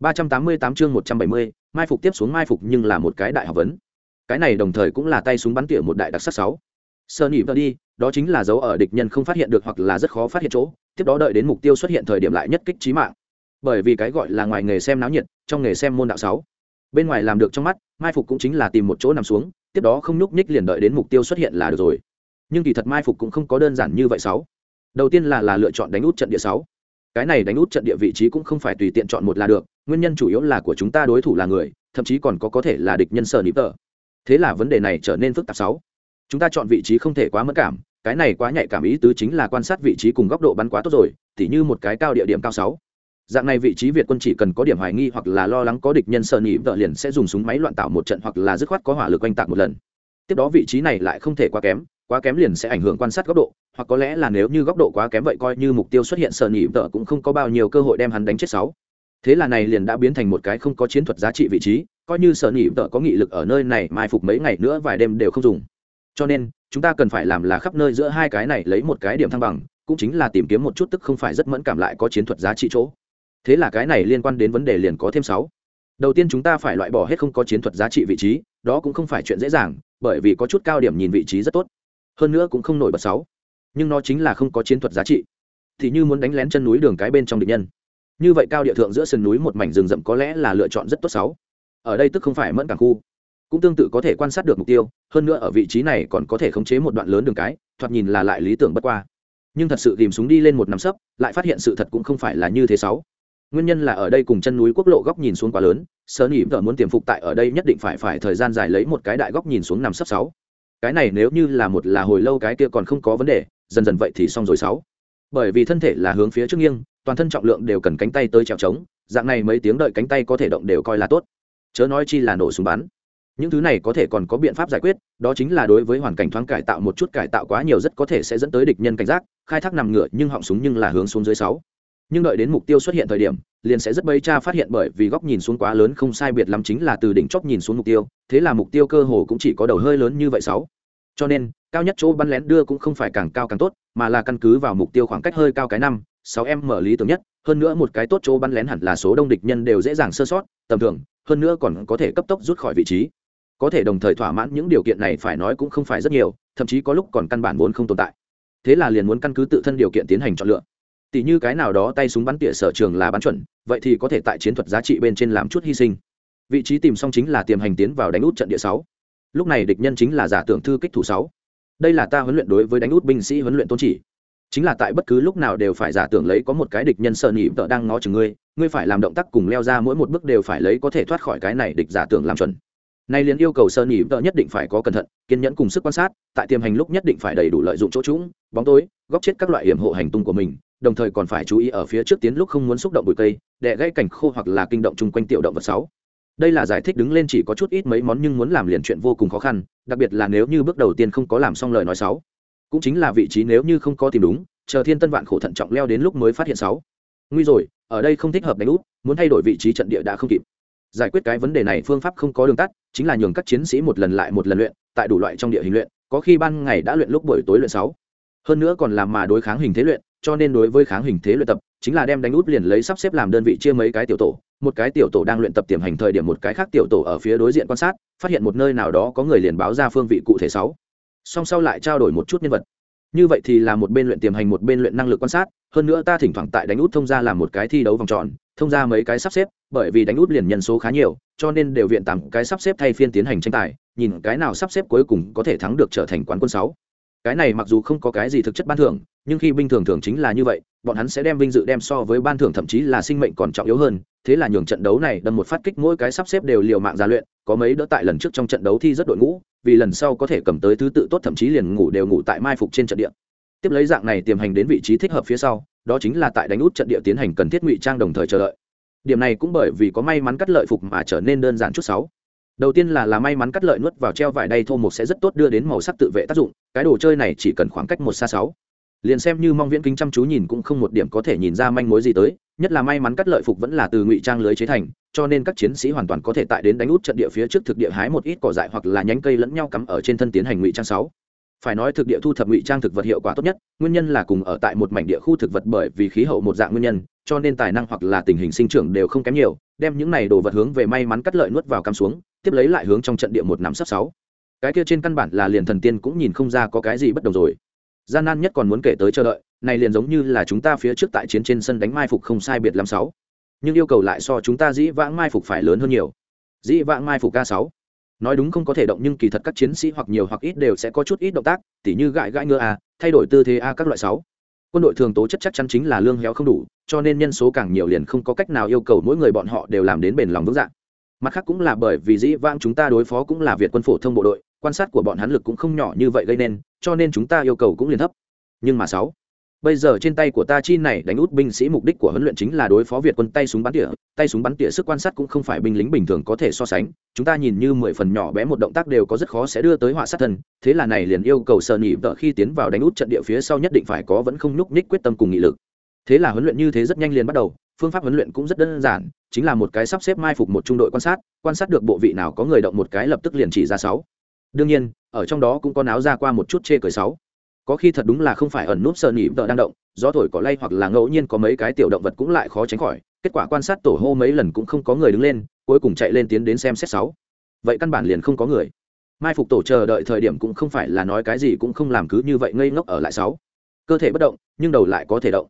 388 chương 170, mai phục tiếp xuống mai phục nhưng là một cái đại học vấn. Cái này đồng thời cũng là tay súng bắn tỉa một đại đặc sắc 6. Sơ nhịp đi, đó chính là dấu ở địch nhân không phát hiện được hoặc là rất khó phát hiện chỗ, tiếp đó đợi đến mục tiêu xuất hiện thời điểm lại nhất kích chí mạng. Bởi vì cái gọi là ngoài nghề xem náo nhiệt, trong nghề xem môn đạo 6. Bên ngoài làm được trong mắt, mai phục cũng chính là tìm một chỗ nằm xuống, tiếp đó không nhúc nhích liền đợi đến mục tiêu xuất hiện là được rồi. Nhưng kỳ thật mai phục cũng không có đơn giản như vậy 6. Đầu tiên là là lựa chọn đánh út trận địa 6 cái này đánh út trận địa vị trí cũng không phải tùy tiện chọn một là được nguyên nhân chủ yếu là của chúng ta đối thủ là người, thậm chí còn có có thể là địch nhân sở nịp tờ. Thế là vấn đề này trở nên phức tạp sáu. Chúng ta chọn vị trí không thể quá mất cảm, cái này quá nhạy cảm ý tứ chính là quan sát vị trí cùng góc độ bắn quá tốt rồi, tỉ như một cái cao địa điểm cao sáu. Dạng này vị trí việt quân chỉ cần có điểm hoài nghi hoặc là lo lắng có địch nhân sợ nỉ vợ liền sẽ dùng súng máy loạn tạo một trận hoặc là dứt khoát có hỏa lực oanh tạc một lần. Tiếp đó vị trí này lại không thể quá kém quá kém liền sẽ ảnh hưởng quan sát góc độ, hoặc có lẽ là nếu như góc độ quá kém vậy coi như mục tiêu xuất hiện sợ nhị tợ cũng không có bao nhiêu cơ hội đem hắn đánh chết sáu thế là này liền đã biến thành một cái không có chiến thuật giá trị vị trí, coi như sợ nỉ tợ có nghị lực ở nơi này mai phục mấy ngày nữa vài đêm đều không dùng. Cho nên, chúng ta cần phải làm là khắp nơi giữa hai cái này lấy một cái điểm thăng bằng, cũng chính là tìm kiếm một chút tức không phải rất mẫn cảm lại có chiến thuật giá trị chỗ. Thế là cái này liên quan đến vấn đề liền có thêm sáu. Đầu tiên chúng ta phải loại bỏ hết không có chiến thuật giá trị vị trí, đó cũng không phải chuyện dễ dàng, bởi vì có chút cao điểm nhìn vị trí rất tốt. Hơn nữa cũng không nổi bật sáu. Nhưng nó chính là không có chiến thuật giá trị. Thì như muốn đánh lén chân núi đường cái bên trong địch nhân như vậy cao địa thượng giữa sườn núi một mảnh rừng rậm có lẽ là lựa chọn rất tốt sáu. Ở đây tức không phải mẫn cảng khu. Cũng tương tự có thể quan sát được mục tiêu, hơn nữa ở vị trí này còn có thể khống chế một đoạn lớn đường cái, thoạt nhìn là lại lý tưởng bất qua. Nhưng thật sự tìm súng đi lên một nắm sấp, lại phát hiện sự thật cũng không phải là như thế sáu. Nguyên nhân là ở đây cùng chân núi quốc lộ góc nhìn xuống quá lớn sơ nỉ vợ muốn tiềm phục tại ở đây nhất định phải phải thời gian dài lấy một cái đại góc nhìn xuống nằm sấp sáu. Cái này nếu như là một là hồi lâu cái kia còn không có vấn đề, dần dần vậy thì xong rồi sáu bởi vì thân thể là hướng phía trước nghiêng, toàn thân trọng lượng đều cần cánh tay tới trèo trống, dạng này mấy tiếng đợi cánh tay có thể động đều coi là tốt. Chớ nói chi là nổ súng bắn. Những thứ này có thể còn có biện pháp giải quyết, đó chính là đối với hoàn cảnh thoáng cải tạo một chút cải tạo quá nhiều rất có thể sẽ dẫn tới địch nhân cảnh giác, khai thác nằm ngửa nhưng họng súng nhưng là hướng xuống dưới sáu. Nhưng đợi đến mục tiêu xuất hiện thời điểm, liền sẽ rất bấy cha phát hiện bởi vì góc nhìn xuống quá lớn không sai biệt lắm chính là từ đỉnh chóp nhìn xuống mục tiêu, thế là mục tiêu cơ hồ cũng chỉ có đầu hơi lớn như vậy sáu. Cho nên, cao nhất chỗ bắn lén đưa cũng không phải càng cao càng tốt mà là căn cứ vào mục tiêu khoảng cách hơi cao cái năm, sáu em mở lý tưởng nhất, hơn nữa một cái tốt chỗ bắn lén hẳn là số đông địch nhân đều dễ dàng sơ sót, tầm thường, hơn nữa còn có thể cấp tốc rút khỏi vị trí. Có thể đồng thời thỏa mãn những điều kiện này phải nói cũng không phải rất nhiều, thậm chí có lúc còn căn bản vốn không tồn tại. Thế là liền muốn căn cứ tự thân điều kiện tiến hành chọn lựa. Tỷ như cái nào đó tay súng bắn tỉa sở trường là bắn chuẩn, vậy thì có thể tại chiến thuật giá trị bên trên làm chút hy sinh. Vị trí tìm xong chính là tiềm hành tiến vào đánh út trận địa sáu. Lúc này địch nhân chính là giả tưởng thư kích thủ sáu đây là ta huấn luyện đối với đánh út binh sĩ huấn luyện tôn chỉ. Chính là tại bất cứ lúc nào đều phải giả tưởng lấy có một cái địch nhân sợ nỉ tợ đang ngó chừng ngươi ngươi phải làm động tác cùng leo ra mỗi một bước đều phải lấy có thể thoát khỏi cái này địch giả tưởng làm chuẩn. Nay liền yêu cầu sơ nỉ tợ nhất định phải có cẩn thận, kiên nhẫn cùng sức quan sát, tại tiềm hành lúc nhất định phải đầy đủ lợi dụng chỗ trũng bóng tối, góc chết các loại hiểm hộ hành tung của mình, đồng thời còn phải chú ý ở phía trước tiến lúc không muốn xúc động bụi cây để gây cảnh khô hoặc là kinh động chung quanh tiểu động vật sáu đây là giải thích đứng lên chỉ có chút ít mấy món nhưng muốn làm liền chuyện vô cùng khó khăn, đặc biệt là nếu như bước đầu tiên không có làm xong lời nói sáu. Cũng chính là vị trí nếu như không có tìm đúng, chờ thiên tân vạn khổ thận trọng leo đến lúc mới phát hiện sáu. Nguy rồi, ở đây không thích hợp đánh út, muốn thay đổi vị trí trận địa đã không kịp. Giải quyết cái vấn đề này phương pháp không có đường tắt, chính là nhường các chiến sĩ một lần lại một lần luyện, tại đủ loại trong địa hình luyện, có khi ban ngày đã luyện lúc buổi tối luyện sáu. Hơn nữa còn làm mà đối kháng hình thế luyện, cho nên đối với kháng hình thế luyện tập, chính là đem đánh út liền lấy sắp xếp làm đơn vị chia mấy cái tiểu tổ một cái tiểu tổ đang luyện tập tiềm hành thời điểm một cái khác tiểu tổ ở phía đối diện quan sát, phát hiện một nơi nào đó có người liền báo ra phương vị cụ thể sáu. Song sau lại trao đổi một chút nhân vật. Như vậy thì là một bên luyện tiềm hành một bên luyện năng lực quan sát, hơn nữa ta thỉnh thoảng tại đánh út thông ra làm một cái thi đấu vòng tròn, thông ra mấy cái sắp xếp, bởi vì đánh út liền nhân số khá nhiều, cho nên đều viện tám cái sắp xếp thay phiên tiến hành tranh tài, nhìn cái nào sắp xếp cuối cùng có thể thắng được trở thành quán quân sáu. Cái này mặc dù không có cái gì thực chất ban thưởng, nhưng khi binh thường thường chính là như vậy, bọn hắn sẽ đem vinh dự đem so với ban thưởng thậm chí là sinh mệnh còn trọng yếu hơn thế là nhường trận đấu này đâm một phát kích mỗi cái sắp xếp đều liều mạng ra luyện, có mấy đỡ tại lần trước trong trận đấu thi rất đội ngũ, vì lần sau có thể cầm tới thứ tự tốt thậm chí liền ngủ đều ngủ tại mai phục trên trận địa. Tiếp lấy dạng này tiềm hành đến vị trí thích hợp phía sau, đó chính là tại đánh út trận địa tiến hành cần thiết ngụy trang đồng thời chờ đợi. Điểm này cũng bởi vì có may mắn cắt lợi phục mà trở nên đơn giản chút sáu đầu tiên là là may mắn cắt lợi nuốt vào treo vải đay thô một sẽ rất tốt đưa đến màu sắc tự vệ tác dụng, cái đồ chơi này chỉ cần khoảng cách một xa sáu. Liền xem như mong viễn kính chăm chú nhìn cũng không một điểm có thể nhìn ra manh mối gì tới nhất là may mắn cắt lợi phục vẫn là từ ngụy trang lưới chế thành, cho nên các chiến sĩ hoàn toàn có thể tại đến đánh út trận địa phía trước thực địa hái một ít cỏ dại hoặc là nhánh cây lẫn nhau cắm ở trên thân tiến hành ngụy trang sáu. Phải nói thực địa thu thập ngụy trang thực vật hiệu quả tốt nhất, nguyên nhân là cùng ở tại một mảnh địa khu thực vật bởi vì khí hậu một dạng nguyên nhân, cho nên tài năng hoặc là tình hình sinh trưởng đều không kém nhiều, đem những này đồ vật hướng về may mắn cắt lợi nuốt vào cắm xuống, tiếp lấy lại hướng trong trận địa một nắm sắp sáu. Cái kia trên căn bản là liền thần tiên cũng nhìn không ra có cái gì bất đồng rồi. Gian nan nhất còn muốn kể tới chờ đợi này liền giống như là chúng ta phía trước tại chiến trên sân đánh mai phục không sai biệt lắm sáu. Nhưng yêu cầu lại so chúng ta dĩ vãng mai phục phải lớn hơn nhiều. Dĩ vãng mai phục k sáu. Nói đúng không có thể động nhưng kỳ thật các chiến sĩ hoặc nhiều hoặc ít đều sẽ có chút ít động tác, tỉ như gãi gãi ngựa a, thay đổi tư thế a các loại sáu. Quân đội thường tố chất chắc chắn chính là lương héo không đủ, cho nên nhân số càng nhiều liền không có cách nào yêu cầu mỗi người bọn họ đều làm đến bền lòng vững dạng mặt khác cũng là bởi vì dĩ vãng chúng ta đối phó cũng là việt quân phổ thông bộ đội, quan sát của bọn hắn lực cũng không nhỏ như vậy gây nên, cho nên chúng ta yêu cầu cũng liền thấp. Nhưng mà sáu bây giờ trên tay của ta chi này đánh út binh sĩ mục đích của huấn luyện chính là đối phó việt quân tay súng bắn tỉa. Tay súng bắn tỉa sức quan sát cũng không phải binh lính bình thường có thể so sánh. Chúng ta nhìn như mười phần nhỏ bé, một động tác đều có rất khó sẽ đưa tới họa sát thân. Thế là này liền yêu cầu sợ nhị vợ khi tiến vào đánh út trận địa phía sau nhất định phải có vẫn không nhúc nhích quyết tâm cùng nghị lực. Thế là huấn luyện như thế rất nhanh liền bắt đầu. Phương pháp huấn luyện cũng rất đơn giản, chính là một cái sắp xếp mai phục một trung đội quan sát quan sát được bộ vị nào có người động một cái lập tức liền chỉ ra sáu. Đương nhiên, ở trong đó cũng có náo ra qua một chút chê cười sáu có khi thật đúng là không phải ẩn núp sợ nỉ vợ đang động, gió thổi có lay hoặc là ngẫu nhiên có mấy cái tiểu động vật cũng lại khó tránh khỏi, kết quả quan sát tổ hô mấy lần cũng không có người đứng lên, cuối cùng chạy lên tiến đến xem xét sáu. Vậy căn bản liền không có người. Mai phục tổ chờ đợi thời điểm cũng không phải là nói cái gì cũng không làm cứ như vậy ngây ngốc ở lại sáu. Cơ thể bất động, nhưng đầu lại có thể động.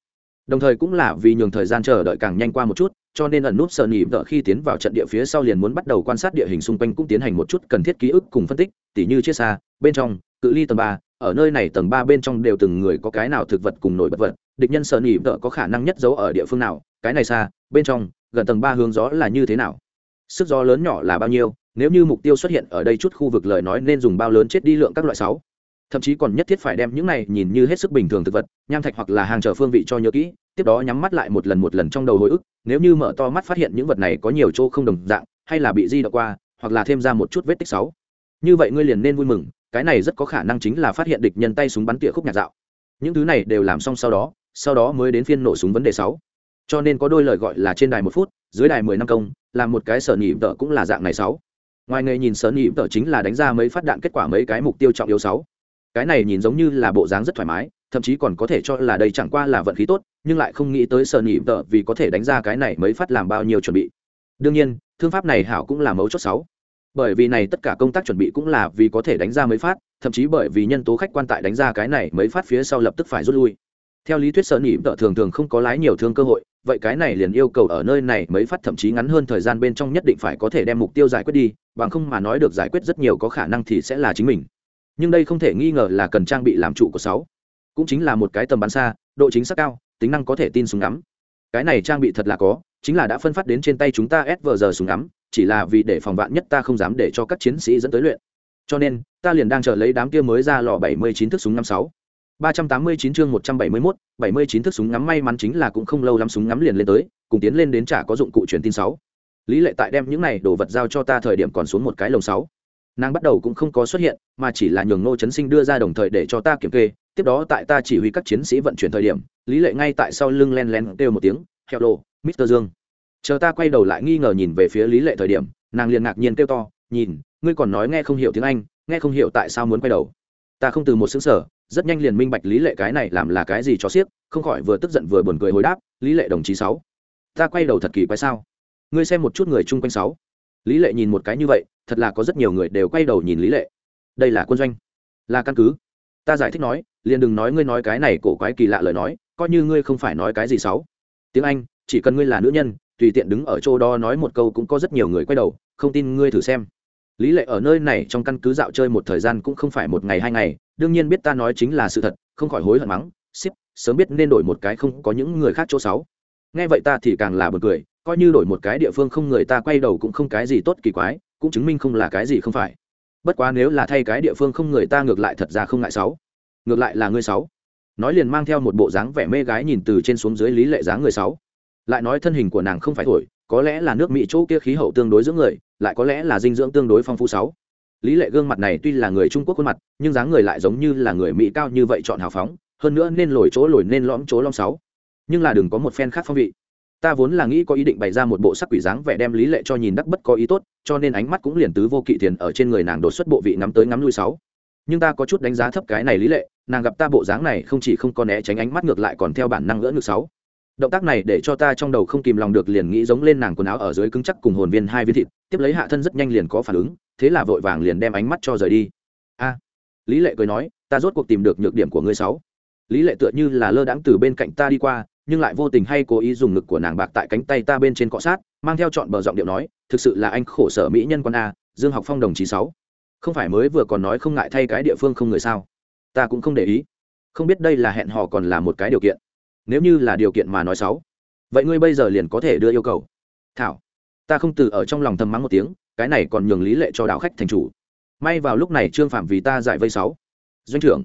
Đồng thời cũng là vì nhường thời gian chờ đợi càng nhanh qua một chút, cho nên ẩn nút sợ nhịp vợ khi tiến vào trận địa phía sau liền muốn bắt đầu quan sát địa hình xung quanh cũng tiến hành một chút cần thiết ký ức cùng phân tích, tỉ như chiếc xa, bên trong, cự ly tầm ba ở nơi này tầng ba bên trong đều từng người có cái nào thực vật cùng nổi bật vật, địch nhân sợ nhị vợ có khả năng nhất giấu ở địa phương nào, cái này xa, bên trong, gần tầng ba hướng gió là như thế nào? Sức gió lớn nhỏ là bao nhiêu? Nếu như mục tiêu xuất hiện ở đây chút khu vực lời nói nên dùng bao lớn chết đi lượng các loại sáu. Thậm chí còn nhất thiết phải đem những này nhìn như hết sức bình thường thực vật, nham thạch hoặc là hàng chờ phương vị cho nhớ kỹ, tiếp đó nhắm mắt lại một lần một lần trong đầu hồi ức, nếu như mở to mắt phát hiện những vật này có nhiều chỗ không đồng dạng, hay là bị di động qua, hoặc là thêm ra một chút vết tích sáu. Như vậy ngươi liền nên vui mừng cái này rất có khả năng chính là phát hiện địch nhân tay súng bắn tỉa khúc nhạc dạo. Những thứ này đều làm xong sau đó sau đó mới đến phiên nổ súng vấn đề sáu. Cho nên có đôi lời gọi là trên đài một phút, dưới đài mười năm công làm một cái sở nhị vợ cũng là dạng này sáu. Ngoài nghề nhìn sở nhị vợ chính là đánh ra mấy phát đạn kết quả mấy cái mục tiêu trọng yếu sáu. Cái này nhìn giống như là bộ dáng rất thoải mái, thậm chí còn có thể cho là đây chẳng qua là vận khí tốt, nhưng lại không nghĩ tới sở nhị vợ vì có thể đánh ra cái này mấy phát làm bao nhiêu chuẩn bị. Đương nhiên, thương pháp này hảo cũng là mấu chốt sáu bởi vì này tất cả công tác chuẩn bị cũng là vì có thể đánh ra mấy phát, thậm chí bởi vì nhân tố khách quan tại đánh ra cái này mấy phát phía sau lập tức phải rút lui. Theo lý thuyết sở nỉ vợ thường thường không có lái nhiều thương cơ hội, vậy cái này liền yêu cầu ở nơi này mấy phát thậm chí ngắn hơn thời gian bên trong nhất định phải có thể đem mục tiêu giải quyết đi, bằng không mà nói được giải quyết rất nhiều có khả năng thì sẽ là chính mình. Nhưng đây không thể nghi ngờ là cần trang bị làm trụ của sáu. Cũng chính là một cái tầm bắn xa, độ chính xác cao, tính năng có thể tin súng ngắm. Cái này trang bị thật là có, chính là đã phân phát đến trên tay chúng ta s vờ giờ súng ngắm chỉ là vì để phòng vạn nhất ta không dám để cho các chiến sĩ dẫn tới luyện cho nên ta liền đang chờ lấy đám kia mới ra lò 79 thước súng năm sáu 389 chương 171, 79 thước súng ngắm may mắn chính là cũng không lâu lắm súng ngắm liền lên tới, cùng tiến lên đến trả có dụng cụ truyền tin 6. Lý Lệ tại đem những này đồ vật giao cho ta thời điểm còn xuống một cái lồng 6. Nàng bắt đầu cũng không có xuất hiện, mà chỉ là nhường Ngô Chấn Sinh đưa ra đồng thời để cho ta kiểm kê, tiếp đó tại ta chỉ huy các chiến sĩ vận chuyển thời điểm, Lý Lệ ngay tại sau lưng len len kêu một tiếng, "Hello, Mr. Dương." Chờ ta quay đầu lại nghi ngờ nhìn về phía Lý Lệ thời điểm, nàng liền ngạc nhiên kêu to, "Nhìn, ngươi còn nói nghe không hiểu tiếng Anh, nghe không hiểu tại sao muốn quay đầu?" Ta không từ một xứng sở, rất nhanh liền minh bạch lý lệ cái này làm là cái gì cho xiếc không khỏi vừa tức giận vừa buồn cười hồi đáp lý lệ đồng chí sáu ta quay đầu thật kỳ quái sao? Ngươi xem một chút người chung quanh sáu. Lý lệ nhìn một cái như vậy thật là có rất nhiều người đều quay đầu nhìn lý lệ. Đây là quân doanh là căn cứ. Ta giải thích nói liền đừng nói ngươi nói cái này cổ quái kỳ lạ lời nói coi như ngươi không phải nói cái gì sáu. Tiếng anh chỉ cần ngươi là nữ nhân tùy tiện đứng ở chỗ đó nói một câu cũng có rất nhiều người quay đầu, không tin ngươi thử xem. Lý lệ ở nơi này trong căn cứ dạo chơi một thời gian cũng không phải một ngày hai ngày, đương nhiên biết ta nói chính là sự thật, không khỏi hối hận mắng ship sớm biết nên đổi một cái không có những người khác chỗ sáu. Nghe vậy ta thì càng là bật cười, coi như đổi một cái địa phương không người ta quay đầu cũng không cái gì tốt kỳ quái, cũng chứng minh không là cái gì không phải. Bất quá nếu là thay cái địa phương không người ta ngược lại thật ra không ngại sáu. Ngược lại là ngươi sáu. Nói liền mang theo một bộ dáng vẻ mê gái nhìn từ trên xuống dưới lý lệ dáng người sáu lại nói thân hình của nàng không phải thổi, có lẽ là nước mỹ chỗ kia khí hậu tương đối dưỡng người, lại có lẽ là dinh dưỡng tương đối phong phú sáu. Lý lệ gương mặt này tuy là người trung quốc khuôn mặt, nhưng dáng người lại giống như là người mỹ cao như vậy chọn hào phóng, hơn nữa nên lồi chỗ lồi nên lõm chỗ lõm sáu. Nhưng là đừng có một phen khác phong vị. Ta vốn là nghĩ có ý định bày ra một bộ sắc quỷ dáng vẻ đem lý lệ cho nhìn đắc bất có ý tốt, cho nên ánh mắt cũng liền tứ vô kỵ thiền ở trên người nàng đột xuất bộ vị ngắm tới ngắm lui sáu. Nhưng ta có chút đánh giá thấp cái này lý lệ, nàng gặp ta bộ dáng này không chỉ không có né tránh ánh mắt ngược lại còn theo bản năng gỡ ngược sáu động tác này để cho ta trong đầu không kìm lòng được liền nghĩ giống lên nàng quần áo ở dưới cứng chắc cùng hồn viên hai viên thịt, tiếp lấy hạ thân rất nhanh liền có phản ứng, thế là vội vàng liền đem ánh mắt cho rời đi. A, lý lệ cười nói, ta rốt cuộc tìm được nhược điểm của ngươi sáu. Lý lệ tựa như là lơ đãng từ bên cạnh ta đi qua, nhưng lại vô tình hay cố ý dùng ngực của nàng bạc tại cánh tay ta bên trên cọ sát, mang theo chọn bờ giọng điệu nói, thực sự là anh khổ sở mỹ nhân quan a, dương học phong đồng chí sáu. Không phải mới vừa còn nói không ngại thay cái địa phương không người sao? Ta cũng không để ý. Không biết đây là hẹn hò còn là một cái điều kiện nếu như là điều kiện mà nói sáu. Vậy ngươi bây giờ liền có thể đưa yêu cầu. Thảo, ta không từ ở trong lòng thầm mắng một tiếng, cái này còn nhường lý lệ cho đạo khách thành chủ. May vào lúc này trương phạm vì ta giải vây sáu. Doanh trưởng,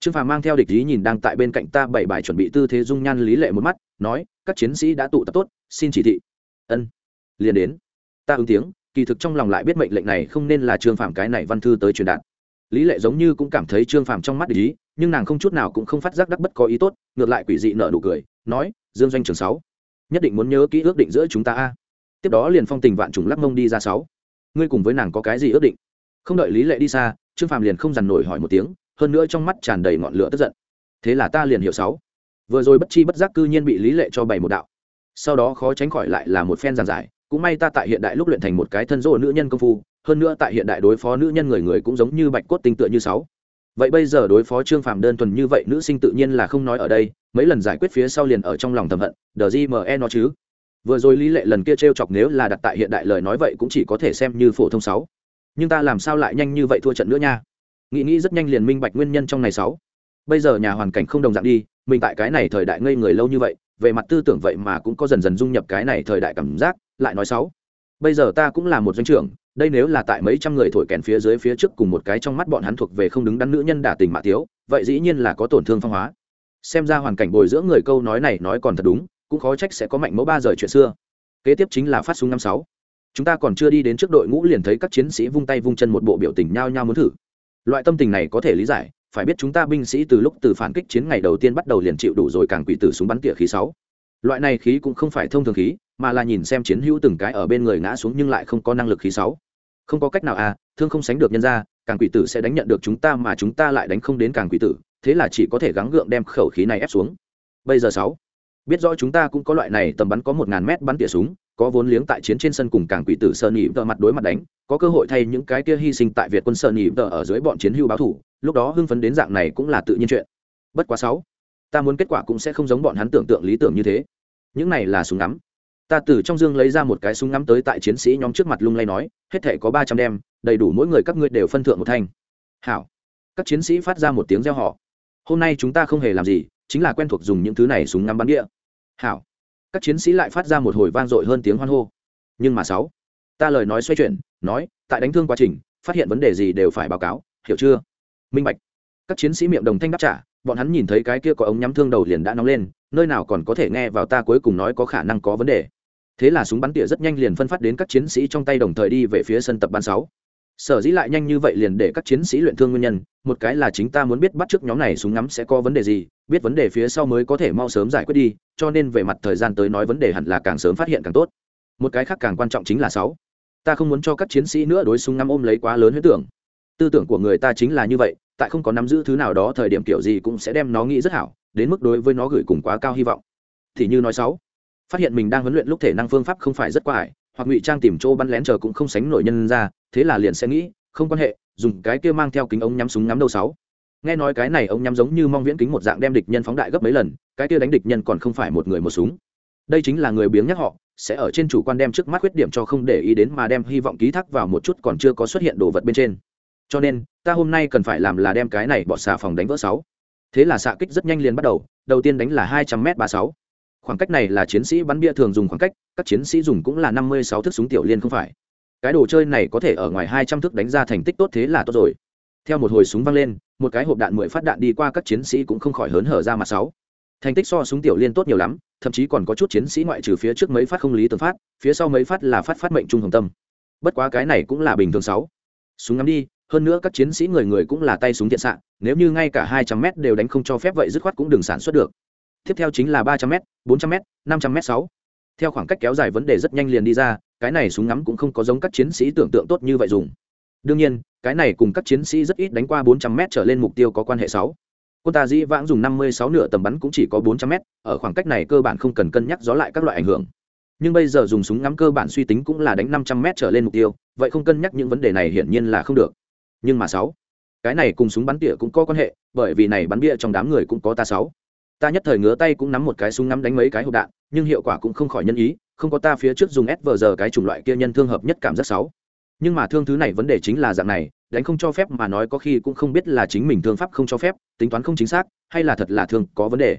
trương phạm mang theo địch ý nhìn đang tại bên cạnh ta bảy bài chuẩn bị tư thế dung nhan lý lệ một mắt, nói, các chiến sĩ đã tụ tập tốt, xin chỉ thị. Ân, liền đến. Ta ứng tiếng, kỳ thực trong lòng lại biết mệnh lệnh này không nên là trương phạm cái này văn thư tới truyền đạt. Lý lệ giống như cũng cảm thấy trương phạm trong mắt địch ý nhưng nàng không chút nào cũng không phát giác đắc bất có ý tốt, ngược lại quỷ dị nợ nụ cười, nói, dương doanh trường sáu, nhất định muốn nhớ kỹ ước định giữa chúng ta a. Tiếp đó liền phong tình vạn trùng lắc mông đi ra sáu. Ngươi cùng với nàng có cái gì ước định? Không đợi lý lệ đi xa, trương phàm liền không dằn nổi hỏi một tiếng, hơn nữa trong mắt tràn đầy ngọn lửa tức giận. Thế là ta liền hiểu sáu. Vừa rồi bất chi bất giác cư nhiên bị lý lệ cho bày một đạo. Sau đó khó tránh khỏi lại là một phen giàn giải, cũng may ta tại hiện đại lúc luyện thành một cái thân rỗ nữ nhân công phu, hơn nữa tại hiện đại đối phó nữ nhân người người cũng giống như bạch cốt tinh tựa như sáu vậy bây giờ đối phó trương phàm đơn thuần như vậy, nữ sinh tự nhiên là không nói ở đây, mấy lần giải quyết phía sau liền ở trong lòng thầm hận, đờ gì mờ e nó chứ? Vừa rồi lý lệ lần kia t r e o chọc nếu là đặt tại hiện đại lời nói vậy cũng chỉ có thể xem như phổ thông sáu. Nhưng ta làm sao lại nhanh như vậy thua trận nữa nha? Nghĩ nghĩ rất nhanh liền minh bạch nguyên nhân trong này sáu. Bây giờ nhà hoàn cảnh không đồng dạng đi, mình tại cái này thời đại ngây người lâu như vậy, về mặt tư tưởng vậy mà cũng có dần dần dung nhập cái này thời đại cảm giác, lại nói sáu. Bây giờ ta cũng là một doanh trưởng đây nếu là tại mấy trăm người thổi kèn phía dưới phía trước cùng một cái trong mắt bọn hắn thuộc về không đứng đắn nữ nhân đả tình mạ tiếu, vậy dĩ nhiên là có tổn thương phong hóa. Xem ra hoàn cảnh bồi dưỡng người câu nói này nói còn thật đúng, cũng khó trách sẽ có mạnh mẫu ba giờ chuyện xưa. Kế tiếp chính là phát súng năm sáu. Chúng ta còn chưa đi đến trước đội ngũ liền thấy các chiến sĩ vung tay vung chân một bộ biểu tình nhao nhao muốn thử. Loại tâm tình này có thể lý giải, phải biết chúng ta binh sĩ từ lúc từ phản kích chiến ngày đầu tiên bắt đầu liền chịu đủ rồi càng quỷ tử súng bắn tỉa khí sáu. Loại này khí cũng không phải thông thường khí mà là nhìn xem chiến hữu từng cái ở bên người ngã xuống nhưng lại không có năng lực khí sáu. Không có cách nào à thương không sánh được nhân ra, càng quỷ tử sẽ đánh nhận được chúng ta mà chúng ta lại đánh không đến càng quỷ tử, thế là chỉ có thể gắng gượng đem khẩu khí này ép xuống. Bây giờ sáu, biết rõ chúng ta cũng có loại này tầm bắn có một ngàn mét bắn tỉa súng, có vốn liếng tại chiến trên sân cùng càng quỷ tử sơn nhị vợ mặt đối mặt đánh, có cơ hội thay những cái kia hy sinh tại việt quân sơn nhị vợ ở dưới bọn chiến hưu báo thủ, lúc đó hưng phấn đến dạng này cũng là tự nhiên chuyện. Bất quá sáu, ta muốn kết quả cũng sẽ không giống bọn hắn tưởng tượng lý tưởng như thế. Những này là súng ngắm ta từ trong dương lấy ra một cái súng ngắm tới tại chiến sĩ nhóm trước mặt lung lay nói, hết thể có ba trăm đem, đầy đủ mỗi người các ngươi đều phân thượng một thanh. Hảo. Các chiến sĩ phát ra một tiếng reo họ hôm nay chúng ta không hề làm gì, chính là quen thuộc dùng những thứ này súng ngắm bắn địa. Hảo. Các chiến sĩ lại phát ra một hồi vang dội hơn tiếng hoan hô. Nhưng mà sáu. Ta lời nói xoay chuyển, nói, tại đánh thương quá trình, phát hiện vấn đề gì đều phải báo cáo, hiểu chưa? Minh bạch. Các chiến sĩ miệng đồng thanh đáp trả, bọn hắn nhìn thấy cái kia có ống nhắm thương đầu liền đã nóng lên nơi nào còn có thể nghe vào ta cuối cùng nói có khả năng có vấn đề. Thế là súng bắn tỉa rất nhanh liền phân phát đến các chiến sĩ trong tay đồng thời đi về phía sân tập ban sáu. Sở dĩ lại nhanh như vậy liền để các chiến sĩ luyện thương nguyên nhân, một cái là chính ta muốn biết bắt trước nhóm này súng ngắm sẽ có vấn đề gì, biết vấn đề phía sau mới có thể mau sớm giải quyết đi, cho nên về mặt thời gian tới nói vấn đề hẳn là càng sớm phát hiện càng tốt. Một cái khác càng quan trọng chính là sáu. Ta không muốn cho các chiến sĩ nữa đối súng ngắm ôm lấy quá lớn huyết tưởng. Tư tưởng của người ta chính là như vậy, tại không có nắm giữ thứ nào đó thời điểm kiểu gì cũng sẽ đem nó nghĩ rất hảo đến mức đối với nó gửi cùng quá cao hy vọng. Thì như nói sáu, phát hiện mình đang huấn luyện lúc thể năng phương pháp không phải rất quải hoặc ngụy trang tìm chỗ bắn lén chờ cũng không sánh nổi nhân ra, thế là liền sẽ nghĩ, không quan hệ, dùng cái kia mang theo kính ống nhắm súng ngắm đầu sáu. Nghe nói cái này ống nhắm giống như mong viễn kính một dạng đem địch nhân phóng đại gấp mấy lần, cái kia đánh địch nhân còn không phải một người một súng. Đây chính là người biếng nhắc họ, sẽ ở trên chủ quan đem trước mắt khuyết điểm cho không để ý đến mà đem hy vọng ký thác vào một chút còn chưa có xuất hiện đồ vật bên trên. Cho nên, ta hôm nay cần phải làm là đem cái này bỏ xà phòng đánh vỡ sáu thế là xạ kích rất nhanh liền bắt đầu đầu tiên đánh là hai trăm m ba sáu. Khoảng cách này là chiến sĩ bắn bia thường dùng khoảng cách, các chiến sĩ dùng cũng là năm mươi sáu thước súng tiểu liên không phải. Cái đồ chơi này có thể ở ngoài hai trăm thước đánh ra thành tích tốt thế là tốt rồi. Theo một hồi súng văng lên, một cái hộp đạn mười phát đạn đi qua các chiến sĩ cũng không khỏi hớn hở ra mặt sáu. Thành tích so súng tiểu liên tốt nhiều lắm, thậm chí còn có chút chiến sĩ ngoại trừ phía trước mấy phát không lý tường phát, phía sau mấy phát là phát phát mệnh trung hồng tâm. Bất quá cái này cũng là bình thường sáu. Súng ngắm đi hơn nữa các chiến sĩ người người cũng là tay súng thiện xạ, nếu như ngay cả hai trăm m đều đánh không cho phép vậy dứt khoát cũng đừng sản xuất được. Tiếp theo chính là ba trăm m bốn trăm m năm trăm m sáu. Theo khoảng cách kéo dài vấn đề rất nhanh liền đi ra, cái này súng ngắm cũng không có giống các chiến sĩ tưởng tượng tốt như vậy dùng. Đương nhiên, cái này cùng các chiến sĩ rất ít đánh qua bốn trăm m trở lên mục tiêu có quan hệ sáu. Quân ta dĩ vãng dùng năm mươi sáu nửa tầm bắn cũng chỉ có bốn trăm mét, ở khoảng cách này cơ bản không cần cân nhắc gió lại các loại ảnh hưởng. Nhưng bây giờ dùng súng ngắm cơ bản suy tính cũng là đánh năm trăm mét trở lên mục tiêu, vậy không cân nhắc những vấn đề này hiển nhiên là không được nhưng mà sáu. Cái này cùng súng bắn tỉa cũng có quan hệ, bởi vì này bắn bia trong đám người cũng có ta sáu. Ta nhất thời ngứa tay cũng nắm một cái súng nắm đánh mấy cái hộp đạn, nhưng hiệu quả cũng không khỏi nhân ý, không có ta phía trước dùng s vờ giờ cái chủng loại kia nhân thương hợp nhất cảm giác sáu. Nhưng mà thương thứ này vấn đề chính là dạng này, đánh không cho phép mà nói có khi cũng không biết là chính mình thương pháp không cho phép, tính toán không chính xác, hay là thật là thương có vấn đề.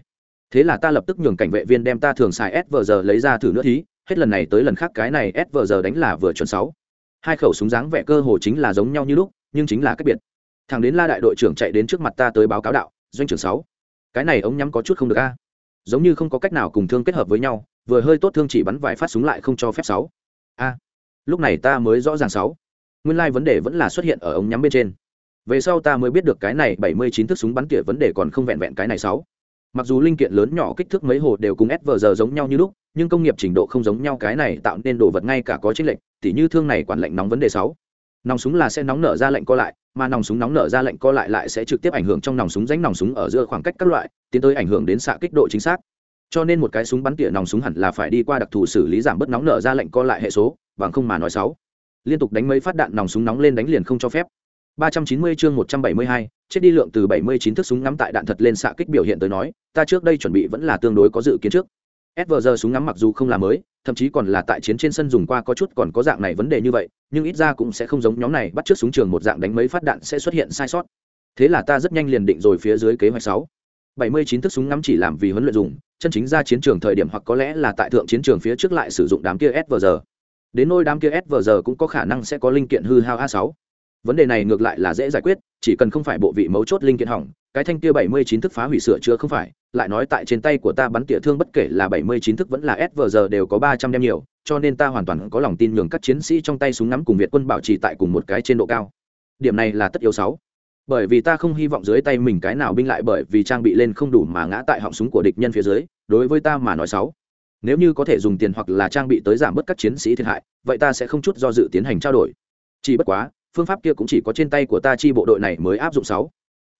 Thế là ta lập tức nhường cảnh vệ viên đem ta thường xài s vờ giờ lấy ra thử nữa thí, hết lần này tới lần khác cái này s vờ giờ đánh là vừa chuẩn sáu. Hai khẩu súng dáng vẻ cơ hồ chính là giống nhau như lúc nhưng chính là cách biệt. Thằng đến la đại đội trưởng chạy đến trước mặt ta tới báo cáo đạo, doanh trưởng sáu. Cái này ống nhắm có chút không được a. Giống như không có cách nào cùng thương kết hợp với nhau, vừa hơi tốt thương chỉ bắn vài phát súng lại không cho phép sáu. A. Lúc này ta mới rõ ràng sáu. Nguyên lai vấn đề vẫn là xuất hiện ở ống nhắm bên trên. Về sau ta mới biết được cái này bảy mươi chín thước súng bắn tỉa vấn đề còn không vẹn vẹn cái này sáu. Mặc dù linh kiện lớn nhỏ kích thước mấy hồ đều cùng s vờ giờ giống nhau như lúc, nhưng công nghiệp trình độ không giống nhau, cái này tạo nên đồ vật ngay cả có chênh lệch, tỉ như thương này quản lệnh nóng vấn đề sáu nòng súng là sẽ nóng nở ra lệnh co lại mà nòng súng nóng nở ra lệnh co lại lại sẽ trực tiếp ảnh hưởng trong nòng súng ránh nòng súng ở giữa khoảng cách các loại tiến tới ảnh hưởng đến xạ kích độ chính xác. Cho nên một cái súng bắn tỉa nòng súng hẳn là phải đi qua đặc thù xử lý giảm bớt nóng nở ra lệnh co lại hệ số bằng không mà nói sáu liên tục đánh mấy phát đạn nòng súng nóng lên đánh liền không cho phép. 390 chương 172, chết đi lượng từ 79 thước súng ngắm tại đạn thật lên xạ kích biểu hiện tới nói, ta trước đây chuẩn bị vẫn là tương đối có dự kiến trước. SVR súng ngắm mặc dù không là mới, thậm chí còn là tại chiến trên sân dùng qua có chút còn có dạng này vấn đề như vậy, nhưng ít ra cũng sẽ không giống nhóm này bắt trước súng trường một dạng đánh mấy phát đạn sẽ xuất hiện sai sót. Thế là ta rất nhanh liền định rồi phía dưới kế hoạch 6. 79 thức súng ngắm chỉ làm vì huấn luyện dùng, chân chính ra chiến trường thời điểm hoặc có lẽ là tại thượng chiến trường phía trước lại sử dụng đám kia SVR. Đến nôi đám kia SVR cũng có khả năng sẽ có linh kiện hư hao A6 vấn đề này ngược lại là dễ giải quyết chỉ cần không phải bộ vị mấu chốt linh kiện hỏng cái thanh kia bảy mươi chín thức phá hủy sửa chữa không phải, lại nói tại trên tay của ta bắn tỉa thương bất kể là bảy mươi chín thức vẫn là s giờ đều có ba trăm đem nhiều, cho nên ta hoàn toàn có lòng tin nhường các chiến sĩ trong tay súng ngắm cùng việt quân bảo trì tại cùng một cái trên độ cao. Điểm này là tất yếu sáu. Bởi vì ta không hy vọng dưới tay mình cái nào binh lại bởi vì trang bị lên không đủ mà ngã tại họng súng của địch nhân phía dưới, đối với ta mà nói sáu. Nếu như có thể dùng tiền hoặc là trang bị tới giảm bớt các chiến sĩ thiệt hại, vậy ta sẽ không chút do dự tiến hành trao đổi. Chỉ bất quá, phương pháp kia cũng chỉ có trên tay của ta chi bộ đội này mới áp dụng sáu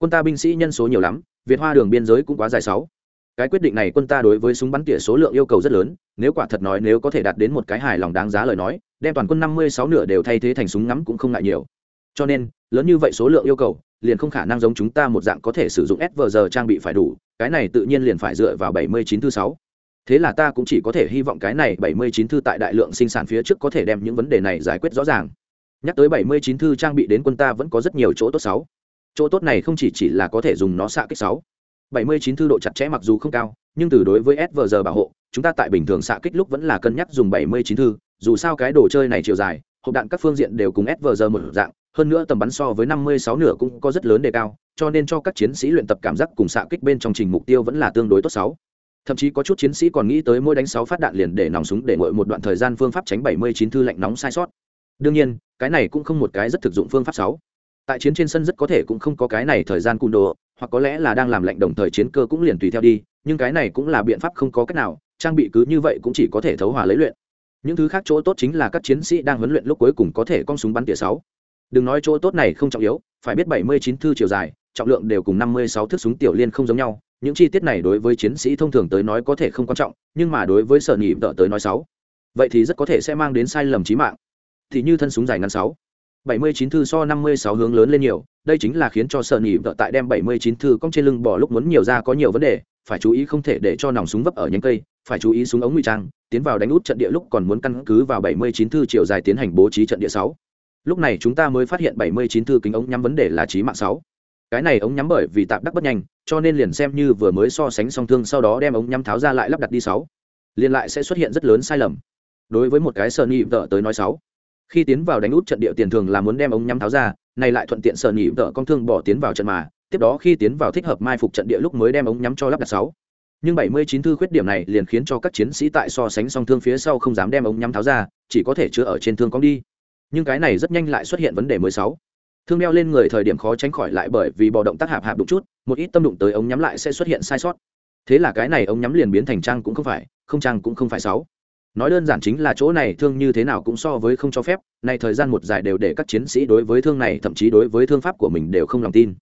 quân ta binh sĩ nhân số nhiều lắm, việt hoa đường biên giới cũng quá dài sáu. Cái quyết định này quân ta đối với súng bắn tỉa số lượng yêu cầu rất lớn, nếu quả thật nói nếu có thể đạt đến một cái hài lòng đáng giá lời nói, đem toàn quân năm mươi sáu nửa đều thay thế thành súng ngắm cũng không ngại nhiều. Cho nên, lớn như vậy số lượng yêu cầu, liền không khả năng giống chúng ta một dạng có thể sử dụng s giờ trang bị phải đủ, cái này tự nhiên liền phải dựa vào bảy mươi chín thứ sáu. Thế là ta cũng chỉ có thể hy vọng cái này bảy mươi chín thư tại đại lượng sinh sản phía trước có thể đem những vấn đề này giải quyết rõ ràng. Nhắc tới bảy mươi chín thư trang bị đến quân ta vẫn có rất nhiều chỗ tốt sáu chỗ tốt này không chỉ chỉ là có thể dùng nó xạ kích sáu. Bảy mươi chín thư độ chặt chẽ mặc dù không cao, nhưng từ đối với svg bảo hộ, chúng ta tại bình thường xạ kích lúc vẫn là cân nhắc dùng bảy mươi chín thư, dù sao cái đồ chơi này chiều dài, hộp đạn các phương diện đều cùng svg một dạng, hơn nữa tầm bắn so với năm mươi sáu nửa cũng có rất lớn đề cao, cho nên cho các chiến sĩ luyện tập cảm giác cùng xạ kích bên trong trình mục tiêu vẫn là tương đối tốt sáu. Thậm chí có chút chiến sĩ còn nghĩ tới mỗi đánh sáu phát đạn liền để nòng súng để ngồi một đoạn thời gian phương pháp tránh bảy mươi chín thư lạnh nóng sai sót. Đương nhiên, cái này cũng không một cái rất thực dụng phương pháp sáu tại chiến trên sân rất có thể cũng không có cái này thời gian cung đồ, hoặc có lẽ là đang làm lệnh đồng thời chiến cơ cũng liền tùy theo đi, nhưng cái này cũng là biện pháp không có cách nào, trang bị cứ như vậy cũng chỉ có thể thấu hòa lấy luyện. Những thứ khác chỗ tốt chính là các chiến sĩ đang huấn luyện lúc cuối cùng có thể con súng bắn tỉa sáu. Đừng nói chỗ tốt này không trọng yếu, phải biết bảy mươi chín thư chiều dài, trọng lượng đều cùng năm mươi sáu thước súng tiểu liên không giống nhau, những chi tiết này đối với chiến sĩ thông thường tới nói có thể không quan trọng, nhưng mà đối với sở nhị vợ tới nói sáu, vậy thì rất có thể sẽ mang đến sai lầm chí mạng. Thì như thân súng dài ngắn sáu bảy mươi chín thư so năm mươi sáu hướng lớn lên nhiều, đây chính là khiến cho sợ nhị vợ tại đem bảy mươi chín thư cong trên lưng bỏ lúc muốn nhiều ra có nhiều vấn đề, phải chú ý không thể để cho nòng súng vấp ở nhánh cây, phải chú ý súng ống ngụy trang, tiến vào đánh út trận địa lúc còn muốn căn cứ vào bảy mươi chín thư chiều dài tiến hành bố trí trận địa sáu. Lúc này chúng ta mới phát hiện bảy mươi chín thư kính ống nhắm vấn đề là trí mạng sáu. Cái này ống nhắm bởi vì tạm đắc bất nhanh, cho nên liền xem như vừa mới so sánh song thương sau đó đem ống nhắm tháo ra lại lắp đặt đi sáu. Liên lại sẽ xuất hiện rất lớn sai lầm. Đối với một cái sợ nhị vợ tới nói sáu khi tiến vào đánh út trận địa tiền thường là muốn đem ống nhắm tháo ra, này lại thuận tiện sợ nhị vợ con thương bỏ tiến vào trận mà, tiếp đó khi tiến vào thích hợp mai phục trận địa lúc mới đem ống nhắm cho lắp đặt sáu. Nhưng 79 thư khuyết điểm này liền khiến cho các chiến sĩ tại so sánh song thương phía sau không dám đem ống nhắm tháo ra, chỉ có thể chứa ở trên thương cong đi. Nhưng cái này rất nhanh lại xuất hiện vấn đề mới sáu. Thương đeo lên người thời điểm khó tránh khỏi lại bởi vì bò động tác hạp hạp đụng chút, một ít tâm đụng tới ống nhắm lại sẽ xuất hiện sai sót. Thế là cái này ống nhắm liền biến thành trang cũng không phải, không trang cũng không phải sáu nói đơn giản chính là chỗ này thương như thế nào cũng so với không cho phép, nay thời gian một dài đều để các chiến sĩ đối với thương này, thậm chí đối với thương pháp của mình đều không lòng tin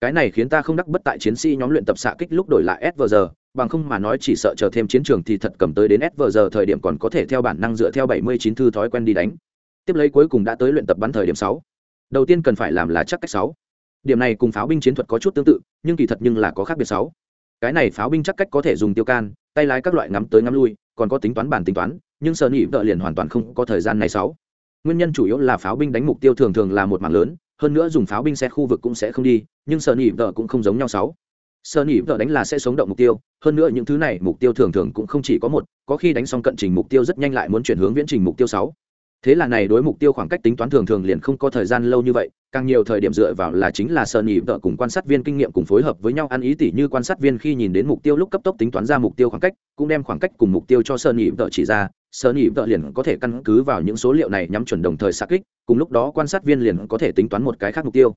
cái này khiến ta không đắc bất tại chiến sĩ nhóm luyện tập xạ kích lúc đổi lại s giờ bằng không mà nói chỉ sợ chờ thêm chiến trường thì thật cầm tới đến s giờ thời điểm còn có thể theo bản năng dựa theo 79 thư thói quen đi đánh tiếp lấy cuối cùng đã tới luyện tập bắn thời điểm 6. đầu tiên cần phải làm là chắc cách 6. điểm này cùng pháo binh chiến thuật có chút tương tự, nhưng kỳ thật nhưng là có khác biệt 6. cái này pháo binh chắc cách có thể dùng tiêu can, tay lái các loại ngắm tới ngắm lui còn có tính toán bản tính toán, nhưng sợ nhị vợ liền hoàn toàn không có thời gian này sáu. Nguyên nhân chủ yếu là pháo binh đánh mục tiêu thường thường là một mảng lớn, hơn nữa dùng pháo binh xét khu vực cũng sẽ không đi, nhưng sợ nhị vợ cũng không giống nhau sáu. Sơ nhị vợ đánh là sẽ sống động mục tiêu, hơn nữa những thứ này mục tiêu thường thường cũng không chỉ có một, có khi đánh xong cận trình mục tiêu rất nhanh lại muốn chuyển hướng viễn trình mục tiêu sáu thế là này đối mục tiêu khoảng cách tính toán thường thường liền không có thời gian lâu như vậy, càng nhiều thời điểm dựa vào là chính là sơ nhị vợ cùng quan sát viên kinh nghiệm cùng phối hợp với nhau ăn ý tỉ như quan sát viên khi nhìn đến mục tiêu lúc cấp tốc tính toán ra mục tiêu khoảng cách, cũng đem khoảng cách cùng mục tiêu cho sơ nhị vợ chỉ ra. Sơ nhị vợ liền có thể căn cứ vào những số liệu này nhắm chuẩn đồng thời xác kích, cùng lúc đó quan sát viên liền có thể tính toán một cái khác mục tiêu.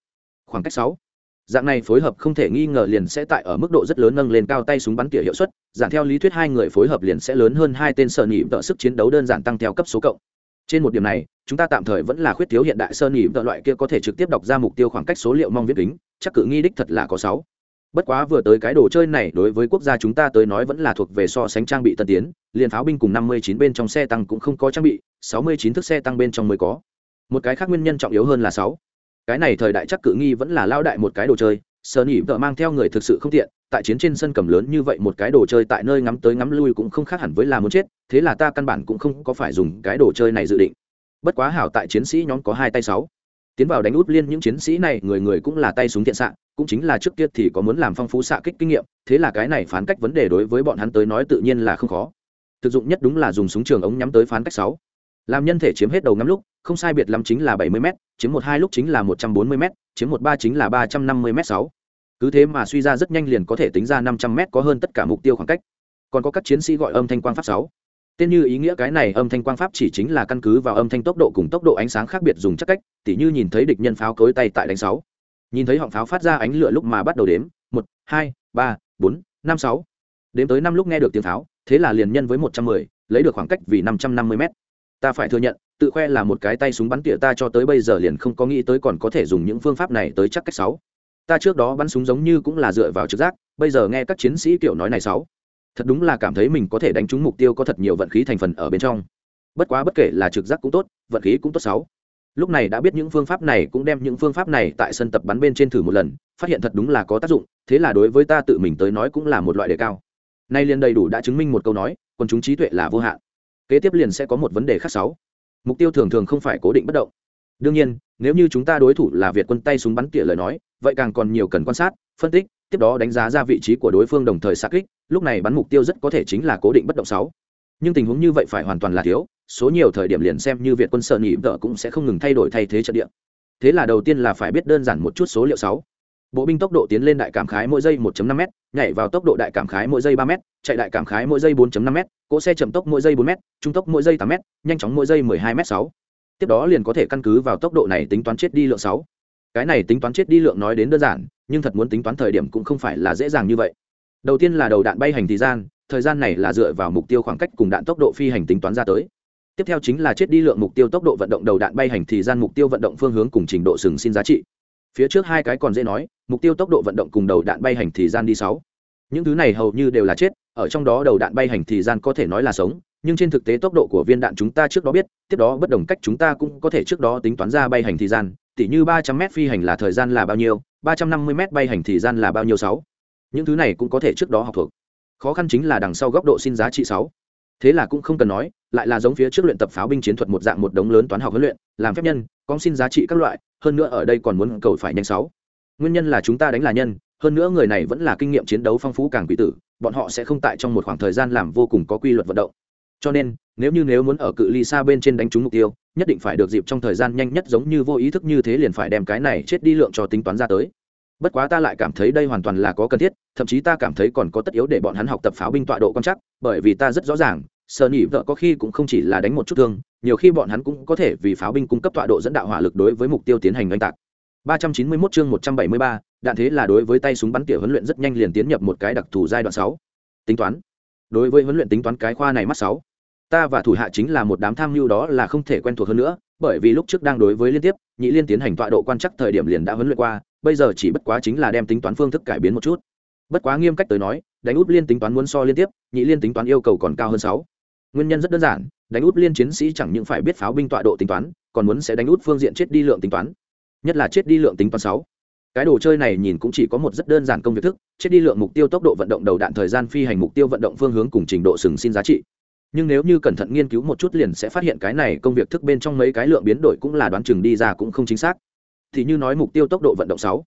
Khoảng cách sáu. Dạng này phối hợp không thể nghi ngờ liền sẽ tại ở mức độ rất lớn nâng lên cao tay súng bắn tỉa hiệu suất. Giảm theo lý thuyết hai người phối hợp liền sẽ lớn hơn hai tên sợ nhị vợ sức chiến đấu đơn giản tăng theo cấp số cộng trên một điểm này, chúng ta tạm thời vẫn là khuyết thiếu hiện đại sơn nhị vợ loại kia có thể trực tiếp đọc ra mục tiêu khoảng cách số liệu mong viết kính, chắc cự nghi đích thật là có sáu. Bất quá vừa tới cái đồ chơi này, đối với quốc gia chúng ta tới nói vẫn là thuộc về so sánh trang bị tân tiến, liền pháo binh cùng năm mươi chín bên trong xe tăng cũng không có trang bị, sáu mươi chín thức xe tăng bên trong mới có. Một cái khác nguyên nhân trọng yếu hơn là sáu. Cái này thời đại chắc cự nghi vẫn là lao đại một cái đồ chơi sơ nỉ vợ mang theo người thực sự không tiện tại chiến trên sân cầm lớn như vậy một cái đồ chơi tại nơi ngắm tới ngắm lui cũng không khác hẳn với là muốn chết, thế là ta căn bản cũng không có phải dùng cái đồ chơi này dự định. Bất quá hảo tại chiến sĩ nhóm có hai tay sáu. Tiến vào đánh út liên những chiến sĩ này, người người cũng là tay súng thiện xạ, cũng chính là trước kia thì có muốn làm phong phú xạ kích kinh nghiệm, thế là cái này phán cách vấn đề đối với bọn hắn tới nói tự nhiên là không khó. Thực dụng nhất đúng là dùng súng trường ống nhắm tới phán cách sáu. Làm nhân thể chiếm hết đầu ngắm lúc, không sai biệt lắm chính là bảy mươi m chiếm một hai lúc chính là một trăm bốn mươi m chiếm một ba chính là ba trăm năm mươi m sáu cứ thế mà suy ra rất nhanh liền có thể tính ra năm trăm mét có hơn tất cả mục tiêu khoảng cách. Còn có các chiến sĩ gọi âm thanh quang pháp sáu. Tên như ý nghĩa cái này âm thanh quang pháp chỉ chính là căn cứ vào âm thanh tốc độ cùng tốc độ ánh sáng khác biệt dùng chắc cách, tỉ như nhìn thấy địch nhân pháo cối tay tại đánh sáu. Nhìn thấy họng pháo phát ra ánh lửa lúc mà bắt đầu đếm, một, hai, ba, bốn, năm, sáu. Đếm tới năm lúc nghe được tiếng pháo, thế là liền nhân với một trăm mười, lấy được khoảng cách vì năm trăm năm mươi mét. ta phải thừa nhận, tự khoe là một cái tay súng bắn tỉa ta cho tới bây giờ liền không có nghĩ tới còn có thể dùng những phương pháp này tới chắc cách sáu ta trước đó bắn súng giống như cũng là dựa vào trực giác, bây giờ nghe các chiến sĩ kiểu nói này sáu. Thật đúng là cảm thấy mình có thể đánh trúng mục tiêu có thật nhiều vận khí thành phần ở bên trong. Bất quá bất kể là trực giác cũng tốt, vận khí cũng tốt sáu. Lúc này đã biết những phương pháp này cũng đem những phương pháp này tại sân tập bắn bên trên thử một lần, phát hiện thật đúng là có tác dụng, thế là đối với ta tự mình tới nói cũng là một loại đề cao. Nay liền đầy đủ đã chứng minh một câu nói còn chúng trí tuệ là vô hạn. Kế tiếp liền sẽ có một vấn đề khác sáu. Mục tiêu thường thường không phải cố định bất động. Đương nhiên, nếu như chúng ta đối thủ là việt quân tay súng bắn tỉa lời nói vậy càng còn nhiều cần quan sát, phân tích, tiếp đó đánh giá ra vị trí của đối phương đồng thời xa kích, lúc này bắn mục tiêu rất có thể chính là cố định bất động sáu. Nhưng tình huống như vậy phải hoàn toàn là thiếu, số nhiều thời điểm liền xem như việt quân sợ nghỉ vợ cũng sẽ không ngừng thay đổi thay thế trận địa. Thế là đầu tiên là phải biết đơn giản một chút số liệu sáu. Bộ binh tốc độ tiến lên đại cảm khái mỗi giây 1.5 m nhảy vào tốc độ đại cảm khái mỗi giây 3 m chạy đại cảm khái mỗi giây 4.5 m cỗ xe chậm tốc mỗi giây 4 m trung tốc mỗi giây 8 m nhanh chóng mỗi giây 12 m 6 tiếp đó liền có thể căn cứ vào tốc độ này tính toán chết đi lượng 6 cái này tính toán chết đi lượng nói đến đơn giản, nhưng thật muốn tính toán thời điểm cũng không phải là dễ dàng như vậy. Đầu tiên là đầu đạn bay hành thời gian thời gian này là dựa vào mục tiêu khoảng cách cùng đạn tốc độ phi hành tính toán ra tới. Tiếp theo chính là chết đi lượng mục tiêu tốc độ vận động đầu đạn bay hành thời gian mục tiêu vận động phương hướng cùng trình độ sừng xin giá trị. Phía trước hai cái còn dễ nói, mục tiêu tốc độ vận động cùng đầu đạn bay hành thời gian đi sáu. Những thứ này hầu như đều là chết, ở trong đó đầu đạn bay hành thời gian có thể nói là sống, nhưng trên thực tế tốc độ của viên đạn chúng ta trước đó biết, tiếp đó bất đồng cách chúng ta cũng có thể trước đó tính toán ra bay hành thời gian tỉ như ba trăm m phi hành là thời gian là bao nhiêu, ba trăm năm mươi m bay hành thời gian là bao nhiêu sáu? Những thứ này cũng có thể trước đó học thuộc. Khó khăn chính là đằng sau góc độ xin giá trị sáu. Thế là cũng không cần nói, lại là giống phía trước luyện tập pháo binh chiến thuật một dạng một đống lớn toán học huấn luyện, làm phép nhân con xin giá trị các loại, hơn nữa ở đây còn muốn cầu phải nhanh sáu. Nguyên nhân là chúng ta đánh là nhân, hơn nữa người này vẫn là kinh nghiệm chiến đấu phong phú càng quỷ tử, bọn họ sẽ không tại trong một khoảng thời gian làm vô cùng có quy luật vận động cho nên nếu như nếu muốn ở cự ly xa bên trên đánh trúng mục tiêu nhất định phải được dịp trong thời gian nhanh nhất giống như vô ý thức như thế liền phải đem cái này chết đi lượng cho tính toán ra tới bất quá ta lại cảm thấy đây hoàn toàn là có cần thiết thậm chí ta cảm thấy còn có tất yếu để bọn hắn học tập pháo binh tọa độ quan chắc bởi vì ta rất rõ ràng sợ nỉ vợ có khi cũng không chỉ là đánh một chút thương nhiều khi bọn hắn cũng có thể vì pháo binh cung cấp tọa độ dẫn đạo hỏa lực đối với mục tiêu tiến hành oanh tạc 391 chương 173, đạn thế là đối với tay súng bắn tỉa huấn luyện rất nhanh liền tiến nhập một cái đặc thù giai đoạn 6. Tính toán. Đối với huấn luyện tính toán cái khoa này mắt 6. Ta và thủ hạ chính là một đám tham mưu đó là không thể quen thuộc hơn nữa, bởi vì lúc trước đang đối với liên tiếp, nhị liên tiến hành tọa độ quan chắc thời điểm liền đã huấn luyện qua, bây giờ chỉ bất quá chính là đem tính toán phương thức cải biến một chút. Bất quá nghiêm cách tới nói đánh út liên tính toán muốn so liên tiếp nhị liên tính toán yêu cầu còn cao hơn sáu. Nguyên nhân rất đơn giản đánh út liên chiến sĩ chẳng những phải biết pháo binh tọa độ tính toán còn muốn sẽ đánh út phương diện chết đi lượng tính toán. Nhất là chết đi lượng tính toán sáu. Cái đồ chơi này nhìn cũng chỉ có một rất đơn giản công việc thức chết đi lượng mục tiêu tốc độ vận động đầu đạn thời gian phi hành mục tiêu vận động phương hướng cùng trình độ sừng xin giá trị nhưng nếu như cẩn thận nghiên cứu một chút liền sẽ phát hiện cái này công việc thức bên trong mấy cái lượng biến đổi cũng là đoán chừng đi ra cũng không chính xác. Thì như nói mục tiêu tốc độ vận động sáu,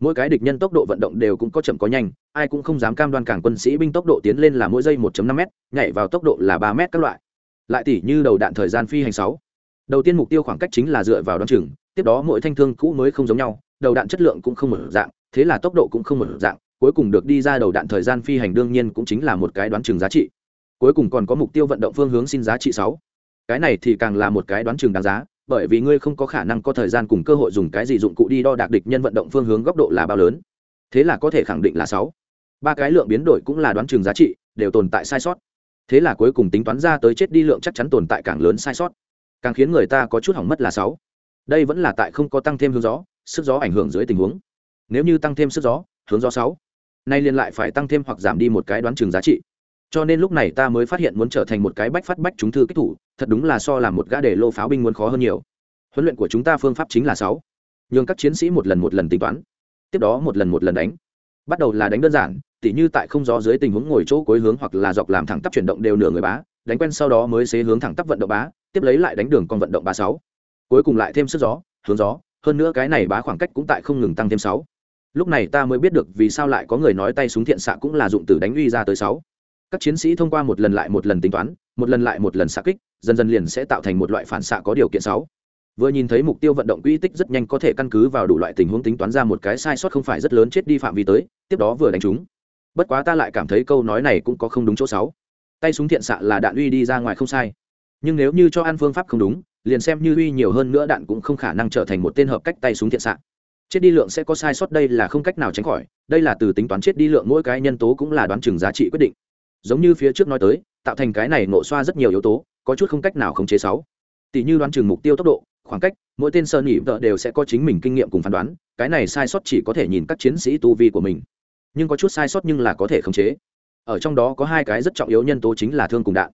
mỗi cái địch nhân tốc độ vận động đều cũng có chậm có nhanh, ai cũng không dám cam đoan cảng quân sĩ binh tốc độ tiến lên là mỗi giây 1.5 m nhảy vào tốc độ là 3 m các loại. Lại tỉ như đầu đạn thời gian phi hành sáu. Đầu tiên mục tiêu khoảng cách chính là dựa vào đoán chừng, tiếp đó mỗi thanh thương cũ mới không giống nhau, đầu đạn chất lượng cũng không một dạng, thế là tốc độ cũng không một dạng, cuối cùng được đi ra đầu đạn thời gian phi hành đương nhiên cũng chính là một cái đoán chừng giá trị cuối cùng còn có mục tiêu vận động phương hướng xin giá trị sáu. Cái này thì càng là một cái đoán chừng đáng giá, bởi vì ngươi không có khả năng có thời gian cùng cơ hội dùng cái gì dụng cụ đi đo đạc địch nhân vận động phương hướng góc độ là bao lớn. Thế là có thể khẳng định là sáu. Ba cái lượng biến đổi cũng là đoán chừng giá trị, đều tồn tại sai sót. Thế là cuối cùng tính toán ra tới chết đi lượng chắc chắn tồn tại càng lớn sai sót. Càng khiến người ta có chút hỏng mất là sáu. Đây vẫn là tại không có tăng thêm hướng gió, sức gió ảnh hưởng dưới tình huống. Nếu như tăng thêm sức gió, hướng gió sáu, nay liền lại phải tăng thêm hoặc giảm đi một cái đoán chừng giá trị cho nên lúc này ta mới phát hiện muốn trở thành một cái bách phát bách chúng thư kích thủ, thật đúng là so làm một gã để lô pháo binh muốn khó hơn nhiều. Huấn luyện của chúng ta phương pháp chính là sáu. Nhường các chiến sĩ một lần một lần tính toán, tiếp đó một lần một lần đánh. Bắt đầu là đánh đơn giản, tỉ như tại không gió dưới tình huống ngồi chỗ cuối hướng hoặc là dọc làm thẳng tắp chuyển động đều nửa người bá, đánh quen sau đó mới xế hướng thẳng tắp vận động bá, tiếp lấy lại đánh đường con vận động ba sáu. Cuối cùng lại thêm sức gió, hướng gió, hơn nữa cái này bá khoảng cách cũng tại không ngừng tăng thêm sáu. Lúc này ta mới biết được vì sao lại có người nói tay súng thiện xạ cũng là dụng từ đánh uy ra tới sáu các chiến sĩ thông qua một lần lại một lần tính toán, một lần lại một lần xạ kích, dần dần liền sẽ tạo thành một loại phản xạ có điều kiện sáu. Vừa nhìn thấy mục tiêu vận động quỹ tích rất nhanh có thể căn cứ vào đủ loại tình huống tính toán ra một cái sai sót không phải rất lớn chết đi phạm vi tới, tiếp đó vừa đánh chúng bất quá ta lại cảm thấy câu nói này cũng có không đúng chỗ sáu. Tay súng thiện xạ là đạn uy đi ra ngoài không sai. Nhưng nếu như cho ăn phương pháp không đúng, liền xem như uy nhiều hơn nữa đạn cũng không khả năng trở thành một tên hợp cách tay súng thiện xạ. Chết đi lượng sẽ có sai sót đây là không cách nào tránh khỏi, đây là từ tính toán chết đi lượng mỗi cái nhân tố cũng là đoán chừng giá trị quyết định giống như phía trước nói tới, tạo thành cái này nộ xoa rất nhiều yếu tố, có chút không cách nào khống chế sáu. Tỷ như đoán chừng mục tiêu tốc độ, khoảng cách, mỗi tên sơn nhị vợ đều sẽ có chính mình kinh nghiệm cùng phán đoán, cái này sai sót chỉ có thể nhìn các chiến sĩ tu vi của mình. Nhưng có chút sai sót nhưng là có thể khống chế. Ở trong đó có hai cái rất trọng yếu nhân tố chính là thương cùng đạn.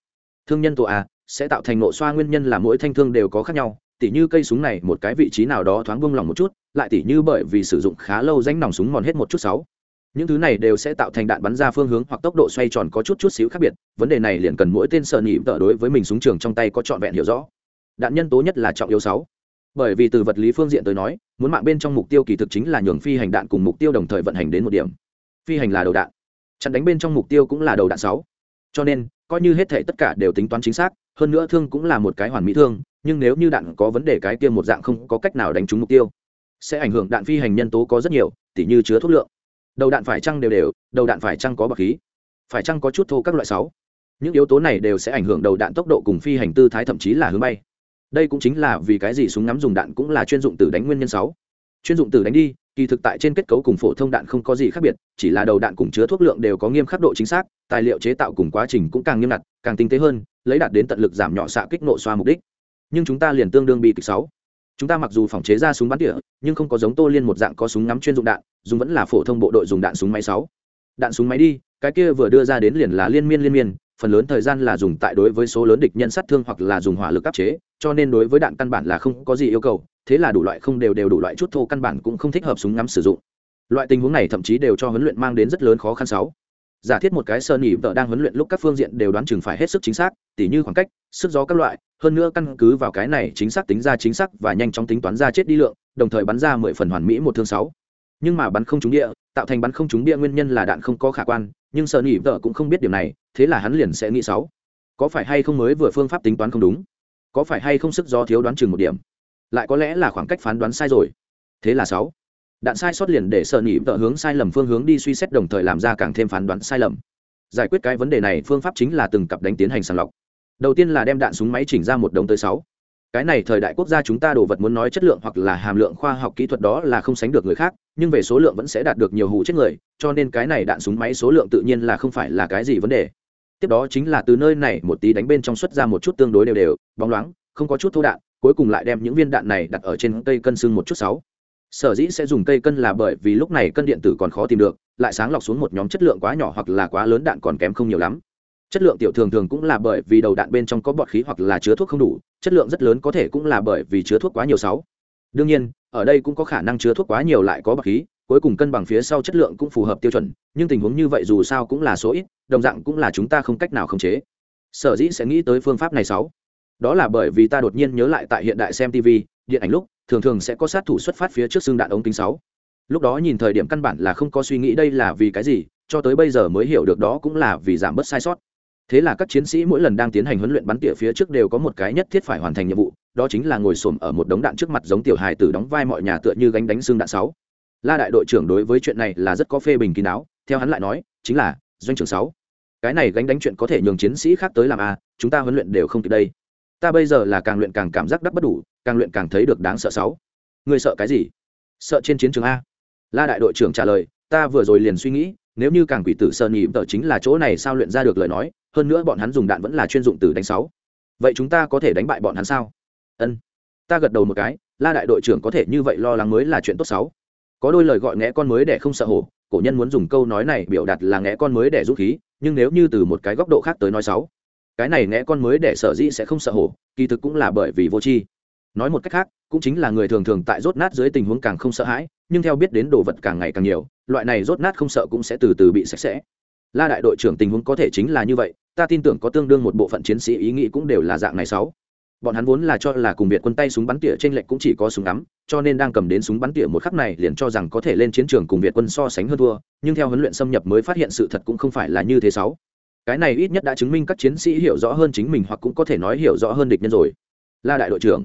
Thương nhân tố a sẽ tạo thành nộ xoa nguyên nhân là mỗi thanh thương đều có khác nhau, tỉ như cây súng này một cái vị trí nào đó thoáng buông lỏng một chút, lại tỉ như bởi vì sử dụng khá lâu danh nòng súng mòn hết một chút sáu những thứ này đều sẽ tạo thành đạn bắn ra phương hướng hoặc tốc độ xoay tròn có chút chút xíu khác biệt, vấn đề này liền cần mỗi tên sợ nhịp tợ đối với mình súng trường trong tay có trọn vẹn hiểu rõ. Đạn nhân tố nhất là trọng yếu sáu. Bởi vì từ vật lý phương diện tới nói, muốn mạng bên trong mục tiêu kỳ thực chính là nhường phi hành đạn cùng mục tiêu đồng thời vận hành đến một điểm. Phi hành là đầu đạn, chặn đánh bên trong mục tiêu cũng là đầu đạn sáu. Cho nên, coi như hết thể tất cả đều tính toán chính xác, hơn nữa thương cũng là một cái hoàn mỹ thương, nhưng nếu như đạn có vấn đề cái kia một dạng không có cách nào đánh trúng mục tiêu, sẽ ảnh hưởng đạn phi hành nhân tố có rất nhiều, tỉ như chứa thuốc lượng đầu đạn phải trăng đều đều, đầu đạn phải trăng có bậc khí? Phải trăng có chút thô các loại sáu? Những yếu tố này đều sẽ ảnh hưởng đầu đạn tốc độ cùng phi hành tư thái thậm chí là hướng bay. Đây cũng chính là vì cái gì súng ngắm dùng đạn cũng là chuyên dụng từ đánh nguyên nhân sáu. Chuyên dụng từ đánh đi, kỳ thực tại trên kết cấu cùng phổ thông đạn không có gì khác biệt, chỉ là đầu đạn cùng chứa thuốc lượng đều có nghiêm khắc độ chính xác, tài liệu chế tạo cùng quá trình cũng càng nghiêm ngặt, càng tinh tế hơn, lấy đạt đến tận lực giảm nhỏ xạ kích nộ xoa mục đích. Nhưng chúng ta liền tương đương bị kịch sáu chúng ta mặc dù phòng chế ra súng bắn tỉa, nhưng không có giống tô liên một dạng có súng ngắm chuyên dụng đạn, dùng vẫn là phổ thông bộ đội dùng đạn súng máy sáu. Đạn súng máy đi, cái kia vừa đưa ra đến liền là liên miên liên miên, phần lớn thời gian là dùng tại đối với số lớn địch nhân sát thương hoặc là dùng hỏa lực áp chế, cho nên đối với đạn căn bản là không có gì yêu cầu, thế là đủ loại không đều đều đủ loại chút thô căn bản cũng không thích hợp súng ngắm sử dụng. Loại tình huống này thậm chí đều cho huấn luyện mang đến rất lớn khó khăn sáu giả thiết một cái sơ nỉ vợ đang huấn luyện lúc các phương diện đều đoán chừng phải hết sức chính xác, tỉ như khoảng cách, sức gió các loại, hơn nữa căn cứ vào cái này chính xác tính ra chính xác và nhanh chóng tính toán ra chết đi lượng, đồng thời bắn ra mười phần hoàn mỹ một thương sáu. Nhưng mà bắn không trúng địa, tạo thành bắn không trúng địa nguyên nhân là đạn không có khả quan, nhưng sơn nỉ vợ cũng không biết điều này, thế là hắn liền sẽ nghĩ sáu. Có phải hay không mới vừa phương pháp tính toán không đúng? Có phải hay không sức gió thiếu đoán chừng một điểm? Lại có lẽ là khoảng cách phán đoán sai rồi. Thế là sáu đạn sai sót liền để sợ nỉ vợ hướng sai lầm phương hướng đi suy xét đồng thời làm ra càng thêm phán đoán sai lầm. Giải quyết cái vấn đề này, phương pháp chính là từng cặp đánh tiến hành sàng lọc. Đầu tiên là đem đạn súng máy chỉnh ra một đồng tới sáu. Cái này thời đại quốc gia chúng ta đồ vật muốn nói chất lượng hoặc là hàm lượng khoa học kỹ thuật đó là không sánh được người khác, nhưng về số lượng vẫn sẽ đạt được nhiều hụ chết người, cho nên cái này đạn súng máy số lượng tự nhiên là không phải là cái gì vấn đề. Tiếp đó chính là từ nơi này một tí đánh bên trong xuất ra một chút tương đối đều đều, bóng loáng, không có chút thô đạn, cuối cùng lại đem những viên đạn này đặt ở trên cây cân xương một chút sáu sở dĩ sẽ dùng cây cân là bởi vì lúc này cân điện tử còn khó tìm được, lại sáng lọc xuống một nhóm chất lượng quá nhỏ hoặc là quá lớn đạn còn kém không nhiều lắm. Chất lượng tiểu thường thường cũng là bởi vì đầu đạn bên trong có bọt khí hoặc là chứa thuốc không đủ, chất lượng rất lớn có thể cũng là bởi vì chứa thuốc quá nhiều sáu. Đương nhiên, ở đây cũng có khả năng chứa thuốc quá nhiều lại có bọt khí, cuối cùng cân bằng phía sau chất lượng cũng phù hợp tiêu chuẩn, nhưng tình huống như vậy dù sao cũng là số ít, đồng dạng cũng là chúng ta không cách nào khống chế. Sở dĩ sẽ nghĩ tới phương pháp này sáu. Đó là bởi vì ta đột nhiên nhớ lại tại hiện đại xem tv điện ảnh lúc thường thường sẽ có sát thủ xuất phát phía trước xương đạn ống kính sáu. Lúc đó nhìn thời điểm căn bản là không có suy nghĩ đây là vì cái gì, cho tới bây giờ mới hiểu được đó cũng là vì giảm bớt sai sót. Thế là các chiến sĩ mỗi lần đang tiến hành huấn luyện bắn tỉa phía trước đều có một cái nhất thiết phải hoàn thành nhiệm vụ, đó chính là ngồi xổm ở một đống đạn trước mặt giống tiểu hài tử đóng vai mọi nhà tựa như gánh đánh xương đạn sáu. La đại đội trưởng đối với chuyện này là rất có phê bình kín đáo, theo hắn lại nói, chính là doanh trưởng sáu. Cái này gánh đánh chuyện có thể nhường chiến sĩ khác tới làm a chúng ta huấn luyện đều không kịp đây ta bây giờ là càng luyện càng cảm giác đắc bất đủ, càng luyện càng thấy được đáng sợ sáu. Người sợ cái gì? Sợ trên chiến trường a. La đại đội trưởng trả lời, ta vừa rồi liền suy nghĩ, nếu như càng quỷ tử sơ nhị tờ chính là chỗ này sao luyện ra được lời nói, hơn nữa bọn hắn dùng đạn vẫn là chuyên dụng từ đánh sáu. Vậy chúng ta có thể đánh bại bọn hắn sao? Ân. Ta gật đầu một cái, la đại đội trưởng có thể như vậy lo lắng mới là chuyện tốt sáu. Có đôi lời gọi ngẽ con mới để không sợ hổ, cổ nhân muốn dùng câu nói này biểu đạt là ngẽ con mới để dũng khí, nhưng nếu như từ một cái góc độ khác tới nói sáu cái này né con mới để sở dĩ sẽ không sợ hổ, kỳ thực cũng là bởi vì vô tri. Nói một cách khác, cũng chính là người thường thường tại rốt nát dưới tình huống càng không sợ hãi, nhưng theo biết đến đồ vật càng ngày càng nhiều, loại này rốt nát không sợ cũng sẽ từ từ bị sạch sẽ. La đại đội trưởng tình huống có thể chính là như vậy, ta tin tưởng có tương đương một bộ phận chiến sĩ ý nghĩ cũng đều là dạng này sáu. Bọn hắn vốn là cho là cùng việt quân tay súng bắn tỉa trên lệnh cũng chỉ có súng ngắm, cho nên đang cầm đến súng bắn tỉa một khắc này liền cho rằng có thể lên chiến trường cùng việt quân so sánh hơn thua, nhưng theo huấn luyện xâm nhập mới phát hiện sự thật cũng không phải là như thế sáu cái này ít nhất đã chứng minh các chiến sĩ hiểu rõ hơn chính mình hoặc cũng có thể nói hiểu rõ hơn địch nhân rồi. La đại đội trưởng,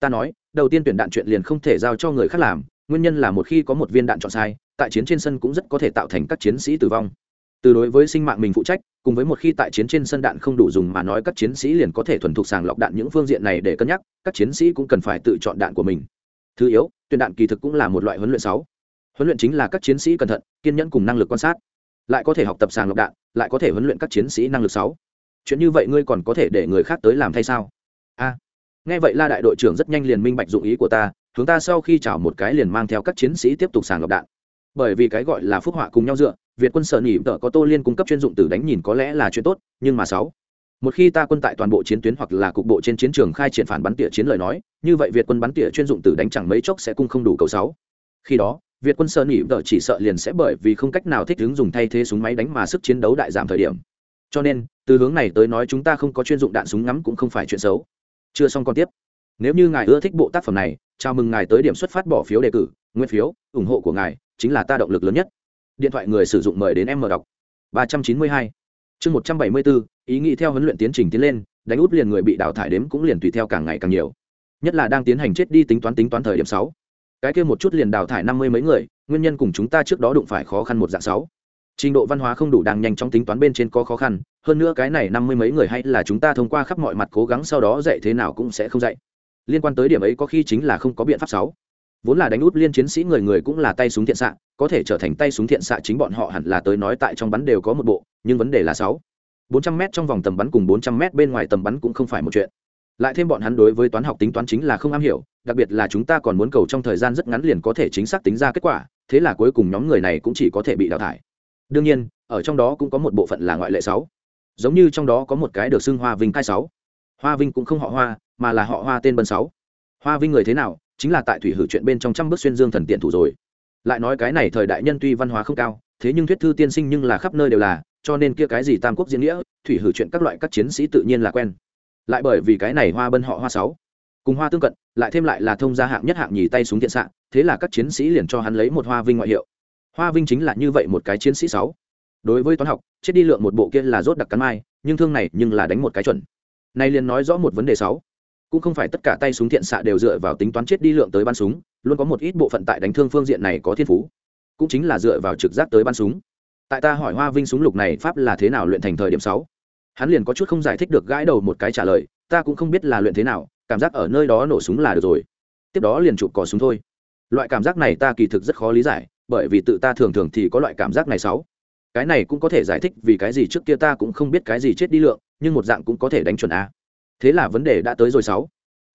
ta nói, đầu tiên tuyển đạn chuyện liền không thể giao cho người khác làm, nguyên nhân là một khi có một viên đạn chọn sai, tại chiến trên sân cũng rất có thể tạo thành các chiến sĩ tử vong. Từ đối với sinh mạng mình phụ trách, cùng với một khi tại chiến trên sân đạn không đủ dùng mà nói các chiến sĩ liền có thể thuần thục sàng lọc đạn những phương diện này để cân nhắc, các chiến sĩ cũng cần phải tự chọn đạn của mình. Thứ yếu, tuyển đạn kỳ thực cũng là một loại huấn luyện sáu. Huấn luyện chính là các chiến sĩ cẩn thận, kiên nhẫn cùng năng lực quan sát lại có thể học tập sàng lọc đạn lại có thể huấn luyện các chiến sĩ năng lực sáu. Chuyện như vậy ngươi còn có thể để người khác tới làm thay sao? A. Nghe vậy la đại đội trưởng rất nhanh liền minh bạch dụng ý của ta chúng ta sau khi chào một cái liền mang theo các chiến sĩ tiếp tục sàng lọc đạn. Bởi vì cái gọi là phúc họa cùng nhau dựa việt quân sở nhỉ, tợ có tô liên cung cấp chuyên dụng tử đánh nhìn có lẽ là chuyện tốt nhưng mà sáu. Một khi ta quân tại toàn bộ chiến tuyến hoặc là cục bộ trên chiến trường khai triển phản bắn tỉa chiến lời nói như vậy việt quân bắn tỉa chuyên dụng tử đánh chẳng mấy chốc sẽ cung không đủ cầu sáu. Khi đó việt quân sơn nghỉ vợ chỉ sợ liền sẽ bởi vì không cách nào thích ứng dùng thay thế súng máy đánh mà sức chiến đấu đại giảm thời điểm. Cho nên, từ hướng này tới nói chúng ta không có chuyên dụng đạn súng ngắm cũng không phải chuyện xấu. Chưa xong còn tiếp. Nếu như ngài ưa thích bộ tác phẩm này, chào mừng ngài tới điểm xuất phát bỏ phiếu đề cử, nguyên phiếu, ủng hộ của ngài chính là ta động lực lớn nhất. Điện thoại người sử dụng mời đến em mở đọc. ba trăm chín mươi hai. Chương một trăm bảy mươi bốn ý nghĩ theo huấn luyện tiến trình tiến lên, đánh út liền người bị đào thải đếm cũng liền tùy theo càng ngày càng nhiều. Nhất là đang tiến hành chết đi tính toán tính toán thời điểm sáu cái kia một chút liền đào thải năm mươi mấy người, nguyên nhân cùng chúng ta trước đó đụng phải khó khăn một dạng sáu. Trình độ văn hóa không đủ đang nhanh chóng tính toán bên trên có khó khăn, hơn nữa cái này năm mươi mấy người hay là chúng ta thông qua khắp mọi mặt cố gắng sau đó dạy thế nào cũng sẽ không dạy. Liên quan tới điểm ấy có khi chính là không có biện pháp sáu. Vốn là đánh út liên chiến sĩ người người cũng là tay súng thiện xạ, có thể trở thành tay súng thiện xạ chính bọn họ hẳn là tới nói tại trong bắn đều có một bộ, nhưng vấn đề là sáu. Bốn trăm m trong vòng tầm bắn cùng bốn trăm m bên ngoài tầm bắn cũng không phải một chuyện lại thêm bọn hắn đối với toán học tính toán chính là không am hiểu, đặc biệt là chúng ta còn muốn cầu trong thời gian rất ngắn liền có thể chính xác tính ra kết quả, thế là cuối cùng nhóm người này cũng chỉ có thể bị đào thải. Đương nhiên, ở trong đó cũng có một bộ phận là ngoại lệ sáu. Giống như trong đó có một cái được xưng hoa vinh cai sáu. Hoa vinh cũng không họ hoa, mà là họ hoa tên bân sáu. Hoa vinh người thế nào, chính là tại thủy hử chuyện bên trong trăm bước xuyên dương thần tiện thủ rồi. Lại nói cái này thời đại nhân tuy văn hóa không cao, thế nhưng thuyết thư tiên sinh nhưng là khắp nơi đều là, cho nên kia cái gì tam quốc diễn nghĩa, thủy hử chuyện các loại các chiến sĩ tự nhiên là quen lại bởi vì cái này hoa bân họ hoa sáu, cùng hoa tương cận, lại thêm lại là thông gia hạng nhất hạng nhì tay súng thiện xạ, thế là các chiến sĩ liền cho hắn lấy một hoa vinh ngoại hiệu. Hoa vinh chính là như vậy một cái chiến sĩ sáu. Đối với toán học, chết đi lượng một bộ kia là rốt đặc cắn mai, nhưng thương này nhưng là đánh một cái chuẩn. Này liền nói rõ một vấn đề sáu. Cũng không phải tất cả tay súng thiện xạ đều dựa vào tính toán chết đi lượng tới bắn súng, luôn có một ít bộ phận tại đánh thương phương diện này có thiên phú. Cũng chính là dựa vào trực giác tới bắn súng. Tại ta hỏi hoa vinh súng lục này pháp là thế nào luyện thành thời điểm sáu? Hắn liền có chút không giải thích được gãi đầu một cái trả lời, ta cũng không biết là luyện thế nào, cảm giác ở nơi đó nổ súng là được rồi. Tiếp đó liền chụp cò súng thôi. Loại cảm giác này ta kỳ thực rất khó lý giải, bởi vì tự ta thường thường thì có loại cảm giác này sáu. Cái này cũng có thể giải thích vì cái gì trước kia ta cũng không biết cái gì chết đi lượng, nhưng một dạng cũng có thể đánh chuẩn a. Thế là vấn đề đã tới rồi sáu.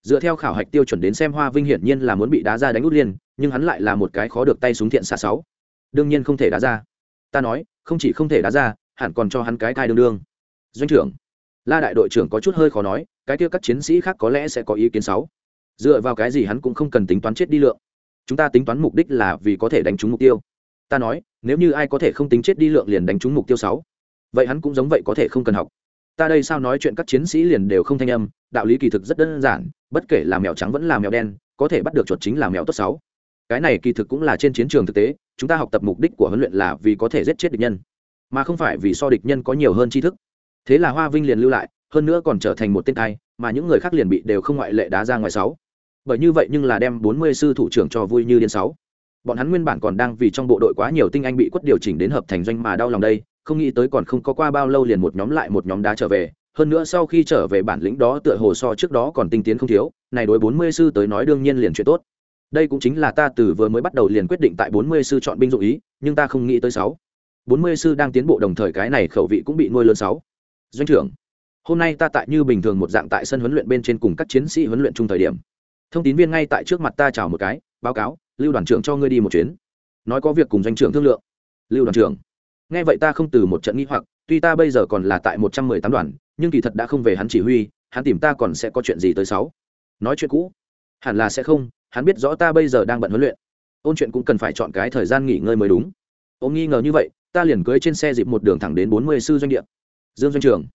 Dựa theo khảo hạch tiêu chuẩn đến xem hoa vinh hiển nhiên là muốn bị đá ra đánh út liên nhưng hắn lại là một cái khó được tay súng thiện xa sáu. Đương nhiên không thể đá ra. Ta nói, không chỉ không thể đá ra, hẳn còn cho hắn cái thai đương đương doanh trưởng. La đại đội trưởng có chút hơi khó nói, cái kia các chiến sĩ khác có lẽ sẽ có ý kiến sáu dựa vào cái gì hắn cũng không cần tính toán chết đi lượng. Chúng ta tính toán mục đích là vì có thể đánh trúng mục tiêu. Ta nói, nếu như ai có thể không tính chết đi lượng liền đánh trúng mục tiêu sáu. Vậy hắn cũng giống vậy có thể không cần học. Ta đây sao nói chuyện các chiến sĩ liền đều không thanh âm, đạo lý kỳ thực rất đơn giản, bất kể là mèo trắng vẫn là mèo đen, có thể bắt được chuột chính là mèo tốt sáu. Cái này kỳ thực cũng là trên chiến trường thực tế, chúng ta học tập mục đích của huấn luyện là vì có thể giết chết địch nhân, mà không phải vì so địch nhân có nhiều hơn tri thức thế là hoa vinh liền lưu lại, hơn nữa còn trở thành một tên tai mà những người khác liền bị đều không ngoại lệ đá ra ngoài sáu. Bởi như vậy nhưng là đem bốn mươi sư thủ trưởng cho vui như điên sáu. Bọn hắn nguyên bản còn đang vì trong bộ đội quá nhiều tinh anh bị quất điều chỉnh đến hợp thành doanh mà đau lòng đây, không nghĩ tới còn không có qua bao lâu liền một nhóm lại một nhóm đá trở về. Hơn nữa sau khi trở về bản lĩnh đó tựa hồ so trước đó còn tinh tiến không thiếu, này đối bốn mươi sư tới nói đương nhiên liền chuyện tốt. Đây cũng chính là ta từ vừa mới bắt đầu liền quyết định tại bốn mươi sư chọn binh dụng ý, nhưng ta không nghĩ tới sáu. bốn mươi sư đang tiến bộ đồng thời cái này khẩu vị cũng bị nuôi lớn sáu doanh trưởng, hôm nay ta tại như bình thường một dạng tại sân huấn luyện bên trên cùng các chiến sĩ huấn luyện chung thời điểm. Thông tín viên ngay tại trước mặt ta chào một cái, báo cáo, lưu đoàn trưởng cho ngươi đi một chuyến. Nói có việc cùng doanh trưởng thương lượng. Lưu đoàn trưởng, nghe vậy ta không từ một trận nghi hoặc, tuy ta bây giờ còn là tại một trăm mười tám đoàn, nhưng kỳ thật đã không về hắn chỉ huy, hắn tìm ta còn sẽ có chuyện gì tới sáu. Nói chuyện cũ. Hẳn là sẽ không, hắn biết rõ ta bây giờ đang bận huấn luyện. Ôn chuyện cũng cần phải chọn cái thời gian nghỉ ngơi mới đúng. Ông nghi ngờ như vậy, ta liền cưới trên xe dịp một đường thẳng đến bốn mươi sư doanh địa dương doanh trưởng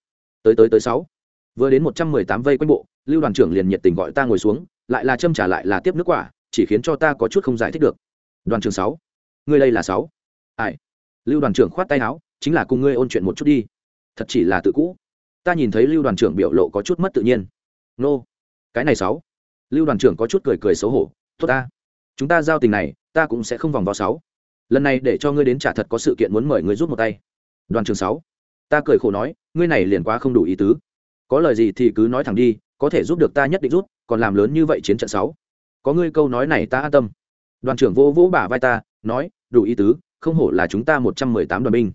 tới tới tới sáu. Vừa đến một trăm mười tám vây quanh bộ, lưu đoàn trưởng liền nhiệt tình gọi ta ngồi xuống, lại là châm trả lại là tiếp nước quả, chỉ khiến cho ta có chút không giải thích được. Đoàn trưởng sáu. Ngươi đây là sáu. Ai? Lưu đoàn trưởng khoát tay áo, chính là cùng ngươi ôn chuyện một chút đi. Thật chỉ là tự cũ. Ta nhìn thấy lưu đoàn trưởng biểu lộ có chút mất tự nhiên. Nô. Cái này sáu. Lưu đoàn trưởng có chút cười cười xấu hổ, tốt ta. Chúng ta giao tình này, ta cũng sẽ không vòng vào sáu. Lần này để cho ngươi đến trả thật có sự kiện muốn mời ngươi giúp một tay. Đoàn trưởng sáu ta cười khổ nói, ngươi này liền quá không đủ ý tứ. Có lời gì thì cứ nói thẳng đi, có thể giúp được ta nhất định rút còn làm lớn như vậy chiến trận sáu. Có ngươi câu nói này ta an tâm. Đoàn trưởng vô vỗ bả vai ta, nói, đủ ý tứ, không hổ là chúng ta một trăm mười tám đoàn binh.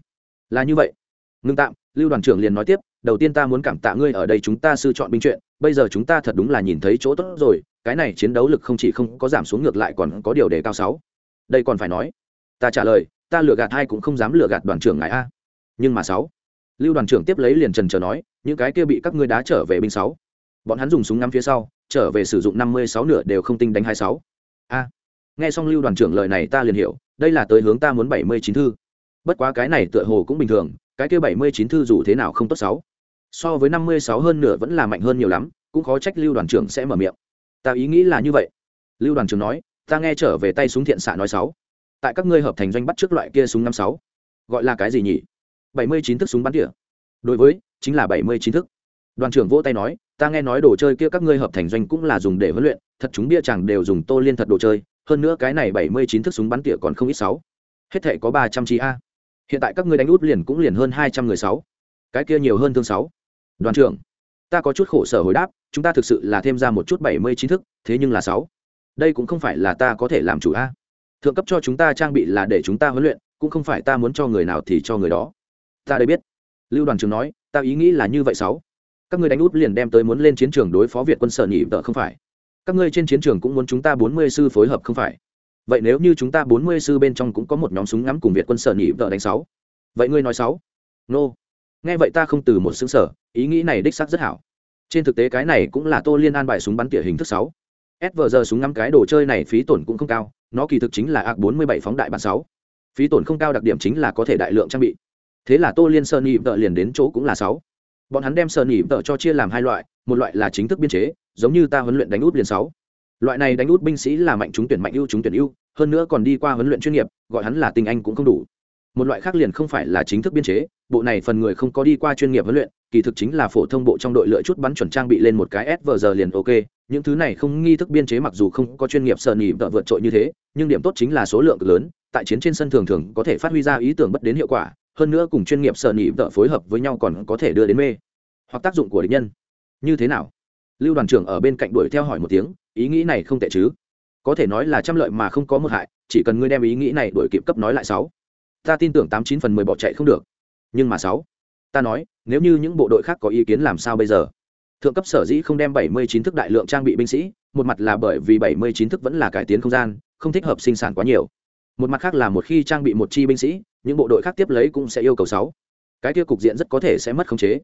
Là như vậy. Ngưng tạm, lưu đoàn trưởng liền nói tiếp, đầu tiên ta muốn cảm tạ ngươi ở đây chúng ta sư chọn binh chuyện, bây giờ chúng ta thật đúng là nhìn thấy chỗ tốt rồi, cái này chiến đấu lực không chỉ không có giảm xuống ngược lại còn có điều đề cao sáu. Đây còn phải nói. Ta trả lời, ta lừa gạt hai cũng không dám lừa gạt đoàn trưởng ngài a. Nhưng mà sáu lưu đoàn trưởng tiếp lấy liền trần chờ nói, những cái kia bị các ngươi đá trở về binh sáu. Bọn hắn dùng súng ngắm phía sau, trở về sử dụng năm mươi sáu nửa đều không tinh đánh hai sáu. A. Nghe xong lưu đoàn trưởng lời này ta liền hiểu, đây là tới hướng ta muốn bảy mươi chín thư. Bất quá cái này tựa hồ cũng bình thường, cái kia bảy mươi chín thư dù thế nào không tốt sáu. So với năm mươi sáu hơn nửa vẫn là mạnh hơn nhiều lắm, cũng khó trách lưu đoàn trưởng sẽ mở miệng. Ta ý nghĩ là như vậy. Lưu đoàn trưởng nói, ta nghe trở về tay súng thiện xạ nói sáu. Tại các ngươi hợp thành doanh bắt trước loại kia súng năm sáu. Gọi là cái gì nhỉ? Bảy mươi chín thức súng bắn tỉa. Đối với, chính là bảy mươi chín thức. Đoàn trưởng vỗ tay nói, ta nghe nói đồ chơi kia các ngươi hợp thành doanh cũng là dùng để huấn luyện, thật chúng bia chẳng đều dùng tô liên thật đồ chơi, hơn nữa cái này bảy mươi chín thức súng bắn tỉa còn không ít sáu. Hết thể có ba trăm chi a. Hiện tại các ngươi đánh út liền cũng liền hơn hai trăm người sáu. Cái kia nhiều hơn thương sáu. Đoàn trưởng, ta có chút khổ sở hồi đáp, chúng ta thực sự là thêm ra một chút bảy mươi chín thức, thế nhưng là sáu. Đây cũng không phải là ta có thể làm chủ a. Thượng cấp cho chúng ta trang bị là để chúng ta huấn luyện, cũng không phải ta muốn cho người nào thì cho người đó ta đây biết. Lưu đoàn trưởng nói, ta ý nghĩ là như vậy sáu. Các ngươi đánh út liền đem tới muốn lên chiến trường đối phó việt quân sở nhị vợ không phải. Các ngươi trên chiến trường cũng muốn chúng ta bốn mươi sư phối hợp không phải. Vậy nếu như chúng ta bốn mươi sư bên trong cũng có một nhóm súng ngắm cùng việt quân sở nhị vợ đánh sáu. Vậy ngươi nói sáu? Nô. Nghe vậy ta không từ một xứng sở ý nghĩ này đích xác rất hảo. Trên thực tế cái này cũng là tô liên an bài súng bắn tỉa hình thức sáu. S vờ giờ súng ngắm cái đồ chơi này phí tổn cũng không cao, nó kỳ thực chính là ạc bốn mươi bảy phóng đại bản sáu. Phí tổn không cao đặc điểm chính là có thể đại lượng trang bị thế là tô liên sơn nhị tợ liền đến chỗ cũng là sáu. Bọn hắn đem sơn nhị tợ cho chia làm hai loại, một loại là chính thức biên chế, giống như ta huấn luyện đánh út liền sáu. Loại này đánh út binh sĩ là mạnh chúng tuyển mạnh ưu chúng tuyển ưu, hơn nữa còn đi qua huấn luyện chuyên nghiệp, gọi hắn là tinh anh cũng không đủ. Một loại khác liền không phải là chính thức biên chế, bộ này phần người không có đi qua chuyên nghiệp huấn luyện, kỳ thực chính là phổ thông bộ trong đội lựa chút bắn chuẩn trang bị lên một cái s vờ giờ liền ok, những thứ này không nghi thức biên chế mặc dù không có chuyên nghiệp sợ nhị vợ vượt trội như thế, nhưng điểm tốt chính là số lượng lớn, tại chiến trên sân thường thường có thể phát huy ra ý tưởng bất đến hiệu quả hơn nữa cùng chuyên nghiệp sợ nhị vợ phối hợp với nhau còn có thể đưa đến mê. Hoặc tác dụng của địch nhân. Như thế nào? Lưu đoàn trưởng ở bên cạnh đuổi theo hỏi một tiếng, ý nghĩ này không tệ chứ? Có thể nói là trăm lợi mà không có một hại, chỉ cần ngươi đem ý nghĩ này đuổi kịp cấp nói lại sáu. Ta tin tưởng tám chín phần mười bỏ chạy không được. Nhưng mà sáu. Ta nói, nếu như những bộ đội khác có ý kiến làm sao bây giờ? Thượng cấp sở dĩ không đem bảy mươi chín thức đại lượng trang bị binh sĩ, một mặt là bởi vì bảy mươi chín thức vẫn là cải tiến không gian, không thích hợp sinh sản quá nhiều một mặt khác là một khi trang bị một chi binh sĩ, những bộ đội khác tiếp lấy cũng sẽ yêu cầu sáu. Cái kia cục diện rất có thể sẽ mất khống chế.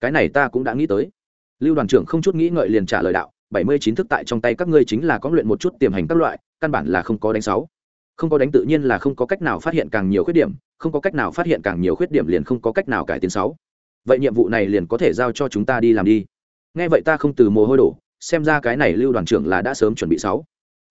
Cái này ta cũng đã nghĩ tới. Lưu đoàn trưởng không chút nghĩ ngợi liền trả lời đạo, bảy mươi chín thức tại trong tay các ngươi chính là có luyện một chút tiềm hành các loại, căn bản là không có đánh sáu. Không có đánh tự nhiên là không có cách nào phát hiện càng nhiều khuyết điểm, không có cách nào phát hiện càng nhiều khuyết điểm liền không có cách nào cải tiến sáu. Vậy nhiệm vụ này liền có thể giao cho chúng ta đi làm đi. Nghe vậy ta không từ mồ hôi đổ, xem ra cái này lưu đoàn trưởng là đã sớm chuẩn bị sáu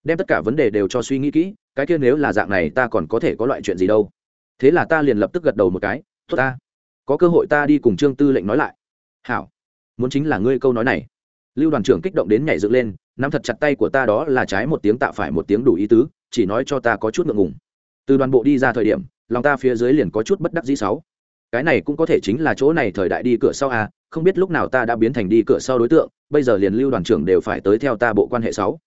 đem tất cả vấn đề đều cho suy nghĩ kỹ, cái kia nếu là dạng này ta còn có thể có loại chuyện gì đâu. Thế là ta liền lập tức gật đầu một cái, tốt ta, có cơ hội ta đi cùng trương tư lệnh nói lại. Hảo, muốn chính là ngươi câu nói này. Lưu đoàn trưởng kích động đến nhảy dựng lên, nắm thật chặt tay của ta đó là trái một tiếng tạo phải một tiếng đủ ý tứ, chỉ nói cho ta có chút ngượng ngùng. Từ đoàn bộ đi ra thời điểm, lòng ta phía dưới liền có chút bất đắc dĩ sáu. Cái này cũng có thể chính là chỗ này thời đại đi cửa sau à không biết lúc nào ta đã biến thành đi cửa sau đối tượng, bây giờ liền lưu đoàn trưởng đều phải tới theo ta bộ quan hệ sáu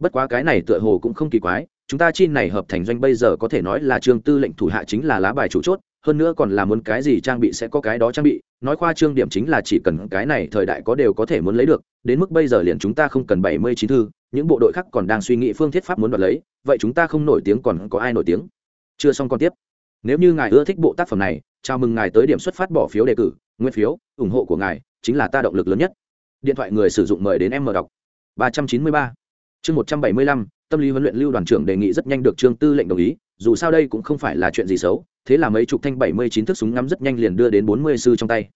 bất quá cái này tựa hồ cũng không kỳ quái, chúng ta chi này hợp thành doanh bây giờ có thể nói là trương tư lệnh thủ hạ chính là lá bài chủ chốt, hơn nữa còn là muốn cái gì trang bị sẽ có cái đó trang bị, nói khoa trương điểm chính là chỉ cần cái này thời đại có đều có thể muốn lấy được, đến mức bây giờ liền chúng ta không cần bảy mươi chín thư, những bộ đội khác còn đang suy nghĩ phương thiết pháp muốn đoạt lấy, vậy chúng ta không nổi tiếng còn có ai nổi tiếng? Chưa xong còn tiếp. Nếu như ngài ưa thích bộ tác phẩm này, chào mừng ngài tới điểm xuất phát bỏ phiếu đề cử, nguyên phiếu, ủng hộ của ngài chính là ta động lực lớn nhất. Điện thoại người sử dụng mời đến em mở đọc. ba trăm chín mươi ba chương một trăm bảy mươi lăm, tâm lý huấn luyện lưu đoàn trưởng đề nghị rất nhanh được trương tư lệnh đồng ý, dù sao đây cũng không phải là chuyện gì xấu, thế là mấy chục thanh bảy mươi chín thước súng ngắm rất nhanh liền đưa đến bốn mươi sư trong tay.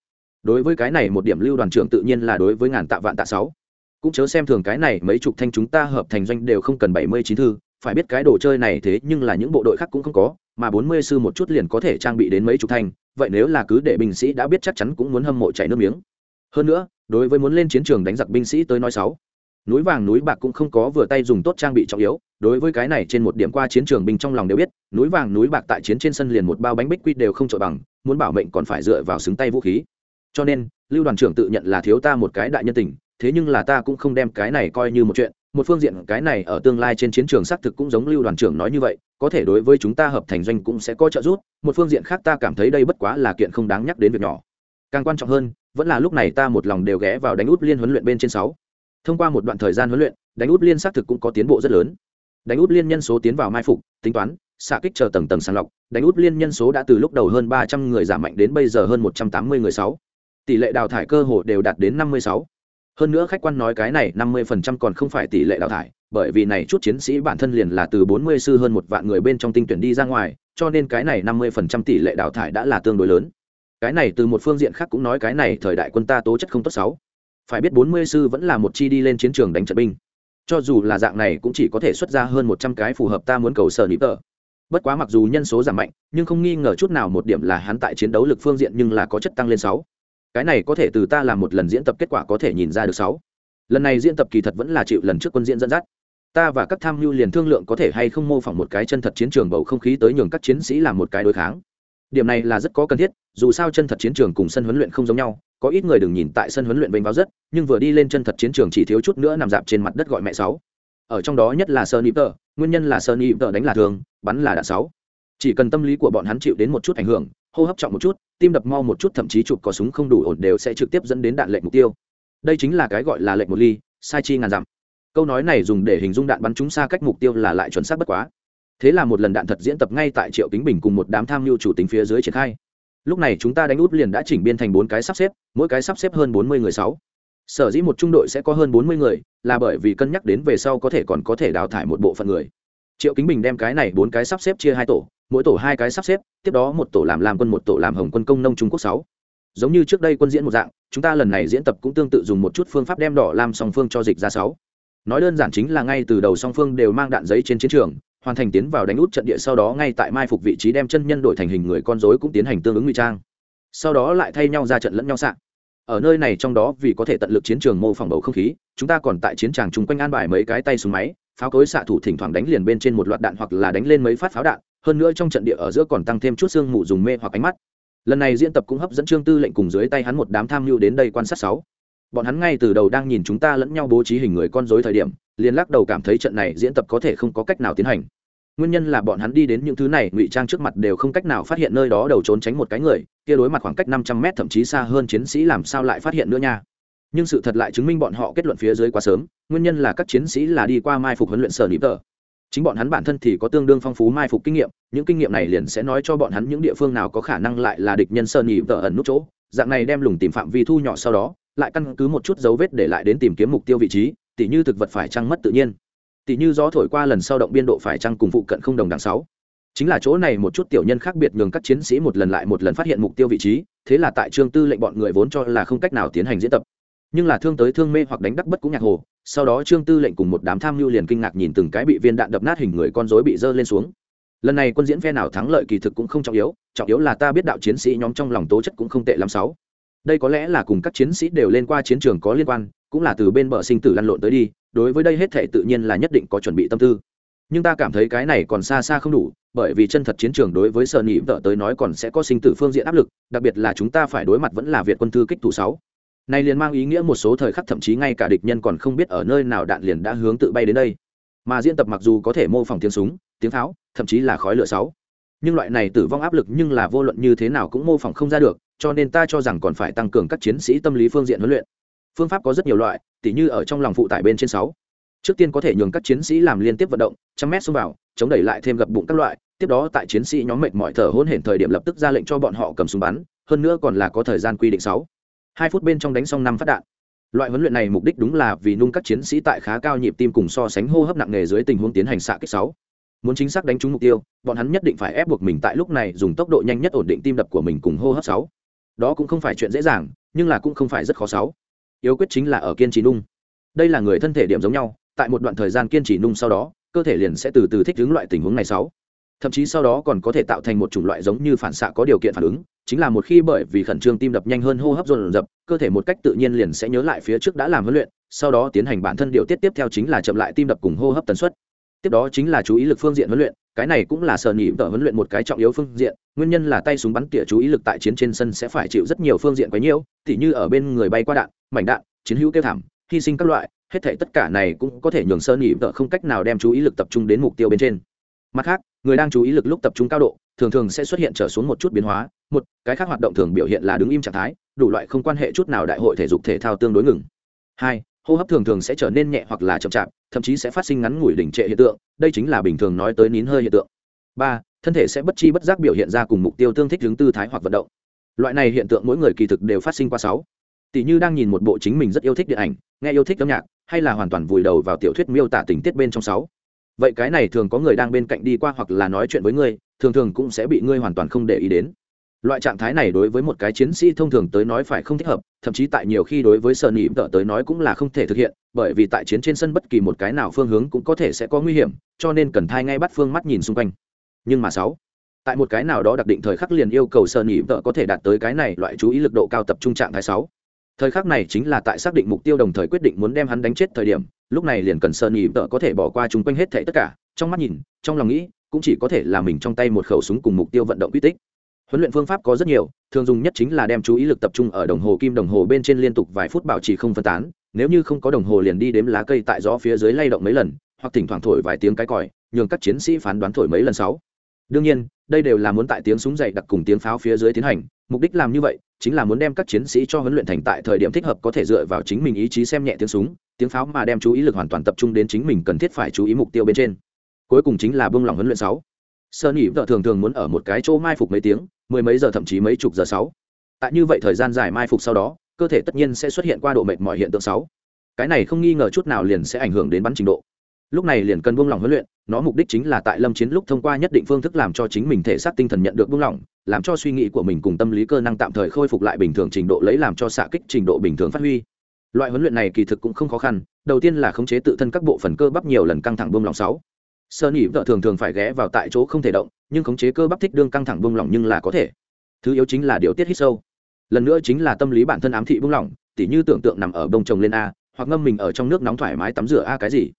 Đối với cái này một điểm lưu đoàn trưởng tự nhiên là đối với ngàn tạ vạn tạ sáu. Cũng chớ xem thường cái này, mấy chục thanh chúng ta hợp thành doanh đều không cần bảy mươi chín thư, phải biết cái đồ chơi này thế nhưng là những bộ đội khác cũng không có, mà bốn mươi sư một chút liền có thể trang bị đến mấy chục thanh, vậy nếu là cứ để binh sĩ đã biết chắc chắn cũng muốn hâm mộ chảy nước miếng. Hơn nữa, đối với muốn lên chiến trường đánh giặc binh sĩ tới nói sáu núi vàng núi bạc cũng không có vừa tay dùng tốt trang bị trọng yếu, đối với cái này trên một điểm qua chiến trường binh trong lòng đều biết, núi vàng núi bạc tại chiến trên sân liền một bao bánh bích quy đều không trội bằng, muốn bảo mệnh còn phải dựa vào xứng tay vũ khí. Cho nên, lưu đoàn trưởng tự nhận là thiếu ta một cái đại nhân tình, thế nhưng là ta cũng không đem cái này coi như một chuyện, một phương diện cái này ở tương lai trên chiến trường xác thực cũng giống lưu đoàn trưởng nói như vậy, có thể đối với chúng ta hợp thành doanh cũng sẽ có trợ giúp, một phương diện khác ta cảm thấy đây bất quá là kiện không đáng nhắc đến việc nhỏ. Càng quan trọng hơn, vẫn là lúc này ta một lòng đều ghé vào đánh út liên huấn luyện bên trên sáu thông qua một đoạn thời gian huấn luyện, đánh út liên xác thực cũng có tiến bộ rất lớn. Đánh út liên nhân số tiến vào mai phục, tính toán, xạ kích chờ tầng tầng sàng lọc, đánh út liên nhân số đã từ lúc đầu hơn ba trăm người giảm mạnh đến bây giờ hơn một trăm tám mươi người sáu. Tỷ lệ đào thải cơ hồ đều đạt đến năm mươi sáu. Hơn nữa khách quan nói cái này năm mươi phần trăm còn không phải tỷ lệ đào thải, bởi vì này chút chiến sĩ bản thân liền là từ bốn mươi sư hơn một vạn người bên trong tinh tuyển đi ra ngoài, cho nên cái này năm mươi phần trăm tỷ lệ đào thải đã là tương đối lớn. Cái này từ một phương diện khác cũng nói cái này thời đại quân ta tố chất không tốt sáu phải biết bốn mươi sư vẫn là một chi đi lên chiến trường đánh trận binh. Cho dù là dạng này cũng chỉ có thể xuất ra hơn một trăm cái phù hợp ta muốn cầu sở nịp tờ. Bất quá mặc dù nhân số giảm mạnh, nhưng không nghi ngờ chút nào một điểm là hắn tại chiến đấu lực phương diện nhưng là có chất tăng lên sáu. Cái này có thể từ ta làm một lần diễn tập kết quả có thể nhìn ra được sáu. Lần này diễn tập kỳ thật vẫn là chịu lần trước quân diễn dẫn dắt. Ta và các tham mưu liền thương lượng có thể hay không mô phỏng một cái chân thật chiến trường bầu không khí tới nhường các chiến sĩ làm một cái đối kháng điểm này là rất có cần thiết, dù sao chân thật chiến trường cùng sân huấn luyện không giống nhau, có ít người đừng nhìn tại sân huấn luyện vênh vào rất, nhưng vừa đi lên chân thật chiến trường chỉ thiếu chút nữa nằm dạp trên mặt đất gọi mẹ sáu. Ở trong đó nhất là sơn nhịp tờ nguyên nhân là sơn nhịp tờ đánh là thường, bắn là đạn sáu. Chỉ cần tâm lý của bọn hắn chịu đến một chút ảnh hưởng, hô hấp trọng một chút, tim đập mau một chút, thậm chí chụp có súng không đủ ổn đều sẽ trực tiếp dẫn đến đạn lệnh mục tiêu. Đây chính là cái gọi là lệnh một ly, sai chi ngàn dặm. Câu nói này dùng để hình dung đạn bắn chúng xa cách mục tiêu là lại chuẩn xác bất quá thế là một lần đạn thật diễn tập ngay tại triệu kính bình cùng một đám tham mưu chủ tính phía dưới triển khai. Lúc này chúng ta đánh út liền đã chỉnh biên thành bốn cái sắp xếp, mỗi cái sắp xếp hơn bốn mươi người sáu. Sở dĩ một trung đội sẽ có hơn bốn mươi người, là bởi vì cân nhắc đến về sau có thể còn có thể đào thải một bộ phận người. Triệu kính bình đem cái này bốn cái sắp xếp chia hai tổ, mỗi tổ hai cái sắp xếp, tiếp đó một tổ làm làm quân, một tổ làm hồng quân công nông trung quốc sáu. Giống như trước đây quân diễn một dạng, chúng ta lần này diễn tập cũng tương tự dùng một chút phương pháp đem đỏ làm song phương cho dịch ra sáu. Nói đơn giản chính là ngay từ đầu song phương đều mang đạn giấy trên chiến trường hoàn thành tiến vào đánh út trận địa sau đó ngay tại mai phục vị trí đem chân nhân đổi thành hình người con dối cũng tiến hành tương ứng ngụy trang. Sau đó lại thay nhau ra trận lẫn nhau sạn ở nơi này trong đó vì có thể tận lực chiến trường mô phỏng bầu không khí, chúng ta còn tại chiến trường chung quanh an bài mấy cái tay súng máy, pháo cối xạ thủ thỉnh thoảng đánh liền bên trên một loạt đạn hoặc là đánh lên mấy phát pháo đạn, hơn nữa trong trận địa ở giữa còn tăng thêm chút xương mù dùng mê hoặc ánh mắt. Lần này diễn tập cũng hấp dẫn trương tư lệnh cùng dưới tay hắn một đám tham mưu đến đây quan sát sáu bọn hắn ngay từ đầu đang nhìn chúng ta lẫn nhau bố trí hình người con dối thời điểm, liền lắc đầu cảm thấy trận này diễn tập có thể không có cách nào tiến hành. Nguyên nhân là bọn hắn đi đến những thứ này, ngụy trang trước mặt đều không cách nào phát hiện nơi đó đầu trốn tránh một cái người, kia đối mặt khoảng cách năm trăm mét thậm chí xa hơn chiến sĩ làm sao lại phát hiện nữa nha. Nhưng sự thật lại chứng minh bọn họ kết luận phía dưới quá sớm, nguyên nhân là các chiến sĩ là đi qua mai phục huấn luyện sở nịp tờ. Chính bọn hắn bản thân thì có tương đương phong phú mai phục kinh nghiệm, những kinh nghiệm này liền sẽ nói cho bọn hắn những địa phương nào có khả năng lại là địch nhân sơn nhị tờ ẩn nút chỗ, dạng này đem lùng tìm phạm vi thu nhỏ sau đó lại căn cứ một chút dấu vết để lại đến tìm kiếm mục tiêu vị trí, tỉ như thực vật phải trăng mất tự nhiên. Tỉ như gió thổi qua lần sau động biên độ phải trăng cùng phụ cận không đồng đằng sáu. Chính là chỗ này một chút tiểu nhân khác biệt nhường các chiến sĩ một lần lại một lần phát hiện mục tiêu vị trí, thế là tại trương tư lệnh bọn người vốn cho là không cách nào tiến hành diễn tập. Nhưng là thương tới thương mê hoặc đánh đắc bất cũng nhạc hồ, sau đó trương tư lệnh cùng một đám tham mưu liền kinh ngạc nhìn từng cái bị viên đạn đập nát hình người con rối bị dơ lên xuống. Lần này quân diễn phe nào thắng lợi kỳ thực cũng không trọng yếu trọng yếu là ta biết đạo chiến sĩ nhóm trong lòng tố chất cũng không tệ lắm sáu đây có lẽ là cùng các chiến sĩ đều lên qua chiến trường có liên quan, cũng là từ bên bờ sinh tử lăn lộn tới đi, đối với đây hết thể tự nhiên là nhất định có chuẩn bị tâm tư. Nhưng ta cảm thấy cái này còn xa xa không đủ, bởi vì chân thật chiến trường đối với sợ nỉ vợ tới nói còn sẽ có sinh tử phương diện áp lực, đặc biệt là chúng ta phải đối mặt vẫn là việt quân thư kích thủ sáu. Này liền mang ý nghĩa một số thời khắc thậm chí ngay cả địch nhân còn không biết ở nơi nào đạn liền đã hướng tự bay đến đây. Mà diễn tập mặc dù có thể mô phỏng tiếng súng, tiếng pháo thậm chí là khói lửa sáu. Nhưng loại này tử vong áp lực nhưng là vô luận như thế nào cũng mô phỏng không ra được cho nên ta cho rằng còn phải tăng cường các chiến sĩ tâm lý phương diện huấn luyện. Phương pháp có rất nhiều loại, tỉ như ở trong lòng phụ tải bên trên sáu. Trước tiên có thể nhường các chiến sĩ làm liên tiếp vận động, trăm mét xông vào, chống đẩy lại thêm gập bụng các loại, tiếp đó tại chiến sĩ nhóm mệt mỏi thở hôn hển thời điểm lập tức ra lệnh cho bọn họ cầm súng bắn, hơn nữa còn là có thời gian quy định sáu. Hai phút bên trong đánh xong năm phát đạn. Loại huấn luyện này mục đích đúng là vì nung các chiến sĩ tại khá cao nhịp tim cùng so sánh hô hấp nặng nề dưới tình huống tiến hành xạ kích sáu. Muốn chính xác đánh trúng mục tiêu, bọn hắn nhất định phải ép buộc mình tại lúc này dùng tốc độ nhanh nhất ổn định tim đập của mình cùng hô hấp sáu đó cũng không phải chuyện dễ dàng, nhưng là cũng không phải rất khó sáu. Yếu quyết chính là ở kiên trì nung. Đây là người thân thể điểm giống nhau, tại một đoạn thời gian kiên trì nung sau đó, cơ thể liền sẽ từ từ thích ứng loại tình huống này sáu. Thậm chí sau đó còn có thể tạo thành một chủng loại giống như phản xạ có điều kiện phản ứng, chính là một khi bởi vì khẩn trương tim đập nhanh hơn hô hấp dồn dập, cơ thể một cách tự nhiên liền sẽ nhớ lại phía trước đã làm huấn luyện, sau đó tiến hành bản thân điều tiết tiếp theo chính là chậm lại tim đập cùng hô hấp tần suất tiếp đó chính là chú ý lực phương diện huấn luyện, cái này cũng là sở nhị tờ huấn luyện một cái trọng yếu phương diện, nguyên nhân là tay súng bắn tỉa chú ý lực tại chiến trên sân sẽ phải chịu rất nhiều phương diện quấy nhiễu thì như ở bên người bay qua đạn, mảnh đạn, chiến hữu kêu thảm, hy sinh các loại, hết thể tất cả này cũng có thể nhường sơ nhị tợ không cách nào đem chú ý lực tập trung đến mục tiêu bên trên. Mặt khác, người đang chú ý lực lúc tập trung cao độ, thường thường sẽ xuất hiện trở xuống một chút biến hóa, một, cái khác hoạt động thường biểu hiện là đứng im trạng thái, đủ loại không quan hệ chút nào đại hội thể dục thể thao tương đối ngừng. Hai hô hấp thường thường sẽ trở nên nhẹ hoặc là chậm chạp, thậm chí sẽ phát sinh ngắn ngủi đỉnh trệ hiện tượng, đây chính là bình thường nói tới nín hơi hiện tượng. Ba, thân thể sẽ bất chi bất giác biểu hiện ra cùng mục tiêu tương thích hướng tư thái hoặc vận động. Loại này hiện tượng mỗi người kỳ thực đều phát sinh qua sáu. Tỷ như đang nhìn một bộ chính mình rất yêu thích điện ảnh, nghe yêu thích âm nhạc, hay là hoàn toàn vùi đầu vào tiểu thuyết miêu tả tình tiết bên trong sáu. Vậy cái này thường có người đang bên cạnh đi qua hoặc là nói chuyện với ngươi thường thường cũng sẽ bị ngươi hoàn toàn không để ý đến loại trạng thái này đối với một cái chiến sĩ thông thường tới nói phải không thích hợp, thậm chí tại nhiều khi đối với sợ nỉ tợ tới nói cũng là không thể thực hiện, bởi vì tại chiến trên sân bất kỳ một cái nào phương hướng cũng có thể sẽ có nguy hiểm, cho nên cần thai ngay bắt phương mắt nhìn xung quanh. Nhưng mà sáu, tại một cái nào đó đặc định thời khắc liền yêu cầu sợ nỉ tợ có thể đạt tới cái này loại chú ý lực độ cao tập trung trạng thái sáu. Thời khắc này chính là tại xác định mục tiêu đồng thời quyết định muốn đem hắn đánh chết thời điểm, lúc này liền cần sợ nỉ tợ có thể bỏ qua chung quanh hết thể tất cả, trong mắt nhìn, trong lòng nghĩ, cũng chỉ có thể là mình trong tay một khẩu súng cùng mục tiêu vận động quy tích huấn luyện phương pháp có rất nhiều, thường dùng nhất chính là đem chú ý lực tập trung ở đồng hồ kim đồng hồ bên trên liên tục vài phút bảo trì không phân tán, nếu như không có đồng hồ liền đi đếm lá cây tại gió phía dưới lay động mấy lần, hoặc thỉnh thoảng thổi vài tiếng cái còi, nhường các chiến sĩ phán đoán thổi mấy lần sáu. Đương nhiên, đây đều là muốn tại tiếng súng dày đặc cùng tiếng pháo phía dưới tiến hành, mục đích làm như vậy, chính là muốn đem các chiến sĩ cho huấn luyện thành tại thời điểm thích hợp có thể dựa vào chính mình ý chí xem nhẹ tiếng súng, tiếng pháo mà đem chú ý lực hoàn toàn tập trung đến chính mình cần thiết phải chú ý mục tiêu bên trên. Cuối cùng chính là bông lỏng huấn luyện sáu. Sơn nhị vợ thường thường muốn ở một cái chỗ mai phục mấy tiếng mười mấy giờ thậm chí mấy chục giờ sáu. Tại như vậy thời gian dài mai phục sau đó, cơ thể tất nhiên sẽ xuất hiện qua độ mệt mỏi hiện tượng sáu. Cái này không nghi ngờ chút nào liền sẽ ảnh hưởng đến bắn trình độ. Lúc này liền cần buông lỏng huấn luyện, nó mục đích chính là tại lâm chiến lúc thông qua nhất định phương thức làm cho chính mình thể xác tinh thần nhận được buông lỏng, làm cho suy nghĩ của mình cùng tâm lý cơ năng tạm thời khôi phục lại bình thường trình độ lấy làm cho xạ kích trình độ bình thường phát huy. Loại huấn luyện này kỳ thực cũng không khó khăn, đầu tiên là khống chế tự thân các bộ phận cơ bắp nhiều lần căng thẳng buông lỏng sáu. Sơ nhị vợ thường thường phải ghé vào tại chỗ không thể động nhưng khống chế cơ bắp thích đương căng thẳng buông lỏng nhưng là có thể. Thứ yếu chính là điều tiết hít sâu. Lần nữa chính là tâm lý bản thân ám thị buông lỏng, tỉ như tưởng tượng nằm ở bông trồng lên a, hoặc ngâm mình ở trong nước nóng thoải mái tắm rửa a cái gì.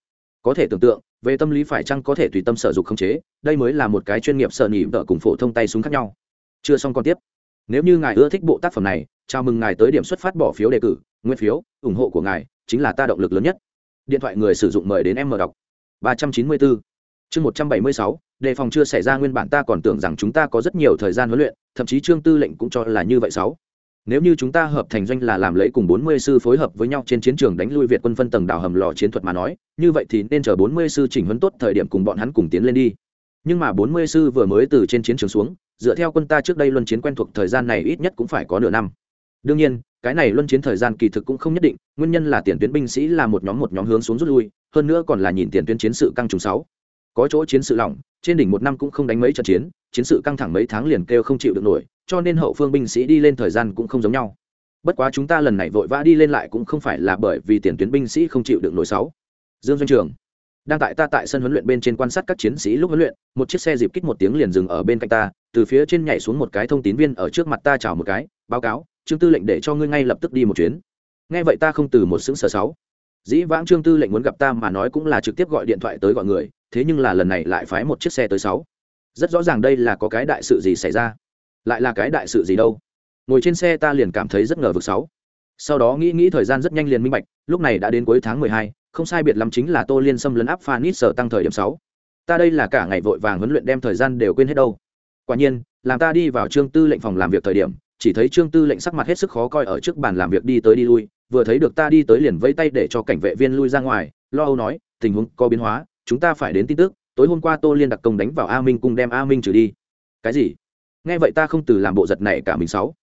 Có thể tưởng tượng, về tâm lý phải chăng có thể tùy tâm sở dục khống chế, đây mới là một cái chuyên nghiệp sợ nhị vợ cùng phổ thông tay súng khác nhau. Chưa xong còn tiếp. Nếu như ngài ưa thích bộ tác phẩm này, chào mừng ngài tới điểm xuất phát bỏ phiếu đề cử, nguyên phiếu, ủng hộ của ngài chính là ta động lực lớn nhất. Điện thoại người sử dụng mời đến em mở đọc. ba trăm chín mươi bốn. Chương một trăm bảy mươi sáu đề phòng chưa xảy ra nguyên bản ta còn tưởng rằng chúng ta có rất nhiều thời gian huấn luyện, thậm chí trương tư lệnh cũng cho là như vậy sáu. Nếu như chúng ta hợp thành doanh là làm lấy cùng bốn mươi sư phối hợp với nhau trên chiến trường đánh lui việt quân phân tầng đào hầm lò chiến thuật mà nói, như vậy thì nên chờ bốn mươi sư chỉnh huấn tốt thời điểm cùng bọn hắn cùng tiến lên đi. Nhưng mà bốn mươi sư vừa mới từ trên chiến trường xuống, dựa theo quân ta trước đây luân chiến quen thuộc thời gian này ít nhất cũng phải có nửa năm. Đương nhiên, cái này luân chiến thời gian kỳ thực cũng không nhất định, nguyên nhân là tiền tuyến binh sĩ là một nhóm một nhóm hướng xuống rút lui, hơn nữa còn là nhìn tiền tuyến chiến sự căng trùng sáu. Có chỗ chiến sự lỏng trên đỉnh một năm cũng không đánh mấy trận chiến chiến sự căng thẳng mấy tháng liền kêu không chịu được nổi, cho nên hậu phương binh sĩ đi lên thời gian cũng không giống nhau. Bất quá chúng ta lần này vội vã đi lên lại cũng không phải là bởi vì tiền tuyến binh sĩ không chịu được nổi sáu. Dương doanh trường đang tại ta tại sân huấn luyện bên trên quan sát các chiến sĩ lúc huấn luyện, một chiếc xe dịp kích một tiếng liền dừng ở bên cạnh ta, từ phía trên nhảy xuống một cái thông tín viên ở trước mặt ta chào một cái, báo cáo, trương tư lệnh để cho ngươi ngay lập tức đi một chuyến. Nghe vậy ta không từ một xứng sở sáu. Dĩ vãng trương tư lệnh muốn gặp ta mà nói cũng là trực tiếp gọi điện thoại tới gọi người thế nhưng là lần này lại phái một chiếc xe tới sáu. Rất rõ ràng đây là có cái đại sự gì xảy ra. Lại là cái đại sự gì đâu? Ngồi trên xe ta liền cảm thấy rất ngờ vực sáu. Sau đó nghĩ nghĩ thời gian rất nhanh liền minh bạch, lúc này đã đến cuối tháng mười hai, không sai biệt lắm chính là tô liên xâm lấn áp phanit sở tăng thời điểm sáu. Ta đây là cả ngày vội vàng huấn luyện đem thời gian đều quên hết đâu. Quả nhiên, làm ta đi vào trương tư lệnh phòng làm việc thời điểm, chỉ thấy trương tư lệnh sắc mặt hết sức khó coi ở trước bàn làm việc đi tới đi lui, vừa thấy được ta đi tới liền vẫy tay để cho cảnh vệ viên lui ra ngoài, lo âu nói, tình huống có biến hóa chúng ta phải đến tin tức, tối hôm qua tô liên đặc công đánh vào a minh cung đem a minh trừ đi. Cái gì? Nghe vậy ta không từ làm bộ giật này cả mình sáu.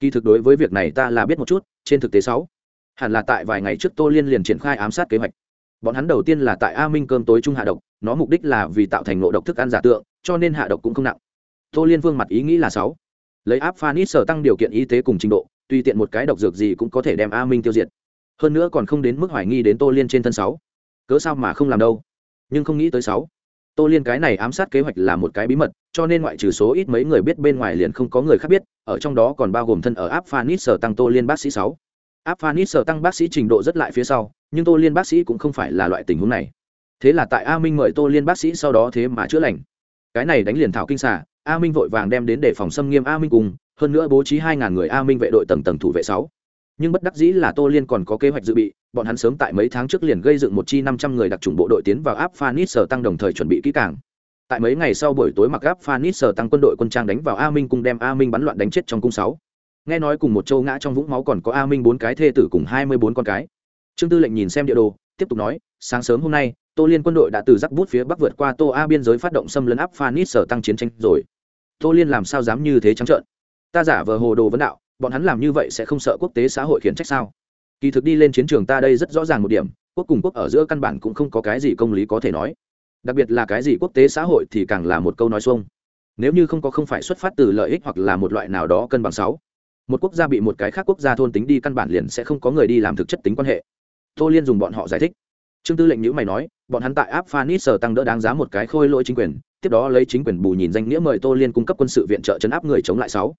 Kỳ thực đối với việc này ta là biết một chút, trên thực tế sáu. Hẳn là tại vài ngày trước tô liên liền triển khai ám sát kế hoạch. Bọn hắn đầu tiên là tại a minh cơm tối trung hạ độc, nó mục đích là vì tạo thành ngộ độc thức ăn giả tượng, cho nên hạ độc cũng không nặng. Tô liên vương mặt ý nghĩ là sáu. Lấy áp phanit sở tăng điều kiện y tế cùng trình độ tuy tiện một cái độc dược gì cũng có thể đem a minh tiêu diệt. Hơn nữa còn không đến mức hoài nghi đến tô liên trên thân sáu. Cớ sao mà không làm đâu? Nhưng không nghĩ tới sáu. Tô liên cái này ám sát kế hoạch là một cái bí mật, cho nên ngoại trừ số ít mấy người biết bên ngoài liền không có người khác biết, ở trong đó còn bao gồm thân ở áp phanit sở tăng tô liên bác sĩ sáu. Áp phanit sở tăng bác sĩ trình độ rất lại phía sau, nhưng tô liên bác sĩ cũng không phải là loại tình huống này. Thế là tại a minh mời tô liên bác sĩ sau đó thế mà chữa lành. Cái này đánh liền thảo kinh xả a minh vội vàng đem đến để phòng xâm nghiêm a minh cùng, hơn nữa bố trí hai ngàn người a minh vệ đội tầng tầng thủ vệ sáu nhưng bất đắc dĩ là tô liên còn có kế hoạch dự bị, bọn hắn sớm tại mấy tháng trước liền gây dựng một chi năm trăm người đặc trùng bộ đội tiến vào áp phanit sở tăng đồng thời chuẩn bị kỹ càng. Tại mấy ngày sau buổi tối mặc áp phanit sở tăng quân đội quân trang đánh vào a minh cung đem a minh bắn loạn đánh chết trong cung sáu. Nghe nói cùng một châu ngã trong vũng máu còn có a minh bốn cái thê tử cùng hai mươi bốn con cái. Trương tư lệnh nhìn xem địa đồ, tiếp tục nói, sáng sớm hôm nay, tô liên quân đội đã từ rắc bút phía bắc vượt qua tô a biên giới phát động xâm lấn áp phanit sở tăng chiến tranh rồi. Tô liên làm sao dám như thế trắng trợn? Ta giả vờ hồ đồ vấn đạo bọn hắn làm như vậy sẽ không sợ quốc tế xã hội khiển trách sao? Kỳ thực đi lên chiến trường ta đây rất rõ ràng một điểm, quốc cùng quốc ở giữa căn bản cũng không có cái gì công lý có thể nói. Đặc biệt là cái gì quốc tế xã hội thì càng là một câu nói xuông. Nếu như không có không phải xuất phát từ lợi ích hoặc là một loại nào đó cân bằng sáu, một quốc gia bị một cái khác quốc gia thôn tính đi căn bản liền sẽ không có người đi làm thực chất tính quan hệ. Tô liên dùng bọn họ giải thích. Trương tư lệnh nhữ mày nói, bọn hắn tại áp phanis sở tăng đỡ đáng giá một cái khôi lỗi chính quyền, tiếp đó lấy chính quyền bù nhìn danh nghĩa mời tô liên cung cấp quân sự viện trợ chấn áp người chống lại sáu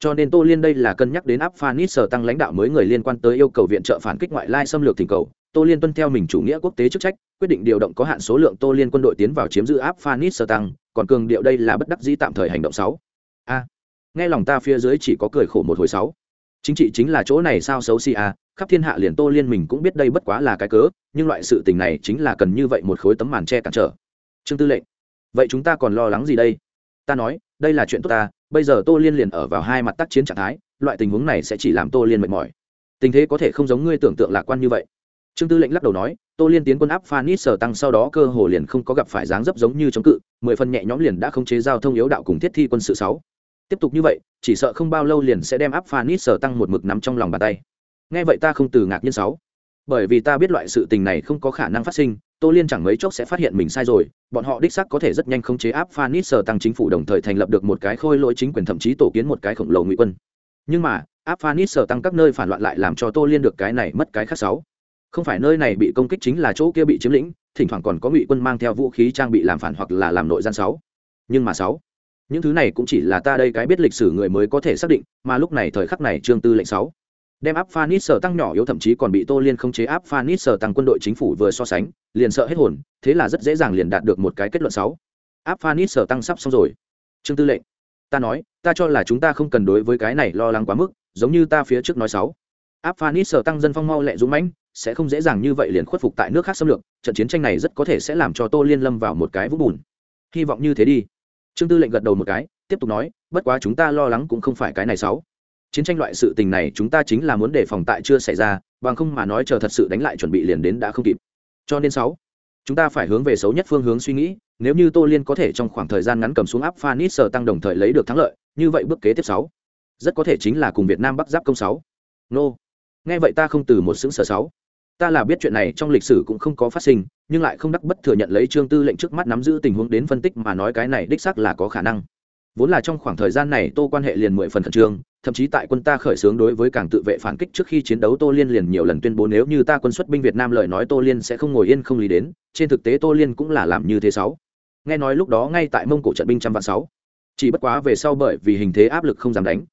cho nên tô liên đây là cân nhắc đến áp phanit sở tăng lãnh đạo mới người liên quan tới yêu cầu viện trợ phản kích ngoại lai xâm lược thỉnh cầu. Tô liên tuân theo mình chủ nghĩa quốc tế chức trách, quyết định điều động có hạn số lượng tô liên quân đội tiến vào chiếm giữ áp phanit sở tăng, còn cường điệu đây là bất đắc dĩ tạm thời hành động sáu. A. Nghe lòng ta phía dưới chỉ có cười khổ một hồi sáu. Chính trị chính là chỗ này sao xấu si a, khắp thiên hạ liền tô liên mình cũng biết đây bất quá là cái cớ, nhưng loại sự tình này chính là cần như vậy một khối tấm màn che cản trở. Trương tư lệnh, vậy chúng ta còn lo lắng gì đây? Ta nói đây là chuyện tốt ta, bây giờ tô liên liền ở vào hai mặt tác chiến trạng thái, loại tình huống này sẽ chỉ làm tô liên mệt mỏi. Tình thế có thể không giống ngươi tưởng tượng lạc quan như vậy. Trương tư lệnh lắc đầu nói, tô liên tiến quân áp phanit sở tăng sau đó cơ hồ liền không có gặp phải dáng dấp giống như chống cự, mười phần nhẹ nhõm liền đã không chế giao thông yếu đạo cùng thiết thi quân sự sáu. Tiếp tục như vậy, chỉ sợ không bao lâu liền sẽ đem áp phanit sở tăng một mực nắm trong lòng bàn tay. Nghe vậy ta không từ ngạc nhiên sáu, bởi vì ta biết loại sự tình này không có khả năng phát sinh tô liên chẳng mấy chốc sẽ phát hiện mình sai rồi, bọn họ đích sắc có thể rất nhanh khống chế áp phanit sở tăng chính phủ đồng thời thành lập được một cái khôi lỗi chính quyền, thậm chí tổ kiến một cái khổng lồ ngụy quân. Nhưng mà, áp phanit sở tăng các nơi phản loạn lại làm cho tô liên được cái này mất cái khác sáu. Không phải nơi này bị công kích chính là chỗ kia bị chiếm lĩnh, thỉnh thoảng còn có ngụy quân mang theo vũ khí trang bị làm phản hoặc là làm nội gian sáu. Nhưng mà sáu, những thứ này cũng chỉ là ta đây cái biết lịch sử người mới có thể xác định, mà lúc này thời khắc này trương tư lệnh sáu đem áp phanit sở tăng nhỏ yếu thậm chí còn bị tô liên không chế, áp phanit sở tăng quân đội chính phủ vừa so sánh, liền sợ hết hồn, thế là rất dễ dàng liền đạt được một cái kết luận sáu. Áp phanit sở tăng sắp xong rồi. Trương tư lệnh, ta nói, ta cho là chúng ta không cần đối với cái này lo lắng quá mức, giống như ta phía trước nói sáu. Áp phanit sở tăng dân phong mau lẹ dũng mãnh, sẽ không dễ dàng như vậy liền khuất phục tại nước khác xâm lược, trận chiến tranh này rất có thể sẽ làm cho tô liên lâm vào một cái vũng bùn. Hy vọng như thế đi. Trương tư lệnh gật đầu một cái, tiếp tục nói, bất quá chúng ta lo lắng cũng không phải cái này sáu chiến tranh loại sự tình này chúng ta chính là muốn đề phòng tại chưa xảy ra, bằng không mà nói chờ thật sự đánh lại chuẩn bị liền đến đã không kịp. Cho nên sáu, chúng ta phải hướng về xấu nhất phương hướng suy nghĩ, nếu như tô liên có thể trong khoảng thời gian ngắn cầm xuống áp phanis sờ tăng đồng thời lấy được thắng lợi, như vậy bước kế tiếp sáu, rất có thể chính là cùng việt nam bắc giáp công sáu. Nô, nghe vậy ta không từ một xứng sở sáu. Ta là biết chuyện này trong lịch sử cũng không có phát sinh, nhưng lại không đắc bất thừa nhận lấy trương tư lệnh trước mắt nắm giữ tình huống đến phân tích mà nói cái này đích xác là có khả năng vốn là trong khoảng thời gian này tô quan hệ liền mười phần khẩn trương, thậm chí tại quân ta khởi xướng đối với cảng tự vệ phản kích trước khi chiến đấu tô liên liền nhiều lần tuyên bố nếu như ta quân xuất binh việt nam lời nói tô liên sẽ không ngồi yên không lý đến, trên thực tế tô liên cũng là làm như thế sáu. Nghe nói lúc đó ngay tại mông cổ trận binh trăm vạn sáu. Chỉ bất quá về sau bởi vì hình thế áp lực không dám đánh.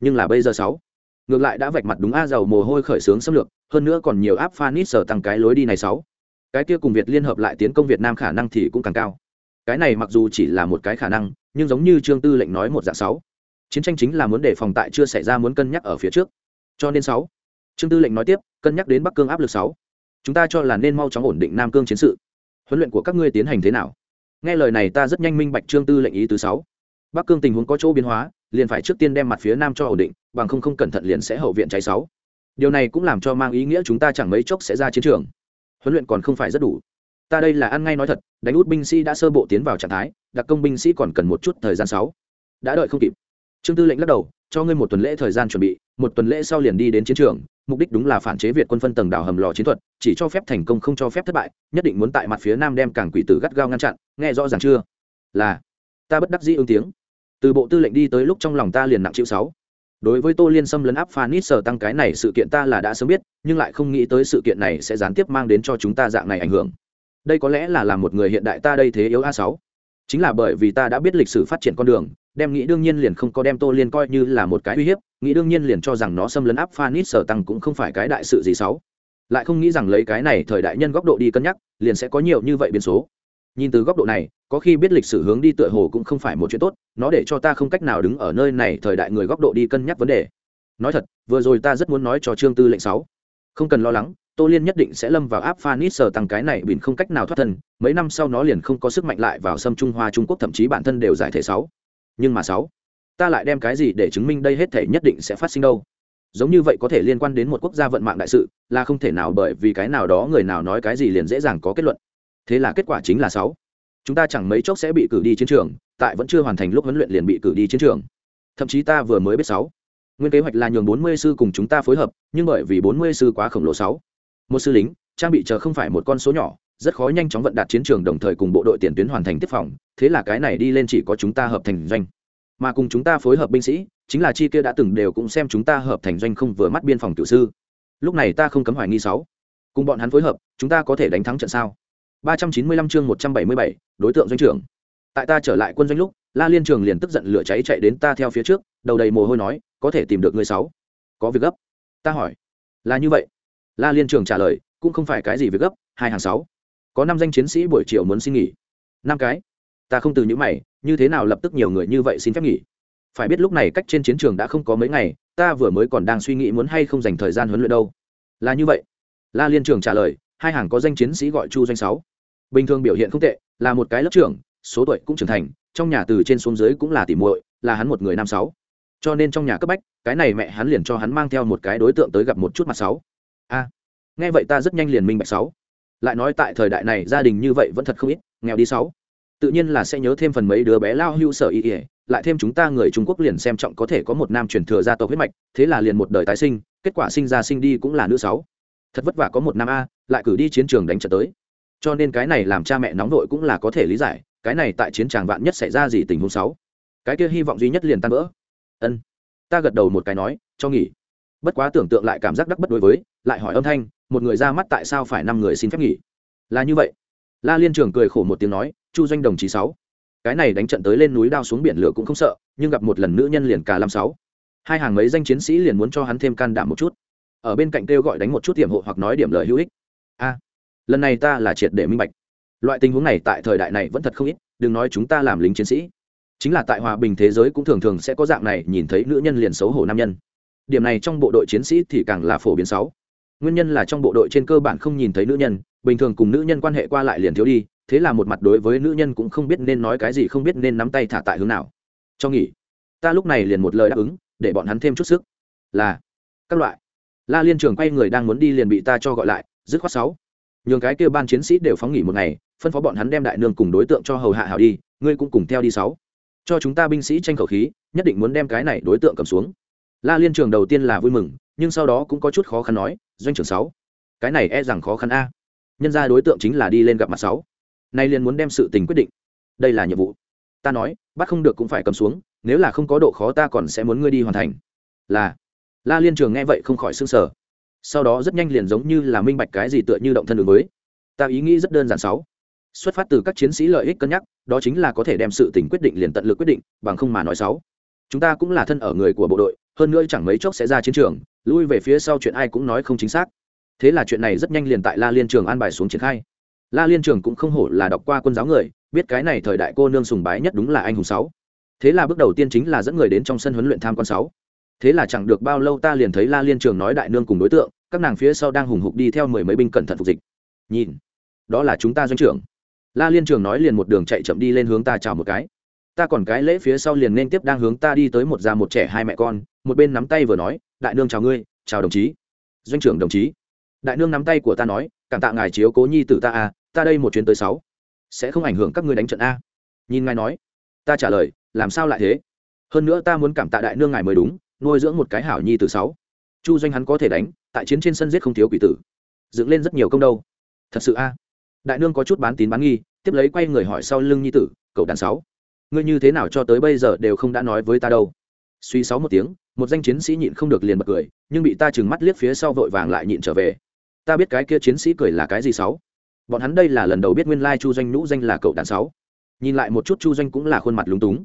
Nhưng là bây giờ sáu. Ngược lại đã vạch mặt đúng a giàu mồ hôi khởi xướng xâm lược, hơn nữa còn nhiều áp phanit sở tăng cái lối đi này sáu. Cái kia cùng việt liên hợp lại tiến công việt nam khả năng thì cũng càng cao. Cái này mặc dù chỉ là một cái khả năng nhưng giống như trương tư lệnh nói một dạng sáu. Chiến tranh chính là muốn đề phòng tại chưa xảy ra muốn cân nhắc ở phía trước. Cho nên sáu. Trương tư lệnh nói tiếp, cân nhắc đến bắc cương áp lực sáu. Chúng ta cho là nên mau chóng ổn định nam cương chiến sự. Huấn luyện của các ngươi tiến hành thế nào? Nghe lời này ta rất nhanh minh bạch trương tư lệnh ý thứ sáu. Bắc cương tình huống có chỗ biến hóa, liền phải trước tiên đem mặt phía nam cho ổn định, bằng không không cẩn thận liền sẽ hậu viện cháy sáu. Điều này cũng làm cho mang ý nghĩa chúng ta chẳng mấy chốc sẽ ra chiến trường. Huấn luyện còn không phải rất đủ ta đây là ăn ngay nói thật, đánh út binh sĩ đã sơ bộ tiến vào trạng thái, đặc công binh sĩ còn cần một chút thời gian sáu. Đã đợi không kịp. Trương tư lệnh lắc đầu, cho ngươi một tuần lễ thời gian chuẩn bị, một tuần lễ sau liền đi đến chiến trường, mục đích đúng là phản chế việt quân phân tầng đào hầm lò chiến thuật, chỉ cho phép thành công không cho phép thất bại, nhất định muốn tại mặt phía nam đem cảng quỷ tử gắt gao ngăn chặn, nghe rõ ràng chưa? Là. Ta bất đắc dĩ ứng tiếng. Từ bộ tư lệnh đi tới lúc trong lòng ta liền nặng chịu sáu. Đối với tô liên xâm lấn áp phanit sở tăng cái này sự kiện ta là đã sớm biết, nhưng lại không nghĩ tới sự kiện này sẽ gián tiếp mang đến cho chúng ta dạng này ảnh hưởng đây có lẽ là làm một người hiện đại ta đây thế yếu a sáu. Chính là bởi vì ta đã biết lịch sử phát triển con đường, đem nghĩ đương nhiên liền không có đem tô liên coi như là một cái uy hiếp, nghĩ đương nhiên liền cho rằng nó xâm lấn áp phanit sở tăng cũng không phải cái đại sự gì sáu. lại không nghĩ rằng lấy cái này thời đại nhân góc độ đi cân nhắc, liền sẽ có nhiều như vậy biến số. Nhìn từ góc độ này, có khi biết lịch sử hướng đi tựa hồ cũng không phải một chuyện tốt, nó để cho ta không cách nào đứng ở nơi này thời đại người góc độ đi cân nhắc vấn đề. Nói thật, vừa rồi ta rất muốn nói cho trương tư lệnh sáu. Không cần lo lắng tô liên nhất định sẽ lâm vào áp phanit sờ tăng cái này bỉn không cách nào thoát thân, mấy năm sau nó liền không có sức mạnh lại vào xâm trung hoa trung quốc, thậm chí bản thân đều giải thể sáu. Nhưng mà sáu, ta lại đem cái gì để chứng minh đây hết thể nhất định sẽ phát sinh đâu? Giống như vậy có thể liên quan đến một quốc gia vận mạng đại sự, là không thể nào bởi vì cái nào đó người nào nói cái gì liền dễ dàng có kết luận. Thế là kết quả chính là sáu. Chúng ta chẳng mấy chốc sẽ bị cử đi chiến trường, tại vẫn chưa hoàn thành lúc huấn luyện liền bị cử đi chiến trường. Thậm chí ta vừa mới biết sáu. Nguyên kế hoạch là nhường bốn mươi sư cùng chúng ta phối hợp, nhưng bởi vì bốn mươi sư quá khổng lồ sáu một sư lính trang bị chờ không phải một con số nhỏ rất khó nhanh chóng vận đạt chiến trường đồng thời cùng bộ đội tiền tuyến hoàn thành tiếp phòng thế là cái này đi lên chỉ có chúng ta hợp thành doanh. Mà cùng chúng ta phối hợp binh sĩ chính là chi kia đã từng đều cũng xem chúng ta hợp thành doanh không vừa mắt biên phòng tiểu sư. Lúc này ta không cấm hoài nghi sáu. Cùng bọn hắn phối hợp chúng ta có thể đánh thắng trận sao? 395 chương 177, đối tượng doanh trưởng. Tại ta trở lại quân doanh lúc la liên trường liền tức giận lửa cháy chạy đến ta theo phía trước đầu đầy mồ hôi nói có thể tìm được người sáu. Có việc gấp. Ta hỏi là như vậy la liên trường trả lời, cũng không phải cái gì việc gấp, hai hàng sáu. Có năm danh chiến sĩ buổi chiều muốn xin nghỉ. Năm cái? Ta không từ những mày, như thế nào lập tức nhiều người như vậy xin phép nghỉ? Phải biết lúc này cách trên chiến trường đã không có mấy ngày, ta vừa mới còn đang suy nghĩ muốn hay không dành thời gian huấn luyện đâu. Là như vậy. La liên trường trả lời, hai hàng có danh chiến sĩ gọi chu doanh sáu. Bình thường biểu hiện không tệ, là một cái lớp trưởng, số tuổi cũng trưởng thành, trong nhà từ trên xuống dưới cũng là tỉ muội, là hắn một người năm sáu. Cho nên trong nhà cấp bách, cái này mẹ hắn liền cho hắn mang theo một cái đối tượng tới gặp một chút mặt sáu a nghe vậy ta rất nhanh liền minh bạch sáu. Lại nói tại thời đại này, gia đình như vậy vẫn thật không ít, nghèo đi sáu. Tự nhiên là sẽ nhớ thêm phần mấy đứa bé lao hưu sở y ỉa lại thêm chúng ta người trung quốc liền xem trọng có thể có một nam truyền thừa gia tộc huyết mạch, thế là liền một đời tái sinh, kết quả sinh ra sinh đi cũng là nữ sáu. Thật vất vả có một nam a, lại cử đi chiến trường đánh trận tới. Cho nên cái này làm cha mẹ nóng vội cũng là có thể lý giải, cái này tại chiến tràng vạn nhất xảy ra gì tình huống sáu. Cái kia hy vọng duy nhất liền tan vỡ. Ân. Ta gật đầu một cái nói, cho nghỉ bất quá tưởng tượng lại cảm giác đắc bất đối với, lại hỏi âm thanh, một người ra mắt tại sao phải năm người xin phép nghỉ? Là như vậy. La liên trường cười khổ một tiếng nói, chu doanh đồng chí sáu. Cái này đánh trận tới lên núi đao xuống biển lửa cũng không sợ, nhưng gặp một lần nữ nhân liền cả năm sáu. Hai hàng mấy danh chiến sĩ liền muốn cho hắn thêm can đảm một chút. Ở bên cạnh kêu gọi đánh một chút tiềm hộ hoặc nói điểm lời hữu ích. A, lần này ta là triệt để minh bạch. Loại tình huống này tại thời đại này vẫn thật không ít, đừng nói chúng ta làm lính chiến sĩ. Chính là tại hòa bình thế giới cũng thường thường sẽ có dạng này, nhìn thấy nữ nhân liền xấu hổ nam nhân điểm này trong bộ đội chiến sĩ thì càng là phổ biến sáu. Nguyên nhân là trong bộ đội trên cơ bản không nhìn thấy nữ nhân, bình thường cùng nữ nhân quan hệ qua lại liền thiếu đi, thế là một mặt đối với nữ nhân cũng không biết nên nói cái gì, không biết nên nắm tay thả tại hướng nào. Cho nghỉ. Ta lúc này liền một lời đáp ứng, để bọn hắn thêm chút sức. Là, các loại. La liên trường quay người đang muốn đi liền bị ta cho gọi lại, dứt khoát sáu. Nhường cái kia ban chiến sĩ đều phóng nghỉ một ngày, phân phó bọn hắn đem đại nương cùng đối tượng cho hầu hạ hảo đi, ngươi cũng cùng theo đi sáu. Cho chúng ta binh sĩ tranh khẩu khí, nhất định muốn đem cái này đối tượng cầm xuống la liên trường đầu tiên là vui mừng, nhưng sau đó cũng có chút khó khăn nói, doanh trưởng sáu, cái này e rằng khó khăn a. Nhân ra đối tượng chính là đi lên gặp mặt sáu. Nay liền muốn đem sự tình quyết định. Đây là nhiệm vụ. Ta nói, bắt không được cũng phải cầm xuống, nếu là không có độ khó ta còn sẽ muốn ngươi đi hoàn thành. Là. La liên trường nghe vậy không khỏi s ư n g sở sau đó rất nhanh liền giống như là minh bạch cái gì tựa như động thân đường mới. Ta ý nghĩ rất đơn giản sáu. Xuất phát từ các chiến sĩ lợi ích cân nhắc, đó chính là có thể đem sự tình quyết định liền tận lực quyết định, bằng không mà nói sáu. Chúng ta cũng là thân ở người của bộ đội hơn nữa chẳng mấy chốc sẽ ra chiến trường, lui về phía sau chuyện ai cũng nói không chính xác. Thế là chuyện này rất nhanh liền tại la liên trường an bài xuống triển khai. La liên trường cũng không hổ là đọc qua quân giáo người, biết cái này thời đại cô nương sùng bái nhất đúng là anh hùng sáu. Thế là bước đầu tiên chính là dẫn người đến trong sân huấn luyện tham quan sáu. Thế là chẳng được bao lâu ta liền thấy la liên trường nói đại nương cùng đối tượng, các nàng phía sau đang hùng hục đi theo mười mấy binh cẩn thận phục dịch. Nhìn, đó là chúng ta doanh trưởng. La liên trường nói liền một đường chạy chậm đi lên hướng ta chào một cái ta còn cái lễ phía sau liền nên tiếp đang hướng ta đi tới một già một trẻ hai mẹ con, một bên nắm tay vừa nói, đại nương chào ngươi, chào đồng chí. Doanh trưởng đồng chí, đại nương nắm tay của ta nói, cảm tạ ngài chiếu cố nhi tử ta a ta đây một chuyến tới sáu, sẽ không ảnh hưởng các ngươi đánh trận a. Nhìn ngài nói, ta trả lời, làm sao lại thế? Hơn nữa ta muốn cảm tạ đại nương ngài mới đúng, nuôi dưỡng một cái hảo nhi tử sáu. Chu doanh hắn có thể đánh, tại chiến trên sân giết không thiếu quỷ tử. Dựng lên rất nhiều công đâu. Thật sự a. Đại nương có chút bán tín bán nghi, tiếp lấy quay người hỏi sau lưng nhi tử, cậu đàn sáu ngươi như thế nào cho tới bây giờ đều không đã nói với ta đâu. Suy sáu một tiếng, một danh chiến sĩ nhịn không được liền bật cười, nhưng bị ta chừng mắt liếc phía sau vội vàng lại nhịn trở về. Ta biết cái kia chiến sĩ cười là cái gì sáu? Bọn hắn đây là lần đầu biết nguyên lai chu doanh nhũ danh là cậu đàn sáu. Nhìn lại một chút chu doanh cũng là khuôn mặt lúng túng.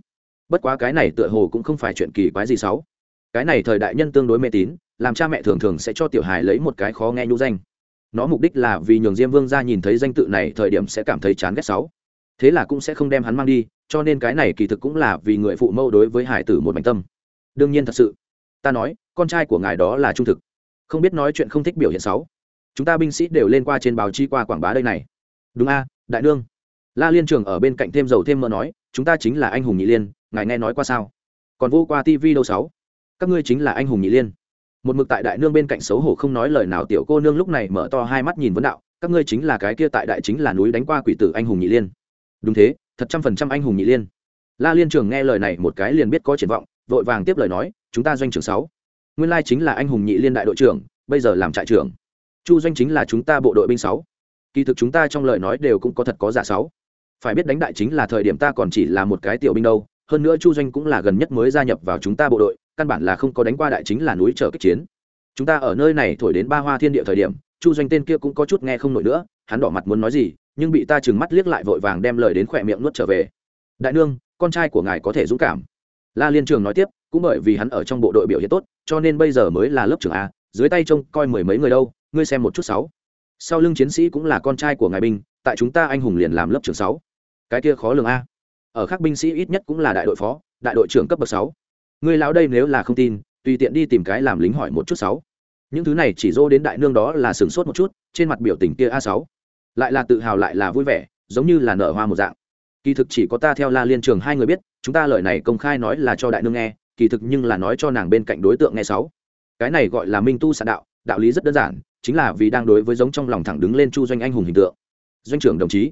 Bất quá cái này tựa hồ cũng không phải chuyện kỳ quái gì sáu. Cái này thời đại nhân tương đối mê tín, làm cha mẹ thường thường sẽ cho tiểu hài lấy một cái khó nghe nhũ danh. Nó mục đích là vì nhường diêm vương ra nhìn thấy danh tự này thời điểm sẽ cảm thấy chán ghét sáu thế là cũng sẽ không đem hắn mang đi, cho nên cái này kỳ thực cũng là vì người phụ mẫu đối với hải tử một mảnh tâm. Đương nhiên thật sự, ta nói, con trai của ngài đó là trung thực. Không biết nói chuyện không thích biểu hiện sáu chúng ta binh sĩ đều lên qua trên báo chi qua quảng bá đây này. Đúng a, đại đương. la liên trường ở bên cạnh thêm dầu thêm mỡ nói, chúng ta chính là anh hùng nhị liên, ngài nghe nói qua sao? Còn vô qua tv đâu sáu các ngươi chính là anh hùng nhị liên. Một mực tại đại nương bên cạnh xấu hổ không nói lời nào tiểu cô nương lúc này mở to hai mắt nhìn vấn đạo, các ngươi chính là cái kia tại đại chính là núi đánh qua quỷ tử anh hùng nhị liên đúng thế, thật trăm phần trăm anh hùng nhị liên. La liên trường nghe lời này một cái liền biết có triển vọng, vội vàng tiếp lời nói, chúng ta doanh trưởng sáu. Nguyên lai chính là anh hùng nhị liên đại đội trưởng, bây giờ làm trại trưởng. Chu doanh chính là chúng ta bộ đội binh sáu. Kỳ thực chúng ta trong lời nói đều cũng có thật có giả sáu. Phải biết đánh đại chính là thời điểm ta còn chỉ là một cái tiểu binh đâu, hơn nữa chu doanh cũng là gần nhất mới gia nhập vào chúng ta bộ đội, căn bản là không có đánh qua đại chính là núi trở kích chiến. Chúng ta ở nơi này thổi đến ba hoa thiên địa thời điểm, chu doanh tên kia cũng có chút nghe không nổi nữa, hắn đỏ mặt muốn nói gì nhưng bị ta chừng mắt liếc lại vội vàng đem lời đến khỏe miệng nuốt trở về. Đại nương, con trai của ngài có thể dũng cảm. La liên trường nói tiếp, cũng bởi vì hắn ở trong bộ đội biểu hiện tốt, cho nên bây giờ mới là lớp trưởng a, dưới tay trông coi mười mấy người đâu, ngươi xem một chút sáu. Sau lưng chiến sĩ cũng là con trai của ngài binh, tại chúng ta anh hùng liền làm lớp trưởng sáu. Cái kia khó lường a. Ở các binh sĩ ít nhất cũng là đại đội phó, đại đội trưởng cấp bậc sáu. Ngươi lão đây nếu là không tin, tùy tiện đi tìm cái làm lính hỏi một chút sáu. Những thứ này chỉ dô đến đại nương đó là sửng sốt một chút, trên mặt biểu tình kia a sáu lại là tự hào lại là vui vẻ, giống như là nở hoa một dạng. Kỳ thực chỉ có ta theo la liên trường hai người biết, chúng ta lời này công khai nói là cho đại nương nghe, kỳ thực nhưng là nói cho nàng bên cạnh đối tượng nghe sáu. Cái này gọi là minh tu sạn đạo đạo lý rất đơn giản, chính là vì đang đối với giống trong lòng thẳng đứng lên chu doanh anh hùng hình tượng. Doanh trưởng đồng chí,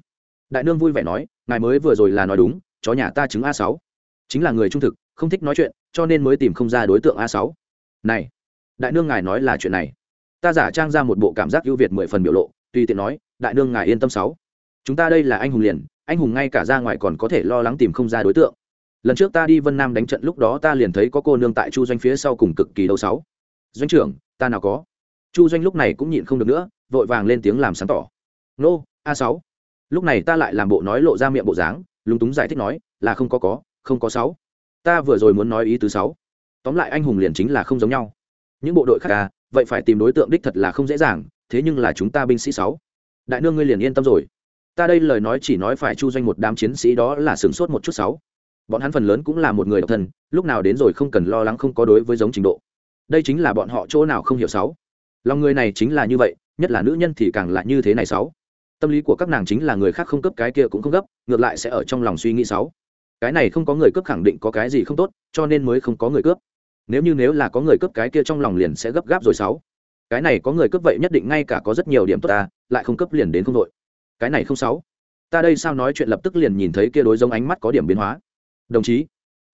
đại nương vui vẻ nói, ngài mới vừa rồi là nói đúng, chó nhà ta chứng a sáu. Chính là người trung thực, không thích nói chuyện, cho nên mới tìm không ra đối tượng a sáu. Này, đại nương ngài nói là chuyện này. Ta giả trang ra một bộ cảm giác ưu việt mười phần biểu lộ, tùy tiện nói đại nương ngài yên tâm sáu. Chúng ta đây là anh hùng liền, anh hùng ngay cả ra ngoài còn có thể lo lắng tìm không ra đối tượng. Lần trước ta đi vân nam đánh trận lúc đó ta liền thấy có cô nương tại chu doanh phía sau cùng cực kỳ đâu sáu. Doanh trưởng, ta nào có. Chu doanh lúc này cũng nhịn không được nữa, vội vàng lên tiếng làm sáng tỏ. Nô, a sáu. Lúc này ta lại làm bộ nói lộ ra miệng bộ dáng, lúng túng giải thích nói, là không có có, không có sáu. Ta vừa rồi muốn nói ý thứ sáu. Tóm lại anh hùng liền chính là không giống nhau. Những bộ đội khác à vậy phải tìm đối tượng đích thật là không dễ dàng, thế nhưng là chúng ta binh sĩ sáu đại nương ngươi liền yên tâm rồi. Ta đây lời nói chỉ nói phải chu doanh một đám chiến sĩ đó là sửng sốt một chút sáu. Bọn hắn phần lớn cũng là một người độc thân, lúc nào đến rồi không cần lo lắng không có đối với giống trình độ. Đây chính là bọn họ chỗ nào không hiểu sáu. Lòng người này chính là như vậy, nhất là nữ nhân thì càng là như thế này sáu. Tâm lý của các nàng chính là người khác không cấp cái kia cũng không gấp, ngược lại sẽ ở trong lòng suy nghĩ sáu. Cái này không có người cướp khẳng định có cái gì không tốt, cho nên mới không có người cướp nếu như nếu là có người cướp cái kia trong lòng liền sẽ gấp gáp rồi sáu cái này có người cướp vậy nhất định ngay cả có rất nhiều điểm tốt ta, lại không cướp liền đến không đội. Cái này không sáu. Ta đây sao nói chuyện lập tức liền nhìn thấy kia đối giống ánh mắt có điểm biến hóa. Đồng chí,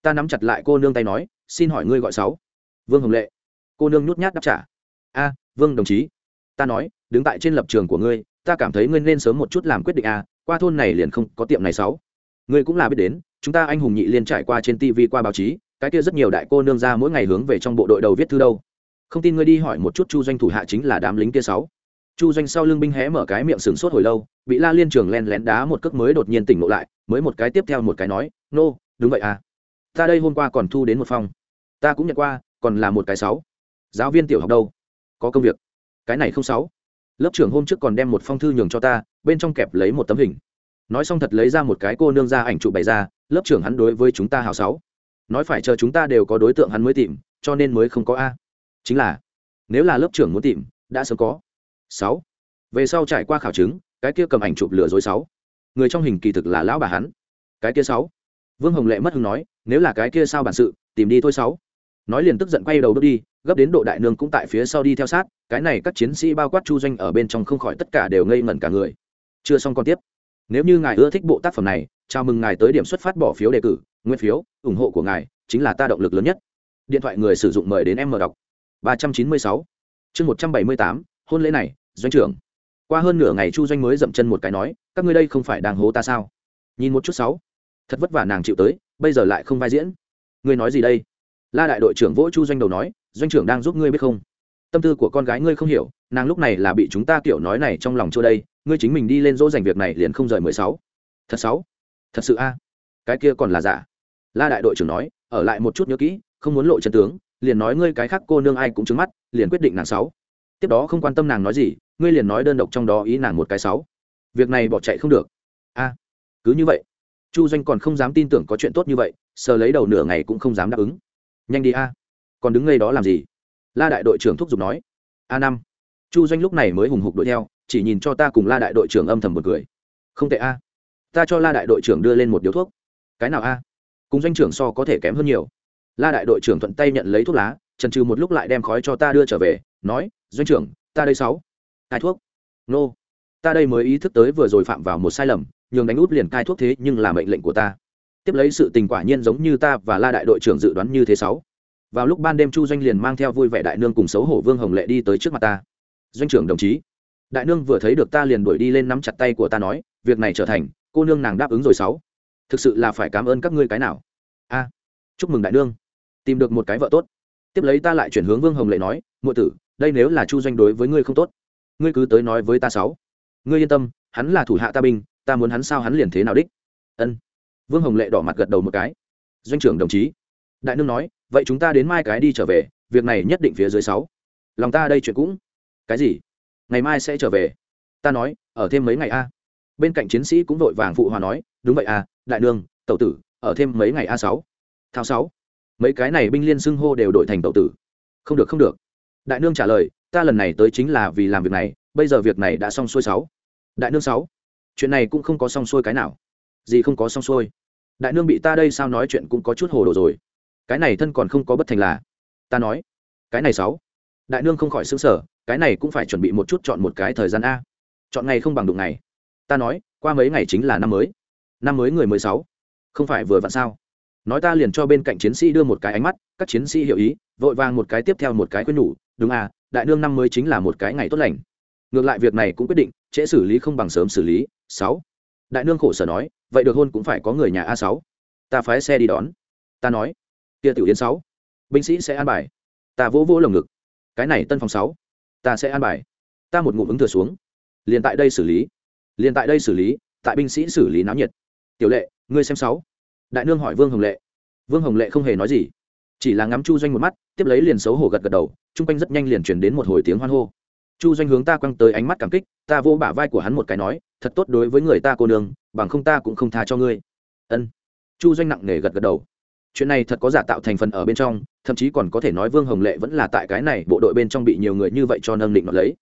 ta nắm chặt lại cô nương tay nói, xin hỏi ngươi gọi sáu. Vương hồng lệ. Cô nương nhút nhát đáp trả. A, vương đồng chí. Ta nói, đứng tại trên lập trường của ngươi, ta cảm thấy ngươi nên sớm một chút làm quyết định a, qua thôn này liền không có tiệm này sáu. Ngươi cũng là biết đến, chúng ta anh hùng nhị liên trải qua trên tv qua báo chí, cái kia rất nhiều đại cô nương ra mỗi ngày hướng về trong bộ đội đầu viết thư đâu không tin ngươi đi hỏi một chút chu doanh thủ hạ chính là đám lính kia sáu. Chu doanh sau lưng binh hé mở cái miệng sừng sốt hồi lâu bị la liên trường len lén đá một cước mới đột nhiên tỉnh ngộ lại mới một cái tiếp theo một cái nói nô、no, đúng vậy à. Ta đây hôm qua còn thu đến một phong. Ta cũng nhận qua còn là một cái sáu. Giáo viên tiểu học đâu? Có công việc. Cái này không sáu. Lớp trưởng hôm trước còn đem một phong thư nhường cho ta bên trong kẹp lấy một tấm hình. Nói xong thật lấy ra một cái cô nương ra ảnh trụ bày ra lớp trưởng hắn đối với chúng ta hào sáu. Nói phải chờ chúng ta đều có đối tượng hắn mới tìm cho nên mới không có a chính là, nếu là lớp trưởng muốn tìm, đã sớm có. Sáu. Về sau trải qua khảo chứng, cái kia cầm ảnh chụp lừa dối sáu. Người trong hình kỳ thực là lão bà hắn. Cái kia sáu. Vương hồng lệ mất hứng nói, nếu là cái kia sao bản sự, tìm đi thôi sáu. Nói liền tức giận quay đầu bước đi, gấp đến độ đại nương cũng tại phía sau đi theo sát, cái này các chiến sĩ bao quát chu doanh ở bên trong không khỏi tất cả đều ngây ngẩn cả người. Chưa xong còn tiếp. Nếu như ngài ưa thích bộ tác phẩm này, chào mừng ngài tới điểm xuất phát bỏ phiếu đề cử, nguyên phiếu, ủng hộ của ngài, chính là ta động lực lớn nhất. Điện thoại người sử dụng mời đến em mở đọc ba trăm chín mươi sáu. Chương một trăm bảy mươi tám, hôn lễ này, doanh trưởng. Qua hơn nửa ngày chu doanh mới dậm chân một cái nói, các ngươi đây không phải đang hố ta sao? Nhìn một chút sáu. Thật vất vả nàng chịu tới, bây giờ lại không vai diễn. Ngươi nói gì đây? La đại đội trưởng vỗ chu doanh đầu nói, doanh trưởng đang giúp ngươi biết không? Tâm tư của con gái ngươi không hiểu, nàng lúc này là bị chúng ta kiểu nói này trong lòng chỗ đây, ngươi chính mình đi lên dỗ dành việc này liền không rời mười sáu. Thật sáu? Thật sự a? Cái kia còn là giả. La đại đội trưởng nói, ở lại một chút nhớ kỹ, không muốn lộ chân tướng liền nói ngươi cái khác cô nương ai cũng trứng mắt, liền quyết định nàng sáu. Tiếp đó không quan tâm nàng nói gì, ngươi liền nói đơn độc trong đó ý nàng một cái sáu. Việc này bỏ chạy không được. A, cứ như vậy. Chu doanh còn không dám tin tưởng có chuyện tốt như vậy, sờ lấy đầu nửa ngày cũng không dám đáp ứng. Nhanh đi a. Còn đứng ngay đó làm gì? La đại đội trưởng thúc giục nói. A năm. Chu doanh lúc này mới hùng hục đuổi theo, chỉ nhìn cho ta cùng la đại đội trưởng âm thầm một cười. Không tệ a. Ta cho la đại đội trưởng đưa lên một điếu thuốc. Cái nào a? Cùng doanh trưởng so có thể kém hơn nhiều la đại đội trưởng thuận tay nhận lấy thuốc lá trần trừ một lúc lại đem khói cho ta đưa trở về, nói, doanh trưởng, ta đây sáu. Cai thuốc. Nô. Ta đây mới ý thức tới vừa rồi phạm vào một sai lầm, nhường đánh út liền cai thuốc thế nhưng là mệnh lệnh của ta. Tiếp lấy sự tình quả nhiên giống như ta và la đại đội trưởng dự đoán như thế sáu. Vào lúc ban đêm chu doanh liền mang theo vui vẻ đại nương cùng xấu hổ vương hồng lệ đi tới trước mặt ta. Doanh trưởng đồng chí. Đại nương vừa thấy được ta liền đuổi đi lên nắm chặt tay của ta nói, việc này trở thành, cô nương nàng đáp ứng rồi sáu. Thực sự là phải cảm ơn các ngươi cái nào. A, chúc mừng đại nương tìm được một cái vợ tốt. Tiếp lấy ta lại chuyển hướng vương hồng lệ nói ngụ tử, đây nếu là chu doanh đối với ngươi không tốt, ngươi cứ tới nói với ta sáu. Ngươi yên tâm, hắn là thủ hạ ta binh, ta muốn hắn sao hắn liền thế nào đích? Ân. Vương hồng lệ đỏ mặt gật đầu một cái. Doanh trưởng đồng chí. Đại nương nói, vậy chúng ta đến mai cái đi trở về, việc này nhất định phía dưới sáu. Lòng ta đây chuyện cũng cái gì? Ngày mai sẽ trở về. Ta nói, ở thêm mấy ngày a. Bên cạnh chiến sĩ cũng vội vàng phụ hòa nói, đúng vậy a, đại nương, tẩu tử, ở thêm mấy ngày a sáu. Thao sáu mấy cái này binh liên xưng hô đều đổi thành tẩu tử. Không được không được. Đại nương trả lời, ta lần này tới chính là vì làm việc này, bây giờ việc này đã xong xuôi sáu. Đại nương sáu. Chuyện này cũng không có xong xuôi cái nào. Gì không có xong xuôi? Đại nương bị ta đây sao nói chuyện cũng có chút hồ đồ rồi. Cái này thân còn không có bất thành là. Ta nói, cái này sáu. Đại nương không khỏi xứng sở cái này cũng phải chuẩn bị một chút chọn một cái thời gian a. Chọn ngày không bằng đụng ngày. Ta nói, qua mấy ngày chính là năm mới. Năm mới người mười sáu. Không phải vừa vặn sao? Nói ta liền cho bên cạnh chiến sĩ đưa một cái ánh mắt, các chiến sĩ hiểu ý, vội vàng một cái tiếp theo một cái khuyên nhủ, đúng à đại nương năm mới chính là một cái ngày tốt lành. Ngược lại việc này cũng quyết định, trễ xử lý không bằng sớm xử lý. Sáu. Đại nương khổ sở nói, vậy được hôn cũng phải có người nhà a sáu. Ta phái xe đi đón. Ta nói, kia tiểu yến sáu, binh sĩ sẽ an bài. Ta vỗ vỗ lồng ngực. Cái này tân phòng sáu, ta sẽ an bài. Ta một ngụm ứng thừa xuống. Liền tại đây xử lý. Liền tại đây xử lý, tại binh sĩ xử lý náo nhiệt. Tiểu lệ, ngươi xem sáu đại nương hỏi vương hồng lệ. Vương hồng lệ không hề nói gì, chỉ là ngắm chu doanh một mắt, tiếp lấy liền xấu hổ gật gật đầu, chung quanh rất nhanh liền chuyển đến một hồi tiếng hoan hô. Chu doanh hướng ta quăng tới ánh mắt cảm kích, ta vô bả vai của hắn một cái nói, thật tốt đối với người ta cô nương, bằng không ta cũng không tha cho ngươi. Ân. Chu doanh nặng nề gật gật đầu. Chuyện này thật có giả tạo thành phần ở bên trong, thậm chí còn có thể nói vương hồng lệ vẫn là tại cái này bộ đội bên trong bị nhiều người như vậy cho nâng định nó lấy.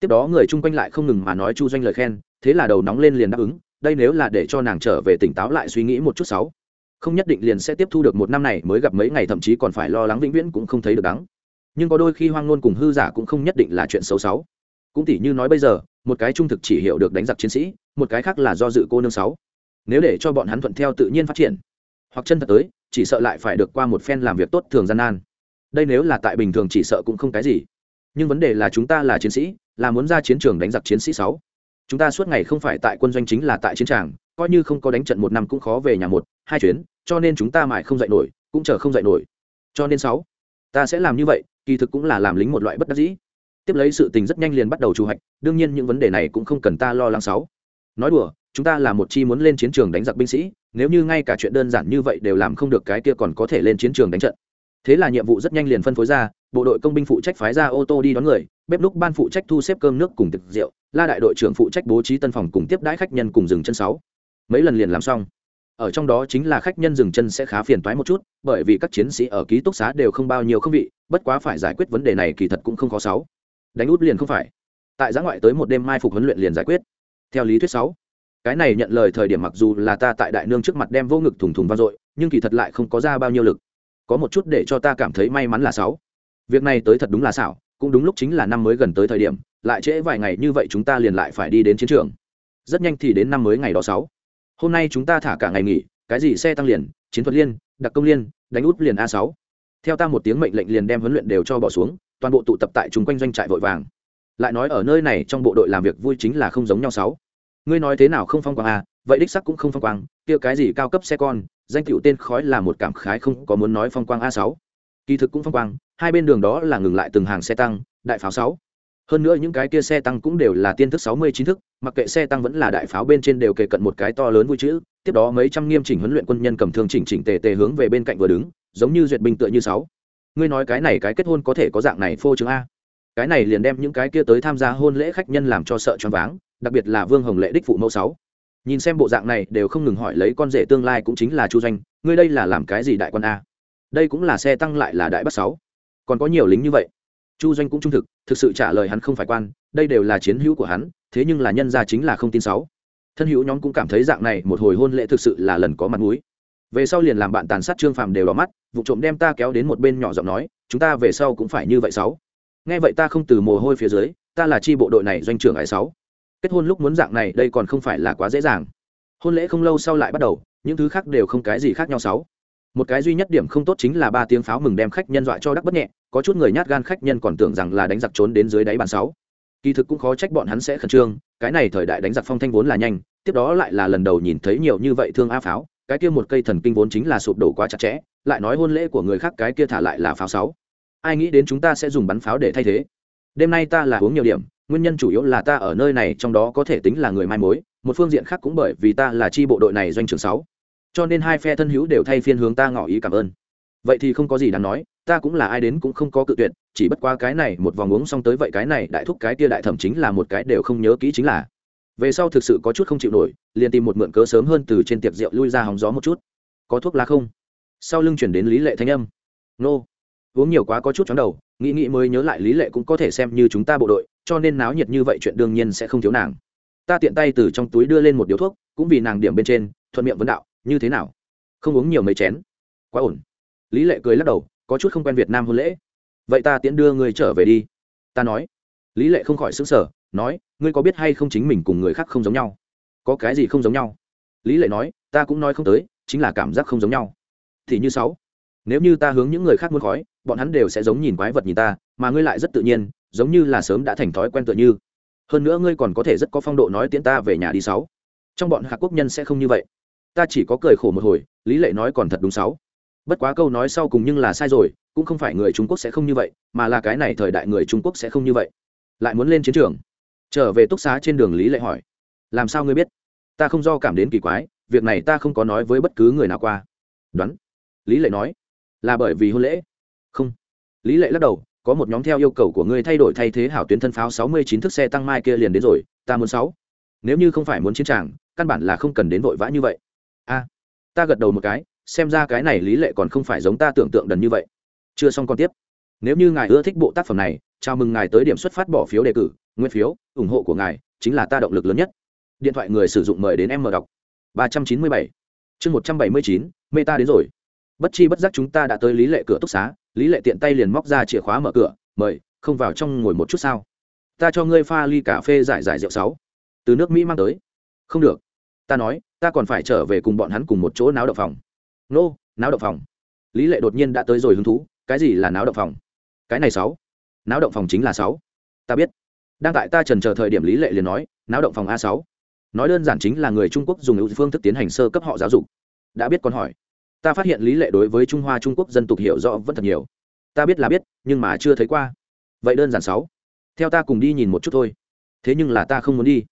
Tiếp đó người chung quanh lại không ngừng mà nói chu doanh lời khen, thế là đầu nóng lên liền đáp ứng, đây nếu là để cho nàng trở về tỉnh táo lại suy nghĩ một chút sáu không nhất định liền sẽ tiếp thu được một năm này mới gặp mấy ngày, thậm chí còn phải lo lắng vĩnh viễn cũng không thấy được đắng. Nhưng có đôi khi hoang ngôn cùng hư giả cũng không nhất định là chuyện xấu xấu. Cũng tỉ như nói bây giờ, một cái trung thực chỉ hiểu được đánh giặc chiến sĩ, một cái khác là do dự cô nương sáu. Nếu để cho bọn hắn thuận theo tự nhiên phát triển, hoặc chân thật tới, chỉ sợ lại phải được qua một phen làm việc tốt thường gian nan. Đây nếu là tại bình thường chỉ sợ cũng không cái gì. Nhưng vấn đề là chúng ta là chiến sĩ, là muốn ra chiến trường đánh giặc chiến sĩ sáu. Chúng ta suốt ngày không phải tại quân doanh chính là tại chiến trường coi như không có đánh trận một năm cũng khó về nhà một hai chuyến, cho nên chúng ta mãi không dạy nổi, cũng chờ không dạy nổi. Cho nên sáu, ta sẽ làm như vậy, kỳ thực cũng là làm lính một loại bất đắc dĩ. Tiếp lấy sự tình rất nhanh liền bắt đầu trù hoạch đương nhiên những vấn đề này cũng không cần ta lo lắng sáu. Nói đùa, chúng ta là một chi muốn lên chiến trường đánh giặc binh sĩ, nếu như ngay cả chuyện đơn giản như vậy đều làm không được cái kia còn có thể lên chiến trường đánh trận. Thế là nhiệm vụ rất nhanh liền phân phối ra, bộ đội công binh phụ trách phái ra ô tô đi đón người, bếp lúc ban phụ trách thu xếp cơm nước cùng thực rượu, la đại đội trưởng phụ trách bố trí tân phòng cùng tiếp đãi khách nhân cùng dừng chân sáu. Mấy lần liền làm xong ở trong đó chính là khách nhân dừng chân sẽ khá phiền toái một chút, bởi vì các chiến sĩ ở ký túc xá đều không bao nhiêu không vị, bất quá phải giải quyết vấn đề này kỳ thật cũng không khó sáu. Đánh út liền không phải. Tại giã ngoại tới một đêm mai phục huấn luyện liền giải quyết. Theo lý thuyết sáu, cái này nhận lời thời điểm mặc dù là ta tại đại nương trước mặt đem vô ngực thùng thùng vang dội, nhưng kỳ thật lại không có ra bao nhiêu lực. Có một chút để cho ta cảm thấy may mắn là sáu. Việc này tới thật đúng là xảo, cũng đúng lúc chính là năm mới gần tới thời điểm, lại trễ vài ngày như vậy chúng ta liền lại phải đi đến chiến trường. Rất nhanh thì đến năm mới ngày đó sáu hôm nay chúng ta thả cả ngày nghỉ, cái gì xe tăng liền, chiến thuật liên, đặc công liên, đánh út liền a sáu. Theo ta một tiếng mệnh lệnh liền đem huấn luyện đều cho bỏ xuống, toàn bộ tụ tập tại chúng quanh doanh trại vội vàng. Lại nói ở nơi này trong bộ đội làm việc vui chính là không giống nhau sáu. Ngươi nói thế nào không phong quang à vậy đích sắc cũng không phong quang, kia cái gì cao cấp xe con, danh tiểu tên khói là một cảm khái không có muốn nói phong quang a sáu. Kỳ thực cũng phong quang, hai bên đường đó là ngừng lại từng hàng xe tăng, đại pháo sáu hơn nữa những cái kia xe tăng cũng đều là tiên thức sáu mươi chín thức, mặc kệ xe tăng vẫn là đại pháo bên trên đều kề cận một cái to lớn vui chữ, tiếp đó mấy trăm nghiêm chỉnh huấn luyện quân nhân cầm thương chỉnh chỉnh tề tề hướng về bên cạnh vừa đứng, giống như duyệt binh tựa như sáu. Ngươi nói cái này cái kết hôn có thể có dạng này phô trương a? Cái này liền đem những cái kia tới tham gia hôn lễ khách nhân làm cho sợ choáng váng, đặc biệt là vương hồng lệ đích phụ mẫu sáu. Nhìn xem bộ dạng này đều không ngừng hỏi lấy con rể tương lai cũng chính là chu doanh, ngươi đây là làm cái gì đại quân a? Đây cũng là xe tăng lại là đại bắt sáu. Còn có nhiều lính như vậy chu doanh cũng trung thực thực sự trả lời hắn không phải quan, đây đều là chiến hữu của hắn, thế nhưng là nhân gia chính là không tin sáu. Thân hữu nhóm cũng cảm thấy dạng này một hồi hôn lễ thực sự là lần có mặt mũi. Về sau liền làm bạn tàn sát trương phàm đều đỏ mắt, vụ trộm đem ta kéo đến một bên nhỏ giọng nói, chúng ta về sau cũng phải như vậy sáu. Nghe vậy ta không từ mồ hôi phía dưới, ta là chi bộ đội này doanh trưởng ải sáu. Kết hôn lúc muốn dạng này, đây còn không phải là quá dễ dàng. Hôn lễ không lâu sau lại bắt đầu, những thứ khác đều không cái gì khác nhau sáu. Một cái duy nhất điểm không tốt chính là ba tiếng pháo mừng đem khách nhân dọa cho đắc bất nhẹ có chút người nhát gan khách nhân còn tưởng rằng là đánh giặc trốn đến dưới đáy bàn sáu. Kỳ thực cũng khó trách bọn hắn sẽ khẩn trương, cái này thời đại đánh giặc phong thanh vốn là nhanh, tiếp đó lại là lần đầu nhìn thấy nhiều như vậy thương a pháo, cái kia một cây thần kinh vốn chính là sụp đổ quá chặt chẽ, lại nói hôn lễ của người khác cái kia thả lại là pháo sáu. Ai nghĩ đến chúng ta sẽ dùng bắn pháo để thay thế? Đêm nay ta là uống nhiều điểm, nguyên nhân chủ yếu là ta ở nơi này trong đó có thể tính là người mai mối, một phương diện khác cũng bởi vì ta là chi bộ đội này doanh trưởng sáu. Cho nên hai phe thân hữu đều thay phiên hướng ta ngỏ ý cảm ơn. Vậy thì không có gì đáng nói ta cũng là ai đến cũng không có cự tuyệt, chỉ bất qua cái này, một vòng uống xong tới vậy cái này đại thúc cái kia đại thẩm chính là một cái đều không nhớ kỹ chính là. Về sau thực sự có chút không chịu nổi, liền tìm một mượn cớ sớm hơn từ trên tiệc rượu lui ra hóng gió một chút. Có thuốc lá không? Sau lưng chuyển đến lý lệ thanh âm. Nô. Uống nhiều quá có chút chóng đầu, nghĩ nghĩ mới nhớ lại lý lệ cũng có thể xem như chúng ta bộ đội, cho nên náo nhiệt như vậy chuyện đương nhiên sẽ không thiếu nàng. Ta tiện tay từ trong túi đưa lên một điếu thuốc, cũng vì nàng điểm bên trên, thuận miệng vấn đạo, như thế nào? Không uống nhiều mấy chén? Quá ổn. Lý lệ cười lắc đầu có chút không quen việt nam hôn lễ. Vậy ta tiễn đưa người trở về đi. Ta nói. Lý lệ không khỏi xứng sở nói, ngươi có biết hay không chính mình cùng người khác không giống nhau? Có cái gì không giống nhau? Lý lệ nói, ta cũng nói không tới, chính là cảm giác không giống nhau. Thì như sáu. Nếu như ta hướng những người khác muốn khói, bọn hắn đều sẽ giống nhìn quái vật nhìn ta, mà ngươi lại rất tự nhiên, giống như là sớm đã thành thói quen tựa như. Hơn nữa ngươi còn có thể rất có phong độ nói tiễn ta về nhà đi sáu. Trong bọn hạ quốc nhân sẽ không như vậy. Ta chỉ có cười khổ một hồi, lý lệ nói còn thật đúng sáu bất quá câu nói sau cùng nhưng là sai rồi, cũng không phải người trung quốc sẽ không như vậy, mà là cái này thời đại người trung quốc sẽ không như vậy. Lại muốn lên chiến trường. Trở về túc xá trên đường lý lệ hỏi. Làm sao ngươi biết? Ta không do cảm đến kỳ quái, việc này ta không có nói với bất cứ người nào qua. Đoán. Lý lệ nói. Là bởi vì hôn lễ. Không. Lý lệ lắc đầu, có một nhóm theo yêu cầu của ngươi thay đổi thay thế hảo tuyến thân pháo sáu mươi chín thức xe tăng mai kia liền đến rồi, ta muốn sáu. Nếu như không phải muốn chiến tràng, căn bản là không cần đến vội vã như vậy. A. Ta gật đầu một cái xem ra cái này lý lệ còn không phải giống ta tưởng tượng đần như vậy. Chưa xong còn tiếp. Nếu như ngài ưa thích bộ tác phẩm này, chào mừng ngài tới điểm xuất phát bỏ phiếu đề cử, nguyên phiếu, ủng hộ của ngài chính là ta động lực lớn nhất. Điện thoại người sử dụng mời đến em mở đọc. ba trăm chín mươi bảy. Chương một trăm bảy mươi chín, mê ta đến rồi. Bất chi bất giác chúng ta đã tới lý lệ cửa túc xá, lý lệ tiện tay liền móc ra chìa khóa mở cửa, mời, không vào trong ngồi một chút sao? Ta cho ngươi pha ly cà phê giải giải rượu sáu. Từ nước mỹ mang tới. Không được. Ta nói, ta còn phải trở về cùng bọn hắn cùng một chỗ náo động phòng nô, náo động phòng. Lý lệ đột nhiên đã tới rồi hứng thú, cái gì là náo động phòng? Cái này sáu. Náo động phòng chính là sáu. Ta biết. Đang tại ta trần chờ thời điểm lý lệ liền nói, náo động phòng a sáu. Nói đơn giản chính là người trung quốc dùng ưu phương thức tiến hành sơ cấp họ giáo dục. Đã biết còn hỏi. Ta phát hiện lý lệ đối với trung hoa trung quốc dân tục hiểu rõ vẫn thật nhiều. Ta biết là biết, nhưng mà chưa thấy qua. Vậy đơn giản sáu. Theo ta cùng đi nhìn một chút thôi. Thế nhưng là ta không muốn đi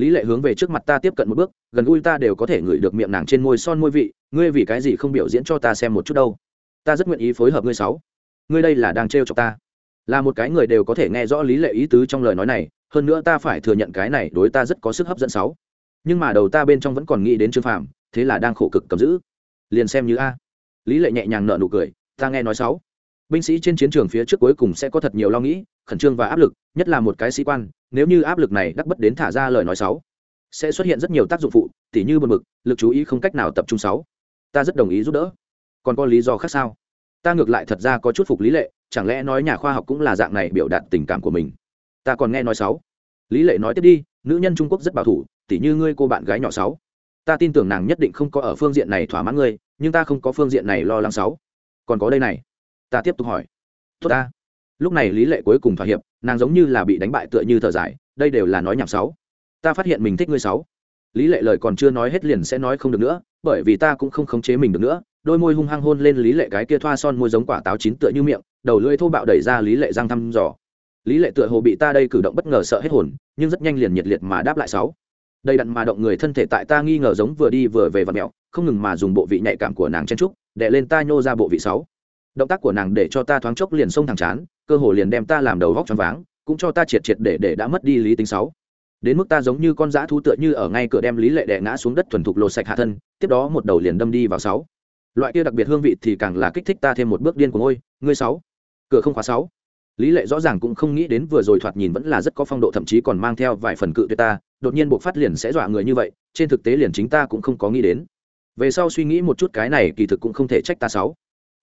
lý lệ hướng về trước mặt ta tiếp cận một bước, gần gũi ta đều có thể ngửi được miệng nàng trên môi son môi vị, ngươi vì cái gì không biểu diễn cho ta xem một chút đâu? Ta rất nguyện ý phối hợp ngươi sáu. Ngươi đây là đang trêu chọc ta. Là một cái người đều có thể nghe rõ lý lệ ý tứ trong lời nói này, hơn nữa ta phải thừa nhận cái này đối ta rất có sức hấp dẫn sáu. Nhưng mà đầu ta bên trong vẫn còn nghĩ đến trương phàm, thế là đang khổ cực cầm giữ. Liền xem như a. Lý lệ nhẹ nhàng nợ nụ cười, ta nghe nói sáu. Binh sĩ trên chiến trường phía trước cuối cùng sẽ có thật nhiều lo nghĩ, khẩn trương và áp lực, nhất là một cái sĩ quan nếu như áp lực này đắc bất đến thả ra lời nói sáu, sẽ xuất hiện rất nhiều tác dụng phụ, tỉ như buồn mực lực chú ý không cách nào tập trung sáu. Ta rất đồng ý giúp đỡ. Còn có lý do khác sao? Ta ngược lại thật ra có chút phục lý lệ, chẳng lẽ nói nhà khoa học cũng là dạng này biểu đạt tình cảm của mình? Ta còn nghe nói sáu. Lý lệ nói tiếp đi, nữ nhân trung quốc rất bảo thủ, tỉ như ngươi cô bạn gái nhỏ sáu. Ta tin tưởng nàng nhất định không có ở phương diện này thỏa mãn ngươi, nhưng ta không có phương diện này lo lắng sáu. Còn có đây này. Ta tiếp tục hỏi. Tốt ta. Lúc này lý lệ cuối cùng thỏa hiệp nàng giống như là bị đánh bại tựa như thở dài, đây đều là nói nhảm sáu. Ta phát hiện mình thích ngươi sáu. Lý lệ lời còn chưa nói hết liền sẽ nói không được nữa, bởi vì ta cũng không khống chế mình được nữa. Đôi môi hung hăng hôn lên lý lệ cái kia thoa son môi giống quả táo chín tựa như miệng, đầu lưỡi thô bạo đẩy ra lý lệ răng thăm dò. Lý lệ tựa hồ bị ta đây cử động bất ngờ sợ hết hồn, nhưng rất nhanh liền nhiệt liệt mà đáp lại sáu. Đây đặn mà động người thân thể tại ta nghi ngờ giống vừa đi vừa về vật mẹo, không ngừng mà dùng bộ vị nhạy cảm của nàng chen trúc đệ lên ta nhô ra bộ vị sáu. Động tác của nàng để cho ta thoáng chốc liền xông thẳng chán cơ hồ liền đem ta làm đầu vóc choáng váng, cũng cho ta triệt triệt để để đã mất đi lý tính sáu. Đến mức ta giống như con dã thú tựa như ở ngay cửa đem lý lệ đè ngã xuống đất thuần thục lột sạch hạ thân, tiếp đó một đầu liền đâm đi vào sáu. Loại kia đặc biệt hương vị thì càng là kích thích ta thêm một bước điên của ngôi ngươi sáu. Cửa không khóa sáu. Lý lệ rõ ràng cũng không nghĩ đến vừa rồi thoạt nhìn vẫn là rất có phong độ, thậm chí còn mang theo vài phần cự tuyệt ta, đột nhiên buộc phát liền sẽ dọa người như vậy, trên thực tế liền chính ta cũng không có nghĩ đến. Về sau suy nghĩ một chút cái này kỳ thực cũng không thể trách ta sáu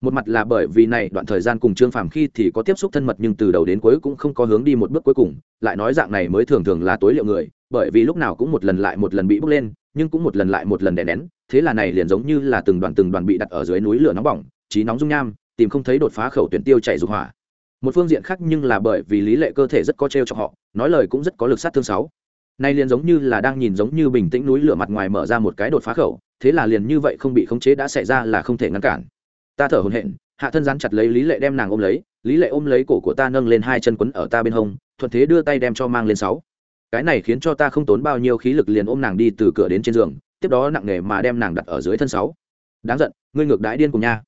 một mặt là bởi vì này đoạn thời gian cùng trương phàm khi thì có tiếp xúc thân mật nhưng từ đầu đến cuối cũng không có hướng đi một bước cuối cùng, lại nói dạng này mới thường thường là tối liệu người, bởi vì lúc nào cũng một lần lại một lần bị bước lên, nhưng cũng một lần lại một lần đè nén, thế là này liền giống như là từng đoàn từng đoàn bị đặt ở dưới núi lửa nóng bỏng, trí nóng dung nham, tìm không thấy đột phá khẩu tuyển tiêu chảy dục hỏa. Một phương diện khác nhưng là bởi vì lý lệ cơ thể rất có trêu cho họ, nói lời cũng rất có lực sát thương sáu. Nay liền giống như là đang nhìn giống như bình tĩnh núi lửa mặt ngoài mở ra một cái đột phá khẩu, thế là liền như vậy không bị khống chế đã xảy ra là không thể ngăn cản ta thở hổn hển, hạ thân dán chặt lấy lý lệ đem nàng ôm lấy, lý lệ ôm lấy cổ của ta nâng lên hai chân quấn ở ta bên hông, thuận thế đưa tay đem cho mang lên sáu. Cái này khiến cho ta không tốn bao nhiêu khí lực liền ôm nàng đi từ cửa đến trên giường, tiếp đó nặng nề mà đem nàng đặt ở dưới thân sáu. Đáng giận, ngươi ngược đãi điên cùng nha.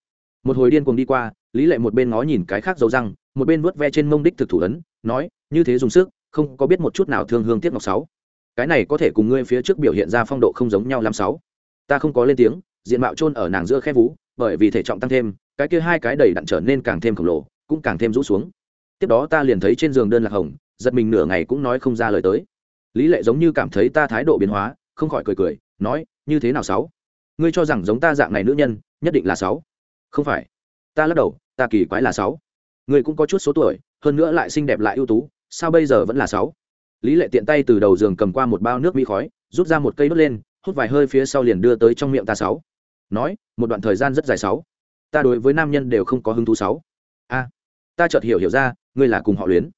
Một hồi điên cùng đi qua, lý lệ một bên ngó nhìn cái khác dấu răng, một bên vuốt ve trên mông đích thực thủ ấn, nói, như thế dùng sức, không có biết một chút nào thương hương tiếc ngọc sáu. Cái này có thể cùng ngươi phía trước biểu hiện ra phong độ không giống nhau làm sáu. Ta không có lên tiếng, diện mạo chôn ở nàng giữa khe vú bởi vì thể trọng tăng thêm, cái kia hai cái đầy đặn trở nên càng thêm khổng lồ, cũng càng thêm rũ xuống. Tiếp đó ta liền thấy trên giường đơn lạc hồng, giật mình nửa ngày cũng nói không ra lời tới. Lý lệ giống như cảm thấy ta thái độ biến hóa, không khỏi cười cười, nói, như thế nào sáu? Ngươi cho rằng giống ta dạng này nữ nhân, nhất định là sáu? Không phải. Ta lắc đầu, ta kỳ quái là sáu. Ngươi cũng có chút số tuổi, hơn nữa lại xinh đẹp lại ưu tú, sao bây giờ vẫn là sáu? Lý lệ tiện tay từ đầu giường cầm qua một bao nước mỹ khói, rút ra một cây đốt lên, hút vài hơi phía sau liền đưa tới trong miệng ta sáu nói, một đoạn thời gian rất dài sáu. Ta đối với nam nhân đều không có hứng thú sáu. A, ta chợt hiểu hiểu ra, ngươi là cùng họ luyến.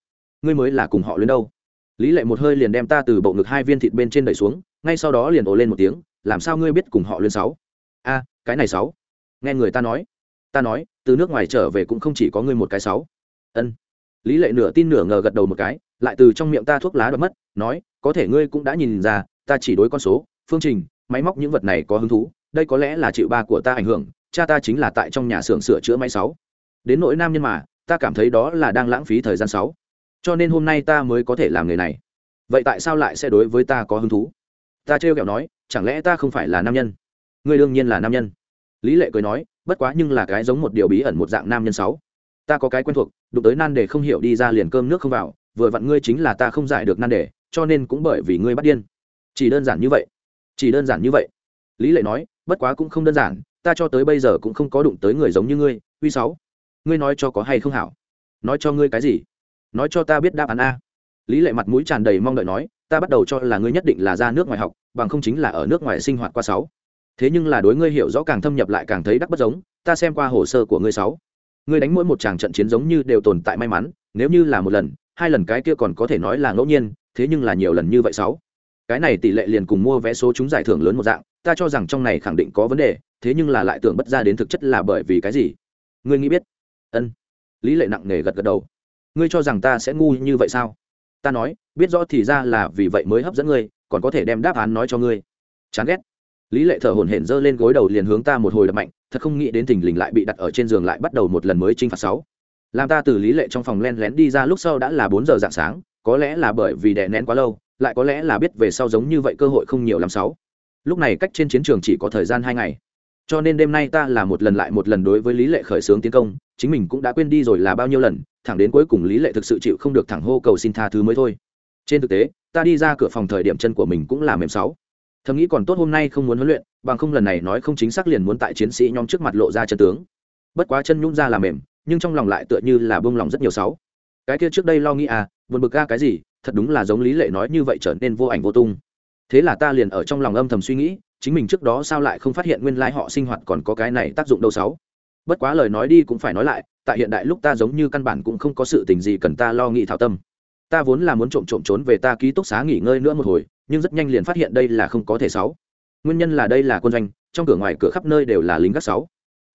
Ngươi mới là cùng họ luyến đâu. Lý lệ một hơi liền đem ta từ bộ ngực hai viên thịt bên trên đẩy xuống, ngay sau đó liền ồ lên một tiếng, làm sao ngươi biết cùng họ luyến sáu? A, cái này sáu. Nghe người ta nói ta nói, từ nước ngoài trở về cũng không chỉ có ngươi một cái sáu. Ân. Lý lệ nửa tin nửa ngờ gật đầu một cái, lại từ trong miệng ta thuốc lá đoạt mất, nói, có thể ngươi cũng đã nhìn ra, ta chỉ đối con số, phương trình, máy móc những vật này có hứng thú đây có lẽ là chịu ba của ta ảnh hưởng, cha ta chính là tại trong nhà xưởng sửa chữa máy sáu. Đến nỗi nam nhân mà, ta cảm thấy đó là đang lãng phí thời gian sáu. Cho nên hôm nay ta mới có thể làm nghề này. Vậy tại sao lại sẽ đối với ta có hứng thú? Ta trêu kẹo nói, chẳng lẽ ta không phải là nam nhân? Ngươi đương nhiên là nam nhân. Lý lệ cười nói, bất quá nhưng là cái giống một điều bí ẩn một dạng nam nhân sáu. Ta có cái quen thuộc, đụng tới nan để không hiểu đi ra liền cơm nước không vào, vừa vặn ngươi chính là ta không giải được nan đề, cho nên cũng bởi vì ngươi bắt điên. Chỉ đơn giản như vậy. Chỉ đơn giản như vậy. Lý lệ nói bất quá cũng không đơn giản, ta cho tới bây giờ cũng không có đụng tới người giống như ngươi, uy sáu. Ngươi nói cho có hay không hảo? Nói cho ngươi cái gì? Nói cho ta biết đáp án a. Lý lệ mặt mũi tràn đầy mong đợi nói, ta bắt đầu cho là ngươi nhất định là ra nước ngoài học, bằng không chính là ở nước ngoài sinh hoạt qua sáu. Thế nhưng là đối ngươi hiểu rõ càng thâm nhập lại càng thấy đắc bất giống, ta xem qua hồ sơ của ngươi sáu. Ngươi đánh mỗi một tràng trận chiến giống như đều tồn tại may mắn, nếu như là một lần, hai lần cái kia còn có thể nói là ngẫu nhiên, thế nhưng là nhiều lần như vậy sáu cái này tỷ lệ liền cùng mua vé số chúng giải thưởng lớn một dạng, ta cho rằng trong này khẳng định có vấn đề, thế nhưng là lại tưởng bất ra đến thực chất là bởi vì cái gì? Ngươi nghĩ biết. Ân. Lý lệ nặng nề gật gật đầu. Ngươi cho rằng ta sẽ ngu như vậy sao? Ta nói, biết rõ thì ra là vì vậy mới hấp dẫn ngươi, còn có thể đem đáp án nói cho ngươi. Chán ghét. Lý lệ thở hổn hển giơ lên gối đầu liền hướng ta một hồi đập mạnh, thật không nghĩ đến tình lình lại bị đặt ở trên giường lại bắt đầu một lần mới chinh phạt sáu. Làm ta từ lý lệ trong phòng len lén đi ra lúc sau đã là bốn giờ dạng sáng, có lẽ là bởi vì đè nén quá lâu lại có lẽ là biết về sau giống như vậy cơ hội không nhiều làm sáu. Lúc này cách trên chiến trường chỉ có thời gian hai ngày. Cho nên đêm nay ta là một lần lại một lần đối với lý lệ khởi xướng tiến công, chính mình cũng đã quên đi rồi là bao nhiêu lần, thẳng đến cuối cùng lý lệ thực sự chịu không được thẳng hô cầu xin tha thứ mới thôi. Trên thực tế, ta đi ra cửa phòng thời điểm chân của mình cũng là mềm sáu. Thầm nghĩ còn tốt hôm nay không muốn huấn luyện, bằng không lần này nói không chính xác liền muốn tại chiến sĩ nhóm trước mặt lộ ra chân tướng. Bất quá chân nhung ra là mềm, nhưng trong lòng lại tựa như là bông lòng rất nhiều sáu. Cái kia trước đây lo nghĩ à buồn bực ga cái gì thật đúng là giống lý lệ nói như vậy trở nên vô ảnh vô tung. Thế là ta liền ở trong lòng âm thầm suy nghĩ, chính mình trước đó sao lại không phát hiện nguyên lai họ sinh hoạt còn có cái này tác dụng đâu sáu. Bất quá lời nói đi cũng phải nói lại, tại hiện đại lúc ta giống như căn bản cũng không có sự tình gì cần ta lo nghĩ thảo tâm. Ta vốn là muốn trộm trộm trốn về ta ký túc xá nghỉ ngơi nữa một hồi, nhưng rất nhanh liền phát hiện đây là không có thể sáu. Nguyên nhân là đây là quân doanh, trong cửa ngoài cửa khắp nơi đều là lính gác sáu.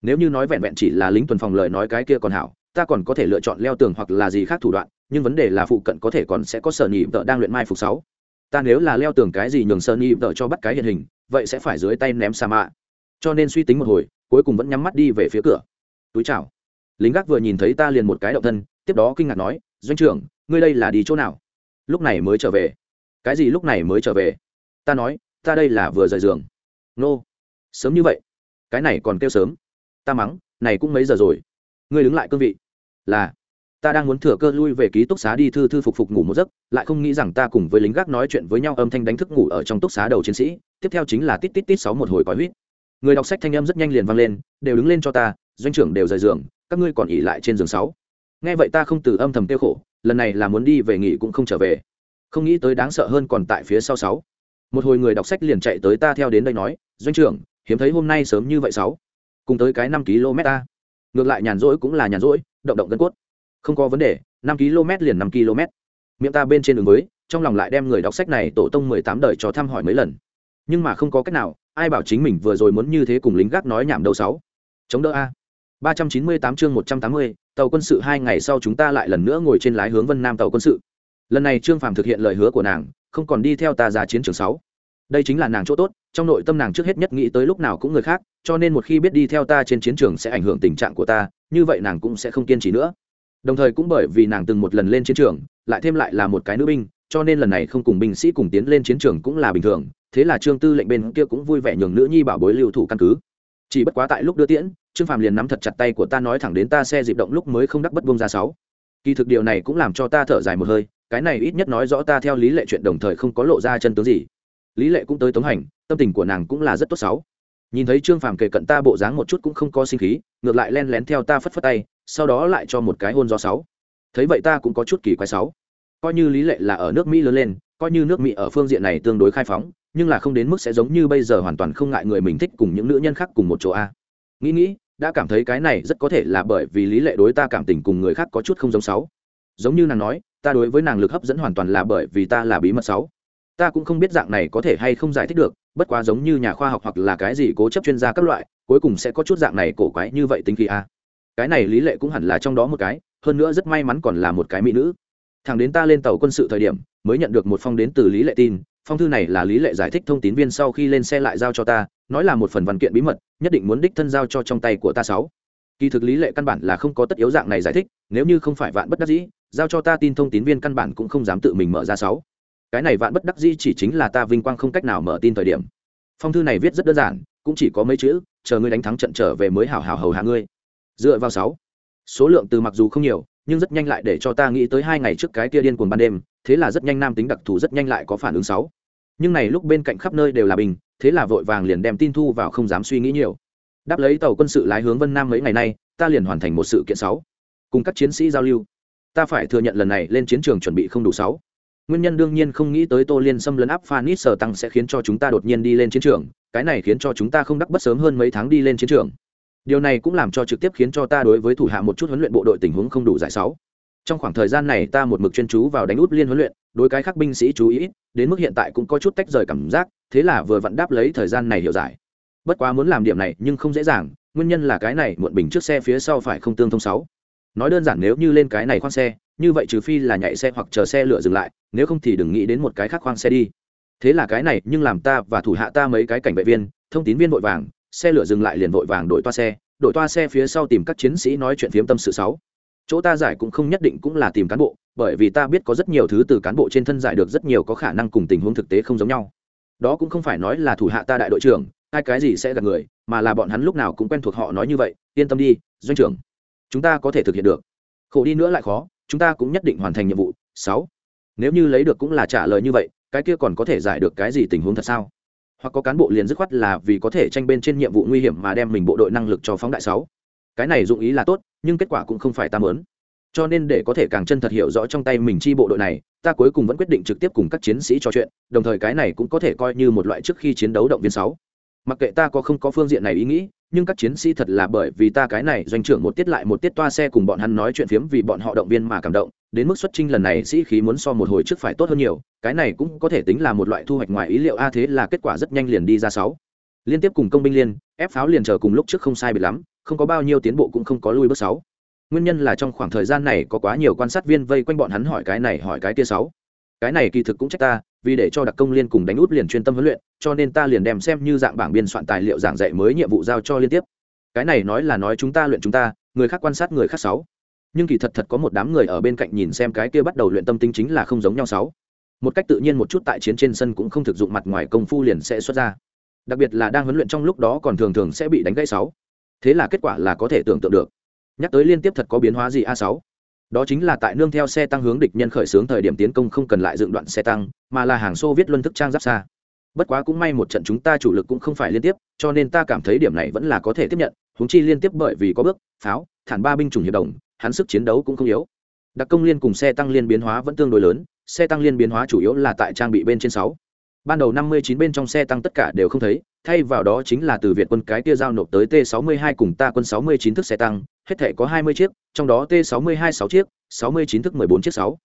Nếu như nói vẹn vẹn chỉ là lính tuần phòng lời nói cái kia còn hảo, ta còn có thể lựa chọn leo tường hoặc là gì khác thủ đoạn nhưng vấn đề là phụ cận có thể còn sẽ có sở nhị vợ đang luyện mai phục sáu. Ta nếu là leo tường cái gì nhường sở nhị vợ cho bắt cái hiện hình, vậy sẽ phải dưới tay ném sa mạ cho nên suy tính một hồi, cuối cùng vẫn nhắm mắt đi về phía cửa. Túi chào. Lính gác vừa nhìn thấy ta liền một cái động thân, tiếp đó kinh ngạc nói, doanh trưởng, ngươi đây là đi chỗ nào? Lúc này mới trở về. Cái gì lúc này mới trở về? Ta nói, ta đây là vừa rời giường. Nô, sớm như vậy? Cái này còn kêu sớm? Ta mắng, này cũng mấy giờ rồi? Ngươi đứng lại cương vị. Là ta đang muốn thừa cơ lui về ký túc xá đi thư thư phục phục ngủ một giấc, lại không nghĩ rằng ta cùng với lính gác nói chuyện với nhau âm thanh đánh thức ngủ ở trong túc xá đầu chiến sĩ. Tiếp theo chính là tít tít tít sáu một hồi còi huýt. Người đọc sách thanh âm rất nhanh liền vang lên, đều đứng lên cho ta, doanh trưởng đều rời giường, các ngươi còn ỉ lại trên giường sáu. Nghe vậy ta không từ âm thầm tiêu khổ, lần này là muốn đi về nghỉ cũng không trở về. Không nghĩ tới đáng sợ hơn còn tại phía sau sáu. Một hồi người đọc sách liền chạy tới ta theo đến đây nói, doanh trưởng, hiếm thấy hôm nay sớm như vậy sáu. Cùng tới cái năm km ta. Ngược lại nhàn rỗi cũng là nhàn rỗi, động động gân cốt không có vấn đề, năm km liền năm km. Miệng ta bên trên đường mới trong lòng lại đem người đọc sách này tổ tông mười tám đời cho thăm hỏi mấy lần. Nhưng mà không có cách nào, ai bảo chính mình vừa rồi muốn như thế cùng lính gác nói nhảm đầu sáu. Chống đỡ a. ba trăm chín mươi tám chương một trăm tám mươi, tàu quân sự hai ngày sau chúng ta lại lần nữa ngồi trên lái hướng vân nam tàu quân sự. Lần này trương phàm thực hiện lời hứa của nàng, không còn đi theo ta ra chiến trường sáu. Đây chính là nàng chỗ tốt, trong nội tâm nàng trước hết nhất nghĩ tới lúc nào cũng người khác, cho nên một khi biết đi theo ta trên chiến trường sẽ ảnh hưởng tình trạng của ta, như vậy nàng cũng sẽ không kiên trì nữa đồng thời cũng bởi vì nàng từng một lần lên chiến trường, lại thêm lại là một cái nữ binh, cho nên lần này không cùng binh sĩ cùng tiến lên chiến trường cũng là bình thường. Thế là trương tư lệnh bên kia cũng vui vẻ nhường nữ nhi bảo bối lưu thủ căn cứ. Chỉ bất quá tại lúc đưa tiễn, trương phàm liền nắm thật chặt tay của ta nói thẳng đến ta xe dịp động lúc mới không đắc bất bông ra sáu. Kỳ thực điều này cũng làm cho ta thở dài một hơi, cái này ít nhất nói rõ ta theo lý lệ chuyện đồng thời không có lộ ra chân tướng gì. Lý lệ cũng tới tống hành, tâm tình của nàng cũng là rất tốt sáu. Nhìn thấy trương phàm kề cận ta bộ dáng một chút cũng không có sinh khí, ngược lại len lén theo ta phất phất tay sau đó lại cho một cái hôn do sáu. Thấy vậy ta cũng có chút kỳ quái sáu. Coi như lý lệ là ở nước mỹ lớn lên, coi như nước mỹ ở phương diện này tương đối khai phóng, nhưng là không đến mức sẽ giống như bây giờ hoàn toàn không ngại người mình thích cùng những nữ nhân khác cùng một chỗ a. Nghĩ nghĩ, đã cảm thấy cái này rất có thể là bởi vì lý lệ đối ta cảm tình cùng người khác có chút không giống sáu. Giống như nàng nói, ta đối với nàng lực hấp dẫn hoàn toàn là bởi vì ta là bí mật sáu. Ta cũng không biết dạng này có thể hay không giải thích được, bất quá giống như nhà khoa học hoặc là cái gì cố chấp chuyên gia các loại, cuối cùng sẽ có chút dạng này cổ quái như vậy tính khi a cái này lý lệ cũng hẳn là trong đó một cái, hơn nữa rất may mắn còn là một cái mỹ nữ. Thằng đến ta lên tàu quân sự thời điểm, mới nhận được một phong đến từ lý lệ tin, phong thư này là lý lệ giải thích thông tín viên sau khi lên xe lại giao cho ta, nói là một phần văn kiện bí mật, nhất định muốn đích thân giao cho trong tay của ta sáu. Kỳ thực lý lệ căn bản là không có tất yếu dạng này giải thích, nếu như không phải vạn bất đắc dĩ, giao cho ta tin thông tín viên căn bản cũng không dám tự mình mở ra sáu. Cái này vạn bất đắc dĩ chỉ chính là ta vinh quang không cách nào mở tin thời điểm. Phong thư này viết rất đơn giản, cũng chỉ có mấy chữ, chờ ngươi đánh thắng trận trở về mới hảo hảo hầu hạ ngươi dựa vào sáu. Số lượng từ mặc dù không nhiều, nhưng rất nhanh lại để cho ta nghĩ tới hai ngày trước cái kia điên cuồng ban đêm, thế là rất nhanh nam tính đặc thù rất nhanh lại có phản ứng sáu. Nhưng này lúc bên cạnh khắp nơi đều là bình, thế là vội vàng liền đem tin thu vào không dám suy nghĩ nhiều. Đáp lấy tàu quân sự lái hướng vân nam mấy ngày nay, ta liền hoàn thành một sự kiện sáu. Cùng các chiến sĩ giao lưu. Ta phải thừa nhận lần này lên chiến trường chuẩn bị không đủ sáu. Nguyên nhân đương nhiên không nghĩ tới tô liên xâm lấn áp phanis sở tăng sẽ khiến cho chúng ta đột nhiên đi lên chiến trường, cái này khiến cho chúng ta không đắc bất sớm hơn mấy tháng đi lên chiến trường điều này cũng làm cho trực tiếp khiến cho ta đối với thủ hạ một chút huấn luyện bộ đội tình huống không đủ giải sáu. Trong khoảng thời gian này ta một mực chuyên chú vào đánh út liên huấn luyện, đối cái khác binh sĩ chú ý đến mức hiện tại cũng có chút tách rời cảm giác, thế là vừa vặn đáp lấy thời gian này hiểu giải. Bất quá muốn làm điểm này nhưng không dễ dàng, nguyên nhân là cái này muộn bình trước xe phía sau phải không tương thông sáu. Nói đơn giản nếu như lên cái này khoang xe, như vậy trừ phi là nhảy xe hoặc chờ xe lửa dừng lại, nếu không thì đừng nghĩ đến một cái khác khoang xe đi. Thế là cái này nhưng làm ta và thủ hạ ta mấy cái cảnh vệ viên, thông tín viên vội vàng xe lửa dừng lại liền vội vàng đổi toa xe, đổi toa xe phía sau tìm các chiến sĩ nói chuyện phiếm tâm sự sáu. Chỗ ta giải cũng không nhất định cũng là tìm cán bộ, bởi vì ta biết có rất nhiều thứ từ cán bộ trên thân giải được rất nhiều có khả năng cùng tình huống thực tế không giống nhau. Đó cũng không phải nói là thủ hạ ta đại đội trưởng hai cái gì sẽ gặp người, mà là bọn hắn lúc nào cũng quen thuộc họ nói như vậy, yên tâm đi, doanh trưởng. Chúng ta có thể thực hiện được. Khổ đi nữa lại khó, chúng ta cũng nhất định hoàn thành nhiệm vụ, sáu. Nếu như lấy được cũng là trả lời như vậy, cái kia còn có thể giải được cái gì tình huống thật sao? Hoặc có cán bộ liền dứt khoát là vì có thể tranh bên trên nhiệm vụ nguy hiểm mà đem mình bộ đội năng lực cho phóng đại sáu. Cái này dụng ý là tốt, nhưng kết quả cũng không phải ta mớn cho nên để có thể càng chân thật hiểu rõ trong tay mình chi bộ đội này, ta cuối cùng vẫn quyết định trực tiếp cùng các chiến sĩ trò chuyện, đồng thời cái này cũng có thể coi như một loại trước khi chiến đấu động viên sáu mặc kệ ta có không có phương diện này ý nghĩ, nhưng các chiến sĩ thật là bởi vì ta cái này doanh trưởng một tiết lại một tiết toa xe cùng bọn hắn nói chuyện phiếm vì bọn họ động viên mà cảm động, đến mức xuất trinh lần này sĩ khí muốn so một hồi trước phải tốt hơn nhiều, cái này cũng có thể tính là một loại thu hoạch ngoài ý liệu a, thế là kết quả rất nhanh liền đi ra sáu. Liên tiếp cùng công binh liên, ép pháo liền chờ cùng lúc trước không sai biệt lắm, không có bao nhiêu tiến bộ cũng không có lui bước sáu. Nguyên nhân là trong khoảng thời gian này có quá nhiều quan sát viên vây quanh bọn hắn hỏi cái này hỏi cái kia sáu. Cái này kỳ thực cũng trách ta vì để cho đặc công liên cùng đánh út liền chuyên tâm huấn luyện, cho nên ta liền đem xem như dạng bảng biên soạn tài liệu giảng dạy mới nhiệm vụ giao cho liên tiếp. Cái này nói là nói chúng ta luyện chúng ta, người khác quan sát người khác sáu. Nhưng kỳ thật thật có một đám người ở bên cạnh nhìn xem cái kia bắt đầu luyện tâm tính chính là không giống nhau sáu. Một cách tự nhiên một chút tại chiến trên sân cũng không thực dụng mặt ngoài công phu liền sẽ xuất ra. Đặc biệt là đang huấn luyện trong lúc đó còn thường thường sẽ bị đánh gãy sáu. Thế là kết quả là có thể tưởng tượng được. Nhắc tới liên tiếp thật có biến hóa gì a sáu? Đó chính là tại nương theo xe tăng hướng địch nhân khởi xướng thời điểm tiến công không cần lại dựng đoạn xe tăng, mà là hàng xô viết luân thức trang giáp xa. Bất quá cũng may một trận chúng ta chủ lực cũng không phải liên tiếp, cho nên ta cảm thấy điểm này vẫn là có thể tiếp nhận húng chi liên tiếp bởi vì có bước, pháo, thản ba binh chủng hiệp đồng, hắn sức chiến đấu cũng không yếu. Đặc công liên cùng xe tăng liên biến hóa vẫn tương đối lớn, xe tăng liên biến hóa chủ yếu là tại trang bị bên trên sáu. Ban đầu năm mươi chín bên trong xe tăng tất cả đều không thấy, thay vào đó chính là từ việt quân cái kia giao nộp tới t 62 cùng ta quân 69 thức xe tăng hết thể có 20 chiếc, trong đó t 62 6 chiếc 69 thức 14 chiếc 6.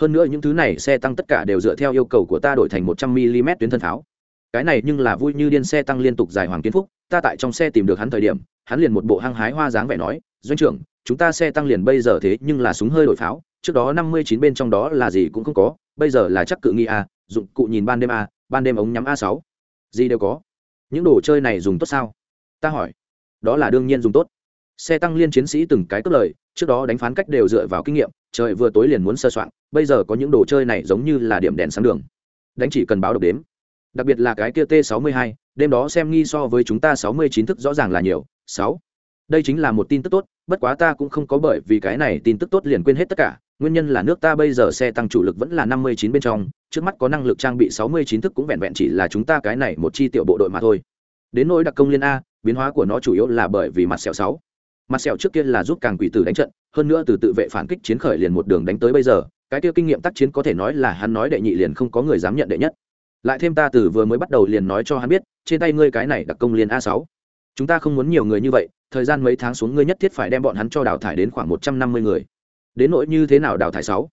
hơn nữa những thứ này xe tăng tất cả đều dựa theo yêu cầu của ta đổi thành 100 mm tuyến thân pháo. Cái này nhưng là vui như điên xe tăng liên tục dài hoàng kiến phúc, ta tại trong xe tìm được hắn thời điểm, hắn liền một bộ hăng hái hoa dáng vẻ nói, doanh trưởng, chúng ta xe tăng liền bây giờ thế nhưng là súng hơi đổi pháo, trước đó 59 bên trong đó là gì cũng không có, bây giờ là chắc cự nghi a, dụng cụ nhìn ban đêm a, ban đêm ống nhắm a 6 gì đều có. Những đồ chơi này dùng tốt sao? Ta hỏi. Đó là đương nhiên dùng tốt xe tăng liên chiến sĩ từng cái cất lời, trước đó đánh phán cách đều dựa vào kinh nghiệm, trời vừa tối liền muốn sơ soạn, bây giờ có những đồ chơi này giống như là điểm đèn sáng đường. Đánh chỉ cần báo độc đếm. Đặc biệt là cái kia t 62 đêm đó xem nghi so với chúng ta 69 thức rõ ràng là nhiều, sáu. Đây chính là một tin tức tốt, bất quá ta cũng không có bởi vì cái này tin tức tốt liền quên hết tất cả, nguyên nhân là nước ta bây giờ xe tăng chủ lực vẫn là 59 bên trong, trước mắt có năng lực trang bị 69 thức cũng vẹn vẹn chỉ là chúng ta cái này một chi tiểu bộ đội mà thôi. Đến nỗi đặc công liên a, biến hóa của nó chủ yếu là bởi vì mặt sẹo sáu mặt sẹo trước kia là giúp càng quỷ tử đánh trận, hơn nữa từ tự vệ phản kích chiến khởi liền một đường đánh tới bây giờ, cái kia kinh nghiệm tác chiến có thể nói là hắn nói đệ nhị liền không có người dám nhận đệ nhất. Lại thêm ta từ vừa mới bắt đầu liền nói cho hắn biết, trên tay ngươi cái này đặc công liền a sáu. Chúng ta không muốn nhiều người như vậy, thời gian mấy tháng xuống ngươi nhất thiết phải đem bọn hắn cho đào thải đến khoảng một trăm năm mươi người. Đến nỗi như thế nào đào thải sáu?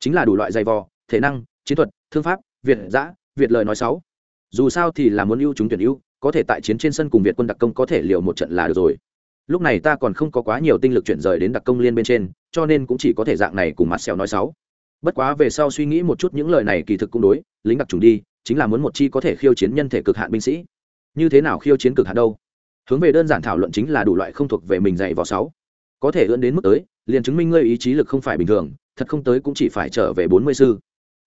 Chính là đủ loại dày vò, thể năng, chiến thuật, thương pháp, việt giã việt lời nói sáu. Dù sao thì là muốn ưu chúng tuyển ưu, có thể tại chiến trên sân cùng việt quân đặc công có thể liều một trận là được rồi lúc này ta còn không có quá nhiều tinh lực chuyển rời đến đặc công liên bên trên, cho nên cũng chỉ có thể dạng này cùng mặt sẹo nói sáu bất quá về sau suy nghĩ một chút những lời này kỳ thực cũng đối, lính đặc trùng đi, chính là muốn một chi có thể khiêu chiến nhân thể cực hạn binh sĩ. Như thế nào khiêu chiến cực hạn đâu? Hướng về đơn giản thảo luận chính là đủ loại không thuộc về mình dạy vào sáu. Có thể ưỡn đến mức tới, liền chứng minh ngươi ý chí lực không phải bình thường, thật không tới cũng chỉ phải trở về bốn mươi sư.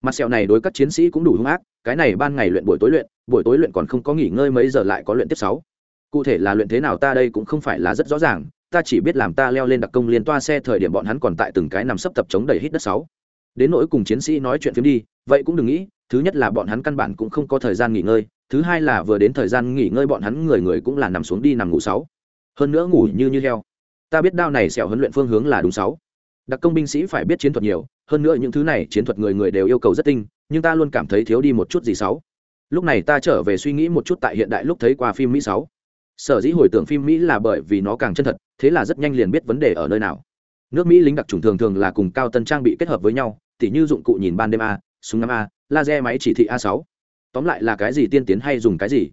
Mặt sẹo này đối các chiến sĩ cũng đủ hung ác, cái này ban ngày luyện, buổi tối luyện, buổi tối luyện còn không có nghỉ ngơi mấy giờ lại có luyện tiếp sáu cụ thể là luyện thế nào ta đây cũng không phải là rất rõ ràng, ta chỉ biết làm ta leo lên đặc công liên toa xe thời điểm bọn hắn còn tại từng cái nằm sấp tập chống đầy hít đất sáu. Đến nỗi cùng chiến sĩ nói chuyện phiếm đi, vậy cũng đừng nghĩ, thứ nhất là bọn hắn căn bản cũng không có thời gian nghỉ ngơi, thứ hai là vừa đến thời gian nghỉ ngơi bọn hắn người người cũng là nằm xuống đi nằm ngủ sáu. Hơn nữa ngủ như như heo. Ta biết đao này sẹo huấn luyện phương hướng là đúng sáu. Đặc công binh sĩ phải biết chiến thuật nhiều, hơn nữa những thứ này chiến thuật người người đều yêu cầu rất tinh, nhưng ta luôn cảm thấy thiếu đi một chút gì sáu. Lúc này ta trở về suy nghĩ một chút tại hiện đại lúc thấy qua phim mỹ sáu sở dĩ hồi tưởng phim mỹ là bởi vì nó càng chân thật, thế là rất nhanh liền biết vấn đề ở nơi nào. Nước mỹ lính đặc trùng thường thường là cùng cao tân trang bị kết hợp với nhau, tỉ như dụng cụ nhìn ban đêm a, súng ngắm a, laser máy chỉ thị a sáu. Tóm lại là cái gì tiên tiến hay dùng cái gì?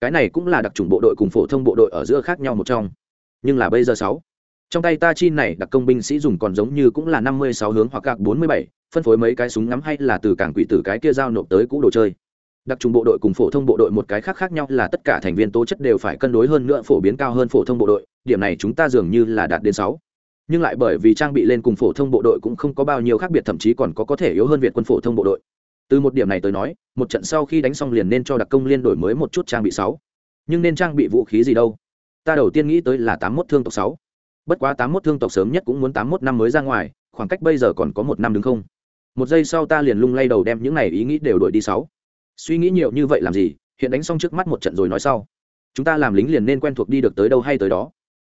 Cái này cũng là đặc trùng bộ đội cùng phổ thông bộ đội ở giữa khác nhau một trong. Nhưng là bây giờ sáu. Trong tay ta chi này, đặc công binh sĩ dùng còn giống như cũng là năm mươi sáu hướng hoặc gạc bốn mươi bảy, phân phối mấy cái súng ngắm hay là từ cảng quỷ tử cái kia giao nộp tới cũ đồ chơi đặc trùng bộ đội cùng phổ thông bộ đội một cái khác khác nhau là tất cả thành viên tố chất đều phải cân đối hơn nữa phổ biến cao hơn phổ thông bộ đội, điểm này chúng ta dường như là đạt đến sáu. Nhưng lại bởi vì trang bị lên cùng phổ thông bộ đội cũng không có bao nhiêu khác biệt, thậm chí còn có có thể yếu hơn việt quân phổ thông bộ đội. Từ một điểm này tới nói, một trận sau khi đánh xong liền nên cho đặc công liên đổi mới một chút trang bị sáu. Nhưng nên trang bị vũ khí gì đâu? Ta đầu tiên nghĩ tới là tám mốt thương tộc sáu. Bất quá tám mốt thương tộc sớm nhất cũng muốn tám mốt năm mới ra ngoài, khoảng cách bây giờ còn có một năm đứng không? Một giây sau ta liền lung lay đầu đem những này ý nghĩ đều đổi đi sáu suy nghĩ nhiều như vậy làm gì hiện đánh xong trước mắt một trận rồi nói sau. Chúng ta làm lính liền nên quen thuộc đi được tới đâu hay tới đó.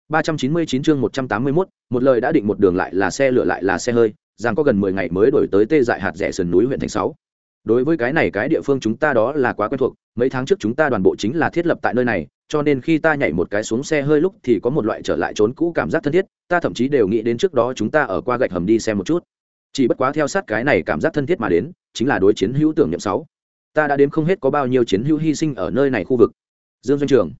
399 chương 181, một lời đã định một đường lại là xe lửa lại là xe hơi rằng có gần 10 ngày mới đổi tới tê dại hạt rẻ sườn núi huyện thành 6. đối với cái này cái địa phương chúng ta đó là quá quen thuộc mấy tháng trước chúng ta đoàn bộ chính là thiết lập tại nơi này cho nên khi ta nhảy một cái xuống xe hơi lúc thì có một loại trở lại trốn cũ cảm giác thân thiết ta thậm chí đều nghĩ đến trước đó chúng ta ở qua gạch hầm đi xem một chút. Chỉ bất quá theo sát cái này cảm giác thân thiết mà đến chính là đối chiến hữu tưởng niệm sáu ta đã đếm không hết có bao nhiêu chiến hữu hy sinh ở nơi này khu vực. Dương doanh trường.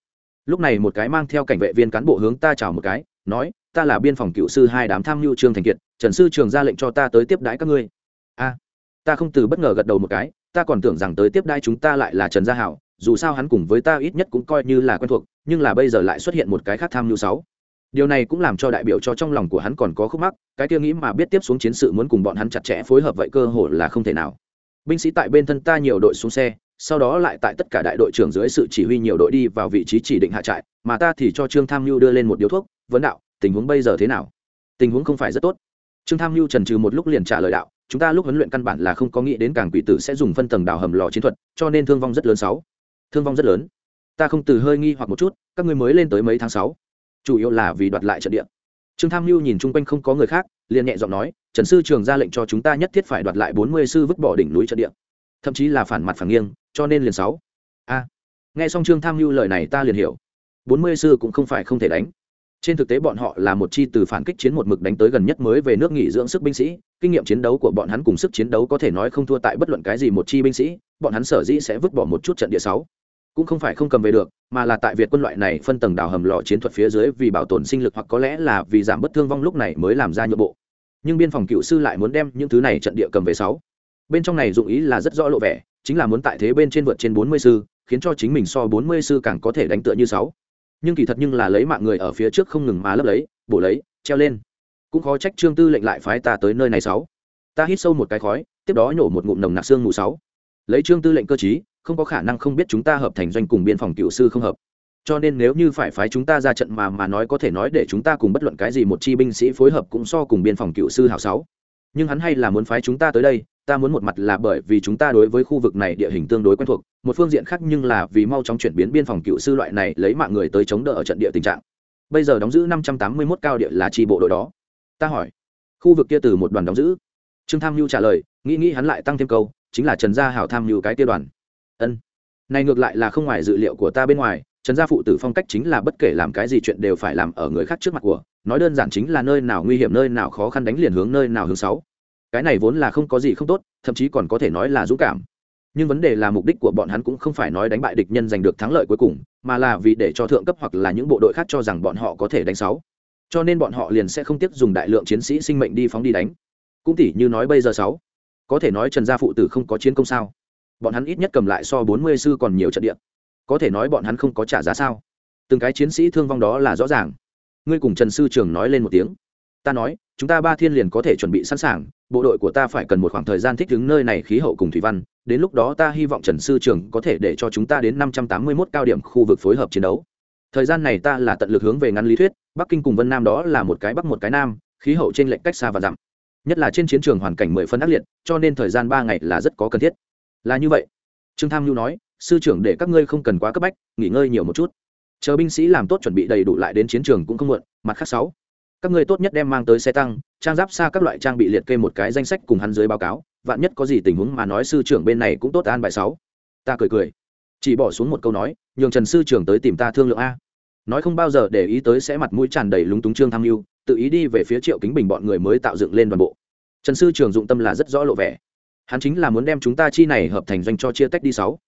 Lúc này một cái mang theo cảnh vệ viên cán bộ hướng ta chào một cái, nói, ta là biên phòng cựu sư hai đám tham mưu trương thành kiệt, trần sư trường ra lệnh cho ta tới tiếp đãi các ngươi. A, ta không từ bất ngờ gật đầu một cái, ta còn tưởng rằng tới tiếp đãi chúng ta lại là trần gia hảo, dù sao hắn cùng với ta ít nhất cũng coi như là quen thuộc, nhưng là bây giờ lại xuất hiện một cái khác tham mưu sáu. Điều này cũng làm cho đại biểu cho trong lòng của hắn còn có khúc mắc, cái kia nghĩ mà biết tiếp xuống chiến sự muốn cùng bọn hắn chặt chẽ phối hợp vậy cơ hội là không thể nào binh sĩ tại bên thân ta nhiều đội xuống xe, sau đó lại tại tất cả đại đội trưởng dưới sự chỉ huy nhiều đội đi vào vị trí chỉ định hạ trại, mà ta thì cho trương tham mưu đưa lên một điếu thuốc, vấn đạo, tình huống bây giờ thế nào? Tình huống không phải rất tốt. Trương tham mưu trần trừ một lúc liền trả lời đạo, chúng ta lúc huấn luyện căn bản là không có nghĩ đến càng quỷ tử sẽ dùng phân tầng đào hầm lò chiến thuật, cho nên thương vong rất lớn sáu. Thương vong rất lớn? Ta không từ hơi nghi hoặc một chút, các ngươi mới lên tới mấy tháng sáu. Chủ yếu là vì đoạt lại trận địa. Trương tham mưu nhìn chung quanh không có người khác liền nhẹ giọng nói, trần sư trường ra lệnh cho chúng ta nhất thiết phải đoạt lại bốn mươi sư vứt bỏ đỉnh núi trận địa. Thậm chí là phản mặt phản nghiêng, cho nên liền sáu. A. Nghe xong trương tham mưu lời này ta liền hiểu. Bốn mươi sư cũng không phải không thể đánh. Trên thực tế bọn họ là một chi từ phản kích chiến một mực đánh tới gần nhất mới về nước nghỉ dưỡng sức binh sĩ. Kinh nghiệm chiến đấu của bọn hắn cùng sức chiến đấu có thể nói không thua tại bất luận cái gì một chi binh sĩ. Bọn hắn sở dĩ sẽ vứt bỏ một chút trận địa sáu. Cũng không phải không cầm về được, mà là tại việt quân loại này phân tầng đào hầm lò chiến thuật phía dưới vì bảo tồn sinh lực hoặc có lẽ là vì giảm bất thương vong lúc này mới làm ra nhượng bộ nhưng biên phòng cựu sư lại muốn đem những thứ này trận địa cầm về sáu. Bên trong này dụng ý là rất rõ lộ vẻ, chính là muốn tại thế bên trên vượt trên bốn mươi sư, khiến cho chính mình so bốn mươi sư càng có thể đánh tựa như sáu. Nhưng kỳ thật nhưng là lấy mạng người ở phía trước không ngừng mà lấp lấy, bổ lấy, treo lên. Cũng khó trách trương tư lệnh lại phái ta tới nơi này sáu. Ta hít sâu một cái khói, tiếp đó nhổ một ngụm nồng nặc xương mù sáu. Lấy trương tư lệnh cơ chí không có khả năng không biết chúng ta hợp thành doanh cùng biên phòng cựu sư không hợp cho nên nếu như phải phái chúng ta ra trận mà mà nói có thể nói để chúng ta cùng bất luận cái gì một chi binh sĩ phối hợp cũng so cùng biên phòng cựu sư hảo sáu. Nhưng hắn hay là muốn phái chúng ta tới đây, ta muốn một mặt là bởi vì chúng ta đối với khu vực này địa hình tương đối quen thuộc, một phương diện khác nhưng là vì mau chóng chuyển biến biên phòng cựu sư loại này lấy mạng người tới chống đỡ ở trận địa tình trạng. Bây giờ đóng giữ năm trăm tám mươi 581 cao địa là tri bộ đội đó. Ta hỏi, khu vực kia từ một đoàn đóng giữ. Trương tham mưu trả lời, nghĩ nghĩ hắn lại tăng thêm câu, chính là trần gia hảo tham mưu cái kia đoàn. Ân. Này ngược lại là không ngoài dự liệu của ta bên ngoài trần gia phụ tử phong cách chính là bất kể làm cái gì chuyện đều phải làm ở người khác trước mặt của, nói đơn giản chính là nơi nào nguy hiểm nơi nào khó khăn đánh liền hướng nơi nào hướng sáu cái này vốn là không có gì không tốt, thậm chí còn có thể nói là dũng cảm. Nhưng vấn đề là mục đích của bọn hắn cũng không phải nói đánh bại địch nhân giành được thắng lợi cuối cùng, mà là vì để cho thượng cấp hoặc là những bộ đội khác cho rằng bọn họ có thể đánh sáu cho nên bọn họ liền sẽ không tiếp dùng đại lượng chiến sĩ sinh mệnh đi phóng đi đánh. Cũng tỉ như nói bây giờ sáu có thể nói trần gia phụ tử không có chiến công sao? Bọn hắn ít nhất cầm lại so bốn mươi sư còn nhiều trận địa có thể nói bọn hắn không có trả giá sao? Từng cái chiến sĩ thương vong đó là rõ ràng. Ngươi cùng trần sư trường nói lên một tiếng. Ta nói, chúng ta ba thiên liền có thể chuẩn bị sẵn sàng, bộ đội của ta phải cần một khoảng thời gian thích ứng nơi này khí hậu cùng thủy văn, đến lúc đó ta hy vọng trần sư trường có thể để cho chúng ta đến năm trăm tám mươi mốt cao điểm khu vực phối hợp chiến đấu. Thời gian này ta là tận lực hướng về ngắn lý thuyết, bắc kinh cùng vân nam đó là một cái bắc một cái nam, khí hậu trên lệnh cách xa và dặm. Nhất là trên chiến trường hoàn cảnh mười phân ác liệt, cho nên thời gian ba ngày là rất có cần thiết. Là như vậy. Trương tham nhu nói sư trưởng để các ngươi không cần quá cấp bách, nghỉ ngơi nhiều một chút. Chờ binh sĩ làm tốt chuẩn bị đầy đủ lại đến chiến trường cũng không muộn, mặt khác sáu. Các ngươi tốt nhất đem mang tới xe tăng, trang giáp xa các loại trang bị liệt kê một cái danh sách cùng hắn dưới báo cáo, vạn nhất có gì tình huống mà nói sư trưởng bên này cũng tốt an bài sáu. Ta cười cười. Chỉ bỏ xuống một câu nói, nhường trần sư trưởng tới tìm ta thương lượng a. Nói không bao giờ để ý tới sẽ mặt mũi tràn đầy lúng túng trương tham mưu tự ý đi về phía triệu kính bình bọn người mới tạo dựng lên toàn bộ. Trần sư trưởng dụng tâm là rất rõ lộ vẻ. Hắn chính là muốn đem chúng ta chi này hợp thành doanh cho chia tách đi sáu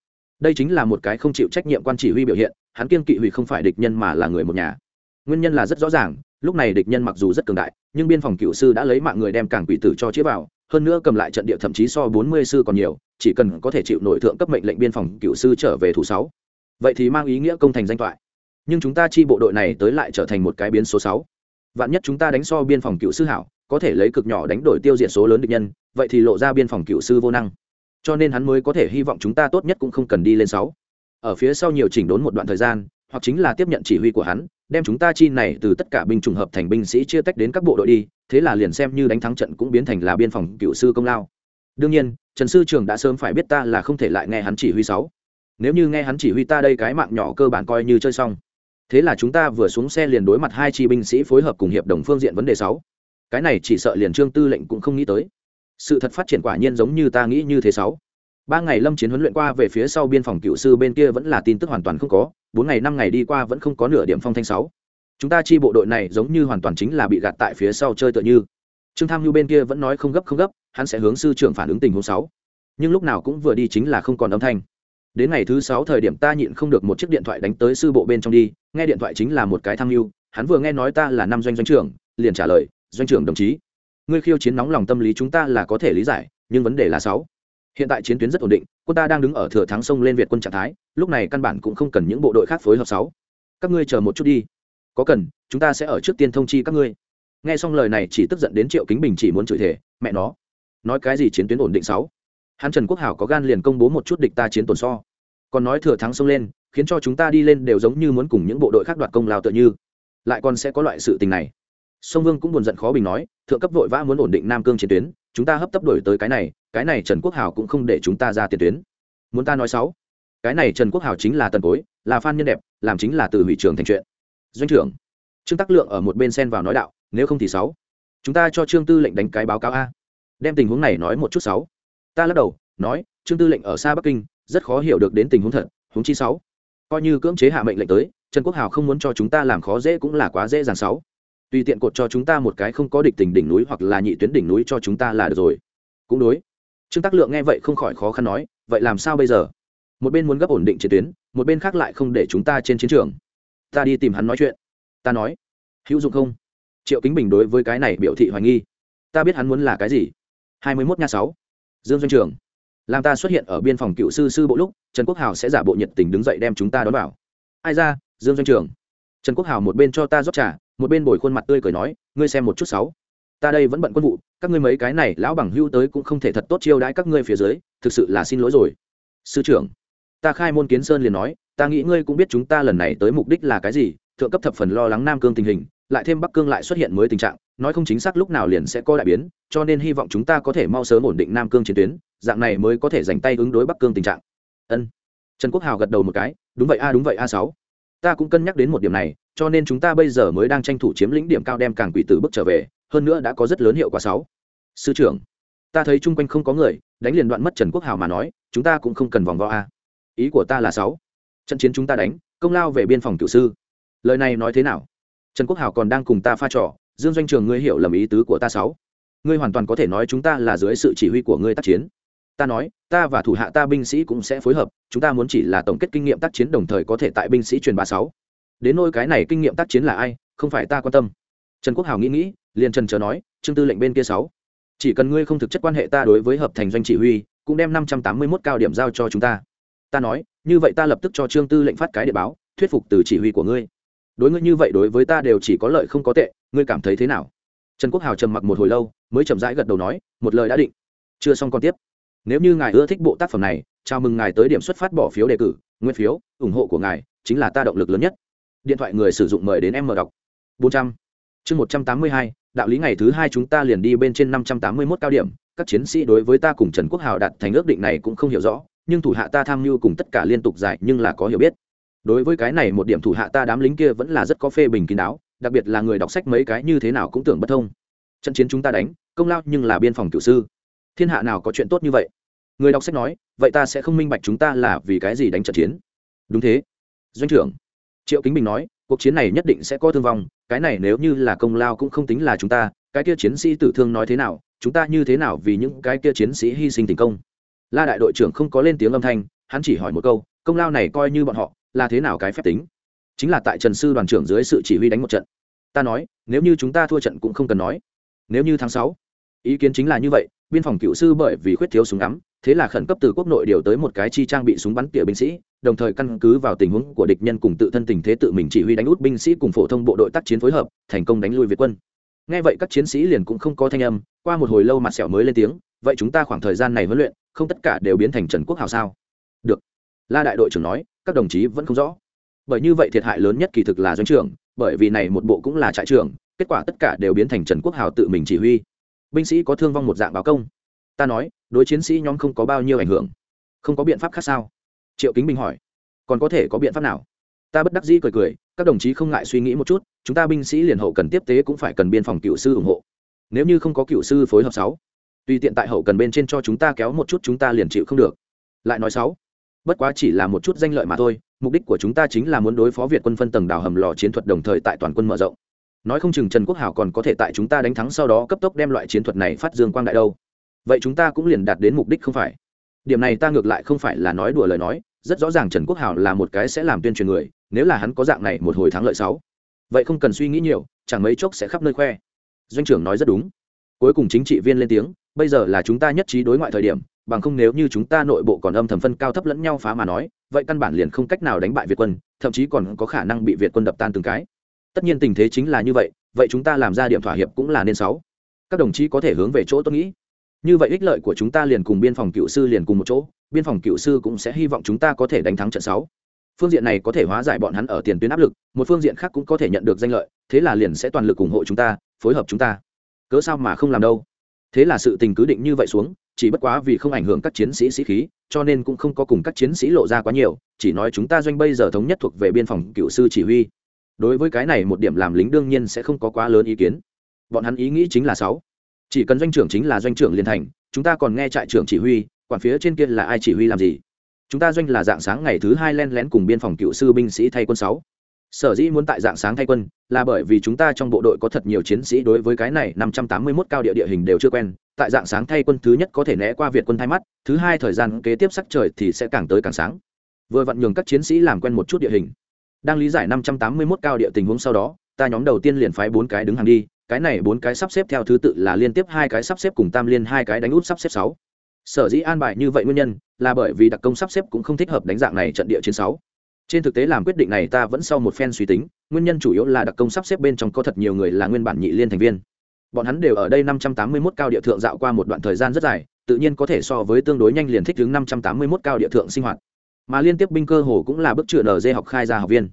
đây chính là một cái không chịu trách nhiệm quan chỉ huy biểu hiện, hắn kiên kỵ hủy không phải địch nhân mà là người một nhà. Nguyên nhân là rất rõ ràng, lúc này địch nhân mặc dù rất cường đại, nhưng biên phòng cựu sư đã lấy mạng người đem cảng quỷ tử cho chĩa vào, hơn nữa cầm lại trận địa thậm chí so bốn mươi sư còn nhiều, chỉ cần có thể chịu nổi thượng cấp mệnh lệnh biên phòng cựu sư trở về thủ sáu. Vậy thì mang ý nghĩa công thành danh toại. nhưng chúng ta chi bộ đội này tới lại trở thành một cái biến số sáu. Vạn nhất chúng ta đánh so biên phòng cựu sư hảo, có thể lấy cực nhỏ đánh đổi tiêu diệt số lớn địch nhân, vậy thì lộ ra biên phòng cựu sư vô năng cho nên hắn mới có thể hy vọng chúng ta tốt nhất cũng không cần đi lên sáu. Ở phía sau nhiều chỉnh đốn một đoạn thời gian, hoặc chính là tiếp nhận chỉ huy của hắn, đem chúng ta chi này từ tất cả binh chủng hợp thành binh sĩ chia tách đến các bộ đội đi, thế là liền xem như đánh thắng trận cũng biến thành là biên phòng cựu sư công lao. Đương nhiên, trần sư trường đã sớm phải biết ta là không thể lại nghe hắn chỉ huy sáu. Nếu như nghe hắn chỉ huy ta đây cái mạng nhỏ cơ bản coi như chơi xong. Thế là chúng ta vừa xuống xe liền đối mặt hai chi binh sĩ phối hợp cùng hiệp đồng phương diện vấn đề sáu. Cái này chỉ sợ liền trương tư lệnh cũng không nghĩ tới sự thật phát triển quả nhiên giống như ta nghĩ như thế sáu. Ba ngày lâm chiến huấn luyện qua về phía sau biên phòng cựu sư bên kia vẫn là tin tức hoàn toàn không có, bốn ngày năm ngày đi qua vẫn không có nửa điểm phong thanh sáu. Chúng ta chi bộ đội này giống như hoàn toàn chính là bị gạt tại phía sau chơi tựa như. Trương tham nhu bên kia vẫn nói không gấp không gấp, hắn sẽ hướng sư trưởng phản ứng tình huống sáu. Nhưng lúc nào cũng vừa đi chính là không còn âm thanh. Đến ngày thứ sáu thời điểm ta nhịn không được một chiếc điện thoại đánh tới sư bộ bên trong đi, nghe điện thoại chính là một cái tham mưu hắn vừa nghe nói ta là năm doanh doanh trưởng, liền trả lời, doanh trưởng đồng chí ngươi khiêu chiến nóng lòng tâm lý chúng ta là có thể lý giải, nhưng vấn đề là sáu. Hiện tại chiến tuyến rất ổn định, quân ta đang đứng ở thừa thắng sông lên việt quân trạng thái, lúc này căn bản cũng không cần những bộ đội khác phối hợp sáu. Các ngươi chờ một chút đi. Có cần, chúng ta sẽ ở trước tiên thông chi các ngươi. Nghe xong lời này chỉ tức giận đến triệu kính bình chỉ muốn chửi thể mẹ nó, nói cái gì chiến tuyến ổn định sáu? Hắn trần quốc hảo có gan liền công bố một chút địch ta chiến tồn so. Còn nói thừa thắng sông lên, khiến cho chúng ta đi lên đều giống như muốn cùng những bộ đội khác đoạt công lao tựa như. Lại còn sẽ có loại sự tình này sông vương cũng buồn giận khó bình nói, thượng cấp vội vã muốn ổn định nam cương chiến tuyến, chúng ta hấp tấp đổi tới cái này cái này trần quốc Hào cũng không để chúng ta ra tiền tuyến. Muốn ta nói sáu cái này trần quốc Hào chính là tần cối, là phan nhân đẹp, làm chính là từ hủy trường thành chuyện. Doanh trưởng, trương tắc lượng ở một bên sen vào nói đạo, nếu không thì sáu chúng ta cho trương tư lệnh đánh cái báo cáo a. Đem tình huống này nói một chút sáu ta lắc đầu, nói, trương tư lệnh ở xa bắc kinh, rất khó hiểu được đến tình huống thật, huống chi sáu coi như cưỡng chế hạ mệnh lệnh tới, trần quốc hào không muốn cho chúng ta làm khó dễ cũng là quá dễ dàng sáu tùy tiện cột cho chúng ta một cái không có địch tình đỉnh núi hoặc là nhị tuyến đỉnh núi cho chúng ta là được rồi. Cũng đối. Trương tác lượng nghe vậy không khỏi khó khăn nói, vậy làm sao bây giờ? Một bên muốn gấp ổn định chiến tuyến, một bên khác lại không để chúng ta trên chiến trường. Ta đi tìm hắn nói chuyện. Ta nói. Hữu dụng không? Triệu kính bình đối với cái này biểu thị hoài nghi. Ta biết hắn muốn là cái gì? Hai mươi mốt nha sáu. Dương doanh trường. Làm ta xuất hiện ở biên phòng cựu sư sư bộ lúc, trần quốc hào sẽ giả bộ nhiệt tình đứng dậy đem chúng ta đón vào. Ai ra? Dương doanh trường. Trần quốc hào một bên cho ta rót trà một bên bồi khuôn mặt tươi cười nói, ngươi xem một chút sáu. Ta đây vẫn bận quân vụ, các ngươi mấy cái này lão bằng hưu tới cũng không thể thật tốt chiêu đãi các ngươi phía dưới, thực sự là xin lỗi rồi. Sư trưởng. Ta khai môn kiến sơn liền nói, ta nghĩ ngươi cũng biết chúng ta lần này tới mục đích là cái gì, thượng cấp thập phần lo lắng nam cương tình hình, lại thêm bắc cương lại xuất hiện mới tình trạng, nói không chính xác lúc nào liền sẽ có đại biến, cho nên hy vọng chúng ta có thể mau sớm ổn định nam cương chiến tuyến, dạng này mới có thể dành tay ứng đối bắc cương tình trạng. Ân. Trần quốc hào gật đầu một cái, đúng vậy a, đúng vậy a, sáu. Ta cũng cân nhắc đến một điểm này cho nên chúng ta bây giờ mới đang tranh thủ chiếm lĩnh điểm cao đem càng quỷ tử bước trở về, hơn nữa đã có rất lớn hiệu quả sáu. Sư trưởng, ta thấy chung quanh không có người, đánh liền đoạn mất trần quốc hào mà nói, chúng ta cũng không cần vòng vo a. Ý của ta là sáu. Trận chiến chúng ta đánh, công lao về biên phòng cựu sư. Lời này nói thế nào? Trần quốc hào còn đang cùng ta pha trò, dương doanh trường ngươi hiểu lầm ý tứ của ta sáu. Ngươi hoàn toàn có thể nói chúng ta là dưới sự chỉ huy của ngươi tác chiến. Ta nói, ta và thủ hạ ta binh sĩ cũng sẽ phối hợp, chúng ta muốn chỉ là tổng kết kinh nghiệm tác chiến đồng thời có thể tại binh sĩ truyền ba sáu đến nôi cái này kinh nghiệm tác chiến là ai, không phải ta quan tâm. Trần quốc hào nghĩ nghĩ, liền trần chờ nói, trương tư lệnh bên kia sáu, chỉ cần ngươi không thực chất quan hệ ta đối với hợp thành doanh chỉ huy, cũng đem năm trăm tám mươi 581 cao điểm giao cho chúng ta. Ta nói, như vậy ta lập tức cho trương tư lệnh phát cái địa báo, thuyết phục từ chỉ huy của ngươi. Đối ngươi như vậy đối với ta đều chỉ có lợi không có tệ, ngươi cảm thấy thế nào? Trần quốc hào trầm mặc một hồi lâu, mới chậm rãi gật đầu nói, một lời đã định. Chưa xong còn tiếp. Nếu như ngài ưa thích bộ tác phẩm này, chào mừng ngài tới điểm xuất phát bỏ phiếu đề cử nguyên phiếu, ủng hộ của ngài chính là ta động lực lớn nhất điện thoại người sử dụng mời đến em mở đọc. Bốn trăm. Chương một trăm tám mươi hai, đạo lý ngày thứ hai chúng ta liền đi bên trên năm trăm tám mươi mốt cao điểm. Các chiến sĩ đối với ta cùng trần quốc hào đạt thành ước định này cũng không hiểu rõ, nhưng thủ hạ ta tham mưu cùng tất cả liên tục dài nhưng là có hiểu biết. Đối với cái này một điểm thủ hạ ta đám lính kia vẫn là rất có phê bình kín đáo, đặc biệt là người đọc sách mấy cái như thế nào cũng tưởng bất thông. Trận chiến chúng ta đánh, công lao nhưng là biên phòng cựu sư. Thiên hạ nào có chuyện tốt như vậy? Người đọc sách nói, vậy ta sẽ không minh bạch chúng ta là vì cái gì đánh trận chiến. Đúng thế. Doanh trưởng triệu kính bình nói, cuộc chiến này nhất định sẽ có thương vong, cái này nếu như là công lao cũng không tính là chúng ta, cái kia chiến sĩ tử thương nói thế nào, chúng ta như thế nào vì những cái kia chiến sĩ hy sinh thành công. La đại đội trưởng không có lên tiếng âm thanh, hắn chỉ hỏi một câu, công lao này coi như bọn họ, là thế nào cái phép tính? Chính là tại trần sư đoàn trưởng dưới sự chỉ huy đánh một trận. Ta nói, nếu như chúng ta thua trận cũng không cần nói. Nếu như tháng sáu, ý kiến chính là như vậy, biên phòng cựu sư bởi vì khuyết thiếu súng ngắm, thế là khẩn cấp từ quốc nội điều tới một cái chi trang bị súng bắn tỉa binh sĩ đồng thời căn cứ vào tình huống của địch nhân cùng tự thân tình thế tự mình chỉ huy đánh út binh sĩ cùng phổ thông bộ đội tác chiến phối hợp, thành công đánh lui việt quân. Nghe vậy các chiến sĩ liền cũng không có thanh âm, qua một hồi lâu mặt sẹo mới lên tiếng, vậy chúng ta khoảng thời gian này huấn luyện, không tất cả đều biến thành trần quốc hào sao? Được. La đại đội trưởng nói, các đồng chí vẫn không rõ. Bởi như vậy thiệt hại lớn nhất kỳ thực là doanh trưởng, bởi vì này một bộ cũng là trại trưởng, kết quả tất cả đều biến thành trần quốc hào tự mình chỉ huy. Binh sĩ có thương vong một dạng báo công. Ta nói, đối chiến sĩ nhóm không có bao nhiêu ảnh hưởng. Không có biện pháp khác sao? Triệu kính bình hỏi, còn có thể có biện pháp nào? Ta bất đắc dĩ cười cười, các đồng chí không ngại suy nghĩ một chút, chúng ta binh sĩ liền hậu cần tiếp tế cũng phải cần biên phòng cựu sư ủng hộ. Nếu như không có cựu sư phối hợp sáu, tùy tiện tại hậu cần bên trên cho chúng ta kéo một chút chúng ta liền chịu không được. Lại nói sáu, bất quá chỉ là một chút danh lợi mà thôi, mục đích của chúng ta chính là muốn đối phó việt quân phân tầng đào hầm lò chiến thuật đồng thời tại toàn quân mở rộng. Nói không chừng trần quốc hảo còn có thể tại chúng ta đánh thắng sau đó cấp tốc đem loại chiến thuật này phát dương quang đại đâu. Vậy chúng ta cũng liền đạt đến mục đích không phải. Điểm này ta ngược lại không phải là nói đùa lời nói rất rõ ràng trần quốc Hào là một cái sẽ làm tuyên truyền người, nếu là hắn có dạng này một hồi thắng lợi sáu vậy không cần suy nghĩ nhiều, chẳng mấy chốc sẽ khắp nơi khoe. Doanh trưởng nói rất đúng. Cuối cùng chính trị viên lên tiếng, bây giờ là chúng ta nhất trí đối ngoại thời điểm, bằng không nếu như chúng ta nội bộ còn âm thầm phân cao thấp lẫn nhau phá mà nói, vậy căn bản liền không cách nào đánh bại việt quân, thậm chí còn có khả năng bị việt quân đập tan từng cái. Tất nhiên tình thế chính là như vậy vậy chúng ta làm ra điểm thỏa hiệp cũng là nên sáu các đồng chí có thể hướng về chỗ tôi nghĩ như vậy ích lợi của chúng ta liền cùng biên phòng cựu sư liền cùng một chỗ, biên phòng cựu sư cũng sẽ hy vọng chúng ta có thể đánh thắng trận sáu. Phương diện này có thể hóa giải bọn hắn ở tiền tuyến áp lực, một phương diện khác cũng có thể nhận được danh lợi, thế là liền sẽ toàn lực ủng hộ chúng ta, phối hợp chúng ta. Cớ sao mà không làm đâu? Thế là sự tình cứ định như vậy xuống, chỉ bất quá vì không ảnh hưởng các chiến sĩ sĩ khí, cho nên cũng không có cùng các chiến sĩ lộ ra quá nhiều, chỉ nói chúng ta doanh bây giờ thống nhất thuộc về biên phòng cựu sư chỉ huy. Đối với cái này một điểm làm lính đương nhiên sẽ không có quá lớn ý kiến. Bọn hắn ý nghĩ chính là sáu chỉ cần doanh trưởng chính là doanh trưởng liên thành, chúng ta còn nghe trại trưởng chỉ huy, quản phía trên kia là ai chỉ huy làm gì? Chúng ta doanh là dạng sáng ngày thứ hai len lén cùng biên phòng cựu sư binh sĩ thay quân sáu. Sở dĩ muốn tại dạng sáng thay quân, là bởi vì chúng ta trong bộ đội có thật nhiều chiến sĩ đối với cái này năm trăm tám mươi 581 cao địa địa hình đều chưa quen. Tại dạng sáng thay quân thứ nhất có thể né qua việt quân thay mắt, thứ hai thời gian kế tiếp sắc trời thì sẽ càng tới càng sáng. Vừa vặn nhường các chiến sĩ làm quen một chút địa hình. Đang lý giải năm trăm tám mươi 581 cao địa tình huống sau đó, ta nhóm đầu tiên liền phái bốn cái đứng hàng đi cái này bốn cái sắp xếp theo thứ tự là liên tiếp hai cái sắp xếp cùng tam liên hai cái đánh út sắp xếp sáu. Sở dĩ an bài như vậy nguyên nhân là bởi vì đặc công sắp xếp cũng không thích hợp đánh dạng này trận địa chiến sáu. Trên thực tế làm quyết định này ta vẫn sau một phen suy tính, nguyên nhân chủ yếu là đặc công sắp xếp bên trong có thật nhiều người là nguyên bản nhị liên thành viên. Bọn hắn đều ở đây năm trăm tám mươi 581 cao địa thượng dạo qua một đoạn thời gian rất dài, tự nhiên có thể so với tương đối nhanh liền thích ứng năm trăm tám mươi 581 cao địa thượng sinh hoạt. Mà liên tiếp binh cơ hồ cũng là bước chữa nz học khai ra học viên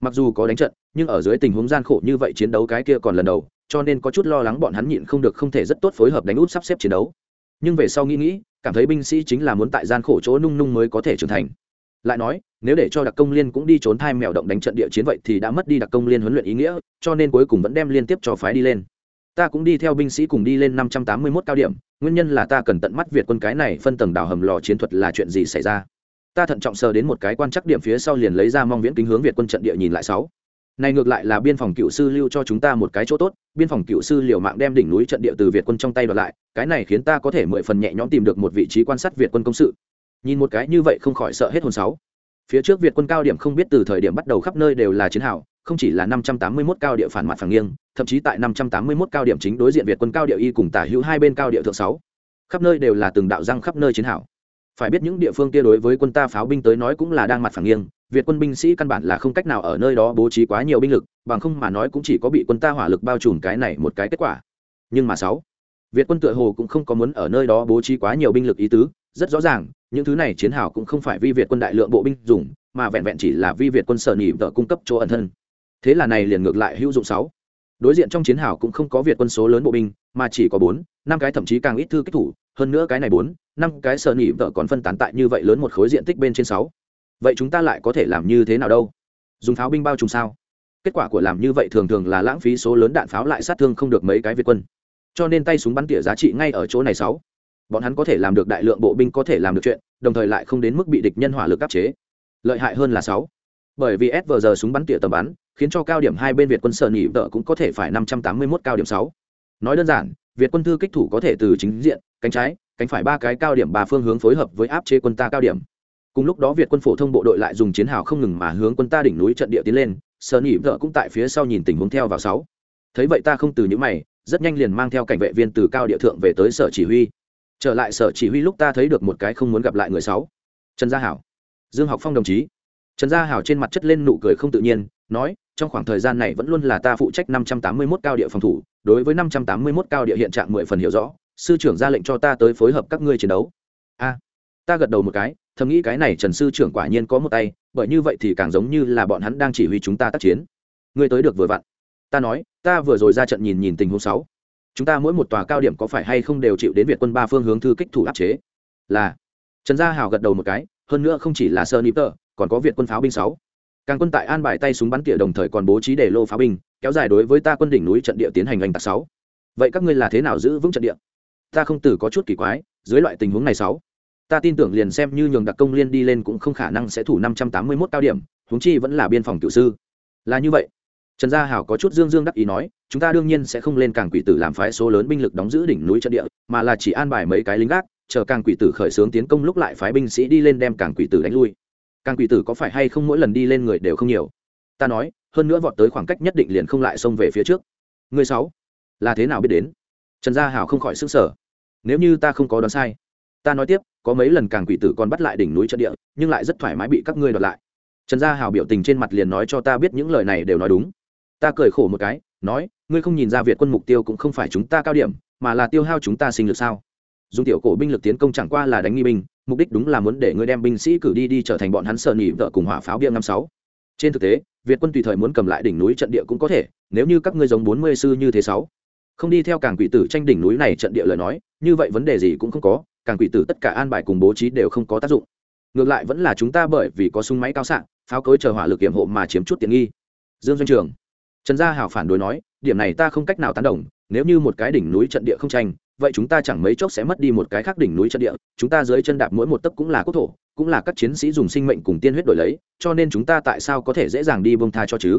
mặc dù có đánh trận, nhưng ở dưới tình huống gian khổ như vậy chiến đấu cái kia còn lần đầu, cho nên có chút lo lắng bọn hắn nhịn không được không thể rất tốt phối hợp đánh út sắp xếp chiến đấu. Nhưng về sau nghĩ nghĩ, cảm thấy binh sĩ chính là muốn tại gian khổ chỗ nung nung mới có thể trưởng thành. Lại nói, nếu để cho đặc công liên cũng đi trốn thai mèo động đánh trận địa chiến vậy thì đã mất đi đặc công liên huấn luyện ý nghĩa, cho nên cuối cùng vẫn đem liên tiếp cho phái đi lên. Ta cũng đi theo binh sĩ cùng đi lên năm trăm tám mươi 581 cao điểm, nguyên nhân là ta cần tận mắt việt quân cái này phân tầng đào hầm lò chiến thuật là chuyện gì xảy ra ta thận trọng sờ đến một cái quan chắc điểm phía sau liền lấy ra mong viễn kính hướng việt quân trận địa nhìn lại sáu. Này ngược lại là biên phòng cựu sư lưu cho chúng ta một cái chỗ tốt, biên phòng cựu sư liều mạng đem đỉnh núi trận địa từ việt quân trong tay đoạt lại, cái này khiến ta có thể mười phần nhẹ nhõm tìm được một vị trí quan sát việt quân công sự. Nhìn một cái như vậy không khỏi sợ hết hồn sáu. Phía trước việt quân cao điểm không biết từ thời điểm bắt đầu khắp nơi đều là chiến hào, không chỉ là năm trăm tám mươi 581 cao địa phản mặt phản nghiêng, thậm chí tại năm trăm tám mươi 581 cao điểm chính đối diện việt quân cao địa y cùng tả hữu hai bên cao địa thượng sáu. Khắp nơi đều là từng đạo răng khắp nơi chiến hào phải biết những địa phương kia đối với quân ta pháo binh tới nói cũng là đang mặt phẳng nghiêng, việt quân binh sĩ căn bản là không cách nào ở nơi đó bố trí quá nhiều binh lực, bằng không mà nói cũng chỉ có bị quân ta hỏa lực bao trùm cái này một cái kết quả. Nhưng mà sáu, việt quân tựa hồ cũng không có muốn ở nơi đó bố trí quá nhiều binh lực ý tứ, rất rõ ràng, những thứ này chiến hào cũng không phải vi việt quân đại lượng bộ binh dùng, mà vẹn vẹn chỉ là vi việt quân sở nhị vợ cung cấp chỗ ẩn thân. Thế là này liền ngược lại hữu dụng sáu đối diện trong chiến hào cũng không có việt quân số lớn bộ binh, mà chỉ có bốn, năm cái thậm chí càng ít thư kích thủ, hơn nữa cái này bốn, năm cái sợ nỉ vợ còn phân tán tại như vậy lớn một khối diện tích bên trên sáu. Vậy chúng ta lại có thể làm như thế nào đâu? Dùng pháo binh bao trùm sao? Kết quả của làm như vậy thường thường là lãng phí số lớn đạn pháo lại sát thương không được mấy cái việt quân. Cho nên tay súng bắn tỉa giá trị ngay ở chỗ này sáu. Bọn hắn có thể làm được đại lượng bộ binh có thể làm được chuyện, đồng thời lại không đến mức bị địch nhân hỏa lực áp chế. Lợi hại hơn là sáu. Bởi vì s giờ súng bắn tỉa tầm bắn khiến cho cao điểm hai bên việt quân sở nhị vợ cũng có thể phải năm trăm tám mươi 581 cao điểm sáu. Nói đơn giản, việt quân thư kích thủ có thể từ chính diện, cánh trái, cánh phải ba cái cao điểm ba phương hướng phối hợp với áp chế quân ta cao điểm. Cùng lúc đó việt quân phổ thông bộ đội lại dùng chiến hào không ngừng mà hướng quân ta đỉnh núi trận địa tiến lên, sở nhị vợ cũng tại phía sau nhìn tình huống theo vào sáu. Thấy vậy ta không từ những mày, rất nhanh liền mang theo cảnh vệ viên từ cao địa thượng về tới sở chỉ huy. Trở lại sở chỉ huy lúc ta thấy được một cái không muốn gặp lại người sáu. Trần gia hảo. Dương học phong đồng chí. Trần gia hảo trên mặt chất lên nụ cười không tự nhiên, nói trong khoảng thời gian này vẫn luôn là ta phụ trách năm trăm tám mươi 581 cao địa phòng thủ, đối với năm trăm tám mươi 581 cao địa hiện trạng mười phần hiểu rõ, sư trưởng ra lệnh cho ta tới phối hợp các ngươi chiến đấu. A, ta gật đầu một cái, thầm nghĩ cái này trần sư trưởng quả nhiên có một tay, bởi như vậy thì càng giống như là bọn hắn đang chỉ huy chúng ta tác chiến. Ngươi tới được vừa vặn. Ta nói, ta vừa rồi ra trận nhìn nhìn tình huống sáu. Chúng ta mỗi một tòa cao điểm có phải hay không đều chịu đến việt quân ba phương hướng thư kích thủ áp chế? Là. Trần gia hào gật đầu một cái, hơn nữa không chỉ là sơ nịp tơ, còn có việt quân pháo binh sáu càng quân tại an bài tay súng bắn tỉa đồng thời còn bố trí để lô pháo binh, kéo dài đối với ta quân đỉnh núi trận địa tiến hành oanh tạc sáu. Vậy các ngươi là thế nào giữ vững trận địa? Ta không từ có chút kỳ quái, dưới loại tình huống này sáu, ta tin tưởng liền xem như nhường đặc công liên đi lên cũng không khả năng sẽ thủ năm trăm tám mươi 581 cao điểm, huống chi vẫn là biên phòng cựu sư. Là như vậy. Trần gia hảo có chút dương dương đắc ý nói, chúng ta đương nhiên sẽ không lên càng quỷ tử làm phái số lớn binh lực đóng giữ đỉnh núi trận địa, mà là chỉ an bài mấy cái lính gác, chờ càng quỷ tử khởi xướng tiến công lúc lại phái binh sĩ đi lên đem càng quỷ tử đánh lui càng quỷ tử có phải hay không mỗi lần đi lên người đều không nhiều? Ta nói, hơn nữa vọt tới khoảng cách nhất định liền không lại xông về phía trước. Người sáu, là thế nào biết đến? Trần gia hảo không khỏi sức sở nếu như ta không có đoán sai, ta nói tiếp, có mấy lần càng quỷ tử còn bắt lại đỉnh núi trận địa, nhưng lại rất thoải mái bị các ngươi đoạt lại. Trần gia hảo biểu tình trên mặt liền nói cho ta biết những lời này đều nói đúng. Ta cười khổ một cái, nói, ngươi không nhìn ra việt quân mục tiêu cũng không phải chúng ta cao điểm, mà là tiêu hao chúng ta sinh lực sao? Dùng tiểu cổ binh lực tiến công chẳng qua là đánh nghi binh, mục đích đúng là muốn để ngươi đem binh sĩ cử đi đi trở thành bọn hắn sợ nỉ vợ cùng hỏa pháo bia năm sáu. Trên thực tế, việt quân tùy thời muốn cầm lại đỉnh núi trận địa cũng có thể, nếu như các ngươi giống bốn mươi sư như thế sáu. Không đi theo càng quỷ tử tranh đỉnh núi này trận địa lời nói, như vậy vấn đề gì cũng không có càng quỷ tử tất cả an bài cùng bố trí đều không có tác dụng. Ngược lại vẫn là chúng ta bởi vì có súng máy cao xạ pháo cối chờ hỏa lực kiểm hộ mà chiếm chút tiện nghi. Dương doanh trường. Trần gia hảo phản đối nói, điểm này ta không cách nào tán đồng, nếu như một cái đỉnh núi trận địa không tranh vậy chúng ta chẳng mấy chốc sẽ mất đi một cái khác đỉnh núi trận địa, chúng ta dưới chân đạp mỗi một tấc cũng là quốc thổ, cũng là các chiến sĩ dùng sinh mệnh cùng tiên huyết đổi lấy, cho nên chúng ta tại sao có thể dễ dàng đi bông tha cho chứ?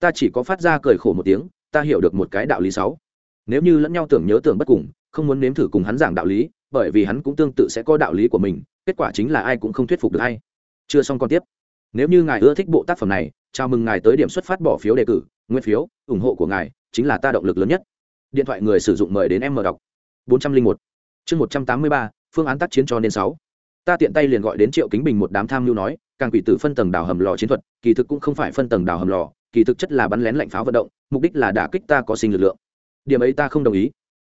Ta chỉ có phát ra cười khổ một tiếng, ta hiểu được một cái đạo lý sáu. Nếu như lẫn nhau tưởng nhớ tưởng bất cùng, không muốn nếm thử cùng hắn giảng đạo lý, bởi vì hắn cũng tương tự sẽ có đạo lý của mình, kết quả chính là ai cũng không thuyết phục được hay chưa xong còn tiếp. Nếu như ngài ưa thích bộ tác phẩm này, chào mừng ngài tới điểm xuất phát bỏ phiếu đề cử nguyên phiếu, ủng hộ của ngài, chính là ta động lực lớn nhất. Điện thoại người sử dụng mời đến em mở đọc bốn trăm linh một. Chương một trăm tám mươi ba, phương án tác chiến cho nên sáu. Ta tiện tay liền gọi đến triệu kính bình một đám tham mưu nói, càng quỷ tử phân tầng đào hầm lò chiến thuật, kỳ thực cũng không phải phân tầng đào hầm lò, kỳ thực chất là bắn lén lạnh pháo vận động, mục đích là đả kích ta có sinh lực lượng. Điểm ấy ta không đồng ý.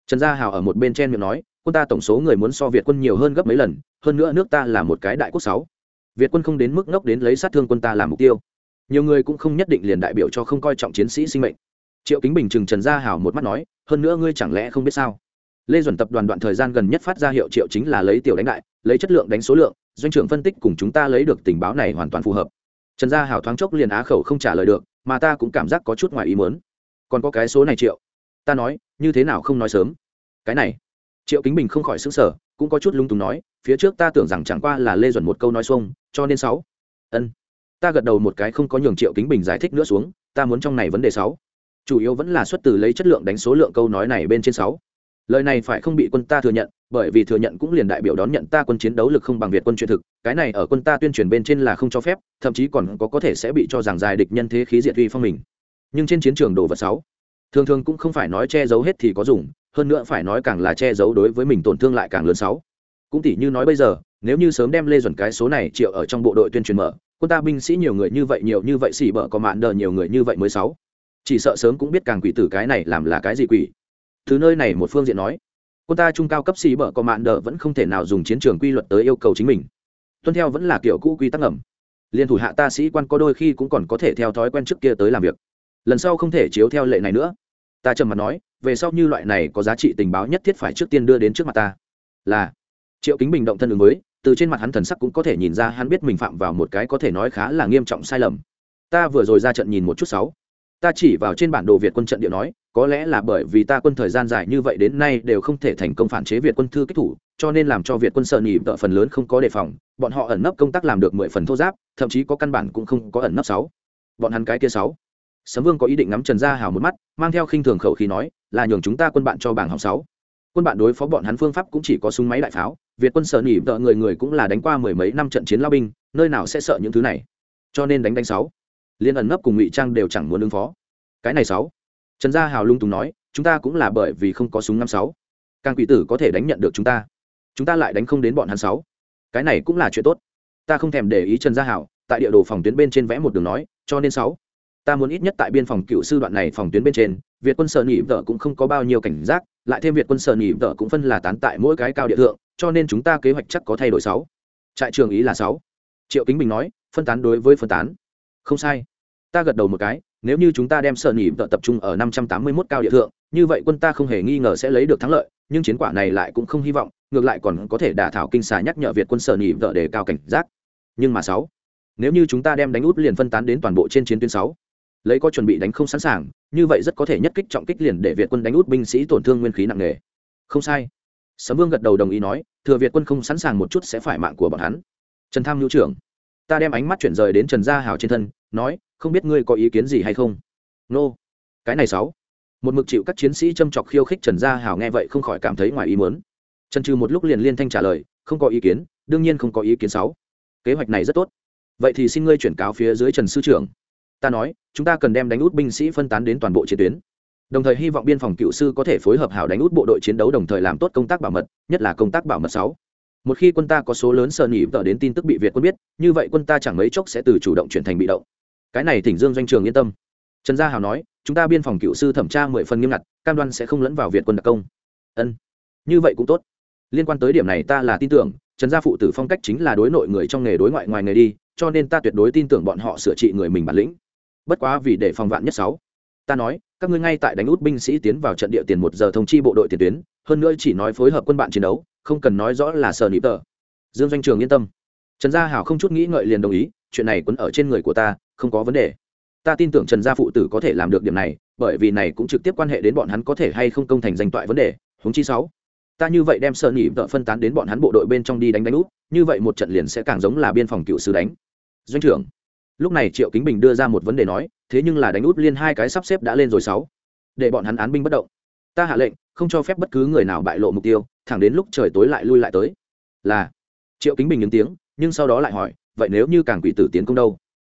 Trần gia hào ở một bên trên miệng nói, quân ta tổng số người muốn so việt quân nhiều hơn gấp mấy lần, hơn nữa nước ta là một cái đại quốc sáu. Việt quân không đến mức ngốc đến lấy sát thương quân ta làm mục tiêu. Nhiều người cũng không nhất định liền đại biểu cho không coi trọng chiến sĩ sinh mệnh. Triệu kính bình chừng trần gia hào một mắt nói, hơn nữa ngươi chẳng lẽ không biết sao? Lê duẩn tập đoàn đoạn thời gian gần nhất phát ra hiệu triệu chính là lấy tiểu đánh đại, lấy chất lượng đánh số lượng, doanh trưởng phân tích cùng chúng ta lấy được tình báo này hoàn toàn phù hợp. Trần gia hảo thoáng chốc liền á khẩu không trả lời được, mà ta cũng cảm giác có chút ngoài ý muốn. Còn có cái số này triệu. Ta nói, như thế nào không nói sớm? Cái này. Triệu kính bình không khỏi xứng sở cũng có chút lung túng nói, phía trước ta tưởng rằng chẳng qua là lê duẩn một câu nói xuông, cho nên sáu. Ân. Ta gật đầu một cái không có nhường triệu kính bình giải thích nữa xuống, ta muốn trong này vấn đề sáu. Chủ yếu vẫn là xuất từ lấy chất lượng đánh số lượng câu nói này bên trên sáu lời này phải không bị quân ta thừa nhận, bởi vì thừa nhận cũng liền đại biểu đón nhận ta quân chiến đấu lực không bằng việt quân truyền thực, cái này ở quân ta tuyên truyền bên trên là không cho phép, thậm chí còn có có thể sẽ bị cho rằng dài địch nhân thế khí diệt uy phong mình. Nhưng trên chiến trường đồ vật sáu, thường thường cũng không phải nói che giấu hết thì có dùng, hơn nữa phải nói càng là che giấu đối với mình tổn thương lại càng lớn sáu. Cũng tỉ như nói bây giờ, nếu như sớm đem lê duẩn cái số này triệu ở trong bộ đội tuyên truyền mở, quân ta binh sĩ nhiều người như vậy nhiều như vậy xỉ bở có mạn đờ nhiều người như vậy mới sáu. Chỉ sợ sớm cũng biết càng quỷ tử cái này làm là cái gì quỷ thứ nơi này một phương diện nói quân ta trung cao cấp xì bở có mạn đờ vẫn không thể nào dùng chiến trường quy luật tới yêu cầu chính mình. Tuân theo vẫn là kiểu cũ quy tắc ngầm. Liên thủ hạ ta sĩ quan có đôi khi cũng còn có thể theo thói quen trước kia tới làm việc. Lần sau không thể chiếu theo lệ này nữa. Ta trầm mặt nói về sau như loại này có giá trị tình báo nhất thiết phải trước tiên đưa đến trước mặt ta. Là triệu kính bình động thân ứng mới, từ trên mặt hắn thần sắc cũng có thể nhìn ra hắn biết mình phạm vào một cái có thể nói khá là nghiêm trọng sai lầm. Ta vừa rồi ra trận nhìn một chút sáu ta chỉ vào trên bản đồ việt quân trận địa nói, có lẽ là bởi vì ta quân thời gian dài như vậy đến nay đều không thể thành công phản chế việt quân thư kích thủ, cho nên làm cho việt quân sợ nhị tợ phần lớn không có đề phòng, bọn họ ẩn nấp công tác làm được mười phần thô giáp, thậm chí có căn bản cũng không có ẩn nấp sáu. Bọn hắn cái kia sáu. Sấm vương có ý định ngắm trần gia hào một mắt, mang theo khinh thường khẩu khí nói, là nhường chúng ta quân bạn cho bảng hỏng sáu. Quân bạn đối phó bọn hắn phương pháp cũng chỉ có súng máy đại pháo, việt quân sợ nhị tợ người người cũng là đánh qua mười mấy năm trận chiến lao binh, nơi nào sẽ sợ những thứ này? Cho nên đánh đánh sáu liên ẩn nấp cùng ngụy trang đều chẳng muốn ứng phó. Cái này sáu. Trần gia hào lung tùng nói, chúng ta cũng là bởi vì không có súng năm sáu. Càng quỷ tử có thể đánh nhận được chúng ta. Chúng ta lại đánh không đến bọn hắn sáu. Cái này cũng là chuyện tốt. Ta không thèm để ý trần gia hảo tại địa đồ phòng tuyến bên trên vẽ một đường nói, cho nên sáu. Ta muốn ít nhất tại biên phòng cựu sư đoạn này phòng tuyến bên trên, việt quân sở nhị vợ cũng không có bao nhiêu cảnh giác, lại thêm việt quân sở nhị vợ cũng phân là tán tại mỗi cái cao địa thượng, cho nên chúng ta kế hoạch chắc có thay đổi sáu. Trại trường ý là sáu. Triệu kính bình nói, phân tán đối với phân tán. Không sai ta gật đầu một cái, nếu như chúng ta đem sở nhị vợ tập trung ở năm trăm tám mươi 581 cao địa thượng, như vậy quân ta không hề nghi ngờ sẽ lấy được thắng lợi, nhưng chiến quả này lại cũng không hy vọng, ngược lại còn có thể đả thảo kinh xà nhắc nhở việt quân sở nhị vợ để cao cảnh giác. Nhưng mà sáu, nếu như chúng ta đem đánh út liền phân tán đến toàn bộ trên chiến tuyến sáu, lấy có chuẩn bị đánh không sẵn sàng, như vậy rất có thể nhất kích trọng kích liền để việt quân đánh út binh sĩ tổn thương nguyên khí nặng nề. Không sai. Sấm vương gật đầu đồng ý nói, thừa việt quân không sẵn sàng một chút sẽ phải mạng của bọn hắn. Trần tham hữu trưởng, ta đem ánh mắt chuyển rời đến trần gia hào trên thân, nói không biết ngươi có ý kiến gì hay không? Nô. Cái này sáu. Một mực chịu các chiến sĩ châm chọc khiêu khích trần gia hảo nghe vậy không khỏi cảm thấy ngoài ý muốn. Trần trừ một lúc liền liên thanh trả lời, không có ý kiến, đương nhiên không có ý kiến sáu. Kế hoạch này rất tốt. Vậy thì xin ngươi chuyển cáo phía dưới trần sư trưởng. Ta nói, chúng ta cần đem đánh út binh sĩ phân tán đến toàn bộ chiến tuyến. Đồng thời hy vọng biên phòng cựu sư có thể phối hợp hảo đánh út bộ đội chiến đấu đồng thời làm tốt công tác bảo mật, nhất là công tác bảo mật sáu. Một khi quân ta có số lớn sợ nỉ vợ đến tin tức bị việt quân biết, như vậy quân ta chẳng mấy chốc sẽ từ chủ động chuyển thành bị động cái này thỉnh dương doanh trường yên tâm. Trần gia hào nói, chúng ta biên phòng cựu sư thẩm tra mười phần nghiêm ngặt, cam đoan sẽ không lẫn vào việt quân đặc công. Ân, như vậy cũng tốt. Liên quan tới điểm này ta là tin tưởng, trần gia phụ tử phong cách chính là đối nội người trong nghề đối ngoại ngoài nghề đi, cho nên ta tuyệt đối tin tưởng bọn họ sửa trị người mình bản lĩnh. Bất quá vì để phòng vạn nhất sáu, ta nói, các ngươi ngay tại đánh út binh sĩ tiến vào trận địa tiền một giờ thông chi bộ đội tiền tuyến, hơn nữa chỉ nói phối hợp quân bạn chiến đấu, không cần nói rõ là sờ nịp tờ. Dương doanh trường yên tâm. Trần gia hảo không chút nghĩ ngợi liền đồng ý chuyện này quấn ở trên người của ta, không có vấn đề. Ta tin tưởng trần gia phụ tử có thể làm được điểm này, bởi vì này cũng trực tiếp quan hệ đến bọn hắn có thể hay không công thành danh toại vấn đề. Huống chi sáu, ta như vậy đem sợ nhị vợ phân tán đến bọn hắn bộ đội bên trong đi đánh đánh út như vậy một trận liền sẽ càng giống là biên phòng cựu sứ đánh. Doanh trưởng, lúc này triệu kính bình đưa ra một vấn đề nói, thế nhưng là đánh út liên hai cái sắp xếp đã lên rồi sáu. Để bọn hắn án binh bất động. Ta hạ lệnh, không cho phép bất cứ người nào bại lộ mục tiêu, thẳng đến lúc trời tối lại lui lại tới. Là, triệu kính bình những tiếng, nhưng sau đó lại hỏi vậy nếu như càng quỷ tử tiến công đâu?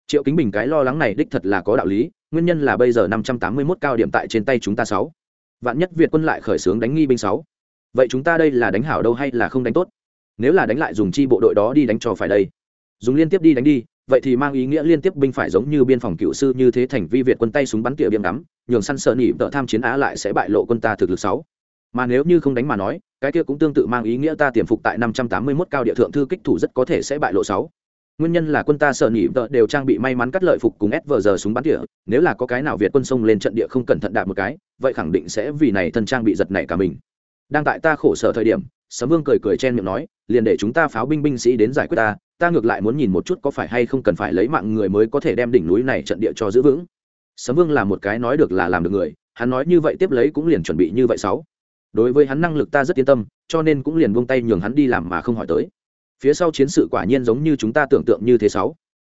Triệu kính bình cái lo lắng này đích thật là có đạo lý, nguyên nhân là bây giờ năm trăm tám mươi 581 cao điểm tại trên tay chúng ta sáu. Vạn nhất việt quân lại khởi xướng đánh nghi binh sáu. Vậy chúng ta đây là đánh hảo đâu hay là không đánh tốt? Nếu là đánh lại dùng chi bộ đội đó đi đánh cho phải đây. Dùng liên tiếp đi đánh đi, vậy thì mang ý nghĩa liên tiếp binh phải giống như biên phòng cựu sư như thế thành vi việt quân tay súng bắn tỉa biếm đắm nhường săn sợ nỉ tợ tham chiến á lại sẽ bại lộ quân ta thực lực sáu. Mà nếu như không đánh mà nói, cái kia cũng tương tự mang ý nghĩa ta tiềm phục tại năm trăm tám mươi 581 cao địa thượng thư kích thủ rất có thể sẽ bại lộ sáu nguyên nhân là quân ta sợ nỉ vợ đều trang bị may mắn cắt lợi phục cùng s vờ giờ súng bắn tỉa, nếu là có cái nào việt quân sông lên trận địa không cẩn thận đạt một cái, vậy khẳng định sẽ vì này thân trang bị giật nảy cả mình. Đang tại ta khổ sở thời điểm, sấm vương cười cười chen miệng nói, liền để chúng ta pháo binh binh sĩ đến giải quyết ta ta ngược lại muốn nhìn một chút có phải hay không cần phải lấy mạng người mới có thể đem đỉnh núi này trận địa cho giữ vững. Sấm vương là một cái nói được là làm được người, hắn nói như vậy tiếp lấy cũng liền chuẩn bị như vậy sáu. Đối với hắn năng lực ta rất yên tâm, cho nên cũng liền buông tay nhường hắn đi làm mà không hỏi tới phía sau chiến sự quả nhiên giống như chúng ta tưởng tượng như thế sáu.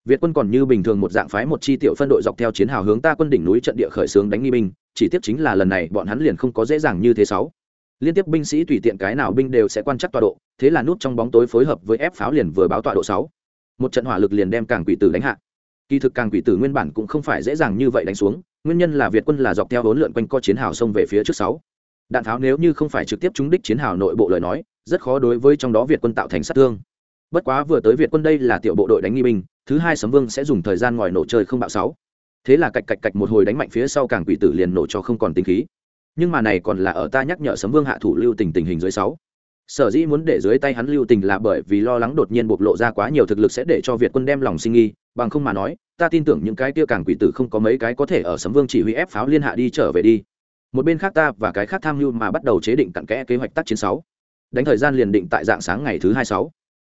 Việt quân còn như bình thường một dạng phái một chi tiểu phân đội dọc theo chiến hào hướng ta quân đỉnh núi trận địa khởi xướng đánh nghi binh, chỉ tiếp chính là lần này bọn hắn liền không có dễ dàng như thế sáu. Liên tiếp binh sĩ tùy tiện cái nào binh đều sẽ quan chắc tọa độ, thế là nút trong bóng tối phối hợp với ép pháo liền vừa báo tọa độ sáu. Một trận hỏa lực liền đem càng quỷ tử đánh hạ. Kỳ thực càng quỷ tử nguyên bản cũng không phải dễ dàng như vậy đánh xuống, nguyên nhân là việt quân là dọc theo hỗn lượn quanh co chiến hào xông về phía trước sáu. Đạn tháo nếu như không phải trực tiếp trúng đích chiến hào nội bộ lời nói rất khó đối với trong đó việt quân tạo thành sát thương. Bất quá vừa tới việt quân đây là tiểu bộ đội đánh nghi binh, thứ hai sấm vương sẽ dùng thời gian ngòi nổ chơi không bạo sáu. Thế là cạch cạch cạch một hồi đánh mạnh phía sau càng quỷ tử liền nổ cho không còn tính khí. Nhưng mà này còn là ở ta nhắc nhở sấm vương hạ thủ lưu tình tình hình dưới sáu. Sở dĩ muốn để dưới tay hắn lưu tình là bởi vì lo lắng đột nhiên bộc lộ ra quá nhiều thực lực sẽ để cho việt quân đem lòng sinh nghi, bằng không mà nói, ta tin tưởng những cái kia càng quỷ tử không có mấy cái có thể ở sấm vương chỉ huy ép pháo liên hạ đi trở về đi. Một bên khác ta và cái khác tham mưu mà bắt đầu chế định cặn kẽ kế hoạch tác chiến sáu đánh thời gian liền định tại dạng sáng ngày thứ hai sáu.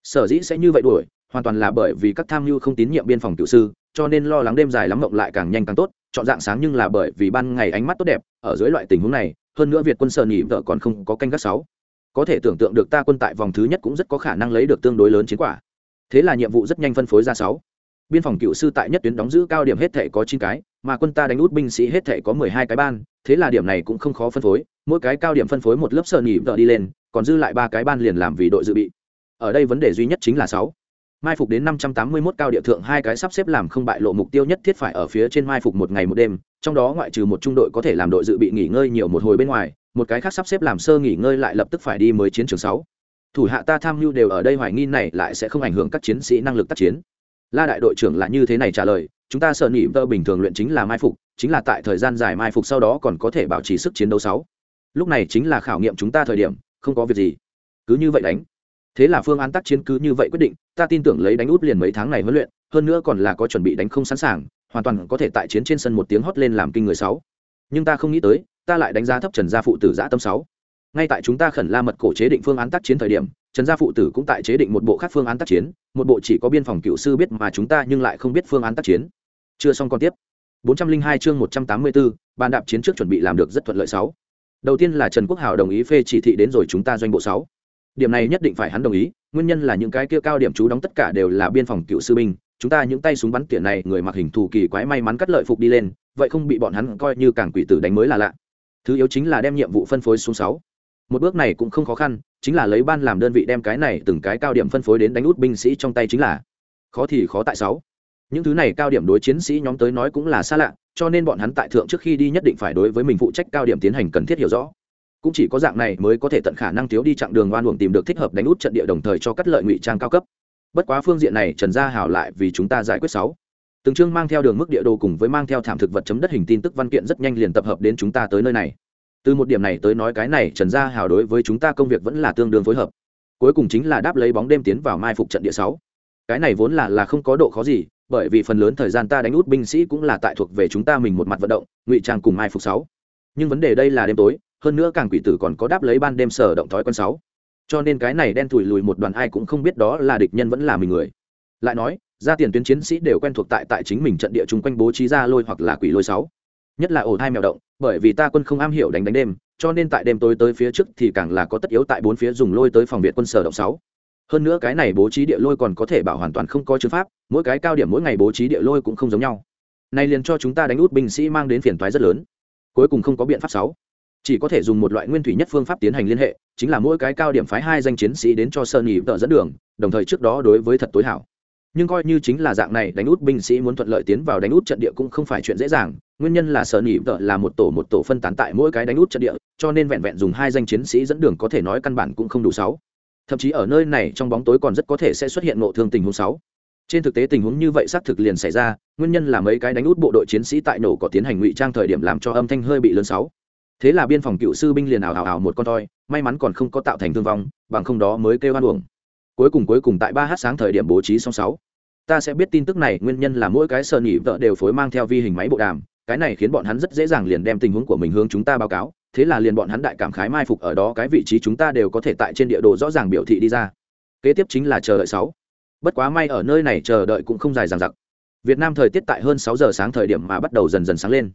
Sở dĩ sẽ như vậy đuổi, hoàn toàn là bởi vì các tham mưu không tín nhiệm biên phòng cựu sư, cho nên lo lắng đêm dài lắm mộng lại càng nhanh càng tốt, chọn dạng sáng nhưng là bởi vì ban ngày ánh mắt tốt đẹp, ở dưới loại tình huống này, hơn nữa việt quân sở nhị vợ còn không có canh gác sáu. Có thể tưởng tượng được ta quân tại vòng thứ nhất cũng rất có khả năng lấy được tương đối lớn chiến quả. Thế là nhiệm vụ rất nhanh phân phối ra sáu. Biên phòng cựu sư tại nhất tuyến đóng giữ cao điểm hết thể có chín cái, mà quân ta đánh út binh sĩ hết thể có mười hai cái ban, thế là điểm này cũng không khó phân phối, mỗi cái cao điểm phân phối một lớp sờ nhị vợ đi lên còn dư lại ba cái ban liền làm vì đội dự bị. Ở đây vấn đề duy nhất chính là sáu. Mai phục đến năm trăm tám mươi 581 cao địa thượng hai cái sắp xếp làm không bại lộ mục tiêu nhất thiết phải ở phía trên mai phục một ngày một đêm, trong đó ngoại trừ một trung đội có thể làm đội dự bị nghỉ ngơi nhiều một hồi bên ngoài, một cái khác sắp xếp làm sơ nghỉ ngơi lại lập tức phải đi mới chiến trường sáu. Thủ hạ ta tham mưu đều ở đây hoài nghi này lại sẽ không ảnh hưởng các chiến sĩ năng lực tác chiến. La đại đội trưởng là như thế này trả lời, chúng ta sợ nhị tơ bình thường luyện chính là mai phục, chính là tại thời gian dài mai phục sau đó còn có thể bảo trì sức chiến đấu sáu. Lúc này chính là khảo nghiệm chúng ta thời điểm không có việc gì. Cứ như vậy đánh. Thế là phương án tác chiến cứ như vậy quyết định ta tin tưởng lấy đánh út liền mấy tháng này huấn luyện hơn nữa còn là có chuẩn bị đánh không sẵn sàng hoàn toàn có thể tại chiến trên sân một tiếng hót lên làm kinh người sáu. Nhưng ta không nghĩ tới ta lại đánh giá thấp trần gia phụ tử giã tâm sáu. Ngay tại chúng ta khẩn la mật cổ chế định phương án tác chiến thời điểm trần gia phụ tử cũng tại chế định một bộ khác phương án tác chiến một bộ chỉ có biên phòng cựu sư biết mà chúng ta nhưng lại không biết phương án tác chiến. Chưa xong còn tiếp. 402 chương 184, bàn đạp chiến trước chuẩn bị làm được rất thuận lợi sáu đầu tiên là trần quốc hào đồng ý phê chỉ thị đến rồi chúng ta doanh bộ sáu. Điểm này nhất định phải hắn đồng ý, nguyên nhân là những cái kia cao điểm chú đóng tất cả đều là biên phòng cựu sư binh, chúng ta những tay súng bắn tiện này người mặc hình thù kỳ quái may mắn cắt lợi phục đi lên, vậy không bị bọn hắn coi như càng quỷ tử đánh mới là lạ. Thứ yếu chính là đem nhiệm vụ phân phối xuống sáu. Một bước này cũng không khó khăn, chính là lấy ban làm đơn vị đem cái này từng cái cao điểm phân phối đến đánh út binh sĩ trong tay chính là. Khó thì khó tại sáu. Những thứ này cao điểm đối chiến sĩ nhóm tới nói cũng là xa lạ cho nên bọn hắn tại thượng trước khi đi nhất định phải đối với mình phụ trách cao điểm tiến hành cần thiết hiểu rõ. Cũng chỉ có dạng này mới có thể tận khả năng thiếu đi chặng đường oan uổng tìm được thích hợp đánh út trận địa đồng thời cho cắt lợi ngụy trang cao cấp. Bất quá phương diện này, trần gia hảo lại vì chúng ta giải quyết sáu. Từng chương mang theo đường mức địa đồ cùng với mang theo thảm thực vật chấm đất hình tin tức văn kiện rất nhanh liền tập hợp đến chúng ta tới nơi này. Từ một điểm này tới nói cái này, trần gia hảo đối với chúng ta công việc vẫn là tương đương phối hợp. Cuối cùng chính là đáp lấy bóng đêm tiến vào mai phục trận địa sáu. Cái này vốn là là không có độ khó gì bởi vì phần lớn thời gian ta đánh út binh sĩ cũng là tại thuộc về chúng ta mình một mặt vận động, ngụy trang cùng mai phục sáu. Nhưng vấn đề đây là đêm tối, hơn nữa càng quỷ tử còn có đáp lấy ban đêm sở động thói quân sáu. Cho nên cái này đen thủi lùi một đoàn ai cũng không biết đó là địch nhân vẫn là mình người. Lại nói, ra tiền tuyến chiến sĩ đều quen thuộc tại tại chính mình trận địa chung quanh bố trí ra lôi hoặc là quỷ lôi sáu. Nhất là ổ hai mèo động, bởi vì ta quân không am hiểu đánh đánh đêm, cho nên tại đêm tối tới phía trước thì càng là có tất yếu tại bốn phía dùng lôi tới phòng việt quân sở động sáu hơn nữa cái này bố trí địa lôi còn có thể bảo hoàn toàn không có chữ pháp, mỗi cái cao điểm mỗi ngày bố trí địa lôi cũng không giống nhau. Này liền cho chúng ta đánh út binh sĩ mang đến phiền toái rất lớn. Cuối cùng không có biện pháp sáu. Chỉ có thể dùng một loại nguyên thủy nhất phương pháp tiến hành liên hệ, chính là mỗi cái cao điểm phái hai danh chiến sĩ đến cho sơn nhị tợ dẫn đường, đồng thời trước đó đối với thật tối hảo. Nhưng coi như chính là dạng này, đánh út binh sĩ muốn thuận lợi tiến vào đánh út trận địa cũng không phải chuyện dễ dàng, nguyên nhân là sở nhị tợ là một tổ một tổ phân tán tại mỗi cái đánh út trận địa, cho nên vẹn vẹn dùng hai danh chiến sĩ dẫn đường có thể nói căn bản cũng không đủ sáu thậm chí ở nơi này trong bóng tối còn rất có thể sẽ xuất hiện ngộ thương tình huống sáu. Trên thực tế tình huống như vậy xác thực liền xảy ra, nguyên nhân là mấy cái đánh út bộ đội chiến sĩ tại nổ có tiến hành ngụy trang thời điểm làm cho âm thanh hơi bị lớn sáu. Thế là biên phòng cựu sư binh liền ảo ảo ảo một con toi, may mắn còn không có tạo thành thương vong, bằng không đó mới kêu hoan uổng. Cuối cùng cuối cùng tại ba h sáng thời điểm bố trí xong sáu. Ta sẽ biết tin tức này, nguyên nhân là mỗi cái sơ nhị vợ đều phối mang theo vi hình máy bộ đàm, cái này khiến bọn hắn rất dễ dàng liền đem tình huống của mình hướng chúng ta báo cáo thế là liền bọn hắn đại cảm khái mai phục ở đó cái vị trí chúng ta đều có thể tại trên địa đồ rõ ràng biểu thị đi ra. Kế tiếp chính là chờ đợi sáu. Bất quá may ở nơi này chờ đợi cũng không dài dằng dặc. Việt nam thời tiết tại hơn sáu giờ sáng thời điểm mà bắt đầu dần dần sáng lên.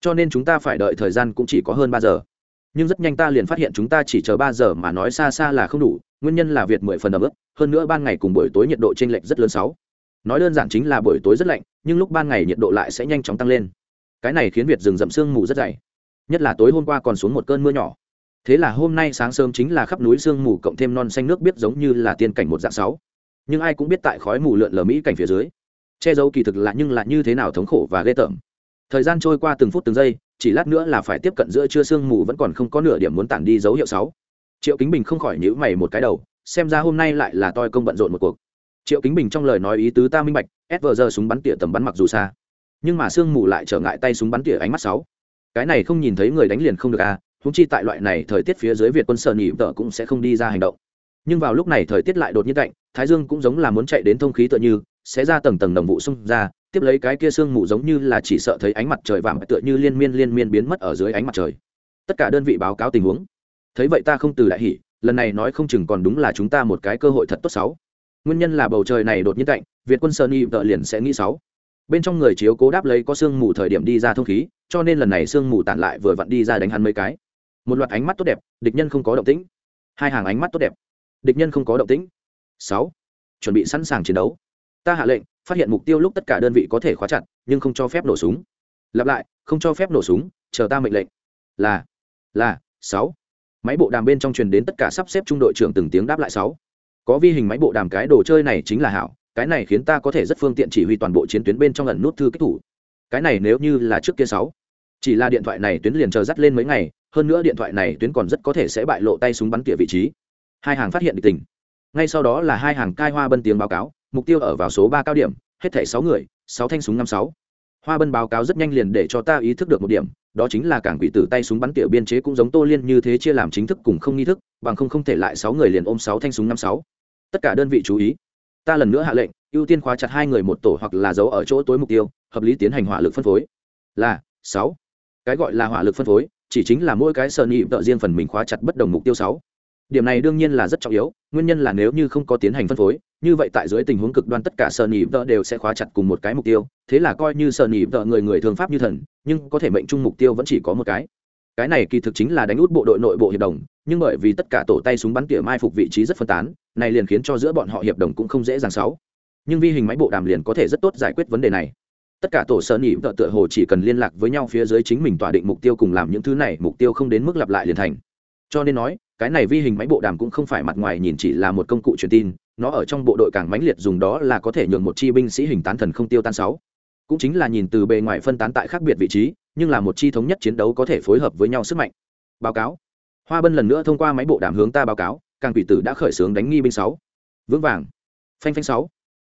Cho nên chúng ta phải đợi thời gian cũng chỉ có hơn ba giờ. Nhưng rất nhanh ta liền phát hiện chúng ta chỉ chờ ba giờ mà nói xa xa là không đủ, nguyên nhân là việt mười phần ấm ức, hơn nữa ban ngày cùng buổi tối nhiệt độ t r ê n lệch rất lớn sáu. Nói đơn giản chính là buổi tối rất lạnh, nhưng lúc ban ngày nhiệt độ lại sẽ nhanh chóng tăng lên. Cái này khiến việt rừng rậm sương mù rất dày nhất là tối hôm qua còn xuống một cơn mưa nhỏ. Thế là hôm nay sáng sớm chính là khắp núi sương mù cộng thêm non xanh nước biết giống như là tiên cảnh một dạng sáu. Nhưng ai cũng biết tại khói mù lượn lờ mỹ cảnh phía dưới, che giấu kỳ thực là nhưng là như thế nào thống khổ và ghê tởm. Thời gian trôi qua từng phút từng giây, chỉ lát nữa là phải tiếp cận giữa trưa sương mù vẫn còn không có nửa điểm muốn tản đi dấu hiệu sáu. Triệu kính bình không khỏi nhữ mày một cái đầu, xem ra hôm nay lại là toi công bận rộn một cuộc. Triệu kính bình trong lời nói ý tứ ta minh bạch ép vờ giờ súng bắn tỉa tầm bắn mặc dù xa, nhưng mà sương mù lại trở ngại tay súng bắn tỉa ánh mắt sáu cái này không nhìn thấy người đánh liền không được à húng chi tại loại này thời tiết phía dưới việt quân sợ nhị tợ cũng sẽ không đi ra hành động. Nhưng vào lúc này thời tiết lại đột nhiên cạnh thái dương cũng giống là muốn chạy đến thông khí tựa như, sẽ ra tầng tầng đồng vụ xung ra, tiếp lấy cái kia sương mù giống như là chỉ sợ thấy ánh mặt trời vàng tựa như liên miên liên miên biến mất ở dưới ánh mặt trời. Tất cả đơn vị báo cáo tình huống. Thấy vậy ta không từ đại hỉ, lần này nói không chừng còn đúng là chúng ta một cái cơ hội thật tốt xấu nguyên nhân là bầu trời này đột nhiên cạnh việt quân sơn y vợ liền sẽ nghĩ sáu bên trong người chiếu cố đáp lấy có sương mù thời điểm đi ra thông khí, cho nên lần này sương mù tản lại vừa vặn đi ra đánh hắn mấy cái. Một loạt ánh mắt tốt đẹp, địch nhân không có động tĩnh. Hai hàng ánh mắt tốt đẹp, địch nhân không có động tĩnh. Sáu, chuẩn bị sẵn sàng chiến đấu. Ta hạ lệnh, phát hiện mục tiêu lúc tất cả đơn vị có thể khóa chặt, nhưng không cho phép nổ súng. Lặp lại, không cho phép nổ súng, chờ ta mệnh lệnh. Là là, sáu. Máy bộ đàm bên trong truyền đến tất cả sắp xếp trung đội trưởng từng tiếng đáp lại sáu. Có vi hình máy bộ đàm cái đồ chơi này chính là hảo cái này khiến ta có thể rất phương tiện chỉ huy toàn bộ chiến tuyến bên trong ẩn nút thư kích thủ. Cái này nếu như là trước kia sáu, chỉ là điện thoại này tuyến liền chờ dắt lên mấy ngày, hơn nữa điện thoại này tuyến còn rất có thể sẽ bại lộ tay súng bắn tỉa vị trí. Hai hàng phát hiện địch tình. Ngay sau đó là hai hàng cai hoa bân tiếng báo cáo, mục tiêu ở vào số ba cao điểm, hết thảy sáu người, sáu thanh súng năm sáu. Hoa bân báo cáo rất nhanh liền để cho ta ý thức được một điểm, đó chính là cảng quỷ tử tay súng bắn tỉa biên chế cũng giống tô liên như thế chia làm chính thức cùng không nghi thức, bằng không không thể lại sáu người liền ôm sáu thanh súng năm sáu. Tất cả đơn vị chú ý ta lần nữa hạ lệnh, ưu tiên khóa chặt hai người một tổ hoặc là giấu ở chỗ tối mục tiêu, hợp lý tiến hành hỏa lực phân phối. Là, sáu. Cái gọi là hỏa lực phân phối, chỉ chính là mỗi cái sơn nhị tợ riêng phần mình khóa chặt bất đồng mục tiêu sáu. Điểm này đương nhiên là rất trọng yếu, nguyên nhân là nếu như không có tiến hành phân phối, như vậy tại dưới tình huống cực đoan tất cả sơn nhị tợ đều sẽ khóa chặt cùng một cái mục tiêu, thế là coi như sơn nhị tợ người người thường pháp như thần, nhưng có thể mệnh chung mục tiêu vẫn chỉ có một cái. Cái này kỳ thực chính là đánh út bộ đội nội bộ hiệp đồng, nhưng bởi vì tất cả tổ tay súng bắn tỉa mai phục vị trí rất phân tán này liền khiến cho giữa bọn họ hiệp đồng cũng không dễ dàng sáu. Nhưng vi hình máy bộ đàm liền có thể rất tốt giải quyết vấn đề này. Tất cả tổ sở nhị vợ tựa hồ chỉ cần liên lạc với nhau phía dưới chính mình tỏa định mục tiêu cùng làm những thứ này, mục tiêu không đến mức lặp lại liền thành. Cho nên nói, cái này vi hình máy bộ đàm cũng không phải mặt ngoài nhìn chỉ là một công cụ truyền tin, nó ở trong bộ đội càng mãnh liệt dùng đó là có thể nhường một chi binh sĩ hình tán thần không tiêu tan sáu. Cũng chính là nhìn từ bề ngoài phân tán tại khác biệt vị trí, nhưng là một chi thống nhất chiến đấu có thể phối hợp với nhau sức mạnh. Báo cáo. Hoa bân lần nữa thông qua máy bộ đàm hướng ta báo cáo càng quỷ tử đã khởi xướng đánh nghi binh sáu. Vững vàng. Phanh phanh sáu.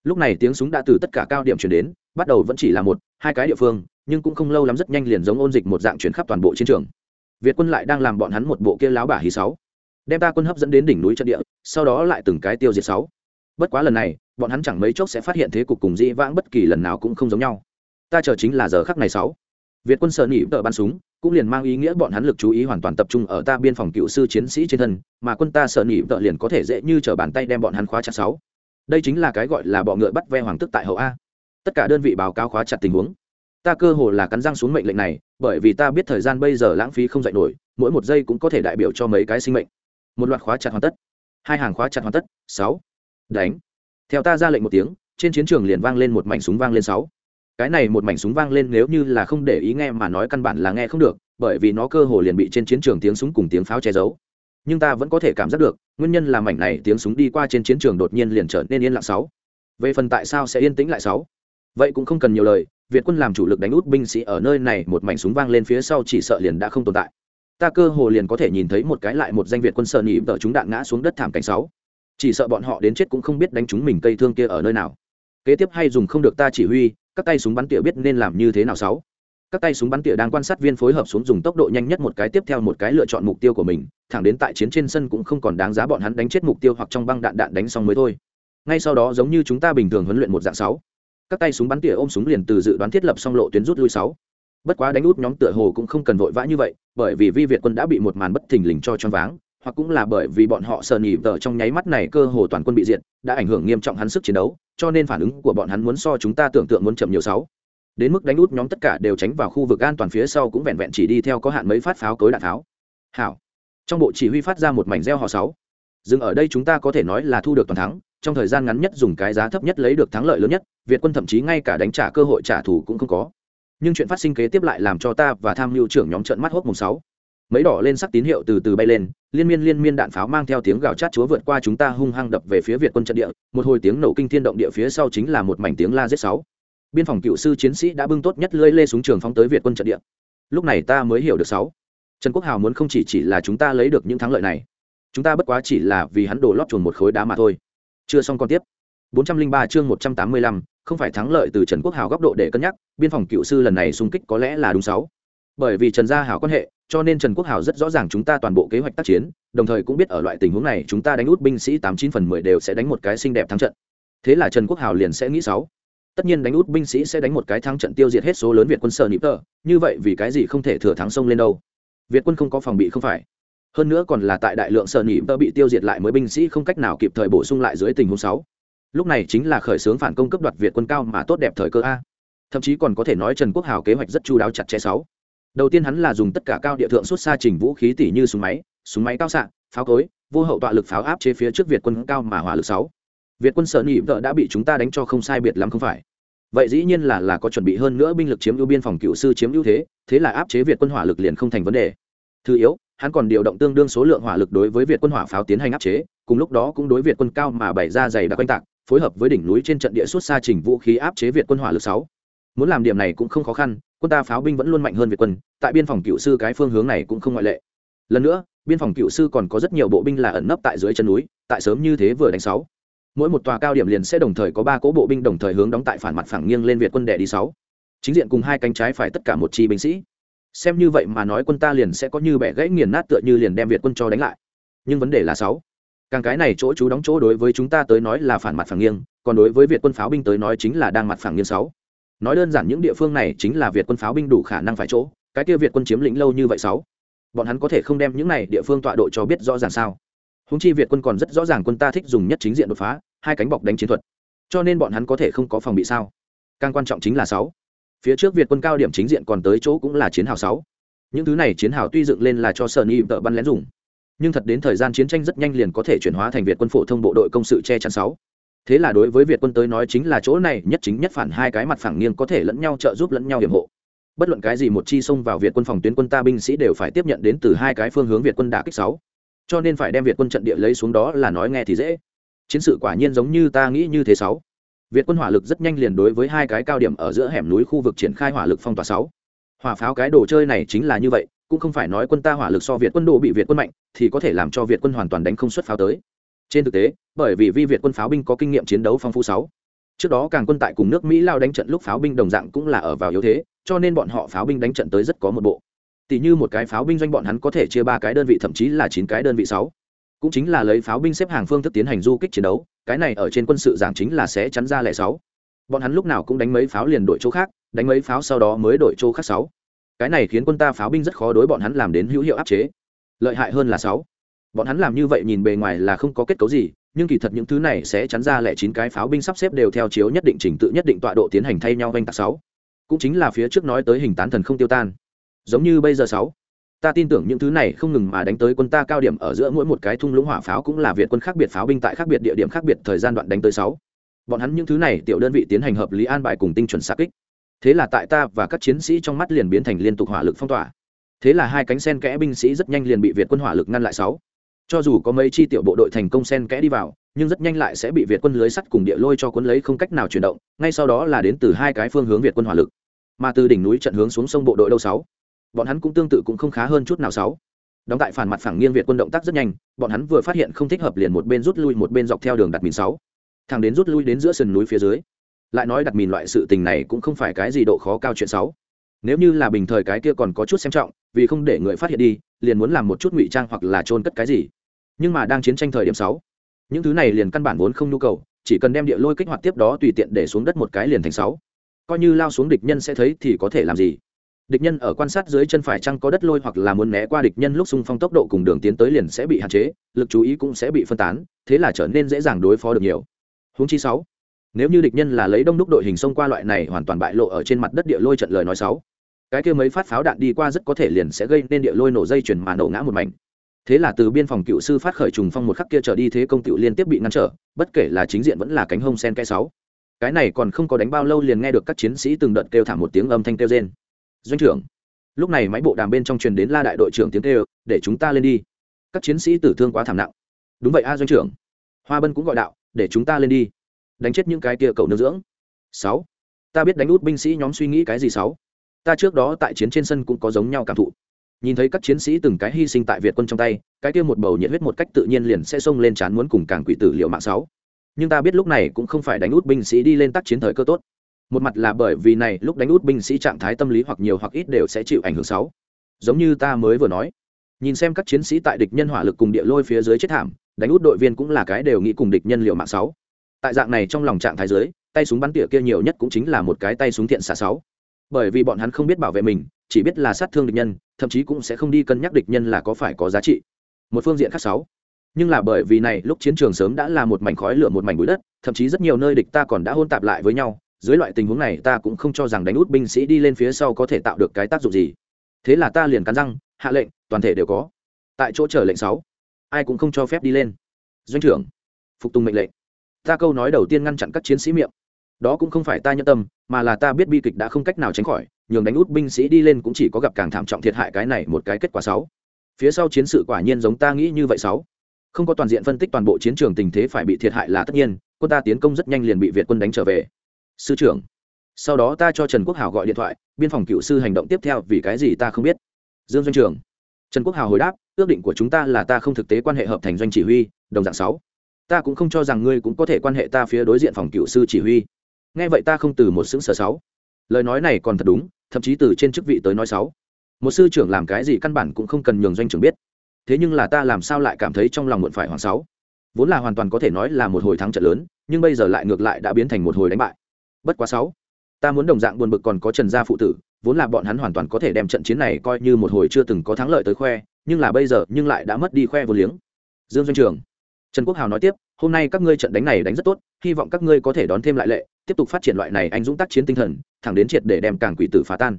Lúc này tiếng súng đã từ tất cả cao điểm chuyển đến, bắt đầu vẫn chỉ là một, hai cái địa phương, nhưng cũng không lâu lắm rất nhanh liền giống ôn dịch một dạng chuyển khắp toàn bộ chiến trường. Việt quân lại đang làm bọn hắn một bộ kia láo bả hí sáu. Đem ta quân hấp dẫn đến đỉnh núi trận địa, sau đó lại từng cái tiêu diệt sáu. Bất quá lần này, bọn hắn chẳng mấy chốc sẽ phát hiện thế cục cùng dĩ vãng bất kỳ lần nào cũng không giống nhau. Ta chờ chính là giờ khắc này sáu. Việt quân sợ nỉ vợ bắn súng cũng liền mang ý nghĩa bọn hắn lực chú ý hoàn toàn tập trung ở ta biên phòng cựu sư chiến sĩ trên thân, mà quân ta sợ nỉ vợ liền có thể dễ như t bàn tay đem bọn hắn khóa chặt sáu. Đây chính là cái gọi là bọ ngựa bắt ve hoàng tức tại hậu a. Tất cả đơn vị báo cáo khóa chặt tình huống. Ta cơ hồ là cắn răng xuống mệnh lệnh này, bởi vì ta biết thời gian bây giờ lãng phí không dạy nổi, mỗi một giây cũng có thể đại biểu cho mấy cái sinh mệnh. Một loạt khóa chặt hoàn tất. Hai hàng khóa chặt hoàn tất. Sáu. Đánh. Theo ta ra lệnh một tiếng, trên chiến trường liền vang lên một mảnh súng vang lên sáu cái này một mảnh súng vang lên nếu như là không để ý nghe mà nói căn bản là nghe không được, bởi vì nó cơ hồ liền bị trên chiến trường tiếng súng cùng tiếng pháo che giấu. Nhưng ta vẫn có thể cảm giác được, nguyên nhân là mảnh này tiếng súng đi qua trên chiến trường đột nhiên liền trở nên yên lặng sáu. Về phần tại sao sẽ yên tĩnh lại sáu? Vậy cũng không cần nhiều lời, việt quân làm chủ lực đánh út binh sĩ ở nơi này, một mảnh súng vang lên phía sau chỉ sợ liền đã không tồn tại. Ta cơ hồ liền có thể nhìn thấy một cái lại một danh việt quân sợ nỉ vợ chúng đạn ngã xuống đất thảm cảnh sáu. Chỉ sợ bọn họ đến chết cũng không biết đánh chúng mình cây thương kia ở nơi nào. Kế tiếp hay dùng không được ta chỉ huy các tay súng bắn tỉa biết nên làm như thế nào sáu. Các tay súng bắn tỉa đang quan sát viên phối hợp xuống dùng tốc độ nhanh nhất một cái tiếp theo một cái lựa chọn mục tiêu của mình, thẳng đến tại chiến trên sân cũng không còn đáng giá bọn hắn đánh chết mục tiêu hoặc trong băng đạn đạn đánh xong mới thôi. Ngay sau đó giống như chúng ta bình thường huấn luyện một dạng sáu. Các tay súng bắn tỉa ôm súng liền từ dự đoán thiết lập xong lộ tuyến rút lui sáu. Bất quá đánh út nhóm tựa hồ cũng không cần vội vã như vậy, bởi vì vi việt quân đã bị một màn bất thình lình cho choáng váng hoặc cũng là bởi vì bọn họ sờ nhì vợ trong nháy mắt này cơ hồ toàn quân bị diệt, đã ảnh hưởng nghiêm trọng hắn sức chiến đấu, cho nên phản ứng của bọn hắn muốn so chúng ta tưởng tượng muốn chậm nhiều sáu. Đến mức đánh út nhóm tất cả đều tránh vào khu vực an toàn phía sau cũng vẹn vẹn chỉ đi theo có hạn mấy phát pháo cối đạn tháo. Hảo. Trong bộ chỉ huy phát ra một mảnh gieo họ sáu. Dừng ở đây chúng ta có thể nói là thu được toàn thắng, trong thời gian ngắn nhất dùng cái giá thấp nhất lấy được thắng lợi lớn nhất, việt quân thậm chí ngay cả đánh trả cơ hội trả thù cũng không có. Nhưng chuyện phát sinh kế tiếp lại làm cho ta và tham mưu trưởng nhóm trận mắt hốc mùng sáu mấy đỏ lên sắc tín hiệu từ từ bay lên liên miên liên miên đạn pháo mang theo tiếng gào chát chúa vượt qua chúng ta hung hăng đập về phía việt quân trận địa một hồi tiếng nổ kinh thiên động địa phía sau chính là một mảnh tiếng la z sáu. Biên phòng cựu sư chiến sĩ đã bưng tốt nhất lưỡi lê xuống trường phóng tới việt quân trận địa. Lúc này ta mới hiểu được sáu. Trần quốc hào muốn không chỉ chỉ là chúng ta lấy được những thắng lợi này chúng ta bất quá chỉ là vì hắn đổ lót chuồn một khối đá mà thôi. Chưa xong còn tiếp. 403 chương 185, không phải thắng lợi từ Trần Quốc Hào góc độ để cân nhắc, biên phòng cựu sư lần này xung kích có lẽ là đúng sáu. Bởi vì Trần gia Hào quan hệ, cho nên Trần Quốc Hào rất rõ ràng chúng ta toàn bộ kế hoạch tác chiến, đồng thời cũng biết ở loại tình huống này chúng ta đánh út binh sĩ tám chín phần mười đều sẽ đánh một cái xinh đẹp thắng trận. Thế là Trần Quốc Hào liền sẽ nghĩ sáu. Tất nhiên đánh út binh sĩ sẽ đánh một cái thắng trận tiêu diệt hết số lớn Việt quân sở nịp tờ, như vậy vì cái gì không thể thừa thắng sông lên đâu? Việt quân không có phòng bị không phải. Hơn nữa còn là tại đại lượng sở nịp tờ bị tiêu diệt lại mới binh sĩ không cách nào kịp thời bổ sung lại dưới tình huống sáu lúc này chính là khởi xướng phản công cấp đoạt việt quân cao mà tốt đẹp thời cơ a thậm chí còn có thể nói trần quốc hào kế hoạch rất chu đáo chặt chẽ sáu đầu tiên hắn là dùng tất cả cao địa thượng xuất xa trình vũ khí tỷ như súng máy súng máy cao xạ, pháo cối, vô hậu tọa lực pháo áp chế phía trước việt quân cao mà hỏa lực sáu. Việt quân sợ nỉ vợ đã bị chúng ta đánh cho không sai biệt lắm không phải. Vậy dĩ nhiên là là có chuẩn bị hơn nữa binh lực chiếm ưu biên phòng cựu sư chiếm ưu thế thế là áp chế việt quân hỏa lực liền không thành vấn đề. Thứ yếu, hắn còn điều động tương đương số lượng hỏa lực đối với việt quân hỏa pháo tiến hành áp chế, cùng lúc đó cũng đối việt quân cao mà bày ra dày đặc quanh tạc, phối hợp với đỉnh núi trên trận địa suốt xa trình vũ khí áp chế việt quân hỏa lực sáu. Muốn làm điểm này cũng không khó khăn quân ta pháo binh vẫn luôn mạnh hơn việt quân, tại biên phòng cựu sư cái phương hướng này cũng không ngoại lệ. Lần nữa, biên phòng cựu sư còn có rất nhiều bộ binh là ẩn nấp tại dưới chân núi, tại sớm như thế vừa đánh sáu. Mỗi một tòa cao điểm liền sẽ đồng thời có ba cỗ bộ binh đồng thời hướng đóng tại phản mặt phẳng nghiêng lên việt quân đẻ đi sáu. Chính diện cùng hai cánh trái phải tất cả một chi binh sĩ. Xem như vậy mà nói quân ta liền sẽ có như bẻ gãy nghiền nát tựa như liền đem việt quân cho đánh lại. Nhưng vấn đề là sáu. Càng cái này chỗ chú đóng chỗ đối với chúng ta tới nói là phản mặt phẳng nghiêng, còn đối với việt quân pháo binh tới nói chính là đang mặt phẳng nghiêng sáu nói đơn giản những địa phương này chính là việt quân pháo binh đủ khả năng phải chỗ, cái kia việt quân chiếm lĩnh lâu như vậy sáu. Bọn hắn có thể không đem những này địa phương tọa độ cho biết rõ ràng sao? Húng chi việt quân còn rất rõ ràng quân ta thích dùng nhất chính diện đột phá, hai cánh bọc đánh chiến thuật. Cho nên bọn hắn có thể không có phòng bị sao? Càng quan trọng chính là sáu. Phía trước việt quân cao điểm chính diện còn tới chỗ cũng là chiến hào sáu. Những thứ này chiến hào tuy dựng lên là cho sở ni vợ bắn lén dùng, nhưng thật đến thời gian chiến tranh rất nhanh liền có thể chuyển hóa thành việt quân phổ thông bộ đội công sự che chắn sáu thế là đối với việt quân tới nói chính là chỗ này nhất chính nhất phản, hai cái mặt phẳng nghiêng có thể lẫn nhau trợ giúp lẫn nhau hiểm hộ. Bất luận cái gì một chi xông vào việt quân phòng tuyến quân ta binh sĩ đều phải tiếp nhận đến từ hai cái phương hướng việt quân đả kích sáu. Cho nên phải đem việt quân trận địa lấy xuống đó là nói nghe thì dễ. Chiến sự quả nhiên giống như ta nghĩ như thế sáu. Việt quân hỏa lực rất nhanh liền đối với hai cái cao điểm ở giữa hẻm núi khu vực triển khai hỏa lực phong tỏa sáu. Hỏa pháo cái đồ chơi này chính là như vậy, cũng không phải nói quân ta hỏa lực so việt quân đồ bị việt quân mạnh, thì có thể làm cho việt quân hoàn toàn đánh không xuất pháo tới trên thực tế, bởi vì vi việt quân pháo binh có kinh nghiệm chiến đấu phong phú sáu, trước đó càng quân tại cùng nước mỹ lao đánh trận lúc pháo binh đồng dạng cũng là ở vào yếu thế, cho nên bọn họ pháo binh đánh trận tới rất có một bộ. Tỷ như một cái pháo binh doanh bọn hắn có thể chia ba cái đơn vị, thậm chí là chín cái đơn vị sáu. Cũng chính là lấy pháo binh xếp hàng phương thức tiến hành du kích chiến đấu, cái này ở trên quân sự giảng chính là sẽ chắn ra lẻ sáu. Bọn hắn lúc nào cũng đánh mấy pháo liền đổi chỗ khác, đánh mấy pháo sau đó mới đổi chỗ khác sáu. Cái này khiến quân ta pháo binh rất khó đối bọn hắn làm đến hữu hiệu áp chế. Lợi hại hơn là sáu bọn hắn làm như vậy nhìn bề ngoài là không có kết cấu gì, nhưng kỳ thật những thứ này sẽ chắn ra lẻ chín cái pháo binh sắp xếp đều theo chiếu nhất định trình tự nhất định tọa độ tiến hành thay nhau oanh tạc sáu. Cũng chính là phía trước nói tới hình tán thần không tiêu tan. Giống như bây giờ sáu, ta tin tưởng những thứ này không ngừng mà đánh tới quân ta cao điểm ở giữa mỗi một cái thung lũng hỏa pháo cũng là việt quân khác biệt pháo binh tại khác biệt địa điểm khác biệt thời gian đoạn đánh tới sáu. Bọn hắn những thứ này tiểu đơn vị tiến hành hợp lý an bài cùng tinh chuẩn xa kích. Thế là tại ta và các chiến sĩ trong mắt liền biến thành liên tục hỏa lực phong tỏa. Thế là hai cánh sen kẽ binh sĩ rất nhanh liền bị việt quân hỏa lực ngăn lại sáu cho dù có mấy chi tiểu bộ đội thành công sen kẽ đi vào, nhưng rất nhanh lại sẽ bị việt quân lưới sắt cùng địa lôi cho quân lấy không cách nào chuyển động, ngay sau đó là đến từ hai cái phương hướng việt quân hỏa lực. Mà từ đỉnh núi trận hướng xuống sông bộ đội đâu sáu? Bọn hắn cũng tương tự cũng không khá hơn chút nào sáu. Đóng tại phản mặt phẳng nghiêng việt quân động tác rất nhanh, bọn hắn vừa phát hiện không thích hợp liền một bên rút lui một bên dọc theo đường đặt mìn sáu. Thằng đến rút lui đến giữa sườn núi phía dưới. Lại nói đặt mìn loại sự tình này cũng không phải cái gì độ khó cao chuyện sáu. Nếu như là bình thời cái kia còn có chút xem trọng, vì không để người phát hiện đi, liền muốn làm một chút ngụy trang hoặc là trôn cất cái gì nhưng mà đang chiến tranh thời điểm sáu, những thứ này liền căn bản vốn không nhu cầu, chỉ cần đem địa lôi kích hoạt tiếp đó tùy tiện để xuống đất một cái liền thành sáu. Coi như lao xuống địch nhân sẽ thấy thì có thể làm gì? Địch nhân ở quan sát dưới chân phải chăng có đất lôi hoặc là muốn né qua địch nhân lúc xung phong tốc độ cùng đường tiến tới liền sẽ bị hạn chế, lực chú ý cũng sẽ bị phân tán, thế là trở nên dễ dàng đối phó được nhiều. Huống chi sáu, nếu như địch nhân là lấy đông đúc đội hình xông qua loại này hoàn toàn bại lộ ở trên mặt đất địa lôi trận lời nói sáu, cái kia mấy phát pháo đạn đi qua rất có thể liền sẽ gây nên địa lôi nổ dây chuyển mà nổ ngã một mảnh thế là từ biên phòng cựu sư phát khởi trùng phong một khắc kia trở đi thế công cựu liên tiếp bị ngăn trở, bất kể là chính diện vẫn là cánh hông sen cái sáu. Cái này còn không có đánh bao lâu liền nghe được các chiến sĩ từng đợt kêu thảm một tiếng âm thanh kêu rên. Doanh trưởng, lúc này máy bộ đàm bên trong truyền đến la đại đội trưởng tiếng kêu, để chúng ta lên đi. Các chiến sĩ tử thương quá thảm nặng. Đúng vậy a, doanh trưởng. Hoa bân cũng gọi đạo, để chúng ta lên đi. Đánh chết những cái kia cầu nương dưỡng. Sáu. Ta biết đánh út binh sĩ nhóm suy nghĩ cái gì sáu. Ta trước đó tại chiến trên sân cũng có giống nhau cảm thụ nhìn thấy các chiến sĩ từng cái hy sinh tại việt quân trong tay, cái kia một bầu nhiệt huyết một cách tự nhiên liền sẽ xông lên chán muốn cùng càng quỷ tử liệu mạng sáu. Nhưng ta biết lúc này cũng không phải đánh út binh sĩ đi lên tác chiến thời cơ tốt. Một mặt là bởi vì này, lúc đánh út binh sĩ trạng thái tâm lý hoặc nhiều hoặc ít đều sẽ chịu ảnh hưởng sáu. giống như ta mới vừa nói, nhìn xem các chiến sĩ tại địch nhân hỏa lực cùng địa lôi phía dưới chết thảm, đánh út đội viên cũng là cái đều nghĩ cùng địch nhân liệu mạng sáu. Tại dạng này trong lòng trạng thái dưới, tay súng bắn tỉa kia nhiều nhất cũng chính là một cái tay súng thiện xạ sáu. Bởi vì bọn hắn không biết bảo vệ mình chỉ biết là sát thương địch nhân, thậm chí cũng sẽ không đi cân nhắc địch nhân là có phải có giá trị. Một phương diện khác sáu. Nhưng là bởi vì này, lúc chiến trường sớm đã là một mảnh khói lửa, một mảnh bụi đất, thậm chí rất nhiều nơi địch ta còn đã hôn tạp lại với nhau, dưới loại tình huống này ta cũng không cho rằng đánh út binh sĩ đi lên phía sau có thể tạo được cái tác dụng gì. Thế là ta liền cắn răng, hạ lệnh, toàn thể đều có. Tại chỗ chờ lệnh sáu. Ai cũng không cho phép đi lên. Doanh trưởng, phục tùng mệnh lệnh. Ta câu nói đầu tiên ngăn chặn các chiến sĩ miệng. Đó cũng không phải ta nhân tâm, mà là ta biết bi kịch đã không cách nào tránh khỏi nhường đánh út binh sĩ đi lên cũng chỉ có gặp càng thảm trọng thiệt hại cái này một cái kết quả sáu. Phía sau chiến sự quả nhiên giống ta nghĩ như vậy sáu. Không có toàn diện phân tích toàn bộ chiến trường tình thế phải bị thiệt hại là tất nhiên, quân ta tiến công rất nhanh liền bị việt quân đánh trở về. Sư trưởng, sau đó ta cho trần quốc hào gọi điện thoại, biên phòng cựu sư hành động tiếp theo, vì cái gì ta không biết? Dương doanh trường trần quốc hào hồi đáp, ước định của chúng ta là ta không thực tế quan hệ hợp thành doanh chỉ huy, đồng dạng sáu. Ta cũng không cho rằng ngươi cũng có thể quan hệ ta phía đối diện phòng cựu sư chỉ huy. Nghe vậy ta không từ một xứng sở sáu. Lời nói này còn thật đúng thậm chí từ trên chức vị tới nói sáu. Một sư trưởng làm cái gì căn bản cũng không cần nhường doanh trưởng biết. Thế nhưng là ta làm sao lại cảm thấy trong lòng muộn phải hoàng sáu? Vốn là hoàn toàn có thể nói là một hồi thắng trận lớn, nhưng bây giờ lại ngược lại đã biến thành một hồi đánh bại. Bất quá sáu, ta muốn đồng dạng buồn bực còn có trần gia phụ tử, vốn là bọn hắn hoàn toàn có thể đem trận chiến này coi như một hồi chưa từng có thắng lợi tới khoe, nhưng là bây giờ nhưng lại đã mất đi khoe vô liếng. Dương doanh trường trần quốc hào nói tiếp, hôm nay các ngươi trận đánh này đánh rất tốt, hy vọng các ngươi có thể đón thêm lại lệ, tiếp tục phát triển loại này anh dũng tác chiến tinh thần thẳng đến triệt để đem càng quỷ tử phá tan.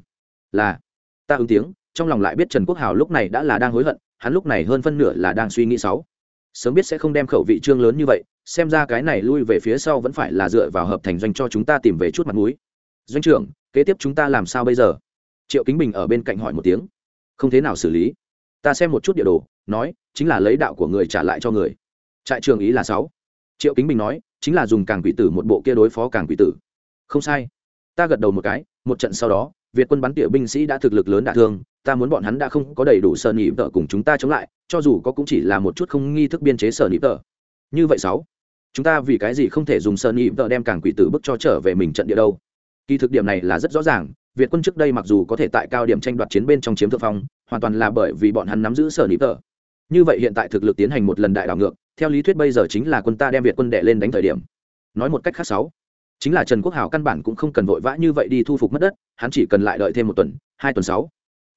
Là, ta ứng tiếng, trong lòng lại biết trần quốc hào lúc này đã là đang hối hận, hắn lúc này hơn phân nửa là đang suy nghĩ sáu sớm biết sẽ không đem khẩu vị trương lớn như vậy, xem ra cái này lui về phía sau vẫn phải là dựa vào hợp thành doanh cho chúng ta tìm về chút mặt mũi. Doanh trưởng, kế tiếp chúng ta làm sao bây giờ? Triệu kính bình ở bên cạnh hỏi một tiếng. Không thế nào xử lý. Ta xem một chút địa đồ, nói, chính là lấy đạo của người trả lại cho người. Trại trường ý là sáu triệu kính bình nói, chính là dùng càng quỷ tử một bộ kia đối phó càng quỷ tử. Không sai ta gật đầu một cái, một trận sau đó, việt quân bắn tỉa binh sĩ đã thực lực lớn đả thương, ta muốn bọn hắn đã không có đầy đủ sợ nhị tợ cùng chúng ta chống lại, cho dù có cũng chỉ là một chút không nghi thức biên chế sợ nhị tợ. Như vậy sáu, chúng ta vì cái gì không thể dùng sợ nhị tợ đem càng quỷ tử bức cho trở về mình trận địa đâu? Kỳ thực điểm này là rất rõ ràng, việt quân trước đây mặc dù có thể tại cao điểm tranh đoạt chiến bên trong chiếm thượng phong, hoàn toàn là bởi vì bọn hắn nắm giữ sở nhị tợ. Như vậy hiện tại thực lực tiến hành một lần đại đảo ngược, theo lý thuyết bây giờ chính là quân ta đem việt quân đệ lên đánh thời điểm. Nói một cách khác sáu chính là trần quốc hào căn bản cũng không cần vội vã như vậy đi thu phục mất đất hắn chỉ cần lại đợi thêm một tuần hai tuần sáu.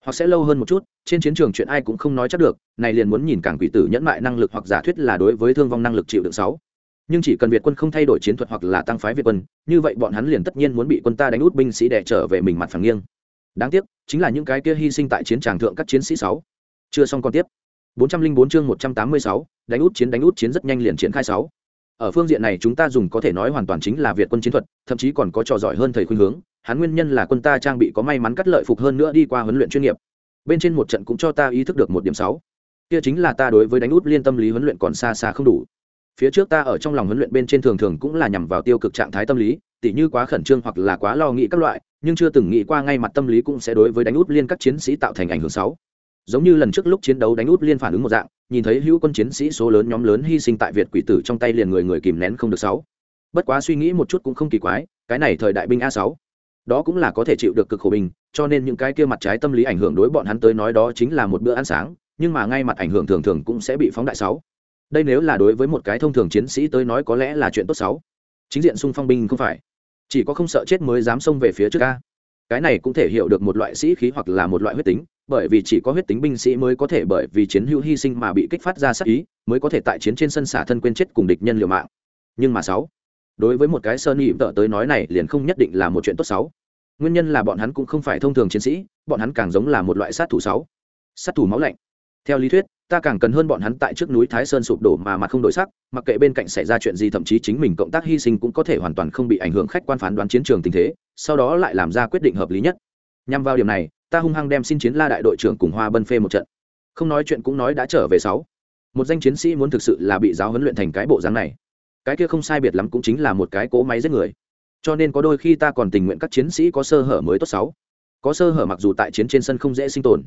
Hoặc sẽ lâu hơn một chút trên chiến trường chuyện ai cũng không nói chắc được này liền muốn nhìn cảng quỷ tử nhẫn mại năng lực hoặc giả thuyết là đối với thương vong năng lực chịu đựng sáu. Nhưng chỉ cần việt quân không thay đổi chiến thuật hoặc là tăng phái việt quân như vậy bọn hắn liền tất nhiên muốn bị quân ta đánh út binh sĩ đẻ trở về mình mặt phẳng nghiêng. Đáng tiếc chính là những cái kia hy sinh tại chiến tràng thượng các chiến sĩ sáu. Chưa xong còn tiếp. 404 chương 186, đánh út chiến đánh út chiến rất nhanh liền triển khai sáu ở phương diện này chúng ta dùng có thể nói hoàn toàn chính là việt quân chiến thuật, thậm chí còn có trò giỏi hơn thầy khuyên hướng, hắn nguyên nhân là quân ta trang bị có may mắn cắt lợi phục hơn nữa đi qua huấn luyện chuyên nghiệp. Bên trên một trận cũng cho ta ý thức được một điểm sáu. Kia chính là ta đối với đánh út liên tâm lý huấn luyện còn xa xa không đủ. Phía trước ta ở trong lòng huấn luyện bên trên thường thường cũng là nhằm vào tiêu cực trạng thái tâm lý, tỉ như quá khẩn trương hoặc là quá lo nghĩ các loại, nhưng chưa từng nghĩ qua ngay mặt tâm lý cũng sẽ đối với đánh út liên các chiến sĩ tạo thành ảnh hưởng sáu. Giống như lần trước lúc chiến đấu đánh út liên phản ứng một dạng nhìn thấy hữu quân chiến sĩ số lớn nhóm lớn hy sinh tại việt quỷ tử trong tay liền người người kìm nén không được sáu. Bất quá suy nghĩ một chút cũng không kỳ quái, cái này thời đại binh a sáu, đó cũng là có thể chịu được cực khổ bình, cho nên những cái kia mặt trái tâm lý ảnh hưởng đối bọn hắn tới nói đó chính là một bữa ăn sáng, nhưng mà ngay mặt ảnh hưởng thường thường cũng sẽ bị phóng đại sáu. Đây nếu là đối với một cái thông thường chiến sĩ tới nói có lẽ là chuyện tốt sáu. Chính diện xung phong binh không phải, chỉ có không sợ chết mới dám xông về phía trước a cái này cũng thể hiểu được một loại sĩ khí hoặc là một loại huyết tính, bởi vì chỉ có huyết tính binh sĩ mới có thể bởi vì chiến hữu hy sinh mà bị kích phát ra sát ý, mới có thể tại chiến trên sân xả thân quên chết cùng địch nhân liều mạng. Nhưng mà sáu, đối với một cái sơn nhị tợ tới nói này liền không nhất định là một chuyện tốt sáu. Nguyên nhân là bọn hắn cũng không phải thông thường chiến sĩ, bọn hắn càng giống là một loại sát thủ sáu. Sát thủ máu lạnh. Theo lý thuyết ta càng cần hơn bọn hắn tại trước núi thái sơn sụp đổ mà mặt không đổi sắc, mặc kệ bên cạnh xảy ra chuyện gì, thậm chí chính mình cộng tác hy sinh cũng có thể hoàn toàn không bị ảnh hưởng khách quan phán đoán chiến trường tình thế, sau đó lại làm ra quyết định hợp lý nhất. Nhằm vào điểm này, ta hung hăng đem xin chiến la đại đội trưởng cùng hoa bân phê một trận. Không nói chuyện cũng nói đã trở về sáu. Một danh chiến sĩ muốn thực sự là bị giáo huấn luyện thành cái bộ dáng này. Cái kia không sai biệt lắm cũng chính là một cái cỗ máy giết người. Cho nên có đôi khi ta còn tình nguyện các chiến sĩ có sơ hở mới tốt sáu. Có sơ hở mặc dù tại chiến trên sân không dễ sinh tồn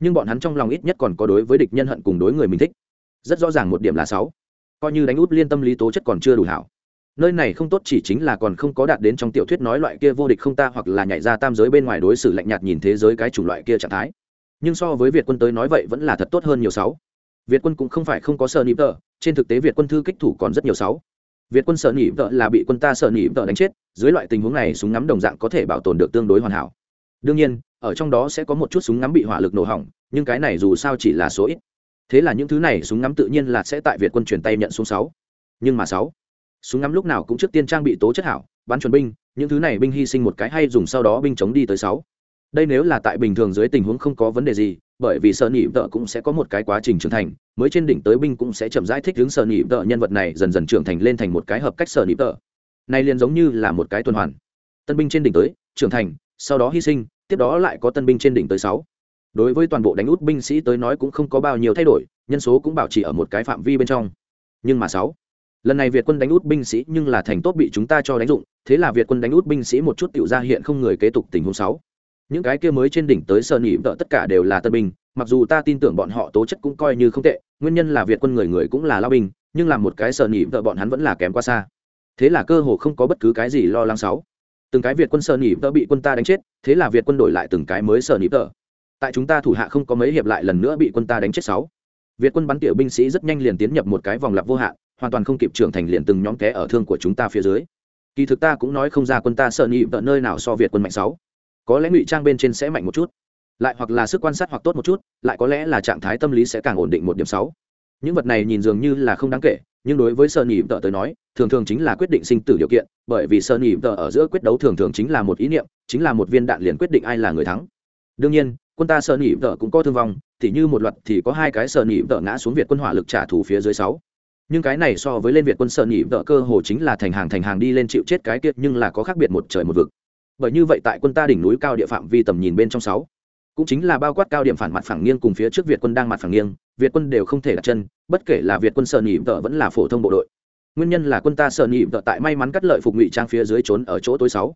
nhưng bọn hắn trong lòng ít nhất còn có đối với địch nhân hận cùng đối người mình thích. Rất rõ ràng một điểm là sáu. Coi như đánh út liên tâm lý tố chất còn chưa đủ hảo. Nơi này không tốt chỉ chính là còn không có đạt đến trong tiểu thuyết nói loại kia vô địch không ta hoặc là nhảy ra tam giới bên ngoài đối xử lạnh nhạt nhìn thế giới cái chủng loại kia trạng thái. Nhưng so với việt quân tới nói vậy vẫn là thật tốt hơn nhiều sáu. Việt quân cũng không phải không có sợ nịp tợ, trên thực tế việt quân thư kích thủ còn rất nhiều sáu. Việt quân sợ nịp tợ là bị quân ta sợ nịp tợ đánh chết, dưới loại tình huống này súng ngắm đồng dạng có thể bảo tồn được tương đối hoàn hảo. Đương nhiên ở trong đó sẽ có một chút súng ngắm bị hỏa lực nổ hỏng, nhưng cái này dù sao chỉ là số ít. Thế là những thứ này súng ngắm tự nhiên là sẽ tại việt quân truyền tay nhận xuống sáu. Nhưng mà sáu, súng ngắm lúc nào cũng trước tiên trang bị tố chất hảo, bắn chuẩn binh, những thứ này binh hy sinh một cái hay dùng sau đó binh chống đi tới sáu. Đây nếu là tại bình thường dưới tình huống không có vấn đề gì, bởi vì sợ nhị vợ cũng sẽ có một cái quá trình trưởng thành, mới trên đỉnh tới binh cũng sẽ chậm rãi thích ứng sợ nhị vợ, nhân vật này dần dần trưởng thành lên thành một cái hợp cách sợ nhị vợ. Này liền giống như là một cái tuần hoàn. Tân binh trên đỉnh tới, trưởng thành, sau đó hy sinh tiếp đó lại có tân binh trên đỉnh tới sáu. Đối với toàn bộ đánh út binh sĩ tới nói cũng không có bao nhiêu thay đổi, nhân số cũng bảo trì ở một cái phạm vi bên trong. Nhưng mà sáu, lần này việt quân đánh út binh sĩ nhưng là thành tốt bị chúng ta cho đánh dụng, thế là việt quân đánh út binh sĩ một chút tiểu ra hiện không người kế tục tình huống sáu. Những cái kia mới trên đỉnh tới sơn nhị vợ tất cả đều là tân binh, mặc dù ta tin tưởng bọn họ tố chất cũng coi như không tệ, nguyên nhân là việt quân người người cũng là lao binh, nhưng làm một cái sơn nhị vợ bọn hắn vẫn là kém quá xa. Thế là cơ hồ không có bất cứ cái gì lo lắng sáu từng cái việt quân sợ nỉ tơ bị quân ta đánh chết, thế là việt quân đổi lại từng cái mới sợ nỉ tơ tại chúng ta thủ hạ không có mấy hiệp lại lần nữa bị quân ta đánh chết sáu. Việt quân bắn tiểu binh sĩ rất nhanh liền tiến nhập một cái vòng lặp vô hạn, hoàn toàn không kịp trưởng thành liền từng nhóm té ở thương của chúng ta phía dưới. Kỳ thực ta cũng nói không ra quân ta sợ nỉ tơ nơi nào so việt quân mạnh sáu. Có lẽ ngụy trang bên trên sẽ mạnh một chút, lại hoặc là sức quan sát hoặc tốt một chút, lại có lẽ là trạng thái tâm lý sẽ càng ổn định một điểm sáu. Những vật này nhìn dường như là không đáng kể nhưng đối với sơ nhị tợ tới nói, thường thường chính là quyết định sinh tử điều kiện, bởi vì sơ nhị tợ ở giữa quyết đấu thường thường chính là một ý niệm, chính là một viên đạn liền quyết định ai là người thắng. Đương nhiên, quân ta sơ nhị tợ cũng có thương vong, thì như một loạt thì có hai cái sơ nhị tợ ngã xuống việt quân hỏa lực trả thù phía dưới sáu. Nhưng cái này so với lên việt quân sơ nhị tợ cơ hồ chính là thành hàng thành hàng đi lên chịu chết cái kiệt nhưng là có khác biệt một trời một vực. Bởi như vậy tại quân ta đỉnh núi cao địa phạm vi tầm nhìn bên trong sáu cũng chính là bao quát cao điểm phản mặt phẳng nghiêng cùng phía trước việt quân đang mặt phẳng nghiêng, việt quân đều không thể đặt chân, bất kể là việt quân sợ nhị vợ vẫn là phổ thông bộ đội. Nguyên nhân là quân ta sợ nhị vợ tại may mắn cắt lợi phục ngụy trang phía dưới trốn ở chỗ tối sáu.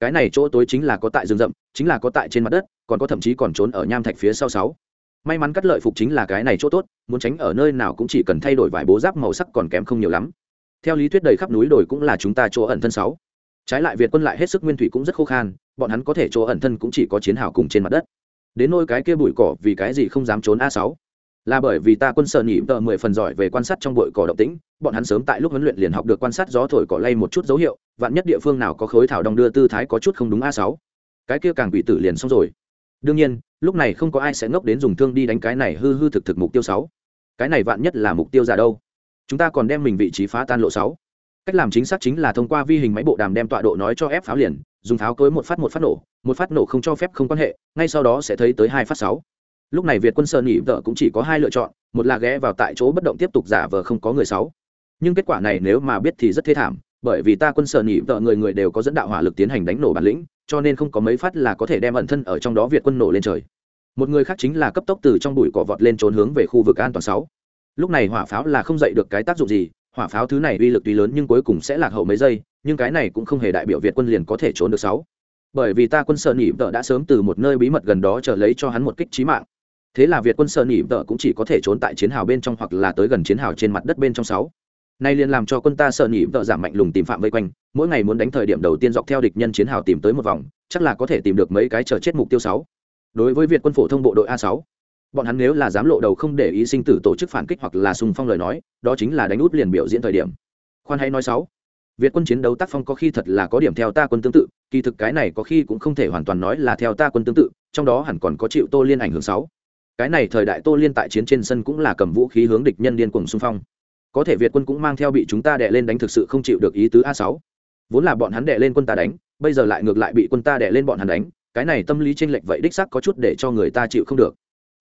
Cái này chỗ tối chính là có tại rừng rậm, chính là có tại trên mặt đất, còn có thậm chí còn trốn ở nham thạch phía sau sáu. May mắn cắt lợi phục chính là cái này chỗ tốt, muốn tránh ở nơi nào cũng chỉ cần thay đổi vài bố giáp màu sắc còn kém không nhiều lắm. Theo lý thuyết đầy khắp núi đồi cũng là chúng ta chỗ ẩn thân sáu. Trái lại việt quân lại hết sức nguyên thủy cũng rất khô khan, bọn hắn có thể chỗ ẩn thân cũng chỉ có chiến hào cùng trên mặt đất đến nôi cái kia bụi cỏ vì cái gì không dám trốn a sáu? Là bởi vì ta quân sợ nhị tờ mười phần giỏi về quan sát trong bụi cỏ động tĩnh, bọn hắn sớm tại lúc huấn luyện liền học được quan sát gió thổi cỏ lay một chút dấu hiệu, vạn nhất địa phương nào có khối thảo đong đưa tư thái có chút không đúng a sáu. Cái kia càng bị tử liền xong rồi. Đương nhiên, lúc này không có ai sẽ ngốc đến dùng thương đi đánh cái này hư hư thực thực mục tiêu sáu. Cái này vạn nhất là mục tiêu giả đâu? Chúng ta còn đem mình vị trí phá tan lộ sáu. Cách làm chính xác chính là thông qua vi hình máy bộ đàm đem tọa độ nói cho ép pháo liền dùng pháo cối một phát một phát nổ, một phát nổ không cho phép không quan hệ, ngay sau đó sẽ thấy tới hai phát sáu. Lúc này việt quân sơn nhị vợ cũng chỉ có hai lựa chọn, một là ghé vào tại chỗ bất động tiếp tục giả vờ không có người sáu. Nhưng kết quả này nếu mà biết thì rất thê thảm, bởi vì ta quân sơn nhị vợ người người đều có dẫn đạo hỏa lực tiến hành đánh nổ bản lĩnh, cho nên không có mấy phát là có thể đem ẩn thân ở trong đó việt quân nổ lên trời. Một người khác chính là cấp tốc từ trong bụi cỏ vọt lên trốn hướng về khu vực an toàn sáu. Lúc này hỏa pháo là không dậy được cái tác dụng gì, hỏa pháo thứ này uy lực tuy lớn nhưng cuối cùng sẽ lạc hậu mấy giây nhưng cái này cũng không hề đại biểu việt quân liền có thể trốn được sáu. Bởi vì ta quân sợ nỉ vợ đã sớm từ một nơi bí mật gần đó chờ lấy cho hắn một kích trí mạng. Thế là việt quân sợ nỉ vợ cũng chỉ có thể trốn tại chiến hào bên trong hoặc là tới gần chiến hào trên mặt đất bên trong sáu. Nay liền làm cho quân ta sợ nỉ vợ giảm mạnh lùng tìm phạm vây quanh, mỗi ngày muốn đánh thời điểm đầu tiên dọc theo địch nhân chiến hào tìm tới một vòng, chắc là có thể tìm được mấy cái chờ chết mục tiêu sáu. Đối với việt quân phổ thông bộ đội a sáu, bọn hắn nếu là dám lộ đầu không để ý sinh tử tổ chức phản kích hoặc là xung phong lời nói, đó chính là đánh út liền biểu diễn thời điểm. Khoan hãy nói sáu việt quân chiến đấu tác phong có khi thật là có điểm theo ta quân tương tự, kỳ thực cái này có khi cũng không thể hoàn toàn nói là theo ta quân tương tự, trong đó hẳn còn có chịu tô liên ảnh hưởng sáu. Cái này thời đại tô liên tại chiến trên sân cũng là cầm vũ khí hướng địch nhân điên cuồng xung phong. Có thể việt quân cũng mang theo bị chúng ta đè lên đánh thực sự không chịu được ý tứ a sáu. Vốn là bọn hắn đè lên quân ta đánh, bây giờ lại ngược lại bị quân ta đè lên bọn hắn đánh, cái này tâm lý chênh lệch vậy đích xác có chút để cho người ta chịu không được.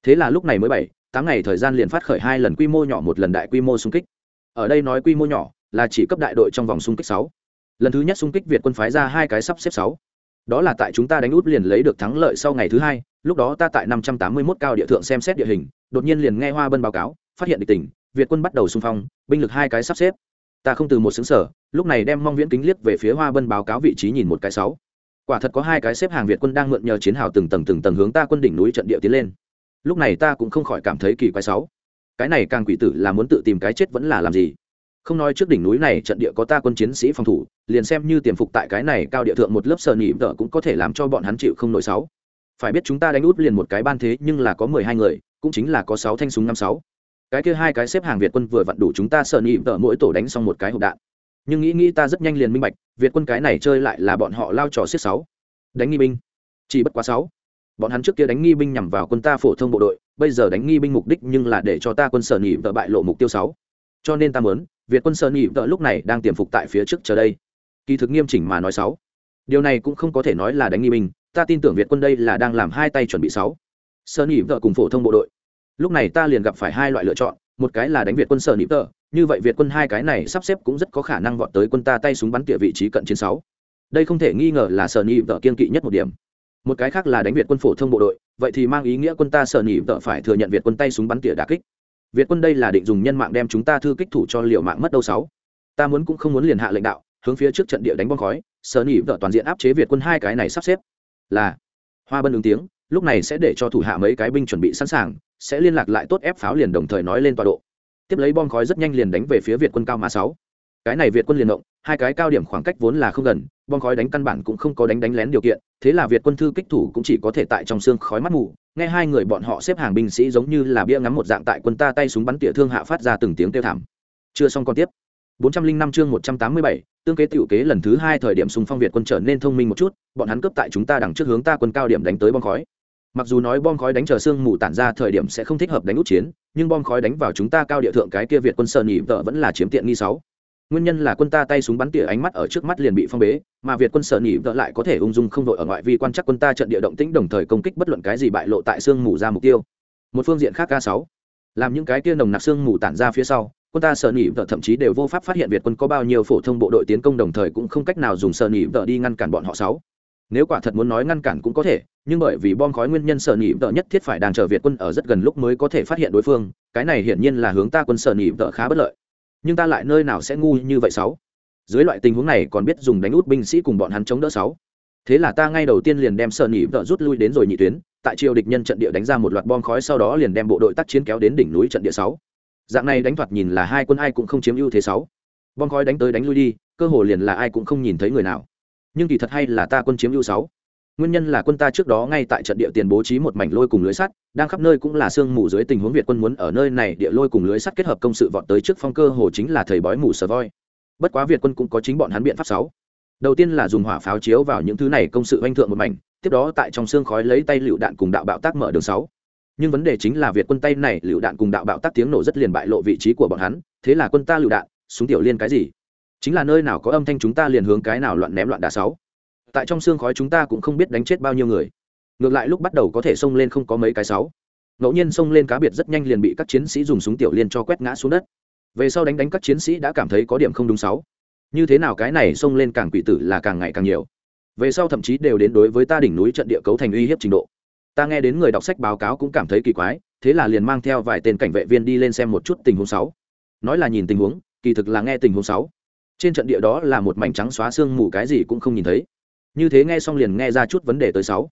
Thế là lúc này mới bảy, tám ngày thời gian liền phát khởi hai lần quy mô nhỏ, một lần đại quy mô xung kích. Ở đây nói quy mô nhỏ là chỉ cấp đại đội trong vòng xung kích sáu. Lần thứ nhất xung kích việt quân phái ra hai cái sắp xếp sáu. Đó là tại chúng ta đánh út liền lấy được thắng lợi sau ngày thứ hai, lúc đó ta tại năm trăm tám mươi 581 cao địa thượng xem xét địa hình, đột nhiên liền nghe hoa bân báo cáo, phát hiện địch tỉnh, việt quân bắt đầu xung phong, binh lực hai cái sắp xếp. Ta không từ một xứng sở, lúc này đem mong viễn kính liếc về phía hoa bân báo cáo vị trí nhìn một cái sáu. Quả thật có hai cái xếp hàng việt quân đang mượn nhờ chiến hào từng tầng từng tầng hướng ta quân đỉnh núi trận địa tiến lên. Lúc này ta cũng không khỏi cảm thấy kỳ quái sáu. Cái này càng quỷ tử là muốn tự tìm cái chết vẫn là làm gì? Không nói trước đỉnh núi này trận địa có ta quân chiến sĩ phòng thủ, liền xem như tiềm phục tại cái này cao địa thượng một lớp sờ nhị vợ cũng có thể làm cho bọn hắn chịu không nổi sáu. Phải biết chúng ta đánh út liền một cái ban thế nhưng là có mười hai người, cũng chính là có sáu thanh súng năm sáu. Cái kia hai cái xếp hàng việt quân vừa vặn đủ chúng ta sợ nhị vợ mỗi tổ đánh xong một cái hộp đạn. Nhưng nghĩ nghĩ ta rất nhanh liền minh bạch, việt quân cái này chơi lại là bọn họ lao trò xiết sáu. Đánh nghi binh. Chỉ bất quá sáu. Bọn hắn trước kia đánh nghi binh nhằm vào quân ta phổ thông bộ đội, bây giờ đánh nghi binh mục đích nhưng là để cho ta quân sở nhị vợ bại lộ mục tiêu sáu. Cho nên ta muốn việt quân sơn nhị vợ lúc này đang tiềm phục tại phía trước chờ đây. Kỳ thực nghiêm chỉnh mà nói sáu. Điều này cũng không có thể nói là đánh nghi binh ta tin tưởng việt quân đây là đang làm hai tay chuẩn bị sáu. Sơn nhị vợ cùng phổ thông bộ đội. Lúc này ta liền gặp phải hai loại lựa chọn, một cái là đánh việt quân sơn nhị vợ như vậy việt quân hai cái này sắp xếp cũng rất có khả năng vọt tới quân ta tay súng bắn tỉa vị trí cận chiến sáu. Đây không thể nghi ngờ là sơn nhị vợ kiên kỵ nhất một điểm. Một cái khác là đánh việt quân phổ thông bộ đội, vậy thì mang ý nghĩa quân ta sở nhị vợ phải thừa nhận việt quân tay súng bắn tỉa đả kích việt quân đây là định dùng nhân mạng đem chúng ta thư kích thủ cho liệu mạng mất đâu sáu. Ta muốn cũng không muốn liền hạ lệnh đạo, hướng phía trước trận địa đánh bom khói, sở nỉ vợ toàn diện áp chế việt quân hai cái này sắp xếp. Là, hoa bân ứng tiếng, lúc này sẽ để cho thủ hạ mấy cái binh chuẩn bị sẵn sàng, sẽ liên lạc lại tốt ép pháo liền đồng thời nói lên tọa độ. Tiếp lấy bom khói rất nhanh liền đánh về phía việt quân cao mã sáu cái này việt quân liền động hai cái cao điểm khoảng cách vốn là không gần bom khói đánh căn bản cũng không có đánh đánh lén điều kiện thế là việt quân thư kích thủ cũng chỉ có thể tại trong xương khói mắt mù nghe hai người bọn họ xếp hàng binh sĩ giống như là bia ngắm một dạng tại quân ta tay súng bắn tỉa thương hạ phát ra từng tiếng kêu thảm. Chưa xong còn tiếp. 405 chương 187, tương kế tiểu kế lần thứ hai thời điểm xung phong việt quân trở nên thông minh một chút bọn hắn cướp tại chúng ta đằng trước hướng ta quân cao điểm đánh tới bom khói. Mặc dù nói bom khói đánh chờ xương mù tản ra thời điểm sẽ không thích hợp đánh út chiến nhưng bom khói đánh vào chúng ta cao địa thượng cái kia việt quân sơn nhị vợ vẫn là chiếm tiện nghi sáu nguyên nhân là quân ta tay súng bắn tỉa ánh mắt ở trước mắt liền bị phong bế, mà việt quân sở nhị vợ lại có thể ung dung không đội ở ngoại vi quan chắc quân ta trận địa động tĩnh đồng thời công kích bất luận cái gì bại lộ tại xương mù ra mục tiêu. Một phương diện khác k sáu, làm những cái kia nồng nặc xương mù tản ra phía sau, quân ta sở nhị vợ thậm chí đều vô pháp phát hiện việt quân có bao nhiêu phổ thông bộ đội tiến công đồng thời cũng không cách nào dùng sở nhị vợ đi ngăn cản bọn họ sáu. Nếu quả thật muốn nói ngăn cản cũng có thể, nhưng bởi vì bom khói nguyên nhân sở nhị vợ nhất thiết phải đang chờ việt quân ở rất gần lúc mới có thể phát hiện đối phương, cái này hiển nhiên là hướng ta quân sở nhị vợ khá bất lợi nhưng ta lại nơi nào sẽ ngu như vậy sáu? Dưới loại tình huống này còn biết dùng đánh út binh sĩ cùng bọn hắn chống đỡ sáu? Thế là ta ngay đầu tiên liền đem sợ nỉ vợ rút lui đến rồi nhị tuyến, tại triều địch nhân trận địa đánh ra một loạt bom khói sau đó liền đem bộ đội tác chiến kéo đến đỉnh núi trận địa sáu. Dạng này đánh thoạt nhìn là hai quân ai cũng không chiếm ưu thế sáu. Bom khói đánh tới đánh lui đi, cơ hồ liền là ai cũng không nhìn thấy người nào. Nhưng kỳ thật hay là ta quân chiếm ưu sáu nguyên nhân là quân ta trước đó ngay tại trận địa tiền bố trí một mảnh lôi cùng lưới sắt, đang khắp nơi cũng là sương mù dưới tình huống việt quân muốn ở nơi này địa lôi cùng lưới sắt kết hợp công sự vọt tới trước phong cơ hồ chính là thầy bói mù sờ voi. Bất quá việt quân cũng có chính bọn hắn biện pháp sáu. Đầu tiên là dùng hỏa pháo chiếu vào những thứ này công sự oanh thượng một mảnh, tiếp đó tại trong xương khói lấy tay lựu đạn cùng đạo bạo tác mở đường sáu. Nhưng vấn đề chính là việt quân tay này lựu đạn cùng đạo bạo tác tiếng nổ rất liền bại lộ vị trí của bọn hắn, thế là quân ta lựu đạn, súng tiểu liên cái gì? Chính là nơi nào có âm thanh chúng ta liền hướng cái nào loạn ném loạn đá sáu tại trong xương khói chúng ta cũng không biết đánh chết bao nhiêu người. Ngược lại lúc bắt đầu có thể xông lên không có mấy cái sáu. Ngẫu nhiên xông lên cá biệt rất nhanh liền bị các chiến sĩ dùng súng tiểu liên cho quét ngã xuống đất. Về sau đánh đánh các chiến sĩ đã cảm thấy có điểm không đúng sáu. Như thế nào cái này xông lên càng quỷ tử là càng ngày càng nhiều. Về sau thậm chí đều đến đối với ta đỉnh núi trận địa cấu thành uy hiếp trình độ. Ta nghe đến người đọc sách báo cáo cũng cảm thấy kỳ quái, thế là liền mang theo vài tên cảnh vệ viên đi lên xem một chút tình huống sáu. Nói là nhìn tình huống, kỳ thực là nghe tình huống sáu. Trên trận địa đó là một mảnh trắng xóa xương mù cái gì cũng không nhìn thấy như thế nghe xong liền nghe ra chút vấn đề tới sáu.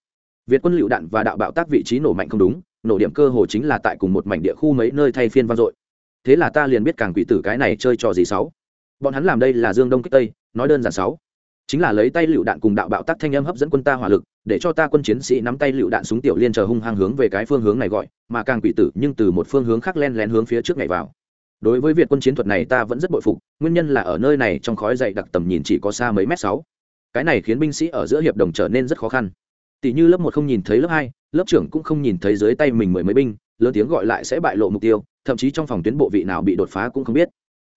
Việt quân lựu đạn và đạo bạo tác vị trí nổ mạnh không đúng, nổ điểm cơ hồ chính là tại cùng một mảnh địa khu mấy nơi thay phiên vang dội. Thế là ta liền biết càng quỷ tử cái này chơi trò gì sáu. Bọn hắn làm đây là dương đông kích tây, nói đơn giản sáu. Chính là lấy tay lựu đạn cùng đạo bạo tác thanh âm hấp dẫn quân ta hỏa lực, để cho ta quân chiến sĩ nắm tay lựu đạn súng tiểu liên chờ hung hăng hướng về cái phương hướng này gọi, mà càng quỷ tử nhưng từ một phương hướng khác len lén hướng phía trước ngày vào. Đối với việt quân chiến thuật này ta vẫn rất bội phục, nguyên nhân là ở nơi này trong khói dậy đặc tầm nhìn chỉ có xa mấy mét sáu cái này khiến binh sĩ ở giữa hiệp đồng trở nên rất khó khăn. Tỷ như lớp một không nhìn thấy lớp hai, lớp trưởng cũng không nhìn thấy dưới tay mình mười mấy binh, lớn tiếng gọi lại sẽ bại lộ mục tiêu, thậm chí trong phòng tuyến bộ vị nào bị đột phá cũng không biết.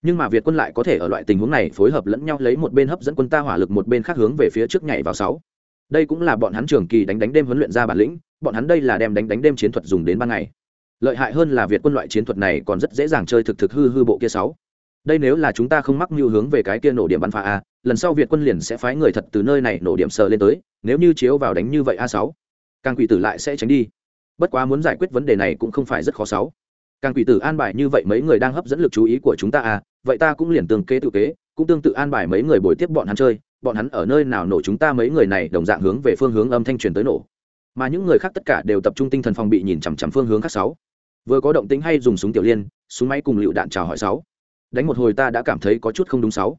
Nhưng mà việt quân lại có thể ở loại tình huống này phối hợp lẫn nhau lấy một bên hấp dẫn quân ta hỏa lực một bên khác hướng về phía trước nhảy vào sáu. Đây cũng là bọn hắn trường kỳ đánh đánh đêm huấn luyện ra bản lĩnh, bọn hắn đây là đem đánh đánh đêm chiến thuật dùng đến ban ngày. Lợi hại hơn là việt quân loại chiến thuật này còn rất dễ dàng chơi thực thực hư hư bộ kia sáu. Đây nếu là chúng ta không mắc mưu hướng về cái kia nổ điểm bắn phá a lần sau việt quân liền sẽ phái người thật từ nơi này nổ điểm sờ lên tới, nếu như chiếu vào đánh như vậy a sáu, càng quỷ tử lại sẽ tránh đi. Bất quá muốn giải quyết vấn đề này cũng không phải rất khó sáu. Càng quỷ tử an bài như vậy mấy người đang hấp dẫn lực chú ý của chúng ta à vậy ta cũng liền tương kế tự kế, cũng tương tự an bài mấy người buổi tiếp bọn hắn chơi, bọn hắn ở nơi nào nổ chúng ta mấy người này đồng dạng hướng về phương hướng âm thanh truyền tới nổ. Mà những người khác tất cả đều tập trung tinh thần phòng bị nhìn chằm chằm phương hướng khác sáu. Vừa có động tính hay dùng súng tiểu liên, súng máy cùng lựu đạn chào hỏi sáu. Đánh một hồi ta đã cảm thấy có chút không đúng sáu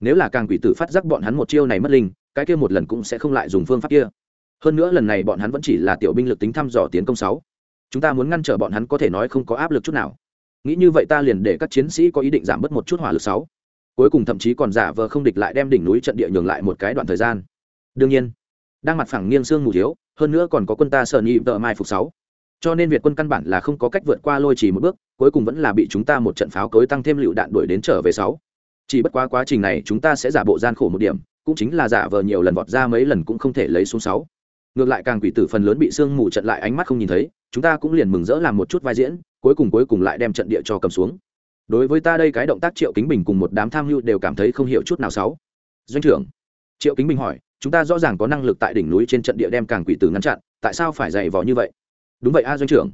nếu là càng quỷ tử phát giác bọn hắn một chiêu này mất linh, cái kia một lần cũng sẽ không lại dùng phương pháp kia. Hơn nữa lần này bọn hắn vẫn chỉ là tiểu binh lực tính thăm dò tiến công sáu. Chúng ta muốn ngăn trở bọn hắn có thể nói không có áp lực chút nào. Nghĩ như vậy ta liền để các chiến sĩ có ý định giảm bớt một chút hỏa lực sáu. Cuối cùng thậm chí còn giả vờ không địch lại đem đỉnh núi trận địa nhường lại một cái đoạn thời gian. Đương nhiên, đang mặt phẳng nghiêng xương mù thiếu, hơn nữa còn có quân ta sợ nhị tợ mai phục sáu. Cho nên việt quân căn bản là không có cách vượt qua lôi chỉ một bước, cuối cùng vẫn là bị chúng ta một trận pháo cối tăng thêm lựu đạn đuổi đến trở về sáu chỉ bất quá quá trình này chúng ta sẽ giả bộ gian khổ một điểm, cũng chính là giả vờ nhiều lần vọt ra mấy lần cũng không thể lấy xuống sáu. Ngược lại càng quỷ tử phần lớn bị sương mù trận lại ánh mắt không nhìn thấy, chúng ta cũng liền mừng rỡ làm một chút vai diễn, cuối cùng cuối cùng lại đem trận địa cho cầm xuống. Đối với ta đây cái động tác triệu kính bình cùng một đám tham mưu đều cảm thấy không hiểu chút nào sáu. Doanh trưởng, triệu kính bình hỏi, chúng ta rõ ràng có năng lực tại đỉnh núi trên trận địa đem càng quỷ tử ngăn chặn, tại sao phải dày vò như vậy? Đúng vậy a, doanh trưởng.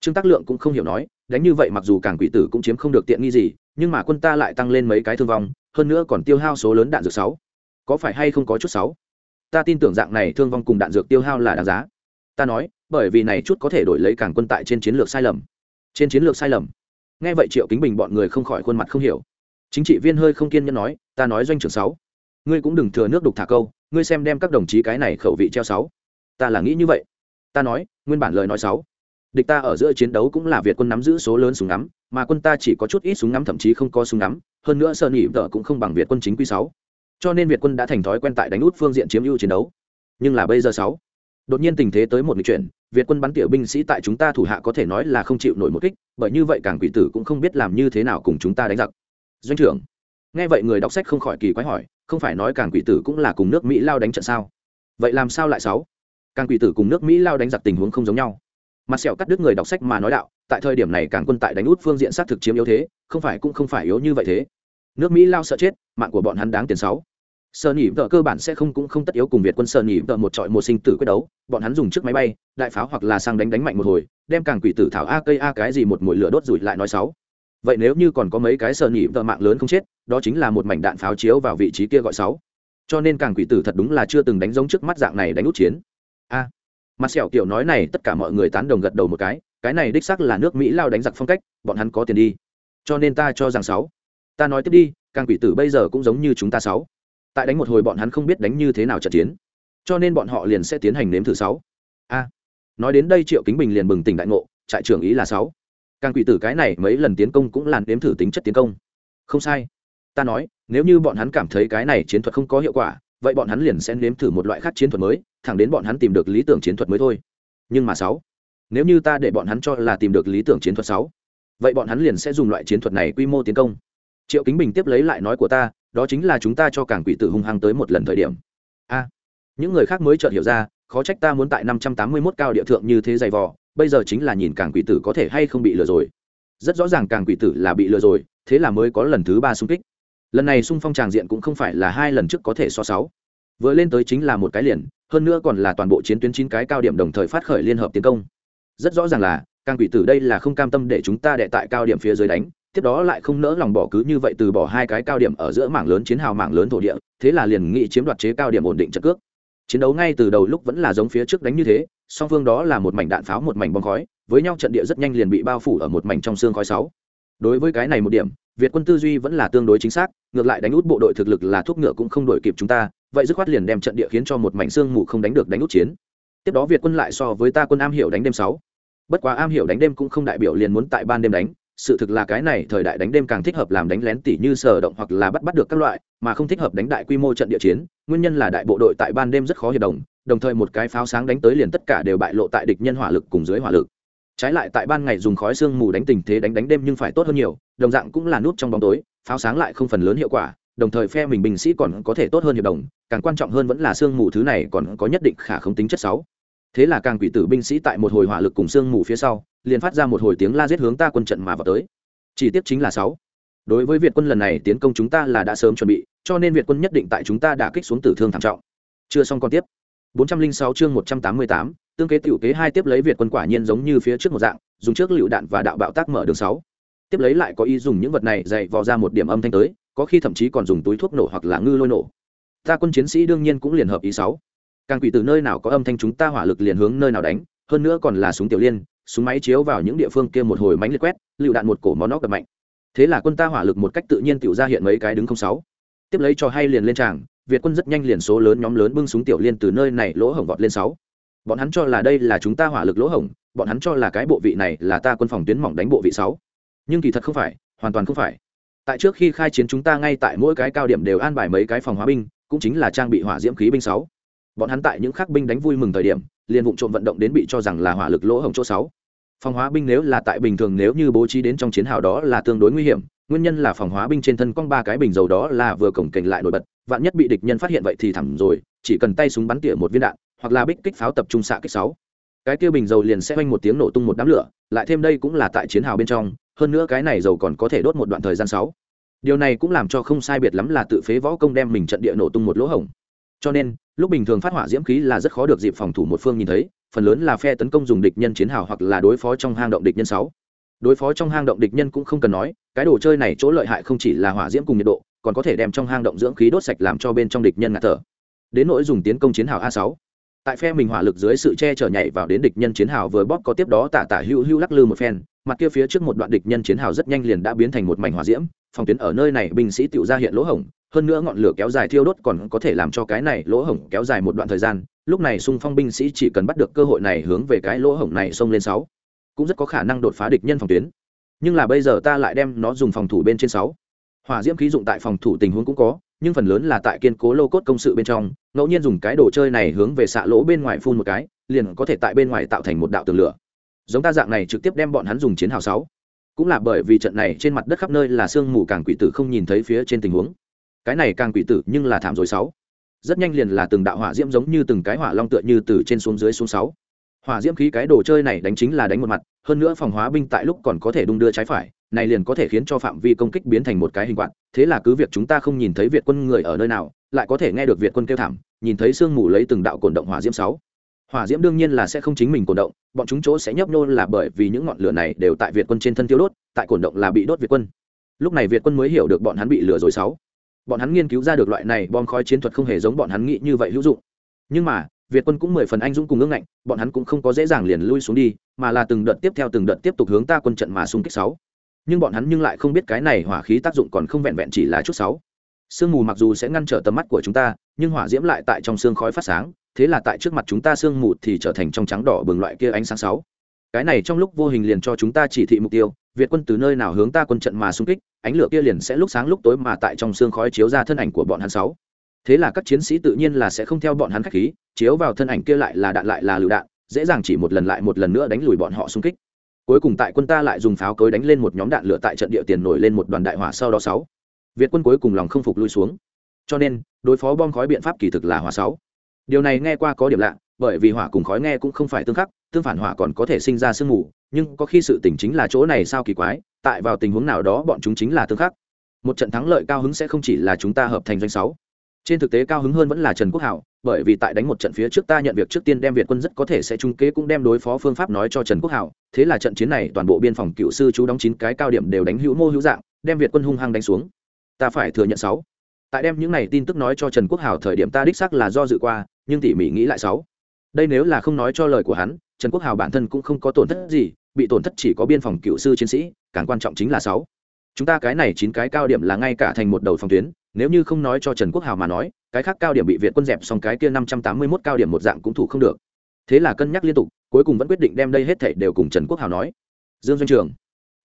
Trương tác lượng cũng không hiểu nói, đánh như vậy mặc dù càng quỷ tử cũng chiếm không được tiện nghi gì nhưng mà quân ta lại tăng lên mấy cái thương vong, hơn nữa còn tiêu hao số lớn đạn dược sáu. Có phải hay không có chút sáu? Ta tin tưởng dạng này thương vong cùng đạn dược tiêu hao là đáng giá. Ta nói, bởi vì này chút có thể đổi lấy càng quân tại trên chiến lược sai lầm. Trên chiến lược sai lầm. Nghe vậy triệu kính bình bọn người không khỏi khuôn mặt không hiểu. Chính trị viên hơi không kiên nhẫn nói, ta nói doanh trưởng sáu. Ngươi cũng đừng thừa nước đục thả câu, ngươi xem đem các đồng chí cái này khẩu vị treo sáu. Ta là nghĩ như vậy. Ta nói, nguyên bản lời nói sáu địch ta ở giữa chiến đấu cũng là việt quân nắm giữ số lớn súng ngắm, mà quân ta chỉ có chút ít súng ngắm, thậm chí không có súng ngắm. Hơn nữa sơn nhị vợ cũng không bằng việt quân chính quy sáu. Cho nên việt quân đã thành thói quen tại đánh út phương diện chiếm ưu chiến đấu. Nhưng là bây giờ sáu. Đột nhiên tình thế tới một nghịch chuyển, việt quân bắn tiểu binh sĩ tại chúng ta thủ hạ có thể nói là không chịu nổi một kích, bởi như vậy càng quỷ tử cũng không biết làm như thế nào cùng chúng ta đánh giặc. Doanh trưởng, nghe vậy người đọc sách không khỏi kỳ quái hỏi, không phải nói càng quỷ tử cũng là cùng nước mỹ lao đánh trận sao? Vậy làm sao lại sáu? Càng quỷ tử cùng nước mỹ lao đánh giặc tình huống không giống nhau mặt sẹo cắt đứt người đọc sách mà nói đạo, tại thời điểm này càng quân tại đánh út phương diện xác thực chiếm yếu thế, không phải cũng không phải yếu như vậy thế. Nước mỹ lao sợ chết, mạng của bọn hắn đáng tiền sáu. Sơ nhị vợ cơ bản sẽ không cũng không tất yếu cùng việt quân sơ nhị vợ một trọi một sinh tử quyết đấu, bọn hắn dùng chiếc máy bay, đại pháo hoặc là sang đánh đánh mạnh một hồi, đem càng quỷ tử thảo a cây a cái gì một mũi lửa đốt rủi lại nói sáu. Vậy nếu như còn có mấy cái sơ nhị vợ mạng lớn không chết, đó chính là một mảnh đạn pháo chiếu vào vị trí kia gọi sáu. Cho nên càng quỷ tử thật đúng là chưa từng đánh giống trước mắt dạng này đánh út chiến. A mặt sẹo kiểu nói này, tất cả mọi người tán đồng gật đầu một cái cái này đích xác là nước mỹ lao đánh giặc phong cách, bọn hắn có tiền đi. Cho nên ta cho rằng sáu. Ta nói tiếp đi, càng quỷ tử bây giờ cũng giống như chúng ta sáu. Tại đánh một hồi bọn hắn không biết đánh như thế nào trận chiến. Cho nên bọn họ liền sẽ tiến hành nếm thử sáu. A. Nói đến đây triệu kính bình liền bừng tỉnh đại ngộ, trại trưởng ý là sáu. Càng quỷ tử cái này mấy lần tiến công cũng là nếm thử tính chất tiến công. Không sai. Ta nói, nếu như bọn hắn cảm thấy cái này chiến thuật không có hiệu quả vậy bọn hắn liền sẽ nếm thử một loại khác chiến thuật mới, thẳng đến bọn hắn tìm được lý tưởng chiến thuật mới thôi. Nhưng mà sáu, nếu như ta để bọn hắn cho là tìm được lý tưởng chiến thuật sáu, vậy bọn hắn liền sẽ dùng loại chiến thuật này quy mô tiến công. Triệu kính bình tiếp lấy lại nói của ta, đó chính là chúng ta cho cảng quỷ tử hung hăng tới một lần thời điểm. A, những người khác mới chợt hiểu ra, khó trách ta muốn tại năm trăm tám mươi 581 cao địa thượng như thế dày vò, bây giờ chính là nhìn cảng quỷ tử có thể hay không bị lừa rồi. Rất rõ ràng càng quỷ tử là bị lừa rồi, thế là mới có lần thứ ba xung kích lần này xung phong tràng diện cũng không phải là hai lần trước có thể so sáu. Vừa lên tới chính là một cái liền, hơn nữa còn là toàn bộ chiến tuyến chín cái cao điểm đồng thời phát khởi liên hợp tiến công. Rất rõ ràng là càng quỷ tử đây là không cam tâm để chúng ta đệ tại cao điểm phía dưới đánh, tiếp đó lại không nỡ lòng bỏ cứ như vậy từ bỏ hai cái cao điểm ở giữa mảng lớn chiến hào mảng lớn thổ địa, thế là liền nghị chiếm đoạt chế cao điểm ổn định trận cước. Chiến đấu ngay từ đầu lúc vẫn là giống phía trước đánh như thế, song phương đó là một mảnh đạn pháo một mảnh bom khói, với nhau trận địa rất nhanh liền bị bao phủ ở một mảnh trong xương khói sáu. Đối với cái này một điểm việt quân tư duy vẫn là tương đối chính xác, ngược lại đánh út bộ đội thực lực là thuốc ngựa cũng không đổi kịp chúng ta, vậy dứt khoát liền đem trận địa khiến cho một mảnh xương mù không đánh được đánh út chiến. Tiếp đó việt quân lại so với ta quân am hiểu đánh đêm sáu. Bất quá am hiểu đánh đêm cũng không đại biểu liền muốn tại ban đêm đánh, sự thực là cái này thời đại đánh đêm càng thích hợp làm đánh lén tỉ như sở động hoặc là bắt bắt được các loại, mà không thích hợp đánh đại quy mô trận địa chiến, nguyên nhân là đại bộ đội tại ban đêm rất khó hiệp đồng đồng thời một cái pháo sáng đánh tới liền tất cả đều bại lộ tại địch nhân hỏa lực cùng dưới hỏa lực. Trái lại tại ban ngày dùng khói sương mù đánh tình thế đánh đánh đêm nhưng phải tốt hơn nhiều đồng dạng cũng là nút trong bóng tối pháo sáng lại không phần lớn hiệu quả đồng thời phe mình binh sĩ còn có thể tốt hơn hiệp đồng càng quan trọng hơn vẫn là sương mù thứ này còn có nhất định khả không tính chất sáu. thế là càng quỷ tử binh sĩ tại một hồi hỏa lực cùng sương mù phía sau liền phát ra một hồi tiếng la giết hướng ta quân trận mà vào tới. Chỉ tiếp chính là sáu. Đối với việt quân lần này tiến công chúng ta là đã sớm chuẩn bị cho nên việt quân nhất định tại chúng ta đã kích xuống tử thương thảm trọng. Chưa xong còn tiếp. 406 chương 188, tương kế tiểu kế hai tiếp lấy việt quân quả nhiên giống như phía trước một dạng dùng trước lựu đạn và đạo bạo tác mở đường sáu tiếp lấy lại có ý dùng những vật này dạy vò ra một điểm âm thanh tới, có khi thậm chí còn dùng túi thuốc nổ hoặc là ngư lôi nổ. Ta quân chiến sĩ đương nhiên cũng liền hợp ý sáu. Càng quỷ từ nơi nào có âm thanh chúng ta hỏa lực liền hướng nơi nào đánh, hơn nữa còn là súng tiểu liên, súng máy chiếu vào những địa phương kia một hồi mánh liệt quét, lựu đạn một cổ món nóc đập mạnh. Thế là quân ta hỏa lực một cách tự nhiên tiểu ra hiện mấy cái đứng không sáu. Tiếp lấy cho hay liền lên tràng, việt quân rất nhanh liền số lớn nhóm lớn bưng súng tiểu liên từ nơi này lỗ hổng vọt lên sáu. Bọn hắn cho là đây là chúng ta hỏa lực lỗ hổng, bọn hắn cho là cái bộ vị này là ta quân phòng tuyến mỏng đánh bộ vị sáu nhưng kỳ thật không phải, hoàn toàn không phải. Tại trước khi khai chiến chúng ta ngay tại mỗi cái cao điểm đều an bài mấy cái phòng hóa binh, cũng chính là trang bị hỏa diễm khí binh sáu. Bọn hắn tại những khắc binh đánh vui mừng thời điểm, liền vụ trộm vận động đến bị cho rằng là hỏa lực lỗ hồng chỗ sáu. Phòng hóa binh nếu là tại bình thường nếu như bố trí đến trong chiến hào đó là tương đối nguy hiểm, nguyên nhân là phòng hóa binh trên thân cong ba cái bình dầu đó là vừa cổng kềnh lại nổi bật, vạn nhất bị địch nhân phát hiện vậy thì thẳng rồi, chỉ cần tay súng bắn tỉa một viên đạn, hoặc là bích kích pháo tập trung xạ kích sáu. Cái kia bình dầu liền sẽ oanh một tiếng nổ tung một đám lửa, lại thêm đây cũng là tại chiến hào bên trong hơn nữa cái này dầu còn có thể đốt một đoạn thời gian sáu. Điều này cũng làm cho không sai biệt lắm là tự phế võ công đem mình trận địa nổ tung một lỗ hổng. Cho nên, lúc bình thường phát hỏa diễm khí là rất khó được dịp phòng thủ một phương nhìn thấy, phần lớn là phe tấn công dùng địch nhân chiến hào hoặc là đối phó trong hang động địch nhân sáu. Đối phó trong hang động địch nhân cũng không cần nói, cái đồ chơi này chỗ lợi hại không chỉ là hỏa diễm cùng nhiệt độ, còn có thể đem trong hang động dưỡng khí đốt sạch làm cho bên trong địch nhân ngạt thở. Đến nỗi dùng tiến công chiến hào a sáu. Tại phe mình hỏa lực dưới sự che chở nhảy vào đến địch nhân chiến hào vừa bóp có tiếp đó tả tả hữu hữu lắc lư một phen mặt kia phía trước một đoạn địch nhân chiến hào rất nhanh liền đã biến thành một mảnh hỏa diễm, phòng tuyến ở nơi này binh sĩ tự ra hiện lỗ hổng, hơn nữa ngọn lửa kéo dài thiêu đốt còn có thể làm cho cái này lỗ hổng kéo dài một đoạn thời gian, lúc này xung phong binh sĩ chỉ cần bắt được cơ hội này hướng về cái lỗ hổng này xông lên sáu, cũng rất có khả năng đột phá địch nhân phòng tuyến. Nhưng là bây giờ ta lại đem nó dùng phòng thủ bên trên sáu. Hỏa diễm khí dụng tại phòng thủ tình huống cũng có, nhưng phần lớn là tại kiên cố lô cốt công sự bên trong, ngẫu nhiên dùng cái đồ chơi này hướng về xạ lỗ bên ngoài phun một cái, liền có thể tại bên ngoài tạo thành một đạo tường lửa giống ta dạng này trực tiếp đem bọn hắn dùng chiến hào sáu. Cũng là bởi vì trận này trên mặt đất khắp nơi là sương mù càng quỷ tử không nhìn thấy phía trên tình huống. Cái này càng quỷ tử nhưng là thảm rồi sáu. Rất nhanh liền là từng đạo hỏa diễm giống như từng cái hỏa long tựa như từ trên xuống dưới xuống sáu. Hỏa diễm khí cái đồ chơi này đánh chính là đánh một mặt, hơn nữa phòng hóa binh tại lúc còn có thể đung đưa trái phải, này liền có thể khiến cho phạm vi công kích biến thành một cái hình quạt, thế là cứ việc chúng ta không nhìn thấy việt quân người ở nơi nào, lại có thể nghe được việt quân kêu thảm, nhìn thấy sương mù lấy từng đạo cổn động hỏa diễm sáu hỏa diễm đương nhiên là sẽ không chính mình cổ động, bọn chúng chỗ sẽ nhấp nhô là bởi vì những ngọn lửa này đều tại việt quân trên thân tiêu đốt, tại cổ động là bị đốt việt quân. Lúc này việt quân mới hiểu được bọn hắn bị lửa rồi sáu. Bọn hắn nghiên cứu ra được loại này bom khói chiến thuật không hề giống bọn hắn nghĩ như vậy hữu dụng. Nhưng mà, việt quân cũng mười phần anh dũng cùng ngưng ngạnh, bọn hắn cũng không có dễ dàng liền lui xuống đi, mà là từng đợt tiếp theo từng đợt tiếp tục hướng ta quân trận mà xung kích sáu. Nhưng bọn hắn nhưng lại không biết cái này hỏa khí tác dụng còn không vẹn vẹn chỉ là chút sáu. Sương mù mặc dù sẽ ngăn trở tầm mắt của chúng ta, nhưng hỏa diễm lại tại trong xương khói phát sáng thế là tại trước mặt chúng ta sương mù thì trở thành trong trắng đỏ bừng loại kia ánh sáng sáu. Cái này trong lúc vô hình liền cho chúng ta chỉ thị mục tiêu, việt quân từ nơi nào hướng ta quân trận mà xung kích, ánh lửa kia liền sẽ lúc sáng lúc tối mà tại trong xương khói chiếu ra thân ảnh của bọn hắn sáu. Thế là các chiến sĩ tự nhiên là sẽ không theo bọn hắn khách khí, chiếu vào thân ảnh kia lại là đạn lại là lựu đạn, dễ dàng chỉ một lần lại một lần nữa đánh lùi bọn họ xung kích. Cuối cùng tại quân ta lại dùng pháo cối đánh lên một nhóm đạn lửa tại trận địa tiền nổi lên một đoàn đại hỏa sau đó sáu. Việt quân cuối cùng lòng không phục lui xuống. Cho nên, đối phó bom khói biện pháp kỳ thực là hỏa sáu điều này nghe qua có điểm lạ, bởi vì hỏa cùng khói nghe cũng không phải tương khắc, tương phản hỏa còn có thể sinh ra sương mù, nhưng có khi sự tỉnh chính là chỗ này sao kỳ quái, tại vào tình huống nào đó bọn chúng chính là tương khắc. Một trận thắng lợi cao hứng sẽ không chỉ là chúng ta hợp thành doanh sáu. Trên thực tế cao hứng hơn vẫn là trần quốc hảo, bởi vì tại đánh một trận phía trước ta nhận việc trước tiên đem việt quân rất có thể sẽ trung kế cũng đem đối phó phương pháp nói cho trần quốc hảo, thế là trận chiến này toàn bộ biên phòng cựu sư chú đóng chín cái cao điểm đều đánh hữu mô hữu dạng, đem việt quân hung hăng đánh xuống. Ta phải thừa nhận sáu tại đem những này tin tức nói cho trần quốc Hào thời điểm ta đích xác là do dự qua, nhưng tỉ mỉ nghĩ lại sáu. Đây nếu là không nói cho lời của hắn, trần quốc Hào bản thân cũng không có tổn thất gì, bị tổn thất chỉ có biên phòng cựu sư chiến sĩ, càng quan trọng chính là sáu. Chúng ta cái này chín cái cao điểm là ngay cả thành một đầu phòng tuyến, nếu như không nói cho trần quốc hào mà nói, cái khác cao điểm bị việt quân dẹp xong cái kia năm trăm tám mươi mốt cao điểm một dạng cũng thủ không được. Thế là cân nhắc liên tục, cuối cùng vẫn quyết định đem đây hết thảy đều cùng trần quốc hào nói. Dương doanh trường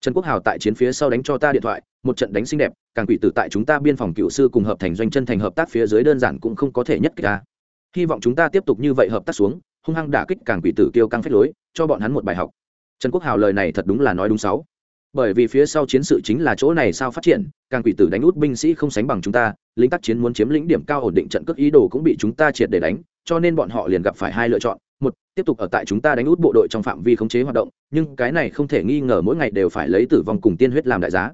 trần quốc hào tại chiến phía sau đánh cho ta điện thoại, một trận đánh xinh đẹp, càng quỷ tử tại chúng ta biên phòng cựu sư cùng hợp thành doanh chân thành hợp tác phía dưới đơn giản cũng không có thể nhất kích ta. Hy vọng chúng ta tiếp tục như vậy hợp tác xuống, hung hăng đả kích càng quỷ tử kêu căng phách lối, cho bọn hắn một bài học. Trần quốc hào lời này thật đúng là nói đúng sáu. Bởi vì phía sau chiến sự chính là chỗ này sao phát triển, càng quỷ tử đánh út binh sĩ không sánh bằng chúng ta, lính tác chiến muốn chiếm lĩnh điểm cao ổn định trận cước ý đồ cũng bị chúng ta triệt để đánh, cho nên bọn họ liền gặp phải hai lựa chọn một, tiếp tục ở tại chúng ta đánh út bộ đội trong phạm vi khống chế hoạt động, nhưng cái này không thể nghi ngờ mỗi ngày đều phải lấy tử vong cùng tiên huyết làm đại giá.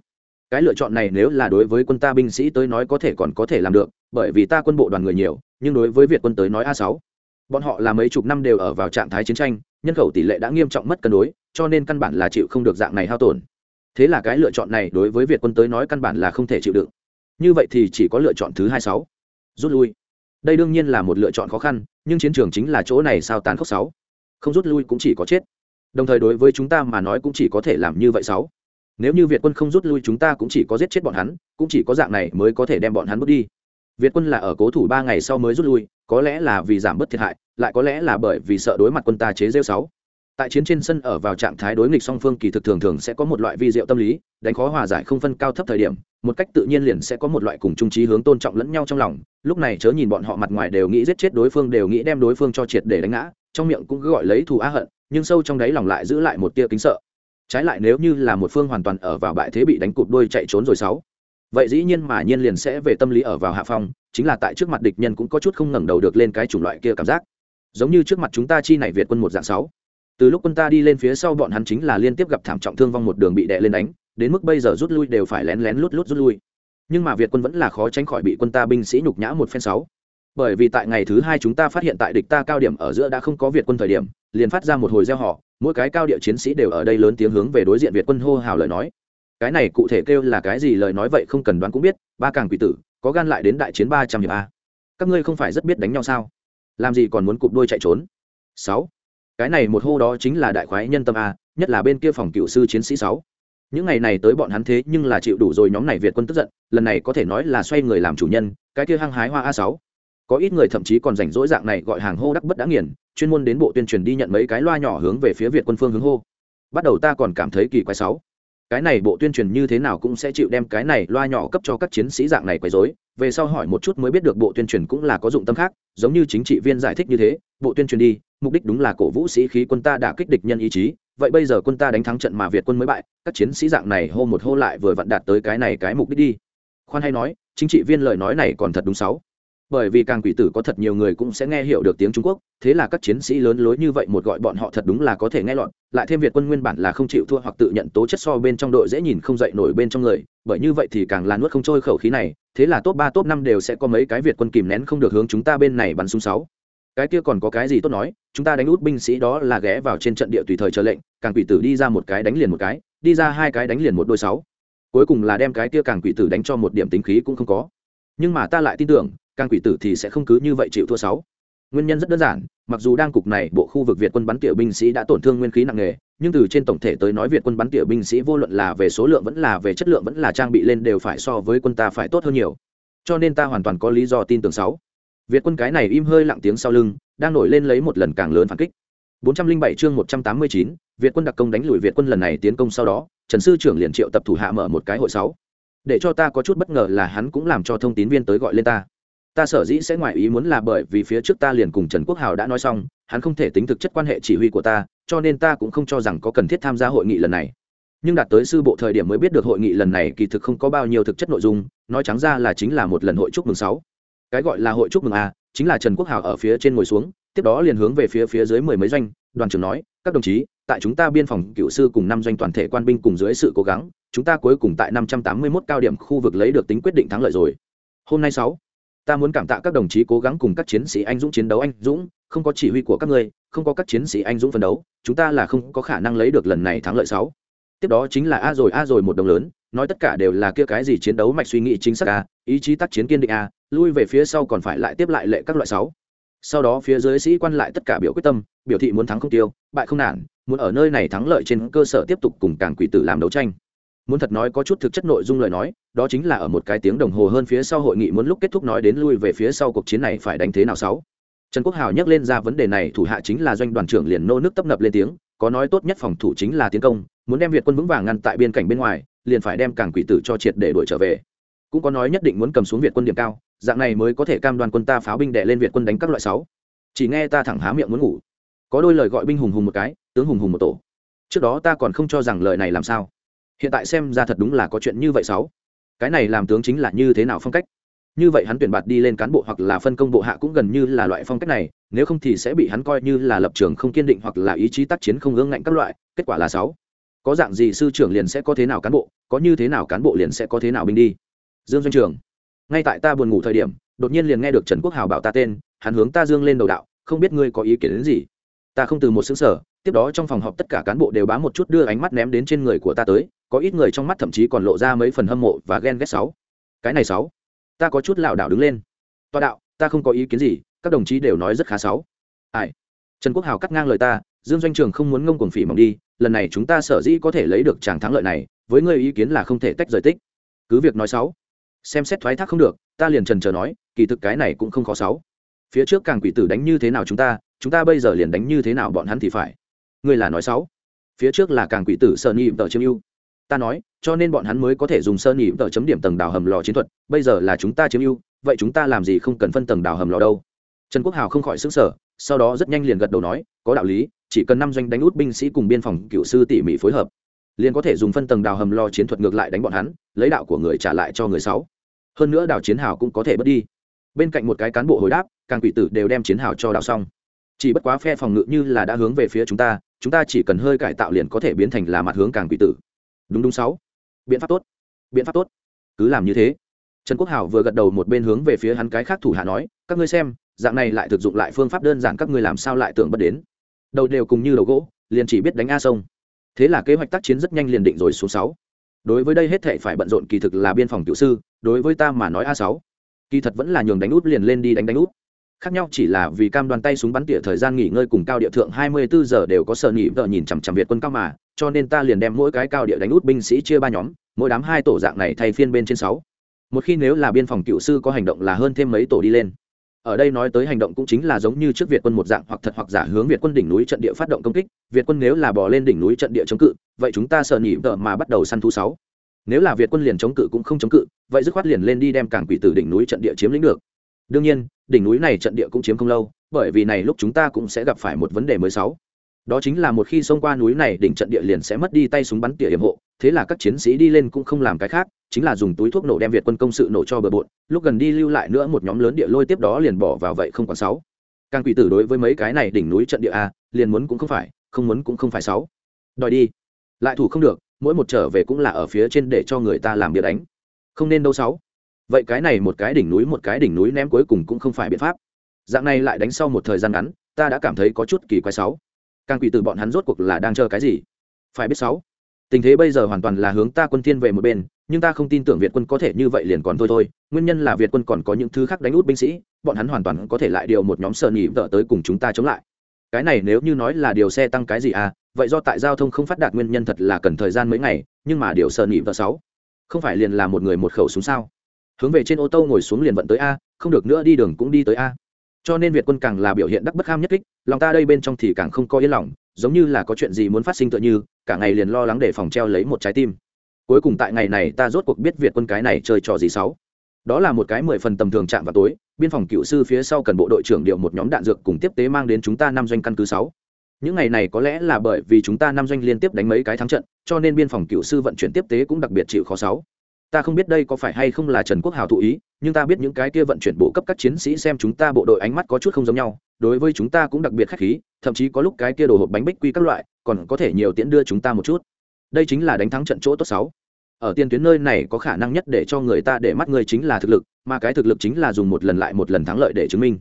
Cái lựa chọn này nếu là đối với quân ta binh sĩ tới nói có thể còn có thể làm được, bởi vì ta quân bộ đoàn người nhiều, nhưng đối với việt quân tới nói a sáu. Bọn họ là mấy chục năm đều ở vào trạng thái chiến tranh, nhân khẩu tỷ lệ đã nghiêm trọng mất cân đối, cho nên căn bản là chịu không được dạng này hao tổn. Thế là cái lựa chọn này đối với việt quân tới nói căn bản là không thể chịu đựng. Như vậy thì chỉ có lựa chọn thứ hai sáu. Rút lui đây đương nhiên là một lựa chọn khó khăn, nhưng chiến trường chính là chỗ này sao tàn khốc sáu. Không rút lui cũng chỉ có chết. Đồng thời đối với chúng ta mà nói cũng chỉ có thể làm như vậy sáu. Nếu như việt quân không rút lui chúng ta cũng chỉ có giết chết bọn hắn, cũng chỉ có dạng này mới có thể đem bọn hắn bước đi. Việt quân là ở cố thủ ba ngày sau mới rút lui, có lẽ là vì giảm bớt thiệt hại, lại có lẽ là bởi vì sợ đối mặt quân ta chế rêu sáu tại chiến trên sân ở vào trạng thái đối nghịch song phương kỳ thực thường thường sẽ có một loại vi diệu tâm lý, đánh khó hòa giải không phân cao thấp thời điểm, một cách tự nhiên liền sẽ có một loại cùng trung trí hướng tôn trọng lẫn nhau trong lòng. Lúc này chớ nhìn bọn họ mặt ngoài đều nghĩ giết chết đối phương, đều nghĩ đem đối phương cho triệt để đánh ngã, trong miệng cũng cứ gọi lấy thù á hận, nhưng sâu trong đáy lòng lại giữ lại một tia kính sợ. Trái lại nếu như là một phương hoàn toàn ở vào bại thế bị đánh cụp đôi chạy trốn rồi sáu. Vậy dĩ nhiên mà nhiên liền sẽ về tâm lý ở vào hạ phong, chính là tại trước mặt địch nhân cũng có chút không ngẩng đầu được lên cái chủng loại kia cảm giác. Giống như trước mặt chúng ta chi này việt quân một dạng sáu từ lúc quân ta đi lên phía sau bọn hắn chính là liên tiếp gặp thảm trọng thương vong một đường bị đè lên đánh, đến mức bây giờ rút lui đều phải lén lén lút lút rút lui. Nhưng mà việt quân vẫn là khó tránh khỏi bị quân ta binh sĩ nhục nhã một phen sáu. Bởi vì tại ngày thứ hai chúng ta phát hiện tại địch ta cao điểm ở giữa đã không có việt quân thời điểm, liền phát ra một hồi gieo họ mỗi cái cao địa chiến sĩ đều ở đây lớn tiếng hướng về đối diện việt quân hô hào lời nói. Cái này cụ thể kêu là cái gì lời nói vậy không cần đoán cũng biết, ba càng quỷ tử, có gan lại đến đại chiến ba trăm hiệp a. Các ngươi không phải rất biết đánh nhau sao? Làm gì còn muốn cụp đuôi chạy trốn? Sáu cái này một hô đó chính là đại khoái nhân tâm a, nhất là bên kia phòng cựu sư chiến sĩ sáu. Những ngày này tới bọn hắn thế nhưng là chịu đủ rồi nhóm này việt quân tức giận, lần này có thể nói là xoay người làm chủ nhân, cái kia hăng hái hoa a sáu. Có ít người thậm chí còn rảnh rỗi dạng này gọi hàng hô đắc bất đã nghiền, chuyên môn đến bộ tuyên truyền đi nhận mấy cái loa nhỏ hướng về phía việt quân phương hướng hô. Bắt đầu ta còn cảm thấy kỳ quái sáu. Cái này bộ tuyên truyền như thế nào cũng sẽ chịu đem cái này loa nhỏ cấp cho các chiến sĩ dạng này quấy rối, về sau hỏi một chút mới biết được bộ tuyên truyền cũng là có dụng tâm khác, giống như chính trị viên giải thích như thế, bộ tuyên truyền đi mục đích đúng là cổ vũ sĩ khí quân ta đã kích địch nhân ý chí, vậy bây giờ quân ta đánh thắng trận mà việt quân mới bại, các chiến sĩ dạng này hô một hô lại vừa vặn đạt tới cái này cái mục đích đi. Khoan hay nói, chính trị viên lời nói này còn thật đúng sáu. Bởi vì càng quỷ tử có thật nhiều người cũng sẽ nghe hiểu được tiếng trung quốc, thế là các chiến sĩ lớn lối như vậy một gọi bọn họ thật đúng là có thể nghe lọt, lại thêm việt quân nguyên bản là không chịu thua hoặc tự nhận tố chất so bên trong đội dễ nhìn không dậy nổi bên trong người, bởi như vậy thì càng là nuốt không trôi khẩu khí này, thế là top ba, top năm đều sẽ có mấy cái việt quân kìm nén không được hướng chúng ta bên này bắn súng sáu cái kia còn có cái gì tốt nói, chúng ta đánh út binh sĩ đó là ghé vào trên trận địa tùy thời chờ lệnh, càng quỷ tử đi ra một cái đánh liền một cái, đi ra hai cái đánh liền một đôi sáu. Cuối cùng là đem cái kia càng quỷ tử đánh cho một điểm tính khí cũng không có. Nhưng mà ta lại tin tưởng, càng quỷ tử thì sẽ không cứ như vậy chịu thua sáu. Nguyên nhân rất đơn giản, mặc dù đang cục này bộ khu vực việt quân bắn tỉa binh sĩ đã tổn thương nguyên khí nặng nề, nhưng từ trên tổng thể tới nói việt quân bắn tỉa binh sĩ vô luận là về số lượng vẫn là về chất lượng vẫn là trang bị lên đều phải so với quân ta phải tốt hơn nhiều. Cho nên ta hoàn toàn có lý do tin tưởng sáu việt quân cái này im hơi lặng tiếng sau lưng đang nổi lên lấy một lần càng lớn phản kích. 407 chương 189, Việt quân đặc công đánh lùi Việt quân lần này tiến công sau đó, Trần sư trưởng liền triệu tập thủ hạ mở một cái hội sáu. Để cho ta có chút bất ngờ là hắn cũng làm cho thông tín viên tới gọi lên ta. Ta sở dĩ sẽ ngoài ý muốn là bởi vì phía trước ta liền cùng trần quốc hào đã nói xong hắn không thể tính thực chất quan hệ chỉ huy của ta cho nên ta cũng không cho rằng có cần thiết tham gia hội nghị lần này. Nhưng đạt tới sư bộ thời điểm mới biết được hội nghị lần này kỳ thực không có bao nhiêu thực chất nội dung nói trắng ra là chính là một lần hội chúc mừng sáu cái gọi là hội chúc mừng à, chính là trần quốc hào ở phía trên ngồi xuống tiếp đó liền hướng về phía phía dưới mười mấy doanh đoàn trưởng nói các đồng chí tại chúng ta biên phòng cựu sư cùng năm doanh toàn thể quan binh cùng dưới sự cố gắng chúng ta cuối cùng tại năm trăm tám mươi 581 cao điểm khu vực lấy được tính quyết định thắng lợi rồi. Hôm nay sáu ta muốn cảm tạ các đồng chí cố gắng cùng các chiến sĩ anh dũng chiến đấu anh dũng không có chỉ huy của các ngươi không có các chiến sĩ anh dũng phấn đấu chúng ta là không có khả năng lấy được lần này thắng lợi sáu. Tiếp đó chính là a rồi a rồi một đồng lớn nói tất cả đều là kia cái gì chiến đấu mạch suy nghĩ chính xác a ý chí tác chiến kiên định a lui về phía sau còn phải lại tiếp lại lệ các loại sáu. Sau đó phía dưới sĩ quan lại tất cả biểu quyết tâm, biểu thị muốn thắng không tiêu, bại không nản, muốn ở nơi này thắng lợi trên cơ sở tiếp tục cùng cảng quỷ tử làm đấu tranh. Muốn thật nói có chút thực chất nội dung lời nói, đó chính là ở một cái tiếng đồng hồ hơn phía sau hội nghị muốn lúc kết thúc nói đến lui về phía sau cuộc chiến này phải đánh thế nào sáu. Trần quốc hào nhắc lên ra vấn đề này, thủ hạ chính là doanh đoàn trưởng liền nô nước tấp nập lên tiếng, có nói tốt nhất phòng thủ chính là tiến công, muốn đem việt quân vững vàng ngăn tại biên cảnh bên ngoài, liền phải đem cảng quỷ tử cho triệt để đuổi trở về. Cũng có nói nhất định muốn cầm xuống việt quân điểm cao dạng này mới có thể cam đoan quân ta pháo binh đệ lên việt quân đánh các loại sáu. Chỉ nghe ta thẳng há miệng muốn ngủ. Có đôi lời gọi binh hùng hùng một cái, tướng hùng hùng một tổ. Trước đó ta còn không cho rằng lời này làm sao. Hiện tại xem ra thật đúng là có chuyện như vậy sáu. Cái này làm tướng chính là như thế nào phong cách? Như vậy hắn tuyển bạt đi lên cán bộ hoặc là phân công bộ hạ cũng gần như là loại phong cách này, nếu không thì sẽ bị hắn coi như là lập trường không kiên định hoặc là ý chí tác chiến không ương ngạnh các loại, kết quả là sáu. Có dạng gì sư trưởng liền sẽ có thế nào cán bộ, có như thế nào cán bộ liền sẽ có thế nào binh đi. Dương doanh trường ngay tại ta buồn ngủ thời điểm, đột nhiên liền nghe được trần quốc hào bảo ta tên, hắn hướng ta dương lên đầu đạo, không biết ngươi có ý kiến đến gì. Ta không từ một xứng sở tiếp đó trong phòng họp tất cả cán bộ đều bám một chút đưa ánh mắt ném đến trên người của ta tới, có ít người trong mắt thậm chí còn lộ ra mấy phần hâm mộ và ghen ghét sáu. Cái này sáu. Ta có chút lảo đảo đứng lên. Toa đạo, ta không có ý kiến gì, các đồng chí đều nói rất khá sáu. Ai? Trần quốc hào cắt ngang lời ta, dương doanh trường không muốn ngông cuồng phỉ mỏng đi, lần này chúng ta sở dĩ có thể lấy được tràng thắng lợi này, với người ý kiến là không thể tách rời tích. Cứ việc nói sáu xem xét thoái thác không được, ta liền trần chờ nói, kỳ thực cái này cũng không khó sáu. Phía trước càng quỷ tử đánh như thế nào chúng ta chúng ta bây giờ liền đánh như thế nào bọn hắn thì phải. Ngươi là nói sáu. Phía trước là càng quỷ tử sợ nhị tờ chiếm ưu. Ta nói, cho nên bọn hắn mới có thể dùng sơn nhị tờ chấm điểm tầng đào hầm lò chiến thuật, bây giờ là chúng ta chiếm ưu, vậy chúng ta làm gì không cần phân tầng đào hầm lò đâu. Trần quốc hào không khỏi xứng sở sau đó rất nhanh liền gật đầu nói, có đạo lý, chỉ cần năm doanh đánh út binh sĩ cùng biên phòng cựu sư tỉ mỉ phối hợp, liền có thể dùng phân tầng đào hầm lò chiến thuật ngược lại đánh bọn hắn, lấy đạo của người trả lại cho người sáu hơn nữa đào chiến hào cũng có thể bớt đi. Bên cạnh một cái cán bộ hồi đáp, càng quỷ tử đều đem chiến hào cho đào xong. Chỉ bất quá phe phòng ngự như là đã hướng về phía chúng ta chúng ta chỉ cần hơi cải tạo liền có thể biến thành là mặt hướng càng quỷ tử. Đúng đúng, sáu. Biện pháp tốt. Biện pháp tốt. Cứ làm như thế. Trần quốc hảo vừa gật đầu một bên hướng về phía hắn cái khác thủ hạ nói, các ngươi xem, dạng này lại thực dụng lại phương pháp đơn giản các ngươi làm sao lại tưởng bất đến. Đầu đều cùng như đầu gỗ, liền chỉ biết đánh a sông. Thế là kế hoạch tác chiến rất nhanh liền định rồi số sáu đối với đây hết thệ phải bận rộn kỳ thực là biên phòng tiểu sư, đối với ta mà nói a sáu, kỳ thật vẫn là nhường đánh út liền lên đi đánh đánh út. Khác nhau chỉ là vì cam đoàn tay súng bắn tỉa thời gian nghỉ ngơi cùng cao địa thượng 24 giờ đều có sở nghỉ vợ nhìn chằm chằm việt quân cao mà, cho nên ta liền đem mỗi cái cao địa đánh út binh sĩ chia ba nhóm, mỗi đám hai tổ dạng này thay phiên bên trên sáu. Một khi nếu là biên phòng cựu sư có hành động là hơn thêm mấy tổ đi lên ở đây nói tới hành động cũng chính là giống như trước việt quân một dạng hoặc thật hoặc giả hướng việt quân đỉnh núi trận địa phát động công kích, việt quân nếu là bò lên đỉnh núi trận địa chống cự, vậy chúng ta sợ nhỉ vợ mà bắt đầu săn thu sáu. Nếu là việt quân liền chống cự cũng không chống cự, vậy dứt khoát liền lên đi đem cảng quỷ tử đỉnh núi trận địa chiếm lĩnh được. Đương nhiên, đỉnh núi này trận địa cũng chiếm không lâu, bởi vì này lúc chúng ta cũng sẽ gặp phải một vấn đề mới sáu. Đó chính là một khi xông qua núi này, đỉnh trận địa liền sẽ mất đi tay súng bắn tỉa hiểm hộ thế là các chiến sĩ đi lên cũng không làm cái khác, chính là dùng túi thuốc nổ đem việt quân công sự nổ cho bờ bộn, lúc gần đi lưu lại nữa một nhóm lớn địa lôi tiếp đó liền bỏ vào vậy không còn sáu. Càng quỷ tử đối với mấy cái này đỉnh núi trận địa a, liền muốn cũng không phải, không muốn cũng không phải sáu. Đòi đi. Lại thủ không được, mỗi một trở về cũng là ở phía trên để cho người ta làm bia đánh. Không nên đâu sáu. Vậy cái này một cái đỉnh núi một cái đỉnh núi ném cuối cùng cũng không phải biện pháp. Dạng này lại đánh sau một thời gian ngắn, ta đã cảm thấy có chút kỳ quái sáu. Càng quỷ tử bọn hắn rốt cuộc là đang chờ cái gì? Phải biết sáu tình thế bây giờ hoàn toàn là hướng ta quân thiên về một bên, nhưng ta không tin tưởng việt quân có thể như vậy liền còn thôi thôi, nguyên nhân là việt quân còn có những thứ khác đánh út binh sĩ, bọn hắn hoàn toàn có thể lại điều một nhóm sợ nhị vợ tới cùng chúng ta chống lại. Cái này nếu như nói là điều xe tăng cái gì à vậy do tại giao thông không phát đạt nguyên nhân thật là cần thời gian mấy ngày, nhưng mà điều sợ nhị vợ sáu, không phải liền là một người một khẩu súng sao? Hướng về trên ô tô ngồi xuống liền vận tới a, không được nữa đi đường cũng đi tới a. Cho nên việt quân càng là biểu hiện đắc bất ham nhất kích, lòng ta đây bên trong thì càng không có yên lòng giống như là có chuyện gì muốn phát sinh tựa như, cả ngày liền lo lắng để phòng treo lấy một trái tim. Cuối cùng tại ngày này ta rốt cuộc biết việt quân cái này chơi trò gì sáu. Đó là một cái mười phần tầm thường chạm vào tối, biên phòng cựu sư phía sau cần bộ đội trưởng điều một nhóm đạn dược cùng tiếp tế mang đến chúng ta năm doanh căn cứ sáu. Những ngày này có lẽ là bởi vì chúng ta năm doanh liên tiếp đánh mấy cái thắng trận, cho nên biên phòng cựu sư vận chuyển tiếp tế cũng đặc biệt chịu khó sáu ta không biết đây có phải hay không là trần quốc hào thụ ý, nhưng ta biết những cái kia vận chuyển bộ cấp các chiến sĩ xem chúng ta bộ đội ánh mắt có chút không giống nhau. Đối với chúng ta cũng đặc biệt khách khí, thậm chí có lúc cái kia đồ hộp bánh bích quy các loại, còn có thể nhiều tiễn đưa chúng ta một chút. Đây chính là đánh thắng trận chỗ tốt sáu. Ở tiên tuyến nơi này có khả năng nhất để cho người ta để mắt người chính là thực lực, mà cái thực lực chính là dùng một lần lại một lần thắng lợi để chứng minh.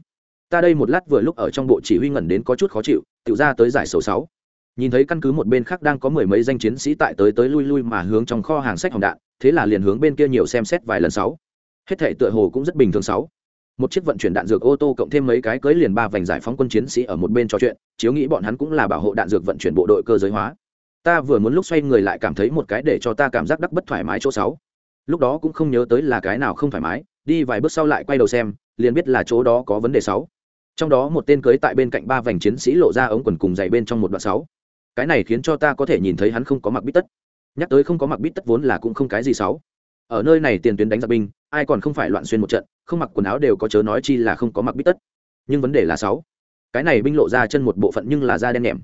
Ta đây một lát vừa lúc ở trong bộ chỉ huy ngẩn đến có chút khó chịu tự ra tới giải sầu sáu nhìn thấy căn cứ một bên khác đang có mười mấy danh chiến sĩ tại tới tới lui lui mà hướng trong kho hàng sách hỏng đạn, thế là liền hướng bên kia nhiều xem xét vài lần sáu. Hết thể tựa hồ cũng rất bình thường sáu. Một chiếc vận chuyển đạn dược ô tô cộng thêm mấy cái cưới liền ba vành giải phóng quân chiến sĩ ở một bên trò chuyện, chiếu nghĩ bọn hắn cũng là bảo hộ đạn dược vận chuyển bộ đội cơ giới hóa. Ta vừa muốn lúc xoay người lại cảm thấy một cái để cho ta cảm giác đắc bất thoải mái chỗ sáu. Lúc đó cũng không nhớ tới là cái nào không thoải mái, đi vài bước sau lại quay đầu xem, liền biết là chỗ đó có vấn đề sáu. Trong đó một tên cưới tại bên cạnh ba vành chiến sĩ lộ ra ống quần cùng dày bên trong một đoạn sáu cái này khiến cho ta có thể nhìn thấy hắn không có mặc bít tất. Nhắc tới không có mặc bít tất vốn là cũng không cái gì xấu. ở nơi này tiền tuyến đánh giặc binh ai còn không phải loạn xuyên một trận không mặc quần áo đều có chớ nói chi là không có mặc bít tất. Nhưng vấn đề là sáu cái này binh lộ ra chân một bộ phận nhưng là da đen nhèm,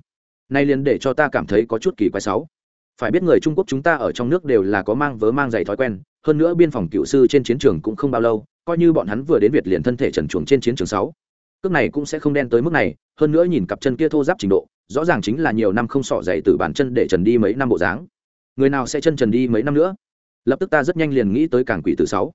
nay liền để cho ta cảm thấy có chút kỳ quái sáu phải biết người trung quốc chúng ta ở trong nước đều là có mang vớ mang giày thói quen hơn nữa biên phòng cựu sư trên chiến trường cũng không bao lâu coi như bọn hắn vừa đến việt liền thân thể trần chuồng trên chiến trường sáu cước này cũng sẽ không đen tới mức này hơn nữa nhìn cặp chân kia thô giáp trình độ rõ ràng chính là nhiều năm không sọ dày từ bàn chân để trần đi mấy năm bộ dáng. Người nào sẽ chân trần đi mấy năm nữa? Lập tức ta rất nhanh liền nghĩ tới càng quỷ tử sáu.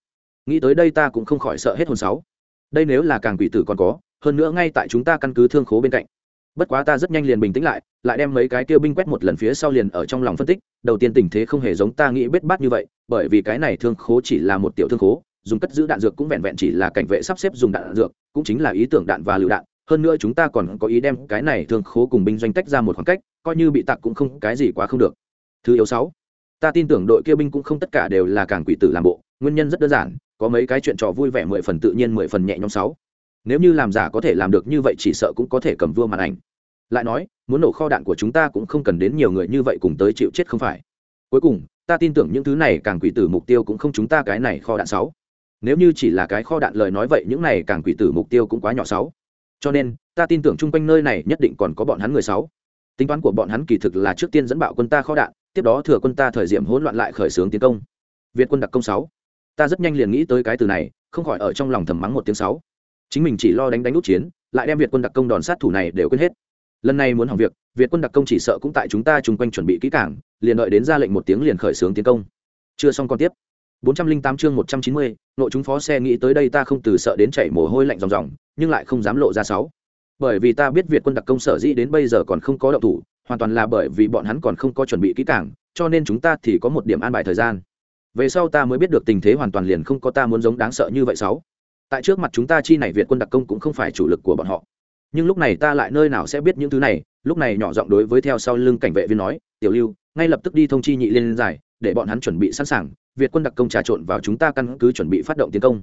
Nghĩ tới đây ta cũng không khỏi sợ hết hồn sáu. Đây nếu là càng quỷ tử còn có, hơn nữa ngay tại chúng ta căn cứ thương khố bên cạnh. Bất quá ta rất nhanh liền bình tĩnh lại lại đem mấy cái tiêu binh quét một lần phía sau liền ở trong lòng phân tích. Đầu tiên tình thế không hề giống ta nghĩ bết bát như vậy, bởi vì cái này thương khố chỉ là một tiểu thương khố, dùng cất giữ đạn dược cũng vẹn vẹn chỉ là cảnh vệ sắp xếp dùng đạn dược, cũng chính là ý tưởng đạn và lựu đạn hơn nữa chúng ta còn có ý đem cái này thương khố cùng binh doanh tách ra một khoảng cách, coi như bị tặc cũng không, cái gì quá không được. Thứ yếu sáu, ta tin tưởng đội kia binh cũng không tất cả đều là càng quỷ tử làm bộ, nguyên nhân rất đơn giản, có mấy cái chuyện trò vui vẻ mười phần tự nhiên, mười phần nhẹ nhõm sáu. Nếu như làm giả có thể làm được như vậy chỉ sợ cũng có thể cầm vua màn ảnh. Lại nói, muốn nổ kho đạn của chúng ta cũng không cần đến nhiều người như vậy cùng tới chịu chết không phải. Cuối cùng, ta tin tưởng những thứ này càng quỷ tử mục tiêu cũng không chúng ta cái này kho đạn sáu. Nếu như chỉ là cái kho đạn lời nói vậy, những này càng quỷ tử mục tiêu cũng quá nhỏ sáu cho nên ta tin tưởng chung quanh nơi này nhất định còn có bọn hắn người sáu. Tính toán của bọn hắn kỳ thực là trước tiên dẫn bạo quân ta kho đạn tiếp đó thừa quân ta thời điểm hỗn loạn lại khởi xướng tiến công. Việt quân đặc công sáu. Ta rất nhanh liền nghĩ tới cái từ này không khỏi ở trong lòng thầm mắng một tiếng sáu. Chính mình chỉ lo đánh đánh nút chiến lại đem việt quân đặc công đòn sát thủ này đều quên hết. Lần này muốn hỏng việc việt quân đặc công chỉ sợ cũng tại chúng ta chung quanh chuẩn bị kỹ cảng liền đợi đến ra lệnh một tiếng liền khởi xướng tiến công. Chưa xong còn tiếp. 408 chương 190, nội chúng phó xe nghĩ tới đây ta không từ sợ đến chảy mồ hôi lạnh ròng ròng nhưng lại không dám lộ ra sáu. Bởi vì ta biết việt quân đặc công sở dĩ đến bây giờ còn không có động thủ hoàn toàn là bởi vì bọn hắn còn không có chuẩn bị kỹ càng, cho nên chúng ta thì có một điểm an bài thời gian. Về sau ta mới biết được tình thế hoàn toàn liền không có ta muốn giống đáng sợ như vậy sáu. Tại trước mặt chúng ta chi này việt quân đặc công cũng không phải chủ lực của bọn họ. Nhưng lúc này ta lại nơi nào sẽ biết những thứ này lúc này nhỏ giọng đối với theo sau lưng cảnh vệ viên nói tiểu lưu ngay lập tức đi thông chi nhị liên giải để bọn hắn chuẩn bị sẵn sàng việt quân đặc công trà trộn vào chúng ta căn cứ chuẩn bị phát động tiến công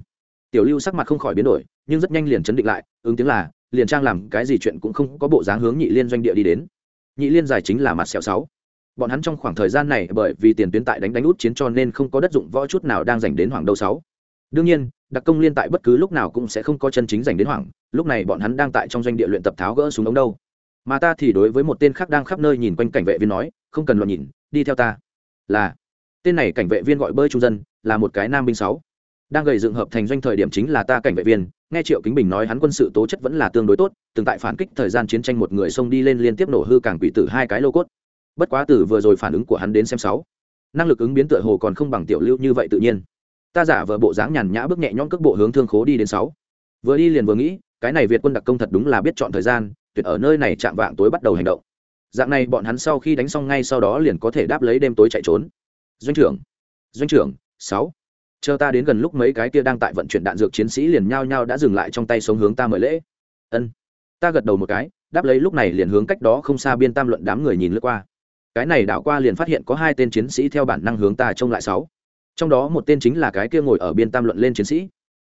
tiểu lưu sắc mặt không khỏi biến đổi, nhưng rất nhanh liền chấn định lại, ứng tiếng là, liền trang làm cái gì chuyện cũng không có bộ dáng hướng nhị liên doanh địa đi đến. Nhị liên giải chính là mặt sẹo sáu. Bọn hắn trong khoảng thời gian này bởi vì tiền tuyến tại đánh đánh út chiến cho nên không có đất dụng võ chút nào đang dành đến hoàng đâu sáu. Đương nhiên, đặc công liên tại bất cứ lúc nào cũng sẽ không có chân chính dành đến hoàng, lúc này bọn hắn đang tại trong doanh địa luyện tập tháo gỡ súng ống đâu. Mà ta thì đối với một tên khác đang khắp nơi nhìn quanh cảnh vệ viên nói, không cần lo nhìn, đi theo ta. Là, tên này cảnh vệ viên gọi bơi trung dân, là một cái nam binh sáu đang gầy dựng hợp thành doanh thời điểm chính là ta cảnh vệ viên, nghe triệu kính bình nói hắn quân sự tố chất vẫn là tương đối tốt, từng tại phản kích thời gian chiến tranh một người xông đi lên liên tiếp nổ hư cảng quỷ tử hai cái lô cốt. Bất quá từ vừa rồi phản ứng của hắn đến xem sáu, năng lực ứng biến tựa hồ còn không bằng tiểu lưu như vậy tự nhiên. Ta giả vờ bộ dáng nhàn nhã bước nhẹ nhõm cước bộ hướng thương khố đi đến sáu. Vừa đi liền vừa nghĩ, cái này việt quân đặc công thật đúng là biết chọn thời gian, tuyệt ở nơi này chạm vạng tối bắt đầu hành động. Dạng này bọn hắn sau khi đánh xong ngay sau đó liền có thể đáp lấy đêm tối chạy trốn. Doanh trưởng doanh trưởng, sáu chờ ta đến gần lúc mấy cái kia đang tại vận chuyển đạn dược chiến sĩ liền nhao nhao đã dừng lại trong tay sống hướng ta mời lễ. Ân. Ta gật đầu một cái, đáp lấy lúc này liền hướng cách đó không xa biên tam luận đám người nhìn lướt qua. Cái này đảo qua liền phát hiện có hai tên chiến sĩ theo bản năng hướng ta trông lại sáu. Trong đó một tên chính là cái kia ngồi ở biên tam luận lên chiến sĩ.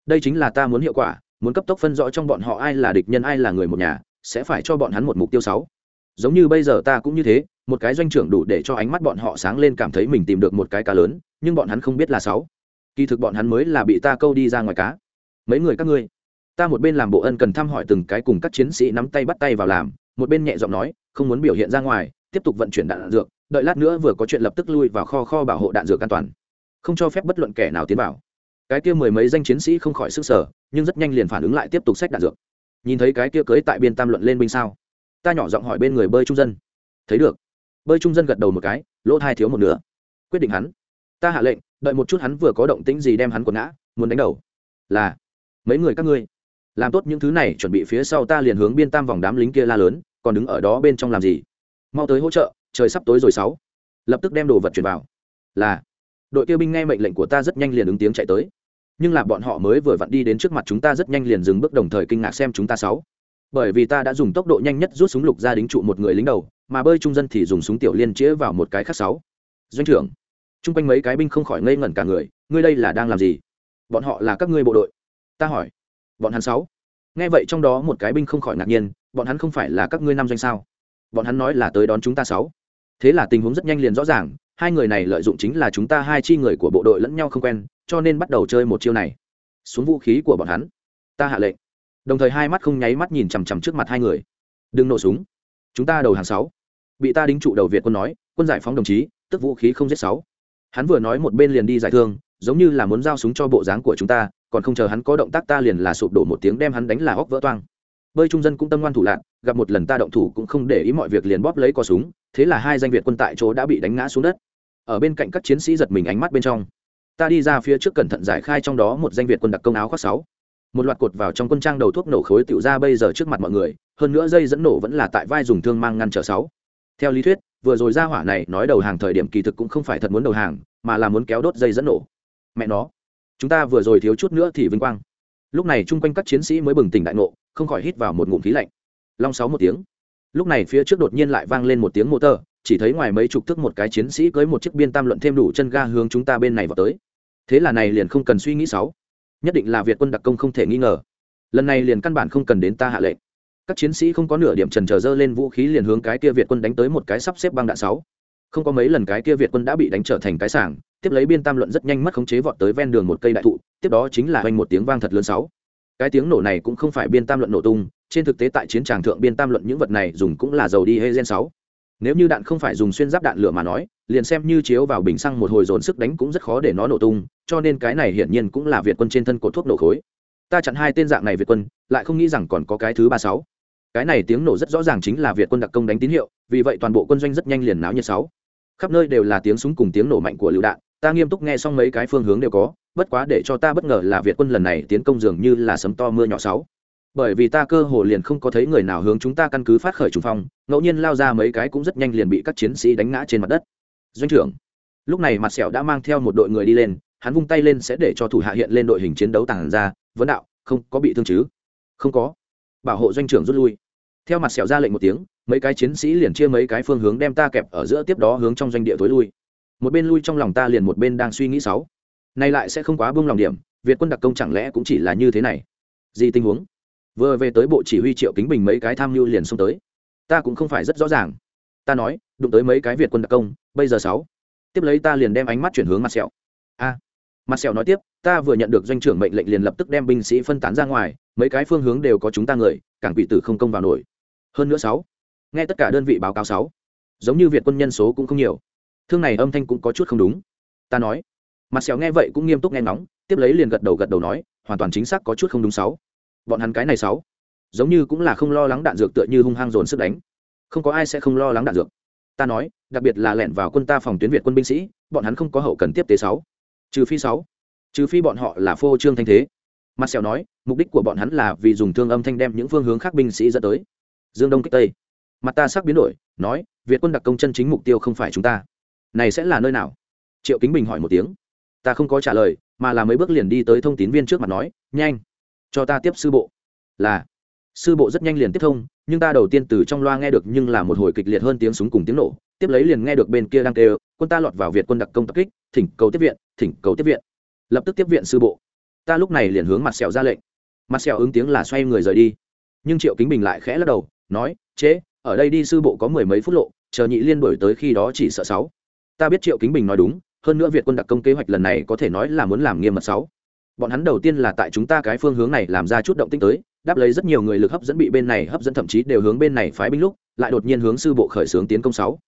Đây chính là ta muốn hiệu quả, muốn cấp tốc phân rõ trong bọn họ ai là địch nhân ai là người một nhà, sẽ phải cho bọn hắn một mục tiêu sáu. Giống như bây giờ ta cũng như thế, một cái doanh trưởng đủ để cho ánh mắt bọn họ sáng lên cảm thấy mình tìm được một cái cá lớn, nhưng bọn hắn không biết là sáu kỳ thực bọn hắn mới là bị ta câu đi ra ngoài cá. Mấy người các ngươi, ta một bên làm bộ ân cần thăm hỏi từng cái cùng các chiến sĩ nắm tay bắt tay vào làm, một bên nhẹ giọng nói, không muốn biểu hiện ra ngoài, tiếp tục vận chuyển đạn dược, đợi lát nữa vừa có chuyện lập tức lui vào kho kho bảo hộ đạn dược an toàn. Không cho phép bất luận kẻ nào tiến vào. Cái kia mười mấy danh chiến sĩ không khỏi sức sở, nhưng rất nhanh liền phản ứng lại tiếp tục xách đạn dược. Nhìn thấy cái kia cưới tại biên tam luận lên binh sao? Ta nhỏ giọng hỏi bên người bơi trung dân. Thấy được. Bơi trung dân gật đầu một cái, lỗ thai thiếu một nửa. Quyết định hắn ta hạ lệnh, đợi một chút hắn vừa có động tĩnh gì đem hắn quần ngã, muốn đánh đầu. Là, mấy người các ngươi, làm tốt những thứ này, chuẩn bị phía sau ta liền hướng biên tam vòng đám lính kia la lớn, còn đứng ở đó bên trong làm gì? Mau tới hỗ trợ, trời sắp tối rồi sáu. Lập tức đem đồ vật chuyển vào. Là, đội kia binh nghe mệnh lệnh của ta rất nhanh liền ứng tiếng chạy tới. Nhưng là bọn họ mới vừa vặn đi đến trước mặt chúng ta rất nhanh liền dừng bước đồng thời kinh ngạc xem chúng ta sáu. Bởi vì ta đã dùng tốc độ nhanh nhất rút súng lục ra đính trụ một người lính đầu, mà bơi trung dân thì dùng súng tiểu liên chĩa vào một cái khác sáu. Doanh trưởng chung quanh mấy cái binh không khỏi ngây ngẩn cả người, ngươi đây là đang làm gì? Bọn họ là các ngươi bộ đội. Ta hỏi. Bọn hắn sáu. Nghe vậy trong đó một cái binh không khỏi ngạc nhiên, bọn hắn không phải là các ngươi năm doanh sao? Bọn hắn nói là tới đón chúng ta sáu. Thế là tình huống rất nhanh liền rõ ràng, hai người này lợi dụng chính là chúng ta hai chi người của bộ đội lẫn nhau không quen, cho nên bắt đầu chơi một chiêu này. Xuống vũ khí của bọn hắn. Ta hạ lệnh. Đồng thời hai mắt không nháy mắt nhìn chằm chằm trước mặt hai người. Đừng nổ súng. Chúng ta đầu hàng sáu. Bị ta đính trụ đầu việt quân nói, quân giải phóng đồng chí, tức vũ khí không giết sáu hắn vừa nói một bên liền đi giải thương, giống như là muốn giao súng cho bộ dáng của chúng ta, còn không chờ hắn có động tác ta liền là sụp đổ một tiếng đem hắn đánh là góc vỡ toang. Bơi trung dân cũng tâm ngoan thủ lạc gặp một lần ta động thủ cũng không để ý mọi việc liền bóp lấy cò súng, thế là hai danh việt quân tại chỗ đã bị đánh ngã xuống đất. Ở bên cạnh các chiến sĩ giật mình ánh mắt bên trong. Ta đi ra phía trước cẩn thận giải khai trong đó một danh việt quân đặc công áo khoác sáu. Một loạt cột vào trong quân trang đầu thuốc nổ khối tựu ra bây giờ trước mặt mọi người, hơn nữa dây dẫn nổ vẫn là tại vai dùng thương mang ngăn trở sáu. Theo lý thuyết vừa rồi ra hỏa này nói đầu hàng thời điểm kỳ thực cũng không phải thật muốn đầu hàng, mà là muốn kéo đốt dây dẫn nổ. Mẹ nó, chúng ta vừa rồi thiếu chút nữa thì vinh quang. Lúc này chung quanh các chiến sĩ mới bừng tỉnh đại ngộ, không khỏi hít vào một ngụm khí lạnh. Long sáu một tiếng. Lúc này phía trước đột nhiên lại vang lên một tiếng mô tơ chỉ thấy ngoài mấy chục thước một cái chiến sĩ cưới một chiếc biên tam luận thêm đủ chân ga hướng chúng ta bên này vào tới. Thế là này liền không cần suy nghĩ sáu. Nhất định là việt quân đặc công không thể nghi ngờ. Lần này liền căn bản không cần đến ta hạ lệnh các chiến sĩ không có nửa điểm trần trờ dơ lên vũ khí liền hướng cái kia việt quân đánh tới một cái sắp xếp băng đạn sáu. Không có mấy lần cái kia việt quân đã bị đánh trở thành cái sảng, tiếp lấy biên tam luận rất nhanh mất khống chế vọt tới ven đường một cây đại thụ, tiếp đó chính là hoành một tiếng vang thật lớn sáu. Cái tiếng nổ này cũng không phải biên tam luận nổ tung, trên thực tế tại chiến tràng thượng biên tam luận những vật này dùng cũng là dầu đi hay gen sáu. Nếu như đạn không phải dùng xuyên giáp đạn lửa mà nói, liền xem như chiếu vào bình xăng một hồi dồn sức đánh cũng rất khó để nó nổ tung, cho nên cái này hiển nhiên cũng là việt quân trên thân cột thuốc nổ khối. Ta chặn hai tên dạng này việt quân, lại không nghĩ rằng còn có cái thứ ba sáu cái này tiếng nổ rất rõ ràng chính là việt quân đặc công đánh tín hiệu, vì vậy toàn bộ quân doanh rất nhanh liền náo nhiệt sáu. Khắp nơi đều là tiếng súng cùng tiếng nổ mạnh của lựu đạn, ta nghiêm túc nghe xong mấy cái phương hướng đều có, bất quá để cho ta bất ngờ là việt quân lần này tiến công dường như là sấm to mưa nhỏ sáu. Bởi vì ta cơ hồ liền không có thấy người nào hướng chúng ta căn cứ phát khởi trùng phong, ngẫu nhiên lao ra mấy cái cũng rất nhanh liền bị các chiến sĩ đánh ngã trên mặt đất. Doanh trưởng, lúc này mặt sẹo đã mang theo một đội người đi lên, hắn vung tay lên sẽ để cho thủ hạ hiện lên đội hình chiến đấu tàng ra, vấn đạo, không có bị thương chứ? Không có. Bảo hộ doanh trưởng rút lui theo mặt sẹo ra lệnh một tiếng, mấy cái chiến sĩ liền chia mấy cái phương hướng đem ta kẹp ở giữa tiếp đó hướng trong doanh địa tối lui. Một bên lui trong lòng ta liền một bên đang suy nghĩ sáu. Nay lại sẽ không quá buông lòng điểm, việt quân đặc công chẳng lẽ cũng chỉ là như thế này? Gì tình huống? Vừa về tới bộ chỉ huy triệu kính bình mấy cái tham mưu liền xông tới. Ta cũng không phải rất rõ ràng. Ta nói, đụng tới mấy cái việt quân đặc công, bây giờ sáu. Tiếp lấy ta liền đem ánh mắt chuyển hướng mặt sẹo. A. Mặt sẹo nói tiếp, ta vừa nhận được doanh trưởng mệnh lệnh liền lập tức đem binh sĩ phân tán ra ngoài, mấy cái phương hướng đều có chúng ta người, cảng quỷ tử không công vào nổi hơn nữa sáu. Nghe tất cả đơn vị báo cáo sáu. Giống như việt quân nhân số cũng không nhiều. Thương này âm thanh cũng có chút không đúng. Ta nói. Mặt sẹo nghe vậy cũng nghiêm túc nghe ngóng, tiếp lấy liền gật đầu gật đầu nói, hoàn toàn chính xác có chút không đúng sáu. Bọn hắn cái này sáu. Giống như cũng là không lo lắng đạn dược tựa như hung hăng dồn sức đánh. Không có ai sẽ không lo lắng đạn dược. Ta nói, đặc biệt là lẻn vào quân ta phòng tuyến việt quân binh sĩ, bọn hắn không có hậu cần tiếp tế sáu. Trừ phi sáu. Trừ phi bọn họ là phô trương thanh thế. Mặt sẹo nói, mục đích của bọn hắn là vì dùng thương âm thanh đem những phương hướng khác binh sĩ dẫn tới dương đông kích tây. Mặt ta sắc biến đổi, nói, việt quân đặc công chân chính mục tiêu không phải chúng ta. Này sẽ là nơi nào? Triệu kính bình hỏi một tiếng. Ta không có trả lời, mà là mấy bước liền đi tới thông tín viên trước mặt nói, nhanh, cho ta tiếp sư bộ. Là, sư bộ rất nhanh liền tiếp thông, nhưng ta đầu tiên từ trong loa nghe được nhưng là một hồi kịch liệt hơn tiếng súng cùng tiếng nổ, tiếp lấy liền nghe được bên kia đang kêu, quân ta lọt vào việt quân đặc công tập kích, thỉnh cầu tiếp viện, thỉnh cầu tiếp viện. Lập tức tiếp viện sư bộ. Ta lúc này liền hướng mặt sẹo ra lệnh. Mặt sẹo ứng tiếng là xoay người rời đi. Nhưng triệu kính bình lại khẽ lắc đầu nói, chế, ở đây đi sư bộ có mười mấy phút lộ, chờ nhị liên đổi tới khi đó chỉ sợ sáu. Ta biết triệu kính bình nói đúng, hơn nữa việt quân đặc công kế hoạch lần này có thể nói là muốn làm nghiêm mật sáu. Bọn hắn đầu tiên là tại chúng ta cái phương hướng này làm ra chút động tinh tới, đáp lấy rất nhiều người lực hấp dẫn bị bên này hấp dẫn thậm chí đều hướng bên này phái binh lúc, lại đột nhiên hướng sư bộ khởi xướng tiến công sáu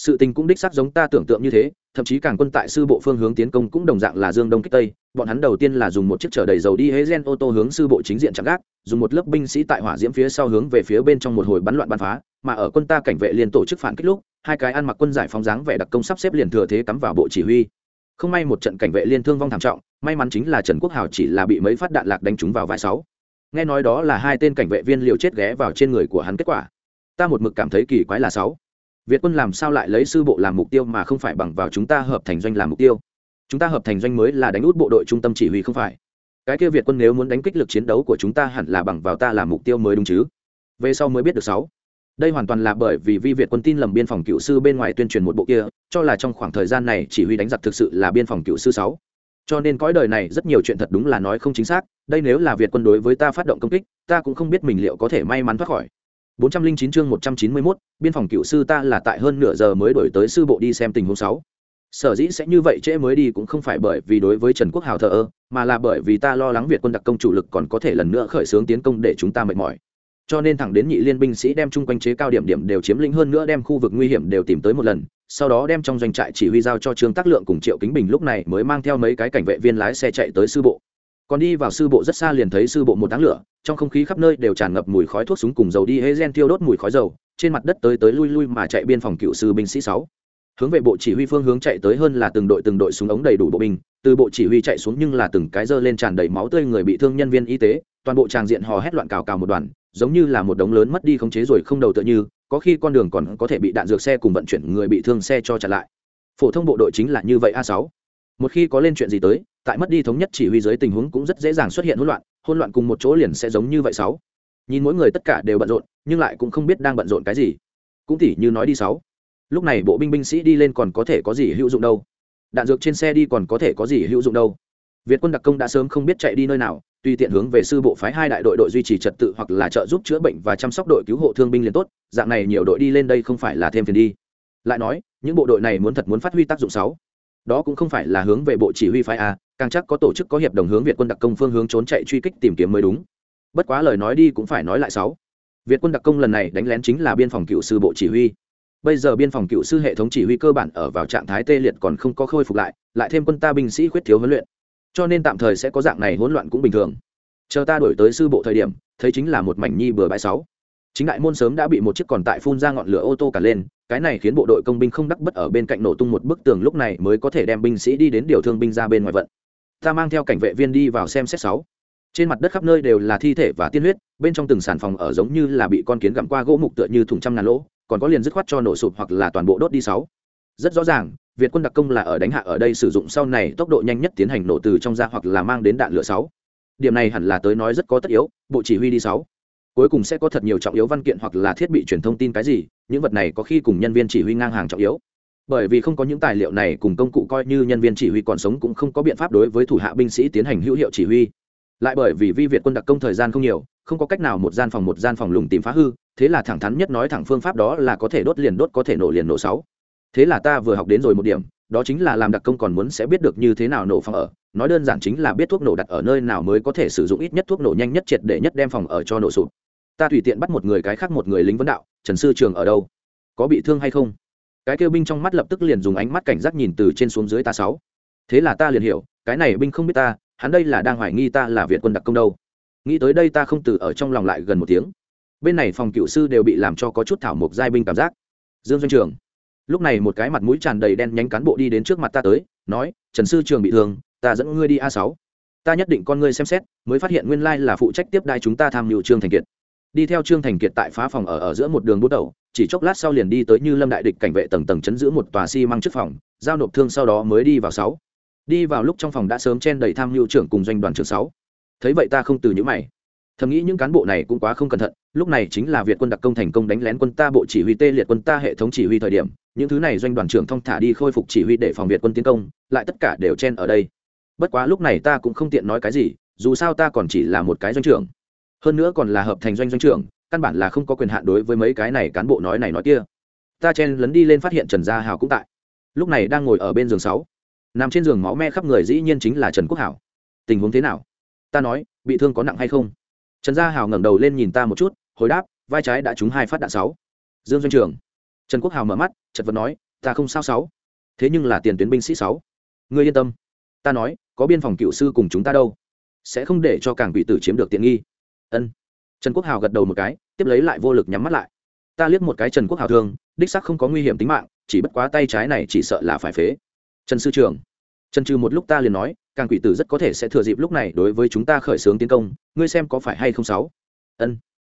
sự tình cũng đích xác giống ta tưởng tượng như thế, thậm chí càng quân tại sư bộ phương hướng tiến công cũng đồng dạng là dương đông kích tây, bọn hắn đầu tiên là dùng một chiếc chở đầy dầu đi hế gen ô tô hướng sư bộ chính diện chạm gác, dùng một lớp binh sĩ tại hỏa diễm phía sau hướng về phía bên trong một hồi bắn loạn bắn phá, mà ở quân ta cảnh vệ liên tổ chức phản kích lúc, hai cái ăn mặc quân giải phóng dáng vẻ đặc công sắp xếp liền thừa thế cắm vào bộ chỉ huy. Không may một trận cảnh vệ liên thương vong thảm trọng, may mắn chính là trần quốc hào chỉ là bị mấy phát đạn lạc đánh trúng vào vai sáu. Nghe nói đó là hai tên cảnh vệ viên liều chết ghé vào trên người của hắn kết quả. Ta một mực cảm thấy kỳ quái là sáu việt quân làm sao lại lấy sư bộ làm mục tiêu mà không phải bằng vào chúng ta hợp thành doanh làm mục tiêu? Chúng ta hợp thành doanh mới là đánh út bộ đội trung tâm chỉ huy không phải? Cái kia việt quân nếu muốn đánh kích lực chiến đấu của chúng ta hẳn là bằng vào ta làm mục tiêu mới đúng chứ? Về sau mới biết được sáu. Đây hoàn toàn là bởi vì vi việt quân tin lầm biên phòng cựu sư bên ngoài tuyên truyền một bộ kia, cho là trong khoảng thời gian này chỉ huy đánh giặc thực sự là biên phòng cựu sư sáu. Cho nên cõi đời này rất nhiều chuyện thật đúng là nói không chính xác, đây nếu là việt quân đối với ta phát động công kích, ta cũng không biết mình liệu có thể may mắn thoát khỏi. 409 chương 191, biên phòng cựu sư ta là tại hơn nửa giờ mới đổi tới sư bộ đi xem tình huống 6. sở dĩ sẽ như vậy trễ mới đi cũng không phải bởi vì đối với trần quốc hào thờ ơ mà là bởi vì ta lo lắng việt quân đặc công chủ lực còn có thể lần nữa khởi xướng tiến công để chúng ta mệt mỏi cho nên thẳng đến nhị liên binh sĩ đem chung quanh chế cao điểm điểm đều chiếm lĩnh hơn nữa đem khu vực nguy hiểm đều tìm tới một lần sau đó đem trong doanh trại chỉ huy giao cho trương tác lượng cùng triệu kính bình lúc này mới mang theo mấy cái cảnh vệ viên lái xe chạy tới sư bộ còn đi vào sư bộ rất xa liền thấy sư bộ một đám lửa trong không khí khắp nơi đều tràn ngập mùi khói thuốc súng cùng dầu đi hê gen tiêu đốt mùi khói dầu, trên mặt đất tới tới lui lui mà chạy biên phòng cựu sư binh sĩ sáu. Hướng về bộ chỉ huy phương hướng chạy tới hơn là từng đội từng đội súng ống đầy đủ bộ binh, từ bộ chỉ huy chạy xuống nhưng là từng cái dơ lên tràn đầy máu tươi người bị thương nhân viên y tế, toàn bộ tràng diện hò hét loạn cào cào một đoàn, giống như là một đống lớn mất đi khống chế rồi không đầu tựa như, có khi con đường còn có thể bị đạn dược xe cùng vận chuyển người bị thương xe cho chặn lại. Phổ thông bộ đội chính là như vậy a sáu. Một khi có lên chuyện gì tới, tại mất đi thống nhất chỉ huy dưới tình huống cũng rất dễ dàng xuất hiện hỗn loạn hỗn loạn cùng một chỗ liền sẽ giống như vậy sáu. Nhìn mỗi người tất cả đều bận rộn, nhưng lại cũng không biết đang bận rộn cái gì. Cũng tỉ như nói đi sáu. Lúc này bộ binh binh sĩ đi lên còn có thể có gì hữu dụng đâu? Đạn dược trên xe đi còn có thể có gì hữu dụng đâu? Việt quân đặc công đã sớm không biết chạy đi nơi nào, tùy tiện hướng về sư bộ phái hai đại đội đội duy trì trật tự hoặc là trợ giúp chữa bệnh và chăm sóc đội cứu hộ thương binh liền tốt, dạng này nhiều đội đi lên đây không phải là thêm phiền đi. Lại nói, những bộ đội này muốn thật muốn phát huy tác dụng sáu. Đó cũng không phải là hướng về bộ chỉ huy phái a càng chắc có tổ chức có hiệp đồng hướng việt quân đặc công phương hướng trốn chạy truy kích tìm kiếm mới đúng. Bất quá lời nói đi cũng phải nói lại sáu. Việt quân đặc công lần này đánh lén chính là biên phòng cựu sư bộ chỉ huy. Bây giờ biên phòng cựu sư hệ thống chỉ huy cơ bản ở vào trạng thái tê liệt còn không có khôi phục lại lại thêm quân ta binh sĩ khuyết thiếu huấn luyện. Cho nên tạm thời sẽ có dạng này hỗn loạn cũng bình thường. Chờ ta đổi tới sư bộ thời điểm, thấy chính là một mảnh nhi bừa bãi sáu. Chính đại môn sớm đã bị một chiếc còn tại phun ra ngọn lửa ô tô cả lên, cái này khiến bộ đội công binh không đắc bất ở bên cạnh nổ tung một bức tường lúc này mới có thể đem binh sĩ đi đến điều thương binh ra bên ngoài vận ta mang theo cảnh vệ viên đi vào xem xét sáu. Trên mặt đất khắp nơi đều là thi thể và tiên huyết, bên trong từng sản phòng ở giống như là bị con kiến gặm qua gỗ mục tựa như thùng trăm ngàn lỗ, còn có liền dứt khoát cho nổ sụp hoặc là toàn bộ đốt đi sáu. Rất rõ ràng, việt quân đặc công là ở đánh hạ ở đây sử dụng sau này tốc độ nhanh nhất tiến hành nổ từ trong ra hoặc là mang đến đạn lửa sáu. Điểm này hẳn là tới nói rất có tất yếu, bộ chỉ huy đi sáu. Cuối cùng sẽ có thật nhiều trọng yếu văn kiện hoặc là thiết bị truyền thông tin cái gì, những vật này có khi cùng nhân viên chỉ huy ngang hàng trọng yếu bởi vì không có những tài liệu này cùng công cụ coi như nhân viên chỉ huy còn sống cũng không có biện pháp đối với thủ hạ binh sĩ tiến hành hữu hiệu chỉ huy. Lại bởi vì vi việt quân đặc công thời gian không nhiều, không có cách nào một gian phòng một gian phòng lùng tìm phá hư, thế là thẳng thắn nhất nói thẳng phương pháp đó là có thể đốt liền đốt, có thể nổ liền nổ sáu. Thế là ta vừa học đến rồi một điểm, đó chính là làm đặc công còn muốn sẽ biết được như thế nào nổ phòng ở, nói đơn giản chính là biết thuốc nổ đặt ở nơi nào mới có thể sử dụng ít nhất thuốc nổ nhanh nhất triệt để nhất đem phòng ở cho nổ sụp. Ta tùy tiện bắt một người cái khác một người lính vấn đạo, trần sư trường ở đâu? Có bị thương hay không? Cái kêu binh trong mắt lập tức liền dùng ánh mắt cảnh giác nhìn từ trên xuống dưới ta sáu. Thế là ta liền hiểu, cái này binh không biết ta, hắn đây là đang hoài nghi ta là việt quân đặc công đâu. Nghĩ tới đây ta không từ ở trong lòng lại gần một tiếng. Bên này phòng cựu sư đều bị làm cho có chút thảo mộc giai binh cảm giác. Dương doanh trường. Lúc này một cái mặt mũi tràn đầy đen nhánh cán bộ đi đến trước mặt ta tới, nói, trần sư trường bị thương, ta dẫn ngươi đi a sáu. Ta nhất định con ngươi xem xét, mới phát hiện nguyên lai là phụ trách tiếp đai chúng ta tham mưu trương thành kiệt. Đi theo trương thành kiệt tại phá phòng ở ở giữa một đường bút đầu chỉ chốc lát sau liền đi tới như lâm đại địch cảnh vệ tầng tầng chấn giữ một tòa xi、si、măng trước phòng, giao nộp thương sau đó mới đi vào sáu. Đi vào lúc trong phòng đã sớm chen đầy tham mưu trưởng cùng doanh đoàn trưởng sáu. Thấy vậy ta không từ những mày. Thầm nghĩ những cán bộ này cũng quá không cẩn thận, lúc này chính là việt quân đặc công thành công đánh lén quân ta bộ chỉ huy tê liệt quân ta hệ thống chỉ huy thời điểm, những thứ này doanh đoàn trưởng thong thả đi khôi phục chỉ huy để phòng việt quân tiến công, lại tất cả đều chen ở đây. Bất quá lúc này ta cũng không tiện nói cái gì, dù sao ta còn chỉ là một cái doanh trưởng. Hơn nữa còn là hợp thành doanh doanh trưởng căn bản là không có quyền hạn đối với mấy cái này cán bộ nói này nói kia. Ta chen lấn đi lên phát hiện trần gia hào cũng tại. Lúc này đang ngồi ở bên giường sáu. Nằm trên giường máu me khắp người dĩ nhiên chính là trần quốc hảo. Tình huống thế nào? Ta nói, bị thương có nặng hay không? Trần gia hào ngẩng đầu lên nhìn ta một chút, hồi đáp, vai trái đã trúng hai phát đạn sáu. Dương doanh trường. Trần quốc hào mở mắt, chật vật nói, ta không sao sáu. Thế nhưng là tiền tuyến binh sĩ sáu. Ngươi yên tâm. Ta nói, có biên phòng cựu sư cùng chúng ta đâu. Sẽ không để cho càng bị tử chiếm được tiện nghi. Ân trần quốc hào gật đầu một cái, tiếp lấy lại vô lực nhắm mắt lại. Ta liếc một cái trần quốc hào thương đích sắc không có nguy hiểm tính mạng, chỉ bất quá tay trái này chỉ sợ là phải phế. Trần sư trưởng trần trừ một lúc ta liền nói, càng quỷ tử rất có thể sẽ thừa dịp lúc này đối với chúng ta khởi xướng tiến công, ngươi xem có phải hay không sáu? Ân.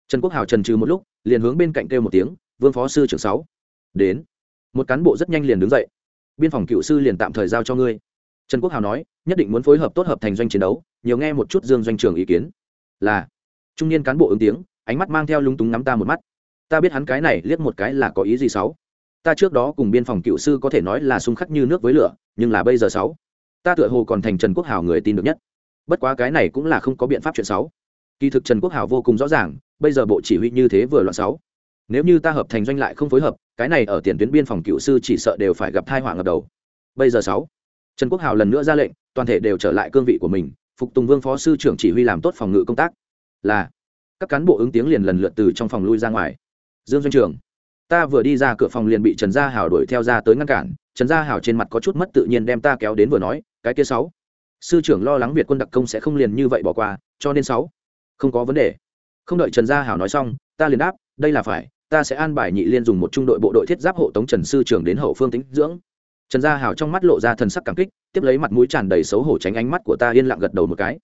Trần quốc hào trần trừ một lúc, liền hướng bên cạnh kêu một tiếng, vương phó sư trưởng sáu, đến. Một cán bộ rất nhanh liền đứng dậy. Biên phòng cựu sư liền tạm thời giao cho ngươi. Trần quốc hào nói, nhất định muốn phối hợp tốt hợp thành doanh chiến đấu, nhiều nghe một chút dương doanh trường ý kiến. Là trung niên cán bộ ứng tiếng, ánh mắt mang theo lung túng nắm ta một mắt. Ta biết hắn cái này liếc một cái là có ý gì sáu? Ta trước đó cùng biên phòng cựu sư có thể nói là xung khắc như nước với lửa, nhưng là bây giờ sáu? Ta tựa hồ còn thành trần quốc hào người tin được nhất. Bất quá cái này cũng là không có biện pháp chuyện sáu. Kỳ thực trần quốc hào vô cùng rõ ràng, bây giờ bộ chỉ huy như thế vừa loạn sáu. Nếu như ta hợp thành doanh lại không phối hợp, cái này ở tiền tuyến biên phòng cựu sư chỉ sợ đều phải gặp thai họa ngập đầu. Bây giờ sáu, trần quốc hào lần nữa ra lệnh, toàn thể đều trở lại cương vị của mình, phục tùng vương phó sư trưởng chỉ huy làm tốt phòng ngự công tác là, các cán bộ ứng tiếng liền lần lượt từ trong phòng lui ra ngoài. Dương doanh trường, ta vừa đi ra cửa phòng liền bị trần gia hảo đuổi theo ra tới ngăn cản. Trần gia hảo trên mặt có chút mất tự nhiên đem ta kéo đến vừa nói, cái kia sáu, sư trưởng lo lắng việt quân đặc công sẽ không liền như vậy bỏ qua, cho nên sáu, không có vấn đề. Không đợi trần gia hảo nói xong, ta liền đáp, đây là phải, ta sẽ an bài nhị liên dùng một trung đội bộ đội thiết giáp hộ tống trần sư trưởng đến hậu phương tính dưỡng. Trần gia hảo trong mắt lộ ra thần sắc cảm kích, tiếp lấy mặt mũi tràn đầy xấu hổ tránh ánh mắt của ta yên lặng gật đầu một cái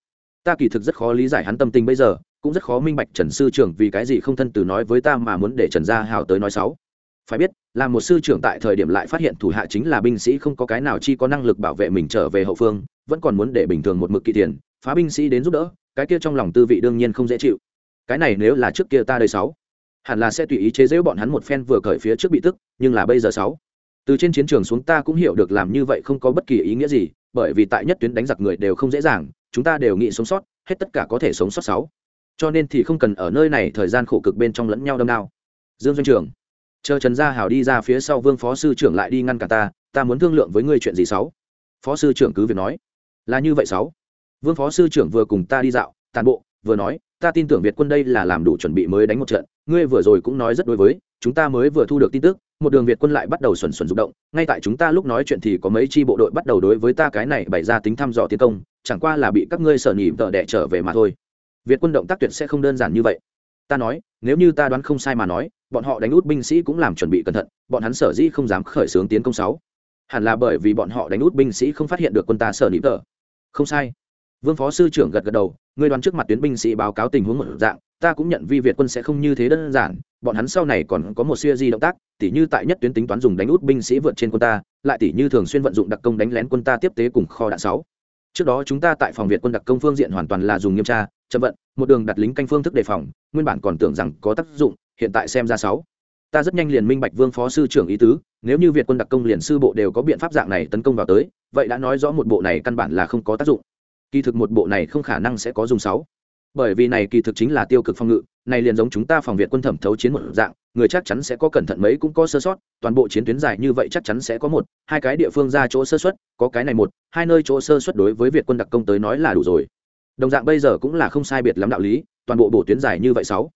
ta kỳ thực rất khó lý giải hắn tâm tình bây giờ, cũng rất khó minh bạch trần sư trưởng vì cái gì không thân từ nói với ta mà muốn để trần gia hào tới nói sáu phải biết, là một sư trưởng tại thời điểm lại phát hiện thủ hạ chính là binh sĩ không có cái nào chi có năng lực bảo vệ mình trở về hậu phương, vẫn còn muốn để bình thường một mực kỳ tiền, phá binh sĩ đến giúp đỡ, cái kia trong lòng tư vị đương nhiên không dễ chịu. Cái này nếu là trước kia ta đây sáu, hẳn là sẽ tùy ý chế giễu bọn hắn một phen vừa cởi phía trước bị tức, nhưng là bây giờ sáu. Từ trên chiến trường xuống ta cũng hiểu được làm như vậy không có bất kỳ ý nghĩa gì bởi vì tại nhất tuyến đánh giặc người đều không dễ dàng chúng ta đều nghĩ sống sót hết tất cả có thể sống sót sáu. Cho nên thì không cần ở nơi này thời gian khổ cực bên trong lẫn nhau đâm nào. dương doanh trưởng, chờ trần gia hảo đi ra phía sau vương phó sư trưởng lại đi ngăn cả ta ta muốn thương lượng với ngươi chuyện gì sáu? Phó sư trưởng cứ việc nói. Là như vậy sáu. Vương phó sư trưởng vừa cùng ta đi dạo tàn bộ vừa nói ta tin tưởng việt quân đây là làm đủ chuẩn bị mới đánh một trận ngươi vừa rồi cũng nói rất đối với chúng ta mới vừa thu được tin tức một đường việt quân lại bắt đầu xuẩn xuẩn rụng động, ngay tại chúng ta lúc nói chuyện thì có mấy chi bộ đội bắt đầu đối với ta cái này bày ra tính thăm dò tiến công, chẳng qua là bị các ngươi sở nhị vợ đẻ trở về mà thôi. Việt quân động tác tuyệt sẽ không đơn giản như vậy. Ta nói, nếu như ta đoán không sai mà nói, bọn họ đánh út binh sĩ cũng làm chuẩn bị cẩn thận, bọn hắn sở dĩ không dám khởi xướng tiến công sáu. Hẳn là bởi vì bọn họ đánh út binh sĩ không phát hiện được quân ta sở nhị vợ không sai vương phó sư trưởng gật gật đầu người đoàn trước mặt tuyến binh sĩ báo cáo tình huống một dạng, ta cũng nhận vi việt quân sẽ không như thế đơn giản, bọn hắn sau này còn có một siêu di động tác, tỉ như tại nhất tuyến tính toán dùng đánh út binh sĩ vượt trên quân ta, lại tỉ như thường xuyên vận dụng đặc công đánh lén quân ta tiếp tế cùng kho đạn sáu. Trước đó chúng ta tại phòng việt quân đặc công phương diện hoàn toàn là dùng nghiêm tra, chậm vận, một đường đặt lính canh phương thức đề phòng, nguyên bản còn tưởng rằng có tác dụng, hiện tại xem ra sáu. Ta rất nhanh liền minh bạch vương phó sư trưởng ý tứ, nếu như việt quân đặc công liền sư bộ đều có biện pháp dạng này tấn công vào tới, vậy đã nói rõ một bộ này căn bản là không có tác dụng kỳ thực một bộ này không khả năng sẽ có dùng sáu. Bởi vì này kỳ thực chính là tiêu cực phòng ngự, này liền giống chúng ta phòng việt quân thẩm thấu chiến một dạng, người chắc chắn sẽ có cẩn thận mấy cũng có sơ sót, toàn bộ chiến tuyến dài như vậy chắc chắn sẽ có một, hai cái địa phương ra chỗ sơ xuất có cái này một, hai nơi chỗ sơ xuất đối với việt quân đặc công tới nói là đủ rồi. Đồng dạng bây giờ cũng là không sai biệt lắm đạo lý, toàn bộ bộ tuyến dài như vậy sáu.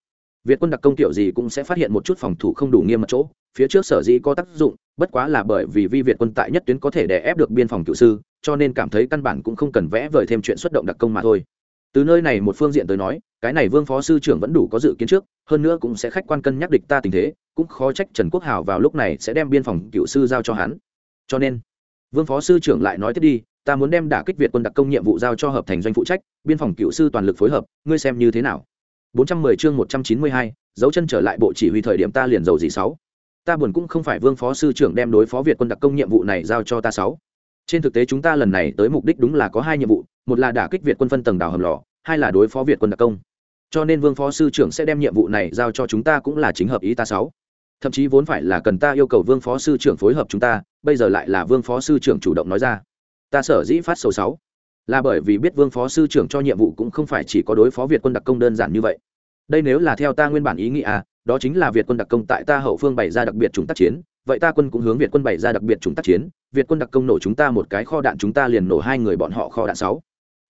Việt quân đặc công tiểu gì cũng sẽ phát hiện một chút phòng thủ không đủ nghiêm mật chỗ, phía trước sở dĩ có tác dụng, bất quá là bởi vì vi việt quân tại nhất tuyến có thể đè ép được biên phòng cựu sư cho nên cảm thấy căn bản cũng không cần vẽ vời thêm chuyện xuất động đặc công mà thôi. Từ nơi này một phương diện tới nói cái này vương phó sư trưởng vẫn đủ có dự kiến trước hơn nữa cũng sẽ khách quan cân nhắc địch ta tình thế cũng khó trách trần quốc hào vào lúc này sẽ đem biên phòng cựu sư giao cho hắn. Cho nên vương phó sư trưởng lại nói tiếp đi ta muốn đem đả kích việt quân đặc công nhiệm vụ giao cho hợp thành doanh phụ trách biên phòng cựu sư toàn lực phối hợp ngươi xem như thế nào? 410 chương 192, dấu chân trở lại bộ chỉ huy thời điểm ta liền dầu gì sáu. Ta buồn cũng không phải vương phó sư trưởng đem đối phó việt quân đặc công nhiệm vụ này giao cho ta sáu trên thực tế chúng ta lần này tới mục đích đúng là có hai nhiệm vụ, một là đả kích việt quân phân tầng đảo hầm lò, hai là đối phó việt quân đặc công. Cho nên vương phó sư trưởng sẽ đem nhiệm vụ này giao cho chúng ta cũng là chính hợp ý ta sáu. Thậm chí vốn phải là cần ta yêu cầu vương phó sư trưởng phối hợp chúng ta, bây giờ lại là vương phó sư trưởng chủ động nói ra. Ta sở dĩ phát sầu sáu, là bởi vì biết vương phó sư trưởng cho nhiệm vụ cũng không phải chỉ có đối phó việt quân đặc công đơn giản như vậy. Đây nếu là theo ta nguyên bản ý nghĩ à đó chính là việt quân đặc công tại ta hậu phương bày ra đặc biệt chúng tác chiến, vậy ta quân cũng hướng việt quân bày ra đặc biệt chúng tác chiến việt quân đặc công nổ chúng ta một cái kho đạn chúng ta liền nổ hai người bọn họ kho đạn sáu.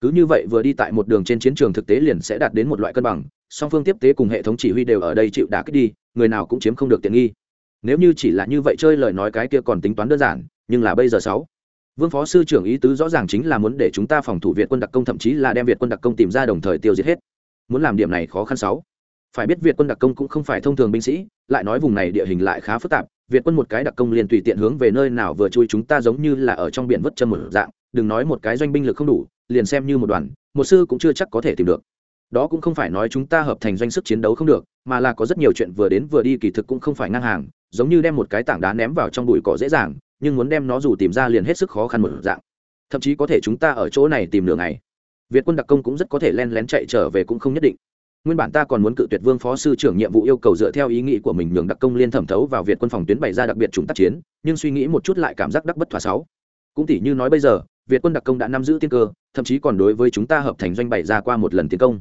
Cứ như vậy vừa đi tại một đường trên chiến trường thực tế liền sẽ đạt đến một loại cân bằng, song phương tiếp tế cùng hệ thống chỉ huy đều ở đây chịu đả kích đi, người nào cũng chiếm không được tiện nghi. Nếu như chỉ là như vậy chơi lời nói cái kia còn tính toán đơn giản, nhưng là bây giờ sáu. Vương phó sư trưởng ý tứ rõ ràng chính là muốn để chúng ta phòng thủ việt quân đặc công, thậm chí là đem việt quân đặc công tìm ra đồng thời tiêu diệt hết. Muốn làm điểm này khó khăn sáu. Phải biết việt quân đặc công cũng không phải thông thường binh sĩ, lại nói vùng này địa hình lại khá phức tạp việt quân một cái đặc công liền tùy tiện hướng về nơi nào vừa chui chúng ta giống như là ở trong biển vất chân một dạng, đừng nói một cái doanh binh lực không đủ, liền xem như một đoàn, một sư cũng chưa chắc có thể tìm được. Đó cũng không phải nói chúng ta hợp thành doanh sức chiến đấu không được, mà là có rất nhiều chuyện vừa đến vừa đi kỳ thực cũng không phải ngang hàng, giống như đem một cái tảng đá ném vào trong bụi cỏ dễ dàng, nhưng muốn đem nó dù tìm ra liền hết sức khó khăn một dạng. Thậm chí có thể chúng ta ở chỗ này tìm nửa ngày. Việt quân đặc công cũng rất có thể len lén chạy trở về cũng không nhất định nguyên bản ta còn muốn cự tuyệt vương phó sư trưởng nhiệm vụ yêu cầu dựa theo ý nghĩ của mình nhường đặc công liên thẩm thấu vào việt quân phòng tuyến bày ra đặc biệt chúng tác chiến, nhưng suy nghĩ một chút lại cảm giác đắc bất thỏa sáu. Cũng tỷ như nói bây giờ, việt quân đặc công đã nắm giữ tiên cơ, thậm chí còn đối với chúng ta hợp thành doanh bày ra qua một lần tiến công.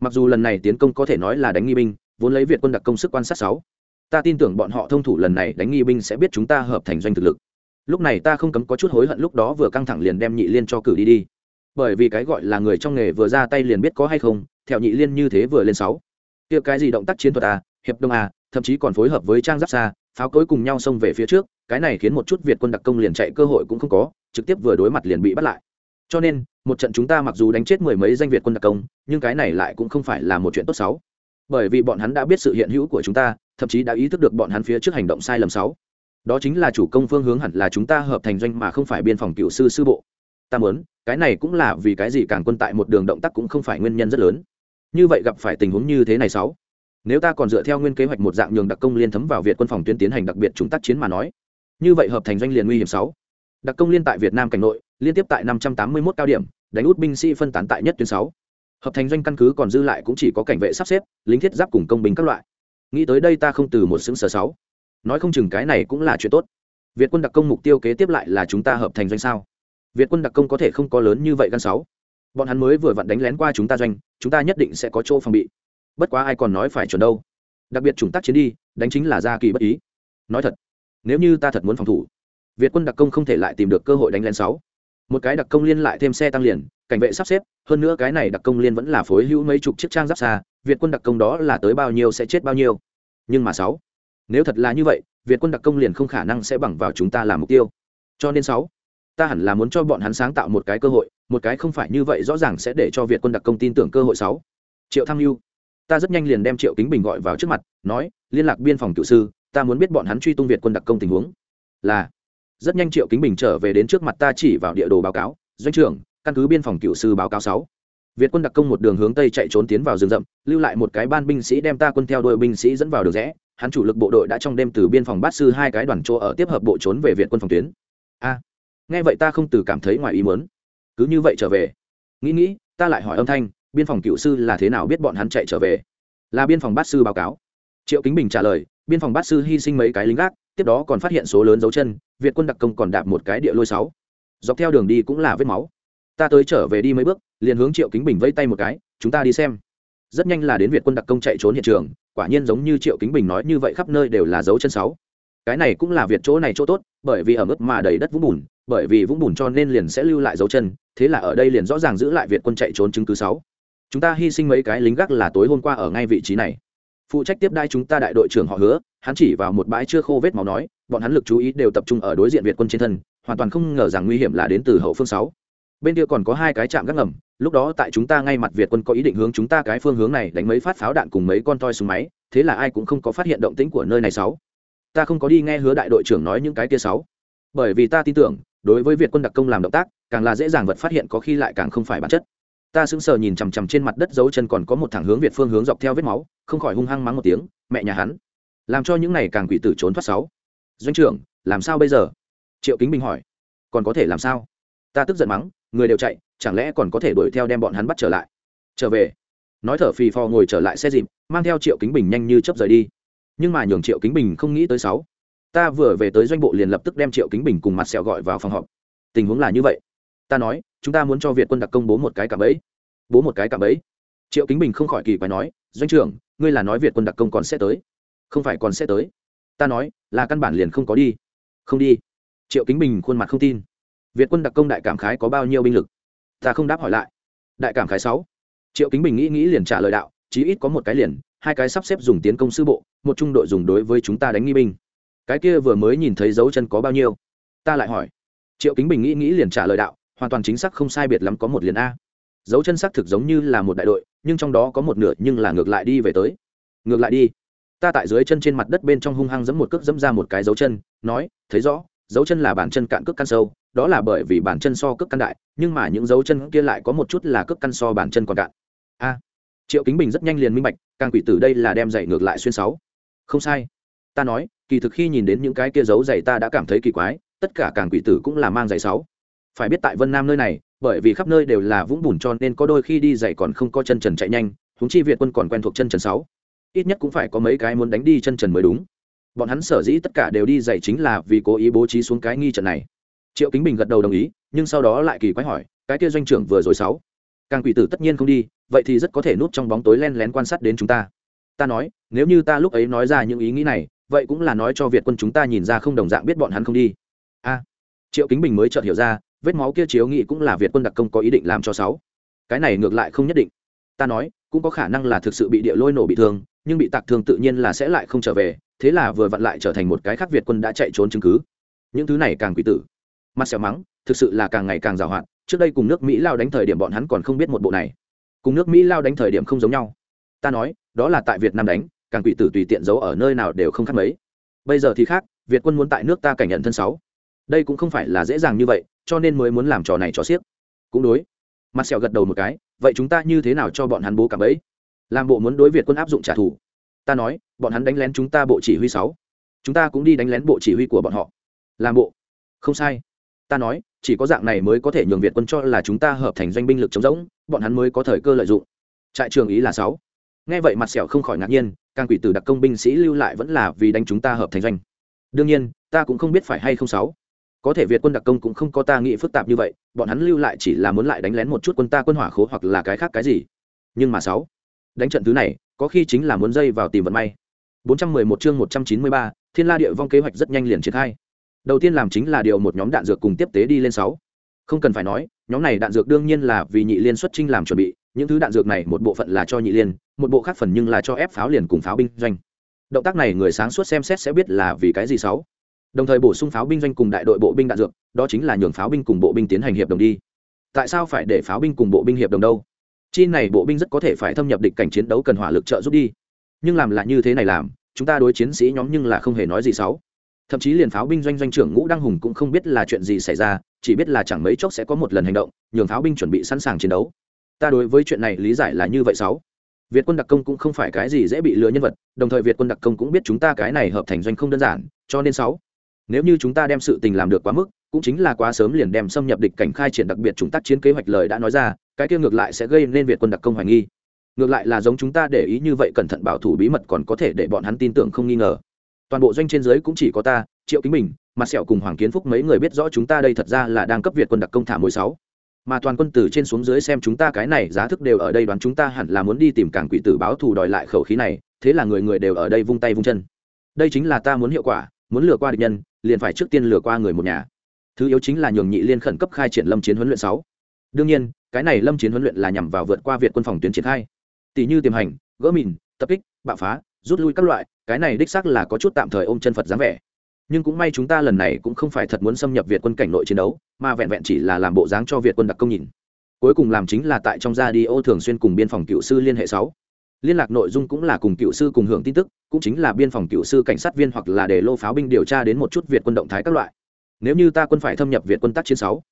Mặc dù lần này tiến công có thể nói là đánh nghi binh, vốn lấy việt quân đặc công sức quan sát sáu. Ta tin tưởng bọn họ thông thủ lần này đánh nghi binh sẽ biết chúng ta hợp thành doanh thực lực. Lúc này ta không cấm có chút hối hận lúc đó vừa căng thẳng liền đem nhị liên cho cử đi đi bởi vì cái gọi là người trong nghề vừa ra tay liền biết có hay không, theo nhị liên như thế vừa lên sáu. Kia cái gì động tác chiến thuật à hiệp đông à thậm chí còn phối hợp với trang giáp xa, pháo cối cùng nhau xông về phía trước, cái này khiến một chút việt quân đặc công liền chạy cơ hội cũng không có, trực tiếp vừa đối mặt liền bị bắt lại. Cho nên, một trận chúng ta mặc dù đánh chết mười mấy danh việt quân đặc công, nhưng cái này lại cũng không phải là một chuyện tốt xấu. Bởi vì bọn hắn đã biết sự hiện hữu của chúng ta, thậm chí đã ý thức được bọn hắn phía trước hành động sai lầm sáu đó chính là chủ công phương hướng hẳn là chúng ta hợp thành doanh mà không phải biên phòng cựu sư sư bộ ta muốn, cái này cũng là vì cái gì càng quân tại một đường động tác cũng không phải nguyên nhân rất lớn. Như vậy gặp phải tình huống như thế này sáu. Nếu ta còn dựa theo nguyên kế hoạch một dạng nhường đặc công liên thấm vào việt quân phòng tuyến tiến hành đặc biệt chúng tác chiến mà nói, như vậy hợp thành doanh liền nguy hiểm sáu. Đặc công liên tại việt nam cảnh nội, liên tiếp tại năm trăm tám mươi 581 cao điểm, đánh út binh sĩ phân tán tại nhất tuyến sáu. Hợp thành doanh căn cứ còn dư lại cũng chỉ có cảnh vệ sắp xếp, lính thiết giáp cùng công binh các loại. Nghĩ tới đây ta không từ một xứng sở sáu. Nói không chừng cái này cũng là chuyện tốt. Việt quân đặc công mục tiêu kế tiếp lại là chúng ta hợp thành doanh sao? Việt quân đặc công có thể không có lớn như vậy gan sáu. Bọn hắn mới vừa vặn đánh lén qua chúng ta doanh, chúng ta nhất định sẽ có chỗ phòng bị. Bất quá ai còn nói phải chuẩn đâu. Đặc biệt chủng tác chiến đi, đánh chính là gia kỳ bất ý. Nói thật, nếu như ta thật muốn phòng thủ, việt quân đặc công không thể lại tìm được cơ hội đánh lén sáu. Một cái đặc công liên lại thêm xe tăng liền, cảnh vệ sắp xếp, hơn nữa cái này đặc công liên vẫn là phối hữu mấy chục chiếc trang giáp xa, việt quân đặc công đó là tới bao nhiêu sẽ chết bao nhiêu. Nhưng mà sáu, nếu thật là như vậy, việt quân đặc công liền không khả năng sẽ bằng vào chúng ta làm mục tiêu. Cho nên sáu ta hẳn là muốn cho bọn hắn sáng tạo một cái cơ hội, một cái không phải như vậy rõ ràng sẽ để cho việt quân đặc công tin tưởng cơ hội sáu. Triệu tham mưu ta rất nhanh liền đem triệu kính bình gọi vào trước mặt, nói, liên lạc biên phòng cựu sư, ta muốn biết bọn hắn truy tung việt quân đặc công tình huống. Là, rất nhanh triệu kính bình trở về đến trước mặt ta chỉ vào địa đồ báo cáo, doanh trưởng, căn cứ biên phòng cựu sư báo cáo sáu. Việt quân đặc công một đường hướng tây chạy trốn tiến vào rừng rậm, lưu lại một cái ban binh sĩ đem ta quân theo đội binh sĩ dẫn vào đường rẽ, hắn chủ lực bộ đội đã trong đêm từ biên phòng bát sư hai cái đoàn chỗ ở tiếp hợp bộ trốn về việt quân phòng tuyến. A nghe vậy ta không từ cảm thấy ngoài ý muốn. Cứ như vậy trở về. Nghĩ nghĩ, ta lại hỏi âm thanh, biên phòng cựu sư là thế nào biết bọn hắn chạy trở về? Là biên phòng bát sư báo cáo. Triệu kính bình trả lời, biên phòng bát sư hy sinh mấy cái lính gác, tiếp đó còn phát hiện số lớn dấu chân, việt quân đặc công còn đạp một cái địa lôi sáu. Dọc theo đường đi cũng là vết máu. Ta tới trở về đi mấy bước, liền hướng triệu kính bình vẫy tay một cái, chúng ta đi xem. Rất nhanh là đến việt quân đặc công chạy trốn hiện trường, quả nhiên giống như triệu kính bình nói như vậy khắp nơi đều là dấu chân sáu. Cái này cũng là việt chỗ này chỗ tốt, bởi vì ở mức mà đầy đất vũng bùn bởi vì vũng bùn cho nên liền sẽ lưu lại dấu chân, thế là ở đây liền rõ ràng giữ lại việt quân chạy trốn chứng cứ sáu. Chúng ta hy sinh mấy cái lính gác là tối hôm qua ở ngay vị trí này. Phụ trách tiếp đai chúng ta đại đội trưởng họ hứa, hắn chỉ vào một bãi chưa khô vết máu nói, bọn hắn lực chú ý đều tập trung ở đối diện việt quân trên thân, hoàn toàn không ngờ rằng nguy hiểm là đến từ hậu phương sáu. Bên kia còn có hai cái trạm gác ngầm, lúc đó tại chúng ta ngay mặt việt quân có ý định hướng chúng ta cái phương hướng này đánh mấy phát pháo đạn cùng mấy con toi súng máy, thế là ai cũng không có phát hiện động tĩnh của nơi này sáu. Ta không có đi nghe hứa đại đội trưởng nói những cái kia sáu. Bởi vì ta tin tưởng đối với việt quân đặc công làm động tác, càng là dễ dàng vật phát hiện có khi lại càng không phải bản chất. Ta sững sờ nhìn chằm chằm trên mặt đất dấu chân còn có một thẳng hướng việt phương hướng dọc theo vết máu, không khỏi hung hăng mắng một tiếng, mẹ nhà hắn. Làm cho những này càng quỷ tử trốn thoát sáu. Doanh trưởng, làm sao bây giờ? Triệu kính bình hỏi. Còn có thể làm sao? Ta tức giận mắng, người đều chạy, chẳng lẽ còn có thể đuổi theo đem bọn hắn bắt trở lại? Trở về. Nói thở phì phò ngồi trở lại xe dịp, mang theo triệu kính bình nhanh như chấp rời đi. Nhưng mà nhường triệu kính bình không nghĩ tới sáu ta vừa về tới doanh bộ liền lập tức đem triệu kính bình cùng mặt sẹo gọi vào phòng họp tình huống là như vậy ta nói chúng ta muốn cho việt quân đặc công bố một cái cạm ấy bố một cái cạm ấy triệu kính bình không khỏi kỳ quái nói doanh trưởng ngươi là nói việt quân đặc công còn sẽ tới không phải còn sẽ tới ta nói là căn bản liền không có đi không đi triệu kính bình khuôn mặt không tin việt quân đặc công đại cảm khái có bao nhiêu binh lực ta không đáp hỏi lại đại cảm khái sáu triệu kính bình nghĩ nghĩ liền trả lời đạo chí ít có một cái liền hai cái sắp xếp dùng tiến công sư bộ một trung đội dùng đối với chúng ta đánh nghi binh cái kia vừa mới nhìn thấy dấu chân có bao nhiêu? Ta lại hỏi. Triệu kính bình nghĩ nghĩ liền trả lời đạo, hoàn toàn chính xác không sai biệt lắm có một liền a. Dấu chân xác thực giống như là một đại đội, nhưng trong đó có một nửa nhưng là ngược lại đi về tới. Ngược lại đi. Ta tại dưới chân trên mặt đất bên trong hung hăng giẫm một cước giẫm ra một cái dấu chân, nói, thấy rõ, dấu chân là bàn chân cạn cước căn sâu, đó là bởi vì bàn chân so cước căn đại, nhưng mà những dấu chân kia lại có một chút là cước căn so bàn chân còn cạn. A. Triệu kính bình rất nhanh liền minh bạch, càng quỷ tử đây là đem dạy ngược lại xuyên sáu. Không sai ta nói, kỳ thực khi nhìn đến những cái kia dấu giày ta đã cảm thấy kỳ quái, tất cả càng quỷ tử cũng là mang giày sáu. Phải biết tại vân nam nơi này, bởi vì khắp nơi đều là vũng bùn cho nên có đôi khi đi giày còn không có chân trần chạy nhanh húng chi việt quân còn quen thuộc chân trần sáu. Ít nhất cũng phải có mấy cái muốn đánh đi chân trần mới đúng. Bọn hắn sở dĩ tất cả đều đi giày chính là vì cố ý bố trí xuống cái nghi trận này. Triệu kính bình gật đầu đồng ý, nhưng sau đó lại kỳ quái hỏi, cái kia doanh trưởng vừa rồi sáu? Càng quỷ tử tất nhiên không đi, vậy thì rất có thể núp trong bóng tối len lén quan sát đến chúng ta. Ta nói, nếu như ta lúc ấy nói ra những ý nghĩ này vậy cũng là nói cho việt quân chúng ta nhìn ra không đồng dạng biết bọn hắn không đi. A. Triệu kính bình mới chợt hiểu ra, vết máu kia chiếu nghị cũng là việt quân đặc công có ý định làm cho sáu. Cái này ngược lại không nhất định. Ta nói, cũng có khả năng là thực sự bị địa lôi nổ bị thương, nhưng bị tạc thương tự nhiên là sẽ lại không trở về, thế là vừa vặn lại trở thành một cái khác việt quân đã chạy trốn chứng cứ. Những thứ này càng quỷ tử. Mặt xẻo mắng, thực sự là càng ngày càng giàu hạn, trước đây cùng nước mỹ lao đánh thời điểm bọn hắn còn không biết một bộ này. Cùng nước mỹ lao đánh thời điểm không giống nhau. Ta nói, đó là tại việt nam đánh càng quỷ tử tùy tiện giấu ở nơi nào đều không khác mấy. Bây giờ thì khác, việt quân muốn tại nước ta cảnh nhận thân sáu. Đây cũng không phải là dễ dàng như vậy, cho nên mới muốn làm trò này trò xiếc cũng đối. Mặt sẹo gật đầu một cái, vậy chúng ta như thế nào cho bọn hắn bố cả bẫy? Làm bộ muốn đối việt quân áp dụng trả thù. Ta nói, bọn hắn đánh lén chúng ta bộ chỉ huy sáu. Chúng ta cũng đi đánh lén bộ chỉ huy của bọn họ. Làm bộ. Không sai. Ta nói, chỉ có dạng này mới có thể nhường việt quân cho là chúng ta hợp thành doanh binh lực chống rỗng, bọn hắn mới có thời cơ lợi dụng. Trại trường ý là sáu nghe vậy mặt sẹo không khỏi ngạc nhiên càng quỷ tử đặc công binh sĩ lưu lại vẫn là vì đánh chúng ta hợp thành doanh. Đương nhiên ta cũng không biết phải hay không sáu có thể việt quân đặc công cũng không có ta nghĩ phức tạp như vậy bọn hắn lưu lại chỉ là muốn lại đánh lén một chút quân ta quân hỏa khố hoặc là cái khác cái gì. Nhưng mà sáu đánh trận thứ này có khi chính là muốn dây vào tìm vận may. 411 chương 193, thiên la địa vong kế hoạch rất nhanh liền triển khai. Đầu tiên làm chính là điều một nhóm đạn dược cùng tiếp tế đi lên sáu. Không cần phải nói nhóm này đạn dược đương nhiên là vì nhị liên xuất trinh làm chuẩn bị những thứ đạn dược này, một bộ phận là cho nhị liên, một bộ khác phần nhưng là cho ép pháo liền cùng pháo binh doanh. Động tác này người sáng suốt xem xét sẽ biết là vì cái gì sáu. Đồng thời bổ sung pháo binh doanh cùng đại đội bộ binh đạn dược, đó chính là nhường pháo binh cùng bộ binh tiến hành hiệp đồng đi. Tại sao phải để pháo binh cùng bộ binh hiệp đồng đâu? Chi này bộ binh rất có thể phải thâm nhập địch cảnh chiến đấu cần hỏa lực trợ giúp đi. Nhưng làm là như thế này làm, chúng ta đối chiến sĩ nhóm nhưng là không hề nói gì xấu thậm chí liền pháo binh doanh doanh trưởng ngũ đăng hùng cũng không biết là chuyện gì xảy ra, chỉ biết là chẳng mấy chốc sẽ có một lần hành động, nhường pháo binh chuẩn bị sẵn sàng chiến đấu ta đối với chuyện này lý giải là như vậy sáu. Việt quân đặc công cũng không phải cái gì dễ bị lừa nhân vật, đồng thời việt quân đặc công cũng biết chúng ta cái này hợp thành doanh không đơn giản, cho nên sáu. Nếu như chúng ta đem sự tình làm được quá mức, cũng chính là quá sớm liền đem xâm nhập địch cảnh khai triển đặc biệt chúng tác chiến kế hoạch lời đã nói ra, cái kia ngược lại sẽ gây nên việt quân đặc công hoài nghi. Ngược lại là giống chúng ta để ý như vậy cẩn thận bảo thủ bí mật còn có thể để bọn hắn tin tưởng không nghi ngờ. Toàn bộ doanh trên dưới cũng chỉ có ta, triệu kính bình mặt sẹo cùng hoàng kiến phúc mấy người biết rõ chúng ta đây thật ra là đang cấp việt quân đặc công thả mười sáu mà toàn quân từ trên xuống dưới xem chúng ta cái này giá thức đều ở đây đoán chúng ta hẳn là muốn đi tìm cảng quỷ tử báo thù đòi lại khẩu khí này, thế là người người đều ở đây vung tay vung chân. Đây chính là ta muốn hiệu quả, muốn lừa qua địch nhân, liền phải trước tiên lừa qua người một nhà. Thứ yếu chính là nhường nhị liên khẩn cấp khai triển lâm chiến huấn luyện sáu. Đương nhiên, cái này lâm chiến huấn luyện là nhằm vào vượt qua việt quân phòng tuyến triển khai. Tỷ như tiềm hành, gỡ mìn, tập kích, bạo phá, rút lui các loại, cái này đích xác là có chút tạm thời ôm chân phật dáng vẻ nhưng cũng may chúng ta lần này cũng không phải thật muốn xâm nhập việt quân cảnh nội chiến đấu, mà vẹn vẹn chỉ là làm bộ dáng cho việt quân đặc công nhìn. Cuối cùng làm chính là tại trong gia đi ô thường xuyên cùng biên phòng cựu sư liên hệ sáu. Liên lạc nội dung cũng là cùng cựu sư cùng hưởng tin tức, cũng chính là biên phòng cựu sư cảnh sát viên hoặc là để lô pháo binh điều tra đến một chút việt quân động thái các loại. Nếu như ta quân phải thâm nhập việt quân tác chiến sáu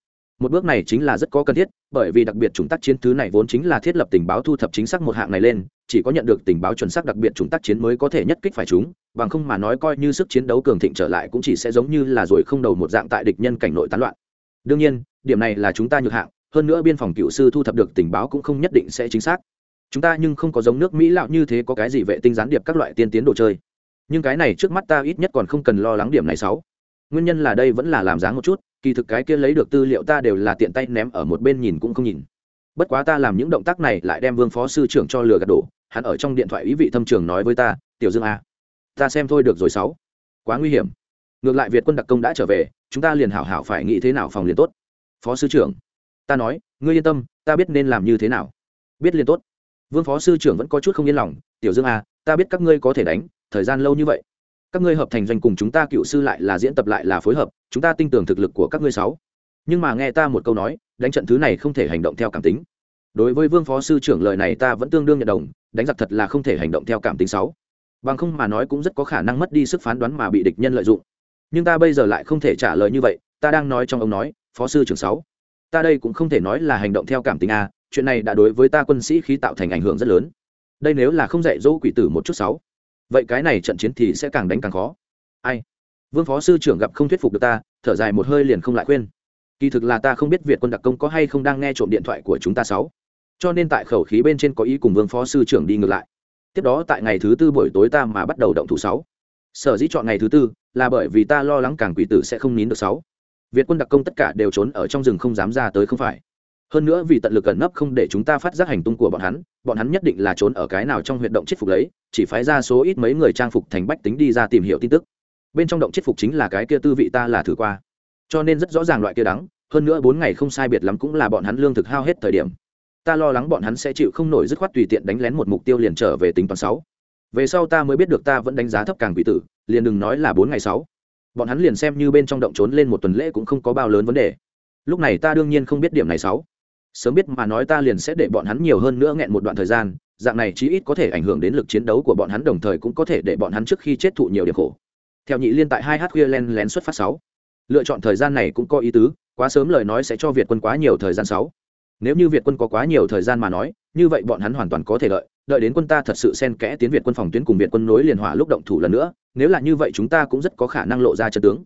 một bước này chính là rất có cần thiết, bởi vì đặc biệt chủng tác chiến thứ này vốn chính là thiết lập tình báo thu thập chính xác một hạng này lên, chỉ có nhận được tình báo chuẩn xác đặc biệt chủng tác chiến mới có thể nhất kích phải chúng, bằng không mà nói coi như sức chiến đấu cường thịnh trở lại cũng chỉ sẽ giống như là rồi không đầu một dạng tại địch nhân cảnh nội tán loạn. Đương nhiên, điểm này là chúng ta nhược hạng, hơn nữa biên phòng cựu sư thu thập được tình báo cũng không nhất định sẽ chính xác. Chúng ta nhưng không có giống nước mỹ lạo như thế có cái gì vệ tinh gián điệp các loại tiên tiến đồ chơi. Nhưng cái này trước mắt ta ít nhất còn không cần lo lắng điểm này sáu. Nguyên nhân là đây vẫn là làm dáng một chút kỳ thực cái kia lấy được tư liệu ta đều là tiện tay ném ở một bên nhìn cũng không nhìn. Bất quá ta làm những động tác này lại đem vương phó sư trưởng cho lừa gạt đổ, hắn ở trong điện thoại ý vị thâm trường nói với ta, tiểu dương a ta xem thôi được rồi sáu. Quá nguy hiểm. Ngược lại việt quân đặc công đã trở về, chúng ta liền hảo hảo phải nghĩ thế nào phòng liền tốt. Phó sư trưởng. Ta nói, ngươi yên tâm, ta biết nên làm như thế nào. Biết liền tốt. Vương phó sư trưởng vẫn có chút không yên lòng, tiểu dương a ta biết các ngươi có thể đánh, thời gian lâu như vậy các ngươi hợp thành doanh cùng chúng ta cựu sư lại là diễn tập lại là phối hợp, chúng ta tin tưởng thực lực của các ngươi sáu. Nhưng mà nghe ta một câu nói, đánh trận thứ này không thể hành động theo cảm tính. Đối với vương phó sư trưởng lời này ta vẫn tương đương nhận đồng, đánh giặc thật là không thể hành động theo cảm tính sáu. Bằng không mà nói cũng rất có khả năng mất đi sức phán đoán mà bị địch nhân lợi dụng. Nhưng ta bây giờ lại không thể trả lời như vậy, ta đang nói trong ông nói, phó sư trưởng sáu. Ta đây cũng không thể nói là hành động theo cảm tính a, chuyện này đã đối với ta quân sĩ khí tạo thành ảnh hưởng rất lớn. Đây nếu là không dạy dỗ quỷ tử một chút sáu vậy cái này trận chiến thì sẽ càng đánh càng khó. Ai? Vương phó sư trưởng gặp không thuyết phục được ta, thở dài một hơi liền không lại khuyên. Kỳ thực là ta không biết việt quân đặc công có hay không đang nghe trộm điện thoại của chúng ta sáu. Cho nên tại khẩu khí bên trên có ý cùng vương phó sư trưởng đi ngược lại. Tiếp đó tại ngày thứ tư buổi tối ta mà bắt đầu động thủ sáu. Sở dĩ chọn ngày thứ tư là bởi vì ta lo lắng càng quỷ tử sẽ không nín được sáu. Việt quân đặc công tất cả đều trốn ở trong rừng không dám ra tới không phải hơn nữa vì tận lực ẩn nấp không để chúng ta phát giác hành tung của bọn hắn bọn hắn nhất định là trốn ở cái nào trong huyện động chết phục lấy, chỉ phái ra số ít mấy người trang phục thành bách tính đi ra tìm hiểu tin tức. Bên trong động chết phục chính là cái kia tư vị ta là thử qua. Cho nên rất rõ ràng loại kia đắng, hơn nữa bốn ngày không sai biệt lắm cũng là bọn hắn lương thực hao hết thời điểm. Ta lo lắng bọn hắn sẽ chịu không nổi dứt khoát tùy tiện đánh lén một mục tiêu liền trở về tính toán sáu. Về sau ta mới biết được ta vẫn đánh giá thấp càng quỷ tử, liền đừng nói là bốn ngày sáu. Bọn hắn liền xem như bên trong động trốn lên một tuần lễ cũng không có bao lớn vấn đề. Lúc này ta đương nhiên không biết điểm này sáu sớm biết mà nói ta liền sẽ để bọn hắn nhiều hơn nữa nghẹn một đoạn thời gian, dạng này chí ít có thể ảnh hưởng đến lực chiến đấu của bọn hắn, đồng thời cũng có thể để bọn hắn trước khi chết thụ nhiều điểm khổ. Theo nhị liên tại hai h khuya len lén xuất phát sáu. Lựa chọn thời gian này cũng có ý tứ, quá sớm lời nói sẽ cho việt quân quá nhiều thời gian sáu. Nếu như việt quân có quá nhiều thời gian mà nói, như vậy bọn hắn hoàn toàn có thể đợi đợi đến quân ta thật sự xen kẽ tiến việt quân phòng tuyến cùng việt quân nối liền hỏa lúc động thủ lần nữa, nếu là như vậy chúng ta cũng rất có khả năng lộ ra trận tướng.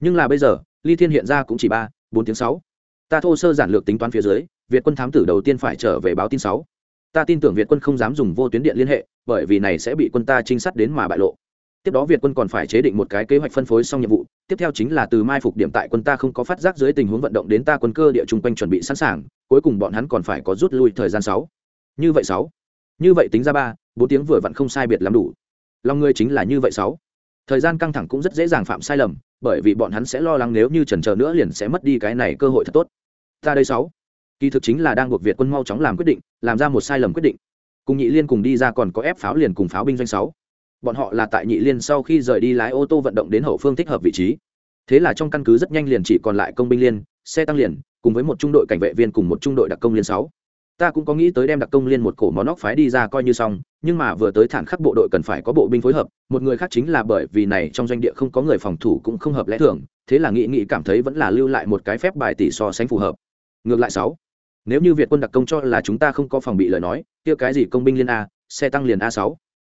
Nhưng là bây giờ, ly thiên hiện ra cũng chỉ ba, bốn tiếng sáu ta thô sơ giản lược tính toán phía dưới, việt quân thám tử đầu tiên phải trở về báo tin sáu. Ta tin tưởng việt quân không dám dùng vô tuyến điện liên hệ, bởi vì này sẽ bị quân ta trinh sát đến mà bại lộ. Tiếp đó việt quân còn phải chế định một cái kế hoạch phân phối xong nhiệm vụ, tiếp theo chính là từ mai phục điểm tại quân ta không có phát giác dưới tình huống vận động đến ta quân cơ địa chung quanh chuẩn bị sẵn sàng, cuối cùng bọn hắn còn phải có rút lui thời gian sáu. Như vậy sáu. Như vậy tính ra ba, bốn tiếng vừa vặn không sai biệt lắm đủ. Lòng người chính là như vậy sáu. Thời gian căng thẳng cũng rất dễ dàng phạm sai lầm, bởi vì bọn hắn sẽ lo lắng nếu như trần chờ nữa liền sẽ mất đi cái này cơ hội thật tốt ta đây sáu. Kỳ thực chính là đang buộc việt quân mau chóng làm quyết định, làm ra một sai lầm quyết định. Cùng nhị liên cùng đi ra còn có ép pháo liền cùng pháo binh doanh sáu. Bọn họ là tại nhị liên sau khi rời đi lái ô tô vận động đến hậu phương thích hợp vị trí. Thế là trong căn cứ rất nhanh liền chỉ còn lại công binh liên, xe tăng liền, cùng với một trung đội cảnh vệ viên cùng một trung đội đặc công liên sáu. Ta cũng có nghĩ tới đem đặc công liên một cổ món óc phái đi ra coi như xong, nhưng mà vừa tới thản khắc bộ đội cần phải có bộ binh phối hợp, một người khác chính là bởi vì này trong doanh địa không có người phòng thủ cũng không hợp lẽ thường, thế là nghị nghị cảm thấy vẫn là lưu lại một cái phép bài tỷ so sánh phù hợp ngược lại sáu. Nếu như việt quân đặc công cho là chúng ta không có phòng bị lời nói, kia cái gì công binh liên a, xe tăng liền a sáu.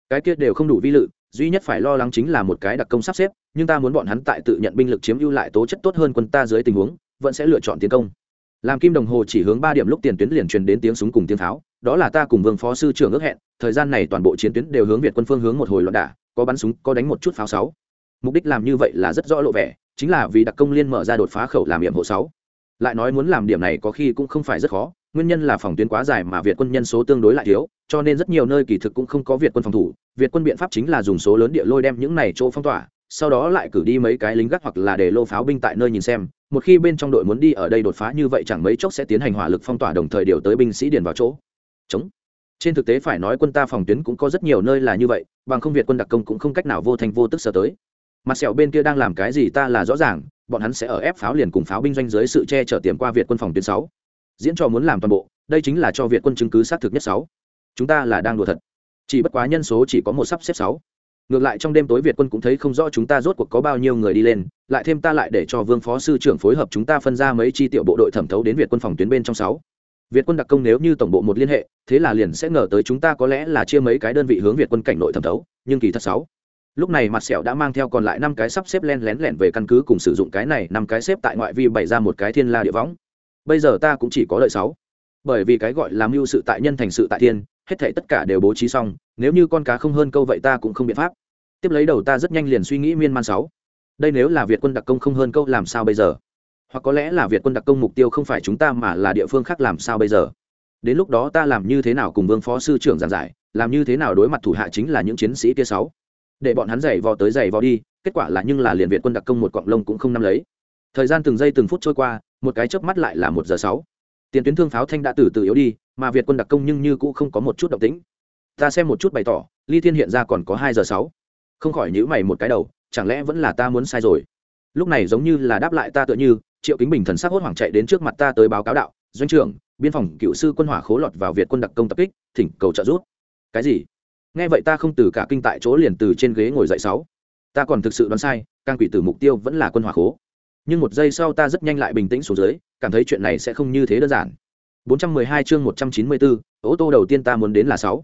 Cái kia đều không đủ vi lự, duy nhất phải lo lắng chính là một cái đặc công sắp xếp, nhưng ta muốn bọn hắn tại tự nhận binh lực chiếm ưu lại tố chất tốt hơn quân ta dưới tình huống, vẫn sẽ lựa chọn tiến công. Làm kim đồng hồ chỉ hướng ba điểm lúc tiền tuyến liền truyền đến tiếng súng cùng tiếng pháo, đó là ta cùng vương phó sư trưởng ước hẹn, thời gian này toàn bộ chiến tuyến đều hướng việt quân phương hướng một hồi loạn đả, có bắn súng, có đánh một chút pháo sáu. Mục đích làm như vậy là rất rõ lộ vẻ, chính là vì đặc công liên mở ra đột phá khẩu làm nhiệm hộ sáu lại nói muốn làm điểm này có khi cũng không phải rất khó, nguyên nhân là phòng tuyến quá dài mà việt quân nhân số tương đối lại thiếu, cho nên rất nhiều nơi kỳ thực cũng không có việt quân phòng thủ. Việt quân biện pháp chính là dùng số lớn địa lôi đem những này chỗ phong tỏa, sau đó lại cử đi mấy cái lính gác hoặc là để lô pháo binh tại nơi nhìn xem. Một khi bên trong đội muốn đi ở đây đột phá như vậy chẳng mấy chốc sẽ tiến hành hỏa lực phong tỏa đồng thời điều tới binh sĩ điền vào chỗ. Chống. Trên thực tế phải nói quân ta phòng tuyến cũng có rất nhiều nơi là như vậy, bằng không việt quân đặc công cũng không cách nào vô thành vô tức sơ tới. Mặt sẹo bên kia đang làm cái gì ta là rõ ràng bọn hắn sẽ ở ép pháo liền cùng pháo binh doanh dưới sự che chở tiềm qua việt quân phòng tuyến sáu. Diễn trò muốn làm toàn bộ, đây chính là cho việt quân chứng cứ xác thực nhất sáu. Chúng ta là đang đùa thật. Chỉ bất quá nhân số chỉ có một sắp xếp sáu. Ngược lại trong đêm tối việt quân cũng thấy không rõ chúng ta rốt cuộc có bao nhiêu người đi lên, lại thêm ta lại để cho vương phó sư trưởng phối hợp chúng ta phân ra mấy chi tiểu bộ đội thẩm thấu đến việt quân phòng tuyến bên trong sáu. Việt quân đặc công nếu như tổng bộ một liên hệ, thế là liền sẽ ngờ tới chúng ta có lẽ là chia mấy cái đơn vị hướng việt quân cảnh nội thẩm thấu, nhưng kỳ thật sáu lúc này mặt sẹo đã mang theo còn lại năm cái sắp xếp len lén lẻn về căn cứ cùng sử dụng cái này năm cái xếp tại ngoại vi bày ra một cái thiên la địa võng. Bây giờ ta cũng chỉ có lợi sáu. Bởi vì cái gọi là mưu sự tại nhân thành sự tại thiên, hết thảy tất cả đều bố trí xong, nếu như con cá không hơn câu vậy ta cũng không biện pháp. Tiếp lấy đầu ta rất nhanh liền suy nghĩ miên man sáu. Đây nếu là việt quân đặc công không hơn câu làm sao bây giờ? Hoặc có lẽ là việt quân đặc công mục tiêu không phải chúng ta mà là địa phương khác làm sao bây giờ? Đến lúc đó ta làm như thế nào cùng vương phó sư trưởng giảng giải, làm như thế nào đối mặt thủ hạ chính là những chiến sĩ kia sáu? Để bọn hắn giày vò tới giày vò đi, kết quả là nhưng là liền việt quân đặc công một cọng lông cũng không nắm lấy. Thời gian từng giây từng phút trôi qua, một cái chớp mắt lại là một giờ sáu. Tiền tuyến thương pháo thanh đã từ từ yếu đi, mà việt quân đặc công nhưng như cũng không có một chút động tĩnh. Ta xem một chút bày tỏ, ly thiên hiện ra còn có hai giờ sáu. Không khỏi nhữ mày một cái đầu, chẳng lẽ vẫn là ta muốn sai rồi? Lúc này giống như là đáp lại ta tựa như, triệu kính bình thần sắc hốt hoảng chạy đến trước mặt ta tới báo cáo đạo, doanh trưởng, biên phòng cựu sư quân hỏa khố lọt vào việt quân đặc công tập kích, thỉnh cầu trợ giúp. Cái gì? Nghe vậy ta không từ cả kinh tại chỗ liền từ trên ghế ngồi dậy sáu ta còn thực sự đoán sai càng quỷ tử mục tiêu vẫn là quân hỏa khố nhưng một giây sau ta rất nhanh lại bình tĩnh xuống dưới cảm thấy chuyện này sẽ không như thế đơn giản 412 chương 194, ô tô đầu tiên ta muốn đến là 6.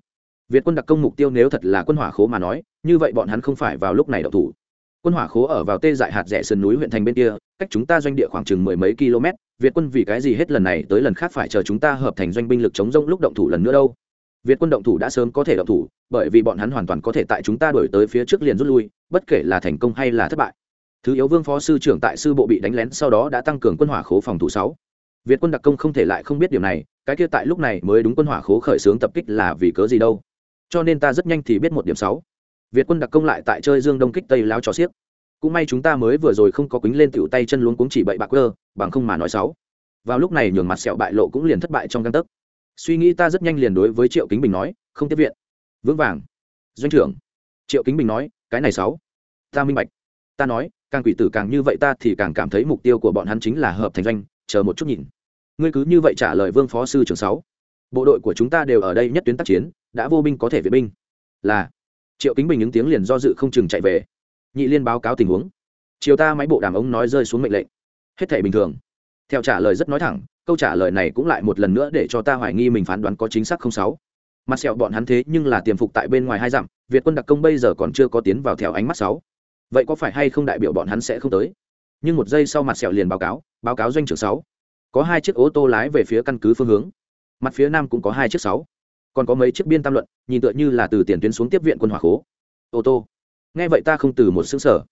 Việt quân đặc công mục tiêu nếu thật là quân hỏa khố mà nói, như vậy bọn hắn không phải vào lúc này động thủ. Quân hỏa khố ở vào tê dại hạt rẻ sườn núi huyện thành bên kia, cách chúng ta doanh địa khoảng chừng mười mấy km, Việt quân vì cái gì hết lần này tới lần khác phải chờ chúng ta hợp thành doanh binh lực chống rông lúc động thủ lần nữa đâu? Việt quân động thủ đã sớm có thể động thủ, bởi vì bọn hắn hoàn toàn có thể tại chúng ta đuổi tới phía trước liền rút lui, bất kể là thành công hay là thất bại. Thứ yếu Vương phó sư trưởng tại sư bộ bị đánh lén sau đó đã tăng cường quân hỏa khố phòng thủ sáu. Việt quân đặc công không thể lại không biết điều này cái kia tại lúc này mới đúng quân hỏa khố khởi xướng tập kích là vì cớ gì đâu. Cho nên ta rất nhanh thì biết một điểm sáu. Việt quân đặc công lại tại chơi dương đông kích tây láo trò xiếc. Cũng may chúng ta mới vừa rồi không có quính lên tiểu tay chân luống cuống chỉ bậy bạc cơ bằng không mà nói sáu. Vào lúc này nhường mặt sẹo bại lộ cũng liền thất bại trong gang tấc suy nghĩ ta rất nhanh liền đối với triệu kính bình nói, không tiếp viện. Vững vàng. Doanh trưởng. Triệu kính bình nói, cái này sáu. Ta minh bạch. Ta nói, càng quỷ tử càng như vậy ta thì càng cảm thấy mục tiêu của bọn hắn chính là hợp thành doanh, chờ một chút nhìn. Ngươi cứ như vậy trả lời vương phó sư trưởng sáu. Bộ đội của chúng ta đều ở đây nhất tuyến tác chiến, đã vô binh có thể vệ binh. Là. Triệu kính bình những tiếng liền do dự không chừng chạy về. Nhị liên báo cáo tình huống. Chiều ta máy bộ đàm ống nói rơi xuống mệnh lệnh. Hết thể bình thường. Theo trả lời rất nói thẳng câu trả lời này cũng lại một lần nữa để cho ta hoài nghi mình phán đoán có chính xác không sáu. Mặt sẹo bọn hắn thế nhưng là tiềm phục tại bên ngoài hai dặm, việt quân đặc công bây giờ còn chưa có tiến vào theo ánh mắt sáu. Vậy có phải hay không đại biểu bọn hắn sẽ không tới? Nhưng một giây sau mặt sẹo liền báo cáo báo cáo doanh trưởng sáu. Có hai chiếc ô tô lái về phía căn cứ phương hướng. Mặt phía nam cũng có hai chiếc sáu. Còn có mấy chiếc biên tam luận, nhìn tựa như là từ tiền tuyến xuống tiếp viện quân hỏa khố. Ô tô. Nghe vậy ta không từ một xứng sở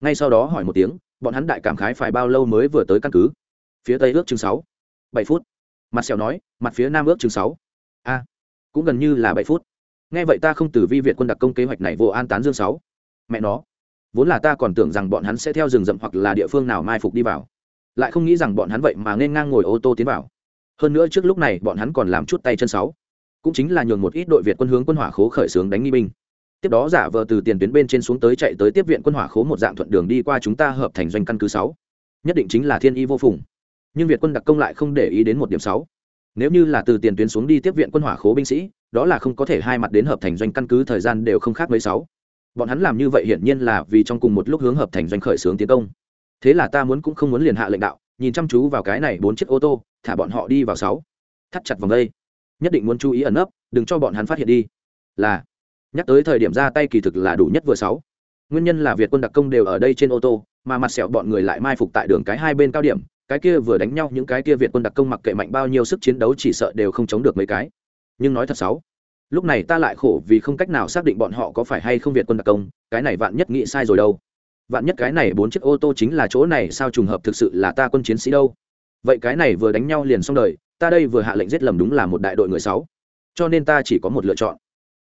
ngay sau đó hỏi một tiếng, bọn hắn đại cảm khái phải bao lâu mới vừa tới căn cứ? Phía tây ước chừng sáu bảy phút. Mặt sẹo nói, mặt phía nam ước chừng sáu. A, cũng gần như là bảy phút. Nghe vậy ta không từ vi viện quân đặc công kế hoạch này vô an tán dương sáu. Mẹ nó, vốn là ta còn tưởng rằng bọn hắn sẽ theo rừng rậm hoặc là địa phương nào mai phục đi vào. Lại không nghĩ rằng bọn hắn vậy mà nên ngang ngồi ô tô tiến vào. Hơn nữa trước lúc này bọn hắn còn làm chút tay chân sáu. Cũng chính là nhường một ít đội việt quân hướng quân hỏa khố khởi xướng đánh nghi binh. Tiếp đó giả vờ từ tiền tuyến bên trên xuống tới chạy tới tiếp viện quân hỏa khố một dạng thuận đường đi qua chúng ta hợp thành doanh căn cứ sáu. Nhất định chính là thiên y vô phùng nhưng việt quân đặc công lại không để ý đến một điểm sáu. Nếu như là từ tiền tuyến xuống đi tiếp viện quân hỏa khố binh sĩ, đó là không có thể hai mặt đến hợp thành doanh căn cứ thời gian đều không khác mấy sáu. Bọn hắn làm như vậy hiển nhiên là vì trong cùng một lúc hướng hợp thành doanh khởi xướng tiến công. Thế là ta muốn cũng không muốn liền hạ lệnh đạo, nhìn chăm chú vào cái này bốn chiếc ô tô, thả bọn họ đi vào sáu. Thắt chặt vòng đây. Nhất định muốn chú ý ẩn nấp, đừng cho bọn hắn phát hiện đi. Là. Nhắc tới thời điểm ra tay kỳ thực là đủ nhất vừa sáu. Nguyên nhân là việt quân đặc công đều ở đây trên ô tô, mà mặt sẹo bọn người lại mai phục tại đường cái hai bên cao điểm cái kia vừa đánh nhau những cái kia việt quân đặc công mặc kệ mạnh bao nhiêu sức chiến đấu chỉ sợ đều không chống được mấy cái. Nhưng nói thật sáu lúc này ta lại khổ vì không cách nào xác định bọn họ có phải hay không việt quân đặc công, cái này vạn nhất nghĩ sai rồi đâu. Vạn nhất cái này bốn chiếc ô tô chính là chỗ này, sao trùng hợp thực sự là ta quân chiến sĩ đâu? Vậy cái này vừa đánh nhau liền xong đời, ta đây vừa hạ lệnh giết lầm đúng là một đại đội người sáu cho nên ta chỉ có một lựa chọn,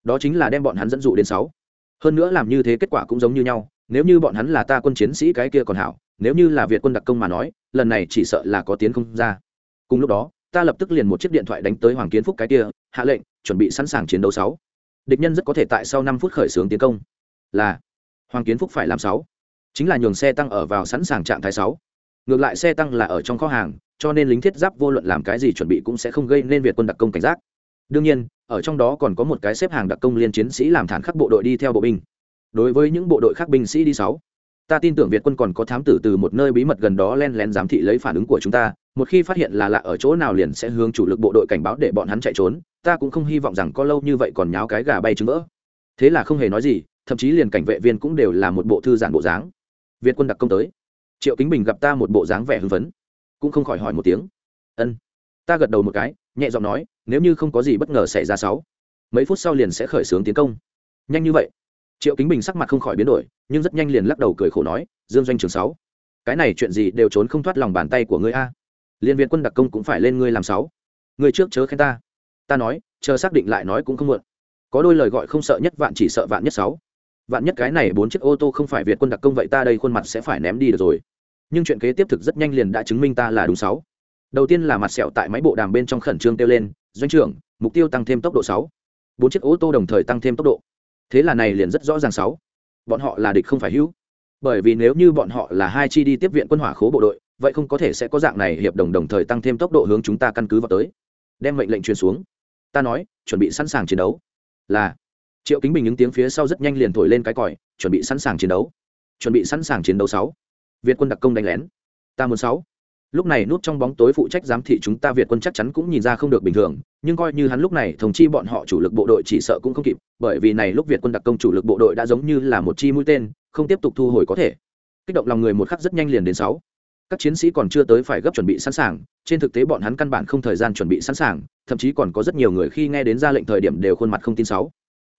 đó chính là đem bọn hắn dẫn dụ đến sáu hơn nữa làm như thế kết quả cũng giống như nhau, nếu như bọn hắn là ta quân chiến sĩ cái kia còn hảo nếu như là việt quân đặc công mà nói, lần này chỉ sợ là có tiến không ra. Cùng lúc đó, ta lập tức liền một chiếc điện thoại đánh tới hoàng kiến phúc cái kia, hạ lệnh, chuẩn bị sẵn sàng chiến đấu sáu. Địch nhân rất có thể tại sau năm phút khởi xướng tiến công. Là, hoàng kiến phúc phải làm sáu. Chính là nhường xe tăng ở vào sẵn sàng trạng thái sáu. Ngược lại xe tăng là ở trong kho hàng, cho nên lính thiết giáp vô luận làm cái gì chuẩn bị cũng sẽ không gây nên việt quân đặc công cảnh giác. Đương nhiên, ở trong đó còn có một cái xếp hàng đặc công liên chiến sĩ làm thản khắc bộ đội đi theo bộ binh. Đối với những bộ đội khác binh sĩ đi sáu ta tin tưởng việt quân còn có thám tử từ một nơi bí mật gần đó len lén giám thị lấy phản ứng của chúng ta, một khi phát hiện là lạ ở chỗ nào liền sẽ hướng chủ lực bộ đội cảnh báo để bọn hắn chạy trốn, ta cũng không hy vọng rằng có lâu như vậy còn nháo cái gà bay trứng vỡ. Thế là không hề nói gì, thậm chí liền cảnh vệ viên cũng đều là một bộ thư giản bộ dáng. Việt quân đặc công tới. Triệu kính bình gặp ta một bộ dáng vẻ hưng phấn, cũng không khỏi hỏi một tiếng. Ân. Ta gật đầu một cái, nhẹ giọng nói, nếu như không có gì bất ngờ xảy ra sáu, mấy phút sau liền sẽ khởi xướng tiến công. Nhanh như vậy triệu kính bình sắc mặt không khỏi biến đổi nhưng rất nhanh liền lắc đầu cười khổ nói dương doanh trường sáu cái này chuyện gì đều trốn không thoát lòng bàn tay của ngươi a liên viên quân đặc công cũng phải lên ngươi làm sáu ngươi trước chớ khen ta ta nói chờ xác định lại nói cũng không muộn có đôi lời gọi không sợ nhất vạn chỉ sợ vạn nhất sáu vạn nhất cái này bốn chiếc ô tô không phải việt quân đặc công vậy ta đây khuôn mặt sẽ phải ném đi được rồi nhưng chuyện kế tiếp thực rất nhanh liền đã chứng minh ta là đúng sáu đầu tiên là mặt sẹo tại máy bộ đàm bên trong khẩn trương kêu lên doanh trưởng mục tiêu tăng thêm tốc độ sáu bốn chiếc ô tô đồng thời tăng thêm tốc độ thế là này liền rất rõ ràng sáu. Bọn họ là địch không phải hữu. Bởi vì nếu như bọn họ là hai chi đi tiếp viện quân hỏa khố bộ đội, vậy không có thể sẽ có dạng này hiệp đồng đồng thời tăng thêm tốc độ hướng chúng ta căn cứ vào tới. Đem mệnh lệnh truyền xuống. Ta nói, chuẩn bị sẵn sàng chiến đấu. Là. Triệu kính bình những tiếng phía sau rất nhanh liền thổi lên cái còi, chuẩn bị sẵn sàng chiến đấu. Chuẩn bị sẵn sàng chiến đấu sáu. Việt quân đặc công đánh lén. Ta muốn sáu lúc này nút trong bóng tối phụ trách giám thị chúng ta việt quân chắc chắn cũng nhìn ra không được bình thường, nhưng coi như hắn lúc này thống chi bọn họ chủ lực bộ đội chỉ sợ cũng không kịp, bởi vì này lúc việt quân đặc công chủ lực bộ đội đã giống như là một chi mũi tên, không tiếp tục thu hồi có thể. Kích động lòng người một khắc rất nhanh liền đến sáu. Các chiến sĩ còn chưa tới phải gấp chuẩn bị sẵn sàng, trên thực tế bọn hắn căn bản không thời gian chuẩn bị sẵn sàng, thậm chí còn có rất nhiều người khi nghe đến ra lệnh thời điểm đều khuôn mặt không tin sáu.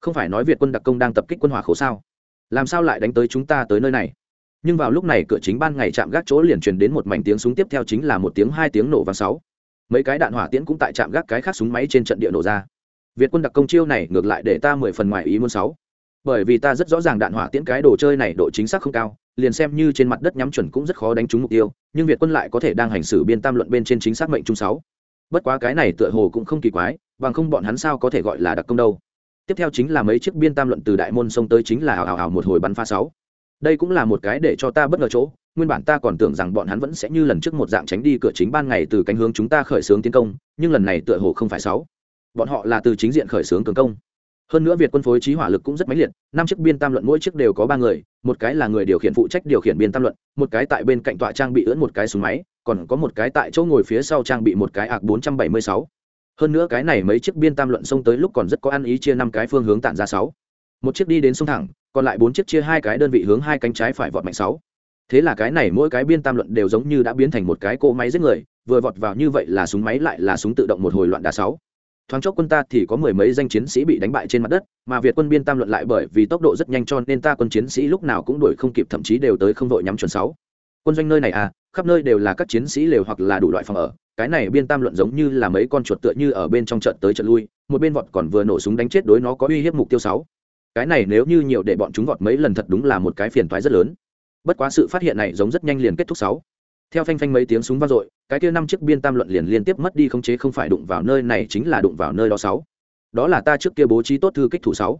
Không phải nói việt quân đặc công đang tập kích quân hỏa khổ sao? Làm sao lại đánh tới chúng ta tới nơi này? Nhưng vào lúc này cửa chính ban ngày chạm gác chỗ liền truyền đến một mảnh tiếng súng tiếp theo chính là một tiếng hai tiếng nổ và sáu. Mấy cái đạn hỏa tiễn cũng tại trạm gác cái khác súng máy trên trận địa nổ ra. Việt quân đặc công chiêu này ngược lại để ta mười phần ngoài ý muốn sáu. Bởi vì ta rất rõ ràng đạn hỏa tiễn cái đồ chơi này độ chính xác không cao, liền xem như trên mặt đất nhắm chuẩn cũng rất khó đánh trúng mục tiêu, nhưng việt quân lại có thể đang hành xử biên tam luận bên trên chính xác mệnh trung sáu. Bất quá cái này tựa hồ cũng không kỳ quái, bằng không bọn hắn sao có thể gọi là đặc công đâu. Tiếp theo chính là mấy chiếc biên tam luận từ đại môn sông tới chính là hào hào hào một hồi bắn pha sáu đây cũng là một cái để cho ta bất ngờ chỗ, nguyên bản ta còn tưởng rằng bọn hắn vẫn sẽ như lần trước một dạng tránh đi cửa chính ban ngày từ cánh hướng chúng ta khởi xướng tiến công, nhưng lần này tựa hồ không phải sáu. Bọn họ là từ chính diện khởi xướng cường công. Hơn nữa việc quân phối trí hỏa lực cũng rất mãnh liệt, năm chiếc biên tam luận mỗi chiếc đều có ba người, một cái là người điều khiển phụ trách điều khiển biên tam luận, một cái tại bên cạnh tọa trang bị ưỡn một cái súng máy, còn có một cái tại chỗ ngồi phía sau trang bị một cái ạc bốn trăm bảy mươi sáu. Hơn nữa cái này mấy chiếc biên tam luận xông tới lúc còn rất có ăn ý chia năm cái phương hướng tản ra sáu. Một chiếc đi đến sông thẳng còn lại bốn chiếc chia hai cái đơn vị hướng hai cánh trái phải vọt mạnh sáu. Thế là cái này mỗi cái biên tam luận đều giống như đã biến thành một cái cỗ máy giết người, vừa vọt vào như vậy là súng máy lại là súng tự động một hồi loạn đà sáu. Thoáng chốc quân ta thì có mười mấy danh chiến sĩ bị đánh bại trên mặt đất, mà việt quân biên tam luận lại bởi vì tốc độ rất nhanh cho nên ta quân chiến sĩ lúc nào cũng đuổi không kịp, thậm chí đều tới không đội nhắm chuẩn sáu. Quân doanh nơi này à khắp nơi đều là các chiến sĩ lều hoặc là đủ loại phòng ở, cái này biên tam luận giống như là mấy con chuột tựa như ở bên trong trận tới trận lui, một bên vọt còn vừa nổ súng đánh chết đối nó có uy hiếp mục tiêu sáu cái này nếu như nhiều để bọn chúng vọt mấy lần thật đúng là một cái phiền toái rất lớn. Bất quá sự phát hiện này giống rất nhanh liền kết thúc sáu. Theo phanh phanh mấy tiếng súng vang dội, cái kia năm chiếc biên tam luận liền liên tiếp mất đi khống chế không phải đụng vào nơi này chính là đụng vào nơi đó sáu. Đó là ta trước kia bố trí tốt thư kích thủ sáu.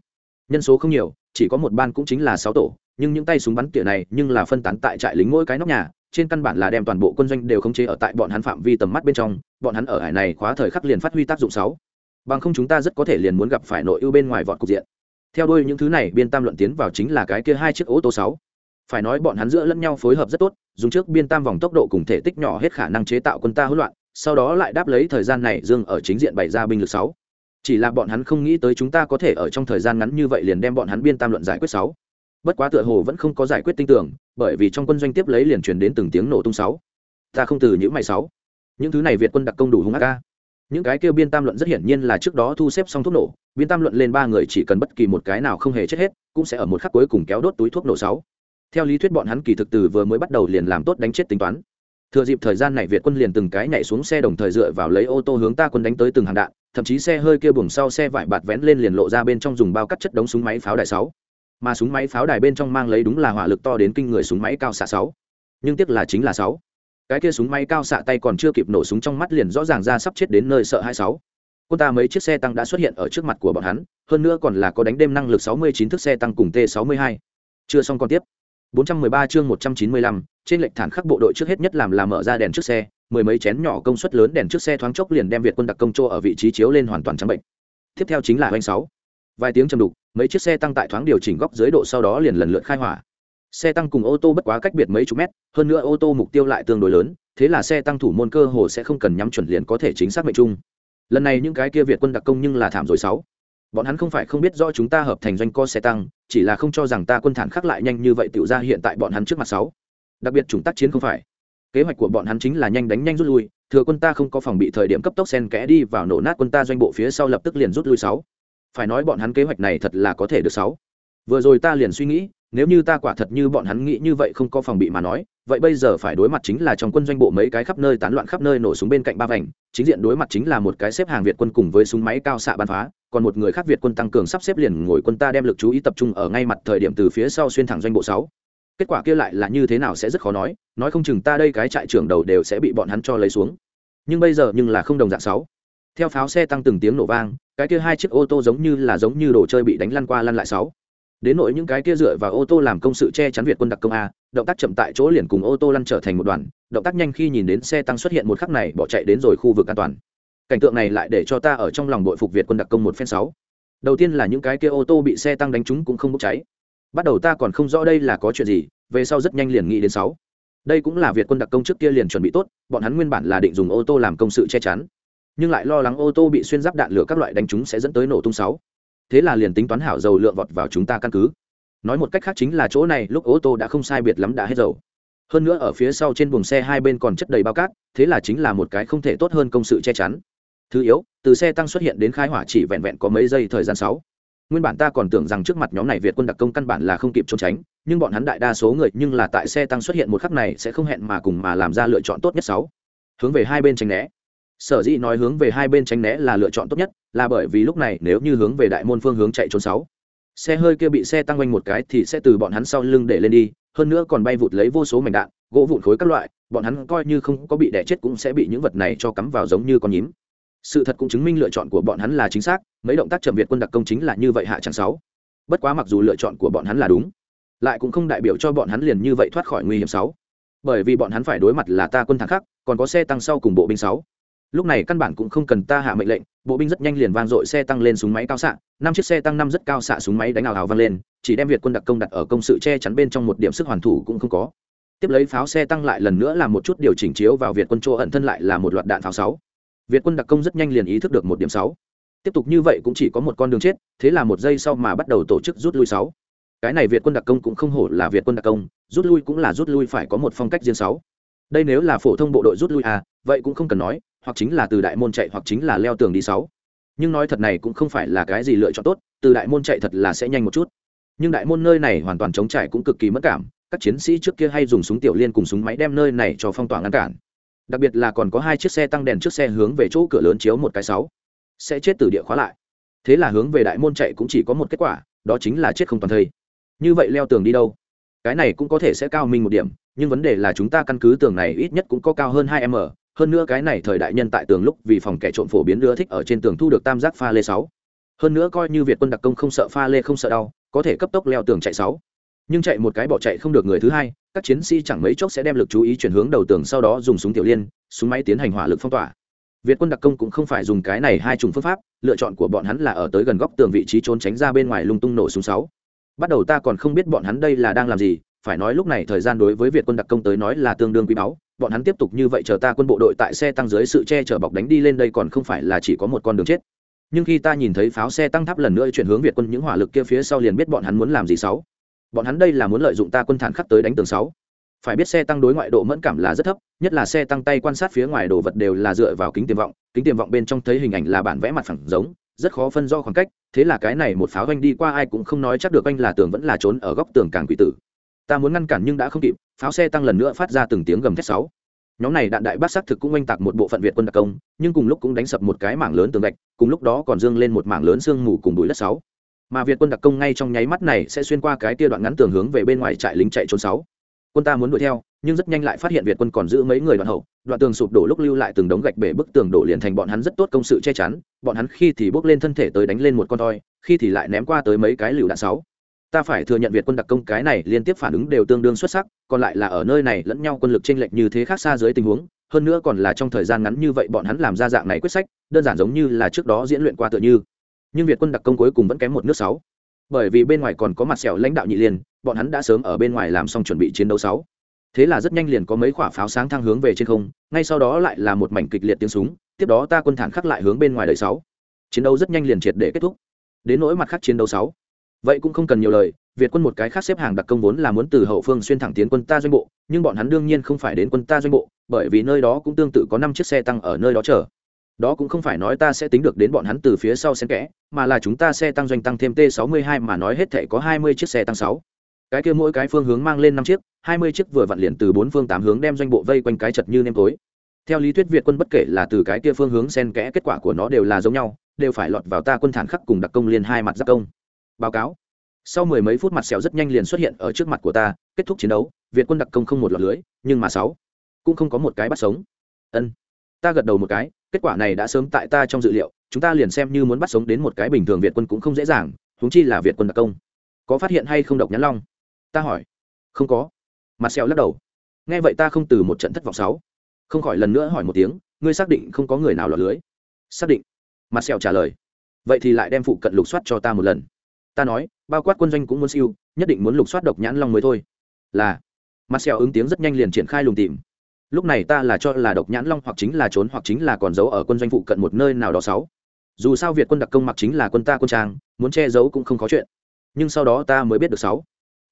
Nhân số không nhiều, chỉ có một ban cũng chính là sáu tổ, nhưng những tay súng bắn tỉa này nhưng là phân tán tại trại lính mỗi cái nóc nhà, trên căn bản là đem toàn bộ quân doanh đều khống chế ở tại bọn hắn phạm vi tầm mắt bên trong, bọn hắn ở hải này khóa thời khắc liền phát huy tác dụng sáu. Bằng không chúng ta rất có thể liền muốn gặp phải nội ưu bên ngoài vọt cục diện theo đuôi những thứ này, biên tam luận tiến vào chính là cái kia hai chiếc ô tô sáu. Phải nói bọn hắn giữa lẫn nhau phối hợp rất tốt, dùng trước biên tam vòng tốc độ cùng thể tích nhỏ hết khả năng chế tạo quân ta hỗn loạn, sau đó lại đáp lấy thời gian này dương ở chính diện bày ra binh lực sáu. Chỉ là bọn hắn không nghĩ tới chúng ta có thể ở trong thời gian ngắn như vậy liền đem bọn hắn biên tam luận giải quyết sáu. Bất quá tựa hồ vẫn không có giải quyết tinh tưởng bởi vì trong quân doanh tiếp lấy liền truyền đến từng tiếng nổ tung sáu. Ta không từ những mày sáu. Những thứ này việt quân đặc công đủ hung ác ca những cái kêu biên tam luận rất hiển nhiên là trước đó thu xếp xong thuốc nổ, biên tam luận lên ba người chỉ cần bất kỳ một cái nào không hề chết hết, cũng sẽ ở một khắc cuối cùng kéo đốt túi thuốc nổ sáu. Theo lý thuyết bọn hắn kỳ thực từ vừa mới bắt đầu liền làm tốt đánh chết tính toán. Thừa dịp thời gian này việt quân liền từng cái nhảy xuống xe đồng thời dựa vào lấy ô tô hướng ta quân đánh tới từng hàng đạn, thậm chí xe hơi kia buồng sau xe vải bạt vén lên liền lộ ra bên trong dùng bao cắt chất đống súng máy pháo đài sáu. Mà súng máy pháo đài bên trong mang lấy đúng là hỏa lực to đến kinh người súng máy cao xạ sáu. Nhưng tiếc là chính là sáu cái kia súng máy cao xạ tay còn chưa kịp nổ súng trong mắt liền rõ ràng ra sắp chết đến nơi sợ hai sáu. Quân ta mấy chiếc xe tăng đã xuất hiện ở trước mặt của bọn hắn hơn nữa còn là có đánh đêm năng lực 69 thước xe tăng cùng t 62 chưa xong còn tiếp. 413 chương 195, trên lệnh thản khắc bộ đội trước hết nhất làm là mở ra đèn trước xe mười mấy chén nhỏ công suất lớn đèn trước xe thoáng chốc liền đem việt quân đặc công chỗ ở vị trí chiếu lên hoàn toàn trắng bệnh. Tiếp theo chính là hoành sáu. Vài tiếng chầm đục mấy chiếc xe tăng tại thoáng điều chỉnh góc dưới độ sau đó liền lần lượt khai hỏa xe tăng cùng ô tô bất quá cách biệt mấy chục mét, hơn nữa ô tô mục tiêu lại tương đối lớn, thế là xe tăng thủ môn cơ hồ sẽ không cần nhắm chuẩn liền có thể chính xác mệnh trung lần này những cái kia việt quân đặc công nhưng là thảm rồi sáu. Bọn hắn không phải không biết do chúng ta hợp thành doanh co xe tăng, chỉ là không cho rằng ta quân thản khắc lại nhanh như vậy tự ra hiện tại bọn hắn trước mặt sáu. Đặc biệt chúng tác chiến không phải. Kế hoạch của bọn hắn chính là nhanh đánh nhanh rút lui, thừa quân ta không có phòng bị thời điểm cấp tốc sen kẽ đi vào nổ nát quân ta doanh bộ phía sau lập tức liền rút lui sáu. Phải nói bọn hắn kế hoạch này thật là có thể được sáu. Vừa rồi ta liền suy nghĩ nếu như ta quả thật như bọn hắn nghĩ như vậy không có phòng bị mà nói, vậy bây giờ phải đối mặt chính là trong quân doanh bộ mấy cái khắp nơi tán loạn khắp nơi nổ súng bên cạnh ba vành, chính diện đối mặt chính là một cái xếp hàng việt quân cùng với súng máy cao xạ bắn phá, còn một người khác việt quân tăng cường sắp xếp liền ngồi quân ta đem lực chú ý tập trung ở ngay mặt thời điểm từ phía sau xuyên thẳng doanh bộ sáu. Kết quả kia lại là như thế nào sẽ rất khó nói nói không chừng ta đây cái trại trưởng đầu đều sẽ bị bọn hắn cho lấy xuống. Nhưng bây giờ nhưng là không đồng dạng sáu. Theo pháo xe tăng từng tiếng nổ vang, cái kia hai chiếc ô tô giống như là giống như đồ chơi bị đánh lăn qua lăn lại sáu đến nỗi những cái kia dựa vào ô tô làm công sự che chắn việt quân đặc công a, động tác chậm tại chỗ liền cùng ô tô lăn trở thành một đoàn, động tác nhanh khi nhìn đến xe tăng xuất hiện một khắc này bỏ chạy đến rồi khu vực an toàn. Cảnh tượng này lại để cho ta ở trong lòng đội phục việt quân đặc công một phen sáu. Đầu tiên là những cái kia ô tô bị xe tăng đánh trúng cũng không bốc cháy. Bắt đầu ta còn không rõ đây là có chuyện gì, về sau rất nhanh liền nghĩ đến sáu. Đây cũng là việt quân đặc công trước kia liền chuẩn bị tốt, bọn hắn nguyên bản là định dùng ô tô làm công sự che chắn. Nhưng lại lo lắng ô tô bị xuyên giáp đạn lửa các loại đánh trúng sẽ dẫn tới nổ tung sáu thế là liền tính toán hảo dầu lượng vọt vào chúng ta căn cứ. Nói một cách khác chính là chỗ này lúc ô tô đã không sai biệt lắm đã hết dầu. Hơn nữa ở phía sau trên buồng xe hai bên còn chất đầy bao cát, thế là chính là một cái không thể tốt hơn công sự che chắn. Thứ yếu, từ xe tăng xuất hiện đến khai hỏa chỉ vẹn vẹn có mấy giây thời gian sáu. Nguyên bản ta còn tưởng rằng trước mặt nhóm này việt quân đặc công căn bản là không kịp trốn tránh, nhưng bọn hắn đại đa số người nhưng là tại xe tăng xuất hiện một khắc này sẽ không hẹn mà cùng mà làm ra lựa chọn tốt nhất sáu. Hướng về hai bên tránh né sở dĩ nói hướng về hai bên tránh né là lựa chọn tốt nhất, là bởi vì lúc này nếu như hướng về đại môn phương hướng chạy trốn sáu, xe hơi kia bị xe tăng quanh một cái thì sẽ từ bọn hắn sau lưng để lên đi, hơn nữa còn bay vụt lấy vô số mảnh đạn, gỗ vụn khối các loại, bọn hắn coi như không có bị đẻ chết cũng sẽ bị những vật này cho cắm vào giống như con nhím. Sự thật cũng chứng minh lựa chọn của bọn hắn là chính xác, mấy động tác chậm việt quân đặc công chính là như vậy hạ chẳng sáu. Bất quá mặc dù lựa chọn của bọn hắn là đúng, lại cũng không đại biểu cho bọn hắn liền như vậy thoát khỏi nguy hiểm sáu. Bởi vì bọn hắn phải đối mặt là ta quân thắng khắc còn có xe tăng sau cùng bộ binh sáu lúc này căn bản cũng không cần ta hạ mệnh lệnh, bộ binh rất nhanh liền vang dội xe tăng lên súng máy cao xạ, năm chiếc xe tăng năm rất cao xạ súng máy đánh ảo hào vang lên, chỉ đem việt quân đặc công đặt ở công sự che chắn bên trong một điểm sức hoàn thủ cũng không có. Tiếp lấy pháo xe tăng lại lần nữa làm một chút điều chỉnh chiếu vào việt quân chỗ ẩn thân lại là một loạt đạn pháo sáu. Việt quân đặc công rất nhanh liền ý thức được một điểm sáu. Tiếp tục như vậy cũng chỉ có một con đường chết, thế là một giây sau mà bắt đầu tổ chức rút lui sáu. Cái này việt quân đặc công cũng không hổ là việt quân đặc công, rút lui cũng là rút lui phải có một phong cách riêng sáu. Đây nếu là phổ thông bộ đội rút lui à vậy cũng không cần nói hoặc chính là từ đại môn chạy hoặc chính là leo tường đi sáu. Nhưng nói thật này cũng không phải là cái gì lựa chọn tốt, từ đại môn chạy thật là sẽ nhanh một chút. Nhưng đại môn nơi này hoàn toàn chống trải cũng cực kỳ mất cảm, các chiến sĩ trước kia hay dùng súng tiểu liên cùng súng máy đem nơi này cho phong tỏa ngăn cản. Đặc biệt là còn có hai chiếc xe tăng đèn trước xe hướng về chỗ cửa lớn chiếu một cái sáu. Sẽ chết từ địa khóa lại. Thế là hướng về đại môn chạy cũng chỉ có một kết quả, đó chính là chết không toàn thây. Như vậy leo tường đi đâu? Cái này cũng có thể sẽ cao minh một điểm, nhưng vấn đề là chúng ta căn cứ tường này ít nhất cũng có cao hơn hai m hơn nữa cái này thời đại nhân tại tường lúc vì phòng kẻ trộm phổ biến đưa thích ở trên tường thu được tam giác pha lê sáu. Hơn nữa coi như việt quân đặc công không sợ pha lê không sợ đau, có thể cấp tốc leo tường chạy sáu. Nhưng chạy một cái bỏ chạy không được người thứ hai, các chiến sĩ chẳng mấy chốc sẽ đem lực chú ý chuyển hướng đầu tường sau đó dùng súng tiểu liên, súng máy tiến hành hỏa lực phong tỏa. Việt quân đặc công cũng không phải dùng cái này hai chủng phương pháp, lựa chọn của bọn hắn là ở tới gần góc tường vị trí trốn tránh ra bên ngoài lung tung nổ súng sáu. Bắt đầu ta còn không biết bọn hắn đây là đang làm gì, phải nói lúc này thời gian đối với việt quân đặc công tới nói là tương đương quý báu bọn hắn tiếp tục như vậy chờ ta quân bộ đội tại xe tăng dưới sự che chở bọc đánh đi lên đây còn không phải là chỉ có một con đường chết. Nhưng khi ta nhìn thấy pháo xe tăng tháp lần nữa chuyển hướng việt quân những hỏa lực kia phía sau liền biết bọn hắn muốn làm gì sáu. Bọn hắn đây là muốn lợi dụng ta quân thản khắc tới đánh tường sáu. Phải biết xe tăng đối ngoại độ mẫn cảm là rất thấp, nhất là xe tăng tay quan sát phía ngoài đồ vật đều là dựa vào kính tiềm vọng, kính tiềm vọng bên trong thấy hình ảnh là bản vẽ mặt phẳng giống, rất khó phân do khoảng cách, thế là cái này một pháo anh đi qua ai cũng không nói chắc được anh là tường vẫn là trốn ở góc tường càng quỷ tử ta muốn ngăn cản nhưng đã không kịp, pháo xe tăng lần nữa phát ra từng tiếng gầm thét sáu. Nhóm này đạn đại bác xác thực cũng oanh tạc một bộ phận việt quân đặc công, nhưng cùng lúc cũng đánh sập một cái mảng lớn tường gạch, cùng lúc đó còn dương lên một mảng lớn sương mù cùng bụi đất sáu. Mà việt quân đặc công ngay trong nháy mắt này sẽ xuyên qua cái tia đoạn ngắn tường hướng về bên ngoài trại lính chạy trốn sáu. Quân ta muốn đuổi theo, nhưng rất nhanh lại phát hiện việt quân còn giữ mấy người đoạn hậu, đoạn tường sụp đổ lúc lưu lại từng đống gạch bể bức tường đổ liền thành bọn hắn rất tốt công sự che chắn, bọn hắn khi thì bốc lên thân thể tới đánh lên một con toi, khi thì lại ném qua tới mấy cái lựu đạn sáu ta phải thừa nhận việt quân đặc công cái này liên tiếp phản ứng đều tương đương xuất sắc, còn lại là ở nơi này lẫn nhau quân lực chênh lệch như thế khác xa dưới tình huống, hơn nữa còn là trong thời gian ngắn như vậy bọn hắn làm ra dạng này quyết sách, đơn giản giống như là trước đó diễn luyện qua tựa như. Nhưng việt quân đặc công cuối cùng vẫn kém một nước sáu. Bởi vì bên ngoài còn có mặt sẹo lãnh đạo nhị liên, bọn hắn đã sớm ở bên ngoài làm xong chuẩn bị chiến đấu sáu. Thế là rất nhanh liền có mấy quả pháo sáng thang hướng về trên không, ngay sau đó lại là một mảnh kịch liệt tiếng súng, tiếp đó ta quân thản khắc lại hướng bên ngoài đời sáu. Chiến đấu rất nhanh liền triệt để kết thúc. Đến nỗi mặt khác chiến đấu sáu vậy cũng không cần nhiều lời, việt quân một cái khác xếp hàng đặc công vốn là muốn từ hậu phương xuyên thẳng tiến quân ta doanh bộ, nhưng bọn hắn đương nhiên không phải đến quân ta doanh bộ, bởi vì nơi đó cũng tương tự có năm chiếc xe tăng ở nơi đó chờ. Đó cũng không phải nói ta sẽ tính được đến bọn hắn từ phía sau xen kẽ, mà là chúng ta xe tăng doanh tăng thêm t 62 mà nói hết thể có 20 chiếc xe tăng 6. cái kia mỗi cái phương hướng mang lên năm chiếc 20 chiếc vừa vặn liền từ bốn phương tám hướng đem doanh bộ vây quanh cái chật như nêm tối. Theo lý thuyết việt quân bất kể là từ cái kia phương hướng xen kẽ, kết quả của nó đều là giống nhau, đều phải lọt vào ta quân thản khắc cùng đặc công liên hai mặt giáp công báo cáo. Sau mười mấy phút mặt sẹo rất nhanh liền xuất hiện ở trước mặt của ta, kết thúc chiến đấu, việt quân đặc công không một lọt lưới, nhưng mà sáu cũng không có một cái bắt sống. Ân, ta gật đầu một cái, kết quả này đã sớm tại ta trong dự liệu, chúng ta liền xem như muốn bắt sống đến một cái bình thường việt quân cũng không dễ dàng húng chi là việt quân đặc công. Có phát hiện hay không độc nhãn long? Ta hỏi. Không có. Mặt sẹo lắc đầu. Nghe vậy ta không từ một trận thất vọng sáu. Không khỏi lần nữa hỏi một tiếng, ngươi xác định không có người nào lọt lưới? Xác định. Mặt sẹo trả lời. Vậy thì lại đem phụ cận lục soát cho ta một lần ta nói, bao quát quân doanh cũng muốn siêu, nhất định muốn lục soát độc nhãn long mới thôi. Là. Mặt xẻo ứng tiếng rất nhanh liền triển khai lùng tìm. Lúc này ta là cho là độc nhãn long hoặc chính là trốn hoặc chính là còn giấu ở quân doanh phụ cận một nơi nào đó sáu. Dù sao việt quân đặc công mặc chính là quân ta quân trang, muốn che giấu cũng không có chuyện. Nhưng sau đó ta mới biết được sáu.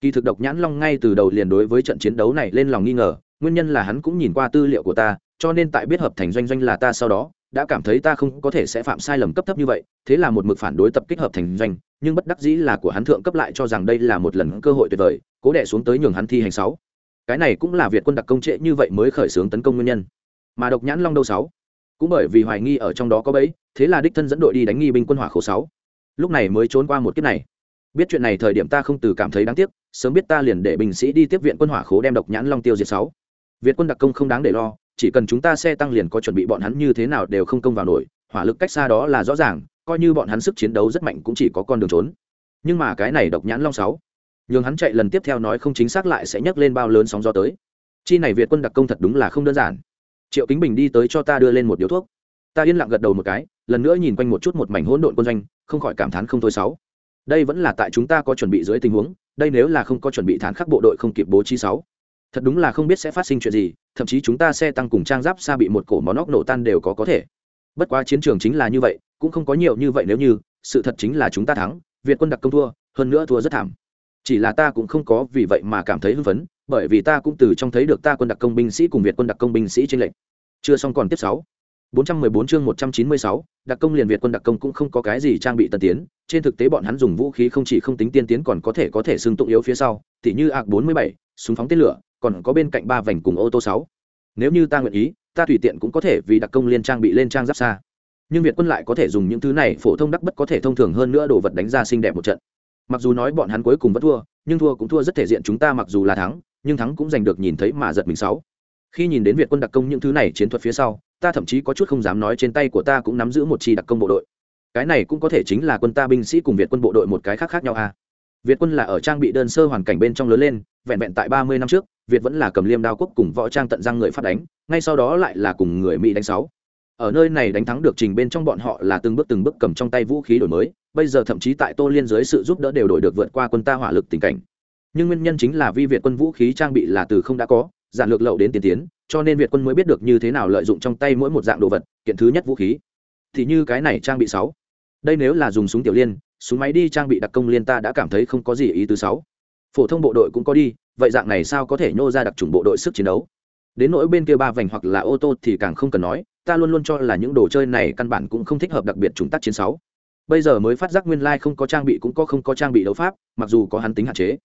Kỳ thực độc nhãn long ngay từ đầu liền đối với trận chiến đấu này lên lòng nghi ngờ, nguyên nhân là hắn cũng nhìn qua tư liệu của ta, cho nên tại biết hợp thành doanh doanh là ta sau đó đã cảm thấy ta không có thể sẽ phạm sai lầm cấp thấp như vậy, thế là một mực phản đối tập kích hợp thành doanh, nhưng bất đắc dĩ là của hắn thượng cấp lại cho rằng đây là một lần cơ hội tuyệt vời, cố đẻ xuống tới nhường hắn thi hành sáu. Cái này cũng là việt quân đặc công trễ như vậy mới khởi xướng tấn công nguyên nhân. Mà độc nhãn long đâu sáu, cũng bởi vì hoài nghi ở trong đó có bẫy, thế là đích thân dẫn đội đi đánh nghi binh quân hỏa khẩu sáu. Lúc này mới trốn qua một kiếp này. Biết chuyện này thời điểm ta không từ cảm thấy đáng tiếc, sớm biết ta liền để binh sĩ đi tiếp viện quân hỏa khố đem độc nhãn long tiêu diệt sáu. Việt quân đặc công không đáng để lo chỉ cần chúng ta xe tăng liền có chuẩn bị bọn hắn như thế nào đều không công vào nổi, hỏa lực cách xa đó là rõ ràng, coi như bọn hắn sức chiến đấu rất mạnh cũng chỉ có con đường trốn. Nhưng mà cái này độc nhãn long sáu, nhường hắn chạy lần tiếp theo nói không chính xác lại sẽ nhấc lên bao lớn sóng gió tới. Chi này việt quân đặc công thật đúng là không đơn giản. Triệu kính bình đi tới cho ta đưa lên một điếu thuốc. Ta yên lặng gật đầu một cái, lần nữa nhìn quanh một chút một mảnh hỗn độn quân doanh, không khỏi cảm thán không thôi sáu. Đây vẫn là tại chúng ta có chuẩn bị dưới tình huống, đây nếu là không có chuẩn bị thán khắc bộ đội không kịp bố trí sáu thật đúng là không biết sẽ phát sinh chuyện gì thậm chí chúng ta xe tăng cùng trang giáp xa bị một cổ món óc nổ tan đều có có thể. Bất quá chiến trường chính là như vậy cũng không có nhiều như vậy nếu như sự thật chính là chúng ta thắng việt quân đặc công thua hơn nữa thua rất thảm. Chỉ là ta cũng không có vì vậy mà cảm thấy hưng phấn bởi vì ta cũng từ trong thấy được ta quân đặc công binh sĩ cùng việt quân đặc công binh sĩ trên lệnh chưa xong còn tiếp sáu. 414 chương 196, đặc công liền Việt quân đặc công cũng không có cái gì trang bị tân tiến, trên thực tế bọn hắn dùng vũ khí không chỉ không tính tiên tiến còn có thể có thể xưng tụng yếu phía sau, tỉ như AK47, súng phóng tên lửa, còn có bên cạnh ba vành cùng ô tô 6. Nếu như ta nguyện ý, ta tùy tiện cũng có thể vì đặc công liên trang bị lên trang giáp xa. Nhưng Việt quân lại có thể dùng những thứ này phổ thông đắc bất có thể thông thường hơn nữa đồ vật đánh ra xinh đẹp một trận. Mặc dù nói bọn hắn cuối cùng vẫn thua, nhưng thua cũng thua rất thể diện chúng ta mặc dù là thắng, nhưng thắng cũng giành được nhìn thấy mà giật mình sáu. Khi nhìn đến Việt quân đặc công những thứ này chiến thuật phía sau, ta thậm chí có chút không dám nói trên tay của ta cũng nắm giữ một chi đặc công bộ đội cái này cũng có thể chính là quân ta binh sĩ cùng việt quân bộ đội một cái khác khác nhau à việt quân là ở trang bị đơn sơ hoàn cảnh bên trong lớn lên, vẹn vẹn tại ba mươi năm trước, việt vẫn là cầm liêm đao quốc cùng võ trang tận răng người phát đánh, ngay sau đó lại là cùng người mỹ đánh sáu. Ở nơi này đánh thắng được trình bên trong bọn họ là từng bước từng bước cầm trong tay vũ khí đổi mới, bây giờ thậm chí tại tô liên dưới sự giúp đỡ đều đổi được vượt qua quân ta hỏa lực tình cảnh. Nhưng nguyên nhân chính là vi việt quân vũ khí trang bị là từ không đã có, giản lược lậu đến tiên tiến, cho nên việt quân mới biết được như thế nào lợi dụng trong tay mỗi một dạng đồ vật, kiện thứ nhất vũ khí. Thì như cái này trang bị sáu. Đây nếu là dùng súng tiểu liên súng máy đi trang bị đặc công liên ta đã cảm thấy không có gì ý thứ sáu. Phổ thông bộ đội cũng có đi, vậy dạng này sao có thể nhô ra đặc trùng bộ đội sức chiến đấu? Đến nỗi bên kia ba vành hoặc là ô tô thì càng không cần nói, ta luôn luôn cho là những đồ chơi này căn bản cũng không thích hợp đặc biệt chúng tác chiến sáu. Bây giờ mới phát giác nguyên lai không có trang bị cũng có không có trang bị đấu pháp, mặc dù có hắn tính hạn chế.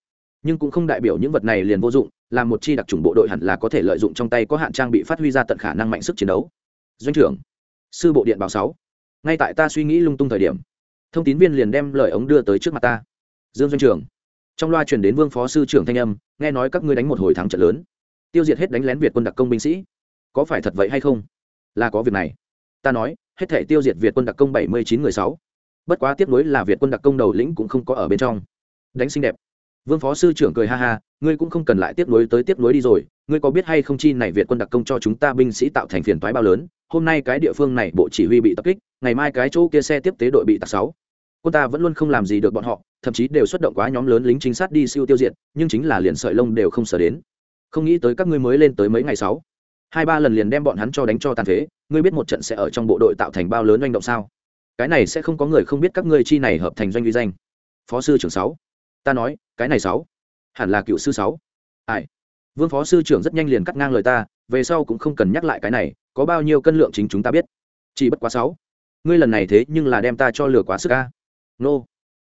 Nhưng cũng không đại biểu những vật này liền vô dụng, là một chi đặc trùng bộ đội hẳn là có thể lợi dụng trong tay có hạn trang bị phát huy ra tận khả năng mạnh sức chiến đấu. Doanh trưởng, sư bộ điện báo sáu. Ngay tại ta suy nghĩ lung tung thời điểm thông tín viên liền đem lời ống đưa tới trước mặt ta. Dương doanh trưởng trong loa truyền đến vương phó sư trưởng thanh âm, nghe nói các ngươi đánh một hồi thắng trận lớn. Tiêu diệt hết đánh lén việt quân đặc công binh sĩ. Có phải thật vậy hay không? Là có việc này. Ta nói, hết thể tiêu diệt việt quân đặc công bảy mươi chín người sáu. Bất quá tiếp nối là việt quân đặc công đầu lĩnh cũng không có ở bên trong. Đánh xinh đẹp. Vương phó sư trưởng cười ha ha, ngươi cũng không cần lại tiếp nối tới tiếp nối đi rồi. Ngươi có biết hay không chi này việt quân đặc công cho chúng ta binh sĩ tạo thành phiền toái bao lớn? Hôm nay cái địa phương này bộ chỉ huy bị tập kích, ngày mai cái chỗ kia xe tiếp tế đội bị tạc sáu. Quân ta vẫn luôn không làm gì được bọn họ, thậm chí đều xuất động quá nhóm lớn lính trinh sát đi siêu tiêu diệt, nhưng chính là liền sợi lông đều không sở đến. Không nghĩ tới các ngươi mới lên tới mấy ngày sáu. Hai ba lần liền đem bọn hắn cho đánh cho tàn phế, ngươi biết một trận sẽ ở trong bộ đội tạo thành bao lớn doanh động sao? Cái này sẽ không có người không biết các ngươi chi này hợp thành doanh uy danh. Phó sư trưởng sáu. Ta nói, cái này sáu. Hẳn là cựu sư sáu. Ai? Vương phó sư trưởng rất nhanh liền cắt ngang lời ta, về sau cũng không cần nhắc lại cái này có bao nhiêu cân lượng chính chúng ta biết. Chỉ bất quá sáu. Ngươi lần này thế nhưng là đem ta cho lừa quá sức ca nô.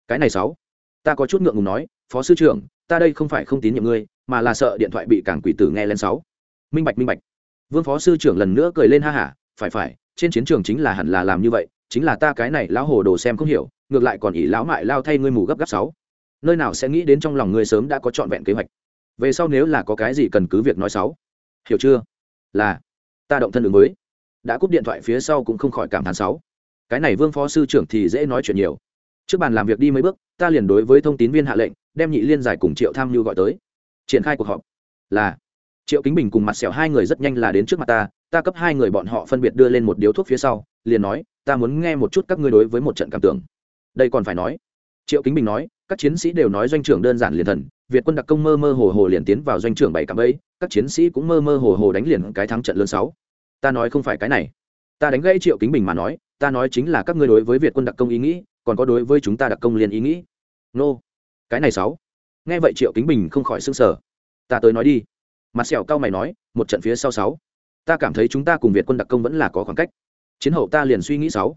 Cái này sáu. Ta có chút ngượng ngùng nói, phó sư trưởng, ta đây không phải không tín nhiệm ngươi, mà là sợ điện thoại bị cảng quỷ tử nghe lên sáu. Minh bạch minh bạch. Vương phó sư trưởng lần nữa cười lên ha hả, phải phải, trên chiến trường chính là hẳn là làm như vậy, chính là ta cái này lão hồ đồ xem không hiểu, ngược lại còn ỷ lão mại lao thay ngươi mù gấp gáp sáu. Nơi nào sẽ nghĩ đến trong lòng ngươi sớm đã có trọn vẹn kế hoạch. Về sau nếu là có cái gì cần cứ việc nói sáu. Hiểu chưa? Là ta động thân ứng mới đã cúp điện thoại phía sau cũng không khỏi cảm thán sáu. Cái này vương phó sư trưởng thì dễ nói chuyện nhiều. Trước bàn làm việc đi mấy bước, ta liền đối với thông tín viên hạ lệnh, đem nhị liên giải cùng triệu tham mưu gọi tới. Triển khai cuộc họp. Là. Triệu kính bình cùng mặt sẹo hai người rất nhanh là đến trước mặt ta ta cấp hai người bọn họ phân biệt đưa lên một điếu thuốc phía sau, liền nói, ta muốn nghe một chút các ngươi đối với một trận cảm tưởng. Đây còn phải nói. Triệu kính bình nói, các chiến sĩ đều nói doanh trưởng đơn giản liền thần, việt quân đặc công mơ mơ hồ hồ liền tiến vào doanh trưởng bảy cảm ấy các chiến sĩ cũng mơ mơ hồ hồ đánh liền cái thắng trận lớn sáu ta nói không phải cái này. Ta đánh gãy triệu kính bình mà nói, ta nói chính là các ngươi đối với việt quân đặc công ý nghĩ, còn có đối với chúng ta đặc công liền ý nghĩ. Nô, cái này sáu. Nghe vậy triệu kính bình không khỏi s ư n g sở ta tới nói đi. Mặt sẹo cao mày nói, một trận phía sau sáu. Ta cảm thấy chúng ta cùng việt quân đặc công vẫn là có khoảng cách. Chiến hậu ta liền suy nghĩ sáu.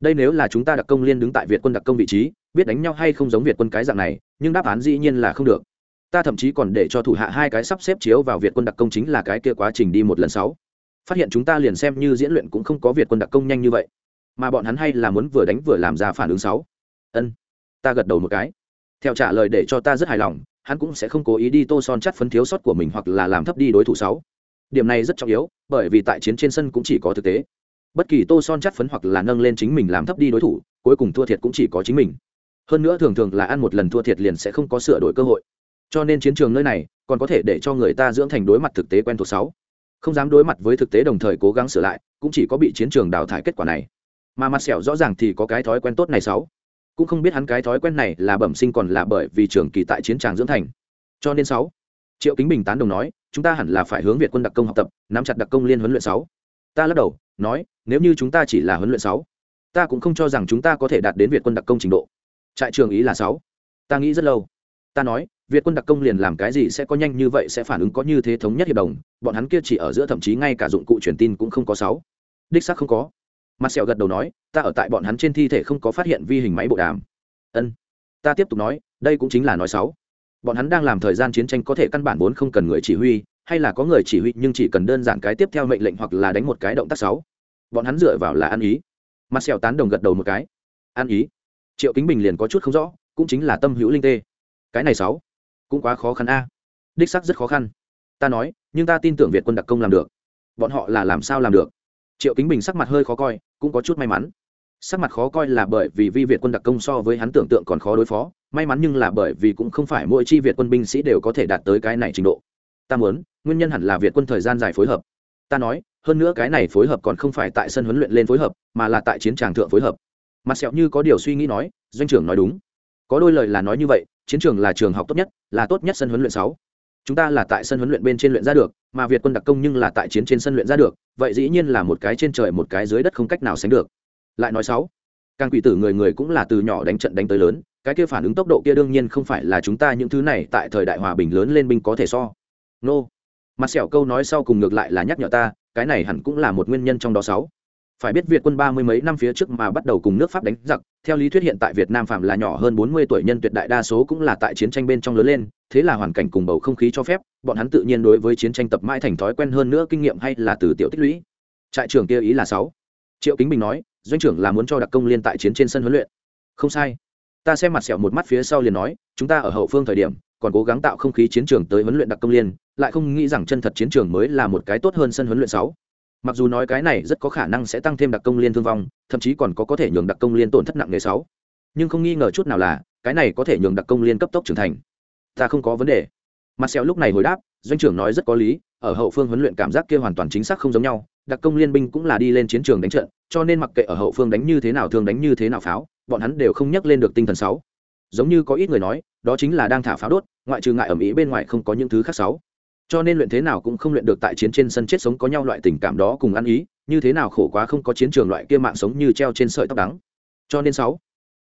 Đây nếu là chúng ta đặc công liên đứng tại việt quân đặc công vị trí, biết đánh nhau hay không giống việt quân cái dạng này, nhưng đáp án dĩ nhiên là không được. Ta thậm chí còn để cho thủ hạ hai cái sắp xếp chiếu vào việt quân đặc công chính là cái kia quá trình đi một lần sáu phát hiện chúng ta liền xem như diễn luyện cũng không có việt quân đặc công nhanh như vậy. Mà bọn hắn hay là muốn vừa đánh vừa làm ra phản ứng sáu. Ân, ta gật đầu một cái. Theo trả lời để cho ta rất hài lòng, hắn cũng sẽ không cố ý đi tô son chắt phấn thiếu sót của mình hoặc là làm thấp đi đối thủ sáu. Điểm này rất trọng yếu, bởi vì tại chiến trên sân cũng chỉ có thực tế. Bất kỳ tô son chắt phấn hoặc là nâng lên chính mình làm thấp đi đối thủ, cuối cùng thua thiệt cũng chỉ có chính mình. Hơn nữa thường thường là ăn một lần thua thiệt liền sẽ không có sửa đổi cơ hội. Cho nên chiến trường nơi này còn có thể để cho người ta dưỡng thành đối mặt thực tế quen thuộc sáu không dám đối mặt với thực tế đồng thời cố gắng sửa lại, cũng chỉ có bị chiến trường đào thải kết quả này. Mà mặt sẹo rõ ràng thì có cái thói quen tốt này sáu. Cũng không biết hắn cái thói quen này là bẩm sinh còn là bởi vì trường kỳ tại chiến trường dưỡng thành. Cho nên sáu, triệu kính bình tán đồng nói, chúng ta hẳn là phải hướng việt quân đặc công học tập, nắm chặt đặc công liên huấn luyện sáu. Ta lắc đầu, nói, nếu như chúng ta chỉ là huấn luyện sáu, ta cũng không cho rằng chúng ta có thể đạt đến việt quân đặc công trình độ. Trại trường ý là sáu. Ta nghĩ rất lâu. Ta nói việt quân đặc công liền làm cái gì sẽ có nhanh như vậy sẽ phản ứng có như thế thống nhất hiệp đồng, bọn hắn kia chỉ ở giữa thậm chí ngay cả dụng cụ truyền tin cũng không có sáu. Đích xác không có. Mặt sẹo gật đầu nói, ta ở tại bọn hắn trên thi thể không có phát hiện vi hình máy bộ đàm. Ân, ta tiếp tục nói, đây cũng chính là nói sáu. Bọn hắn đang làm thời gian chiến tranh có thể căn bản vốn không cần người chỉ huy, hay là có người chỉ huy nhưng chỉ cần đơn giản cái tiếp theo mệnh lệnh hoặc là đánh một cái động tác sáu. Bọn hắn dựa vào là ăn ý. Mặt sẹo tán đồng gật đầu một cái. Ăn ý. Triệu kính bình liền có chút không rõ, cũng chính là tâm hữu linh tê. Cái này sáu cũng quá khó khăn a. Đích sắc rất khó khăn. Ta nói, nhưng ta tin tưởng việt quân đặc công làm được. Bọn họ là làm sao làm được? Triệu kính bình sắc mặt hơi khó coi, cũng có chút may mắn. Sắc mặt khó coi là bởi vì vi việt quân đặc công so với hắn tưởng tượng còn khó đối phó, may mắn nhưng là bởi vì cũng không phải mỗi chi việt quân binh sĩ đều có thể đạt tới cái này trình độ. Ta muốn, nguyên nhân hẳn là việt quân thời gian dài phối hợp. Ta nói, hơn nữa cái này phối hợp còn không phải tại sân huấn luyện lên phối hợp, mà là tại chiến tràng thượng phối hợp. Mặt sẹo như có điều suy nghĩ nói, doanh trưởng nói đúng. Có đôi lời là nói như vậy chiến trường là trường học tốt nhất, là tốt nhất sân huấn luyện sáu. Chúng ta là tại sân huấn luyện bên trên luyện ra được, mà việt quân đặc công nhưng là tại chiến trên sân luyện ra được, vậy dĩ nhiên là một cái trên trời một cái dưới đất không cách nào sánh được. Lại nói sáu, càng quỷ tử người người cũng là từ nhỏ đánh trận đánh tới lớn, cái kia phản ứng tốc độ kia đương nhiên không phải là chúng ta những thứ này tại thời đại hòa bình lớn lên binh có thể so. Nô. Mặt sẹo câu nói sau cùng ngược lại là nhắc nhở ta, cái này hẳn cũng là một nguyên nhân trong đó sáu phải biết việt quân ba mươi mấy năm phía trước mà bắt đầu cùng nước pháp đánh giặc, theo lý thuyết hiện tại việt nam phạm là nhỏ hơn bốn mươi tuổi nhân tuyệt đại đa số cũng là tại chiến tranh bên trong lớn lên, thế là hoàn cảnh cùng bầu không khí cho phép, bọn hắn tự nhiên đối với chiến tranh tập mãi thành thói quen hơn nữa kinh nghiệm hay là từ tiểu tích lũy. Trại trưởng kia ý là sáu. Triệu kính bình nói, doanh trưởng là muốn cho đặc công liên tại chiến trên sân huấn luyện. Không sai. Ta xem mặt sẹo một mắt phía sau liền nói, chúng ta ở hậu phương thời điểm, còn cố gắng tạo không khí chiến trường tới huấn luyện đặc công liên, lại không nghĩ rằng chân thật chiến trường mới là một cái tốt hơn sân huấn luyện sáu mặc dù nói cái này rất có khả năng sẽ tăng thêm đặc công liên thương vong, thậm chí còn có có thể nhường đặc công liên tổn thất nặng nề sáu. Nhưng không nghi ngờ chút nào là, cái này có thể nhường đặc công liên cấp tốc trưởng thành. Ta không có vấn đề. Mặt sẹo lúc này hồi đáp, doanh trưởng nói rất có lý, ở hậu phương huấn luyện cảm giác kia hoàn toàn chính xác không giống nhau, đặc công liên binh cũng là đi lên chiến trường đánh trận, cho nên mặc kệ ở hậu phương đánh như thế nào, thường đánh như thế nào pháo, bọn hắn đều không nhắc lên được tinh thần sáu. Giống như có ít người nói, đó chính là đang thả pháo đốt, ngoại trừ ngại ở ý bên ngoài không có những thứ khác sáu cho nên luyện thế nào cũng không luyện được tại chiến trên sân chết sống có nhau loại tình cảm đó cùng ăn ý, như thế nào khổ quá không có chiến trường loại kia mạng sống như treo trên sợi tóc đắng. Cho nên sáu,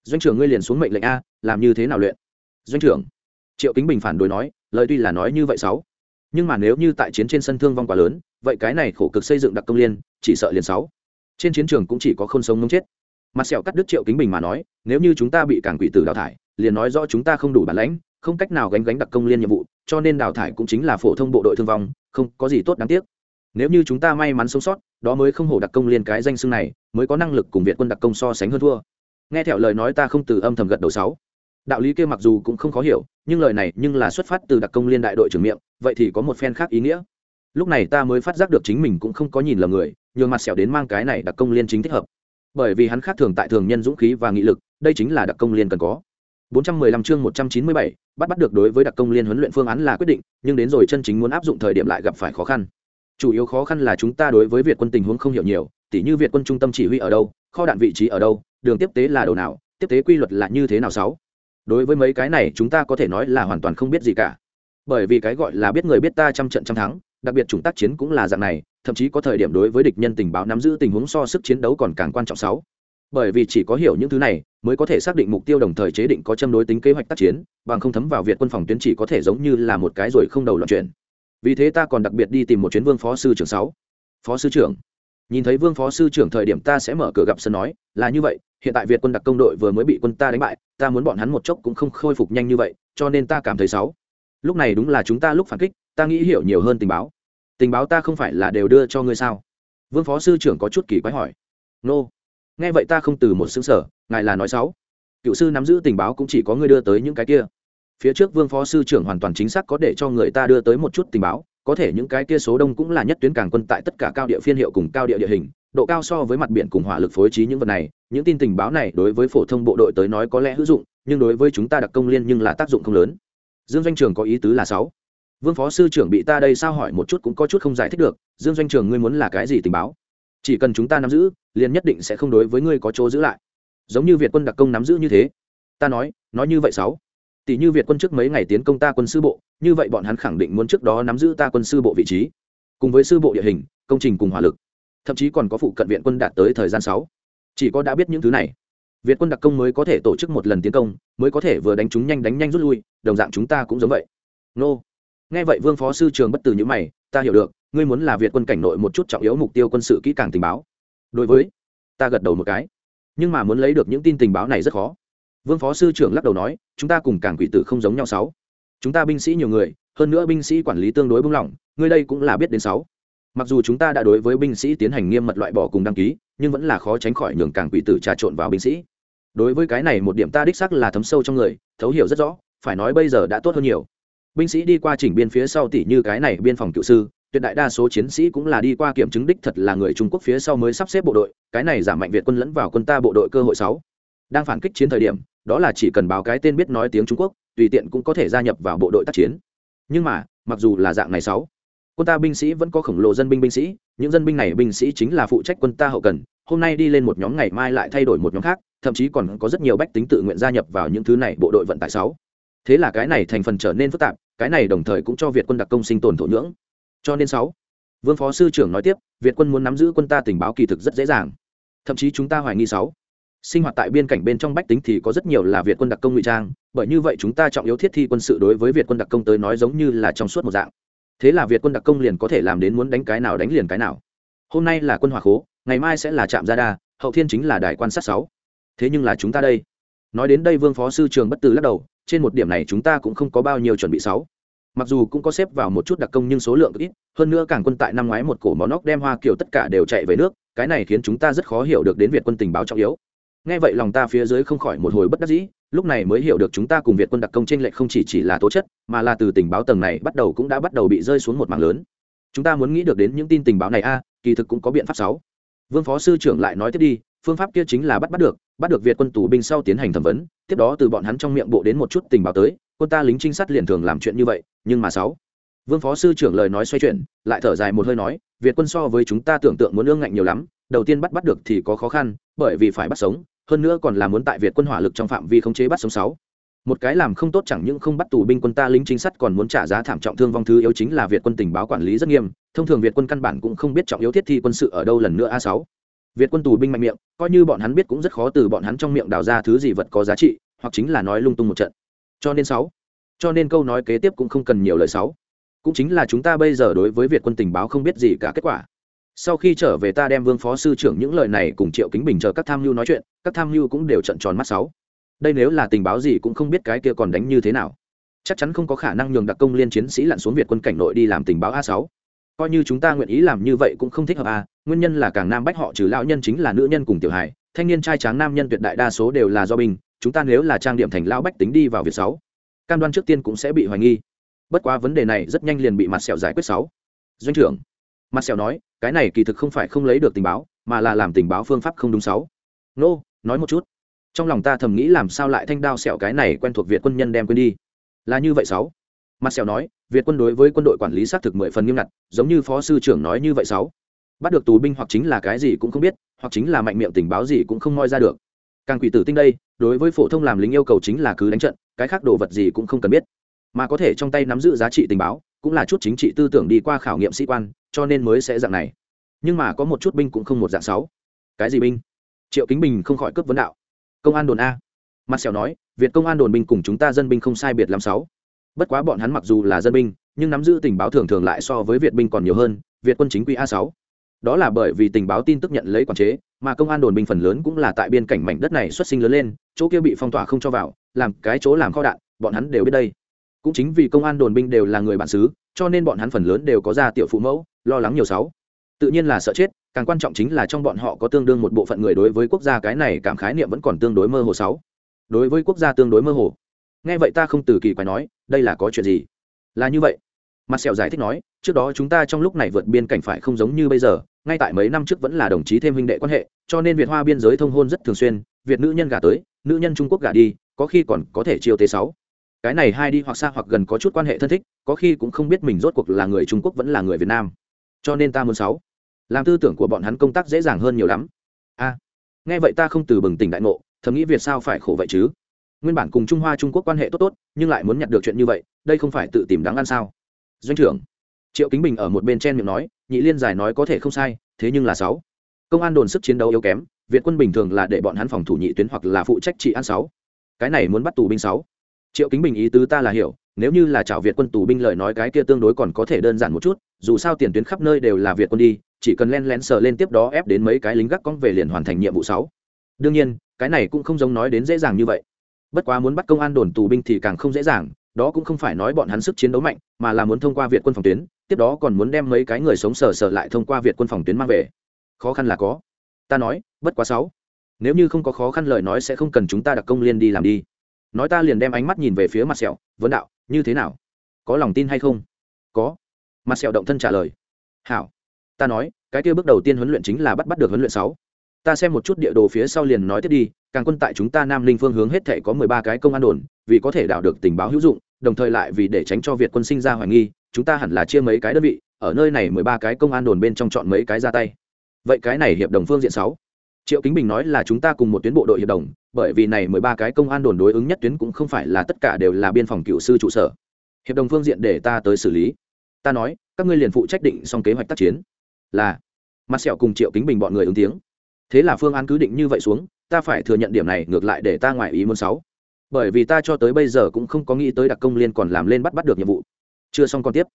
doanh trưởng ngươi liền xuống mệnh lệnh a, làm như thế nào luyện? Doanh trưởng, triệu kính bình phản đối nói, lời tuy là nói như vậy sáu, nhưng mà nếu như tại chiến trên sân thương vong quá lớn, vậy cái này khổ cực xây dựng đặc công liên, chỉ sợ liền sáu. Trên chiến trường cũng chỉ có khôn sống ngấm chết. Mặt sẹo cắt đứt triệu kính bình mà nói, nếu như chúng ta bị cản quỷ tử đào thải, liền nói rõ chúng ta không đủ bản lãnh, không cách nào gánh gánh đặc công liên nhiệm vụ cho nên đào thải cũng chính là phổ thông bộ đội thương vong, không có gì tốt đáng tiếc. Nếu như chúng ta may mắn sống sót, đó mới không hổ đặc công liên cái danh xưng này, mới có năng lực cùng việt quân đặc công so sánh hơn thua. Nghe theo lời nói ta không từ âm thầm gật đầu sáu. Đạo lý kia mặc dù cũng không khó hiểu, nhưng lời này nhưng là xuất phát từ đặc công liên đại đội trưởng miệng, vậy thì có một phen khác ý nghĩa. Lúc này ta mới phát giác được chính mình cũng không có nhìn lầm người, nhường mặt sẹo đến mang cái này đặc công liên chính thích hợp. Bởi vì hắn khác thường tại thường nhân dũng khí và nghị lực, đây chính là đặc công liên cần có. 415 chương 197, bắt bắt được đối với đặc công liên huấn luyện phương án là quyết định nhưng đến rồi chân chính muốn áp dụng thời điểm lại gặp phải khó khăn. Chủ yếu khó khăn là chúng ta đối với việt quân tình huống không hiểu nhiều tỉ như việt quân trung tâm chỉ huy ở đâu kho đạn vị trí ở đâu đường tiếp tế là đầu nào tiếp tế quy luật là như thế nào sáu. Đối với mấy cái này chúng ta có thể nói là hoàn toàn không biết gì cả. Bởi vì cái gọi là biết người biết ta trăm trận trăm thắng đặc biệt chúng tác chiến cũng là dạng này thậm chí có thời điểm đối với địch nhân tình báo nắm giữ tình huống so sức chiến đấu còn càng quan trọng sáu bởi vì chỉ có hiểu những thứ này mới có thể xác định mục tiêu đồng thời chế định có châm đối tính kế hoạch tác chiến, bằng không thấm vào việt quân phòng tuyến chỉ có thể giống như là một cái rồi không đầu loạn chuyển. Vì thế ta còn đặc biệt đi tìm một chuyến vương phó sư trưởng sáu. Phó sư trưởng? Nhìn thấy vương phó sư trưởng thời điểm ta sẽ mở cửa gặp sân nói, là như vậy, hiện tại việt quân đặc công đội vừa mới bị quân ta đánh bại, ta muốn bọn hắn một chốc cũng không khôi phục nhanh như vậy, cho nên ta cảm thấy sáu. Lúc này đúng là chúng ta lúc phản kích, ta nghĩ hiểu nhiều hơn tình báo. Tình báo ta không phải là đều đưa cho ngươi sao? Vương phó sư trưởng có chút kỳ quái hỏi. Nô、no nghe vậy ta không từ một xứng sở ngài là nói sáu cựu sư nắm giữ tình báo cũng chỉ có ngươi đưa tới những cái kia. Phía trước vương phó sư trưởng hoàn toàn chính xác có để cho người ta đưa tới một chút tình báo, có thể những cái kia số đông cũng là nhất tuyến cảng quân tại tất cả cao địa phiên hiệu cùng cao địa địa hình, độ cao so với mặt biển cùng hỏa lực phối trí những vật này, những tin tình báo này đối với phổ thông bộ đội tới nói có lẽ hữu dụng, nhưng đối với chúng ta đặc công liên nhưng là tác dụng không lớn. Dương doanh trường có ý tứ là sáu. Vương phó sư trưởng bị ta đây sao hỏi một chút cũng có chút không giải thích được, dương doanh trường, ngươi muốn là cái gì tình báo? Chỉ cần chúng ta nắm giữ, liền nhất định sẽ không đối với ngươi có chỗ giữ lại. Giống như việt quân đặc công nắm giữ như thế. Ta nói nói như vậy sáu. Tỷ như việt quân trước mấy ngày tiến công ta quân sư bộ, như vậy bọn hắn khẳng định muốn trước đó nắm giữ ta quân sư bộ vị trí. Cùng với sư bộ địa hình, công trình cùng hỏa lực. Thậm chí còn có phụ cận viện quân đạt tới thời gian sáu. Chỉ có đã biết những thứ này, việt quân đặc công mới có thể tổ chức một lần tiến công, mới có thể vừa đánh chúng nhanh đánh nhanh rút lui, đồng dạng chúng ta cũng giống vậy. Nô. Nghe vậy vương phó sư trường bất tử những mày, ta hiểu được ngươi muốn là việt quân cảnh nội một chút trọng yếu mục tiêu quân sự kỹ càng tình báo. Đối với, ta gật đầu một cái. Nhưng mà muốn lấy được những tin tình báo này rất khó. Vương phó sư trưởng lắc đầu nói, chúng ta cùng cảng quỷ tử không giống nhau sáu. Chúng ta binh sĩ nhiều người, hơn nữa binh sĩ quản lý tương đối bung lỏng, ngươi đây cũng là biết đến sáu. Mặc dù chúng ta đã đối với binh sĩ tiến hành nghiêm mật loại bỏ cùng đăng ký, nhưng vẫn là khó tránh khỏi nhường cảng quỷ tử trà trộn vào binh sĩ. Đối với cái này một điểm ta đích xác là thấm sâu trong người, thấu hiểu rất rõ, phải nói bây giờ đã tốt hơn nhiều. Binh sĩ đi qua chỉnh biên phía sau tỷ như cái này biên phòng cựu sư tuyệt đại đa số chiến sĩ cũng là đi qua kiểm chứng đích thật là người trung quốc phía sau mới sắp xếp bộ đội, cái này giảm mạnh việt quân lẫn vào quân ta bộ đội cơ hội sáu. Đang phản kích chiến thời điểm, đó là chỉ cần báo cái tên biết nói tiếng trung quốc, tùy tiện cũng có thể gia nhập vào bộ đội tác chiến. Nhưng mà, mặc dù là dạng này sáu, quân ta binh sĩ vẫn có khổng lồ dân binh binh sĩ, những dân binh này binh sĩ chính là phụ trách quân ta hậu cần, hôm nay đi lên một nhóm ngày mai lại thay đổi một nhóm khác, thậm chí còn có rất nhiều bách tính tự nguyện gia nhập vào những thứ này bộ đội vận tải sáu. Thế là cái này thành phần trở nên phức tạp, cái này đồng thời cũng cho việt quân đặc công sinh tồn thổ nhưỡng cho nên sáu, vương phó sư trưởng nói tiếp, việt quân muốn nắm giữ quân ta tình báo kỳ thực rất dễ dàng. Thậm chí chúng ta hoài nghi sáu, sinh hoạt tại biên cảnh bên trong bách tính thì có rất nhiều là việt quân đặc công ngụy trang, bởi như vậy chúng ta trọng yếu thiết thi quân sự đối với việt quân đặc công tới nói giống như là trong suốt một dạng. Thế là việt quân đặc công liền có thể làm đến muốn đánh cái nào đánh liền cái nào. Hôm nay là quân hòa khố, ngày mai sẽ là trạm gia đa, hậu thiên chính là đài quan sát sáu. Thế nhưng là chúng ta đây. Nói đến đây vương phó sư trường bất từ lắc đầu, trên một điểm này chúng ta cũng không có bao nhiêu chuẩn bị sáu mặc dù cũng có xếp vào một chút đặc công nhưng số lượng ít, hơn nữa càng quân tại năm ngoái một cổ món nóc đem hoa kiều tất cả đều chạy về nước, cái này khiến chúng ta rất khó hiểu được đến việt quân tình báo trọng yếu. Nghe vậy lòng ta phía dưới không khỏi một hồi bất đắc dĩ, lúc này mới hiểu được chúng ta cùng việt quân đặc công trên lệch không chỉ chỉ là tố chất, mà là từ tình báo tầng này bắt đầu cũng đã bắt đầu bị rơi xuống một mảng lớn. Chúng ta muốn nghĩ được đến những tin tình báo này a à, kỳ thực cũng có biện pháp sáu. Vương phó sư trưởng lại nói tiếp đi, phương pháp kia chính là bắt bắt được bắt được việt quân tù binh sau tiến hành thẩm vấn, tiếp đó từ bọn hắn trong miệng bộ đến một chút tình báo tới, quân ta lính trinh sát liền thường làm chuyện như vậy nhưng mà sáu. Vương phó sư trưởng lời nói xoay chuyển, lại thở dài một hơi nói, việt quân so với chúng ta tưởng tượng muốn ương ngạnh nhiều lắm, đầu tiên bắt bắt được thì có khó khăn, bởi vì phải bắt sống, hơn nữa còn là muốn tại việt quân hỏa lực trong phạm vi khống chế bắt sống sáu. Một cái làm không tốt chẳng những không bắt tù binh quân ta lính chính sát còn muốn trả giá thảm trọng thương vong thứ yếu chính là việt quân tình báo quản lý rất nghiêm, thông thường việt quân căn bản cũng không biết trọng yếu thiết thi quân sự ở đâu lần nữa a sáu. Việt quân tù binh mạnh miệng, coi như bọn hắn biết cũng rất khó từ bọn hắn trong miệng đào ra thứ gì vật có giá trị, hoặc chính là nói lung tung một trận. Cho nên sáu cho nên câu nói kế tiếp cũng không cần nhiều lời sáu cũng chính là chúng ta bây giờ đối với việt quân tình báo không biết gì cả kết quả. Sau khi trở về ta đem vương phó sư trưởng những lời này cùng triệu kính bình chờ các tham mưu nói chuyện, các tham mưu cũng đều trận tròn mắt sáu. Đây nếu là tình báo gì cũng không biết cái kia còn đánh như thế nào. Chắc chắn không có khả năng nhường đặc công liên chiến sĩ lặn xuống việt quân cảnh nội đi làm tình báo a sáu. Coi như chúng ta nguyện ý làm như vậy cũng không thích hợp a, nguyên nhân là càng nam bách họ trừ lão nhân chính là nữ nhân cùng tiểu hài, thanh niên trai tráng nam nhân tuyệt đại đa số đều là do binh, chúng ta nếu là trang điểm thành lão bách tính đi vào việt sáu cam đoan trước tiên cũng sẽ bị hoài nghi. Bất quá vấn đề này rất nhanh liền bị mặt sẹo giải quyết sáu. Doanh trưởng, mặt sẹo nói, cái này kỳ thực không phải không lấy được tình báo, mà là làm tình báo phương pháp không đúng sáu. Nô, nói một chút. Trong lòng ta thầm nghĩ làm sao lại thanh đao sẹo cái này quen thuộc việt quân nhân đem quên đi. Là như vậy sáu. Mặt sẹo nói, việt quân đối với quân đội quản lý xác thực mười phần nghiêm ngặt, giống như phó sư trưởng nói như vậy sáu. Bắt được tù binh hoặc chính là cái gì cũng không biết, hoặc chính là mạnh miệng tình báo gì cũng không moi ra được càng quỷ tử tinh đây, đối với phổ thông làm lính yêu cầu chính là cứ đánh trận, cái khác đồ vật gì cũng không cần biết. Mà có thể trong tay nắm giữ giá trị tình báo, cũng là chút chính trị tư tưởng đi qua khảo nghiệm sĩ quan, cho nên mới sẽ dạng này. Nhưng mà có một chút binh cũng không một dạng sáu. Cái gì binh? Triệu kính bình không khỏi cướp vấn đạo. Công an đồn a. Mặt sẹo nói, việt công an đồn binh cùng chúng ta dân binh không sai biệt làm sáu. Bất quá bọn hắn mặc dù là dân binh, nhưng nắm giữ tình báo thường thường lại so với việt binh còn nhiều hơn, việt quân chính quy a sáu. Đó là bởi vì tình báo tin tức nhận lấy quản chế mà công an đồn binh phần lớn cũng là tại biên cảnh mảnh đất này xuất sinh lớn lên, chỗ kia bị phong tỏa không cho vào, làm cái chỗ làm kho đạn, bọn hắn đều biết đây. Cũng chính vì công an đồn binh đều là người bản xứ, cho nên bọn hắn phần lớn đều có ra tiểu phụ mẫu, lo lắng nhiều sáu. Tự nhiên là sợ chết, càng quan trọng chính là trong bọn họ có tương đương một bộ phận người đối với quốc gia cái này cảm khái niệm vẫn còn tương đối mơ hồ sáu. Đối với quốc gia tương đối mơ hồ. Nghe vậy ta không từ kỳ quái nói, đây là có chuyện gì? Là như vậy mặt sẹo giải thích nói, trước đó chúng ta trong lúc này vượt biên cảnh phải không giống như bây giờ, ngay tại mấy năm trước vẫn là đồng chí thêm huynh đệ quan hệ, cho nên việt hoa biên giới thông hôn rất thường xuyên, việt nữ nhân gả tới, nữ nhân trung quốc gả đi, có khi còn có thể chiêu tế sáu. Cái này hai đi hoặc xa hoặc gần có chút quan hệ thân thích, có khi cũng không biết mình rốt cuộc là người trung quốc vẫn là người việt nam. Cho nên ta muốn sáu. Làm tư tưởng của bọn hắn công tác dễ dàng hơn nhiều lắm. A. Nghe vậy ta không từ bừng tỉnh đại ngộ, thầm nghĩ việt sao phải khổ vậy chứ? Nguyên bản cùng trung hoa trung quốc quan hệ tốt tốt, nhưng lại muốn nhặt được chuyện như vậy, đây không phải tự tìm đáng ăn sao? Doanh trưởng. Triệu kính bình ở một bên chen miệng nói, nhị liên giải nói có thể không sai, thế nhưng là sáu. Công an đồn sức chiến đấu yếu kém, việt quân bình thường là để bọn hắn phòng thủ nhị tuyến hoặc là phụ trách trị an sáu. Cái này muốn bắt tù binh sáu. Triệu kính bình ý tứ ta là hiểu, nếu như là chảo việt quân tù binh lời nói cái kia tương đối còn có thể đơn giản một chút, dù sao tiền tuyến khắp nơi đều là việt quân đi, chỉ cần len lén sờ lên tiếp đó ép đến mấy cái lính gác cong về liền hoàn thành nhiệm vụ sáu. Đương nhiên, cái này cũng không giống nói đến dễ dàng như vậy. Bất quá muốn bắt công an đồn tù binh thì càng không dễ dàng đó cũng không phải nói bọn hắn sức chiến đấu mạnh, mà là muốn thông qua việt quân phòng tuyến, tiếp đó còn muốn đem mấy cái người sống sờ sờ lại thông qua việt quân phòng tuyến mang về. Khó khăn là có. Ta nói, bất quá sáu. Nếu như không có khó khăn lời nói sẽ không cần chúng ta đặc công liên đi làm đi. Nói ta liền đem ánh mắt nhìn về phía mặt sẹo, vấn đạo, như thế nào? Có lòng tin hay không? Có. Mặt sẹo động thân trả lời. Hảo. Ta nói, cái kia bước đầu tiên huấn luyện chính là bắt bắt được huấn luyện sáu. Ta xem một chút địa đồ phía sau liền nói tiếp đi, càng quân tại chúng ta nam linh phương hướng hết thể có mười ba cái công an đồn vì có thể đảo được tình báo hữu dụng, đồng thời lại vì để tránh cho việt quân sinh ra hoài nghi, chúng ta hẳn là chia mấy cái đơn vị, ở nơi này mười ba cái công an đồn bên trong chọn mấy cái ra tay. Vậy cái này hiệp đồng phương diện sáu. Triệu kính bình nói là chúng ta cùng một tuyến bộ đội hiệp đồng, bởi vì này mười ba cái công an đồn đối ứng nhất tuyến cũng không phải là tất cả đều là biên phòng cựu sư trụ sở. Hiệp đồng phương diện để ta tới xử lý. Ta nói, các ngươi liền phụ trách định xong kế hoạch tác chiến. Là. Mặt sẹo cùng triệu kính bình bọn người ứng tiếng. Thế là phương án cứ định như vậy xuống, ta phải thừa nhận điểm này, ngược lại để ta ngoài ý muốn sáu bởi vì ta cho tới bây giờ cũng không có nghĩ tới đặc công liên còn làm lên bắt bắt được nhiệm vụ. Chưa xong còn tiếp.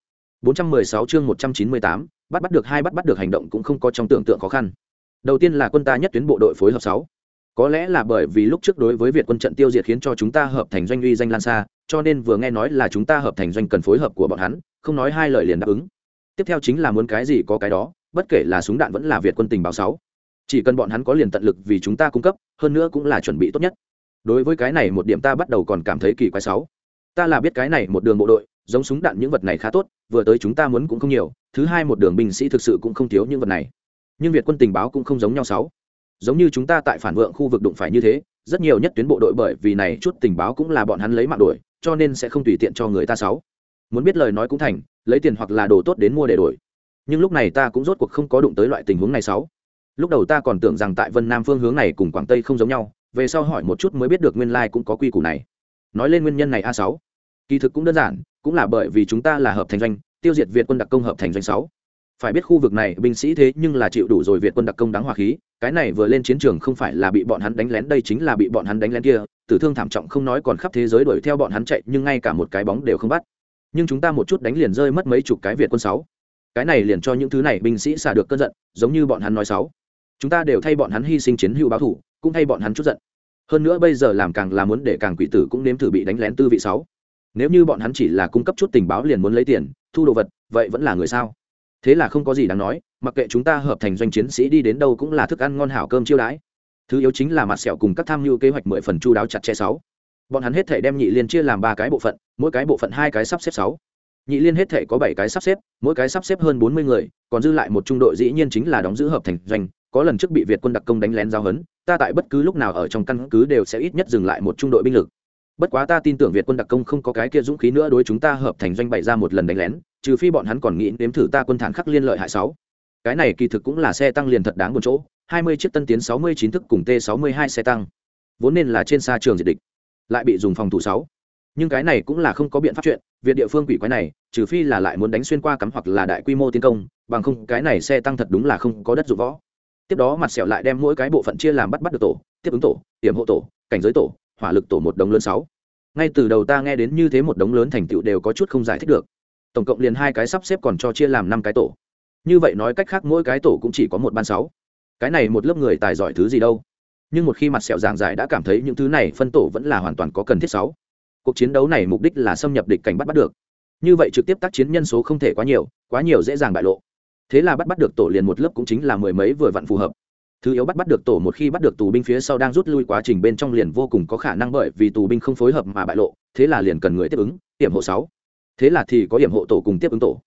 416 chương 198, bắt bắt được hai bắt bắt được hành động cũng không có trong tưởng tượng khó khăn. Đầu tiên là quân ta nhất tuyến bộ đội phối hợp sáu. Có lẽ là bởi vì lúc trước đối với việt quân trận tiêu diệt khiến cho chúng ta hợp thành doanh uy danh lan xa cho nên vừa nghe nói là chúng ta hợp thành doanh cần phối hợp của bọn hắn không nói hai lời liền đáp ứng. Tiếp theo chính là muốn cái gì có cái đó bất kể là súng đạn vẫn là việt quân tình báo sáu. Chỉ cần bọn hắn có liền tận lực vì chúng ta cung cấp hơn nữa cũng là chuẩn bị tốt nhất đối với cái này một điểm ta bắt đầu còn cảm thấy kỳ quái sáu. Ta là biết cái này một đường bộ đội, giống súng đạn những vật này khá tốt, vừa tới chúng ta muốn cũng không nhiều, thứ hai một đường binh sĩ thực sự cũng không thiếu những vật này. Nhưng việt quân tình báo cũng không giống nhau sáu. Giống như chúng ta tại phản vượng khu vực đụng phải như thế, rất nhiều nhất tuyến bộ đội bởi vì này chút tình báo cũng là bọn hắn lấy mạng đổi, cho nên sẽ không tùy tiện cho người ta sáu. Muốn biết lời nói cũng thành, lấy tiền hoặc là đồ tốt đến mua để đổi. Nhưng lúc này ta cũng rốt cuộc không có đụng tới loại tình huống này sáu. Lúc đầu ta còn tưởng rằng tại vân nam phương hướng này cùng quảng tây không giống nhau về sau hỏi một chút mới biết được nguyên lai cũng có quy củ này. Nói lên nguyên nhân này a sáu. Kỳ thực cũng đơn giản, cũng là bởi vì chúng ta là hợp thành doanh, tiêu diệt việt quân đặc công hợp thành doanh sáu. Phải biết khu vực này, binh sĩ thế nhưng là chịu đủ rồi việt quân đặc công đáng hòa khí, cái này vừa lên chiến trường không phải là bị bọn hắn đánh lén, đây chính là bị bọn hắn đánh lén kia. Tử thương thảm trọng không nói còn khắp thế giới đuổi theo bọn hắn chạy, nhưng ngay cả một cái bóng đều không bắt. Nhưng chúng ta một chút đánh liền rơi mất mấy chục cái việt quân sáu. Cái này liền cho những thứ này binh sĩ xả được cơn giận, giống như bọn hắn nói sáu. Chúng ta đều thay bọn hắn hy sinh chiến hữu báo thủ cũng thay bọn hắn chút giận. Hơn nữa bây giờ làm càng là muốn để càng quỷ tử cũng nếm thử bị đánh lén tư vị sáu. Nếu như bọn hắn chỉ là cung cấp chút tình báo liền muốn lấy tiền, thu đồ vật, vậy vẫn là người sao? Thế là không có gì đáng nói, mặc kệ chúng ta hợp thành doanh chiến sĩ đi đến đâu cũng là thức ăn ngon hảo cơm chiêu đãi. Thứ yếu chính là mặt sẹo cùng các tham mưu kế hoạch mười phần chu đáo chặt chẽ sáu. Bọn hắn hết thể đem nhị liên chia làm ba cái bộ phận, mỗi cái bộ phận hai cái sắp xếp sáu. Nhị liên hết thể có bảy cái sắp xếp, mỗi cái sắp xếp hơn bốn mươi người, còn dư lại một trung đội dĩ nhiên chính là đóng giữ hợp thành doanh có lần trước bị việt quân đặc công đánh lén giao hấn, ta tại bất cứ lúc nào ở trong căn cứ đều sẽ ít nhất dừng lại một trung đội binh lực. Bất quá ta tin tưởng việt quân đặc công không có cái kia dũng khí nữa đối chúng ta hợp thành doanh bày ra một lần đánh lén, trừ phi bọn hắn còn nghĩ nếm thử ta quân thản khắc liên lợi hại sáu. Cái này kỳ thực cũng là xe tăng liền thật đáng một chỗ, hai mươi chiếc tân tiến sáu mươi chín thức cùng t sáu mươi hai xe tăng. Vốn nên là trên xa trường diệt địch, lại bị dùng phòng thủ sáu. Nhưng cái này cũng là không có biện pháp chuyện việc địa phương quỷ quái này, trừ phi là lại muốn đánh xuyên qua cắm hoặc là đại quy mô tiến công, bằng không cái này xe tăng thật đúng là không có đất dụng võ tiếp đó mặt sẹo lại đem mỗi cái bộ phận chia làm bắt bắt được tổ, tiếp ứng tổ hiểm hộ tổ, cảnh giới tổ, hỏa lực tổ một đống lớn sáu. Ngay từ đầu ta nghe đến như thế một đống lớn thành tựu đều có chút không giải thích được. Tổng cộng liền hai cái sắp xếp còn cho chia làm năm cái tổ. Như vậy nói cách khác mỗi cái tổ cũng chỉ có một ban sáu. Cái này một lớp người tài giỏi thứ gì đâu? Nhưng một khi mặt sẹo giảng giải đã cảm thấy những thứ này phân tổ vẫn là hoàn toàn có cần thiết sáu. Cuộc chiến đấu này mục đích là xâm nhập địch cảnh bắt bắt được. Như vậy trực tiếp tác chiến nhân số không thể quá nhiều quá nhiều dễ dàng bại lộ thế là bắt bắt được tổ liền một lớp cũng chính là mười mấy vừa vặn phù hợp. Thứ yếu bắt bắt được tổ một khi bắt được tù binh phía sau đang rút lui quá trình bên trong liền vô cùng có khả năng bởi vì tù binh không phối hợp mà bại lộ, thế là liền cần người tiếp ứng, hiểm hộ sáu. Thế là thì có hiểm hộ tổ cùng tiếp ứng tổ.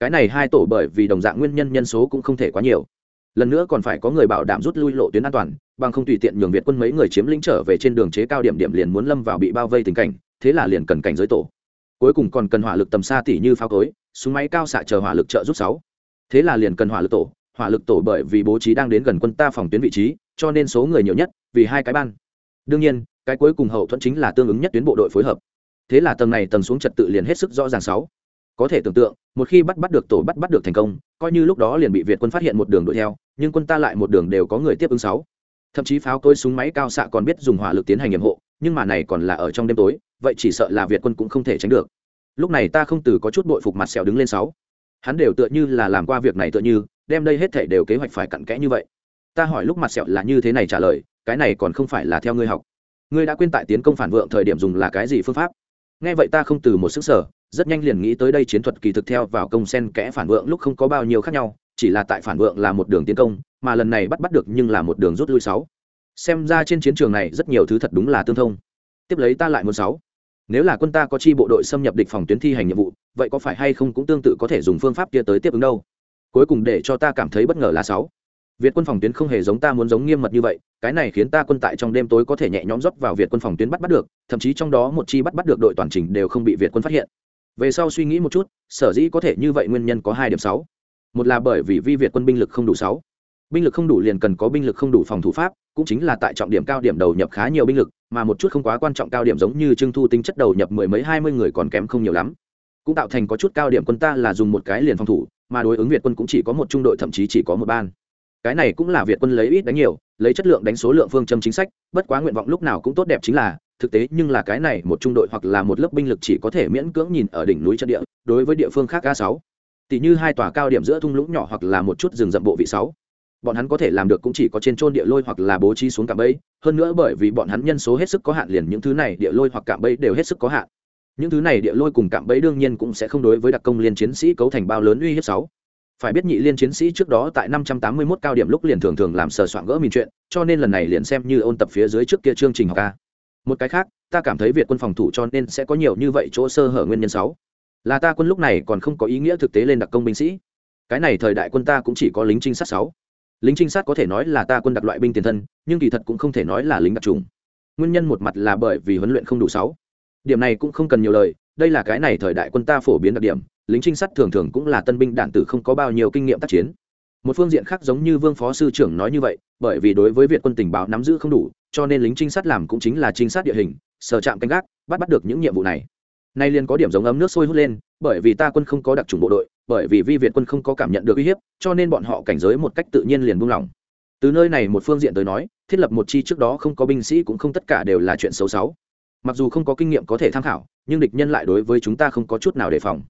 Cái này hai tổ bởi vì đồng dạng nguyên nhân nhân số cũng không thể quá nhiều. Lần nữa còn phải có người bảo đảm rút lui lộ tuyến an toàn, bằng không tùy tiện nhường việt quân mấy người chiếm lĩnh trở về trên đường chế cao điểm điểm liền muốn lâm vào bị bao vây tình cảnh, thế là liền cần cảnh giới tổ. Cuối cùng còn cần hỏa lực tầm xa tỉ như pháo cối, súng máy cao xạ chờ hỏa lực trợ giúp sáu thế là liền cần hỏa lực tổ, hỏa lực tổ bởi vì bố trí đang đến gần quân ta phòng tuyến vị trí, cho nên số người nhiều nhất, vì hai cái ban. Đương nhiên, cái cuối cùng hậu thuẫn chính là tương ứng nhất tuyến bộ đội phối hợp. Thế là tầng này tầng xuống trật tự liền hết sức rõ ràng sáu. Có thể tưởng tượng, một khi bắt bắt được tổ bắt bắt được thành công, coi như lúc đó liền bị việt quân phát hiện một đường đuổi theo, nhưng quân ta lại một đường đều có người tiếp ứng sáu. Thậm chí pháo cối súng máy cao xạ còn biết dùng hỏa lực tiến hành nhiệm hộ, nhưng mà này còn là ở trong đêm tối, vậy chỉ sợ là việt quân cũng không thể tránh được. Lúc này ta không từ có chút bội phục mặt sẹo đứng lên sáu hắn đều tựa như là làm qua việc này tựa như, đem đây hết thể đều kế hoạch phải cặn kẽ như vậy. Ta hỏi lúc mặt sẹo là như thế này trả lời, cái này còn không phải là theo ngươi học. Ngươi đã quên tại tiến công phản vượng thời điểm dùng là cái gì phương pháp? Nghe vậy ta không từ một sức sở, rất nhanh liền nghĩ tới đây chiến thuật kỳ thực theo vào công sen kẽ phản vượng lúc không có bao nhiêu khác nhau, chỉ là tại phản vượng là một đường tiến công, mà lần này bắt bắt được nhưng là một đường rút lui sáu. Xem ra trên chiến trường này rất nhiều thứ thật đúng là tương thông. Tiếp lấy ta lại muốn sáu nếu là quân ta có chi bộ đội xâm nhập địch phòng tuyến thi hành nhiệm vụ, vậy có phải hay không cũng tương tự có thể dùng phương pháp kia tới tiếp ứng đâu? Cuối cùng để cho ta cảm thấy bất ngờ là sáu. Việt quân phòng tuyến không hề giống ta muốn giống nghiêm mật như vậy, cái này khiến ta quân tại trong đêm tối có thể nhẹ nhõm rót vào việt quân phòng tuyến bắt bắt được, thậm chí trong đó một chi bắt bắt được đội toàn trình đều không bị việt quân phát hiện. Về sau suy nghĩ một chút, sở dĩ có thể như vậy nguyên nhân có hai điểm sáu. Một là bởi vì vi việt quân binh lực không đủ sáu. Binh lực không đủ liền cần có binh lực không đủ phòng thủ pháp, cũng chính là tại trọng điểm cao điểm đầu nhập khá nhiều binh lực mà một chút không quá quan trọng cao điểm giống như trưng thu tính chất đầu nhập mười mấy hai mươi người còn kém không nhiều lắm. Cũng tạo thành có chút cao điểm quân ta là dùng một cái liền phòng thủ, mà đối ứng việt quân cũng chỉ có một trung đội, thậm chí chỉ có một ban. Cái này cũng là việt quân lấy ít đánh nhiều, lấy chất lượng đánh số lượng phương châm chính sách, bất quá nguyện vọng lúc nào cũng tốt đẹp chính là, thực tế nhưng là cái này một trung đội hoặc là một lớp binh lực chỉ có thể miễn cưỡng nhìn ở đỉnh núi chân địa, đối với địa phương khác a sáu. Tỷ như hai tòa cao điểm giữa thung lũng nhỏ hoặc là một chút rừng rậm bộ vị sáu bọn hắn có thể làm được cũng chỉ có trên trôn địa lôi hoặc là bố trí xuống cạm bẫy, hơn nữa bởi vì bọn hắn nhân số hết sức có hạn liền những thứ này địa lôi hoặc cạm bẫy đều hết sức có hạn. Những thứ này địa lôi cùng cạm bẫy đương nhiên cũng sẽ không đối với đặc công liên chiến sĩ cấu thành bao lớn uy hiếp sáu phải biết nhị liên chiến sĩ trước đó tại 581 cao điểm lúc liền thường thường làm sờ soạn gỡ mìn chuyện, cho nên lần này liền xem như ôn tập phía dưới trước kia chương trình học ca. Một cái khác, ta cảm thấy việt quân phòng thủ cho nên sẽ có nhiều như vậy chỗ sơ hở nguyên nhân sáu là ta quân lúc này còn không có ý nghĩa thực tế lên đặc công binh sĩ. Cái này thời đại quân ta cũng chỉ có lính trinh sát sáu lính trinh sát có thể nói là ta quân đặc loại binh tiền thân, nhưng kỳ thật cũng không thể nói là lính đặc trùng. Nguyên nhân một mặt là bởi vì huấn luyện không đủ sáu. Điểm này cũng không cần nhiều lời, đây là cái này thời đại quân ta phổ biến đặc điểm, lính trinh sát thường thường cũng là tân binh đạn tử không có bao nhiêu kinh nghiệm tác chiến. Một phương diện khác giống như vương phó sư trưởng nói như vậy, bởi vì đối với việt quân tình báo nắm giữ không đủ, cho nên lính trinh sát làm cũng chính là trinh sát địa hình, sở trạm canh gác, bắt bắt được những nhiệm vụ này. Nay liền có điểm giống ấm nước sôi hút lên, bởi vì ta quân không có đặc trùng bộ đội bởi vì vi việt quân không có cảm nhận được uy hiếp, cho nên bọn họ cảnh giới một cách tự nhiên liền buông lỏng. Từ nơi này một phương diện tới nói, thiết lập một chi trước đó không có binh sĩ cũng không tất cả đều là chuyện xấu xấu. Mặc dù không có kinh nghiệm có thể tham khảo, nhưng địch nhân lại đối với chúng ta không có chút nào đề phòng.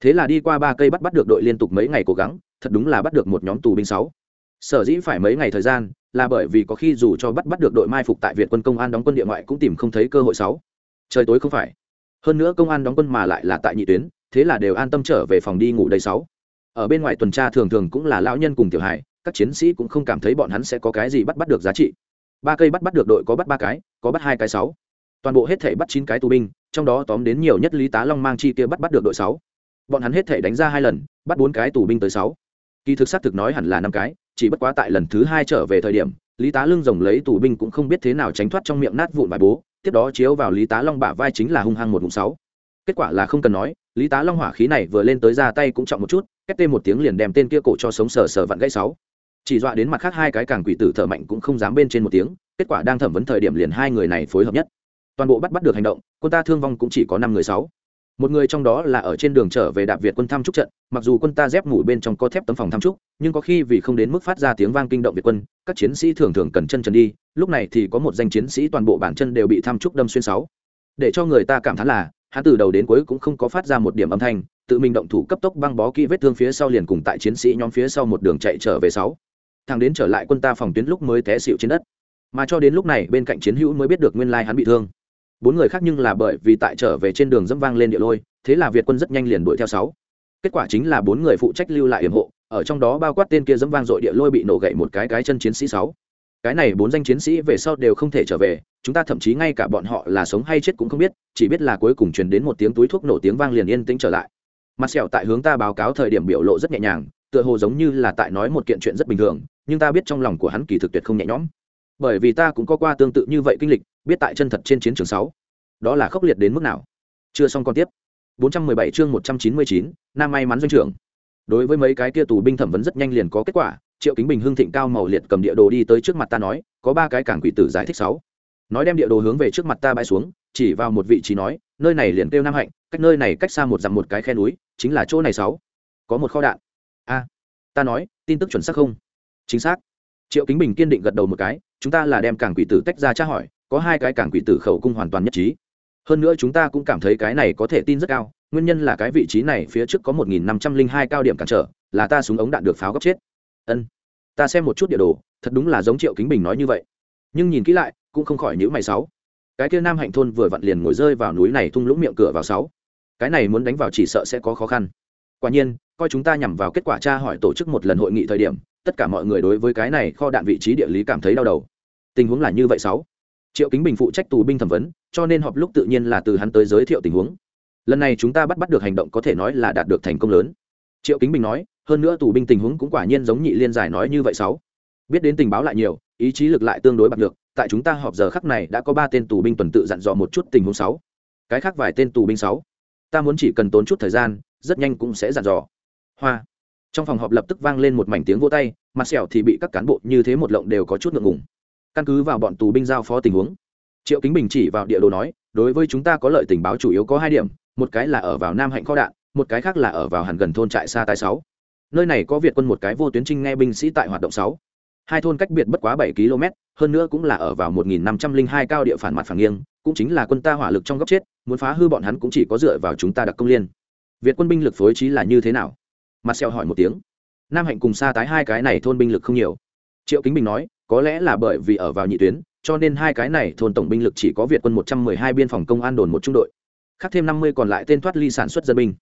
Thế là đi qua ba cây bắt bắt được đội liên tục mấy ngày cố gắng, thật đúng là bắt được một nhóm tù binh sáu. Sở dĩ phải mấy ngày thời gian, là bởi vì có khi dù cho bắt bắt được đội mai phục tại việt quân công an đóng quân địa ngoại cũng tìm không thấy cơ hội sáu. Trời tối không phải. Hơn nữa công an đóng quân mà lại là tại nhị tuyến thế là đều an tâm trở về phòng đi ngủ đầy sáu. Ở bên ngoài tuần tra thường thường cũng là lão nhân cùng tiểu hải các chiến sĩ cũng không cảm thấy bọn hắn sẽ có cái gì bắt bắt được giá trị. Ba cây bắt bắt được đội có bắt ba cái, có bắt hai cái sáu. Toàn bộ hết thể bắt chín cái tù binh, trong đó tóm đến nhiều nhất lý tá long mang chi kia bắt bắt được đội sáu. Bọn hắn hết thể đánh ra hai lần, bắt bốn cái tù binh tới sáu. Kỳ thực xác thực nói hẳn là năm cái, chỉ bất quá tại lần thứ hai trở về thời điểm, lý tá lưng rồng lấy tù binh cũng không biết thế nào tránh thoát trong miệng nát vụn bài bố, tiếp đó chiếu vào lý tá long bả vai chính là hung hăng một vùng sáu. Kết quả là không cần nói lý tá long hỏa khí này vừa lên tới ra tay cũng trọng một chút, két tê một tiếng liền đem tên kia cổ cho sống sờ sờ vặn gãy sáu. Chỉ dọa đến mặt khác hai cái càng quỷ tử thở mạnh cũng không dám bên trên một tiếng, kết quả đang thẩm vấn thời điểm liền hai người này phối hợp nhất. Toàn bộ bắt bắt được hành động, quân ta thương vong cũng chỉ có năm người sáu. Một người trong đó là ở trên đường trở về đạp việt quân thăm trúc trận, mặc dù quân ta dép ngủ bên trong có thép tấm phòng thăm trúc, nhưng có khi vì không đến mức phát ra tiếng vang kinh động việt quân, các chiến sĩ thường thường cần chân trần đi, lúc này thì có một danh chiến sĩ toàn bộ bản chân đều bị thăm trúc đâm xuyên sáu. Để cho người ta cảm thán là hắn từ đầu đến cuối cũng không có phát ra một điểm âm thanh, tự mình động thủ cấp tốc băng bó kỹ vết thương phía sau liền cùng tại chiến sĩ nhóm phía sau một đường chạy trở về sáu. Thằng đến trở lại quân ta phòng tuyến lúc mới té xịu trên đất. Mà cho đến lúc này, bên cạnh chiến hữu mới biết được nguyên lai hắn bị thương. Bốn người khác nhưng là bởi vì tại trở về trên đường dẫm vang lên địa lôi, thế là việt quân rất nhanh liền đuổi theo sáu. Kết quả chính là bốn người phụ trách lưu lại hiểm hộ, ở trong đó bao quát tên kia dẫm vang dội địa lôi bị nổ gậy một cái cái chân chiến sĩ sáu cái này bốn danh chiến sĩ về sau đều không thể trở về chúng ta thậm chí ngay cả bọn họ là sống hay chết cũng không biết chỉ biết là cuối cùng truyền đến một tiếng túi thuốc nổ tiếng vang liền yên tĩnh trở lại. Mặt sẹo tại hướng ta báo cáo thời điểm biểu lộ rất nhẹ nhàng tựa hồ giống như là tại nói một kiện chuyện rất bình thường nhưng ta biết trong lòng của hắn kỳ thực tuyệt không nhẹ nhõm. Bởi vì ta cũng có qua tương tự như vậy kinh lịch biết tại chân thật trên chiến trường sáu đó là khốc liệt đến mức nào. Chưa xong còn tiếp. 417 chương 199, nam may mắn doanh trưởng. Đối với mấy cái kia tù binh thẩm vấn rất nhanh liền có kết quả triệu kính bình hưng thịnh cao màu liệt cầm địa đồ đi tới trước mặt ta nói, có ba cái cảng quỷ tử giải thích sáu. Nói đem địa đồ hướng về trước mặt ta bãi xuống, chỉ vào một vị trí nói, nơi này liền kêu nam hạnh, cách nơi này cách xa một dặm một cái khe núi, chính là chỗ này sáu. Có một kho đạn. A, ta nói, tin tức chuẩn xác không? Chính xác. Triệu kính bình kiên định gật đầu một cái, chúng ta là đem cảng quỷ tử tách ra tra hỏi, có hai cái cảng quỷ tử khẩu cung hoàn toàn nhất trí. Hơn nữa chúng ta cũng cảm thấy cái này có thể tin rất cao, nguyên nhân là cái vị trí này phía trước có một nghìn năm trăm linh hai cao điểm cản trở, là ta súng ống đạn được pháo gấp chết ân, ta xem một chút địa đồ, thật đúng là giống triệu kính bình nói như vậy. Nhưng nhìn kỹ lại, cũng không khỏi nhữ mày sáu. Cái kia nam hạnh thôn vừa vặn liền ngồi rơi vào núi này thung lũng miệng cửa vào sáu. Cái này muốn đánh vào chỉ sợ sẽ có khó khăn. Quả nhiên, coi chúng ta nhằm vào kết quả tra hỏi tổ chức một lần hội nghị thời điểm, tất cả mọi người đối với cái này kho đạn vị trí địa lý cảm thấy đau đầu. Tình huống là như vậy sáu. Triệu kính bình phụ trách tù binh thẩm vấn, cho nên họp lúc tự nhiên là từ hắn tới giới thiệu tình huống. Lần này chúng ta bắt bắt được hành động có thể nói là đạt được thành công lớn. Triệu kính bình nói hơn nữa tù binh tình huống cũng quả nhiên giống nhị liên giải nói như vậy sáu. Biết đến tình báo lại nhiều, ý chí lực lại tương đối bạc được tại chúng ta họp giờ khắc này đã có ba tên tù binh tuần tự dặn dò một chút tình huống sáu. Cái khác vài tên tù binh sáu. Ta muốn chỉ cần tốn chút thời gian, rất nhanh cũng sẽ dặn dò. Hoa. Trong phòng họp lập tức vang lên một mảnh tiếng vô tay, mặt sẹo thì bị các cán bộ như thế một lộng đều có chút ngượng ngùng. Căn cứ vào bọn tù binh giao phó tình huống, triệu kính bình chỉ vào địa đồ nói, đối với chúng ta có lợi tình báo chủ yếu có hai điểm, một cái là ở vào nam hạnh kho đạn, một cái khác là ở vào hẳn gần thôn trại xa tài sáu nơi này có việt quân một cái vô tuyến trinh nghe binh sĩ tại hoạt động sáu. Hai thôn cách biệt bất quá bảy km, hơn nữa cũng là ở vào một nghìn năm trăm linh hai cao địa phản mặt phản nghiêng, cũng chính là quân ta hỏa lực trong góc chết, muốn phá hư bọn hắn cũng chỉ có dựa vào chúng ta đặc công liên. Việt quân binh lực phối trí là như thế nào? Mặt xeo hỏi một tiếng. Nam hạnh cùng xa tái hai cái này thôn binh lực không nhiều. Triệu kính bình nói, có lẽ là bởi vì ở vào nhị tuyến, cho nên hai cái này thôn tổng binh lực chỉ có việt quân một trăm mười hai biên phòng công an đồn một trung đội. Khác thêm năm mươi còn lại tên thoát ly sản xuất dân binh.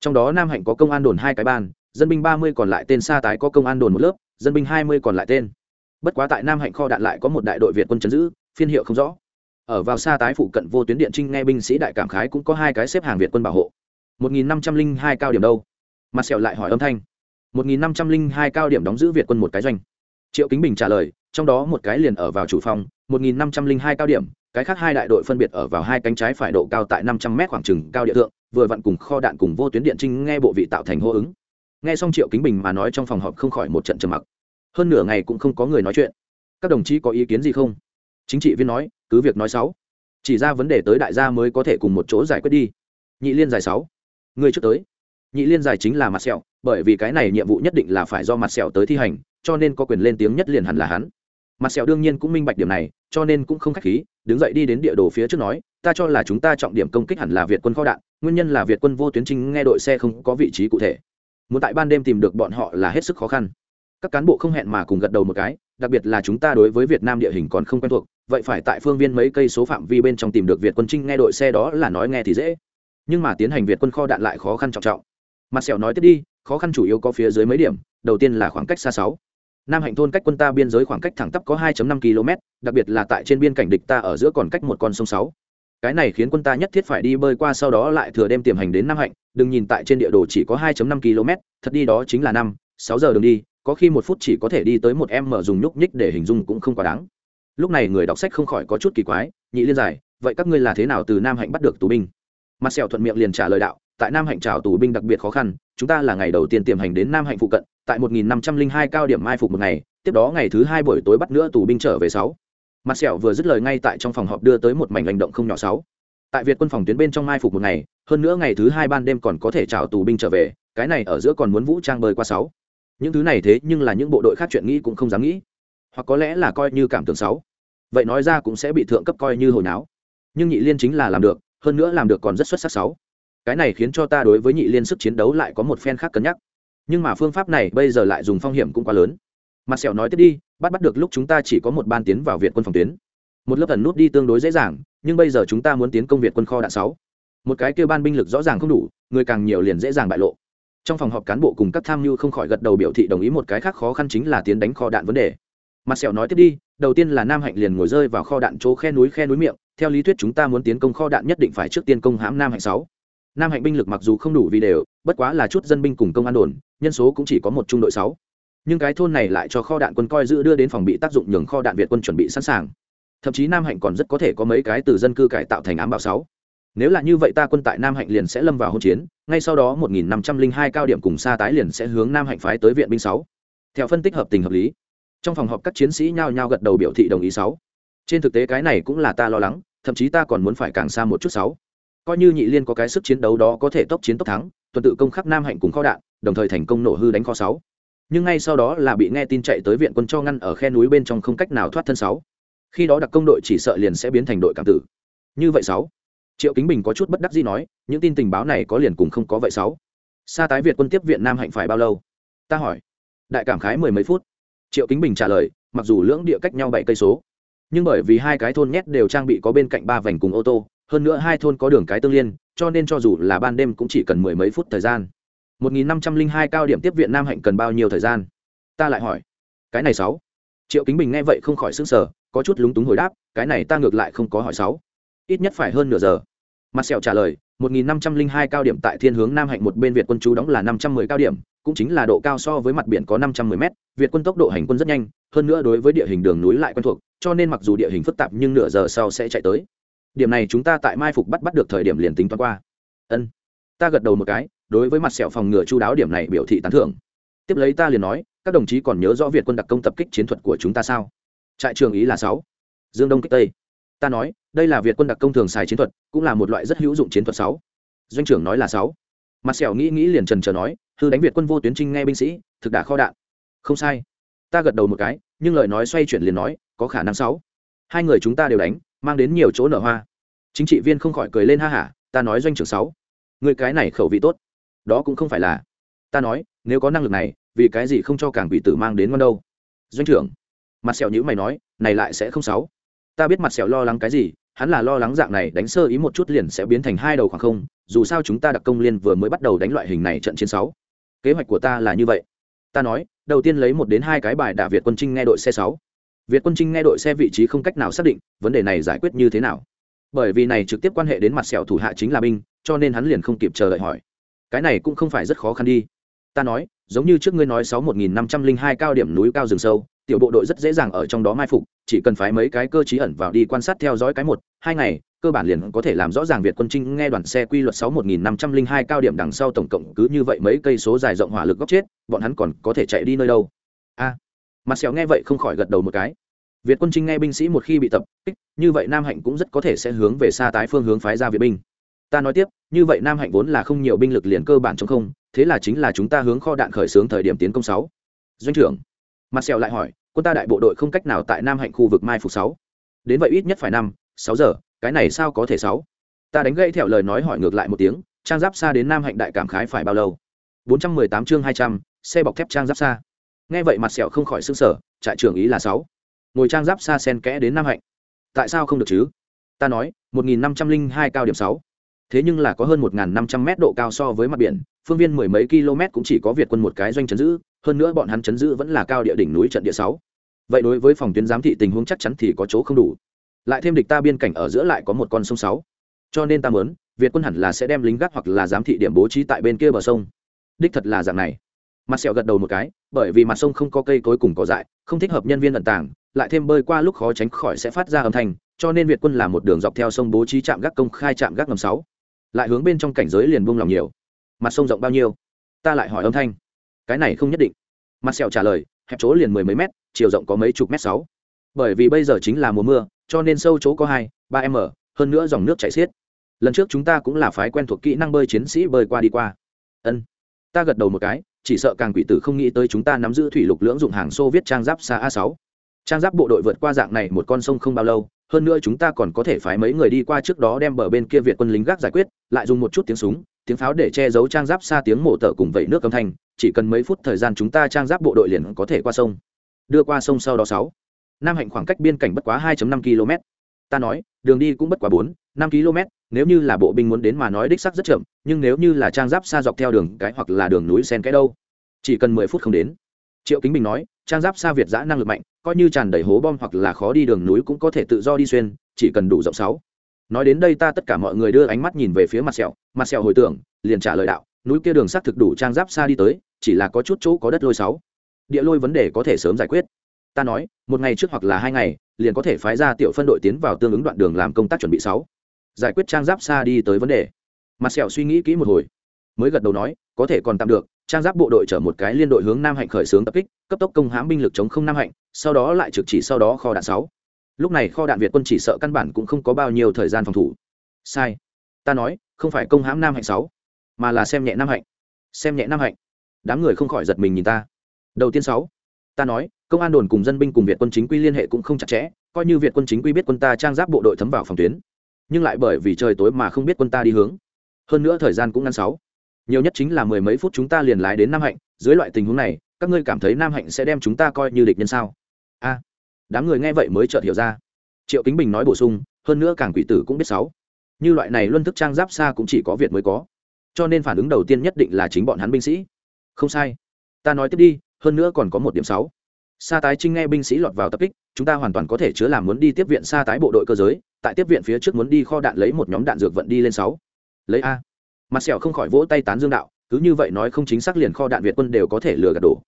Trong đó nam hạnh có công an đồn hai cái ban dân binh ba mươi còn lại tên Sa tái có công an đồn một lớp, dân binh hai mươi còn lại tên. Bất quá tại nam hạnh kho đạn lại có một đại đội việt quân chấn giữ, phiên hiệu không rõ. Ở vào xa tái phụ cận vô tuyến điện trinh nghe binh sĩ đại cảm khái cũng có hai cái xếp hàng việt quân bảo hộ. Một nghìn năm trăm linh hai cao điểm đâu? Mặt sẹo lại hỏi âm thanh. Một nghìn năm trăm linh hai cao điểm đóng giữ việt quân một cái doanh. Triệu kính bình trả lời, trong đó một cái liền ở vào chủ phòng, một nghìn năm trăm linh hai cao điểm, cái khác hai đại đội phân biệt ở vào hai cánh trái phải độ cao tại năm trăm m khoảng trừng cao địa thượng, vừa vặn cùng kho đạn cùng vô tuyến điện trinh nghe bộ vị tạo thành hô ứng nghe xong triệu kính bình mà nói trong phòng họp không khỏi một trận trầm mặc. Hơn nửa ngày cũng không có người nói chuyện. Các đồng chí có ý kiến gì không? Chính trị viên nói, cứ việc nói sáu. Chỉ ra vấn đề tới đại gia mới có thể cùng một chỗ giải quyết đi. Nhị liên giải sáu. Người trước tới. Nhị liên giải chính là mặt sẹo, bởi vì cái này nhiệm vụ nhất định là phải do mặt sẹo tới thi hành, cho nên có quyền lên tiếng nhất liền hẳn là hắn. Mặt sẹo đương nhiên cũng minh bạch điểm này, cho nên cũng không khách khí, đứng dậy đi đến địa đồ phía trước nói, ta cho là chúng ta trọng điểm công kích hẳn là việt quân kho đạn, nguyên nhân là việt quân vô tuyến trinh nghe đội xe không có vị trí cụ thể muốn tại ban đêm tìm được bọn họ là hết sức khó khăn. Các cán bộ không hẹn mà cùng gật đầu một cái, đặc biệt là chúng ta đối với việt nam địa hình còn không quen thuộc, vậy phải tại phương viên mấy cây số phạm vi bên trong tìm được việt quân trinh nghe đội xe đó là nói nghe thì dễ. Nhưng mà tiến hành việt quân kho đạn lại khó khăn trọng trọng. Mặt sẹo nói tiếp đi, khó khăn chủ yếu có phía dưới mấy điểm, đầu tiên là khoảng cách xa sáu. Nam hạnh thôn cách quân ta biên giới khoảng cách thẳng tắp có 2.5 km đặc biệt là tại trên biên cảnh địch ta ở giữa còn cách một con sông sáu. Cái này khiến quân ta nhất thiết phải đi bơi qua sau đó lại thừa đêm tiềm hành đến nam hạnh đừng nhìn tại trên địa đồ chỉ có 2.5 km, thật đi đó chính là năm, sáu giờ đường đi, có khi một phút chỉ có thể đi tới một em mở dùng nhúc nhích để hình dung cũng không quá đáng. Lúc này người đọc sách không khỏi có chút kỳ quái, nhị liên giải, vậy các ngươi là thế nào từ nam hạnh bắt được tù binh? Mặt sẹo thuận miệng liền trả lời đạo, tại nam hạnh trảo tù binh đặc biệt khó khăn, chúng ta là ngày đầu tiên tiềm hành đến nam hạnh phụ cận, tại 1502 cao điểm mai phục một ngày, tiếp đó ngày thứ hai buổi tối bắt nữa tù binh trở về sáu. Mặt sẹo vừa dứt lời ngay tại trong phòng họp đưa tới một mảnh hành động không nhỏ sáu tại việt quân phòng tuyến bên trong mai phục một ngày, hơn nữa ngày thứ hai ban đêm còn có thể trào tù binh trở về, cái này ở giữa còn muốn vũ trang bơi qua sáu. Những thứ này thế nhưng là những bộ đội khác chuyện nghĩ cũng không dám nghĩ. Hoặc có lẽ là coi như cảm tưởng sáu. Vậy nói ra cũng sẽ bị thượng cấp coi như hồi náo. Nhưng nhị liên chính là làm được, hơn nữa làm được còn rất xuất sắc sáu. Cái này khiến cho ta đối với nhị liên sức chiến đấu lại có một phen khác cân nhắc. Nhưng mà phương pháp này bây giờ lại dùng phong hiểm cũng quá lớn. Mặt sẹo nói tiếp đi, bắt bắt được lúc chúng ta chỉ có một ban tiến vào viện quân phòng tuyến. Một lớp thần nút đi tương đối dễ dàng nhưng bây giờ chúng ta muốn tiến công viện quân kho đạn sáu. Một cái kêu ban binh lực rõ ràng không đủ, người càng nhiều liền dễ dàng bại lộ. Trong phòng họp cán bộ cùng các tham mưu không khỏi gật đầu biểu thị đồng ý một cái khác khó khăn chính là tiến đánh kho đạn vấn đề. Mặt sẹo nói tiếp đi, đầu tiên là nam hạnh liền ngồi rơi vào kho đạn chỗ khe núi khe núi miệng, theo lý thuyết chúng ta muốn tiến công kho đạn nhất định phải trước tiên công hãm nam hạnh sáu. Nam hạnh binh lực mặc dù không đủ vì đều, bất quá là chút dân binh cùng công an đồn, nhân số cũng chỉ có một trung đội sáu. Nhưng cái thôn này lại cho kho đạn quân coi giữ đưa đến phòng bị tác dụng nhường kho đạn việt quân chuẩn bị sẵn sàng thậm chí nam hạnh còn rất có thể có mấy cái từ dân cư cải tạo thành ám bảo sáu. Nếu là như vậy ta quân tại nam hạnh liền sẽ lâm vào hỗn chiến, ngay sau đó một nghìn năm trăm linh hai cao điểm cùng xa tái liền sẽ hướng nam hạnh phái tới viện binh sáu. Theo phân tích hợp tình hợp lý, trong phòng họp các chiến sĩ nhao nhao gật đầu biểu thị đồng ý sáu. Trên thực tế cái này cũng là ta lo lắng, thậm chí ta còn muốn phải càng xa một chút sáu. Coi như nhị liên có cái sức chiến đấu đó có thể tốc chiến tốc thắng, tuần tự công khắc nam hạnh cùng kho đạn, đồng thời thành công nổ hư đánh kho sáu. Nhưng ngay sau đó là bị nghe tin chạy tới viện quân cho ngăn ở khe núi bên trong không cách nào thoát thân sáu khi đó đặc công đội chỉ sợ liền sẽ biến thành đội cảm tử. Như vậy sáu. Triệu kính bình có chút bất đắc dĩ nói, những tin tình báo này có liền cùng không có vậy sáu. Xa tái việt quân tiếp viện nam hạnh phải bao lâu? Ta hỏi. Đại cảm khái mười mấy phút. Triệu kính bình trả lời, mặc dù lưỡng địa cách nhau bảy cây số, nhưng bởi vì hai cái thôn nhét đều trang bị có bên cạnh ba vành cùng ô tô, hơn nữa hai thôn có đường cái tương liên, cho nên cho dù là ban đêm cũng chỉ cần mười mấy phút thời gian. Một nghìn năm trăm linh hai cao điểm tiếp viện nam hạnh cần bao nhiêu thời gian? Ta lại hỏi. Cái này sáu. Triệu kính bình nghe vậy không khỏi s ư n g sở có chút lúng túng hồi đáp, cái này ta ngược lại không có hỏi sáu. Ít nhất phải hơn nửa giờ. Mặt sẹo trả lời, một nghìn năm trăm linh hai cao điểm tại thiên hướng nam hạnh một bên việt quân chú đóng là năm trăm mười cao điểm, cũng chính là độ cao so với mặt biển có năm trăm 510 m việt quân tốc độ hành quân rất nhanh, hơn nữa đối với địa hình đường núi lại quen thuộc, cho nên mặc dù địa hình phức tạp nhưng nửa giờ sau sẽ chạy tới. Điểm này chúng ta tại mai phục bắt bắt được thời điểm liền tính toán qua. Ân. Ta gật đầu một cái, đối với mặt sẹo phòng ngừa chu đáo điểm này biểu thị tán thưởng. Tiếp lấy ta liền nói, các đồng chí còn nhớ rõ việt quân đặc công tập kích chiến thuật của chúng ta sao? Trại trường ý là sáu. Dương đông kích tây. Ta nói, đây là việt quân đặc công thường xài chiến thuật, cũng là một loại rất hữu dụng chiến thuật sáu. Doanh trưởng nói là sáu. Mặt sẹo nghĩ nghĩ liền trần trờ nói, hư đánh việt quân vô tuyến trinh nghe binh sĩ, thực đã kho đạn. Không sai. Ta gật đầu một cái, nhưng lời nói xoay chuyển liền nói, có khả năng sáu. Hai người chúng ta đều đánh, mang đến nhiều chỗ nở hoa. Chính trị viên không khỏi cười lên ha hả, ta nói doanh trưởng sáu. Người cái này khẩu vị tốt. Đó cũng không phải là. Ta nói, nếu có năng lực này, vì cái gì không cho cảng bị tử mang đến ngon đâu? Doanh trưởng mặt sẹo nhữ mày nói, này lại sẽ không sáu. Ta biết mặt sẹo lo lắng cái gì, hắn là lo lắng dạng này đánh sơ ý một chút liền sẽ biến thành hai đầu khoảng không, dù sao chúng ta đặc công liên vừa mới bắt đầu đánh loại hình này trận chiến sáu. Kế hoạch của ta là như vậy. Ta nói, đầu tiên lấy một đến hai cái bài đả việt quân trinh nghe đội xe sáu. Việt quân trinh nghe đội xe vị trí không cách nào xác định, vấn đề này giải quyết như thế nào? Bởi vì này trực tiếp quan hệ đến mặt sẹo thủ hạ chính là binh, cho nên hắn liền không kịp chờ đợi hỏi. Cái này cũng không phải rất khó khăn đi. Ta nói, giống như trước ngươi nói sáu một nghìn năm trăm linh hai cao điểm núi cao rừng sâu tiểu bộ đội rất dễ dàng ở trong đó mai phục, chỉ cần phái mấy cái cơ trí ẩn vào đi quan sát theo dõi cái một, hai ngày, cơ bản liền có thể làm rõ ràng việt quân trinh nghe đoàn xe quy luật sáu một nghìn năm trăm linh hai cao điểm đằng sau tổng cộng cứ như vậy mấy cây số dài rộng hỏa lực góc chết, bọn hắn còn có thể chạy đi nơi đâu? A mặt sẹo nghe vậy không khỏi gật đầu một cái. Việt quân trinh nghe binh sĩ một khi bị tập kích, như vậy nam hạnh cũng rất có thể sẽ hướng về xa tái phương hướng phái ra việt binh. Ta nói tiếp, như vậy nam hạnh vốn là không nhiều binh lực liền cơ bản chống không, thế là chính là chúng ta hướng kho đạn khởi xướng thời điểm tiến công sáu. Doanh trưởng Marcel sẹo lại hỏi quân ta đại bộ đội không cách nào tại nam hạnh khu vực mai phục sáu. Đến vậy ít nhất phải năm sáu giờ cái này sao có thể sáu? Ta đánh gãy theo lời nói hỏi ngược lại một tiếng trang giáp xa đến nam hạnh đại cảm khái phải bao lâu? 418 chương 200, xe bọc thép trang giáp xa. Nghe vậy mặt sẹo không khỏi sưng sở trại trưởng ý là sáu. Ngồi trang giáp xa sen kẽ đến nam hạnh. Tại sao không được chứ? Ta nói 1502 cao điểm sáu thế nhưng là có hơn 1500 mét độ cao so với mặt biển, phương viên mười mấy km cũng chỉ có việt quân một cái doanh chấn giữ, hơn nữa bọn hắn chấn giữ vẫn là cao địa đỉnh núi trận địa sáu. Vậy đối với phòng tuyến giám thị tình huống chắc chắn thì có chỗ không đủ. Lại thêm địch ta biên cảnh ở giữa lại có một con sông sáu. Cho nên ta muốn, việt quân hẳn là sẽ đem lính gác hoặc là giám thị điểm bố trí tại bên kia bờ sông. Đích thật là dạng này. Mặt sẹo gật đầu một cái, bởi vì mặt sông không có cây cối cùng cỏ dại, không thích hợp nhân viên ẩn tàng, lại thêm bơi qua lúc khó tránh khỏi sẽ phát ra âm thanh, cho nên việt quân là một đường dọc theo sông bố trí trạm gác công khai trạm gác ngầm sáu lại hướng bên trong cảnh giới liền buông lòng nhiều. Mặt sông rộng bao nhiêu? Ta lại hỏi âm thanh. Cái này không nhất định. Mặt sẹo trả lời, hẹp chỗ liền mười mấy mét, chiều rộng có mấy chục mét sáu. Bởi vì bây giờ chính là mùa mưa, cho nên sâu chỗ có hai, ba m hơn nữa dòng nước chảy xiết. Lần trước chúng ta cũng là phái quen thuộc kỹ năng bơi chiến sĩ bơi qua đi qua. Ân. Ta gật đầu một cái, chỉ sợ càng quỷ tử không nghĩ tới chúng ta nắm giữ thủy lục lưỡng dụng hàng xô viết trang giáp xa a sáu. Trang giáp bộ đội vượt qua dạng này một con sông không bao lâu hơn nữa chúng ta còn có thể phái mấy người đi qua trước đó đem bờ bên kia việt quân lính gác giải quyết, lại dùng một chút tiếng súng, tiếng pháo để che giấu trang giáp xa tiếng mổ tở cùng vẩy nước âm thanh, chỉ cần mấy phút thời gian chúng ta trang giáp bộ đội liền có thể qua sông. Đưa qua sông sau đó sáu. Nam hạnh khoảng cách biên cảnh bất quá 2 năm km. Ta nói, đường đi cũng bất quá bốn, năm km, nếu như là bộ binh muốn đến mà nói đích xác rất chậm, nhưng nếu như là trang giáp xa dọc theo đường cái hoặc là đường núi sen cái đâu, chỉ cần mười phút không đến triệu kính bình nói, trang giáp xa việt giã năng lực mạnh, coi như tràn đầy hố bom hoặc là khó đi đường núi cũng có thể tự do đi xuyên, chỉ cần đủ rộng sáu. Nói đến đây ta tất cả mọi người đưa ánh mắt nhìn về phía mặt sẹo mặt sẹo hồi tưởng, liền trả lời đạo, núi kia đường xác thực đủ trang giáp xa đi tới, chỉ là có chút chỗ có đất lôi sáu. Địa lôi vấn đề có thể sớm giải quyết. Ta nói, một ngày trước hoặc là hai ngày, liền có thể phái ra tiểu phân đội tiến vào tương ứng đoạn đường làm công tác chuẩn bị sáu. Giải quyết trang giáp xa đi tới vấn đề. Mặt sẹo suy nghĩ kỹ một hồi. Mới gật đầu nói, có thể còn tạm được trang giáp bộ đội chở một cái liên đội hướng nam hạnh khởi xướng tập kích, cấp tốc công hãm binh lực chống không nam hạnh, sau đó lại trực chỉ sau đó kho đạn sáu. Lúc này kho đạn việt quân chỉ sợ căn bản cũng không có bao nhiêu thời gian phòng thủ. Sai. Ta nói, không phải công hãm nam hạnh sáu, mà là xem nhẹ nam hạnh. Xem nhẹ nam hạnh. Đám người không khỏi giật mình nhìn ta. Đầu tiên sáu. Ta nói, công an đồn cùng dân binh cùng việt quân chính quy liên hệ cũng không chặt chẽ, coi như việt quân chính quy biết quân ta trang giáp bộ đội thấm vào phòng tuyến. Nhưng lại bởi vì trời tối mà không biết quân ta đi hướng. Hơn nữa thời gian cũng ngăn sáu nhiều nhất chính là mười mấy phút chúng ta liền lái đến nam hạnh, dưới loại tình huống này, các ngươi cảm thấy nam hạnh sẽ đem chúng ta coi như địch nhân sao? A, đám người nghe vậy mới chợt hiểu ra. Triệu kính bình nói bổ sung, hơn nữa càng quỷ tử cũng biết sáu. Như loại này luân thức trang giáp xa cũng chỉ có việt mới có. Cho nên phản ứng đầu tiên nhất định là chính bọn hắn binh sĩ. Không sai. Ta nói tiếp đi, hơn nữa còn có một điểm sáu. Sa tái trinh nghe binh sĩ lọt vào tập kích, chúng ta hoàn toàn có thể chứa làm muốn đi tiếp viện sa tái bộ đội cơ giới, tại tiếp viện phía trước muốn đi kho đạn lấy một nhóm đạn dược vận đi lên sáu. Lấy a mặt sẹo không khỏi vỗ tay tán dương đạo, cứ như vậy nói không chính xác liền kho đạn việt quân đều có thể lừa gạt đổ.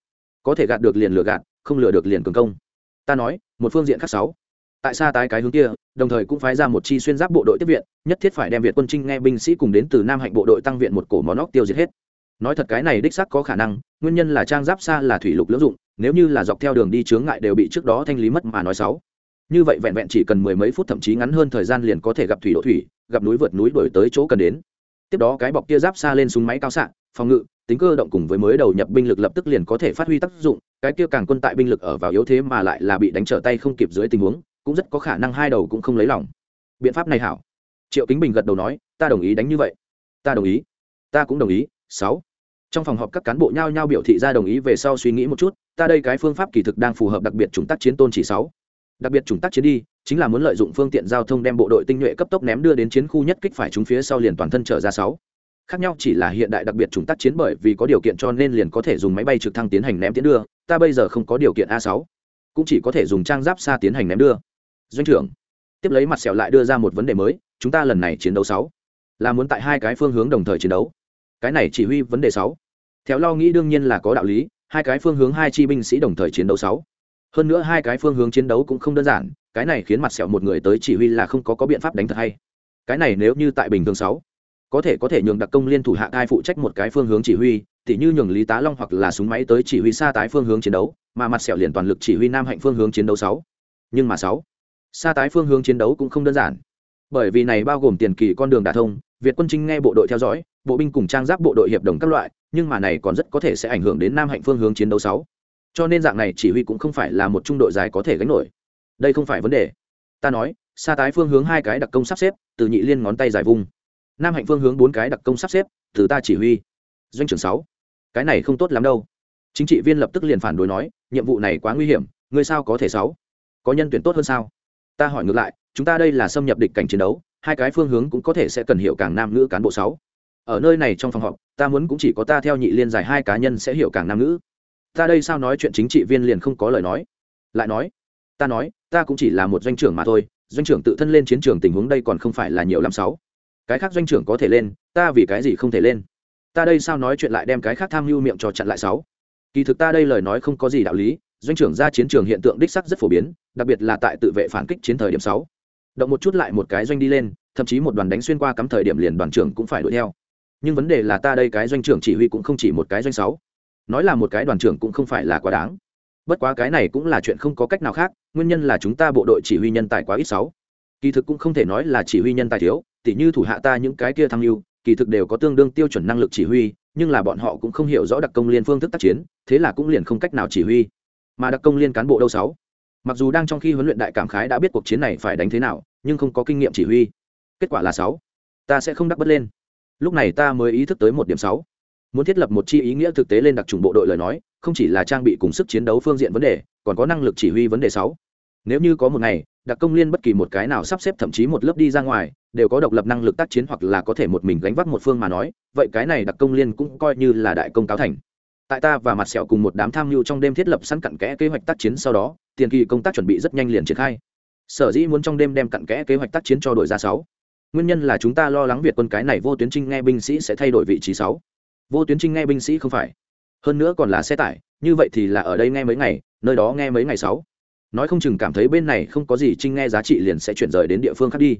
Có thể gạt được liền lừa gạt, không lừa được liền cường công. Ta nói, một phương diện khác sáu. Tại sao tái cái hướng kia, đồng thời cũng phái ra một chi xuyên giáp bộ đội tiếp viện, nhất thiết phải đem việt quân trinh nghe binh sĩ cùng đến từ nam hạnh bộ đội tăng viện một cổ món óc tiêu diệt hết. Nói thật cái này đích xác có khả năng, nguyên nhân là trang giáp xa là thủy lục lưỡng dụng, nếu như là dọc theo đường đi chướng ngại đều bị trước đó thanh lý mất mà nói sáu. Như vậy vẹn vẹn chỉ cần mười mấy phút thậm chí ngắn hơn thời gian liền có thể gặp thủy độ thủy, gặp núi vượt núi đổi tới chỗ cần đến tiếp đó cái bọc kia giáp xa lên súng máy cao xạ, phòng ngự, tính cơ động cùng với mới đầu nhập binh lực lập tức liền có thể phát huy tác dụng, cái kia càng quân tại binh lực ở vào yếu thế mà lại là bị đánh trở tay không kịp dưới tình huống, cũng rất có khả năng hai đầu cũng không lấy lòng. Biện pháp này hảo. Triệu kính bình gật đầu nói, ta đồng ý đánh như vậy. Ta đồng ý. Ta cũng đồng ý. Sáu. Trong phòng họp các cán bộ nhao nhao biểu thị ra đồng ý về sau suy nghĩ một chút, ta đây cái phương pháp kỳ thực đang phù hợp đặc biệt chúng tác chiến tôn chỉ sáu đặc biệt chủng tác chiến đi, chính là muốn lợi dụng phương tiện giao thông đem bộ đội tinh nhuệ cấp tốc ném đưa đến chiến khu nhất kích phải chúng phía sau liền toàn thân trở ra sáu. Khác nhau chỉ là hiện đại đặc biệt chủng tác chiến bởi vì có điều kiện cho nên liền có thể dùng máy bay trực thăng tiến hành ném tiến đưa, ta bây giờ không có điều kiện a sáu. Cũng chỉ có thể dùng trang giáp xa tiến hành ném đưa. Doanh trưởng, tiếp lấy mặt sẹo lại đưa ra một vấn đề mới, chúng ta lần này chiến đấu sáu. Là muốn tại hai cái phương hướng đồng thời chiến đấu. Cái này chỉ huy vấn đề sáu. Theo lo nghĩ đương nhiên là có đạo lý, hai cái phương hướng hai chi binh sĩ đồng thời chiến đấu sáu hơn nữa hai cái phương hướng chiến đấu cũng không đơn giản, cái này khiến mặt sẹo một người tới chỉ huy là không có có biện pháp đánh thật hay. Cái này nếu như tại bình thường sáu, có thể có thể nhường đặc công liên thủ hạ hai phụ trách một cái phương hướng chỉ huy, tỉ như nhường lý tá long hoặc là súng máy tới chỉ huy xa tái phương hướng chiến đấu, mà mặt sẹo liền toàn lực chỉ huy nam hạnh phương hướng chiến đấu sáu. Nhưng mà sáu xa tái phương hướng chiến đấu cũng không đơn giản. Bởi vì này bao gồm tiền kỳ con đường đả thông, việt quân trinh nghe bộ đội theo dõi, bộ binh cùng trang giáp bộ đội hiệp đồng các loại, nhưng mà này còn rất có thể sẽ ảnh hưởng đến nam hạnh phương hướng chiến đấu sáu cho nên dạng này chỉ huy cũng không phải là một trung đội dài có thể gánh nổi. Đây không phải vấn đề. Ta nói xa tái phương hướng hai cái đặc công sắp xếp, từ nhị liên ngón tay dài vung. Nam hạnh phương hướng bốn cái đặc công sắp xếp, từ ta chỉ huy. Doanh trưởng sáu, cái này không tốt lắm đâu. Chính trị viên lập tức liền phản đối nói, nhiệm vụ này quá nguy hiểm, ngươi sao có thể sáu? Có nhân tuyển tốt hơn sao? Ta hỏi ngược lại, chúng ta đây là xâm nhập địch cảnh chiến đấu, hai cái phương hướng cũng có thể sẽ cần hiểu càng nam nữ cán bộ sáu. Ở nơi này trong phòng họp, ta muốn cũng chỉ có ta theo nhị liên giải hai cá nhân sẽ hiểu càng nam nữ ta đây sao nói chuyện chính trị viên liền không có lời nói? Lại nói, ta nói, ta cũng chỉ là một doanh trưởng mà thôi, doanh trưởng tự thân lên chiến trường tình huống đây còn không phải là nhiều làm sáu. Cái khác doanh trưởng có thể lên, ta vì cái gì không thể lên? Ta đây sao nói chuyện lại đem cái khác tham mưu miệng cho chặn lại sáu? Kỳ thực ta đây lời nói không có gì đạo lý, doanh trưởng ra chiến trường hiện tượng đích sắc rất phổ biến, đặc biệt là tại tự vệ phản kích chiến thời điểm sáu. Động một chút lại một cái doanh đi lên, thậm chí một đoàn đánh xuyên qua cắm thời điểm liền đoàn trưởng cũng phải đuổi theo. Nhưng vấn đề là ta đây cái doanh trưởng chỉ huy cũng không chỉ một cái doanh sáu nói là một cái đoàn trưởng cũng không phải là quá đáng. Bất quá cái này cũng là chuyện không có cách nào khác, nguyên nhân là chúng ta bộ đội chỉ huy nhân tài quá ít sáu. Kỳ thực cũng không thể nói là chỉ huy nhân tài thiếu, tỉ như thủ hạ ta những cái kia tham mưu, kỳ thực đều có tương đương tiêu chuẩn năng lực chỉ huy, nhưng là bọn họ cũng không hiểu rõ đặc công liên phương thức tác chiến, thế là cũng liền không cách nào chỉ huy. Mà đặc công liên cán bộ đâu sáu? Mặc dù đang trong khi huấn luyện đại cảm khái đã biết cuộc chiến này phải đánh thế nào, nhưng không có kinh nghiệm chỉ huy. Kết quả là sáu. Ta sẽ không đắc bất lên. Lúc này ta mới ý thức tới một điểm sáu muốn thiết lập một chi ý nghĩa thực tế lên đặc trùng bộ đội lời nói, không chỉ là trang bị cùng sức chiến đấu phương diện vấn đề, còn có năng lực chỉ huy vấn đề sáu. Nếu như có một ngày, đặc công liên bất kỳ một cái nào sắp xếp thậm chí một lớp đi ra ngoài, đều có độc lập năng lực tác chiến hoặc là có thể một mình gánh vác một phương mà nói, vậy cái này đặc công liên cũng coi như là đại công cáo thành. Tại ta và mặt sẹo cùng một đám tham mưu trong đêm thiết lập sẵn cặn kẽ kế hoạch tác chiến sau đó, tiền kỳ công tác chuẩn bị rất nhanh liền triển khai. Sở dĩ muốn trong đêm đem cặn kẽ kế hoạch tác chiến cho đội ra sáu. Nguyên nhân là chúng ta lo lắng việt quân cái này vô tuyến trinh nghe binh sĩ sẽ thay đổi vị trí sáu vô tuyến trinh nghe binh sĩ không phải. Hơn nữa còn là xe tải, như vậy thì là ở đây nghe mấy ngày, nơi đó nghe mấy ngày sáu. Nói không chừng cảm thấy bên này không có gì trinh nghe giá trị liền sẽ chuyển rời đến địa phương khác đi.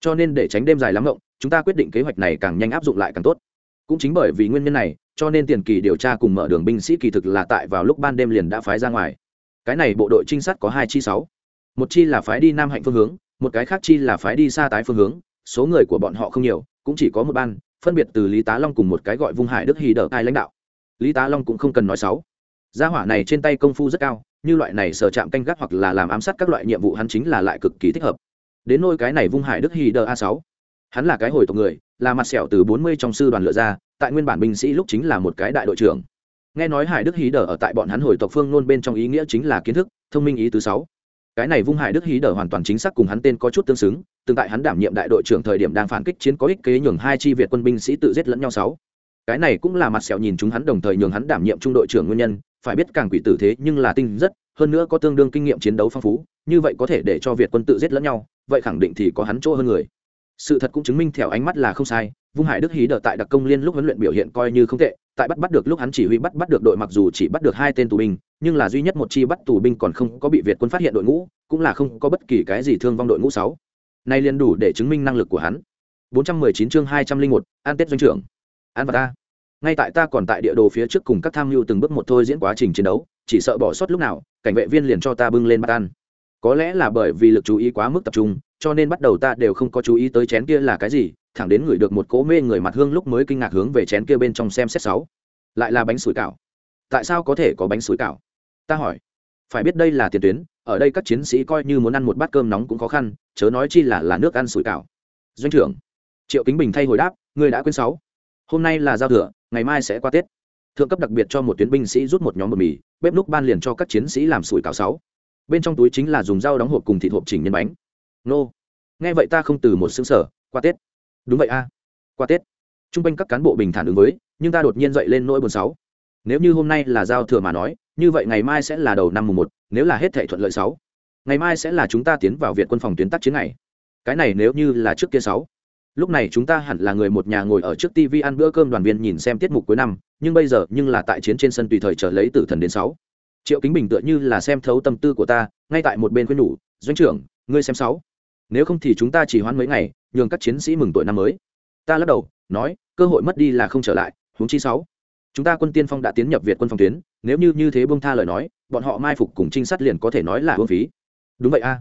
Cho nên để tránh đêm dài lắm rộng chúng ta quyết định kế hoạch này càng nhanh áp dụng lại càng tốt. Cũng chính bởi vì nguyên nhân này, cho nên tiền kỳ điều tra cùng mở đường binh sĩ kỳ thực là tại vào lúc ban đêm liền đã phái ra ngoài. Cái này bộ đội trinh sát có hai chi sáu. Một chi là phái đi nam hạnh phương hướng, một cái khác chi là phái đi xa tái phương hướng, số người của bọn họ không nhiều, cũng chỉ có một ban phân biệt từ lý tá long cùng một cái gọi vung hải đức hì đỡ ai lãnh đạo. Lý tá long cũng không cần nói sáu gia hỏa này trên tay công phu rất cao, như loại này sở chạm canh gác hoặc là làm ám sát các loại nhiệm vụ hắn chính là lại cực kỳ thích hợp. Đến nôi cái này vung hải đức hì đỡ a sáu, hắn là cái hồi tộc người, là mặt sẹo từ bốn mươi trong sư đoàn lựa ra, tại nguyên bản binh sĩ lúc chính là một cái đại đội trưởng. Nghe nói hải đức hí đờ ở tại bọn hắn hồi tộc phương nôn bên trong ý nghĩa chính là kiến thức, thông minh ý thứ sáu. Cái này vung hải đức hí đờ hoàn toàn chính xác cùng hắn tên có chút tương xứng từng tại hắn đảm nhiệm đại đội trưởng thời điểm đang phản kích chiến có ích kế nhường hai chi việt quân binh sĩ tự giết lẫn nhau sáu. Cái này cũng là mặt sẹo nhìn chúng hắn đồng thời nhường hắn đảm nhiệm trung đội trưởng nguyên nhân, phải biết càng quỷ tử thế nhưng là tinh rất, hơn nữa có tương đương kinh nghiệm chiến đấu phong phú, như vậy có thể để cho việt quân tự giết lẫn nhau, vậy khẳng định thì có hắn chỗ hơn người. Sự thật cũng chứng minh theo ánh mắt là không sai, vung hải đức hí đợt tại đặc công liên lúc huấn luyện biểu hiện coi như không tệ, tại bắt bắt được lúc hắn chỉ huy bắt bắt được đội mặc dù chỉ bắt được hai tên tù binh, nhưng là duy nhất một chi bắt tù binh còn không có bị việt quân phát hiện đội ngũ, cũng là không có bất kỳ cái gì thương vong đội ngũ sáu nay liền đủ để chứng minh năng lực của hắn. 419 chương 201, an tết doanh trưởng. An và ta. Ngay tại ta còn tại địa đồ phía trước cùng các tham mưu từng bước một thôi diễn quá trình chiến đấu chỉ sợ bỏ sót lúc nào cảnh vệ viên liền cho ta bưng lên bắt ăn. Có lẽ là bởi vì lực chú ý quá mức tập trung cho nên bắt đầu ta đều không có chú ý tới chén kia là cái gì thẳng đến ngửi được một cỗ mê người mặt hương lúc mới kinh ngạc hướng về chén kia bên trong xem xét sáu. Lại là bánh sủi cảo. Tại sao có thể có bánh sủi cảo? Ta hỏi phải biết đây là tiền tuyến, ở đây các chiến sĩ coi như muốn ăn một bát cơm nóng cũng khó khăn, chớ nói chi là là nước ăn sủi cảo. Doanh trưởng, triệu kính bình thay hồi đáp, người đã quên sáu. Hôm nay là giao thừa, ngày mai sẽ qua tết. Thượng cấp đặc biệt cho một tuyến binh sĩ rút một nhóm bột mì, bếp núc ban liền cho các chiến sĩ làm sủi cảo sáu. Bên trong túi chính là dùng dao đóng hộp cùng thịt hộp chỉnh nhân bánh. Nô, nghe vậy ta không từ một xương sở qua tết. Đúng vậy a, qua tết. T r u n g quanh các cán bộ bình thản ứng với, nhưng ta đột nhiên dậy lên nỗi buồn sáu. Nếu như hôm nay là giao thừa mà nói như vậy ngày mai sẽ là đầu năm mùng một, nếu là hết thảy thuận lợi sáu, ngày mai sẽ là chúng ta tiến vào viện quân phòng tuyến tác chiến này cái này nếu như là trước kia sáu, lúc này chúng ta hẳn là người một nhà ngồi ở trước tv ăn bữa cơm đoàn viên nhìn xem tiết mục cuối năm, nhưng bây giờ, nhưng là tại chiến trên sân tùy thời chờ lấy tử thần đến sáu. Triệu kính bình tựa như là xem thấu tâm tư của ta, ngay tại một bên khuyên nhủ, doanh trưởng, ngươi xem sáu. Nếu không thì chúng ta chỉ hoãn mấy ngày, nhường các chiến sĩ mừng tuổi năm mới. Ta lắc đầu, nói, cơ hội mất đi là không trở lại, huống chi sáu. Chúng ta quân tiên phong đã tiến nhập việt quân phòng tuyến nếu như như thế bông tha lời nói bọn họ mai phục cùng trinh sát liền có thể nói là hương phí. Đúng vậy a.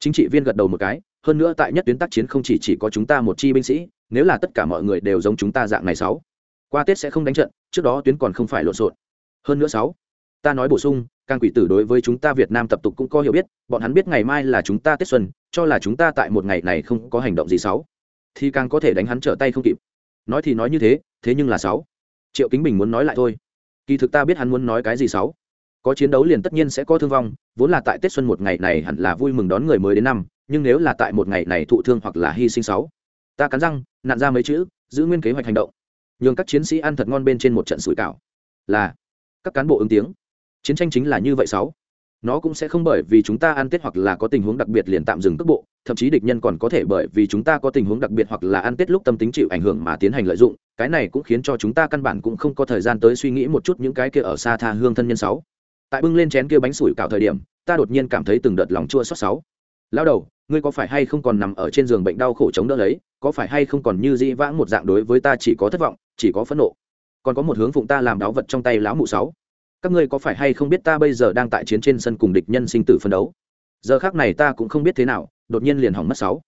Chính trị viên gật đầu một cái hơn nữa tại nhất tuyến tác chiến không chỉ chỉ có chúng ta một chi binh sĩ nếu là tất cả mọi người đều giống chúng ta dạng này sáu qua tết sẽ không đánh trận trước đó tuyến còn không phải lộn xộn. Hơn nữa sáu ta nói bổ sung càng quỷ tử đối với chúng ta việt nam tập tục cũng có hiểu biết bọn hắn biết ngày mai là chúng ta tết xuân cho là chúng ta tại một ngày này không có hành động gì sáu, thì càng có thể đánh hắn trở tay không kịp. Nói thì nói như thế thế nhưng là sáu. Triệu kính bình muốn nói lại thôi kỳ thực ta biết hắn muốn nói cái gì sáu. Có chiến đấu liền tất nhiên sẽ có thương vong, vốn là tại tết xuân một ngày này hẳn là vui mừng đón người mới đến năm, nhưng nếu là tại một ngày này thụ thương hoặc là hy sinh sáu, ta cắn răng, nặn ra mấy chữ, giữ nguyên kế hoạch hành động. Nhường các chiến sĩ ăn thật ngon bên trên một trận sủi cảo. Là, các cán bộ ứng tiếng. Chiến tranh chính là như vậy sáu nó cũng sẽ không bởi vì chúng ta ăn tết hoặc là có tình huống đặc biệt liền tạm dừng cước bộ, thậm chí địch nhân còn có thể bởi vì chúng ta có tình huống đặc biệt hoặc là ăn tết lúc tâm tính chịu ảnh hưởng mà tiến hành lợi dụng. Cái này cũng khiến cho chúng ta căn bản cũng không có thời gian tới suy nghĩ một chút những cái kia ở xa tha hương thân nhân sáu. Tại bưng lên chén kia bánh sủi cảo thời điểm, ta đột nhiên cảm thấy từng đợt lòng chua xót sáu. Lao đầu, ngươi có phải hay không còn nằm ở trên giường bệnh đau khổ chống đỡ lấy? Có phải hay không còn như dĩ vãng một dạng đối với ta chỉ có thất vọng, chỉ có phẫn nộ? Còn có một hướng phụng ta làm đáo vật trong tay lão mụ sáu các ngươi có phải hay không biết ta bây giờ đang tại chiến trên sân cùng địch nhân sinh tử phân đấu? Giờ khác này ta cũng không biết thế nào, đột nhiên liền hỏng mất sáu.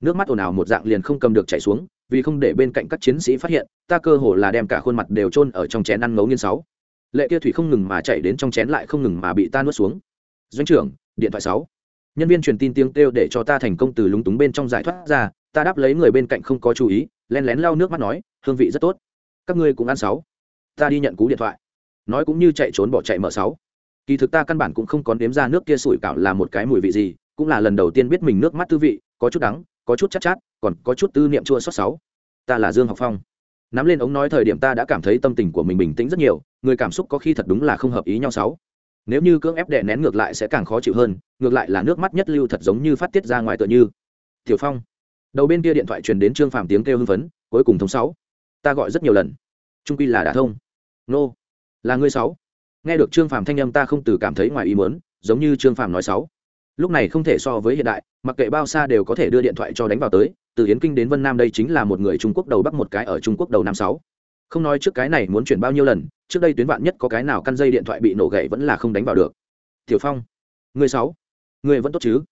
Nước mắt ồn ào một dạng liền không cầm được chảy xuống, vì không để bên cạnh các chiến sĩ phát hiện, ta cơ hồ là đem cả khuôn mặt đều chôn ở trong chén ăn ngấu nghiên sáu. Lệ kia thủy không ngừng mà chạy đến trong chén lại không ngừng mà bị ta nuốt xuống. Doanh trưởng, điện thoại sáu. Nhân viên truyền tin tiếng kêu để cho ta thành công từ lúng túng bên trong giải thoát ra, ta đáp lấy người bên cạnh không có chú ý, len lén lau nước mắt nói, hương vị rất tốt. Các ngươi cũng ăn sáu. Ta đi nhận cú điện thoại nói cũng như chạy trốn bỏ chạy mở sáu. Kỳ thực ta căn bản cũng không có nếm ra nước kia sủi cảo là một cái mùi vị gì, cũng là lần đầu tiên biết mình nước mắt tư vị, có chút đắng, có chút chát chát, còn có chút tư niệm chua xót sáu. Ta là dương học phong. Nắm lên ống nói thời điểm ta đã cảm thấy tâm tình của mình bình tĩnh rất nhiều, người cảm xúc có khi thật đúng là không hợp ý nhau sáu. Nếu như cưỡng ép đè nén ngược lại sẽ càng khó chịu hơn, ngược lại là nước mắt nhất lưu thật giống như phát tiết ra ngoài tựa như. Tiểu phong. Đầu bên kia điện thoại truyền đến trương phàm tiếng kêu hưng phấn, cuối cùng thông sáu. Ta gọi rất nhiều lần. Trung quy là đã thông. Nô là ngươi sáu. Nghe được trương phàm thanh âm ta không từ cảm thấy ngoài ý muốn, giống như trương phàm nói sáu. Lúc này không thể so với hiện đại, mặc kệ bao xa đều có thể đưa điện thoại cho đánh vào tới, từ yến kinh đến vân nam đây chính là một người trung quốc đầu bắc một cái ở trung quốc đầu năm sáu. Không nói trước cái này muốn chuyển bao nhiêu lần, trước đây tuyến vạn nhất có cái nào căn dây điện thoại bị nổ gậy vẫn là không đánh vào được. Tiểu phong người sáu người vẫn tốt chứ?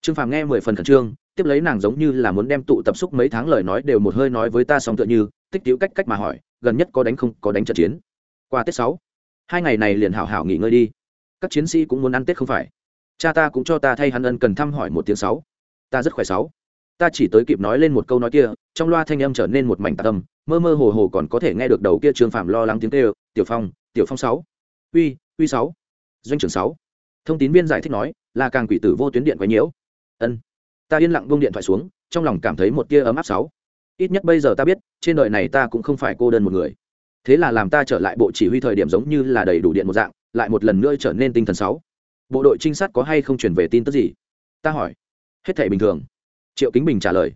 Trương phàm nghe mười phần khẩn trương, tiếp lấy nàng giống như là muốn đem tụ tập xúc mấy tháng lời nói đều một hơi nói với ta xong tựa như, tích tiểu cách cách mà hỏi, gần nhất có đánh không, có đánh trận chiến? Qua tết sáu hai ngày này liền hảo hảo nghỉ ngơi đi. Các chiến sĩ cũng muốn ăn tết không phải? Cha ta cũng cho ta thay hắn ân cần thăm hỏi một tiếng sáu. Ta rất khỏe sáu. Ta chỉ tới kịp nói lên một câu nói kia, trong loa thanh âm trở nên một mảnh tạ tâm mơ mơ hồ hồ còn có thể nghe được đầu kia trương phạm lo lắng tiếng kêu, tiểu phong tiểu phong sáu. Uy uy sáu. Doanh trưởng sáu. Thông tin viên giải thích nói, là càng quỷ tử vô tuyến điện quấy nhiễu. Ân. Ta yên lặng buông điện thoại xuống, trong lòng cảm thấy một tia ấm áp sáu. Ít nhất bây giờ ta biết, trên đời này ta cũng không phải cô đơn một người thế là làm ta trở lại bộ chỉ huy thời điểm giống như là đầy đủ điện một dạng, lại một lần nữa trở nên tinh thần sáu. Bộ đội trinh sát có hay không chuyển về tin tức gì? Ta hỏi. Hết thể bình thường. Triệu kính bình trả lời.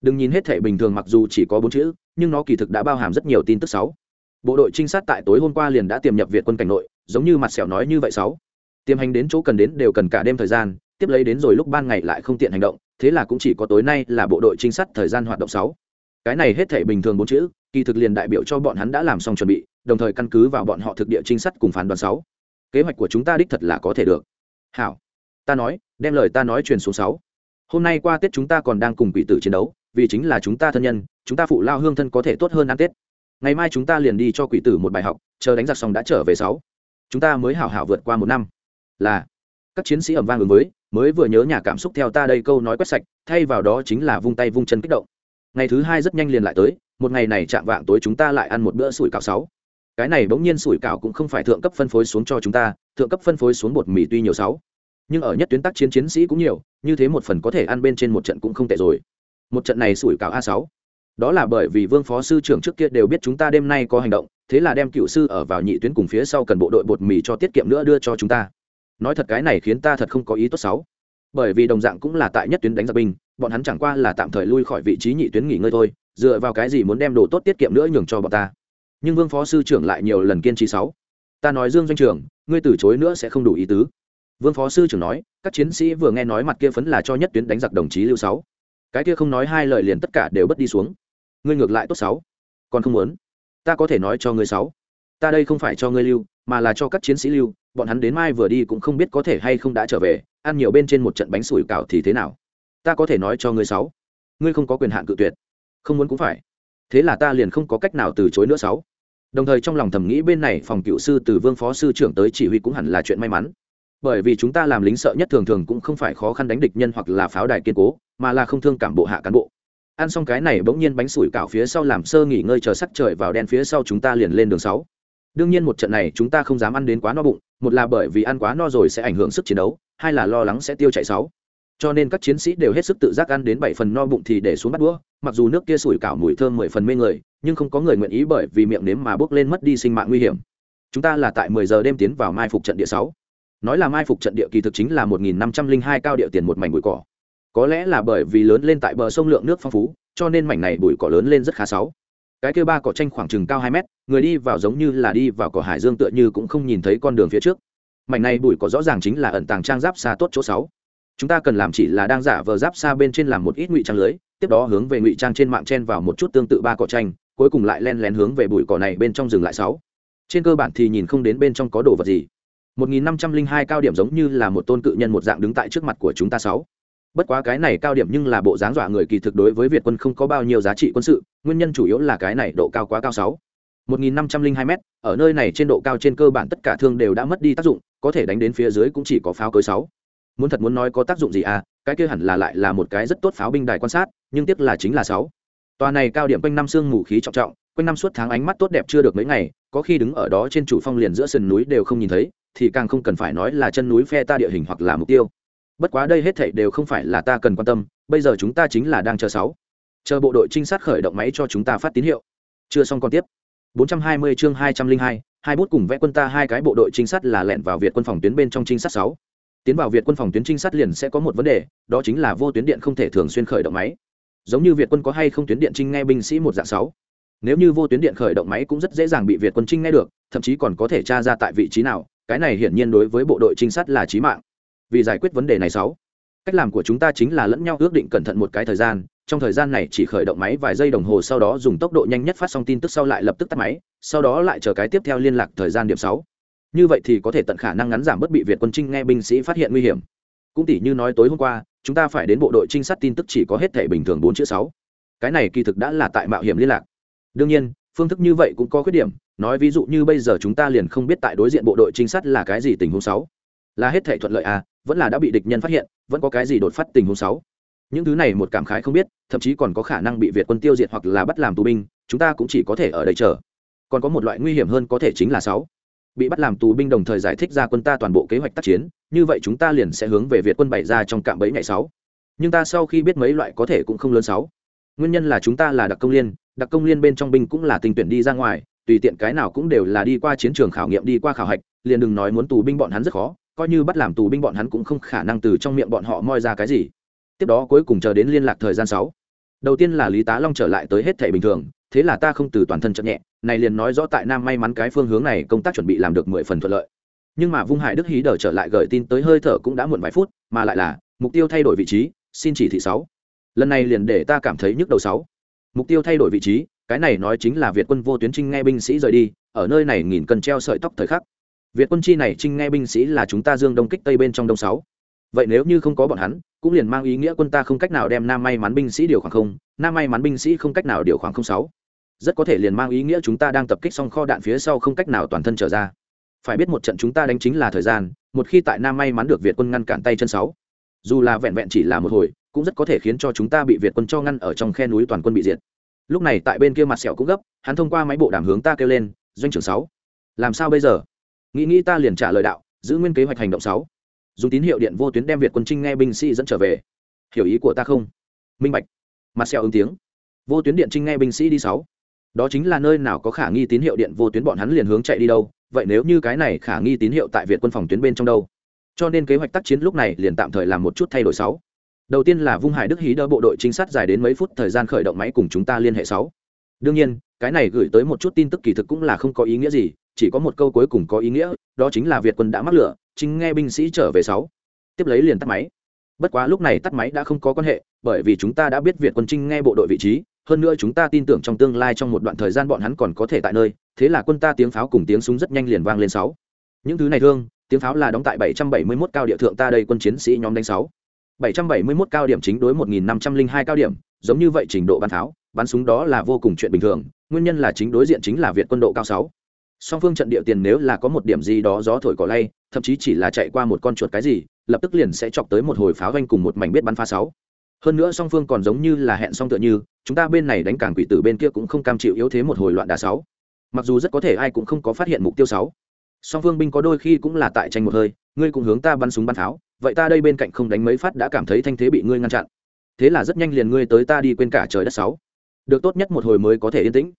Đừng nhìn hết thể bình thường mặc dù chỉ có bốn chữ, nhưng nó kỳ thực đã bao hàm rất nhiều tin tức sáu. Bộ đội trinh sát tại tối hôm qua liền đã tiềm nhập việt quân cảnh nội, giống như mặt sẹo nói như vậy sáu. Tiềm hành đến chỗ cần đến đều cần cả đêm thời gian, tiếp lấy đến rồi lúc ban ngày lại không tiện hành động, thế là cũng chỉ có tối nay là bộ đội trinh sát thời gian hoạt động sáu cái này hết thể bình thường bốn chữ, kỳ thực liền đại biểu cho bọn hắn đã làm xong chuẩn bị, đồng thời căn cứ vào bọn họ thực địa trinh sát cùng phán đoán sáu. Kế hoạch của chúng ta đích thật là có thể được. Hảo, ta nói, đem lời ta nói truyền xuống sáu. Hôm nay qua tết chúng ta còn đang cùng quỷ tử chiến đấu, vì chính là chúng ta thân nhân, chúng ta phụ lao hương thân có thể tốt hơn ăn tết. Ngày mai chúng ta liền đi cho quỷ tử một bài học, chờ đánh giặc xong đã trở về sáu. Chúng ta mới hảo hảo vượt qua một năm. Là, các chiến sĩ ẩm vang ứng với, mới vừa nhớ nhà cảm xúc theo ta đây câu nói quét sạch, thay vào đó chính là vung tay vung chân kích động ngày thứ hai rất nhanh liền lại tới, một ngày này chạm vạng tối chúng ta lại ăn một bữa sủi cảo sáu. Cái này bỗng nhiên sủi cảo cũng không phải thượng cấp phân phối xuống cho chúng ta, thượng cấp phân phối xuống bột mì tuy nhiều sáu. Nhưng ở nhất tuyến tác chiến chiến sĩ cũng nhiều, như thế một phần có thể ăn bên trên một trận cũng không tệ rồi. Một trận này sủi cảo a sáu. Đó là bởi vì vương phó sư trưởng trước kia đều biết chúng ta đêm nay có hành động, thế là đem cựu sư ở vào nhị tuyến cùng phía sau cần bộ đội bột mì cho tiết kiệm nữa đưa cho chúng ta. Nói thật cái này khiến ta thật không có ý tốt sáu. Bởi vì đồng dạng cũng là tại nhất tuyến đánh giặc binh bọn hắn chẳng qua là tạm thời lui khỏi vị trí nhị tuyến nghỉ ngơi thôi, dựa vào cái gì muốn đem đồ tốt tiết kiệm nữa nhường cho bọn ta. Nhưng vương phó sư trưởng lại nhiều lần kiên trì sáu. Ta nói dương doanh trưởng, ngươi từ chối nữa sẽ không đủ ý tứ. Vương phó sư trưởng nói, các chiến sĩ vừa nghe nói mặt kia phấn là cho nhất tuyến đánh giặc đồng chí lưu sáu. Cái kia không nói hai lời liền tất cả đều bất đi xuống. Ngươi ngược lại tốt sáu. Còn không muốn? Ta có thể nói cho ngươi sáu. Ta đây không phải cho ngươi lưu, mà là cho các chiến sĩ lưu. Bọn hắn đến mai vừa đi cũng không biết có thể hay không đã trở về, ăn nhiều bên trên một trận bánh sủi cảo thì thế nào? Ta có thể nói cho ngươi sáu. Ngươi không có quyền hạn cự tuyệt. Không muốn cũng phải. Thế là ta liền không có cách nào từ chối nữa sáu. Đồng thời trong lòng thầm nghĩ bên này phòng cựu sư từ vương phó sư trưởng tới chỉ huy cũng hẳn là chuyện may mắn. Bởi vì chúng ta làm lính sợ nhất thường thường cũng không phải khó khăn đánh địch nhân hoặc là pháo đài kiên cố, mà là không thương cảm bộ hạ cán bộ. Ăn xong cái này bỗng nhiên bánh sủi cảo phía sau làm sơ nghỉ ngơi chờ sắc trời vào đen phía sau chúng ta liền lên đường sáu. Đương nhiên một trận này chúng ta không dám ăn đến quá no bụng, một là bởi vì ăn quá no rồi sẽ ảnh hưởng sức chiến đấu, hai là lo lắng sẽ tiêu chảy sáu cho nên các chiến sĩ đều hết sức tự giác ăn đến bảy phần no bụng thì để xuống bắt đũa. Mặc dù nước kia sủi cảo mùi thơm mười phần mê người, nhưng không có người nguyện ý bởi vì miệng nếm mà bước lên mất đi sinh mạng nguy hiểm. Chúng ta là tại mười giờ đêm tiến vào mai phục trận địa sáu. Nói là mai phục trận địa kỳ thực chính là một nghìn năm trăm linh hai cao địa tiền một mảnh bụi cỏ. Có lẽ là bởi vì lớn lên tại bờ sông lượng nước phong phú, cho nên mảnh này bụi cỏ lớn lên rất khá sáu. Cái kia ba cỏ tranh khoảng chừng cao hai mét, người đi vào giống như là đi vào cỏ hải dương tựa như cũng không nhìn thấy con đường phía trước. Mảnh này bụi cỏ rõ ràng chính là ẩn tàng trang giáp xa tốt chỗ sáu chúng ta cần làm chỉ là đang giả vờ giáp xa bên trên làm một ít ngụy trang lưới, tiếp đó hướng về ngụy trang trên mạng chen vào một chút tương tự ba cỏ tranh, cuối cùng lại len lén hướng về bụi cỏ này bên trong rừng lại sáu. Trên cơ bản thì nhìn không đến bên trong có đồ vật gì. 1502 cao điểm giống như là một tôn cự nhân một dạng đứng tại trước mặt của chúng ta sáu. Bất quá cái này cao điểm nhưng là bộ dáng dọa người kỳ thực đối với việt quân không có bao nhiêu giá trị quân sự, nguyên nhân chủ yếu là cái này độ cao quá cao sáu. 1502 m ở nơi này trên độ cao trên cơ bản tất cả thương đều đã mất đi tác dụng, có thể đánh đến phía dưới cũng chỉ có pháo cối sáu muốn thật muốn nói có tác dụng gì à cái kia hẳn là lại là một cái rất tốt pháo binh đài quan sát nhưng tiếc là chính là sáu. Tòa này cao điểm quanh năm sương mù khí trọng trọng quanh năm suốt tháng ánh mắt tốt đẹp chưa được mấy ngày có khi đứng ở đó trên chủ phong liền giữa sườn núi đều không nhìn thấy thì càng không cần phải nói là chân núi phe ta địa hình hoặc là mục tiêu. Bất quá đây hết thảy đều không phải là ta cần quan tâm bây giờ chúng ta chính là đang chờ sáu. Chờ bộ đội trinh sát khởi động máy cho chúng ta phát tín hiệu. Chưa xong còn tiếp. 420 chương 202, hai bút cùng vẽ quân ta hai cái bộ đội trinh sát là lẹn vào Việt quân phòng tuyến bên trong trinh sát 6. Tiến vào Việt quân phòng tuyến trinh sát liền sẽ có một vấn đề, đó chính là vô tuyến điện không thể thường xuyên khởi động máy. Giống như Việt quân có hay không tuyến điện trinh nghe binh sĩ một dạng sáu. Nếu như vô tuyến điện khởi động máy cũng rất dễ dàng bị Việt quân trinh nghe được, thậm chí còn có thể tra ra tại vị trí nào, cái này hiển nhiên đối với bộ đội trinh sát là chí mạng. Vì giải quyết vấn đề này sáu, cách làm của chúng ta chính là lẫn nhau ước định cẩn thận một cái thời gian, trong thời gian này chỉ khởi động máy vài giây đồng hồ sau đó dùng tốc độ nhanh nhất phát xong tin tức sau lại lập tức tắt máy sau đó lại chờ cái tiếp theo liên lạc thời gian điểm sáu như vậy thì có thể tận khả năng ngắn giảm bất bị việt quân trinh nghe binh sĩ phát hiện nguy hiểm. Cũng tỷ như nói tối hôm qua, chúng ta phải đến bộ đội trinh sát tin tức chỉ có hết thể bình thường bốn chữ sáu. Cái này kỳ thực đã là tại mạo hiểm liên lạc. Đương nhiên, phương thức như vậy cũng có khuyết điểm, nói ví dụ như bây giờ chúng ta liền không biết tại đối diện bộ đội trinh sát là cái gì tình huống sáu. Là hết thể thuận lợi à vẫn là đã bị địch nhân phát hiện, vẫn có cái gì đột phát tình huống sáu. Những thứ này một cảm khái không biết, thậm chí còn có khả năng bị việt quân tiêu diệt hoặc là bắt làm tù binh, chúng ta cũng chỉ có thể ở đây chờ. Còn có một loại nguy hiểm hơn có thể chính là sáu bị bắt làm tù binh đồng thời giải thích ra quân ta toàn bộ kế hoạch tác chiến, như vậy chúng ta liền sẽ hướng về việt quân bày ra trong cạm bẫy ngày sáu. Nhưng ta sau khi biết mấy loại có thể cũng không lớn sáu. Nguyên nhân là chúng ta là đặc công liên, đặc công liên bên trong binh cũng là tình tuyển đi ra ngoài, tùy tiện cái nào cũng đều là đi qua chiến trường khảo nghiệm, đi qua khảo hạch, liền đừng nói muốn tù binh bọn hắn rất khó, coi như bắt làm tù binh bọn hắn cũng không khả năng từ trong miệng bọn họ moi ra cái gì. Tiếp đó cuối cùng chờ đến liên lạc thời gian sáu. Đầu tiên là lý tá long trở lại tới hết thể bình thường thế là ta không từ toàn thân chậm nhẹ, này liền nói rõ tại nam may mắn cái phương hướng này công tác chuẩn bị làm được mười phần thuận lợi. Nhưng mà vung hải đức hí đờ trở lại gửi tin tới hơi thở cũng đã muộn vài phút, mà lại là, mục tiêu thay đổi vị trí, xin chỉ thị sáu. Lần này liền để ta cảm thấy nhức đầu sáu. Mục tiêu thay đổi vị trí, cái này nói chính là việt quân vô tuyến trinh nghe binh sĩ rời đi, ở nơi này nghìn cần treo sợi tóc thời khắc. Việt quân chi này trinh nghe binh sĩ là chúng ta dương đông kích tây bên trong đông sáu. Vậy nếu như không có bọn hắn, cũng liền mang ý nghĩa quân ta không cách nào đem nam may mắn binh sĩ điều khoảng không, nam may mắn binh sĩ không cách nào điều khoảng không sáu rất có thể liền mang ý nghĩa chúng ta đang tập kích xong kho đạn phía sau không cách nào toàn thân trở ra. Phải biết một trận chúng ta đánh chính là thời gian, một khi tại nam may mắn được việt quân ngăn cản tay chân sáu. Dù là vẹn vẹn chỉ là một hồi, cũng rất có thể khiến cho chúng ta bị việt quân cho ngăn ở trong khe núi toàn quân bị diệt. Lúc này tại bên kia mặt sẹo cũng gấp, hắn thông qua máy bộ đàm hướng ta kêu lên, doanh trưởng sáu, làm sao bây giờ? Nghĩ nghĩ ta liền trả lời đạo, giữ nguyên kế hoạch hành động sáu. Dùng tín hiệu điện vô tuyến đem việt quân trinh nghe binh sĩ dẫn trở về. Hiểu ý của ta không? Minh bạch. Mặt sẹo ứng tiếng. Vô tuyến điện trinh nghe binh sĩ đi sáu đó chính là nơi nào có khả nghi tín hiệu điện vô tuyến bọn hắn liền hướng chạy đi đâu, vậy nếu như cái này khả nghi tín hiệu tại việt quân phòng tuyến bên trong đâu? Cho nên kế hoạch tác chiến lúc này liền tạm thời làm một chút thay đổi sáu. Đầu tiên là vung hải đức hí đỡ bộ đội trinh sát dài đến mấy phút thời gian khởi động máy cùng chúng ta liên hệ sáu. Đương nhiên, cái này gửi tới một chút tin tức kỳ thực cũng là không có ý nghĩa gì, chỉ có một câu cuối cùng có ý nghĩa, đó chính là việt quân đã mắc lửa, chính nghe binh sĩ trở về sáu. Tiếp lấy liền tắt máy. Bất quá lúc này tắt máy đã không có quan hệ, bởi vì chúng ta đã biết việt quân trinh nghe bộ đội vị trí hơn nữa chúng ta tin tưởng trong tương lai trong một đoạn thời gian bọn hắn còn có thể tại nơi, thế là quân ta tiếng pháo cùng tiếng súng rất nhanh liền vang lên sáu. Những thứ này thương, tiếng pháo là đóng tại 771 cao địa thượng ta đây quân chiến sĩ nhóm đánh sáu. 771 cao điểm chính đối 1502 cao điểm, giống như vậy trình độ bắn pháo, bắn súng đó là vô cùng chuyện bình thường, nguyên nhân là chính đối diện chính là việt quân độ cao sáu. Song phương trận địa tiền nếu là có một điểm gì đó gió thổi cỏ lay, thậm chí chỉ là chạy qua một con chuột cái gì, lập tức liền sẽ chọc tới một hồi pháo vanh cùng một mảnh biết bắn phá sáu. Hơn nữa song phương còn giống như là hẹn song tựa như chúng ta bên này đánh cảng quỷ tử bên kia cũng không cam chịu yếu thế một hồi loạn đà sáu. Mặc dù rất có thể ai cũng không có phát hiện mục tiêu sáu. Song phương binh có đôi khi cũng là tại tranh một hơi, ngươi cũng hướng ta bắn súng bắn pháo, vậy ta đây bên cạnh không đánh mấy phát đã cảm thấy thanh thế bị ngươi ngăn chặn. Thế là rất nhanh liền ngươi tới ta đi quên cả trời đất sáu. Được tốt nhất một hồi mới có thể yên tĩnh.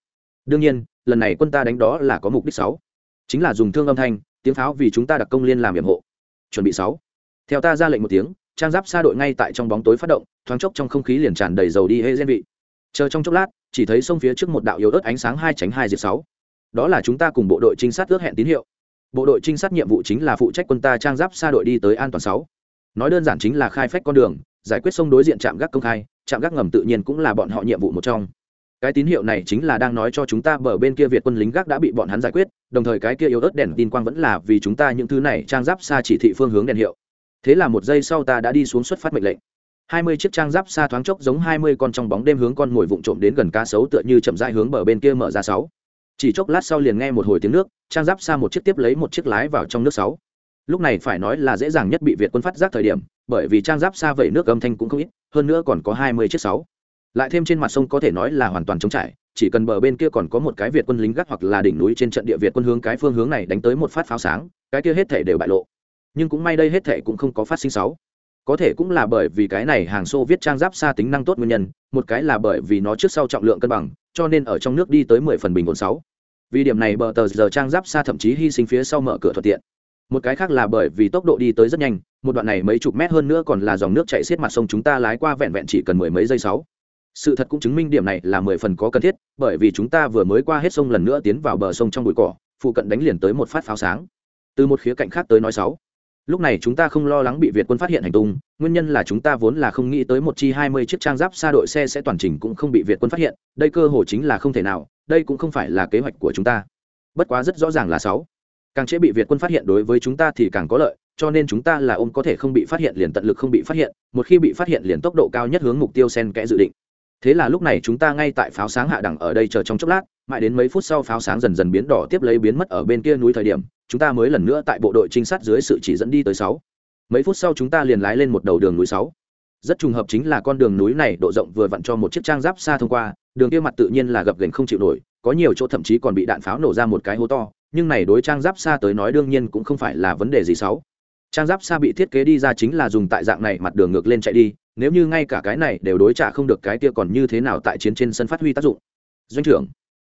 Đương nhiên, lần này quân ta đánh đó là có mục đích sáu. Chính là dùng thương âm thanh, tiếng pháo vì chúng ta đặc công liên làm nhiệm hộ. Chuẩn bị sáu. Theo ta ra lệnh một tiếng, trang giáp xa đội ngay tại trong bóng tối phát động, thoáng chốc trong không khí liền tràn đầy dầu đi hê gen vị chờ trong chốc lát, chỉ thấy sông phía trước một đạo yếu ớt ánh sáng hai tránh hai diệt sáu. Đó là chúng ta cùng bộ đội trinh sát ước hẹn tín hiệu. Bộ đội trinh sát nhiệm vụ chính là phụ trách quân ta trang giáp xa đội đi tới an toàn sáu. Nói đơn giản chính là khai phách con đường, giải quyết sông đối diện trạm gác công khai, trạm gác ngầm tự nhiên cũng là bọn họ nhiệm vụ một trong. Cái tín hiệu này chính là đang nói cho chúng ta bờ bên kia việt quân lính gác đã bị bọn hắn giải quyết, đồng thời cái kia yếu ớt đèn tin quang vẫn là vì chúng ta những thứ này trang giáp xa chỉ thị phương hướng đèn hiệu. Thế là một giây sau ta đã đi xuống xuất phát mệnh lệnh hai mươi chiếc trang giáp xa thoáng chốc giống hai mươi con trong bóng đêm hướng con ngồi vụng trộm đến gần cá sấu tựa như chậm rãi hướng bờ bên kia mở ra sáu. Chỉ chốc lát sau liền nghe một hồi tiếng nước, trang giáp xa một chiếc tiếp lấy một chiếc lái vào trong nước sáu. Lúc này phải nói là dễ dàng nhất bị việt quân phát giác thời điểm, bởi vì trang giáp xa vẩy nước âm thanh cũng không ít, hơn nữa còn có hai mươi chiếc sáu. Lại thêm trên mặt sông có thể nói là hoàn toàn trống trải, chỉ cần bờ bên kia còn có một cái việt quân lính gác hoặc là đỉnh núi trên trận địa việt quân hướng cái phương hướng này đánh tới một phát pháo sáng, cái kia hết thể đều bại lộ. Nhưng cũng may đây hết thể cũng không có phát sinh sáu có thể cũng là bởi vì cái này hàng xô viết trang giáp xa tính năng tốt nguyên nhân, một cái là bởi vì nó trước sau trọng lượng cân bằng, cho nên ở trong nước đi tới mười phần bình ổn sáu. Vì điểm này bờ tờ giờ trang giáp xa thậm chí hy sinh phía sau mở cửa thuận tiện. Một cái khác là bởi vì tốc độ đi tới rất nhanh, một đoạn này mấy chục mét hơn nữa còn là dòng nước chạy xiết mặt sông chúng ta lái qua vẹn vẹn chỉ cần mười mấy giây sáu. Sự thật cũng chứng minh điểm này là mười phần có cần thiết, bởi vì chúng ta vừa mới qua hết sông lần nữa tiến vào bờ sông trong bụi cỏ, phụ cận đánh liền tới một phát pháo sáng. Từ một khía cạnh khác tới nói sáu lúc này chúng ta không lo lắng bị việt quân phát hiện hành tung, nguyên nhân là chúng ta vốn là không nghĩ tới một chi hai mươi chiếc trang giáp xa đội xe sẽ toàn trình cũng không bị việt quân phát hiện, đây cơ hồ chính là không thể nào, đây cũng không phải là kế hoạch của chúng ta. Bất quá rất rõ ràng là sáu. Càng chế bị việt quân phát hiện đối với chúng ta thì càng có lợi, cho nên chúng ta là ôm có thể không bị phát hiện liền tận lực không bị phát hiện, một khi bị phát hiện liền tốc độ cao nhất hướng mục tiêu sen kẽ dự định. Thế là lúc này chúng ta ngay tại pháo sáng hạ đẳng ở đây chờ trong chốc lát, mãi đến mấy phút sau pháo sáng dần dần biến đỏ tiếp lấy biến mất ở bên kia núi thời điểm chúng ta mới lần nữa tại bộ đội trinh sát dưới sự chỉ dẫn đi tới sáu. Mấy phút sau chúng ta liền lái lên một đầu đường núi sáu. Rất trùng hợp chính là con đường núi này độ rộng vừa vặn cho một chiếc trang giáp xa thông qua, đường kia mặt tự nhiên là gập ghềnh không chịu nổi, có nhiều chỗ thậm chí còn bị đạn pháo nổ ra một cái hố to, nhưng này đối trang giáp xa tới nói đương nhiên cũng không phải là vấn đề gì xấu trang giáp xa bị thiết kế đi ra chính là dùng tại dạng này mặt đường ngược lên chạy đi, nếu như ngay cả cái này đều đối trả không được cái kia còn như thế nào tại chiến trên sân phát huy tác dụng. Doanh trưởng,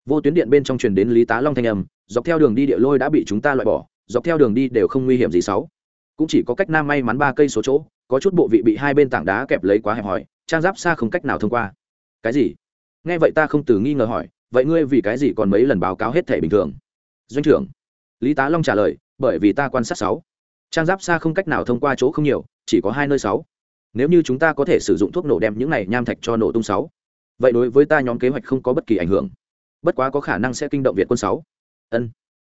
vô tuyến điện bên trong truyền đến lý tá long thanh âm dọc theo đường đi địa lôi đã bị chúng ta loại bỏ, dọc theo đường đi đều không nguy hiểm gì xấu cũng chỉ có cách nam may mắn ba cây số chỗ, có chút bộ vị bị hai bên tảng đá kẹp lấy quá hẹp hòi, trang giáp xa không cách nào thông qua. Cái gì? Nghe vậy ta không từ nghi ngờ hỏi, vậy ngươi vì cái gì còn mấy lần báo cáo hết thể bình thường? Doanh trưởng, lý tá long trả lời, bởi vì ta quan sát sáu. Trang giáp xa không cách nào thông qua chỗ không nhiều, chỉ có hai nơi sáu. Nếu như chúng ta có thể sử dụng thuốc nổ đem những này nham thạch cho nổ tung sáu, vậy đối với ta nhóm kế hoạch không có bất kỳ ảnh hưởng. Bất quá có khả năng sẽ kinh động việt quân sáu ân.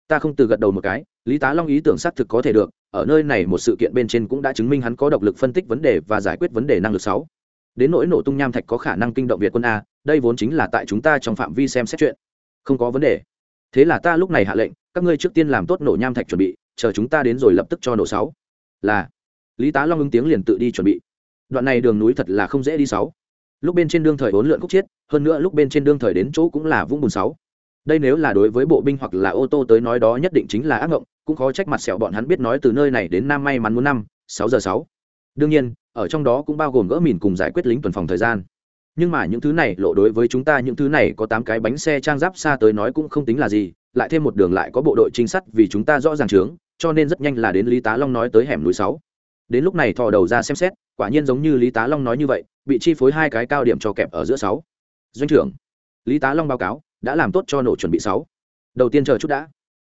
Ta không từ gật đầu một cái, lý tá long ý tưởng xác thực có thể được, ở nơi này một sự kiện bên trên cũng đã chứng minh hắn có độc lực phân tích vấn đề và giải quyết vấn đề năng lực sáu. Đến nỗi nổ tung nham thạch có khả năng kinh động việt quân a, đây vốn chính là tại chúng ta trong phạm vi xem xét chuyện. Không có vấn đề. Thế là ta lúc này hạ lệnh, các ngươi trước tiên làm tốt nổ nham thạch chuẩn bị, chờ chúng ta đến rồi lập tức cho nổ sáu. Là. Lý tá long ứng tiếng liền tự đi chuẩn bị. Đoạn này đường núi thật là không dễ đi sáu. Lúc bên trên đương thời bốn lượn khúc chiết, hơn nữa lúc bên trên đương thời đến chỗ cũng là vũng bùn sáu đây nếu là đối với bộ binh hoặc là ô tô tới nói đó nhất định chính là ác ngộng, cũng khó trách mặt sẹo bọn hắn biết nói từ nơi này đến nam may mắn muốn năm, sáu giờ sáu. Đương nhiên, ở trong đó cũng bao gồm gỡ mìn cùng giải quyết lính tuần phòng thời gian. Nhưng mà những thứ này lộ đối với chúng ta những thứ này có tám cái bánh xe trang giáp xa tới nói cũng không tính là gì, lại thêm một đường lại có bộ đội trinh sát vì chúng ta rõ ràng trướng, cho nên rất nhanh là đến lý tá long nói tới hẻm núi sáu. Đến lúc này thò đầu ra xem xét, quả nhiên giống như lý tá long nói như vậy, bị chi phối hai cái cao điểm cho kẹp ở giữa sáu. Doanh trưởng, lý tá long báo cáo đã làm tốt cho nổ chuẩn bị sáu. Đầu tiên chờ chút đã.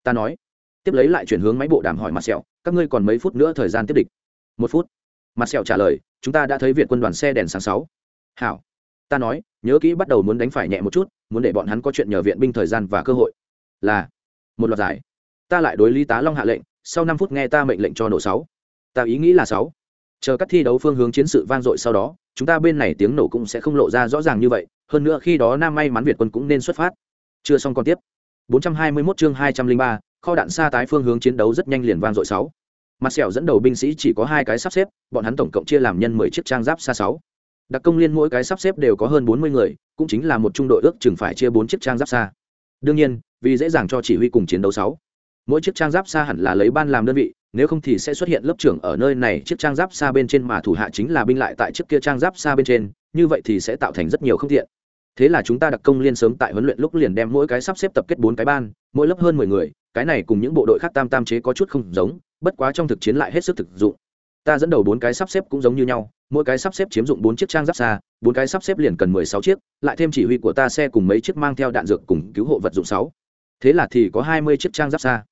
Ta nói. Tiếp lấy lại chuyển hướng máy bộ đàm hỏi mặt sẹo, các ngươi còn mấy phút nữa thời gian tiếp địch? Một phút. Mặt sẹo trả lời, chúng ta đã thấy việt quân đoàn xe đèn sáng sáu. Hảo. Ta nói, nhớ kỹ bắt đầu muốn đánh phải nhẹ một chút, muốn để bọn hắn có chuyện nhờ viện binh thời gian và cơ hội. Là. Một loạt giải. Ta lại đối lý tá long hạ lệnh, sau năm phút nghe ta mệnh lệnh cho nổ sáu. Ta ý nghĩ là sáu. Chờ các thi đấu phương hướng chiến sự vang dội sau đó, chúng ta bên này tiếng nổ cũng sẽ không lộ ra rõ ràng như vậy hơn nữa khi đó nam may mắn việt quân cũng nên xuất phát. Chưa xong còn tiếp. 421 chương 203, kho đạn xa tái phương hướng chiến đấu rất nhanh liền vang dội sáu. Mặt sẹo dẫn đầu binh sĩ chỉ có hai cái sắp xếp bọn hắn tổng cộng chia làm nhân mười chiếc trang giáp xa sáu. Đặc công liên mỗi cái sắp xếp đều có hơn bốn mươi người cũng chính là một trung đội ước chừng phải chia bốn chiếc trang giáp xa đương nhiên vì dễ dàng cho chỉ huy cùng chiến đấu sáu. Mỗi chiếc trang giáp xa hẳn là lấy ban làm đơn vị nếu không thì sẽ xuất hiện lớp trưởng ở nơi này chiếc trang giáp xa bên trên mà thủ hạ chính là binh lại tại chiếc kia trang giáp xa bên trên như vậy thì sẽ tạo thành rất nhiều không tiện thế là chúng ta đặc công liên sớm tại huấn luyện lúc liền đem mỗi cái sắp xếp tập kết bốn cái ban, mỗi lớp hơn mười người, cái này cùng những bộ đội khác tam tam chế có chút không giống, bất quá trong thực chiến lại hết sức thực dụng. Ta dẫn đầu bốn cái sắp xếp cũng giống như nhau, mỗi cái sắp xếp chiếm dụng bốn chiếc trang giáp xa, bốn cái sắp xếp liền cần mười sáu chiếc, lại thêm chỉ huy của ta xe cùng mấy chiếc mang theo đạn dược cùng cứu hộ vật dụng sáu. Thế là thì có hai mươi chiếc trang giáp xa.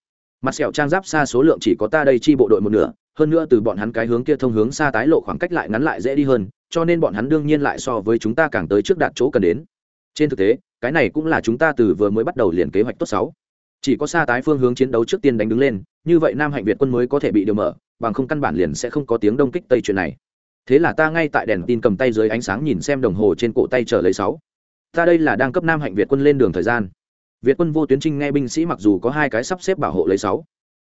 Mặt sẹo trang giáp xa số lượng chỉ có ta đây chi bộ đội một nửa, hơn nữa từ bọn hắn cái hướng kia thông hướng xa tái lộ khoảng cách lại ngắn lại dễ đi hơn cho nên bọn hắn đương nhiên lại so với chúng ta càng tới trước đạt chỗ cần đến. Trên thực tế, cái này cũng là chúng ta từ vừa mới bắt đầu liền kế hoạch tốt sáu. Chỉ có xa tái phương hướng chiến đấu trước tiên đánh đứng lên, như vậy nam hạnh việt quân mới có thể bị điều mở, bằng không căn bản liền sẽ không có tiếng đông kích tây chuyện này. Thế là ta ngay tại đèn tin cầm tay dưới ánh sáng nhìn xem đồng hồ trên cổ tay chờ lấy sáu. Ta đây là đang cấp nam hạnh việt quân lên đường thời gian. Việt quân vô tuyến trinh nghe binh sĩ mặc dù có hai cái sắp xếp bảo hộ lấy sáu,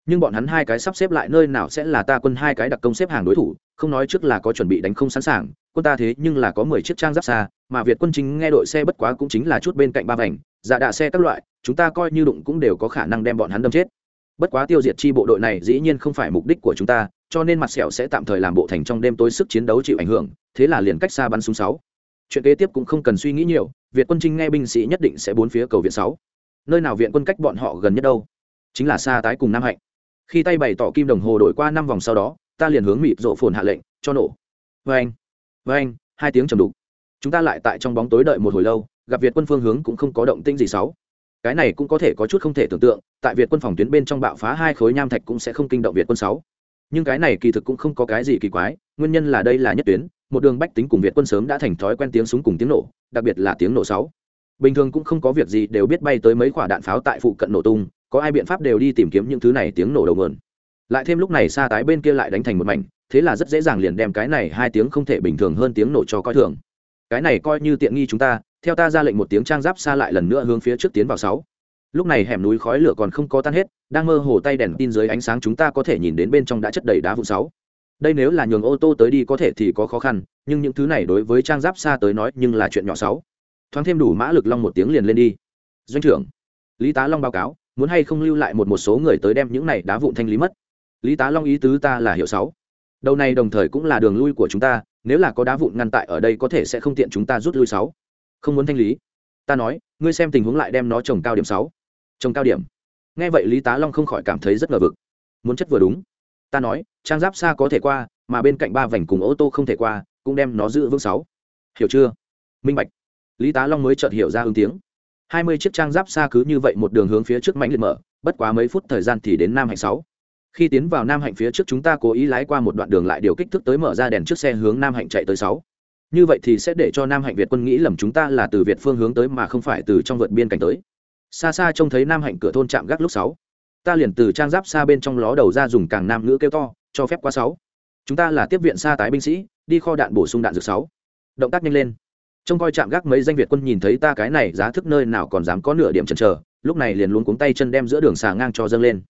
nhưng bọn hắn hai cái sắp xếp lại nơi nào sẽ là ta quân hai cái đặc công xếp hàng đối thủ không nói trước là có chuẩn bị đánh không sẵn sàng, quân ta thế nhưng là có mười chiếc trang giáp xa, mà việt quân chính nghe đội xe bất quá cũng chính là chút bên cạnh ba vành giả đạ xe các loại, chúng ta coi như đụng cũng đều có khả năng đem bọn hắn đâm chết. Bất quá tiêu diệt chi bộ đội này dĩ nhiên không phải mục đích của chúng ta, cho nên mặt sẹo sẽ tạm thời làm bộ thành trong đêm tối sức chiến đấu chịu ảnh hưởng, thế là liền cách xa bắn súng sáu. Chuyện kế tiếp cũng không cần suy nghĩ nhiều, việt quân trinh nghe binh sĩ nhất định sẽ bốn phía cầu viện sáu. Nơi nào viện quân cách bọn họ gần nhất đâu? Chính là xa tái cùng nam hạnh. Khi tay bày tỏ kim đồng hồ đổi qua năm vòng sau đó ta liền hướng mịt rộ phồn hạ lệnh, cho nổ. Vê anh vê anh hai tiếng chầm đục. Chúng ta lại tại trong bóng tối đợi một hồi lâu, gặp việt quân phương hướng cũng không có động tĩnh gì sáu cái này cũng có thể có chút không thể tưởng tượng, tại việt quân phòng tuyến bên trong bạo phá hai khối nham thạch cũng sẽ không kinh động việt quân sáu. Nhưng cái này kỳ thực cũng không có cái gì kỳ quái, nguyên nhân là đây là nhất tuyến, một đường bách tính cùng việt quân sớm đã thành thói quen tiếng súng cùng tiếng nổ, đặc biệt là tiếng nổ sáu. Bình thường cũng không có việc gì đều biết bay tới mấy quả đạn pháo tại phụ cận nổ tung, có ai biện pháp đều đi tìm kiếm những thứ này tiếng nổ đầu nguồn lại thêm lúc này xa tái bên kia lại đánh thành một mảnh, thế là rất dễ dàng liền đem cái này hai tiếng không thể bình thường hơn tiếng nổ cho coi thường. Cái này coi như tiện nghi chúng ta, theo ta ra lệnh một tiếng trang giáp xa lại lần nữa hướng phía trước tiến vào sáu. Lúc này hẻm núi khói lửa còn không có tan hết, đang mơ hồ tay đèn tin dưới ánh sáng chúng ta có thể nhìn đến bên trong đã chất đầy đá vụ sáu. Đây nếu là nhường ô tô tới đi có thể thì có khó khăn, nhưng những thứ này đối với trang giáp xa tới nói nhưng là chuyện nhỏ sáu. Thoáng thêm đủ mã lực long một tiếng liền lên đi. Doanh trưởng, lý tá long báo cáo, muốn hay không lưu lại một một số người tới đem những này đá vụn thanh lý mất? Lý tá long ý tứ ta là hiệu sáu. Đầu này đồng thời cũng là đường lui của chúng ta, nếu là có đá vụn ngăn tại ở đây có thể sẽ không tiện chúng ta rút lui sáu. Không muốn thanh lý. Ta nói, ngươi xem tình huống lại đem nó trồng cao điểm sáu. Trồng cao điểm. Nghe vậy lý tá long không khỏi cảm thấy rất ngờ vực. Muốn chất vừa đúng. Ta nói, trang giáp xa có thể qua, mà bên cạnh ba vành cùng ô tô không thể qua, cũng đem nó giữ vững sáu. Hiểu chưa? Minh bạch. Lý tá long mới chợt hiểu ra ứng tiếng. Hai mươi chiếc trang giáp xa cứ như vậy một đường hướng phía trước mạnh liệt mở, bất quá mấy phút thời gian thì đến nam hạnh sáu khi tiến vào nam hạnh phía trước chúng ta cố ý lái qua một đoạn đường lại điều kích thước tới mở ra đèn trước xe hướng nam hạnh chạy tới sáu. Như vậy thì sẽ để cho nam hạnh việt quân nghĩ lầm chúng ta là từ việt phương hướng tới mà không phải từ trong vượt biên cảnh tới. Xa xa trông thấy nam hạnh cửa thôn trạm gác lúc sáu. Ta liền từ trang giáp xa bên trong ló đầu ra dùng càng nam ngữ kêu to, cho phép qua sáu. Chúng ta là tiếp viện xa tái binh sĩ, đi kho đạn bổ sung đạn dược sáu. Động tác nhanh lên. Trông coi chạm gác mấy danh việt quân nhìn thấy ta cái này giá thức nơi nào còn dám có nửa điểm chần chờ, lúc này liền luôn cuống tay chân đem giữa đường xà ngang cho dâng lên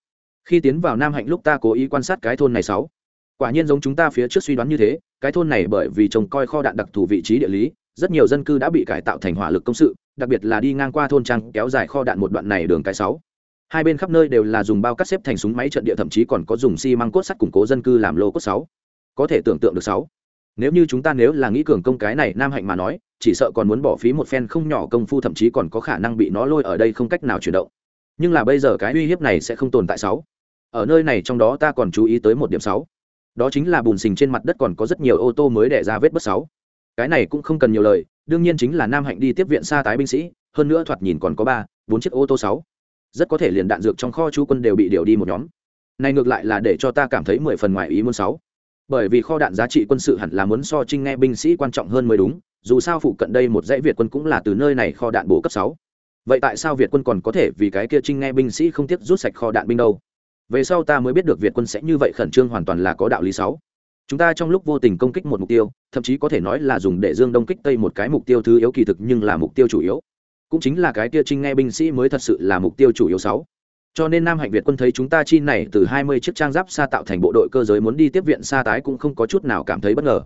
khi tiến vào nam hạnh lúc ta cố ý quan sát cái thôn này sáu. Quả nhiên giống chúng ta phía trước suy đoán như thế, cái thôn này bởi vì trồng coi kho đạn đặc thù vị trí địa lý, rất nhiều dân cư đã bị cải tạo thành hỏa lực công sự, đặc biệt là đi ngang qua thôn trang kéo dài kho đạn một đoạn này đường cái sáu. Hai bên khắp nơi đều là dùng bao cắt xếp thành súng máy trận địa, thậm chí còn có dùng xi măng cốt sắt củng cố dân cư làm lô cốt sáu. Có thể tưởng tượng được sáu. Nếu như chúng ta nếu là nghĩ cường công cái này nam hạnh mà nói, chỉ sợ còn muốn bỏ phí một phen không nhỏ công phu, thậm chí còn có khả năng bị nó lôi ở đây không cách nào chuyển động. Nhưng là bây giờ cái uy hiếp này sẽ không tồn tại sáu ở nơi này trong đó ta còn chú ý tới một điểm sáu. Đó chính là bùn xình trên mặt đất còn có rất nhiều ô tô mới đẻ ra vết bất sáu. Cái này cũng không cần nhiều lời, đương nhiên chính là nam hạnh đi tiếp viện xa tái binh sĩ, hơn nữa thoạt nhìn còn có ba, bốn chiếc ô tô sáu. Rất có thể liền đạn dược trong kho chú quân đều bị điều đi một nhóm. Này ngược lại là để cho ta cảm thấy mười phần ngoài ý muốn sáu. Bởi vì kho đạn giá trị quân sự hẳn là muốn so trinh nghe binh sĩ quan trọng hơn mới đúng, dù sao phụ cận đây một dãy việt quân cũng là từ nơi này kho đạn bổ cấp sáu. Vậy tại sao việt quân còn có thể vì cái kia trinh nghe binh sĩ không tiếc rút sạch kho đạn binh đâu? Về sau ta mới biết được việt quân sẽ như vậy khẩn trương hoàn toàn là có đạo lý sáu. Chúng ta trong lúc vô tình công kích một mục tiêu, thậm chí có thể nói là dùng để dương đông kích tây một cái mục tiêu thứ yếu kỳ thực nhưng là mục tiêu chủ yếu. Cũng chính là cái kia trinh nghe binh sĩ mới thật sự là mục tiêu chủ yếu sáu. Cho nên nam hạnh việt quân thấy chúng ta chi này từ hai mươi chiếc trang giáp xa tạo thành bộ đội cơ giới muốn đi tiếp viện xa tái cũng không có chút nào cảm thấy bất ngờ.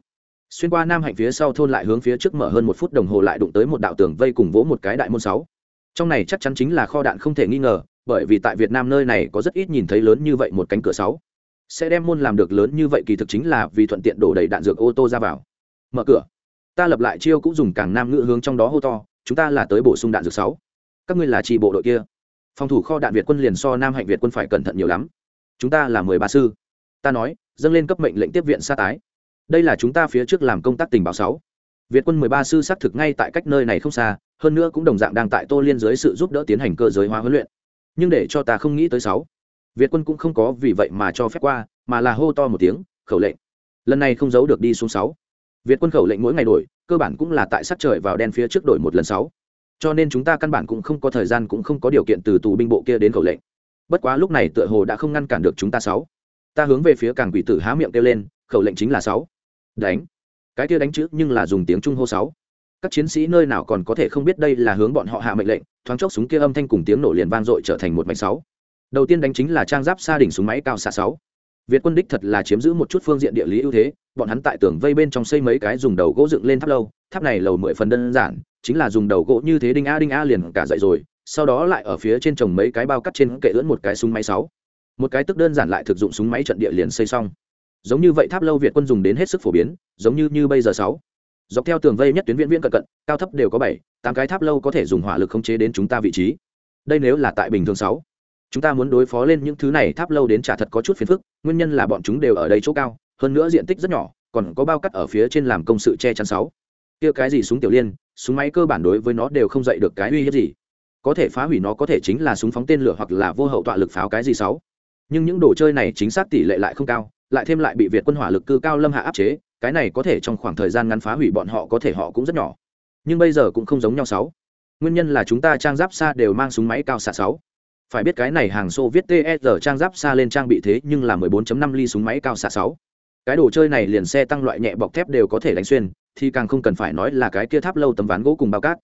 Xuyên qua nam hạnh phía sau thôn lại hướng phía trước mở hơn một phút đồng hồ lại đụng tới một đạo tường vây cùng vỗ một cái đại môn sáu. Trong này chắc chắn chính là kho đạn không thể nghi ngờ bởi vì tại việt nam nơi này có rất ít nhìn thấy lớn như vậy một cánh cửa sáu. Sẽ đem môn làm được lớn như vậy kỳ thực chính là vì thuận tiện đổ đầy đạn dược ô tô ra vào. Mở cửa. Ta lập lại chiêu cũng dùng càng nam ngữ hướng trong đó hô to, chúng ta là tới bổ sung đạn dược sáu. Các ngươi là chỉ bộ đội kia. Phòng thủ kho đạn việt quân liền so nam hạnh việt quân phải cẩn thận nhiều lắm. Chúng ta là mười ba sư. Ta nói, dâng lên cấp mệnh lệnh tiếp viện xa tái. Đây là chúng ta phía trước làm công tác tình báo sáu. Việt quân mười ba sư xác thực ngay tại cách nơi này không xa, hơn nữa cũng đồng dạng đang tại tô liên dưới sự giúp đỡ tiến hành cơ giới hóa huấn luyện nhưng để cho ta không nghĩ tới sáu. Việt quân cũng không có vì vậy mà cho phép qua, mà là hô to một tiếng, khẩu lệnh. Lần này không giấu được đi xuống sáu. Việt quân khẩu lệnh mỗi ngày đổi, cơ bản cũng là tại sát trời vào đen phía trước đổi một lần sáu. Cho nên chúng ta căn bản cũng không có thời gian cũng không có điều kiện từ tù binh bộ kia đến khẩu lệnh. Bất quá lúc này tựa hồ đã không ngăn cản được chúng ta sáu. Ta hướng về phía càng quỷ tử há miệng kêu lên, khẩu lệnh chính là sáu. Đánh. Cái kia đánh chữ nhưng là dùng tiếng trung hô sáu các chiến sĩ nơi nào còn có thể không biết đây là hướng bọn họ hạ mệnh lệnh, thoáng chốc súng kia âm thanh cùng tiếng nổ liền vang dội trở thành một mảnh sáu. Đầu tiên đánh chính là trang giáp xa đỉnh súng máy cao xạ sáu. Việt quân đích thật là chiếm giữ một chút phương diện địa lý ưu thế, bọn hắn tại tường vây bên trong xây mấy cái dùng đầu gỗ dựng lên tháp lâu, tháp này lầu mười phần đơn giản, chính là dùng đầu gỗ như thế đinh a đinh a liền cả dậy rồi, sau đó lại ở phía trên trồng mấy cái bao cắt trên kệ lưỡn một cái súng máy sáu. Một cái tức đơn giản lại thực dụng súng máy trận địa liền xây xong. Giống như vậy tháp lâu việt quân dùng đến hết sức phổ biến, giống như như bây giờ sáu dọc theo tường vây nhất tuyến viễn viễn cận cận, cao thấp đều có bảy, tám cái tháp lâu có thể dùng hỏa lực khống chế đến chúng ta vị trí. Đây nếu là tại bình thường sáu, chúng ta muốn đối phó lên những thứ này tháp lâu đến trả thật có chút phiền phức, nguyên nhân là bọn chúng đều ở đây chỗ cao, hơn nữa diện tích rất nhỏ, còn có bao cắt ở phía trên làm công sự che chắn sáu. Kia cái gì súng tiểu liên, súng máy cơ bản đối với nó đều không dậy được cái uy hiếp gì. Có thể phá hủy nó có thể chính là súng phóng tên lửa hoặc là vô hậu tọa lực pháo cái gì sáu. Nhưng những đồ chơi này chính xác tỷ lệ lại không cao, lại thêm lại bị việt quân hỏa lực cư cao lâm hạ áp chế cái này có thể trong khoảng thời gian ngắn phá hủy bọn họ có thể họ cũng rất nhỏ. Nhưng bây giờ cũng không giống nhau sáu. Nguyên nhân là chúng ta trang giáp xa đều mang súng máy cao xạ sáu. Phải biết cái này hàng xô viết tsr trang giáp xa lên trang bị thế nhưng là 14.5 ly súng máy cao xạ sáu. Cái đồ chơi này liền xe tăng loại nhẹ bọc thép đều có thể đánh xuyên, thì càng không cần phải nói là cái kia tháp lâu tấm ván gỗ cùng bao cát.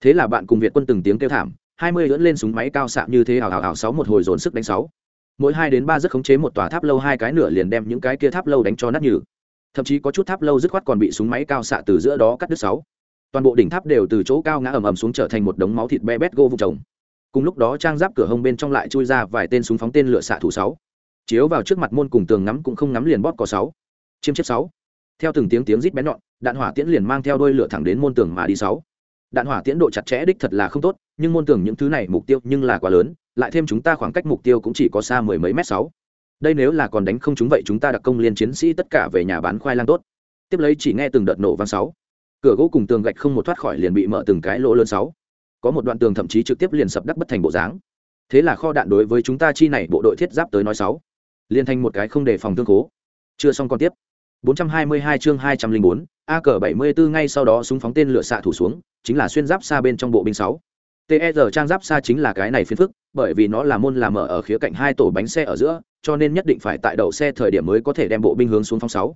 Thế là bạn cùng việt quân từng tiếng kêu thảm 20 lưỡn lên súng máy cao xạ như thế hào hào hào sáu một hồi dồn sức đánh sáu. Mỗi hai đến ba rất khống chế một tòa tháp lâu hai cái nửa liền đem những cái kia tháp lâu đánh cho nát nhừ thậm chí có chút tháp lâu dứt khoát còn bị súng máy cao xạ từ giữa đó cắt đứt sáu. Toàn bộ đỉnh tháp đều từ chỗ cao ngã ầm ầm xuống trở thành một đống máu thịt be bét gô vùng trồng. Cùng lúc đó trang giáp cửa hông bên trong lại chui ra vài tên súng phóng tên lửa xạ thủ sáu. Chiếu vào trước mặt môn cùng tường ngắm cũng không ngắm liền bóp có sáu. Chiêm chiếc sáu. Theo từng tiếng tiếng rít bén nhọn, đạn hỏa tiễn liền mang theo đôi lửa thẳng đến môn tường mà đi sáu. Đạn hỏa tiễn độ chặt chẽ đích thật là không tốt, nhưng môn tường những thứ này mục tiêu nhưng là quá lớn, lại thêm chúng ta khoảng cách mục tiêu cũng chỉ có xa mười mấy mét sáu đây nếu là còn đánh không chúng vậy chúng ta đặc công liên chiến sĩ tất cả về nhà bán khoai lang tốt. Tiếp lấy chỉ nghe từng đợt nổ vang sáu. Cửa gỗ cùng tường gạch không một thoát khỏi liền bị mở từng cái lỗ lớn sáu. Có một đoạn tường thậm chí trực tiếp liền sập đắc bất thành bộ dáng. Thế là kho đạn đối với chúng ta chi này bộ đội thiết giáp tới nói sáu. Liên thành một cái không đề phòng thương cố. Chưa xong còn tiếp. 422 chương 204, AK74 ngay sau đó súng phóng tên lửa xạ thủ xuống, chính là xuyên giáp xa bên trong bộ binh 6. TR trang giáp xa chính là cái này phiền phức, bởi vì nó là môn làm mở ở khía cạnh hai tổ bánh xe ở giữa, cho nên nhất định phải tại đậu xe thời điểm mới có thể đem bộ binh hướng xuống phóng 6.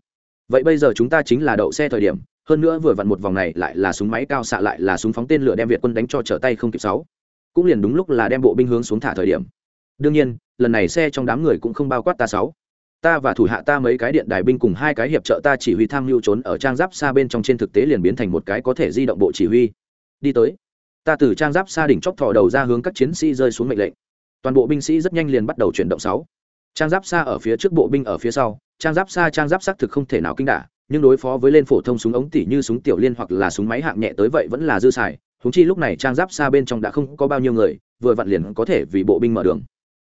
Vậy bây giờ chúng ta chính là đậu xe thời điểm, hơn nữa vừa vặn một vòng này lại là súng máy cao xạ lại là súng phóng tên lửa đem Việt quân đánh cho trở tay không kịp 6. Cũng liền đúng lúc là đem bộ binh hướng xuống thả thời điểm. Đương nhiên, lần này xe trong đám người cũng không bao quát ta 6 ta và thủ hạ ta mấy cái điện đài binh cùng hai cái hiệp trợ ta chỉ huy tham lưu trốn ở trang giáp xa bên trong trên thực tế liền biến thành một cái có thể di động bộ chỉ huy đi tới ta từ trang giáp xa đỉnh chóc thò đầu ra hướng các chiến sĩ rơi xuống mệnh lệnh. Toàn bộ binh sĩ rất nhanh liền bắt đầu chuyển động sáu. Trang giáp xa ở phía trước bộ binh ở phía sau. Trang giáp xa trang giáp xác thực không thể nào kinh đả, nhưng đối phó với lên phổ thông súng ống tỉ như súng tiểu liên hoặc là súng máy hạng nhẹ tới vậy vẫn là dư xài. Húng chi lúc này trang giáp xa bên trong đã không có bao nhiêu người, vừa vặn liền có thể vì bộ binh mở đường.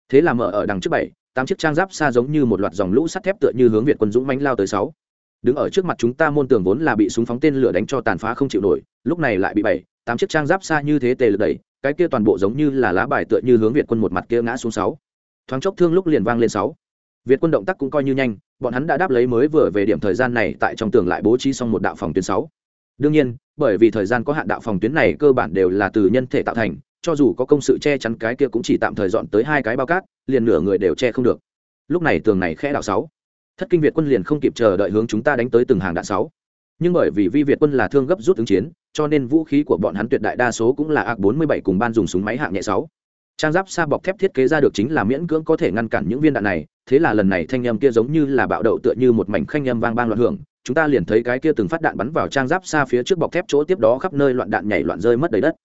Thế là mở ở đằng trước bảy, tám chiếc trang giáp xa giống như một loạt dòng lũ sắt thép tựa như hướng việt quân dũng mánh lao tới sáu đứng ở trước mặt chúng ta môn tường vốn là bị súng phóng tên lửa đánh cho tàn phá không chịu nổi, lúc này lại bị bảy, tám chiếc trang giáp xa như thế tề lực đẩy, cái kia toàn bộ giống như là lá bài tựa như hướng việt quân một mặt kia ngã xuống sáu. Thoáng chốc thương lúc liền vang lên sáu. Việt quân động tác cũng coi như nhanh, bọn hắn đã đáp lấy mới vừa về điểm thời gian này tại trong tường lại bố trí xong một đạo phòng tuyến sáu. Đương nhiên, bởi vì thời gian có hạn đạo phòng tuyến này cơ bản đều là từ nhân thể tạo thành, cho dù có công sự che chắn cái kia cũng chỉ tạm thời dọn tới hai cái bao cát, liền nửa người đều che không được. Lúc này tường này khẽ đạo sáu thất kinh việt quân liền không kịp chờ đợi hướng chúng ta đánh tới từng hàng đạn sáu. Nhưng bởi vì vi việt quân là thương gấp rút ứng chiến, cho nên vũ khí của bọn hắn tuyệt đại đa số cũng là ạc 47 cùng ban dùng súng máy hạng nhẹ sáu. Trang giáp xa bọc thép thiết kế ra được chính là miễn cưỡng có thể ngăn cản những viên đạn này, thế là lần này thanh em kia giống như là bạo đậu tựa như một mảnh khanh em vang vang loạn hưởng, chúng ta liền thấy cái kia từng phát đạn bắn vào trang giáp xa phía trước bọc thép chỗ tiếp đó khắp nơi loạn đạn nhảy loạn rơi mất đầy đất.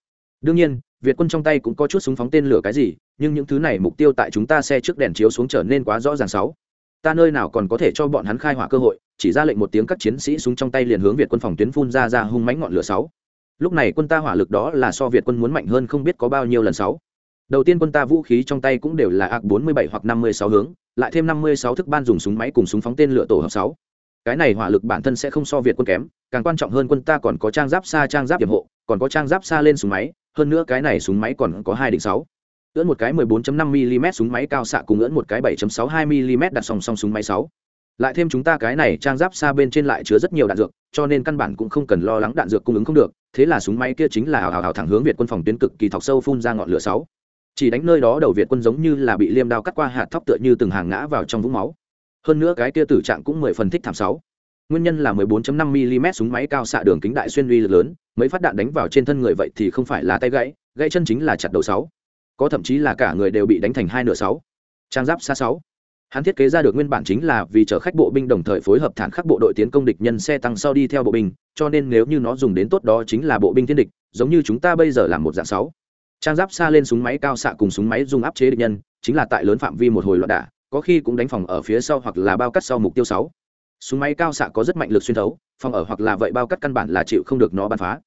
Đương nhiên, việt quân trong tay cũng có chút súng phóng tên lửa cái gì, nhưng những thứ này mục tiêu tại chúng ta xe trước đèn chiếu xuống trở nên quá rõ ràng sáu ta nơi nào còn có thể cho bọn hắn khai hỏa cơ hội, chỉ ra lệnh một tiếng các chiến sĩ súng trong tay liền hướng việt quân phòng tuyến phun ra ra hung mánh ngọn lửa sáu. Lúc này quân ta hỏa lực đó là so việt quân muốn mạnh hơn không biết có bao nhiêu lần sáu. Đầu tiên quân ta vũ khí trong tay cũng đều là ạc 47 hoặc 56 hướng, lại thêm 56 thức ban dùng súng máy cùng súng phóng tên lửa tổ hợp 6. cái này hỏa lực bản thân sẽ không so việt quân kém, càng quan trọng hơn quân ta còn có trang giáp xa trang giáp hiểm hộ, còn có trang giáp xa lên súng máy, hơn nữa cái này súng máy còn có hai đỉnh sáu ưỡn một cái 14.5 mm súng máy cao xạ cùng ưỡn một cái 7.62 mm đặt song song súng máy 6. Lại thêm chúng ta cái này trang giáp xa bên trên lại chứa rất nhiều đạn dược, cho nên căn bản cũng không cần lo lắng đạn dược cung ứng không được, thế là súng máy kia chính là hào hào thẳng hướng Việt quân phòng tuyến cực kỳ thọc sâu phun ra ngọn lửa 6. Chỉ đánh nơi đó đầu Việt quân giống như là bị liêm đao cắt qua hạt thóc tựa như từng hàng ngã vào trong vũng máu. Hơn nữa cái kia tử trạng cũng mười phần thích thảm 6 nguyên nhân là 14.5 mm súng máy cao xạ đường kính đại xuyên uy lực lớn mấy phát đạn đánh vào trên thân người vậy thì không phải là tay gãy gãy chân chính là chặt đầu sáu có thậm chí là cả người đều bị đánh thành hai nửa sáu. Trang giáp xa sáu. Hắn thiết kế ra được nguyên bản chính là vì chở khách bộ binh đồng thời phối hợp thản khắc bộ đội tiến công địch nhân xe tăng sau đi theo bộ binh, cho nên nếu như nó dùng đến tốt đó chính là bộ binh thiên địch, giống như chúng ta bây giờ làm một dạng sáu. Trang giáp xa lên súng máy cao xạ cùng súng máy dùng áp chế địch nhân, chính là tại lớn phạm vi một hồi loạn đả, có khi cũng đánh phòng ở phía sau hoặc là bao cắt sau mục tiêu sáu. Súng máy cao xạ có rất mạnh lực xuyên thấu, phòng ở hoặc là vậy bao cắt căn bản là chịu không được nó bắn phá.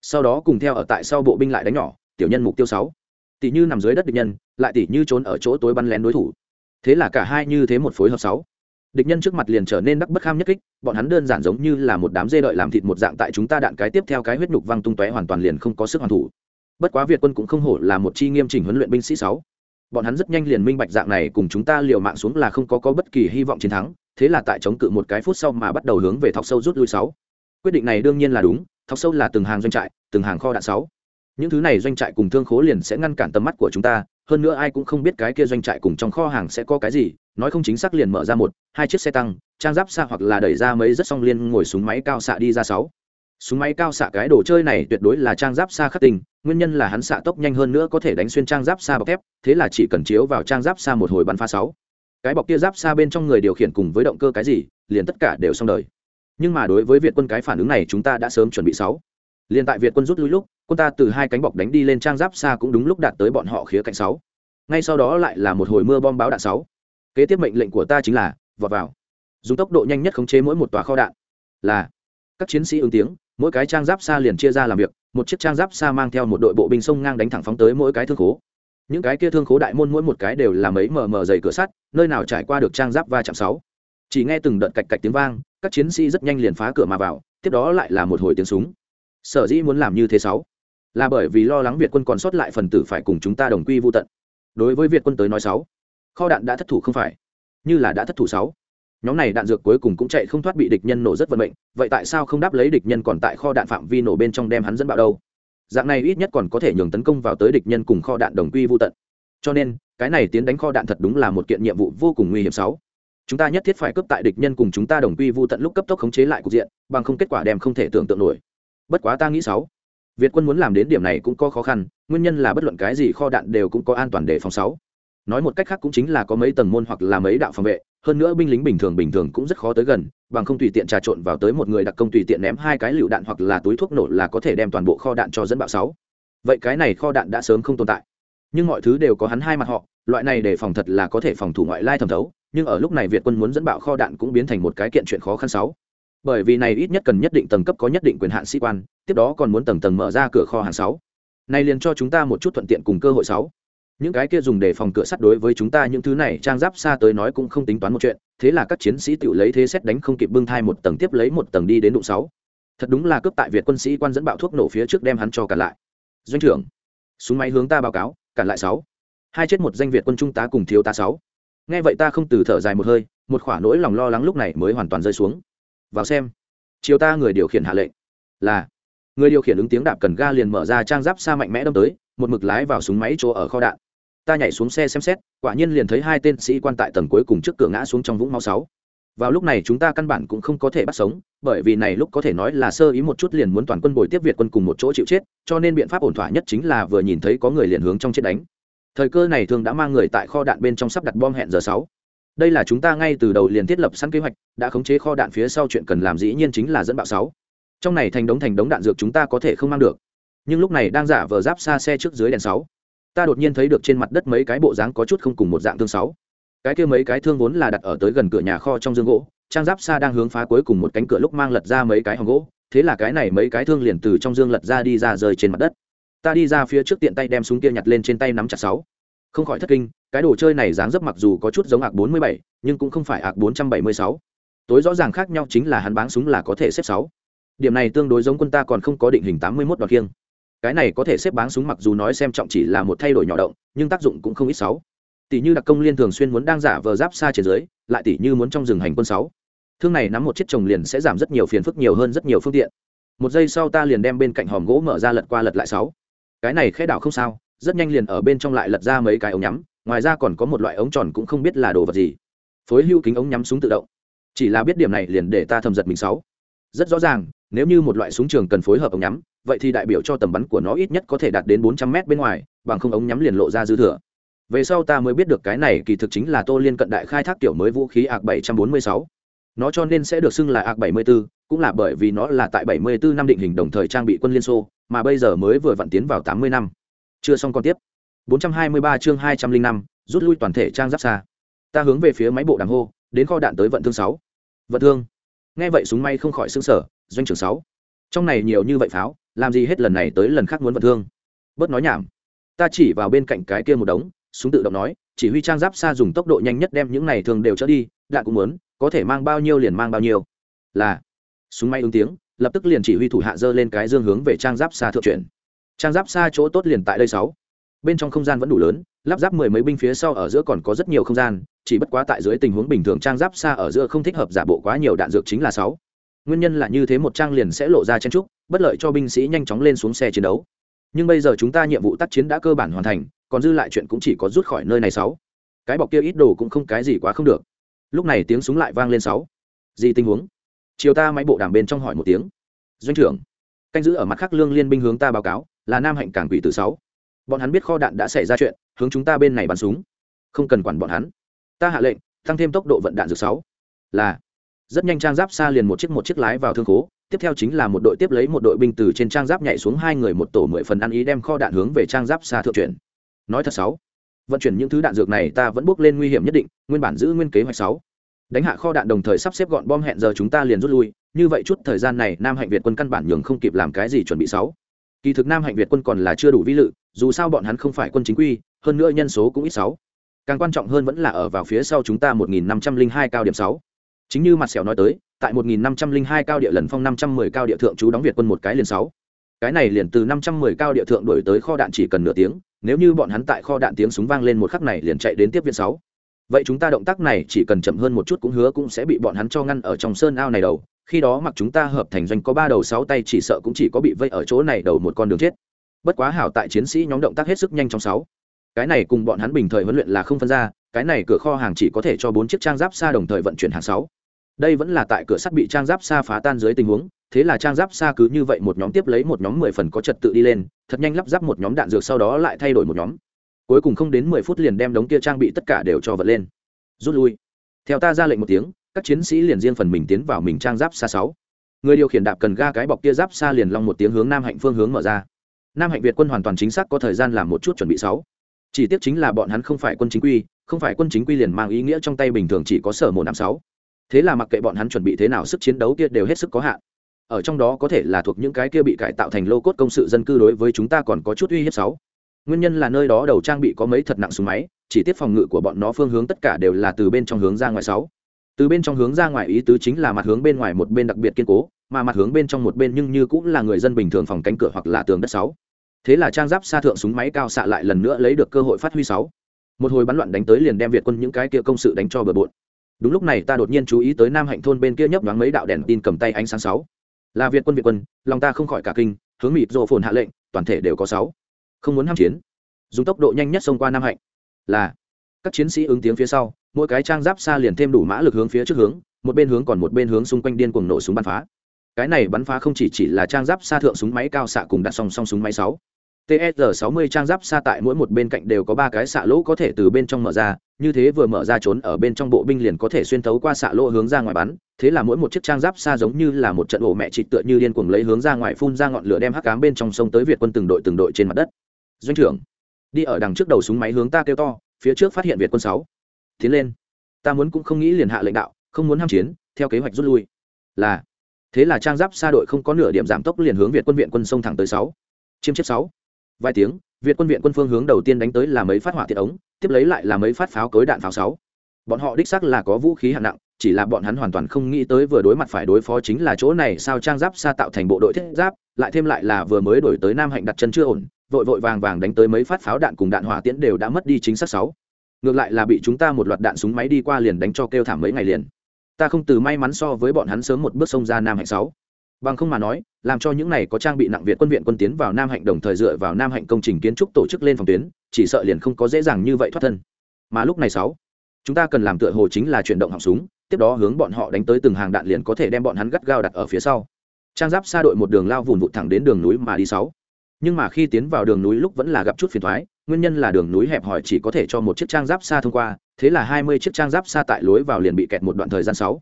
Sau đó cùng theo ở tại sau bộ binh lại đánh nhỏ, tiểu nhân mục tiêu sáu tỷ như nằm dưới đất địch nhân, lại tỷ như trốn ở chỗ tối bắn lén đối thủ. Thế là cả hai như thế một phối hợp sáu. Địch nhân trước mặt liền trở nên đắc bất kham nhất kích, bọn hắn đơn giản giống như là một đám dê đợi làm thịt một dạng tại chúng ta đạn cái tiếp theo cái huyết nhục văng tung tóe hoàn toàn liền không có sức hoàn thủ. Bất quá việt quân cũng không hổ là một chi nghiêm chỉnh huấn luyện binh sĩ sáu. Bọn hắn rất nhanh liền minh bạch dạng này cùng chúng ta liều mạng xuống là không có có bất kỳ hy vọng chiến thắng, thế là tại chống cự một cái phút sau mà bắt đầu hướng về thọc sâu rút lui sáu. Quyết định này đương nhiên là đúng, thọc sâu là từng hàng doanh trại, từng hàng kho đạn sáu những thứ này doanh trại cùng thương khố liền sẽ ngăn cản tầm mắt của chúng ta, hơn nữa ai cũng không biết cái kia doanh trại cùng trong kho hàng sẽ có cái gì, nói không chính xác liền mở ra một, hai chiếc xe tăng, trang giáp xa hoặc là đẩy ra mấy rất song liên ngồi súng máy cao xạ đi ra sáu. Súng máy cao xạ cái đồ chơi này tuyệt đối là trang giáp xa khắc tình nguyên nhân là hắn xạ tốc nhanh hơn nữa có thể đánh xuyên trang giáp xa bọc thép, thế là chỉ cần chiếu vào trang giáp xa một hồi bắn pha sáu. Cái bọc kia giáp xa bên trong người điều khiển cùng với động cơ cái gì, liền tất cả đều xong đời. Nhưng mà đối với việt quân cái phản ứng này chúng ta đã sớm chuẩn bị sáu. Liền tại việt quân rút lui lúc quân ta từ hai cánh bọc đánh đi lên trang giáp xa cũng đúng lúc đạt tới bọn họ khía cạnh sáu. Ngay sau đó lại là một hồi mưa bom báo đạn sáu. Kế tiếp mệnh lệnh của ta chính là, vọt vào. Dùng tốc độ nhanh nhất khống chế mỗi một tòa kho đạn. Là, các chiến sĩ ứng tiếng, mỗi cái trang giáp xa liền chia ra làm việc, một chiếc trang giáp xa mang theo một đội bộ binh sông ngang đánh thẳng phóng tới mỗi cái thương khố. Những cái kia thương khố đại môn mỗi một cái đều là mấy mờ mờ dày cửa sắt, nơi nào trải qua được trang giáp va chạm sáu. Chỉ nghe từng đợt cạch cạch tiếng vang, các chiến sĩ rất nhanh liền phá cửa mà vào, tiếp đó lại là một hồi tiếng súng. Sở dĩ muốn làm như thế sáu là bởi vì lo lắng việt quân còn sót lại phần tử phải cùng chúng ta đồng quy vô tận. Đối với việt quân tới nói sáu, kho đạn đã thất thủ không phải, như là đã thất thủ sáu. Nhóm này đạn dược cuối cùng cũng chạy không thoát bị địch nhân nổ rất vận mệnh, vậy tại sao không đáp lấy địch nhân còn tại kho đạn phạm vi nổ bên trong đem hắn dẫn bạo đâu? Dạng này ít nhất còn có thể nhường tấn công vào tới địch nhân cùng kho đạn đồng quy vô tận. Cho nên, cái này tiến đánh kho đạn thật đúng là một kiện nhiệm vụ vô cùng nguy hiểm sáu. Chúng ta nhất thiết phải cấp tại địch nhân cùng chúng ta đồng quy vô tận lúc cấp tốc khống chế lại cục diện, bằng không kết quả đem không thể tưởng tượng nổi. Bất quá ta nghĩ sáu việt quân muốn làm đến điểm này cũng có khó khăn, nguyên nhân là bất luận cái gì kho đạn đều cũng có an toàn để phòng sáu. Nói một cách khác cũng chính là có mấy tầng môn hoặc là mấy đạo phòng vệ, hơn nữa binh lính bình thường bình thường cũng rất khó tới gần, bằng không tùy tiện trà trộn vào tới một người đặc công tùy tiện ném hai cái lựu đạn hoặc là túi thuốc nổ là có thể đem toàn bộ kho đạn cho dẫn bạo sáu. Vậy cái này kho đạn đã sớm không tồn tại. Nhưng mọi thứ đều có hắn hai mặt họ, loại này để phòng thật là có thể phòng thủ ngoại lai thẩm thấu, nhưng ở lúc này việt quân muốn dẫn bạo kho đạn cũng biến thành một cái kiện chuyện khó khăn sáu bởi vì này ít nhất cần nhất định tầng cấp có nhất định quyền hạn sĩ quan, tiếp đó còn muốn tầng tầng mở ra cửa kho hàng sáu. Này liền cho chúng ta một chút thuận tiện cùng cơ hội sáu. Những cái kia dùng để phòng cửa sắt đối với chúng ta những thứ này trang giáp xa tới nói cũng không tính toán một chuyện, thế là các chiến sĩ tự lấy thế xét đánh không kịp bưng thai một tầng tiếp lấy một tầng đi đến đụng sáu. Thật đúng là cướp tại việt quân sĩ quan dẫn bạo thuốc nổ phía trước đem hắn cho cả lại. Doanh trưởng, súng máy hướng ta báo cáo, cản lại sáu. Hai chết một danh việt quân trung tá cùng thiếu tá sáu. Nghe vậy ta không từ thở dài một hơi, một khỏa nỗi lòng lo lắng lúc này mới hoàn toàn rơi xuống vào xem. Chiều ta người điều khiển hạ lệnh. Là. Người điều khiển ứng tiếng đạp cần ga liền mở ra trang giáp xa mạnh mẽ đâm tới, một mực lái vào súng máy chỗ ở kho đạn. Ta nhảy xuống xe xem xét, quả nhiên liền thấy hai tên sĩ quan tại tầng cuối cùng trước cửa ngã xuống trong vũng máu sáu. Vào lúc này chúng ta căn bản cũng không có thể bắt sống, bởi vì này lúc có thể nói là sơ ý một chút liền muốn toàn quân bồi tiếp việt quân cùng một chỗ chịu chết, cho nên biện pháp ổn thỏa nhất chính là vừa nhìn thấy có người liền hướng trong chết đánh. Thời cơ này thường đã mang người tại kho đạn bên trong sắp đặt bom hẹn giờ sáu đây là chúng ta ngay từ đầu liền thiết lập sẵn kế hoạch, đã khống chế kho đạn phía sau chuyện cần làm dĩ nhiên chính là dẫn bạo sáu. Trong này thành đống thành đống đạn dược chúng ta có thể không mang được. Nhưng lúc này đang giả vờ giáp xa xe trước dưới đèn sáu. Ta đột nhiên thấy được trên mặt đất mấy cái bộ dáng có chút không cùng một dạng thương sáu. Cái kia mấy cái thương vốn là đặt ở tới gần cửa nhà kho trong dương gỗ, trang giáp xa đang hướng phá cuối cùng một cánh cửa lúc mang lật ra mấy cái hòn gỗ, thế là cái này mấy cái thương liền từ trong dương lật ra đi ra rơi trên mặt đất. Ta đi ra phía trước tiện tay đem súng kia nhặt lên trên tay nắm chặt sáu không khỏi thất kinh, cái đồ chơi này dáng dấp mặc dù có chút giống ạc bốn mươi bảy, nhưng cũng không phải ạc bốn trăm bảy mươi sáu. Tối rõ ràng khác nhau chính là hắn báng súng là có thể xếp sáu. Điểm này tương đối giống quân ta còn không có định hình tám mươi mốt đoạt kiêng cái này có thể xếp báng súng mặc dù nói xem trọng chỉ là một thay đổi nhỏ động, nhưng tác dụng cũng không ít sáu. Tỷ như đặc công liên thường xuyên muốn đang giả vờ giáp xa trên dưới, lại tỷ như muốn trong rừng hành quân sáu. Thương này nắm một chiếc chồng liền sẽ giảm rất nhiều phiền phức nhiều hơn rất nhiều phương tiện. Một giây sau ta liền đem bên cạnh hòm gỗ mở ra lật qua lật lại sáu. Cái này khẽ đảo không sao rất nhanh liền ở bên trong lại lật ra mấy cái ống nhắm ngoài ra còn có một loại ống tròn cũng không biết là đồ vật gì. Phối hưu kính ống nhắm súng tự động. Chỉ là biết điểm này liền để ta thầm giật mình sáu. Rất rõ ràng nếu như một loại súng trường cần phối hợp ống nhắm vậy thì đại biểu cho tầm bắn của nó ít nhất có thể đạt đến bốn trăm mét bên ngoài bằng không ống nhắm liền lộ ra dư thừa. Về sau ta mới biết được cái này kỳ thực chính là tô liên cận đại khai thác tiểu mới vũ khí ạc bảy trăm bốn mươi sáu. Nó cho nên sẽ được xưng là ạc 74, cũng là bởi vì nó là tại 74 năm định hình đồng thời trang bị quân liên xô mà bây giờ mới vừa vặn tiến vào tám mươi năm chưa xong còn tiếp. 423 chương 205, rút lui toàn thể trang giáp xa. Ta hướng về phía máy bộ đàm hô đến kho đạn tới vận thương sáu. Vận thương. Nghe vậy súng may không khỏi xương sở doanh trưởng sáu. Trong này nhiều như vậy pháo làm gì hết lần này tới lần khác muốn vận thương? Bớt nói nhảm. Ta chỉ vào bên cạnh cái kia một đống súng tự động nói chỉ huy trang giáp xa dùng tốc độ nhanh nhất đem những này thường đều trở đi đạn cũng muốn có thể mang bao nhiêu liền mang bao nhiêu. Là. Súng may ứng tiếng lập tức liền chỉ huy thủ hạ dơ lên cái dương hướng về trang giáp xa thượng chuyển trang giáp xa chỗ tốt liền tại đây sáu. Bên trong không gian vẫn đủ lớn, lắp ráp mười mấy binh phía sau ở giữa còn có rất nhiều không gian, chỉ bất quá tại dưới tình huống bình thường trang giáp xa ở giữa không thích hợp giả bộ quá nhiều đạn dược chính là sáu. Nguyên nhân là như thế một trang liền sẽ lộ ra chen trúc bất lợi cho binh sĩ nhanh chóng lên xuống xe chiến đấu. Nhưng bây giờ chúng ta nhiệm vụ tác chiến đã cơ bản hoàn thành, còn dư lại chuyện cũng chỉ có rút khỏi nơi này sáu. Cái bọc kia ít đồ cũng không cái gì quá không được. Lúc này tiếng súng lại vang lên sáu. Gì tình huống? Chiều ta máy bộ đàm bên trong hỏi một tiếng. Doanh trưởng, canh giữ ở mặt khác lương liên binh hướng ta báo cáo là nam hạnh cảng quỷ từ sáu. Bọn hắn biết kho đạn đã xảy ra chuyện, hướng chúng ta bên này bắn súng. Không cần quản bọn hắn. Ta hạ lệnh, tăng thêm tốc độ vận đạn dược sáu. Là. Rất nhanh trang giáp xa liền một chiếc một chiếc lái vào thương khố, tiếp theo chính là một đội tiếp lấy một đội binh từ trên trang giáp nhảy xuống hai người một tổ mười phần ăn ý đem kho đạn hướng về trang giáp xa thượng chuyển. Nói thật sáu, vận chuyển những thứ đạn dược này ta vẫn bước lên nguy hiểm nhất định, nguyên bản giữ nguyên kế hoạch sáu. Đánh hạ kho đạn đồng thời sắp xếp gọn bom hẹn giờ chúng ta liền rút lui, như vậy chút thời gian này nam hạnh việt quân căn bản nhường không kịp làm cái gì chuẩn bị sáu kỳ thực nam hạnh việt quân còn là chưa đủ vi lự, dù sao bọn hắn không phải quân chính quy, hơn nữa nhân số cũng ít sáu. Càng quan trọng hơn vẫn là ở vào phía sau chúng ta một nghìn năm trăm linh hai cao điểm sáu. Chính như mặt sẹo nói tới, tại một nghìn năm trăm linh hai cao địa lần phong năm trăm mười cao địa thượng chú đóng việt quân một cái liền sáu. Cái này liền từ năm trăm mười cao địa thượng đổi tới kho đạn chỉ cần nửa tiếng, nếu như bọn hắn tại kho đạn tiếng súng vang lên một khắc này liền chạy đến tiếp viện sáu. Vậy chúng ta động tác này chỉ cần chậm hơn một chút cũng hứa cũng sẽ bị bọn hắn cho ngăn ở trong sơn ao này đầu khi đó mặc chúng ta hợp thành doanh có ba đầu sáu tay chỉ sợ cũng chỉ có bị vây ở chỗ này đầu một con đường chết. Bất quá hảo tại chiến sĩ nhóm động tác hết sức nhanh trong sáu. Cái này cùng bọn hắn bình thời huấn luyện là không phân ra, cái này cửa kho hàng chỉ có thể cho bốn chiếc trang giáp xa đồng thời vận chuyển hàng sáu. Đây vẫn là tại cửa sắt bị trang giáp xa phá tan dưới tình huống, thế là trang giáp xa cứ như vậy một nhóm tiếp lấy một nhóm mười phần có trật tự đi lên, thật nhanh lắp ráp một nhóm đạn dược sau đó lại thay đổi một nhóm. Cuối cùng không đến mười phút liền đem đống kia trang bị tất cả đều cho vật lên. Rút lui. Theo ta ra lệnh một tiếng các chiến sĩ liền riêng phần mình tiến vào mình trang giáp xa sáu. Người điều khiển đạp cần ga cái bọc kia giáp xa liền long một tiếng hướng nam hạnh phương hướng mở ra. Nam hạnh việt quân hoàn toàn chính xác có thời gian làm một chút chuẩn bị sáu. Chỉ tiếc chính là bọn hắn không phải quân chính quy, không phải quân chính quy liền mang ý nghĩa trong tay bình thường chỉ có sở một năm sáu. Thế là mặc kệ bọn hắn chuẩn bị thế nào sức chiến đấu kia đều hết sức có hạn. Ở trong đó có thể là thuộc những cái kia bị cải tạo thành lô cốt công sự dân cư đối với chúng ta còn có chút uy hiếp sáu. Nguyên nhân là nơi đó đầu trang bị có mấy thật nặng súng máy, chỉ tiết phòng ngự của bọn nó phương hướng tất cả đều là từ bên trong hướng ra ngoài sáu từ bên trong hướng ra ngoài ý tứ chính là mặt hướng bên ngoài một bên đặc biệt kiên cố, mà mặt hướng bên trong một bên nhưng như cũng là người dân bình thường phòng cánh cửa hoặc là tường đất sáu. Thế là trang giáp xa thượng súng máy cao xạ lại lần nữa lấy được cơ hội phát huy sáu. Một hồi bắn loạn đánh tới liền đem việt quân những cái kia công sự đánh cho bừa bộn. Đúng lúc này ta đột nhiên chú ý tới nam hạnh thôn bên kia nhấp nhoáng mấy đạo đèn tin cầm tay ánh sáng sáu. Là việt quân việt quân, lòng ta không khỏi cả kinh, hướng mịt rộ phồn hạ lệnh, toàn thể đều có sáu. Không muốn ham chiến. Dùng tốc độ nhanh nhất xông qua nam hạnh. Là các chiến sĩ ứng tiếng phía sau mỗi cái trang giáp xa liền thêm đủ mã lực hướng phía trước hướng một bên hướng còn một bên hướng xung quanh điên cuồng nổ súng bắn phá cái này bắn phá không chỉ chỉ là trang giáp xa thượng súng máy cao xạ cùng đặt song song súng máy sáu TSR 60 trang giáp xa tại mỗi một bên cạnh đều có ba cái xạ lỗ có thể từ bên trong mở ra, như thế vừa mở ra trốn ở bên trong bộ binh liền có thể xuyên thấu qua xạ lỗ hướng ra ngoài bắn, thế là mỗi một chiếc trang giáp xa giống như là một trận ổ mẹ chị tựa như điên cuồng lấy hướng ra ngoài phun ra ngọn lửa đem hắc cám bên trong sông tới Việt quân từng đội từng đội trên mặt đất. Doanh trưởng, đi ở đằng trước đầu súng máy hướng ta kêu to, phía trước phát hiện Việt quân 6. Tiến lên. Ta muốn cũng không nghĩ liền hạ lệnh đạo, không muốn ham chiến, theo kế hoạch rút lui. Là. Thế là trang giáp xa đội không có nửa điểm giảm tốc liền hướng Việt quân viện quân sông thẳng tới 6. Chiêm chết 6 vài tiếng việt quân viện quân phương hướng đầu tiên đánh tới là mấy phát hỏa thiệt ống tiếp lấy lại là mấy phát pháo cối đạn pháo sáu bọn họ đích xác là có vũ khí hạng nặng chỉ là bọn hắn hoàn toàn không nghĩ tới vừa đối mặt phải đối phó chính là chỗ này, sao trang giáp xa tạo thành bộ đội thiết giáp, lại thêm lại là vừa mới đổi tới nam hạnh đặt chân chưa ổn, vội vội vàng vàng đánh tới mấy phát pháo đạn cùng đạn hỏa tiễn đều đã mất đi chính xác sáu. Ngược lại là bị chúng ta một loạt đạn súng máy đi qua liền đánh cho kêu thảm mấy ngày liền. Ta không từ may mắn so với bọn hắn sớm một bước sông ra nam hạnh sáu. Bằng không mà nói, làm cho những này có trang bị nặng việt quân viện quân tiến vào nam hạnh đồng thời dựa vào nam hạnh công trình kiến trúc tổ chức lên phòng tuyến, chỉ sợ liền không có dễ dàng như vậy thoát thân. Mà lúc này sáu, chúng ta cần làm tựa hồ chính là chuyển động họng súng tiếp đó hướng bọn họ đánh tới từng hàng đạn liền có thể đem bọn hắn gắt gao đặt ở phía sau. Trang giáp xa đội một đường lao vùn vụt thẳng đến đường núi mà đi sáu. Nhưng mà khi tiến vào đường núi lúc vẫn là gặp chút phiền thoái nguyên nhân là đường núi hẹp hòi chỉ có thể cho một chiếc trang giáp xa thông qua, thế là hai mươi chiếc trang giáp xa tại lối vào liền bị kẹt một đoạn thời gian sáu.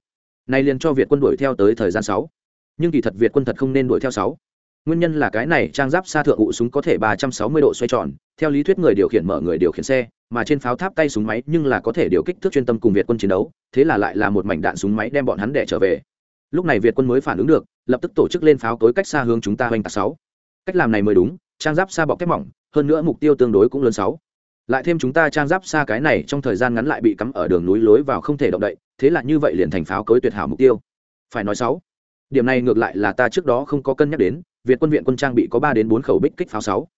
Nay liền cho việt quân đuổi theo tới thời gian sáu. Nhưng kỳ thật việt quân thật không nên đuổi theo sáu nguyên nhân là cái này trang giáp xa thượng ụ súng có thể ba trăm sáu mươi độ xoay tròn, theo lý thuyết người điều khiển mở người điều khiển xe, mà trên pháo tháp tay súng máy nhưng là có thể điều kích thước chuyên tâm cùng việt quân chiến đấu, thế là lại là một mảnh đạn súng máy đem bọn hắn đẻ trở về. Lúc này việt quân mới phản ứng được, lập tức tổ chức lên pháo tối cách xa hướng chúng ta hoành tạc sáu. Cách làm này mới đúng, trang giáp xa bọc thép mỏng, hơn nữa mục tiêu tương đối cũng lớn sáu. Lại thêm chúng ta trang giáp xa cái này trong thời gian ngắn lại bị cắm ở đường núi lối vào không thể động đậy, thế là như vậy liền thành pháo cối tuyệt hảo mục tiêu. Phải nói sáu, điểm này ngược lại là ta trước đó không có cân nhắc đến việt quân viện quân trang bị có ba đến bốn khẩu bích kích pháo sáu.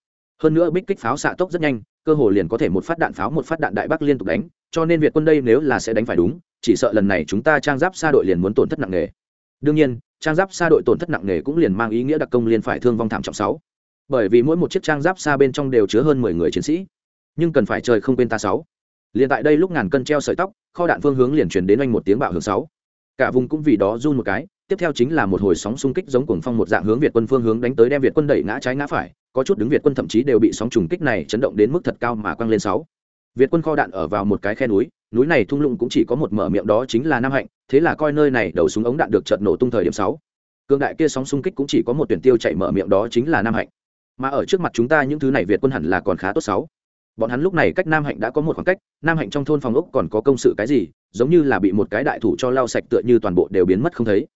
Hơn nữa bích kích pháo xạ tốc rất nhanh, cơ hồ liền có thể một phát đạn pháo một phát đạn đại bắc liên tục đánh, cho nên việt quân đây nếu là sẽ đánh phải đúng, chỉ sợ lần này chúng ta trang giáp xa đội liền muốn tổn thất nặng nề. Đương nhiên, trang giáp xa đội tổn thất nặng nề cũng liền mang ý nghĩa đặc công liền phải thương vong thảm trọng sáu. Bởi vì mỗi một chiếc trang giáp xa bên trong đều chứa hơn mười người chiến sĩ. Nhưng cần phải trời không quên ta sáu. Liền tại đây lúc ngàn cân treo sợi tóc, kho đạn phương hướng liền truyền đến anh một tiếng bạo hướng sáu cả vùng cũng vì đó run một cái, tiếp theo chính là một hồi sóng xung kích giống cuồng phong một dạng hướng việt quân phương hướng đánh tới đem việt quân đẩy ngã trái ngã phải, có chút đứng việt quân thậm chí đều bị sóng trùng kích này chấn động đến mức thật cao mà quăng lên sáu. Việt quân kho đạn ở vào một cái khe núi núi này thung lũng cũng chỉ có một mở miệng đó chính là nam hạnh, thế là coi nơi này đầu súng ống đạn được chợt nổ tung thời điểm sáu. Cương đại kia sóng xung kích cũng chỉ có một tuyển tiêu chạy mở miệng đó chính là nam hạnh. Mà ở trước mặt chúng ta những thứ này việt quân hẳn là còn khá tốt sáu bọn hắn lúc này cách nam hạnh đã có một khoảng cách, nam hạnh trong thôn phòng ốc còn có công sự cái gì, giống như là bị một cái đại thủ cho lau sạch tựa như toàn bộ đều biến mất không thấy.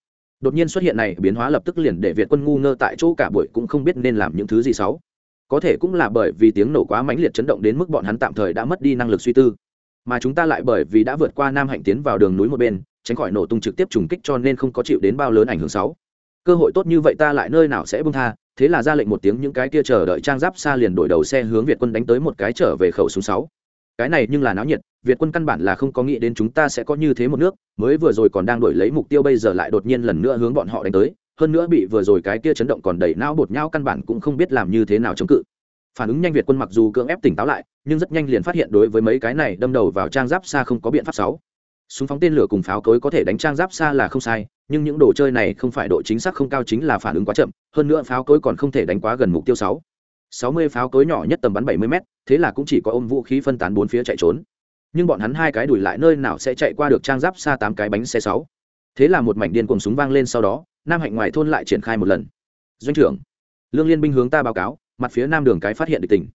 Đột nhiên xuất hiện này, biến hóa lập tức liền để việt quân ngu ngơ tại chỗ cả buổi cũng không biết nên làm những thứ gì xấu. Có thể cũng là bởi vì tiếng nổ quá mãnh liệt chấn động đến mức bọn hắn tạm thời đã mất đi năng lực suy tư. Mà chúng ta lại bởi vì đã vượt qua nam hạnh tiến vào đường núi một bên, tránh khỏi nổ tung trực tiếp trùng kích cho nên không có chịu đến bao lớn ảnh hưởng xấu. Cơ hội tốt như vậy ta lại nơi nào sẽ bung tha thế là ra lệnh một tiếng những cái kia chờ đợi trang giáp xa liền đổi đầu xe hướng việt quân đánh tới một cái trở về khẩu súng sáu. Cái này nhưng là náo nhiệt, việt quân căn bản là không có nghĩ đến chúng ta sẽ có như thế một nước, mới vừa rồi còn đang đổi lấy mục tiêu bây giờ lại đột nhiên lần nữa hướng bọn họ đánh tới, hơn nữa bị vừa rồi cái kia chấn động còn đẩy não bột nhau căn bản cũng không biết làm như thế nào chống cự. Phản ứng nhanh việt quân mặc dù cưỡng ép tỉnh táo lại, nhưng rất nhanh liền phát hiện đối với mấy cái này đâm đầu vào trang giáp xa không có biện pháp sáu súng phóng tên lửa cùng pháo cối có thể đánh trang giáp xa là không sai, nhưng những đồ chơi này không phải độ chính xác không cao chính là phản ứng quá chậm, hơn nữa pháo cối còn không thể đánh quá gần mục tiêu sáu. Sáu mươi pháo cối nhỏ nhất tầm bắn bảy mươi m thế là cũng chỉ có ôm vũ khí phân tán bốn phía chạy trốn. Nhưng bọn hắn hai cái đuổi lại nơi nào sẽ chạy qua được trang giáp xa tám cái bánh xe sáu. Thế là một mảnh điên cùng súng vang lên sau đó, nam hạnh ngoài thôn lại triển khai một lần. Doanh trưởng, lương liên binh hướng ta báo cáo, mặt phía nam đường cái phát hiện địch tỉnh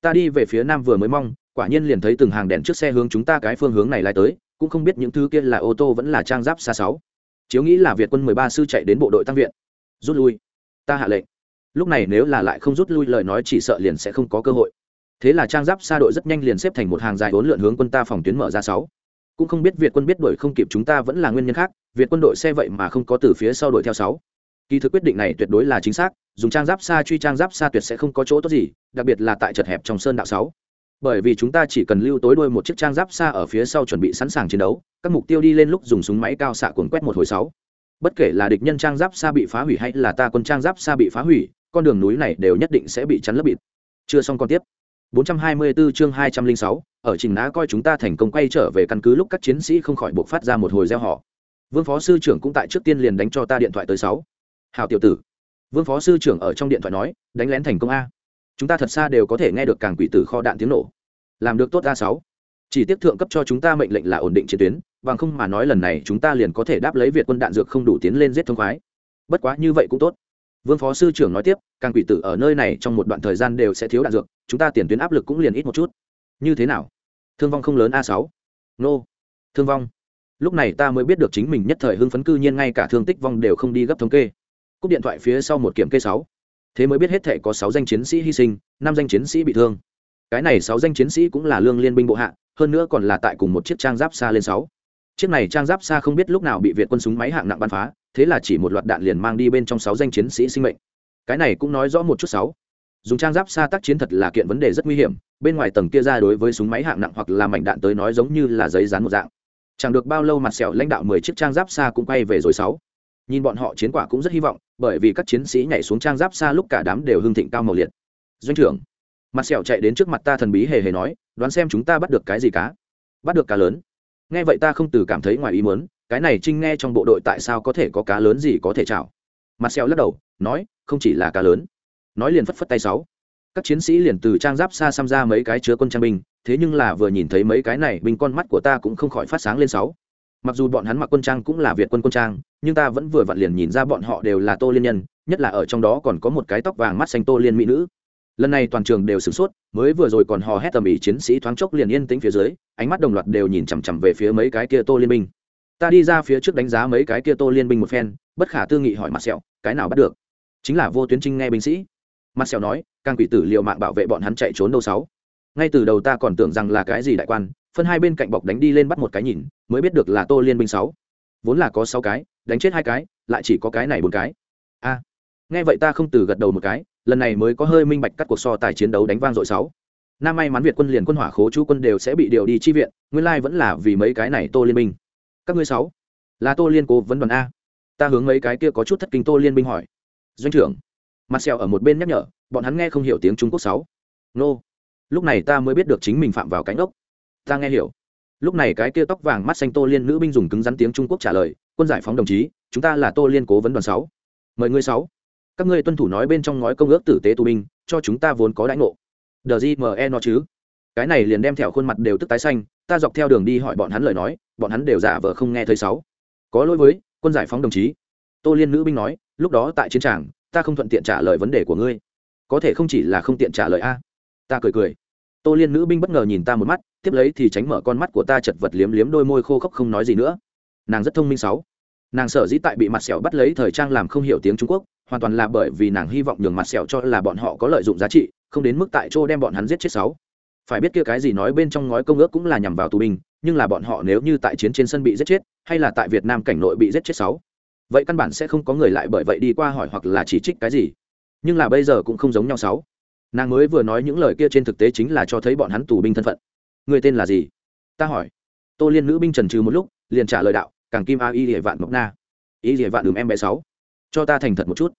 ta đi về phía nam vừa mới mong, quả nhiên liền thấy từng hàng đèn trước xe hướng chúng ta cái phương hướng này lại tới cũng không biết những thứ kia là ô tô vẫn là trang giáp xa sáu. Chiếu nghĩ là việt quân mười ba sư chạy đến bộ đội tăng viện. Rút lui. Ta hạ lệnh. Lúc này nếu là lại không rút lui lời nói chỉ sợ liền sẽ không có cơ hội. Thế là trang giáp xa đội rất nhanh liền xếp thành một hàng dài bốn lượn hướng quân ta phòng tuyến mở ra sáu. Cũng không biết việt quân biết đuổi không kịp chúng ta vẫn là nguyên nhân khác, việt quân đội xe vậy mà không có từ phía sau đuổi theo sáu. Kỳ thực quyết định này tuyệt đối là chính xác, dùng trang giáp xa truy trang giáp xa tuyệt sẽ không có chỗ tốt gì, đặc biệt là tại chật hẹp trong sơn đạo sáu bởi vì chúng ta chỉ cần lưu tối đuôi một chiếc trang giáp xa ở phía sau chuẩn bị sẵn sàng chiến đấu các mục tiêu đi lên lúc dùng súng máy cao xạ cuốn quét một hồi sáu bất kể là địch nhân trang giáp xa bị phá hủy hay là ta quân trang giáp xa bị phá hủy con đường núi này đều nhất định sẽ bị chắn lấp bịt chưa xong còn tiếp 424 chương 206, ở Trình Ná coi chúng ta thành công quay trở về căn cứ lúc các chiến sĩ không khỏi buộc phát ra một hồi reo họ. Vương phó sư trưởng cũng tại trước tiên liền đánh cho ta điện thoại tới 6. hào tiểu tử. Vương phó sư trưởng ở trong điện thoại nói, đánh lén thành công a. Chúng ta thật xa đều có thể nghe được càng quỷ tử kho đạn tiếng nổ. Làm được tốt a sáu. Chỉ tiếp thượng cấp cho chúng ta mệnh lệnh là ổn định chiến tuyến, bằng không mà nói lần này chúng ta liền có thể đáp lấy Việt quân đạn dược không đủ tiến lên giết thông khoái. Bất quá như vậy cũng tốt. Vương phó sư trưởng nói tiếp càng quỷ tử ở nơi này trong một đoạn thời gian đều sẽ thiếu đạn dược chúng ta tiền tuyến áp lực cũng liền ít một chút. Như thế nào? Thương vong không lớn a sáu. Nô. Thương vong. Lúc này ta mới biết được chính mình nhất thời hưng phấn cư nhiên ngay cả thương tích vong đều không đi gấp thống kê. Cúp điện thoại phía sau một kiểm kê sáu thế mới biết hết thể có sáu danh chiến sĩ hy sinh, năm danh chiến sĩ bị thương. Cái này sáu danh chiến sĩ cũng là lương liên binh bộ hạ, hơn nữa còn là tại cùng một chiếc trang giáp xa lên sáu. Chiếc này trang giáp xa không biết lúc nào bị việt quân súng máy hạng nặng bắn phá, thế là chỉ một loạt đạn liền mang đi bên trong sáu danh chiến sĩ sinh mệnh. Cái này cũng nói rõ một chút sáu. Dùng trang giáp xa tác chiến thật là kiện vấn đề rất nguy hiểm, bên ngoài tầng kia ra đối với súng máy hạng nặng hoặc là mảnh đạn tới nói giống như là giấy dán một dạng. Chẳng được bao lâu mặt sẹo lãnh đạo mười chiếc trang giáp xa cũng quay về rồi sáu. Nhìn bọn họ chiến quả cũng rất hy vọng bởi vì các chiến sĩ nhảy xuống trang giáp xa lúc cả đám đều hưng thịnh cao màu liệt. Doanh trưởng, mặt sẹo chạy đến trước mặt ta thần bí hề hề nói, đoán xem chúng ta bắt được cái gì cá. Bắt được cá lớn. Nghe vậy ta không từ cảm thấy ngoài ý muốn, cái này trinh nghe trong bộ đội tại sao có thể có cá lớn gì có thể chảo. Mặt sẹo lắc đầu, nói, không chỉ là cá lớn. Nói liền phất phất tay sáu. Các chiến sĩ liền từ trang giáp xa xăm ra mấy cái chứa quân trang binh, thế nhưng là vừa nhìn thấy mấy cái này, binh con mắt của ta cũng không khỏi phát sáng lên sáu mặc dù bọn hắn mặc quân trang cũng là việt quân quân trang, nhưng ta vẫn vừa vặn liền nhìn ra bọn họ đều là tô liên nhân, nhất là ở trong đó còn có một cái tóc vàng mắt xanh tô liên mỹ nữ. Lần này toàn trường đều sửng sốt, mới vừa rồi còn hò hét tầm ý chiến sĩ thoáng chốc liền yên tĩnh phía dưới, ánh mắt đồng loạt đều nhìn chằm chằm về phía mấy cái kia tô liên binh. Ta đi ra phía trước đánh giá mấy cái kia tô liên binh một phen, bất khả tư nghị hỏi mặt sẹo, cái nào bắt được? Chính là vô tuyến trinh nghe binh sĩ. Mặt sẹo nói, càng quỷ tử liệu mạng bảo vệ bọn hắn chạy trốn đâu sáu. Ngay từ đầu ta còn tưởng rằng là cái gì đại quan phân hai bên cạnh bọc đánh đi lên bắt một cái nhìn, mới biết được là tô liên binh sáu. Vốn là có sáu cái, đánh chết hai cái, lại chỉ có cái này bốn cái. A. Nghe vậy ta không từ gật đầu một cái, lần này mới có hơi minh bạch các cuộc so tài chiến đấu đánh vang dội sáu. Nam may mắn việt quân liền quân hỏa khố chú quân đều sẽ bị điều đi chi viện, nguyên lai vẫn là vì mấy cái này tô liên minh các ngươi sáu, là tô liên cố vấn đoàn a. Ta hướng mấy cái kia có chút thất kinh tô liên minh hỏi. Doanh trưởng, mặt sẹo ở một bên nhắc nhở, bọn hắn nghe không hiểu tiếng trung quốc sáu. Nô. Lúc này ta mới biết được chính mình phạm vào cánh ốc ta nghe hiểu. Lúc này cái kia tóc vàng mắt xanh tô liên nữ binh dùng cứng rắn tiếng trung quốc trả lời, quân giải phóng đồng chí, chúng ta là tô liên cố vấn đoàn sáu. Mời ngươi sáu. Các ngươi tuân thủ nói bên trong ngói công ước tử tế tù binh, cho chúng ta vốn có đãi ngộ. Đờ gì mờ e nó chứ. Cái này liền đem theo khuôn mặt đều tức tái xanh, ta dọc theo đường đi hỏi bọn hắn lời nói, bọn hắn đều giả vờ không nghe thấy sáu. Có lỗi với, quân giải phóng đồng chí. Tô liên nữ binh nói, lúc đó tại chiến tràng, ta không thuận tiện trả lời vấn đề của ngươi. Có thể không chỉ là không tiện trả lời a. Ta cười cười tô liên nữ binh bất ngờ nhìn ta một mắt, tiếp lấy thì tránh mở con mắt của ta chật vật liếm liếm đôi môi khô khốc không nói gì nữa. Nàng rất thông minh sáu. Nàng sở dĩ tại bị mặt sẹo bắt lấy thời trang làm không hiểu tiếng trung quốc, hoàn toàn là bởi vì nàng hy vọng nhường mặt sẹo cho là bọn họ có lợi dụng giá trị, không đến mức tại chỗ đem bọn hắn giết chết sáu. Phải biết kia cái gì nói bên trong ngói công ước cũng là nhằm vào tù binh, nhưng là bọn họ nếu như tại chiến trên sân bị giết chết, hay là tại việt nam cảnh nội bị giết chết sáu. Vậy căn bản sẽ không có người lại bởi vậy đi qua hỏi hoặc là chỉ trích cái gì. Nhưng là bây giờ cũng không giống nhau sáu nàng mới vừa nói những lời kia trên thực tế chính là cho thấy bọn hắn tù binh thân phận. Người tên là gì? Ta hỏi. Tô liên nữ binh trần trừ một lúc, liền trả lời đạo, càng kim a y địa vạn mộc na. Y địa vạn đường em bé sáu. Cho ta thành thật một chút.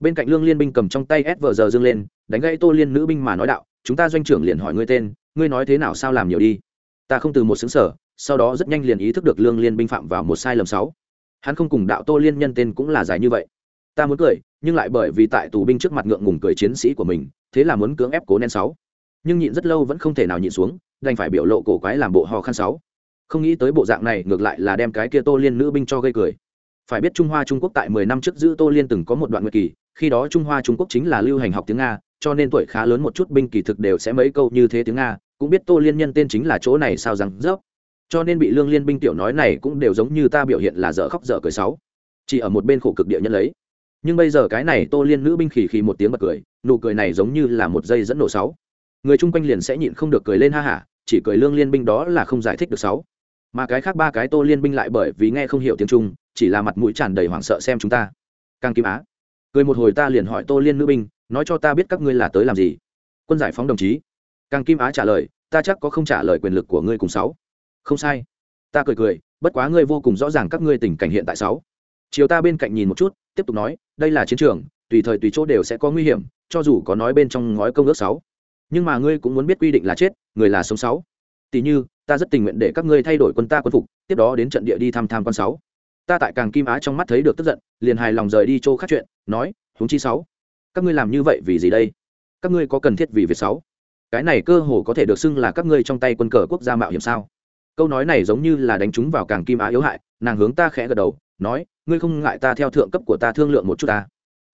Bên cạnh lương liên binh cầm trong tay s vờ giờ dương lên, đánh gãy tô liên nữ binh mà nói đạo, chúng ta doanh trưởng liền hỏi ngươi tên, ngươi nói thế nào sao làm nhiều đi? Ta không từ một xứng sở, sau đó rất nhanh liền ý thức được lương liên binh phạm vào một sai lầm sáu. Hắn không cùng đạo tô liên nhân tên cũng là dài như vậy. Ta muốn cười nhưng lại bởi vì tại tù binh trước mặt ngượng ngùng cười chiến sĩ của mình, thế là muốn cưỡng ép cố nén sáu. Nhưng nhịn rất lâu vẫn không thể nào nhịn xuống, đành phải biểu lộ cổ quái làm bộ ho khăn sáu. Không nghĩ tới bộ dạng này ngược lại là đem cái kia tô liên nữ binh cho gây cười. Phải biết trung hoa trung quốc tại mười năm trước giữ tô liên từng có một đoạn nguyệt kỳ, khi đó trung hoa trung quốc chính là lưu hành học tiếng nga, cho nên tuổi khá lớn một chút binh kỳ thực đều sẽ mấy câu như thế tiếng nga, cũng biết tô liên nhân tên chính là chỗ này sao rằng dốc. Cho nên bị lương liên binh tiểu nói này cũng đều giống như ta biểu hiện là dở khóc dở cười sáu. Chỉ ở một bên khổ cực địa nhân lấy nhưng bây giờ cái này tô liên nữ binh khỉ khỉ một tiếng bật cười, nụ cười này giống như là một dây dẫn nổ sáu. Người chung quanh liền sẽ nhịn không được cười lên ha hả, chỉ cười lương liên binh đó là không giải thích được sáu. Mà cái khác ba cái tô liên binh lại bởi vì nghe không hiểu tiếng trung, chỉ là mặt mũi tràn đầy hoảng sợ xem chúng ta. Càng kim á, cười một hồi ta liền hỏi tô liên nữ binh, nói cho ta biết các ngươi là tới làm gì. Quân giải phóng đồng chí. Càng kim á trả lời, ta chắc có không trả lời quyền lực của ngươi cùng sáu. Không sai. Ta cười cười, bất quá ngươi vô cùng rõ ràng các ngươi tình cảnh hiện tại sáu chiều ta bên cạnh nhìn một chút, tiếp tục nói, đây là chiến trường, tùy thời tùy chỗ đều sẽ có nguy hiểm, cho dù có nói bên trong ngói công ước sáu. Nhưng mà ngươi cũng muốn biết quy định là chết, người là sống sáu. Tỷ như, ta rất tình nguyện để các ngươi thay đổi quân ta quân phục, tiếp đó đến trận địa đi thăm tham quan sáu. Ta tại càng kim á trong mắt thấy được tức giận, liền hài lòng rời đi chỗ khác chuyện, nói, huống chi sáu. Các ngươi làm như vậy vì gì đây? Các ngươi có cần thiết vì việc sáu? Cái này cơ hồ có thể được xưng là các ngươi trong tay quân cờ quốc gia mạo hiểm sao? Câu nói này giống như là đánh trúng vào càng kim á yếu hại, nàng hướng ta khẽ gật đầu nói, ngươi không ngại ta theo thượng cấp của ta thương lượng một chút ta?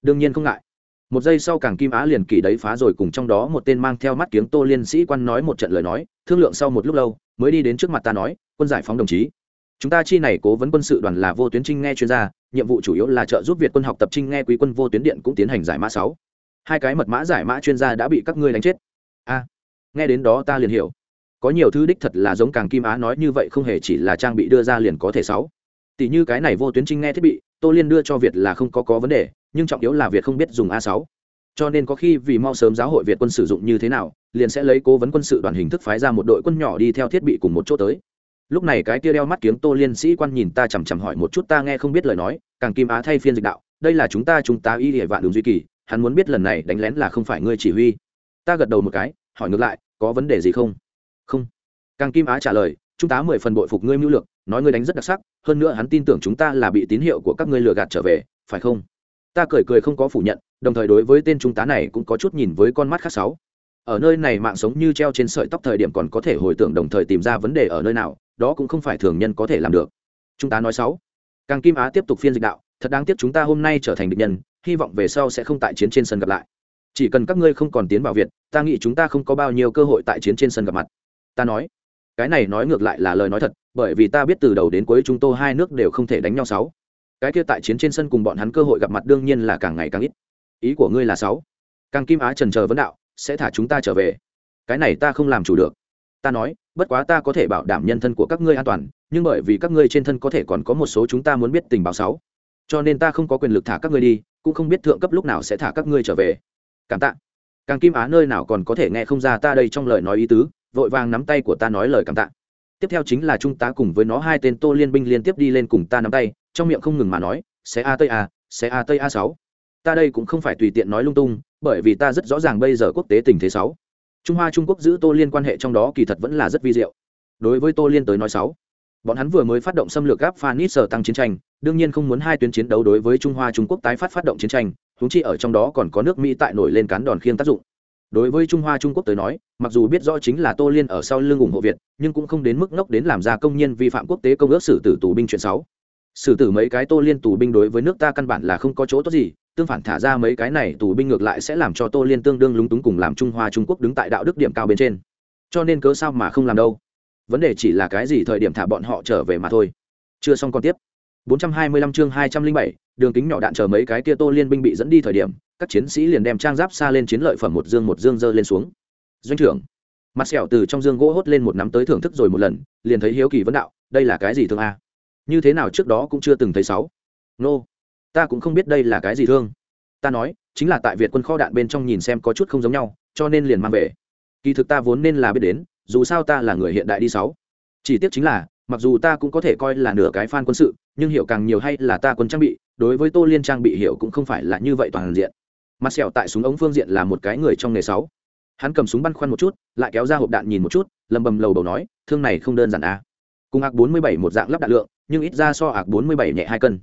Đương nhiên không ngại. Một giây sau càng kim á liền kỳ đấy phá rồi, cùng trong đó một tên mang theo mắt kiếng tô liên sĩ quan nói một trận lời nói, thương lượng sau một lúc lâu, mới đi đến trước mặt ta nói, quân giải phóng đồng chí. Chúng ta chi này cố vấn quân sự đoàn là vô tuyến trinh nghe chuyên gia, nhiệm vụ chủ yếu là trợ giúp việt quân học tập trinh nghe quý quân vô tuyến điện cũng tiến hành giải mã sáu. Hai cái mật mã giải mã chuyên gia đã bị các ngươi đánh chết. A, nghe đến đó ta liền hiểu. Có nhiều thứ đích thật là giống càng kim á nói như vậy, không hề chỉ là trang bị đưa ra liền có thể sáu tỷ như cái này vô tuyến trinh nghe thiết bị, tô liên đưa cho việt là không có có vấn đề, nhưng trọng yếu là việt không biết dùng a sáu. Cho nên có khi vì mau sớm giáo hội việt quân sử dụng như thế nào, liền sẽ lấy cố vấn quân sự đoàn hình thức phái ra một đội quân nhỏ đi theo thiết bị cùng một chỗ tới. Lúc này cái kia đeo mắt kiếng tô liên sĩ quan nhìn ta chằm chằm hỏi một chút ta nghe không biết lời nói, càng kim á thay phiên dịch đạo, đây là chúng ta chúng ta y hệ vạn đường duy kỳ, hắn muốn biết lần này đánh lén là không phải ngươi chỉ huy. Ta gật đầu một cái, hỏi ngược lại, có vấn đề gì không? Không. Càng kim á trả lời, chúng ta mười phần bội phục ngươi mưu lược nói ngươi đánh rất đặc sắc, hơn nữa hắn tin tưởng chúng ta là bị tín hiệu của các ngươi lừa gạt trở về, phải không? Ta cười cười không có phủ nhận, đồng thời đối với tên trung tá này cũng có chút nhìn với con mắt khác sáu. Ở nơi này mạng sống như treo trên sợi tóc thời điểm còn có thể hồi tưởng đồng thời tìm ra vấn đề ở nơi nào, đó cũng không phải thường nhân có thể làm được. Chúng ta nói sáu. Càng kim á tiếp tục phiên dịch đạo, thật đáng tiếc chúng ta hôm nay trở thành địch nhân, hy vọng về sau sẽ không tại chiến trên sân gặp lại. Chỉ cần các ngươi không còn tiến vào việt, ta nghĩ chúng ta không có bao nhiêu cơ hội tại chiến trên sân gặp mặt. Ta nói. Cái này nói ngược lại là lời nói thật bởi vì ta biết từ đầu đến cuối chúng tôi hai nước đều không thể đánh nhau sáu. Cái kia tại chiến trên sân cùng bọn hắn cơ hội gặp mặt đương nhiên là càng ngày càng ít. Ý của ngươi là sáu. Càng kim á trần chờ vấn đạo, sẽ thả chúng ta trở về. Cái này ta không làm chủ được. Ta nói, bất quá ta có thể bảo đảm nhân thân của các ngươi an toàn, nhưng bởi vì các ngươi trên thân có thể còn có một số chúng ta muốn biết tình báo sáu. Cho nên ta không có quyền lực thả các ngươi đi, cũng không biết thượng cấp lúc nào sẽ thả các ngươi trở về. Cảm tạ. Càng kim á nơi nào còn có thể nghe không ra ta đây trong lời nói ý tứ, vội vàng nắm tay của ta nói lời cảm tạ tiếp theo chính là chúng ta cùng với nó hai tên tô liên binh liên tiếp đi lên cùng ta nắm tay, trong miệng không ngừng mà nói, sẽ a tây a, sẽ a tây a sáu. Ta đây cũng không phải tùy tiện nói lung tung, bởi vì ta rất rõ ràng bây giờ quốc tế tình thế sáu. Trung hoa trung quốc giữ tô liên quan hệ trong đó kỳ thật vẫn là rất vi diệu. Đối với tô liên tới nói sáu, bọn hắn vừa mới phát động xâm lược gáp phanis sở tăng chiến tranh, đương nhiên không muốn hai tuyến chiến đấu đối với trung hoa trung quốc tái phát phát động chiến tranh húng chi ở trong đó còn có nước mỹ tại nổi lên cán đòn khiêng tác dụng đối với trung hoa trung quốc tới nói mặc dù biết rõ chính là tô liên ở sau lưng ủng hộ việt nhưng cũng không đến mức ngốc đến làm ra công nhân vi phạm quốc tế công ước xử tử tù binh chuyện sáu xử tử mấy cái tô liên tù binh đối với nước ta căn bản là không có chỗ tốt gì tương phản thả ra mấy cái này tù binh ngược lại sẽ làm cho tô liên tương đương lúng túng cùng làm trung hoa trung quốc đứng tại đạo đức điểm cao bên trên. Cho nên cớ sao mà không làm đâu? Vấn đề chỉ là cái gì thời điểm thả bọn họ trở về mà thôi. Chưa xong còn tiếp. 425 chương 207, đường kính nhỏ đạn chờ mấy cái kia tô liên binh bị dẫn đi thời điểm các chiến sĩ liền đem trang giáp xa lên chiến lợi phẩm một dương một dương dơ lên xuống. Doanh trưởng, mặt sẹo từ trong dương gỗ hốt lên một nắm tới thưởng thức rồi một lần, liền thấy hiếu kỳ vấn đạo, đây là cái gì thương a? Như thế nào trước đó cũng chưa từng thấy sáu. Nô, ta cũng không biết đây là cái gì thương. Ta nói, chính là tại việt quân kho đạn bên trong nhìn xem có chút không giống nhau, cho nên liền mang về. Kỳ thực ta vốn nên là biết đến, dù sao ta là người hiện đại đi sáu. Chỉ tiếc chính là, mặc dù ta cũng có thể coi là nửa cái fan quân sự, nhưng hiểu càng nhiều hay là ta quân trang bị, đối với tô liên trang bị hiểu cũng không phải là như vậy toàn diện mặt sẹo tại súng ống phương diện là một cái người trong nghề sáu. Hắn cầm súng băn khoăn một chút, lại kéo ra hộp đạn nhìn một chút, lầm bầm lầu đầu nói, thương này không đơn giản à. Cùng ạc 47 một dạng lắp đạn lượng, nhưng ít ra so ạc 47 nhẹ hai cân.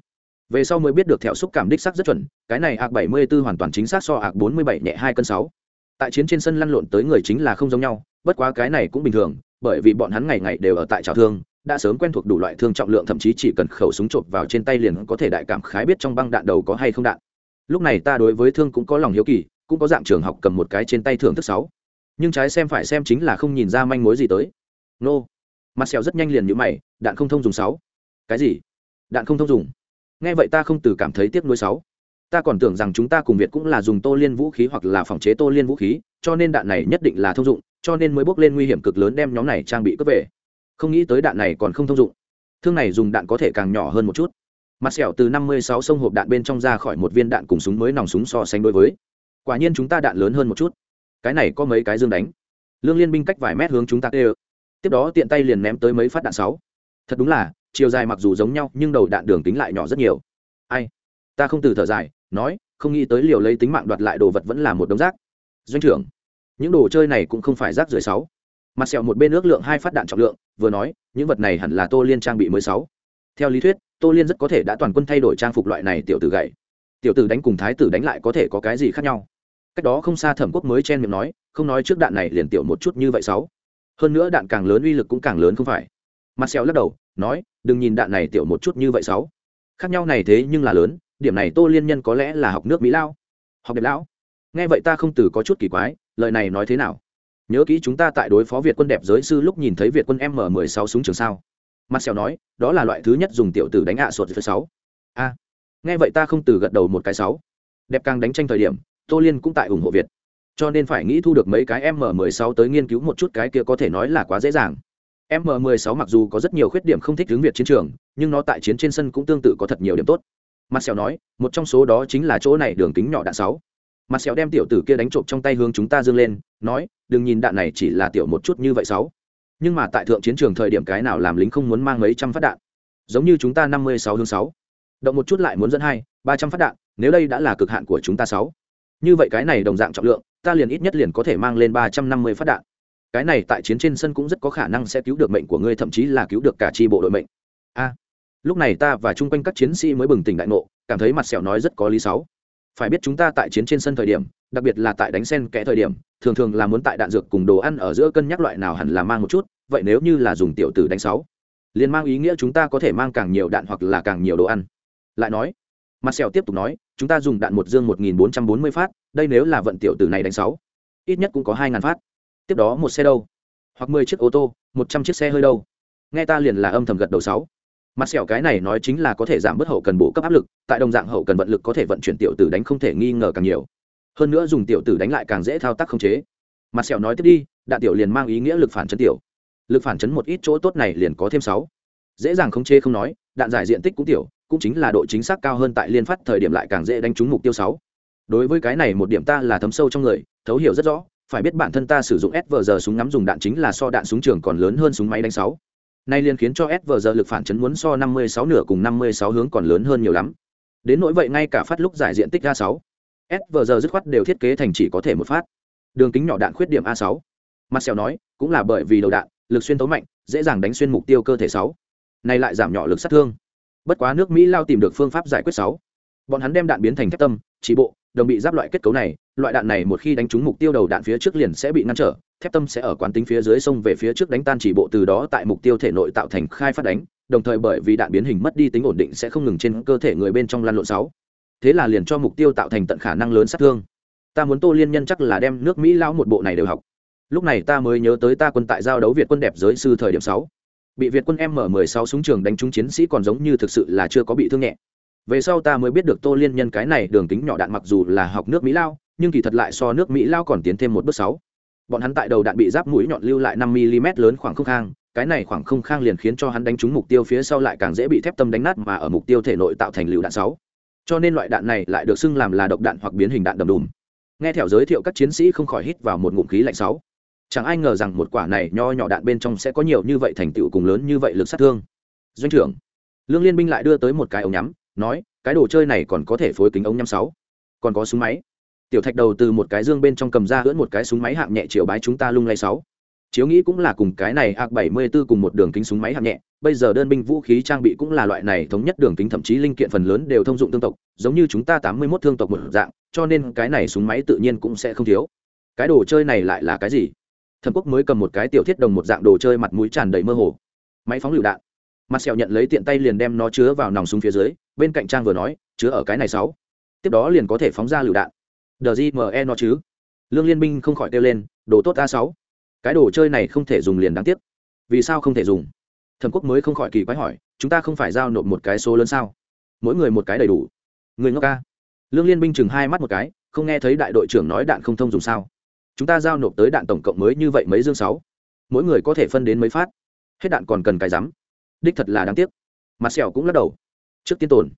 Về sau mới biết được thẹo xúc cảm đích sắc rất chuẩn, cái này ạc 74 hoàn toàn chính xác so ạc 47 nhẹ hai cân sáu. Tại chiến trên sân lăn lộn tới người chính là không giống nhau, bất quá cái này cũng bình thường, bởi vì bọn hắn ngày ngày đều ở tại trào thương, đã sớm quen thuộc đủ loại thương trọng lượng, thậm chí chỉ cần khẩu súng chộp vào trên tay liền có thể đại cảm khái biết trong băng đạn đầu có hay không đạn lúc này ta đối với thương cũng có lòng hiếu kỳ, cũng có dạng trường học cầm một cái trên tay thưởng thức sáu. Nhưng trái xem phải xem chính là không nhìn ra manh mối gì tới. Nô. Mặt sẹo rất nhanh liền như mày, đạn không thông dùng sáu. Cái gì? Đạn không thông dùng. Nghe vậy ta không từ cảm thấy tiếc nuối sáu. Ta còn tưởng rằng chúng ta cùng việt cũng là dùng tô liên vũ khí hoặc là phòng chế tô liên vũ khí, cho nên đạn này nhất định là thông dụng, cho nên mới bước lên nguy hiểm cực lớn đem nhóm này trang bị cướp về. Không nghĩ tới đạn này còn không thông dụng. Thương này dùng đạn có thể càng nhỏ hơn một chút mặt sẹo từ năm mươi sáu sông hộp đạn bên trong ra khỏi một viên đạn cùng súng mới nòng súng so sánh đối với. Quả nhiên chúng ta đạn lớn hơn một chút. Cái này có mấy cái dương đánh. Lương liên binh cách vài mét hướng chúng ta tê tiếp đó tiện tay liền ném tới mấy phát đạn sáu. Thật đúng là, chiều dài mặc dù giống nhau, nhưng đầu đạn đường tính lại nhỏ rất nhiều. Ai? Ta không từ thở dài, nói, không nghĩ tới liều lấy tính mạng đoạt lại đồ vật vẫn là một đống rác. Doanh trưởng, những đồ chơi này cũng không phải rác rưởi sáu. Mặt sẹo một bên ước lượng hai phát đạn trọng lượng, vừa nói, những vật này hẳn là tô liên trang bị mới sáu. Theo lý thuyết tô liên rất có thể đã toàn quân thay đổi trang phục loại này tiểu tử gậy. Tiểu tử đánh cùng thái tử đánh lại có thể có cái gì khác nhau? Cách đó không xa thẩm quốc mới chen miệng nói, không nói trước đạn này liền tiểu một chút như vậy sáu. Hơn nữa đạn càng lớn uy lực cũng càng lớn không phải. Mặt sẹo lắc đầu, nói, đừng nhìn đạn này tiểu một chút như vậy sáu. Khác nhau này thế nhưng là lớn, điểm này tô liên nhân có lẽ là học nước mỹ lao. Học đẹp lão. Nghe vậy ta không từ có chút kỳ quái, lời này nói thế nào? Nhớ kỹ chúng ta tại đối phó việt quân đẹp giới sư lúc nhìn thấy việt quân m 16 súng trường sao mặt sẹo nói, đó là loại thứ nhất dùng tiểu tử đánh hạ sột thứ sáu. A, nghe vậy ta không từ gật đầu một cái sáu. Đẹp càng đánh tranh thời điểm, tô liên cũng tại ủng hộ việt. Cho nên phải nghĩ thu được mấy cái m 16 tới nghiên cứu một chút cái kia có thể nói là quá dễ dàng. M 16 mặc dù có rất nhiều khuyết điểm không thích hướng việt chiến trường, nhưng nó tại chiến trên sân cũng tương tự có thật nhiều điểm tốt. Mặt sẹo nói, một trong số đó chính là chỗ này đường kính nhỏ đạn sáu. Mặt sẹo đem tiểu tử kia đánh trộm trong tay hướng chúng ta dương lên, nói, đừng nhìn đạn này chỉ là tiểu một chút như vậy sáu nhưng mà tại thượng chiến trường thời điểm cái nào làm lính không muốn mang mấy trăm phát đạn? Giống như chúng ta năm mươi sáu hướng sáu. Động một chút lại muốn dẫn hai, ba trăm phát đạn, nếu đây đã là cực hạn của chúng ta sáu. Như vậy cái này đồng dạng trọng lượng, ta liền ít nhất liền có thể mang lên ba trăm năm mươi phát đạn. Cái này tại chiến trên sân cũng rất có khả năng sẽ cứu được mệnh của ngươi, thậm chí là cứu được cả tri bộ đội mệnh. A. Lúc này ta và chung quanh các chiến sĩ mới bừng tỉnh đại ngộ, cảm thấy mặt sẹo nói rất có lý sáu. Phải biết chúng ta tại chiến trên sân thời điểm, đặc biệt là tại đánh sen kẽ thời điểm thường thường là muốn tại đạn dược cùng đồ ăn ở giữa cân nhắc loại nào hẳn là mang một chút, vậy nếu như là dùng tiểu tử đánh sáu, liền mang ý nghĩa chúng ta có thể mang càng nhiều đạn hoặc là càng nhiều đồ ăn. Lại nói, mặt sẹo tiếp tục nói, chúng ta dùng đạn một dương một nghìn bốn trăm bốn mươi phát, đây nếu là vận tiểu tử này đánh sáu, ít nhất cũng có hai ngàn phát. Tiếp đó một xe đâu? Hoặc mười chiếc ô tô, một trăm chiếc xe hơi đâu? Nghe ta liền là âm thầm gật đầu sáu. Mặt sẹo cái này nói chính là có thể giảm bớt hậu cần bổ cấp áp lực, tại đồng dạng hậu cần vận lực có thể vận chuyển tiểu tử đánh không thể nghi ngờ càng nhiều hơn nữa dùng tiểu tử đánh lại càng dễ thao tác không chế. Mặt sẹo nói tiếp đi đạn tiểu liền mang ý nghĩa lực phản chấn tiểu. Lực phản chấn một ít chỗ tốt này liền có thêm sáu. Dễ dàng không chê không nói, đạn giải diện tích cũng tiểu, cũng chính là độ chính xác cao hơn tại liên phát thời điểm lại càng dễ đánh trúng mục tiêu sáu. Đối với cái này một điểm ta là thấm sâu trong người, thấu hiểu rất rõ, phải biết bản thân ta sử dụng s súng ngắm dùng đạn chính là so đạn súng trường còn lớn hơn súng máy đánh sáu. Nay liền khiến cho s lực phản chấn muốn so 56 nửa cùng 56 hướng còn lớn hơn nhiều lắm. Đến nỗi vậy ngay cả phát lúc giải diện tích ra 6 s giờ dứt khoát đều thiết kế thành chỉ có thể một phát. Đường kính nhỏ đạn khuyết điểm a 6 mặt sẹo nói, cũng là bởi vì đầu đạn, lực xuyên tấu mạnh, dễ dàng đánh xuyên mục tiêu cơ thể 6 này lại giảm nhỏ lực sát thương. Bất quá nước mỹ lao tìm được phương pháp giải quyết 6 bọn hắn đem đạn biến thành thép tâm, chỉ bộ, đồng bị giáp loại kết cấu này, loại đạn này một khi đánh trúng mục tiêu đầu đạn phía trước liền sẽ bị ngăn trở, thép tâm sẽ ở quán tính phía dưới sông về phía trước đánh tan chỉ bộ từ đó tại mục tiêu thể nội tạo thành khai phát đánh, đồng thời bởi vì đạn biến hình mất đi tính ổn định sẽ không ngừng trên cơ thể người bên trong lan lộn sáu thế là liền cho mục tiêu tạo thành tận khả năng lớn sát thương. Ta muốn tô liên nhân chắc là đem nước mỹ lão một bộ này đều học. Lúc này ta mới nhớ tới ta quân tại giao đấu việt quân đẹp giới sư thời điểm sáu. Bị việt quân m 16 súng trường đánh trúng chiến sĩ còn giống như thực sự là chưa có bị thương nhẹ. Về sau ta mới biết được tô liên nhân cái này đường kính nhỏ đạn mặc dù là học nước mỹ lao nhưng kỳ thật lại so nước mỹ lao còn tiến thêm một bước sáu. Bọn hắn tại đầu đạn bị giáp mũi nhọn lưu lại năm mm lớn khoảng không khang, cái này khoảng không khang liền khiến cho hắn đánh trúng mục tiêu phía sau lại càng dễ bị thép tâm đánh nát mà ở mục tiêu thể nội tạo thành lựu đạn sáu cho nên loại đạn này lại được xưng làm là độc đạn hoặc biến hình đạn đầm đùm. Nghe theo giới thiệu các chiến sĩ không khỏi hít vào một ngụm khí lạnh sáu. Chẳng ai ngờ rằng một quả này nho nhỏ đạn bên trong sẽ có nhiều như vậy thành tựu cùng lớn như vậy lực sát thương. Doanh trưởng, lương liên binh lại đưa tới một cái ống nhắm, nói, cái đồ chơi này còn có thể phối kính ống nhắm sáu. Còn có súng máy. Tiểu thạch đầu từ một cái dương bên trong cầm ra ưỡn một cái súng máy hạng nhẹ triệu bái chúng ta lung lay sáu chiếu nghĩ cũng là cùng cái này ạc 74 cùng một đường kính súng máy hạng nhẹ, bây giờ đơn binh vũ khí trang bị cũng là loại này thống nhất đường kính, thậm chí linh kiện phần lớn đều thông dụng tương tộc, giống như chúng ta 81 thương tộc một dạng, cho nên cái này súng máy tự nhiên cũng sẽ không thiếu. Cái đồ chơi này lại là cái gì? Thẩm quốc mới cầm một cái tiểu thiết đồng một dạng đồ chơi mặt mũi tràn đầy mơ hồ. Máy phóng lựu đạn. Mặt sẹo nhận lấy tiện tay liền đem nó chứa vào nòng súng phía dưới, bên cạnh trang vừa nói, chứa ở cái này sáu. Tiếp đó liền có thể phóng ra lựu đạn. Đờ gì e nó chứ? Lương liên minh không khỏi kêu lên, đồ tốt a sáu cái đồ chơi này không thể dùng liền đáng tiếc. Vì sao không thể dùng? Thẩm quốc mới không khỏi kỳ quái hỏi, chúng ta không phải giao nộp một cái số lớn sao? Mỗi người một cái đầy đủ. Người ngốc ca. Lương liên binh chừng hai mắt một cái, không nghe thấy đại đội trưởng nói đạn không thông dùng sao? Chúng ta giao nộp tới đạn tổng cộng mới như vậy mấy dương sáu? Mỗi người có thể phân đến mấy phát? Hết đạn còn cần cái rắm. Đích thật là đáng tiếc. Mặt sẹo cũng lắc đầu. Trước tiên tồn.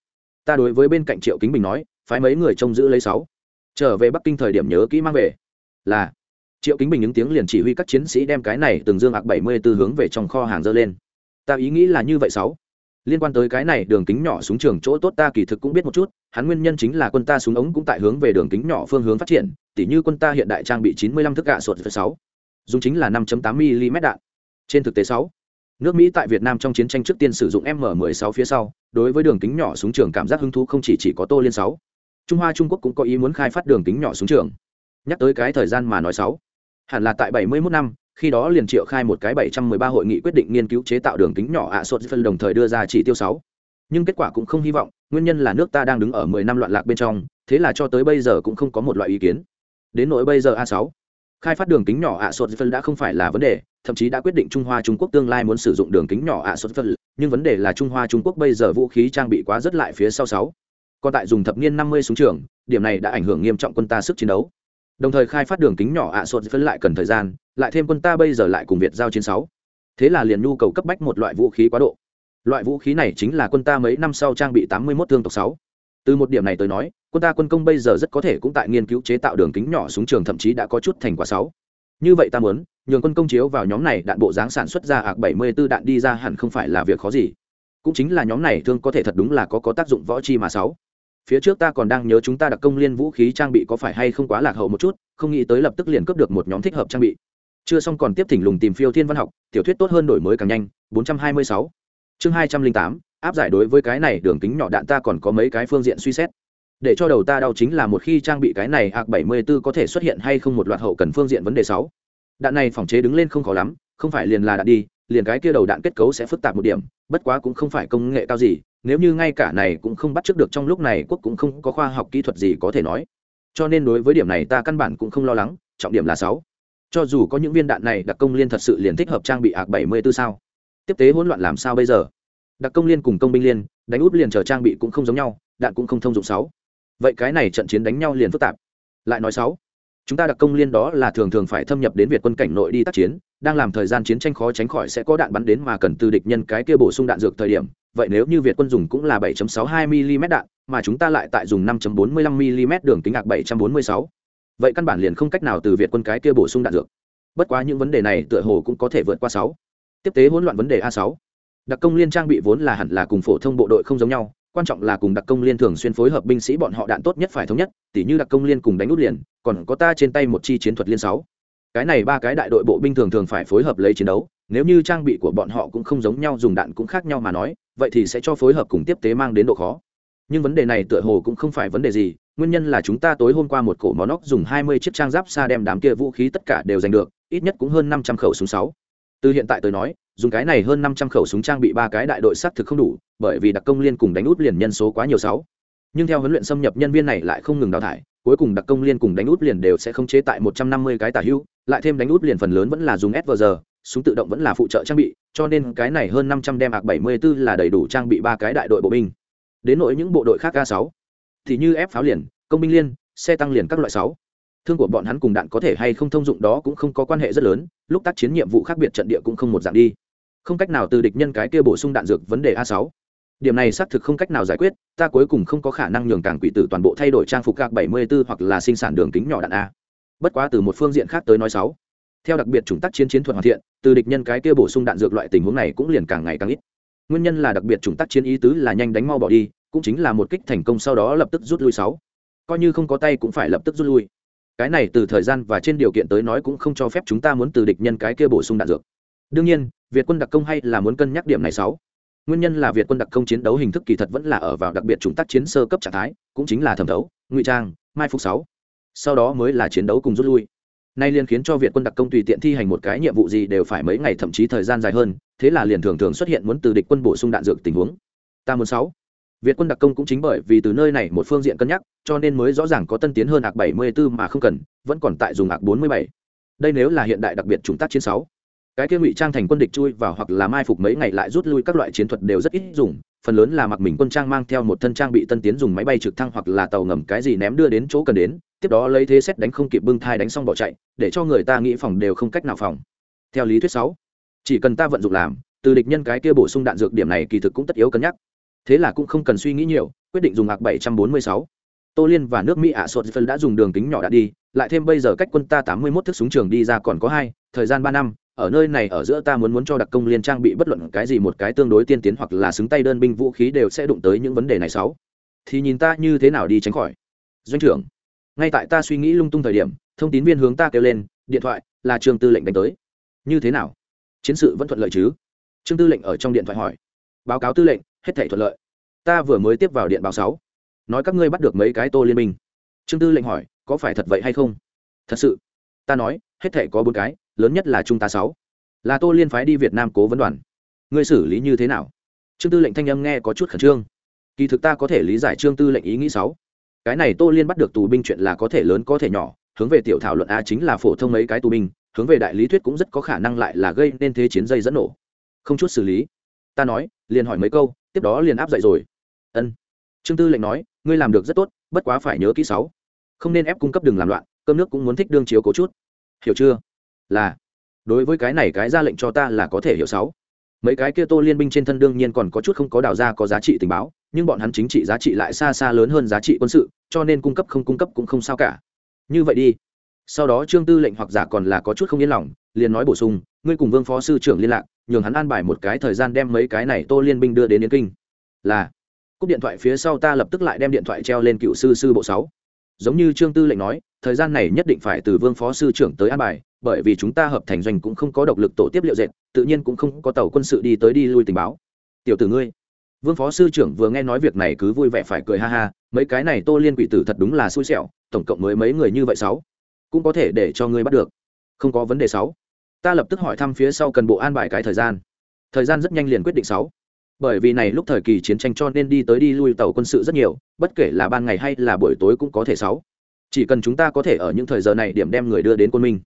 Ta đối với bên cạnh triệu kính bình nói, phái mấy người trông giữ lấy sáu. Trở về bắc kinh thời điểm nhớ kỹ mang về. Là triệu kính bình những tiếng liền chỉ huy các chiến sĩ đem cái này từng dương ạc bảy mươi tư hướng về trong kho hàng dơ lên. Ta ý nghĩ là như vậy sáu. Liên quan tới cái này, đường kính nhỏ xuống trường chỗ tốt ta kỳ thực cũng biết một chút, hắn nguyên nhân chính là quân ta súng ống cũng tại hướng về đường kính nhỏ phương hướng phát triển, tỉ như quân ta hiện đại trang bị chín mươi lăm thức gạ sột sáu, dùng chính là năm tám mm đạn. Trên thực tế sáu, nước mỹ tại việt nam trong chiến tranh trước tiên sử dụng m 16 phía sau, đối với đường kính nhỏ súng trường cảm giác hứng thú không chỉ chỉ có tô liên sáu. Trung hoa trung quốc cũng có ý muốn khai phát đường kính nhỏ súng trường. Nhắc tới cái thời gian mà nói sáu hẳn là tại 71 năm, khi đó liền triệu khai một cái 713 hội nghị quyết định nghiên cứu chế tạo đường kính nhỏ ạ sốt phân đồng thời đưa ra chỉ tiêu 6. nhưng kết quả cũng không hy vọng, nguyên nhân là nước ta đang đứng ở 10 năm loạn lạc bên trong, thế là cho tới bây giờ cũng không có một loại ý kiến đến nỗi bây giờ a 6 khai phát đường kính nhỏ ạ sốt phân đã không phải là vấn đề, thậm chí đã quyết định trung hoa trung quốc tương lai muốn sử dụng đường kính nhỏ ạ sốt phân, nhưng vấn đề là trung hoa trung quốc bây giờ vũ khí trang bị quá rất lại phía sau 6. còn tại dùng thập niên 50 súng trường, điểm này đã ảnh hưởng nghiêm trọng quân ta sức chiến đấu đồng thời khai phát đường kính nhỏ ạ sốt phân lại cần thời gian, lại thêm quân ta bây giờ lại cùng việt giao chiến sáu. Thế là liền nhu cầu cấp bách một loại vũ khí quá độ. Loại vũ khí này chính là quân ta mấy năm sau trang bị tám mươi 81 thương tộc sáu. Từ một điểm này tới nói, quân ta quân công bây giờ rất có thể cũng tại nghiên cứu chế tạo đường kính nhỏ súng trường thậm chí đã có chút thành quả sáu. Như vậy ta muốn, nhường quân công chiếu vào nhóm này đạn bộ dáng sản xuất ra ạc bảy mươi 74 đạn đi ra hẳn không phải là việc khó gì. Cũng chính là nhóm này thương có thể thật đúng là có có tác dụng võ chi mà sáu phía trước ta còn đang nhớ chúng ta đặc công liên vũ khí trang bị có phải hay không quá lạc hậu một chút không nghĩ tới lập tức liền cướp được một nhóm thích hợp trang bị chưa xong còn tiếp thỉnh lùng tìm phiêu thiên văn học tiểu thuyết tốt hơn đổi mới càng nhanh 426. chương 208, áp giải đối với cái này đường kính nhỏ đạn ta còn có mấy cái phương diện suy xét để cho đầu ta đau chính là một khi trang bị cái này hạc 74 có thể xuất hiện hay không một loạt hậu cần phương diện vấn đề 6. đạn này phòng chế đứng lên không khó lắm không phải liền là đạn đi liền cái kia đầu đạn kết cấu sẽ phức tạp một điểm bất quá cũng không phải công nghệ cao gì nếu như ngay cả này cũng không bắt trước được trong lúc này quốc cũng không có khoa học kỹ thuật gì có thể nói. Cho nên đối với điểm này ta căn bản cũng không lo lắng, trọng điểm là sáu. Cho dù có những viên đạn này, đặc công liên thật sự liền thích hợp trang bị ạc bảy mươi 74 sao? Tiếp tế hỗn loạn làm sao bây giờ? Đặc công liên cùng công binh liên, đánh út liền chờ trang bị cũng không giống nhau, đạn cũng không thông dụng sáu. Vậy cái này trận chiến đánh nhau liền phức tạp. Lại nói sáu. Chúng ta đặc công liên đó là thường thường phải thâm nhập đến việt quân cảnh nội đi tác chiến, đang làm thời gian chiến tranh khó tránh khỏi sẽ có đạn bắn đến mà cần từ địch nhân cái kia bổ sung đạn dược thời điểm vậy nếu như việt quân dùng cũng là 7.62 mm đạn, mà chúng ta lại tại dùng 5.45 mm đường kính ngạc 746 vậy căn bản liền không cách nào từ việt quân cái kia bổ sung đạn dược. Bất quá những vấn đề này tựa hồ cũng có thể vượt qua sáu. Tiếp tế hỗn loạn vấn đề a sáu. Đặc công liên trang bị vốn là hẳn là cùng phổ thông bộ đội không giống nhau, quan trọng là cùng đặc công liên thường xuyên phối hợp binh sĩ bọn họ đạn tốt nhất phải thống nhất, tỉ như đặc công liên cùng đánh nút liền, còn có ta trên tay một chi chiến thuật liên sáu. Cái này ba cái đại đội bộ binh thường thường phải phối hợp lấy chiến đấu, nếu như trang bị của bọn họ cũng không giống nhau, dùng đạn cũng khác nhau mà nói vậy thì sẽ cho phối hợp cùng tiếp tế mang đến độ khó. Nhưng vấn đề này tựa hồ cũng không phải vấn đề gì, nguyên nhân là chúng ta tối hôm qua một cổ món óc dùng hai mươi chiếc trang giáp xa đem đám kia vũ khí tất cả đều giành được, ít nhất cũng hơn năm trăm khẩu súng sáu. Từ hiện tại tôi nói, dùng cái này hơn năm trăm khẩu súng trang bị ba cái đại đội xác thực không đủ, bởi vì đặc công liên cùng đánh út liền nhân số quá nhiều sáu. Nhưng theo huấn luyện xâm nhập nhân viên này lại không ngừng đào thải, cuối cùng đặc công liên cùng đánh út liền đều sẽ không chế tại một trăm năm mươi cái tả hữu, lại thêm đánh út liền phần lớn vẫn là dùng svr súng tự động vẫn là phụ trợ trang bị, cho nên cái này hơn năm trăm đem ạc bảy mươi 74 là đầy đủ trang bị ba cái đại đội bộ binh. Đến nỗi những bộ đội khác k sáu, thì như ép pháo liền, công binh liên, xe tăng liền các loại sáu. Thương của bọn hắn cùng đạn có thể hay không thông dụng đó cũng không có quan hệ rất lớn, lúc tác chiến nhiệm vụ khác biệt trận địa cũng không một dạng đi. Không cách nào từ địch nhân cái kia bổ sung đạn dược vấn đề a sáu. Điểm này xác thực không cách nào giải quyết, ta cuối cùng không có khả năng nhường cảng quỷ tử toàn bộ thay đổi trang phục gạc 74 hoặc là sinh sản đường kính nhỏ đạn a. Bất quá từ một phương diện khác tới nói sáu theo đặc biệt chủng tác chiến chiến thuật hoàn thiện, từ địch nhân cái kia bổ sung đạn dược loại tình huống này cũng liền càng ngày càng ít. Nguyên nhân là đặc biệt chủng tác chiến ý tứ là nhanh đánh mau bỏ đi, cũng chính là một kích thành công sau đó lập tức rút lui sáu. Coi như không có tay cũng phải lập tức rút lui. Cái này từ thời gian và trên điều kiện tới nói cũng không cho phép chúng ta muốn từ địch nhân cái kia bổ sung đạn dược. Đương nhiên, việt quân đặc công hay là muốn cân nhắc điểm này sáu. Nguyên nhân là việt quân đặc công chiến đấu hình thức kỳ thật vẫn là ở vào đặc biệt chủng tác chiến sơ cấp trạng thái, cũng chính là thẩm thấu, ngụy trang, mai phục sáu. Sau đó mới là chiến đấu cùng rút lui nay liền khiến cho việt quân đặc công tùy tiện thi hành một cái nhiệm vụ gì đều phải mấy ngày, thậm chí thời gian dài hơn, thế là liền thường thường xuất hiện muốn từ địch quân bổ sung đạn dược tình huống. Ta muốn sáu. Việt quân đặc công cũng chính bởi vì từ nơi này một phương diện cân nhắc, cho nên mới rõ ràng có tân tiến hơn ạc 74 mà không cần, vẫn còn tại dùng ạc 47. đây nếu là hiện đại đặc biệt chúng tác chiến sáu. Cái kia ngụy trang thành quân địch chui vào hoặc là mai phục mấy ngày lại rút lui các loại chiến thuật đều rất ít dùng, phần lớn là mặc mình quân trang mang theo một thân trang bị tân tiến dùng máy bay trực thăng hoặc là tàu ngầm cái gì ném đưa đến chỗ cần đến tiếp đó lấy thế xét đánh không kịp bưng thai đánh xong bỏ chạy, để cho người ta nghĩ phòng đều không cách nào phòng. Theo lý thuyết sáu, chỉ cần ta vận dụng làm, từ địch nhân cái kia bổ sung đạn dược điểm này kỳ thực cũng tất yếu cân nhắc. Thế là cũng không cần suy nghĩ nhiều, quyết định dùng hạc 746. tô liên và nước mỹ ả sột phân đã dùng đường kính nhỏ đã đi, lại thêm bây giờ cách quân ta 81 thức súng trường đi ra còn có hai, thời gian ba năm, ở nơi này ở giữa ta muốn muốn cho đặc công liên trang bị bất luận cái gì một cái tương đối tiên tiến hoặc là xứng tay đơn binh vũ khí đều sẽ đụng tới những vấn đề này sáu. Thì nhìn ta như thế nào đi tránh khỏi. Doanh trưởng ngay tại ta suy nghĩ lung tung thời điểm, thông tín viên hướng ta kêu lên, điện thoại, là trường tư lệnh đánh tới. Như thế nào? Chiến sự vẫn thuận lợi chứ? Trương tư lệnh ở trong điện thoại hỏi. Báo cáo tư lệnh, hết thể thuận lợi. Ta vừa mới tiếp vào điện báo sáu. Nói các ngươi bắt được mấy cái tô liên minh. Trương tư lệnh hỏi, có phải thật vậy hay không? Thật sự. Ta nói, hết thể có bốn cái, lớn nhất là trung tá sáu. Là tô liên phái đi việt nam cố vấn đoàn. Ngươi xử lý như thế nào? Trương tư lệnh thanh âm nghe có chút khẩn trương. Kỳ thực ta có thể lý giải trương tư lệnh ý nghĩ sáu cái này tô liên bắt được tù binh chuyện là có thể lớn có thể nhỏ, hướng về tiểu thảo luận a chính là phổ thông mấy cái tù binh, hướng về đại lý thuyết cũng rất có khả năng lại là gây nên thế chiến dây dẫn nổ. Không chút xử lý. Ta nói, liền hỏi mấy câu, tiếp đó liền áp dậy rồi. Ân. Trương tư lệnh nói, ngươi làm được rất tốt, bất quá phải nhớ kỹ sáu. Không nên ép cung cấp đừng làm loạn, cơm nước cũng muốn thích đương chiếu cố chút. Hiểu chưa? Là. Đối với cái này cái ra lệnh cho ta là có thể hiểu sáu. Mấy cái kia tô liên binh trên thân đương nhiên còn có chút không có đào ra có giá trị tình báo nhưng bọn hắn chính trị giá trị lại xa xa lớn hơn giá trị quân sự, cho nên cung cấp không cung cấp cũng không sao cả. Như vậy đi. Sau đó trương tư lệnh hoặc giả còn là có chút không yên lòng, liền nói bổ sung, ngươi cùng vương phó sư trưởng liên lạc, nhường hắn an bài một cái thời gian đem mấy cái này tô liên binh đưa đến yến kinh. Là. Cúp điện thoại phía sau ta lập tức lại đem điện thoại treo lên cựu sư sư bộ sáu. Giống như trương tư lệnh nói, thời gian này nhất định phải từ vương phó sư trưởng tới an bài, bởi vì chúng ta hợp thành doanh cũng không có độc lực tổ tiếp liệu dệt, tự nhiên cũng không có tàu quân sự đi tới đi lui tình báo. Tiểu tử ngươi vương phó sư trưởng vừa nghe nói việc này cứ vui vẻ phải cười ha ha, mấy cái này tô liên quỷ tử thật đúng là xui xẻo, tổng cộng mới mấy người như vậy sáu? Cũng có thể để cho ngươi bắt được. Không có vấn đề sáu. Ta lập tức hỏi thăm phía sau cần bộ an bài cái thời gian. Thời gian rất nhanh liền quyết định sáu. Bởi vì này lúc thời kỳ chiến tranh cho nên đi tới đi lui tàu quân sự rất nhiều, bất kể là ban ngày hay là buổi tối cũng có thể sáu. Chỉ cần chúng ta có thể ở những thời giờ này điểm đem người đưa đến quân minh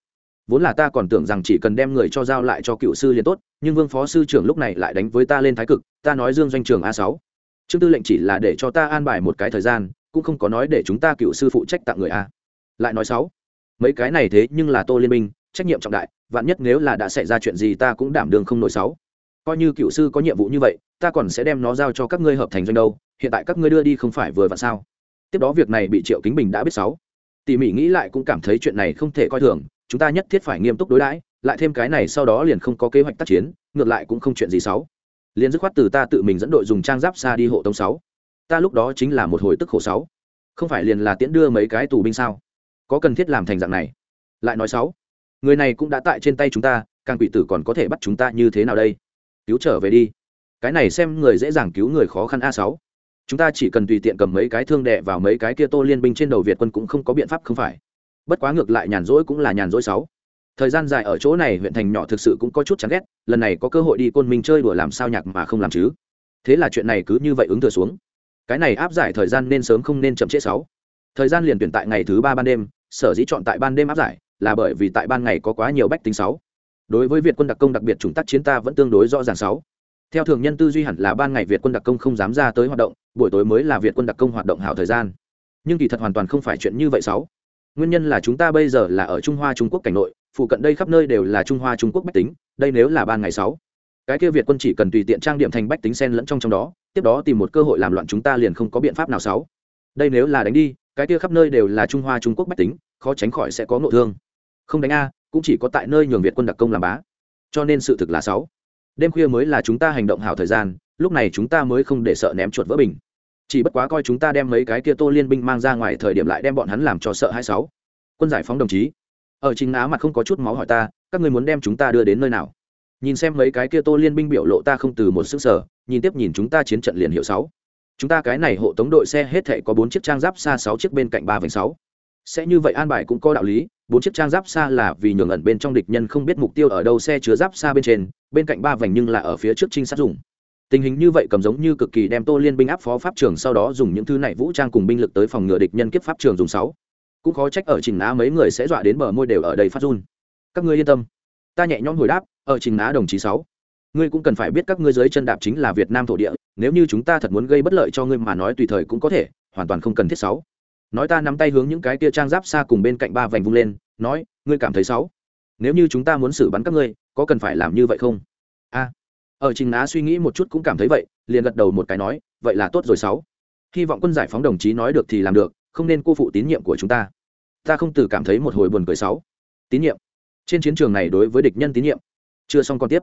vốn là ta còn tưởng rằng chỉ cần đem người cho giao lại cho cựu sư liền tốt, nhưng vương phó sư trưởng lúc này lại đánh với ta lên thái cực, ta nói dương doanh trường a sáu. Trương tư lệnh chỉ là để cho ta an bài một cái thời gian, cũng không có nói để chúng ta cựu sư phụ trách tặng người a. Lại nói sáu. Mấy cái này thế nhưng là tô liên minh, trách nhiệm trọng đại, vạn nhất nếu là đã xảy ra chuyện gì ta cũng đảm đường không nổi sáu. Coi như cựu sư có nhiệm vụ như vậy, ta còn sẽ đem nó giao cho các ngươi hợp thành doanh đâu, hiện tại các ngươi đưa đi không phải vừa vặn sao? Tiếp đó việc này bị triệu kính bình đã biết sáu. Tỉ mỉ nghĩ lại cũng cảm thấy chuyện này không thể coi thường chúng ta nhất thiết phải nghiêm túc đối đãi, lại thêm cái này sau đó liền không có kế hoạch tác chiến, ngược lại cũng không chuyện gì xấu. Liền dứt khoát từ ta tự mình dẫn đội dùng trang giáp xa đi hộ tống sáu. Ta lúc đó chính là một hồi tức khổ sáu. Không phải liền là tiễn đưa mấy cái tù binh sao? Có cần thiết làm thành dạng này? Lại nói sáu. Người này cũng đã tại trên tay chúng ta, càng quỷ tử còn có thể bắt chúng ta như thế nào đây? Cứu trở về đi. Cái này xem người dễ dàng cứu người khó khăn a sáu. Chúng ta chỉ cần tùy tiện cầm mấy cái thương đệ vào mấy cái kia tô liên binh trên đầu việt quân cũng không có biện pháp không phải bất quá ngược lại nhàn rỗi cũng là nhàn rỗi sáu. Thời gian dài ở chỗ này huyện thành nhỏ thực sự cũng có chút chán ghét, lần này có cơ hội đi côn minh chơi đùa làm sao nhạc mà không làm chứ? Thế là chuyện này cứ như vậy ứng thừa xuống. Cái này áp giải thời gian nên sớm không nên chậm trễ sáu. Thời gian liền tuyển tại ngày thứ ba ban đêm, sở dĩ chọn tại ban đêm áp giải là bởi vì tại ban ngày có quá nhiều bách tính sáu. Đối với việt quân đặc công đặc biệt chủng tác chiến ta vẫn tương đối rõ ràng sáu. Theo thường nhân tư duy hẳn là ban ngày việt quân đặc công không dám ra tới hoạt động, buổi tối mới là việt quân đặc công hoạt động hảo thời gian. Nhưng kỳ thật hoàn toàn không phải chuyện như vậy sáu nguyên nhân là chúng ta bây giờ là ở trung hoa trung quốc cảnh nội, phụ cận đây khắp nơi đều là trung hoa trung quốc bách tính, đây nếu là ban ngày sáu. Cái kia việt quân chỉ cần tùy tiện trang điểm thành bách tính sen lẫn trong trong đó, tiếp đó tìm một cơ hội làm loạn chúng ta liền không có biện pháp nào sáu. Đây nếu là đánh đi, cái kia khắp nơi đều là trung hoa trung quốc bách tính, khó tránh khỏi sẽ có nội thương. Không đánh a, cũng chỉ có tại nơi nhường việt quân đặc công làm bá. Cho nên sự thực là sáu. Đêm khuya mới là chúng ta hành động hảo thời gian, lúc này chúng ta mới không để sợ ném chuột vỡ bình chỉ bất quá coi chúng ta đem mấy cái kia tô liên binh mang ra ngoài thời điểm lại đem bọn hắn làm cho sợ hai sáu. Quân giải phóng đồng chí. Ở chính á mặt không có chút máu hỏi ta, các người muốn đem chúng ta đưa đến nơi nào? Nhìn xem mấy cái kia tô liên binh biểu lộ ta không từ một sức sở nhìn tiếp nhìn chúng ta chiến trận liền hiệu sáu. Chúng ta cái này hộ tống đội xe hết thể có bốn chiếc trang giáp xa sáu chiếc bên cạnh ba vành sáu. Sẽ như vậy an bài cũng có đạo lý, bốn chiếc trang giáp xa là vì nhường ẩn bên trong địch nhân không biết mục tiêu ở đâu, xe chứa giáp xa bên trên, bên cạnh ba vành nhưng là ở phía trước trinh sát dùng tình hình như vậy cầm giống như cực kỳ đem tô liên binh áp phó pháp trường sau đó dùng những thứ này vũ trang cùng binh lực tới phòng ngừa địch nhân kiếp pháp trường dùng sáu. Cũng khó trách ở trình á mấy người sẽ dọa đến bờ môi đều ở đây phát run. Các ngươi yên tâm. Ta nhẹ nhõm hồi đáp, ở trình á đồng chí sáu. Ngươi cũng cần phải biết các ngươi dưới chân đạp chính là việt nam thổ địa, nếu như chúng ta thật muốn gây bất lợi cho ngươi mà nói tùy thời cũng có thể, hoàn toàn không cần thiết sáu. Nói ta nắm tay hướng những cái kia trang giáp xa cùng bên cạnh ba vành vung lên, nói, ngươi cảm thấy sáu. Nếu như chúng ta muốn xử bắn các ngươi, có cần phải làm như vậy không? Ở trình á suy nghĩ một chút cũng cảm thấy vậy, liền gật đầu một cái nói, vậy là tốt rồi sáu. Hy vọng quân giải phóng đồng chí nói được thì làm được, không nên cô phụ tín nhiệm của chúng ta. Ta không từ cảm thấy một hồi buồn cười sáu. Tín nhiệm. Trên chiến trường này đối với địch nhân tín nhiệm. Chưa xong còn tiếp.